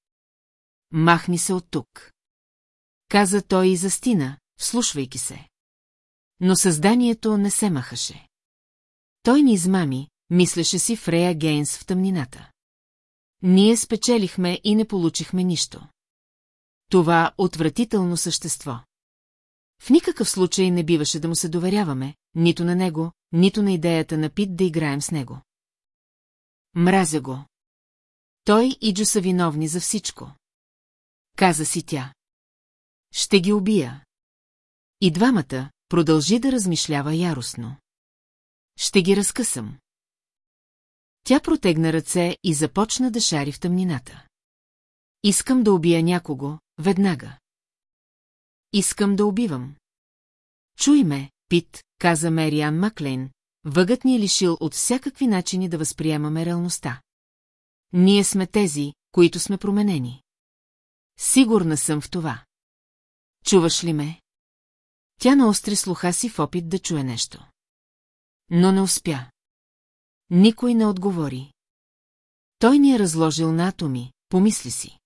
Махни се от тук. Каза той и застина, вслушвайки се. Но създанието не се махаше. Той ни измами, мислеше си Фрея Гейнс в тъмнината. Ние спечелихме и не получихме нищо. Това отвратително същество. В никакъв случай не биваше да му се доверяваме, нито на него, нито на идеята на Пит да играем с него. Мразя го. Той и Джо са виновни за всичко. Каза си тя. Ще ги убия. И двамата продължи да размишлява яростно. Ще ги разкъсам. Тя протегна ръце и започна да шари в тъмнината. Искам да убия някого, веднага. Искам да убивам. Чуй ме, Пит, каза Мериан Маклейн, въгът ни е лишил от всякакви начини да възприемаме реалността. Ние сме тези, които сме променени. Сигурна съм в това. Чуваш ли ме? Тя наостри слуха си в опит да чуе нещо. Но не успя. Никой не отговори. Той ни е разложил на атоми, помисли си.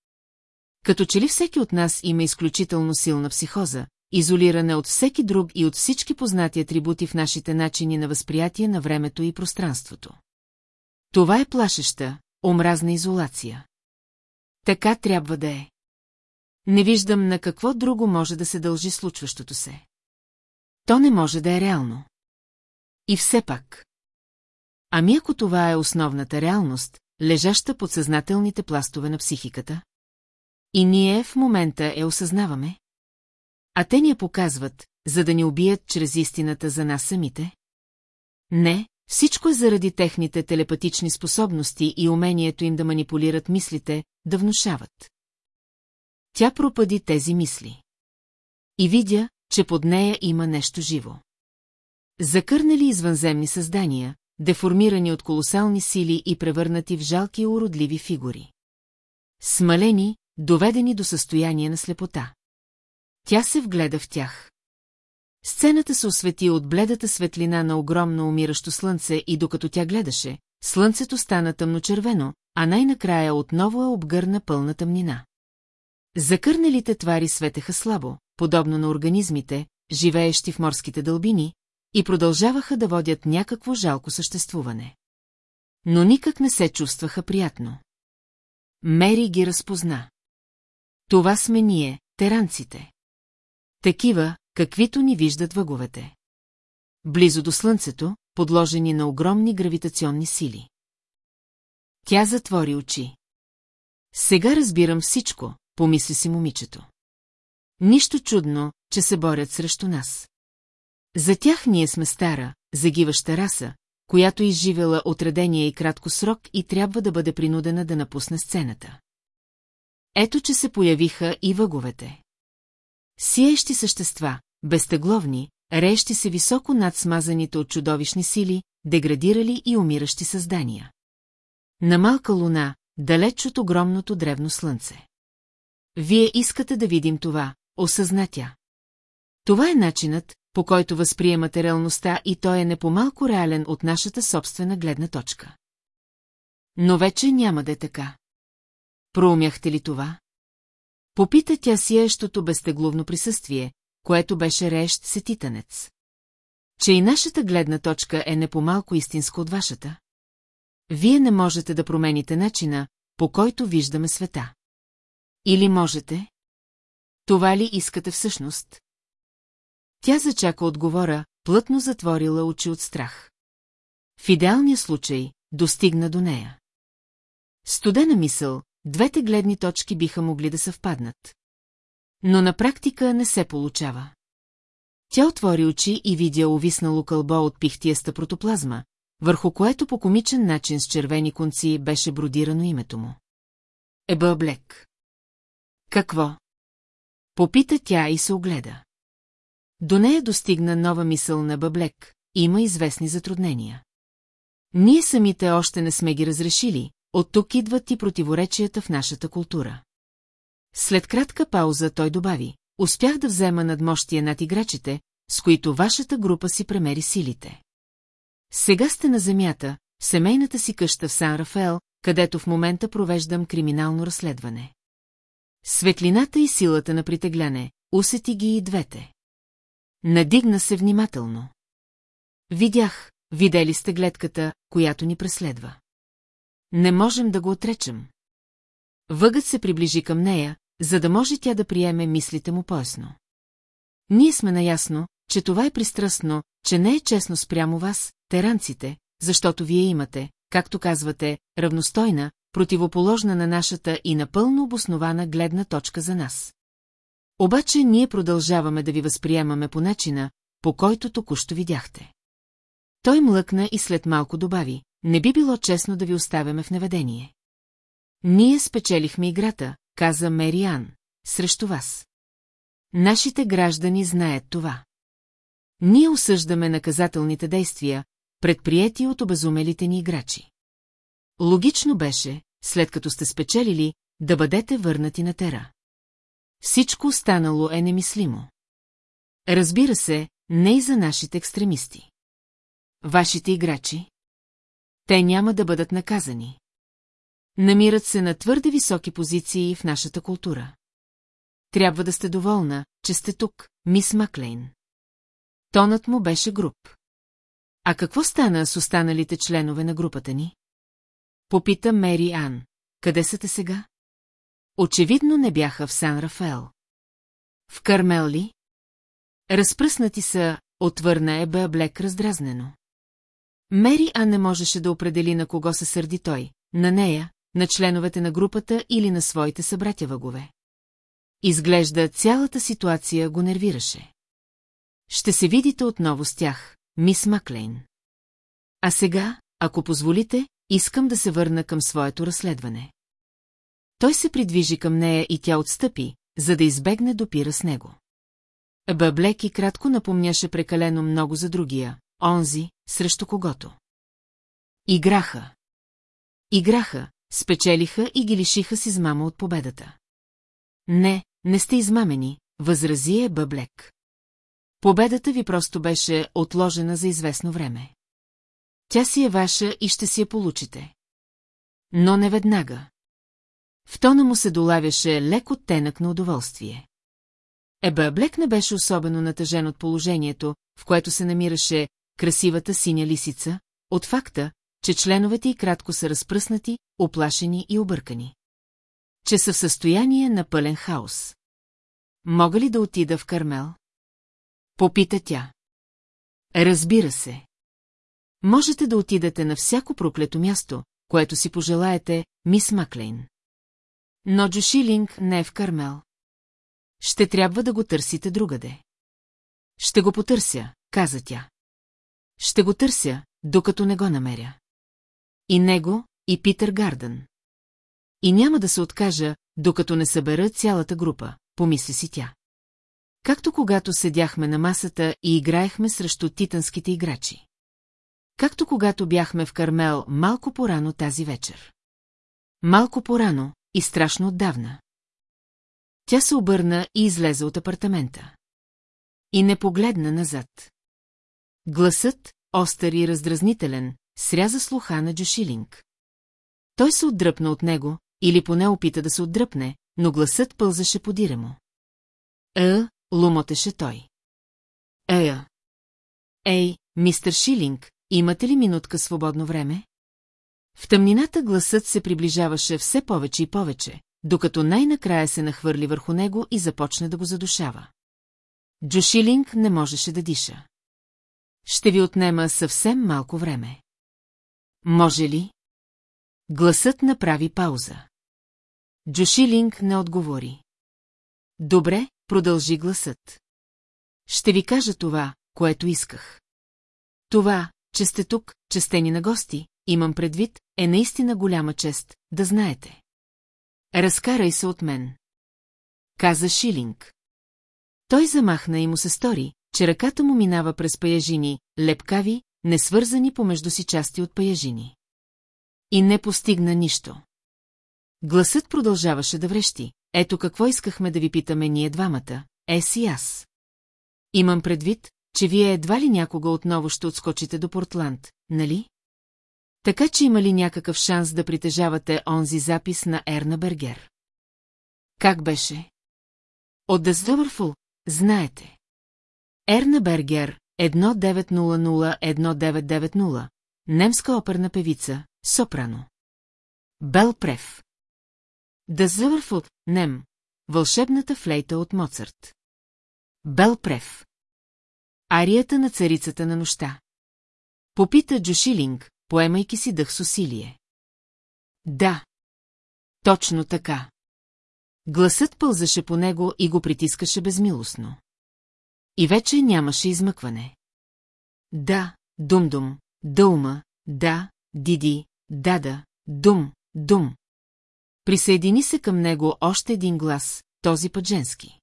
Като че ли всеки от нас има изключително силна психоза, изолиране от всеки друг и от всички познати атрибути в нашите начини на възприятие на времето и пространството. Това е плашеща, омразна изолация. Така трябва да е. Не виждам на какво друго може да се дължи случващото се. То не може да е реално. И все пак. Ами ако това е основната реалност, лежаща под съзнателните пластове на психиката? И ние в момента я осъзнаваме? А те ни я показват, за да ни убият чрез истината за нас самите? Не, всичко е заради техните телепатични способности и умението им да манипулират мислите, да внушават. Тя пропади тези мисли. И видя, че под нея има нещо живо. Закърнали извънземни създания, деформирани от колосални сили и превърнати в жалки и уродливи фигури. Смалени, доведени до състояние на слепота. Тя се вгледа в тях. Сцената се освети от бледата светлина на огромно умиращо слънце и докато тя гледаше, слънцето стана тъмночервено, а най-накрая отново е обгърна пълна тъмнина. Закърнелите твари светеха слабо, подобно на организмите, живеещи в морските дълбини, и продължаваха да водят някакво жалко съществуване. Но никак не се чувстваха приятно. Мери ги разпозна. Това сме ние, теранците. Такива, каквито ни виждат въговете. Близо до слънцето, подложени на огромни гравитационни сили. Тя затвори очи. Сега разбирам всичко, помисли си момичето. Нищо чудно, че се борят срещу нас. За тях ние сме стара, загиваща раса, която изживела отредения и кратко срок и трябва да бъде принудена да напусне сцената. Ето, че се появиха и въговете. Сиещи същества, безтегловни, реещи се високо над смазаните от чудовищни сили, деградирали и умиращи създания. На малка луна, далеч от огромното древно слънце. Вие искате да видим това, осъзна тя. Това е начинът, по който възприемате реалността и той е не по-малко реален от нашата собствена гледна точка. Но вече няма да е така. Проумяхте ли това? Попита тя сияещото безтегловно присъствие, което беше реещ сетитанец. Че и нашата гледна точка е не по-малко истинска от вашата. Вие не можете да промените начина, по който виждаме света. Или можете? Това ли искате всъщност? Тя зачака отговора, плътно затворила очи от страх. В идеалния случай достигна до нея. Студена мисъл, двете гледни точки биха могли да съвпаднат. Но на практика не се получава. Тя отвори очи и видя увиснало кълбо от пихтиеста протоплазма, върху което по комичен начин с червени конци беше бродирано името му. Еба Блек. Какво? Попита тя и се огледа. До нея достигна нова мисъл на Бъблек, има известни затруднения. Ние самите още не сме ги разрешили, от тук идват и противоречията в нашата култура. След кратка пауза той добави, успях да взема надмощия над играчите, с които вашата група си премери силите. Сега сте на земята, в семейната си къща в Сан Рафаел, където в момента провеждам криминално разследване. Светлината и силата на притегляне, усети ги и двете. Надигна се внимателно. Видях, видели сте гледката, която ни преследва. Не можем да го отречем. Въгът се приближи към нея, за да може тя да приеме мислите му поясно. Ние сме наясно, че това е пристрастно, че не е честно спрямо вас, теранците, защото вие имате, както казвате, равностойна, противоположна на нашата и напълно обоснована гледна точка за нас. Обаче ние продължаваме да ви възприемаме по начина, по който току-що видяхте. Той млъкна и след малко добави, не би било честно да ви оставяме в неведение. Ние спечелихме играта, каза Мериан, срещу вас. Нашите граждани знаят това. Ние осъждаме наказателните действия, предприяти от обезумелите ни играчи. Логично беше, след като сте спечелили, да бъдете върнати на тера. Всичко останало е немислимо. Разбира се, не и за нашите екстремисти. Вашите играчи? Те няма да бъдат наказани. Намират се на твърде високи позиции в нашата култура. Трябва да сте доволна, че сте тук, мис Маклейн. Тонът му беше груб. А какво стана с останалите членове на групата ни? Попита Мери Ан. Къде са те сега? Очевидно не бяха в Сан Рафаел. В Кармел ли? Разпръснати са, отвърна Еба Блек раздразнено. Мери Ан не можеше да определи на кого се сърди той, на нея, на членовете на групата или на своите събратя въгове. Изглежда цялата ситуация го нервираше. Ще се видите отново с тях, мис Маклейн. А сега, ако позволите, искам да се върна към своето разследване. Той се придвижи към нея и тя отстъпи, за да избегне допира с него. Бъблек и кратко напомняше прекалено много за другия, онзи, срещу когото. Играха. Играха, спечелиха и ги лишиха с измама от победата. Не, не сте измамени, възрази е Бъблек. Победата ви просто беше отложена за известно време. Тя си е ваша и ще си я получите. Но не веднага. В тона му се долавяше лек оттенък на удоволствие. Еба Блек не беше особено натъжен от положението, в което се намираше красивата синя лисица, от факта, че членовете й кратко са разпръснати, оплашени и объркани. Че са в състояние на пълен хаос. Мога ли да отида в Кармел? Попита тя. Разбира се. Можете да отидете на всяко проклето място, което си пожелаете, мис Маклейн. Но Джошилинг не е в Кармел. Ще трябва да го търсите другаде. Ще го потърся, каза тя. Ще го търся, докато не го намеря. И него, и Питър Гардън. И няма да се откажа, докато не събера цялата група, помисли си тя. Както когато седяхме на масата и играехме срещу титанските играчи. Както когато бяхме в Кармел малко порано тази вечер. Малко порано и страшно отдавна. Тя се обърна и излезе от апартамента. И не погледна назад. Гласът, остър и раздразнителен, сряза слуха на Джошилинг. Той се отдръпна от него, или поне опита да се отдръпне, но гласът пълзаше подира му. Е, лумотеше той. Ея. Ей, мистер Шилинг, имате ли минутка свободно време? В тъмнината гласът се приближаваше все повече и повече, докато най-накрая се нахвърли върху него и започне да го задушава. Джошилинг не можеше да диша. Ще ви отнема съвсем малко време. Може ли? Гласът направи пауза. Джошилинг не отговори. Добре, продължи гласът. Ще ви кажа това, което исках. Това, че сте тук, че сте ни на гости, имам предвид, е наистина голяма чест, да знаете. Разкарай се от мен. Каза Шилинг. Той замахна и му се стори, че ръката му минава през паяжини, лепкави, несвързани помежду си части от паяжини. И не постигна нищо. Гласът продължаваше да врещи. Ето какво искахме да ви питаме ние двамата, е си аз. Имам предвид, че вие едва ли някога отново ще отскочите до Портланд, нали? Така че има ли някакъв шанс да притежавате онзи запис на Ерна Бергер? Как беше? От Дъзвърфул, знаете. Ерна Бергер, 1900-1990, немска оперна певица, сопрано. Бел Прев. Дъзвърфул, нем, вълшебната флейта от Моцарт. Бел Прев. Арията на царицата на нощта. Попита Джошилинг, поемайки си дъх с усилие. Да. Точно така. Гласът пълзаше по него и го притискаше безмилостно. И вече нямаше измъкване. Да, дум-дум, дълма, да, диди, дада, дум, дум. Присъедини се към него още един глас, този път женски.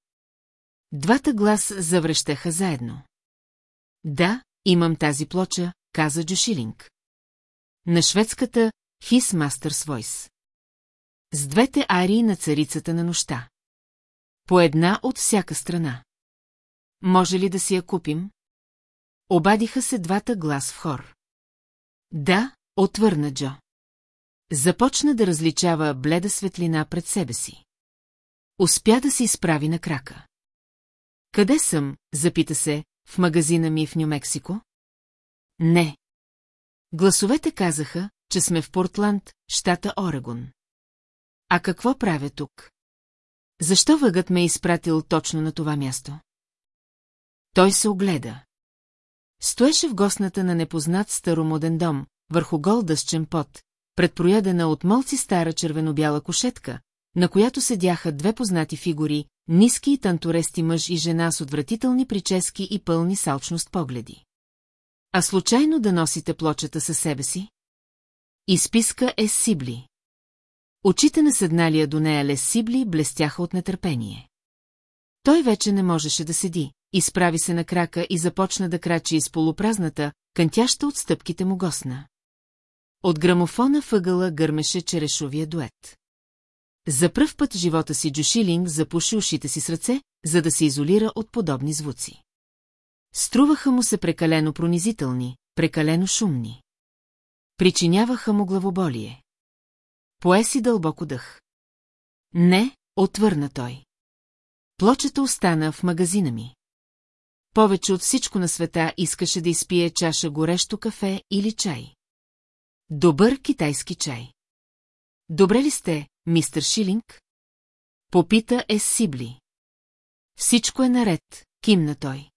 Двата глас завръщаха заедно. Да, имам тази плоча, каза Джошилинг. На шведската His Master's Voice. С двете арии на царицата на нощта. По една от всяка страна. Може ли да си я купим? Обадиха се двата глас в хор. Да, отвърна Джо. Започна да различава бледа светлина пред себе си. Успя да се изправи на крака. Къде съм, запита се, в магазина ми в Нью-Мексико? Не. Гласовете казаха, че сме в Портланд, щата Орегон. А какво правя тук? Защо въгът ме е изпратил точно на това място? Той се огледа. Стоеше в гостната на непознат старомоден дом, върху гол дъсчен пот, предпроядена от молци стара червено-бяла кошетка, на която седяха две познати фигури, ниски и тантурести мъж и жена с отвратителни прически и пълни салчност погледи. А случайно да носите плочата със себе си? Изписка е Сибли. Очите на седналия до нея Лес Сибли блестяха от нетърпение. Той вече не можеше да седи, изправи се на крака и започна да крачи из полупразната, кънтяща от стъпките му госна. От грамофона въгъла гърмеше черешовия дует. За пръв път живота си Джушилинг запуши ушите си с ръце, за да се изолира от подобни звуци. Струваха му се прекалено пронизителни, прекалено шумни. Причиняваха му главоболие. Пое си дълбоко дъх. Не, отвърна той. Плочата остана в магазина ми. Повече от всичко на света искаше да изпие чаша горещо кафе или чай. Добър китайски чай. Добре ли сте, мистер Шилинг? Попита е Сибли. Всичко е наред, кимна той.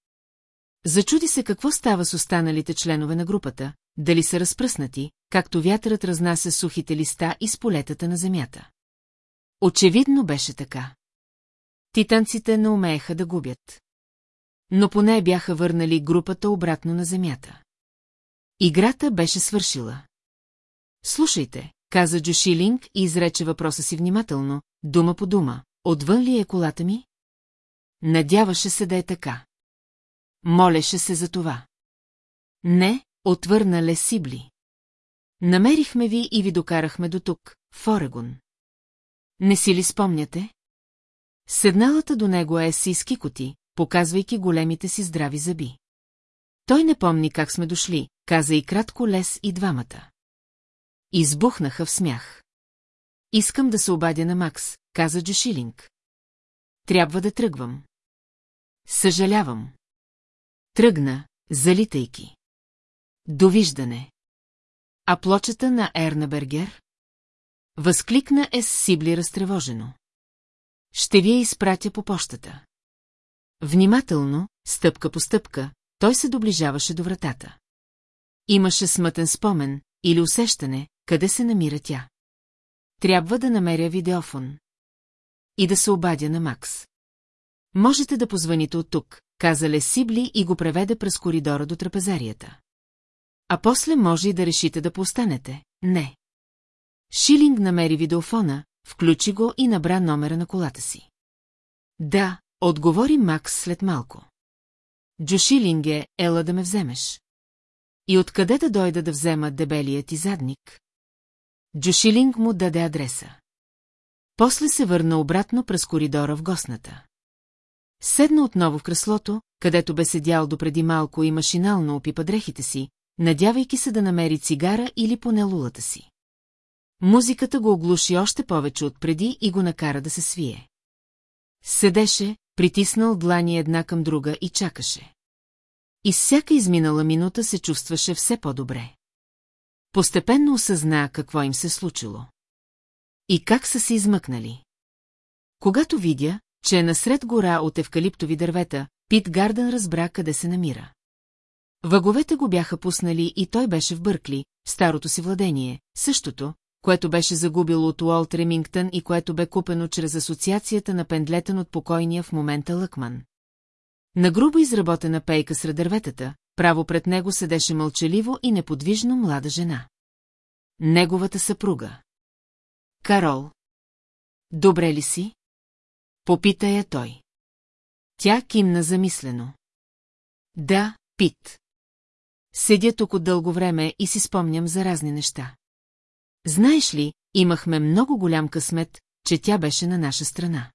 Зачуди се какво става с останалите членове на групата, дали са разпръснати, както вятърът разнася сухите листа из полетата на земята. Очевидно беше така. Титанците не умееха да губят. Но поне бяха върнали групата обратно на земята. Играта беше свършила. Слушайте, каза Джошилинг и изрече въпроса си внимателно, дума по дума. Отвън ли е колата ми? Надяваше се да е така. Молеше се за това. Не, отвърна Лесибли. Намерихме ви и ви докарахме до тук, в Орегон. Не си ли спомняте? Седналата до него е си изкикоти, показвайки големите си здрави зъби. Той не помни как сме дошли, каза и кратко лес и двамата. Избухнаха в смях. Искам да се обадя на Макс, каза Джошилинг. Трябва да тръгвам. Съжалявам. Тръгна, залитайки. Довиждане. А плочата на Ернабергер? Възкликна Ес Сибли разтревожено. Ще ви я изпратя по почтата. Внимателно, стъпка по стъпка, той се доближаваше до вратата. Имаше смътен спомен или усещане, къде се намира тя. Трябва да намеря видеофон. И да се обадя на Макс. Можете да позвоните от тук, каза Лесибли и го преведе през коридора до трапезарията. А после може и да решите да постанете. Не. Шилинг намери видеофона, включи го и набра номера на колата си. Да, отговори Макс след малко. Джо Шилинге, ела да ме вземеш. И откъде да дойда да взема дебелият ти задник? Джошилинг му даде адреса. После се върна обратно през коридора в гостната. Седна отново в креслото, където бе седял допреди малко и машинално опипа дрехите си, надявайки се да намери цигара или поне лулата си. Музиката го оглуши още повече от преди и го накара да се свие. Седеше, притиснал длани една към друга и чакаше. И всяка изминала минута се чувстваше все по-добре. Постепенно осъзна какво им се случило. И как са се измъкнали. Когато видя, че е насред гора от евкалиптови дървета, Пит Гарден разбра къде се намира. Въговете го бяха пуснали и той беше в Бъркли, старото си владение, същото, което беше загубило от Уолт Ремингтън и което бе купено чрез асоциацията на пендлетен от покойния в момента Лъкман. На грубо изработена пейка сред дърветата, право пред него седеше мълчаливо и неподвижно млада жена. Неговата съпруга. Карол. Добре ли си? Попита я той. Тя кимна замислено. Да, Пит. Седя тук от дълго време и си спомням за разни неща. Знаеш ли, имахме много голям късмет, че тя беше на наша страна.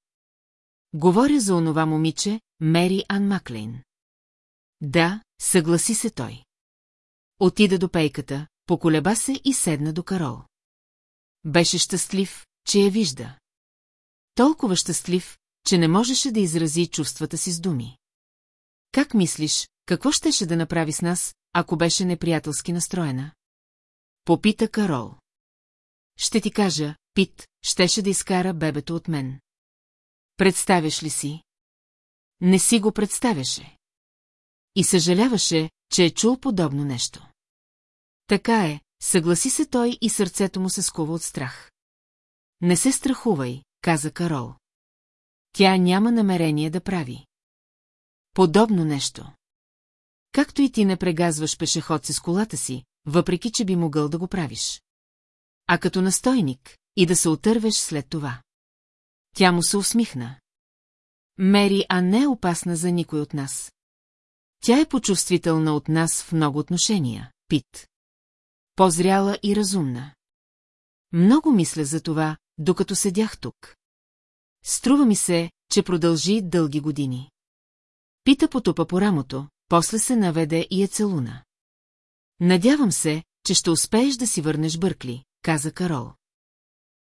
Говоря за онова момиче, Мери Ан Маклейн. Да, съгласи се той. Отида до пейката, поколеба се и седна до Карол. Беше щастлив, че я вижда. Толкова щастлив, че не можеше да изрази чувствата си с думи. Как мислиш, какво щеше да направи с нас, ако беше неприятелски настроена? Попита Карол. Ще ти кажа, Пит, щеше да изкара бебето от мен. Представяш ли си? Не си го представяше. И съжаляваше, че е чул подобно нещо. Така е, съгласи се той и сърцето му се скува от страх. Не се страхувай, каза Карол. Тя няма намерение да прави. Подобно нещо. Както и ти не прегазваш пешеходци с колата си, въпреки че би могъл да го правиш. А като настойник, и да се отървеш след това. Тя му се усмихна. Мери, а не е опасна за никой от нас. Тя е почувствителна от нас в много отношения, Пит. Позряла и разумна. Много мисля за това, докато седях тук. Струва ми се, че продължи дълги години. Пита потупа по рамото, после се наведе и е целуна. Надявам се, че ще успееш да си върнеш Бъркли, каза Карол.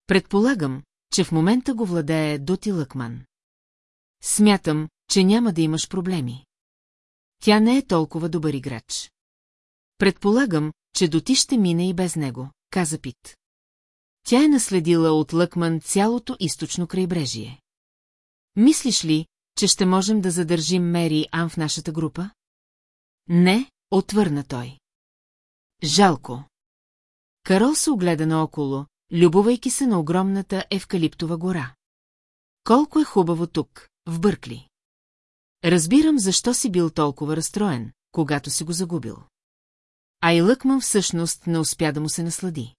Предполагам, че в момента го владее Доти Лъкман. Смятам, че няма да имаш проблеми. Тя не е толкова добър играч. Предполагам, че Доти ще мине и без него, каза Пит. Тя е наследила от Лъкман цялото източно крайбрежие. Мислиш ли, че ще можем да задържим Мери Ан в нашата група? Не, отвърна той. Жалко. Карол се огледа наоколо, любовайки се на огромната евкалиптова гора. Колко е хубаво тук, в Бъркли. Разбирам защо си бил толкова разстроен, когато си го загубил. А и Лъкман всъщност не успя да му се наслади.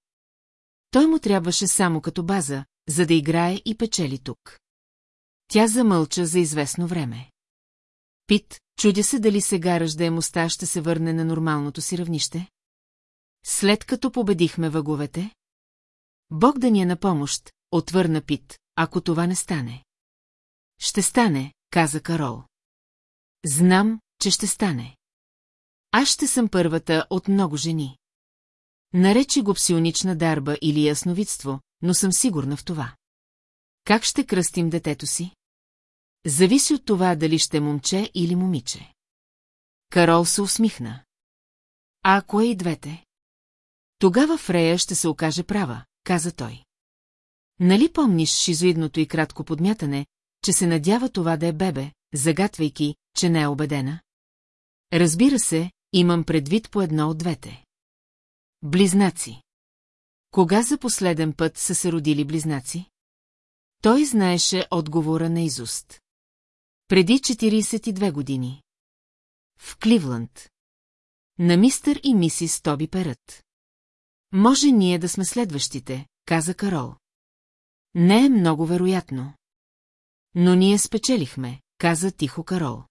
Той му трябваше само като база, за да играе и печели тук. Тя замълча за известно време. Пит, чудя се дали сега ръждаемостта ще се върне на нормалното си равнище. След като победихме въговете? Бог да ни е на помощ, отвърна Пит, ако това не стане. Ще стане, каза Карол. Знам, че ще стане. Аз ще съм първата от много жени. Наречи го псионична дарба или ясновидство, но съм сигурна в това. Как ще кръстим детето си? Зависи от това дали ще е момче или момиче. Карол се усмихна. А ако е и двете? Тогава Фрея ще се окаже права, каза той. Нали помниш шизоидното и кратко подмятане, че се надява това да е бебе, загатвайки, че не е убедена? Разбира се, имам предвид по едно от двете. Близнаци. Кога за последен път са се родили близнаци? Той знаеше отговора на изуст. Преди 42 години. В Кливланд. На мистър и мисис Тоби Перът. Може ние да сме следващите, каза Карол. Не е много вероятно. Но ние спечелихме, каза тихо Карол.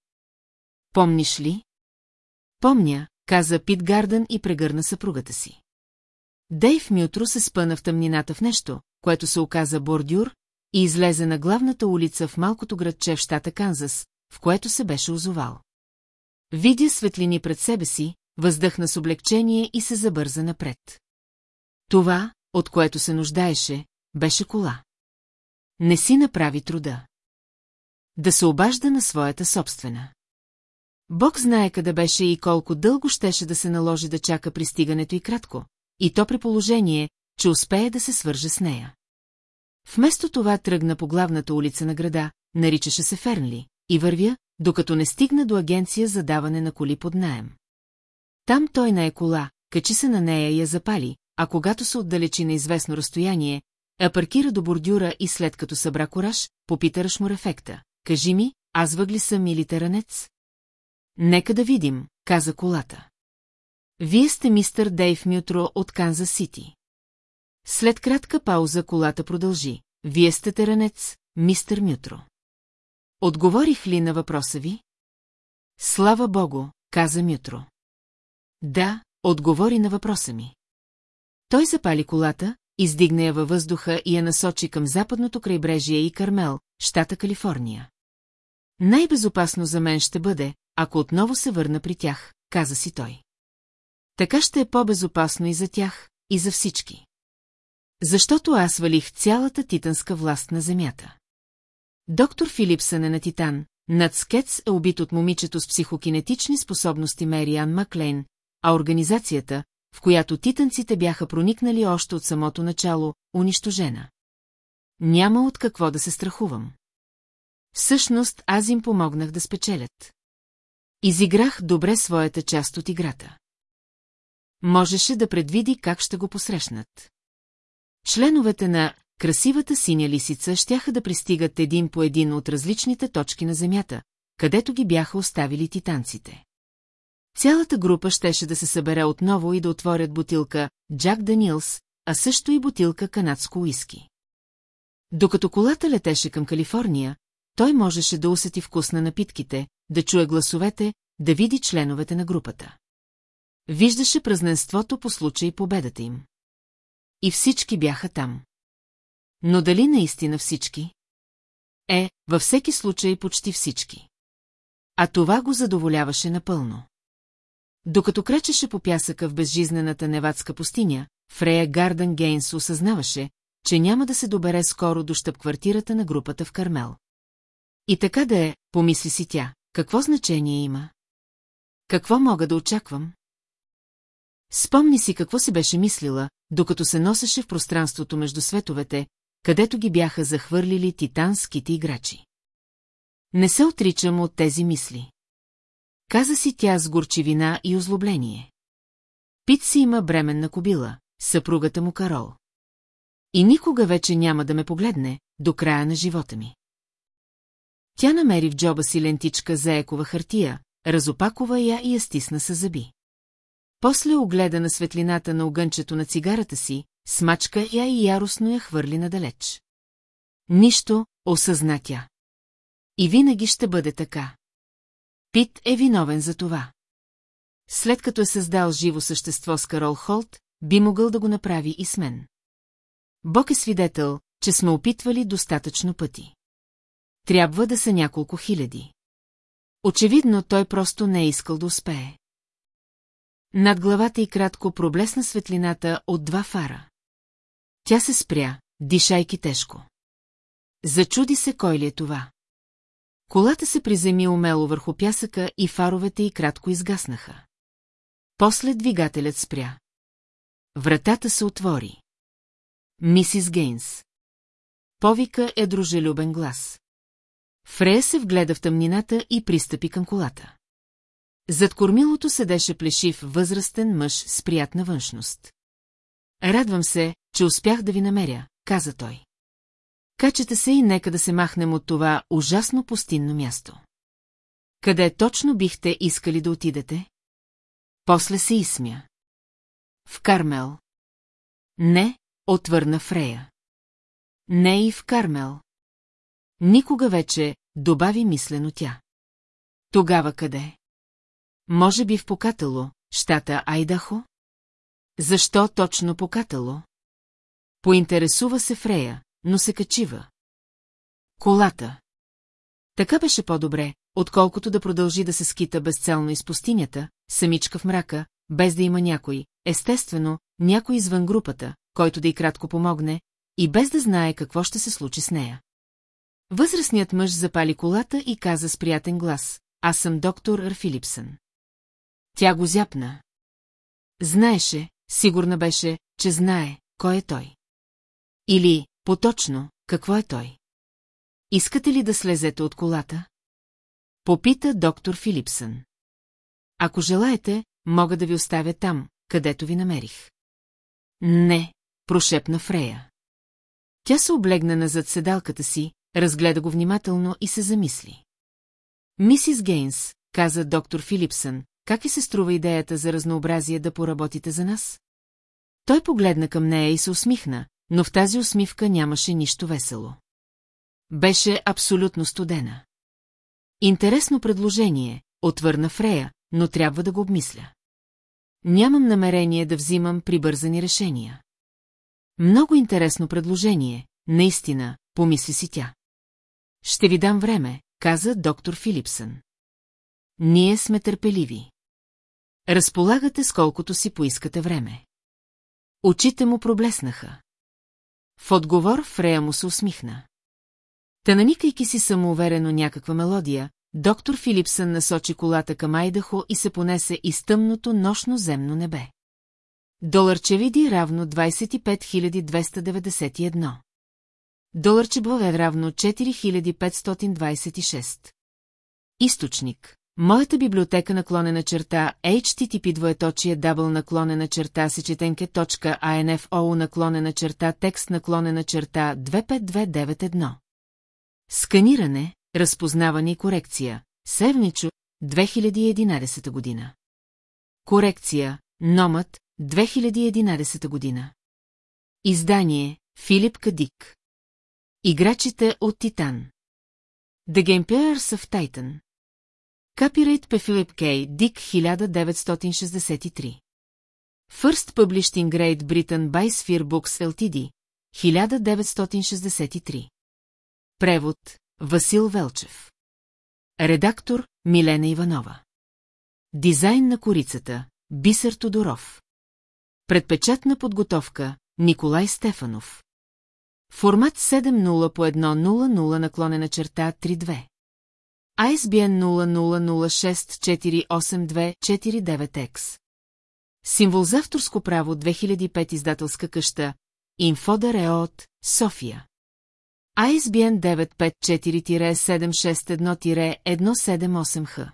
Помниш ли? Помня, каза Пит Гарден и прегърна съпругата си. Дейв Мютро се спъна в тъмнината в нещо, което се оказа бордюр, и излезе на главната улица в малкото градче в щата Канзас, в което се беше озовал. Видя светлини пред себе си, въздъхна с облегчение и се забърза напред. Това, от което се нуждаеше, беше кола. Не си направи труда. Да се обажда на своята собствена. Бог знае къде беше и колко дълго щеше да се наложи да чака пристигането и кратко, и то при положение, че успее да се свърже с нея. Вместо това тръгна по главната улица на града, наричаше се Фернли, и вървя, докато не стигна до агенция за даване на коли под наем. Там той на е кола, качи се на нея и я запали, а когато се отдалечи на известно разстояние, а паркира до бордюра и след като събра кораж, попита Рашмурефекта. Кажи ми, аз въгли съм или теранец? Нека да видим, каза колата. Вие сте мистър Дейв Мютро от Канзас Сити. След кратка пауза колата продължи. Вие сте теранец, мистър Мютро. Отговорих ли на въпроса ви? Слава богу, каза Мютро. Да, отговори на въпроса ми. Той запали колата, издигна я във въздуха и я насочи към западното крайбрежие и Кармел, щата Калифорния. Най-безопасно за мен ще бъде, ако отново се върна при тях, каза си той. Така ще е по-безопасно и за тях, и за всички. Защото аз валих цялата титанска власт на Земята. Доктор Филипсън е на Титан, над Скетс е убит от момичето с психокинетични способности Мериан Маклейн, а организацията, в която титанците бяха проникнали още от самото начало, унищожена. Няма от какво да се страхувам. Всъщност аз им помогнах да спечелят. Изиграх добре своята част от играта. Можеше да предвиди как ще го посрещнат. Членовете на красивата синя лисица щяха да пристигат един по един от различните точки на Земята, където ги бяха оставили титанците. Цялата група щеше да се събере отново и да отворят бутилка Джак Данилс, а също и бутилка канадско уиски. Докато колата летеше към Калифорния, той можеше да усети вкус на напитките, да чуе гласовете, да види членовете на групата. Виждаше празненството по случай победата им. И всички бяха там. Но дали наистина всички? Е, във всеки случай почти всички. А това го задоволяваше напълно. Докато кречеше по пясъка в безжизнената невадска пустиня, Фрея Гарден Гейнс осъзнаваше, че няма да се добере скоро до щъп-квартирата на групата в Кармел. И така да е, помисли си тя, какво значение има? Какво мога да очаквам? Спомни си какво си беше мислила, докато се носеше в пространството между световете, където ги бяха захвърлили титанските играчи. Не се отричам от тези мисли. Каза си тя с горчивина и озлобление. Пит си има бременна кобила, съпругата му Карол. И никога вече няма да ме погледне, до края на живота ми. Тя намери в джоба си лентичка за екова хартия, разопакова я и я стисна с зъби. После огледа на светлината на огънчето на цигарата си, смачка я и яростно я хвърли надалеч. Нищо, осъзна тя. И винаги ще бъде така. Пит е виновен за това. След като е създал живо същество с Карол Холт, би могъл да го направи и с мен. Бог е свидетел, че сме опитвали достатъчно пъти. Трябва да са няколко хиляди. Очевидно той просто не е искал да успее. Над главата й кратко проблесна светлината от два фара. Тя се спря, дишайки тежко. Зачуди се кой ли е това. Колата се приземи умело върху пясъка и фаровете й кратко изгаснаха. После двигателят спря. Вратата се отвори. Мисис Гейнс. Повика е дружелюбен глас. Фрея се вгледа в тъмнината и пристъпи към колата. Зад кормилото седеше плешив възрастен мъж с приятна външност. Радвам се, че успях да ви намеря, каза той. Качете се и нека да се махнем от това ужасно пустинно място. Къде точно бихте искали да отидете? После се изсмя. В Кармел. Не, отвърна Фрея. Не и в Кармел. Никога вече, добави мислено тя. Тогава къде? Може би в Покатало, щата Айдахо? Защо точно Покатало? Поинтересува се Фрея, но се качива. Колата. Така беше по-добре, отколкото да продължи да се скита безцелно из пустинята, самичка в мрака, без да има някой, естествено, някой извън групата, който да й кратко помогне, и без да знае какво ще се случи с нея. Възрастният мъж запали колата и каза с приятен глас, аз съм доктор Арфилипсън. Тя го зяпна. Знаеше, сигурна беше, че знае, кой е той. Или, поточно, какво е той. Искате ли да слезете от колата? Попита доктор Филипсън. Ако желаете, мога да ви оставя там, където ви намерих. Не, прошепна Фрея. Тя се облегна назад седалката си, разгледа го внимателно и се замисли. Мисис Гейнс, каза доктор Филипсън, как ви се струва идеята за разнообразие да поработите за нас? Той погледна към нея и се усмихна, но в тази усмивка нямаше нищо весело. Беше абсолютно студена. Интересно предложение, отвърна Фрея, но трябва да го обмисля. Нямам намерение да взимам прибързани решения. Много интересно предложение, наистина, помисли си тя. Ще ви дам време, каза доктор Филипсън. Ние сме търпеливи. Разполагате с колкото си поискате време. Очите му проблеснаха. В отговор Фрея му се усмихна. Та наникайки си самоуверено някаква мелодия, доктор Филипсън насочи колата към Айдахо и се понесе из тъмното нощно земно небе. Доларче види равно 25 291. Доларче е равно 4526. Източник. Моята библиотека наклонена черта http двоеточие дабл наклонена черта сечетенке.info наклонена черта текст наклонена черта 25291. Сканиране, разпознаване и корекция. Севничо, 2011 година. Корекция, Номът, 2011 година. Издание, Филип Кадик. Играчите от Титан. The Game Players of Titan. Копирайт по Филип Кей, Дик 1963. First Published in Great Britain by Sphere Books Ltd. 1963. Превод Васил Велчев. Редактор Милена Иванова. Дизайн на корицата Бисер Тодоров. Предпечатна подготовка Николай Стефанов. Формат 7.0 по 1.00 наклонена черта 3.2. ISBN 0006482499X. Символ за авторско право 2005 издателска къща Инфодар е от София. ISBN 954-761-178Х.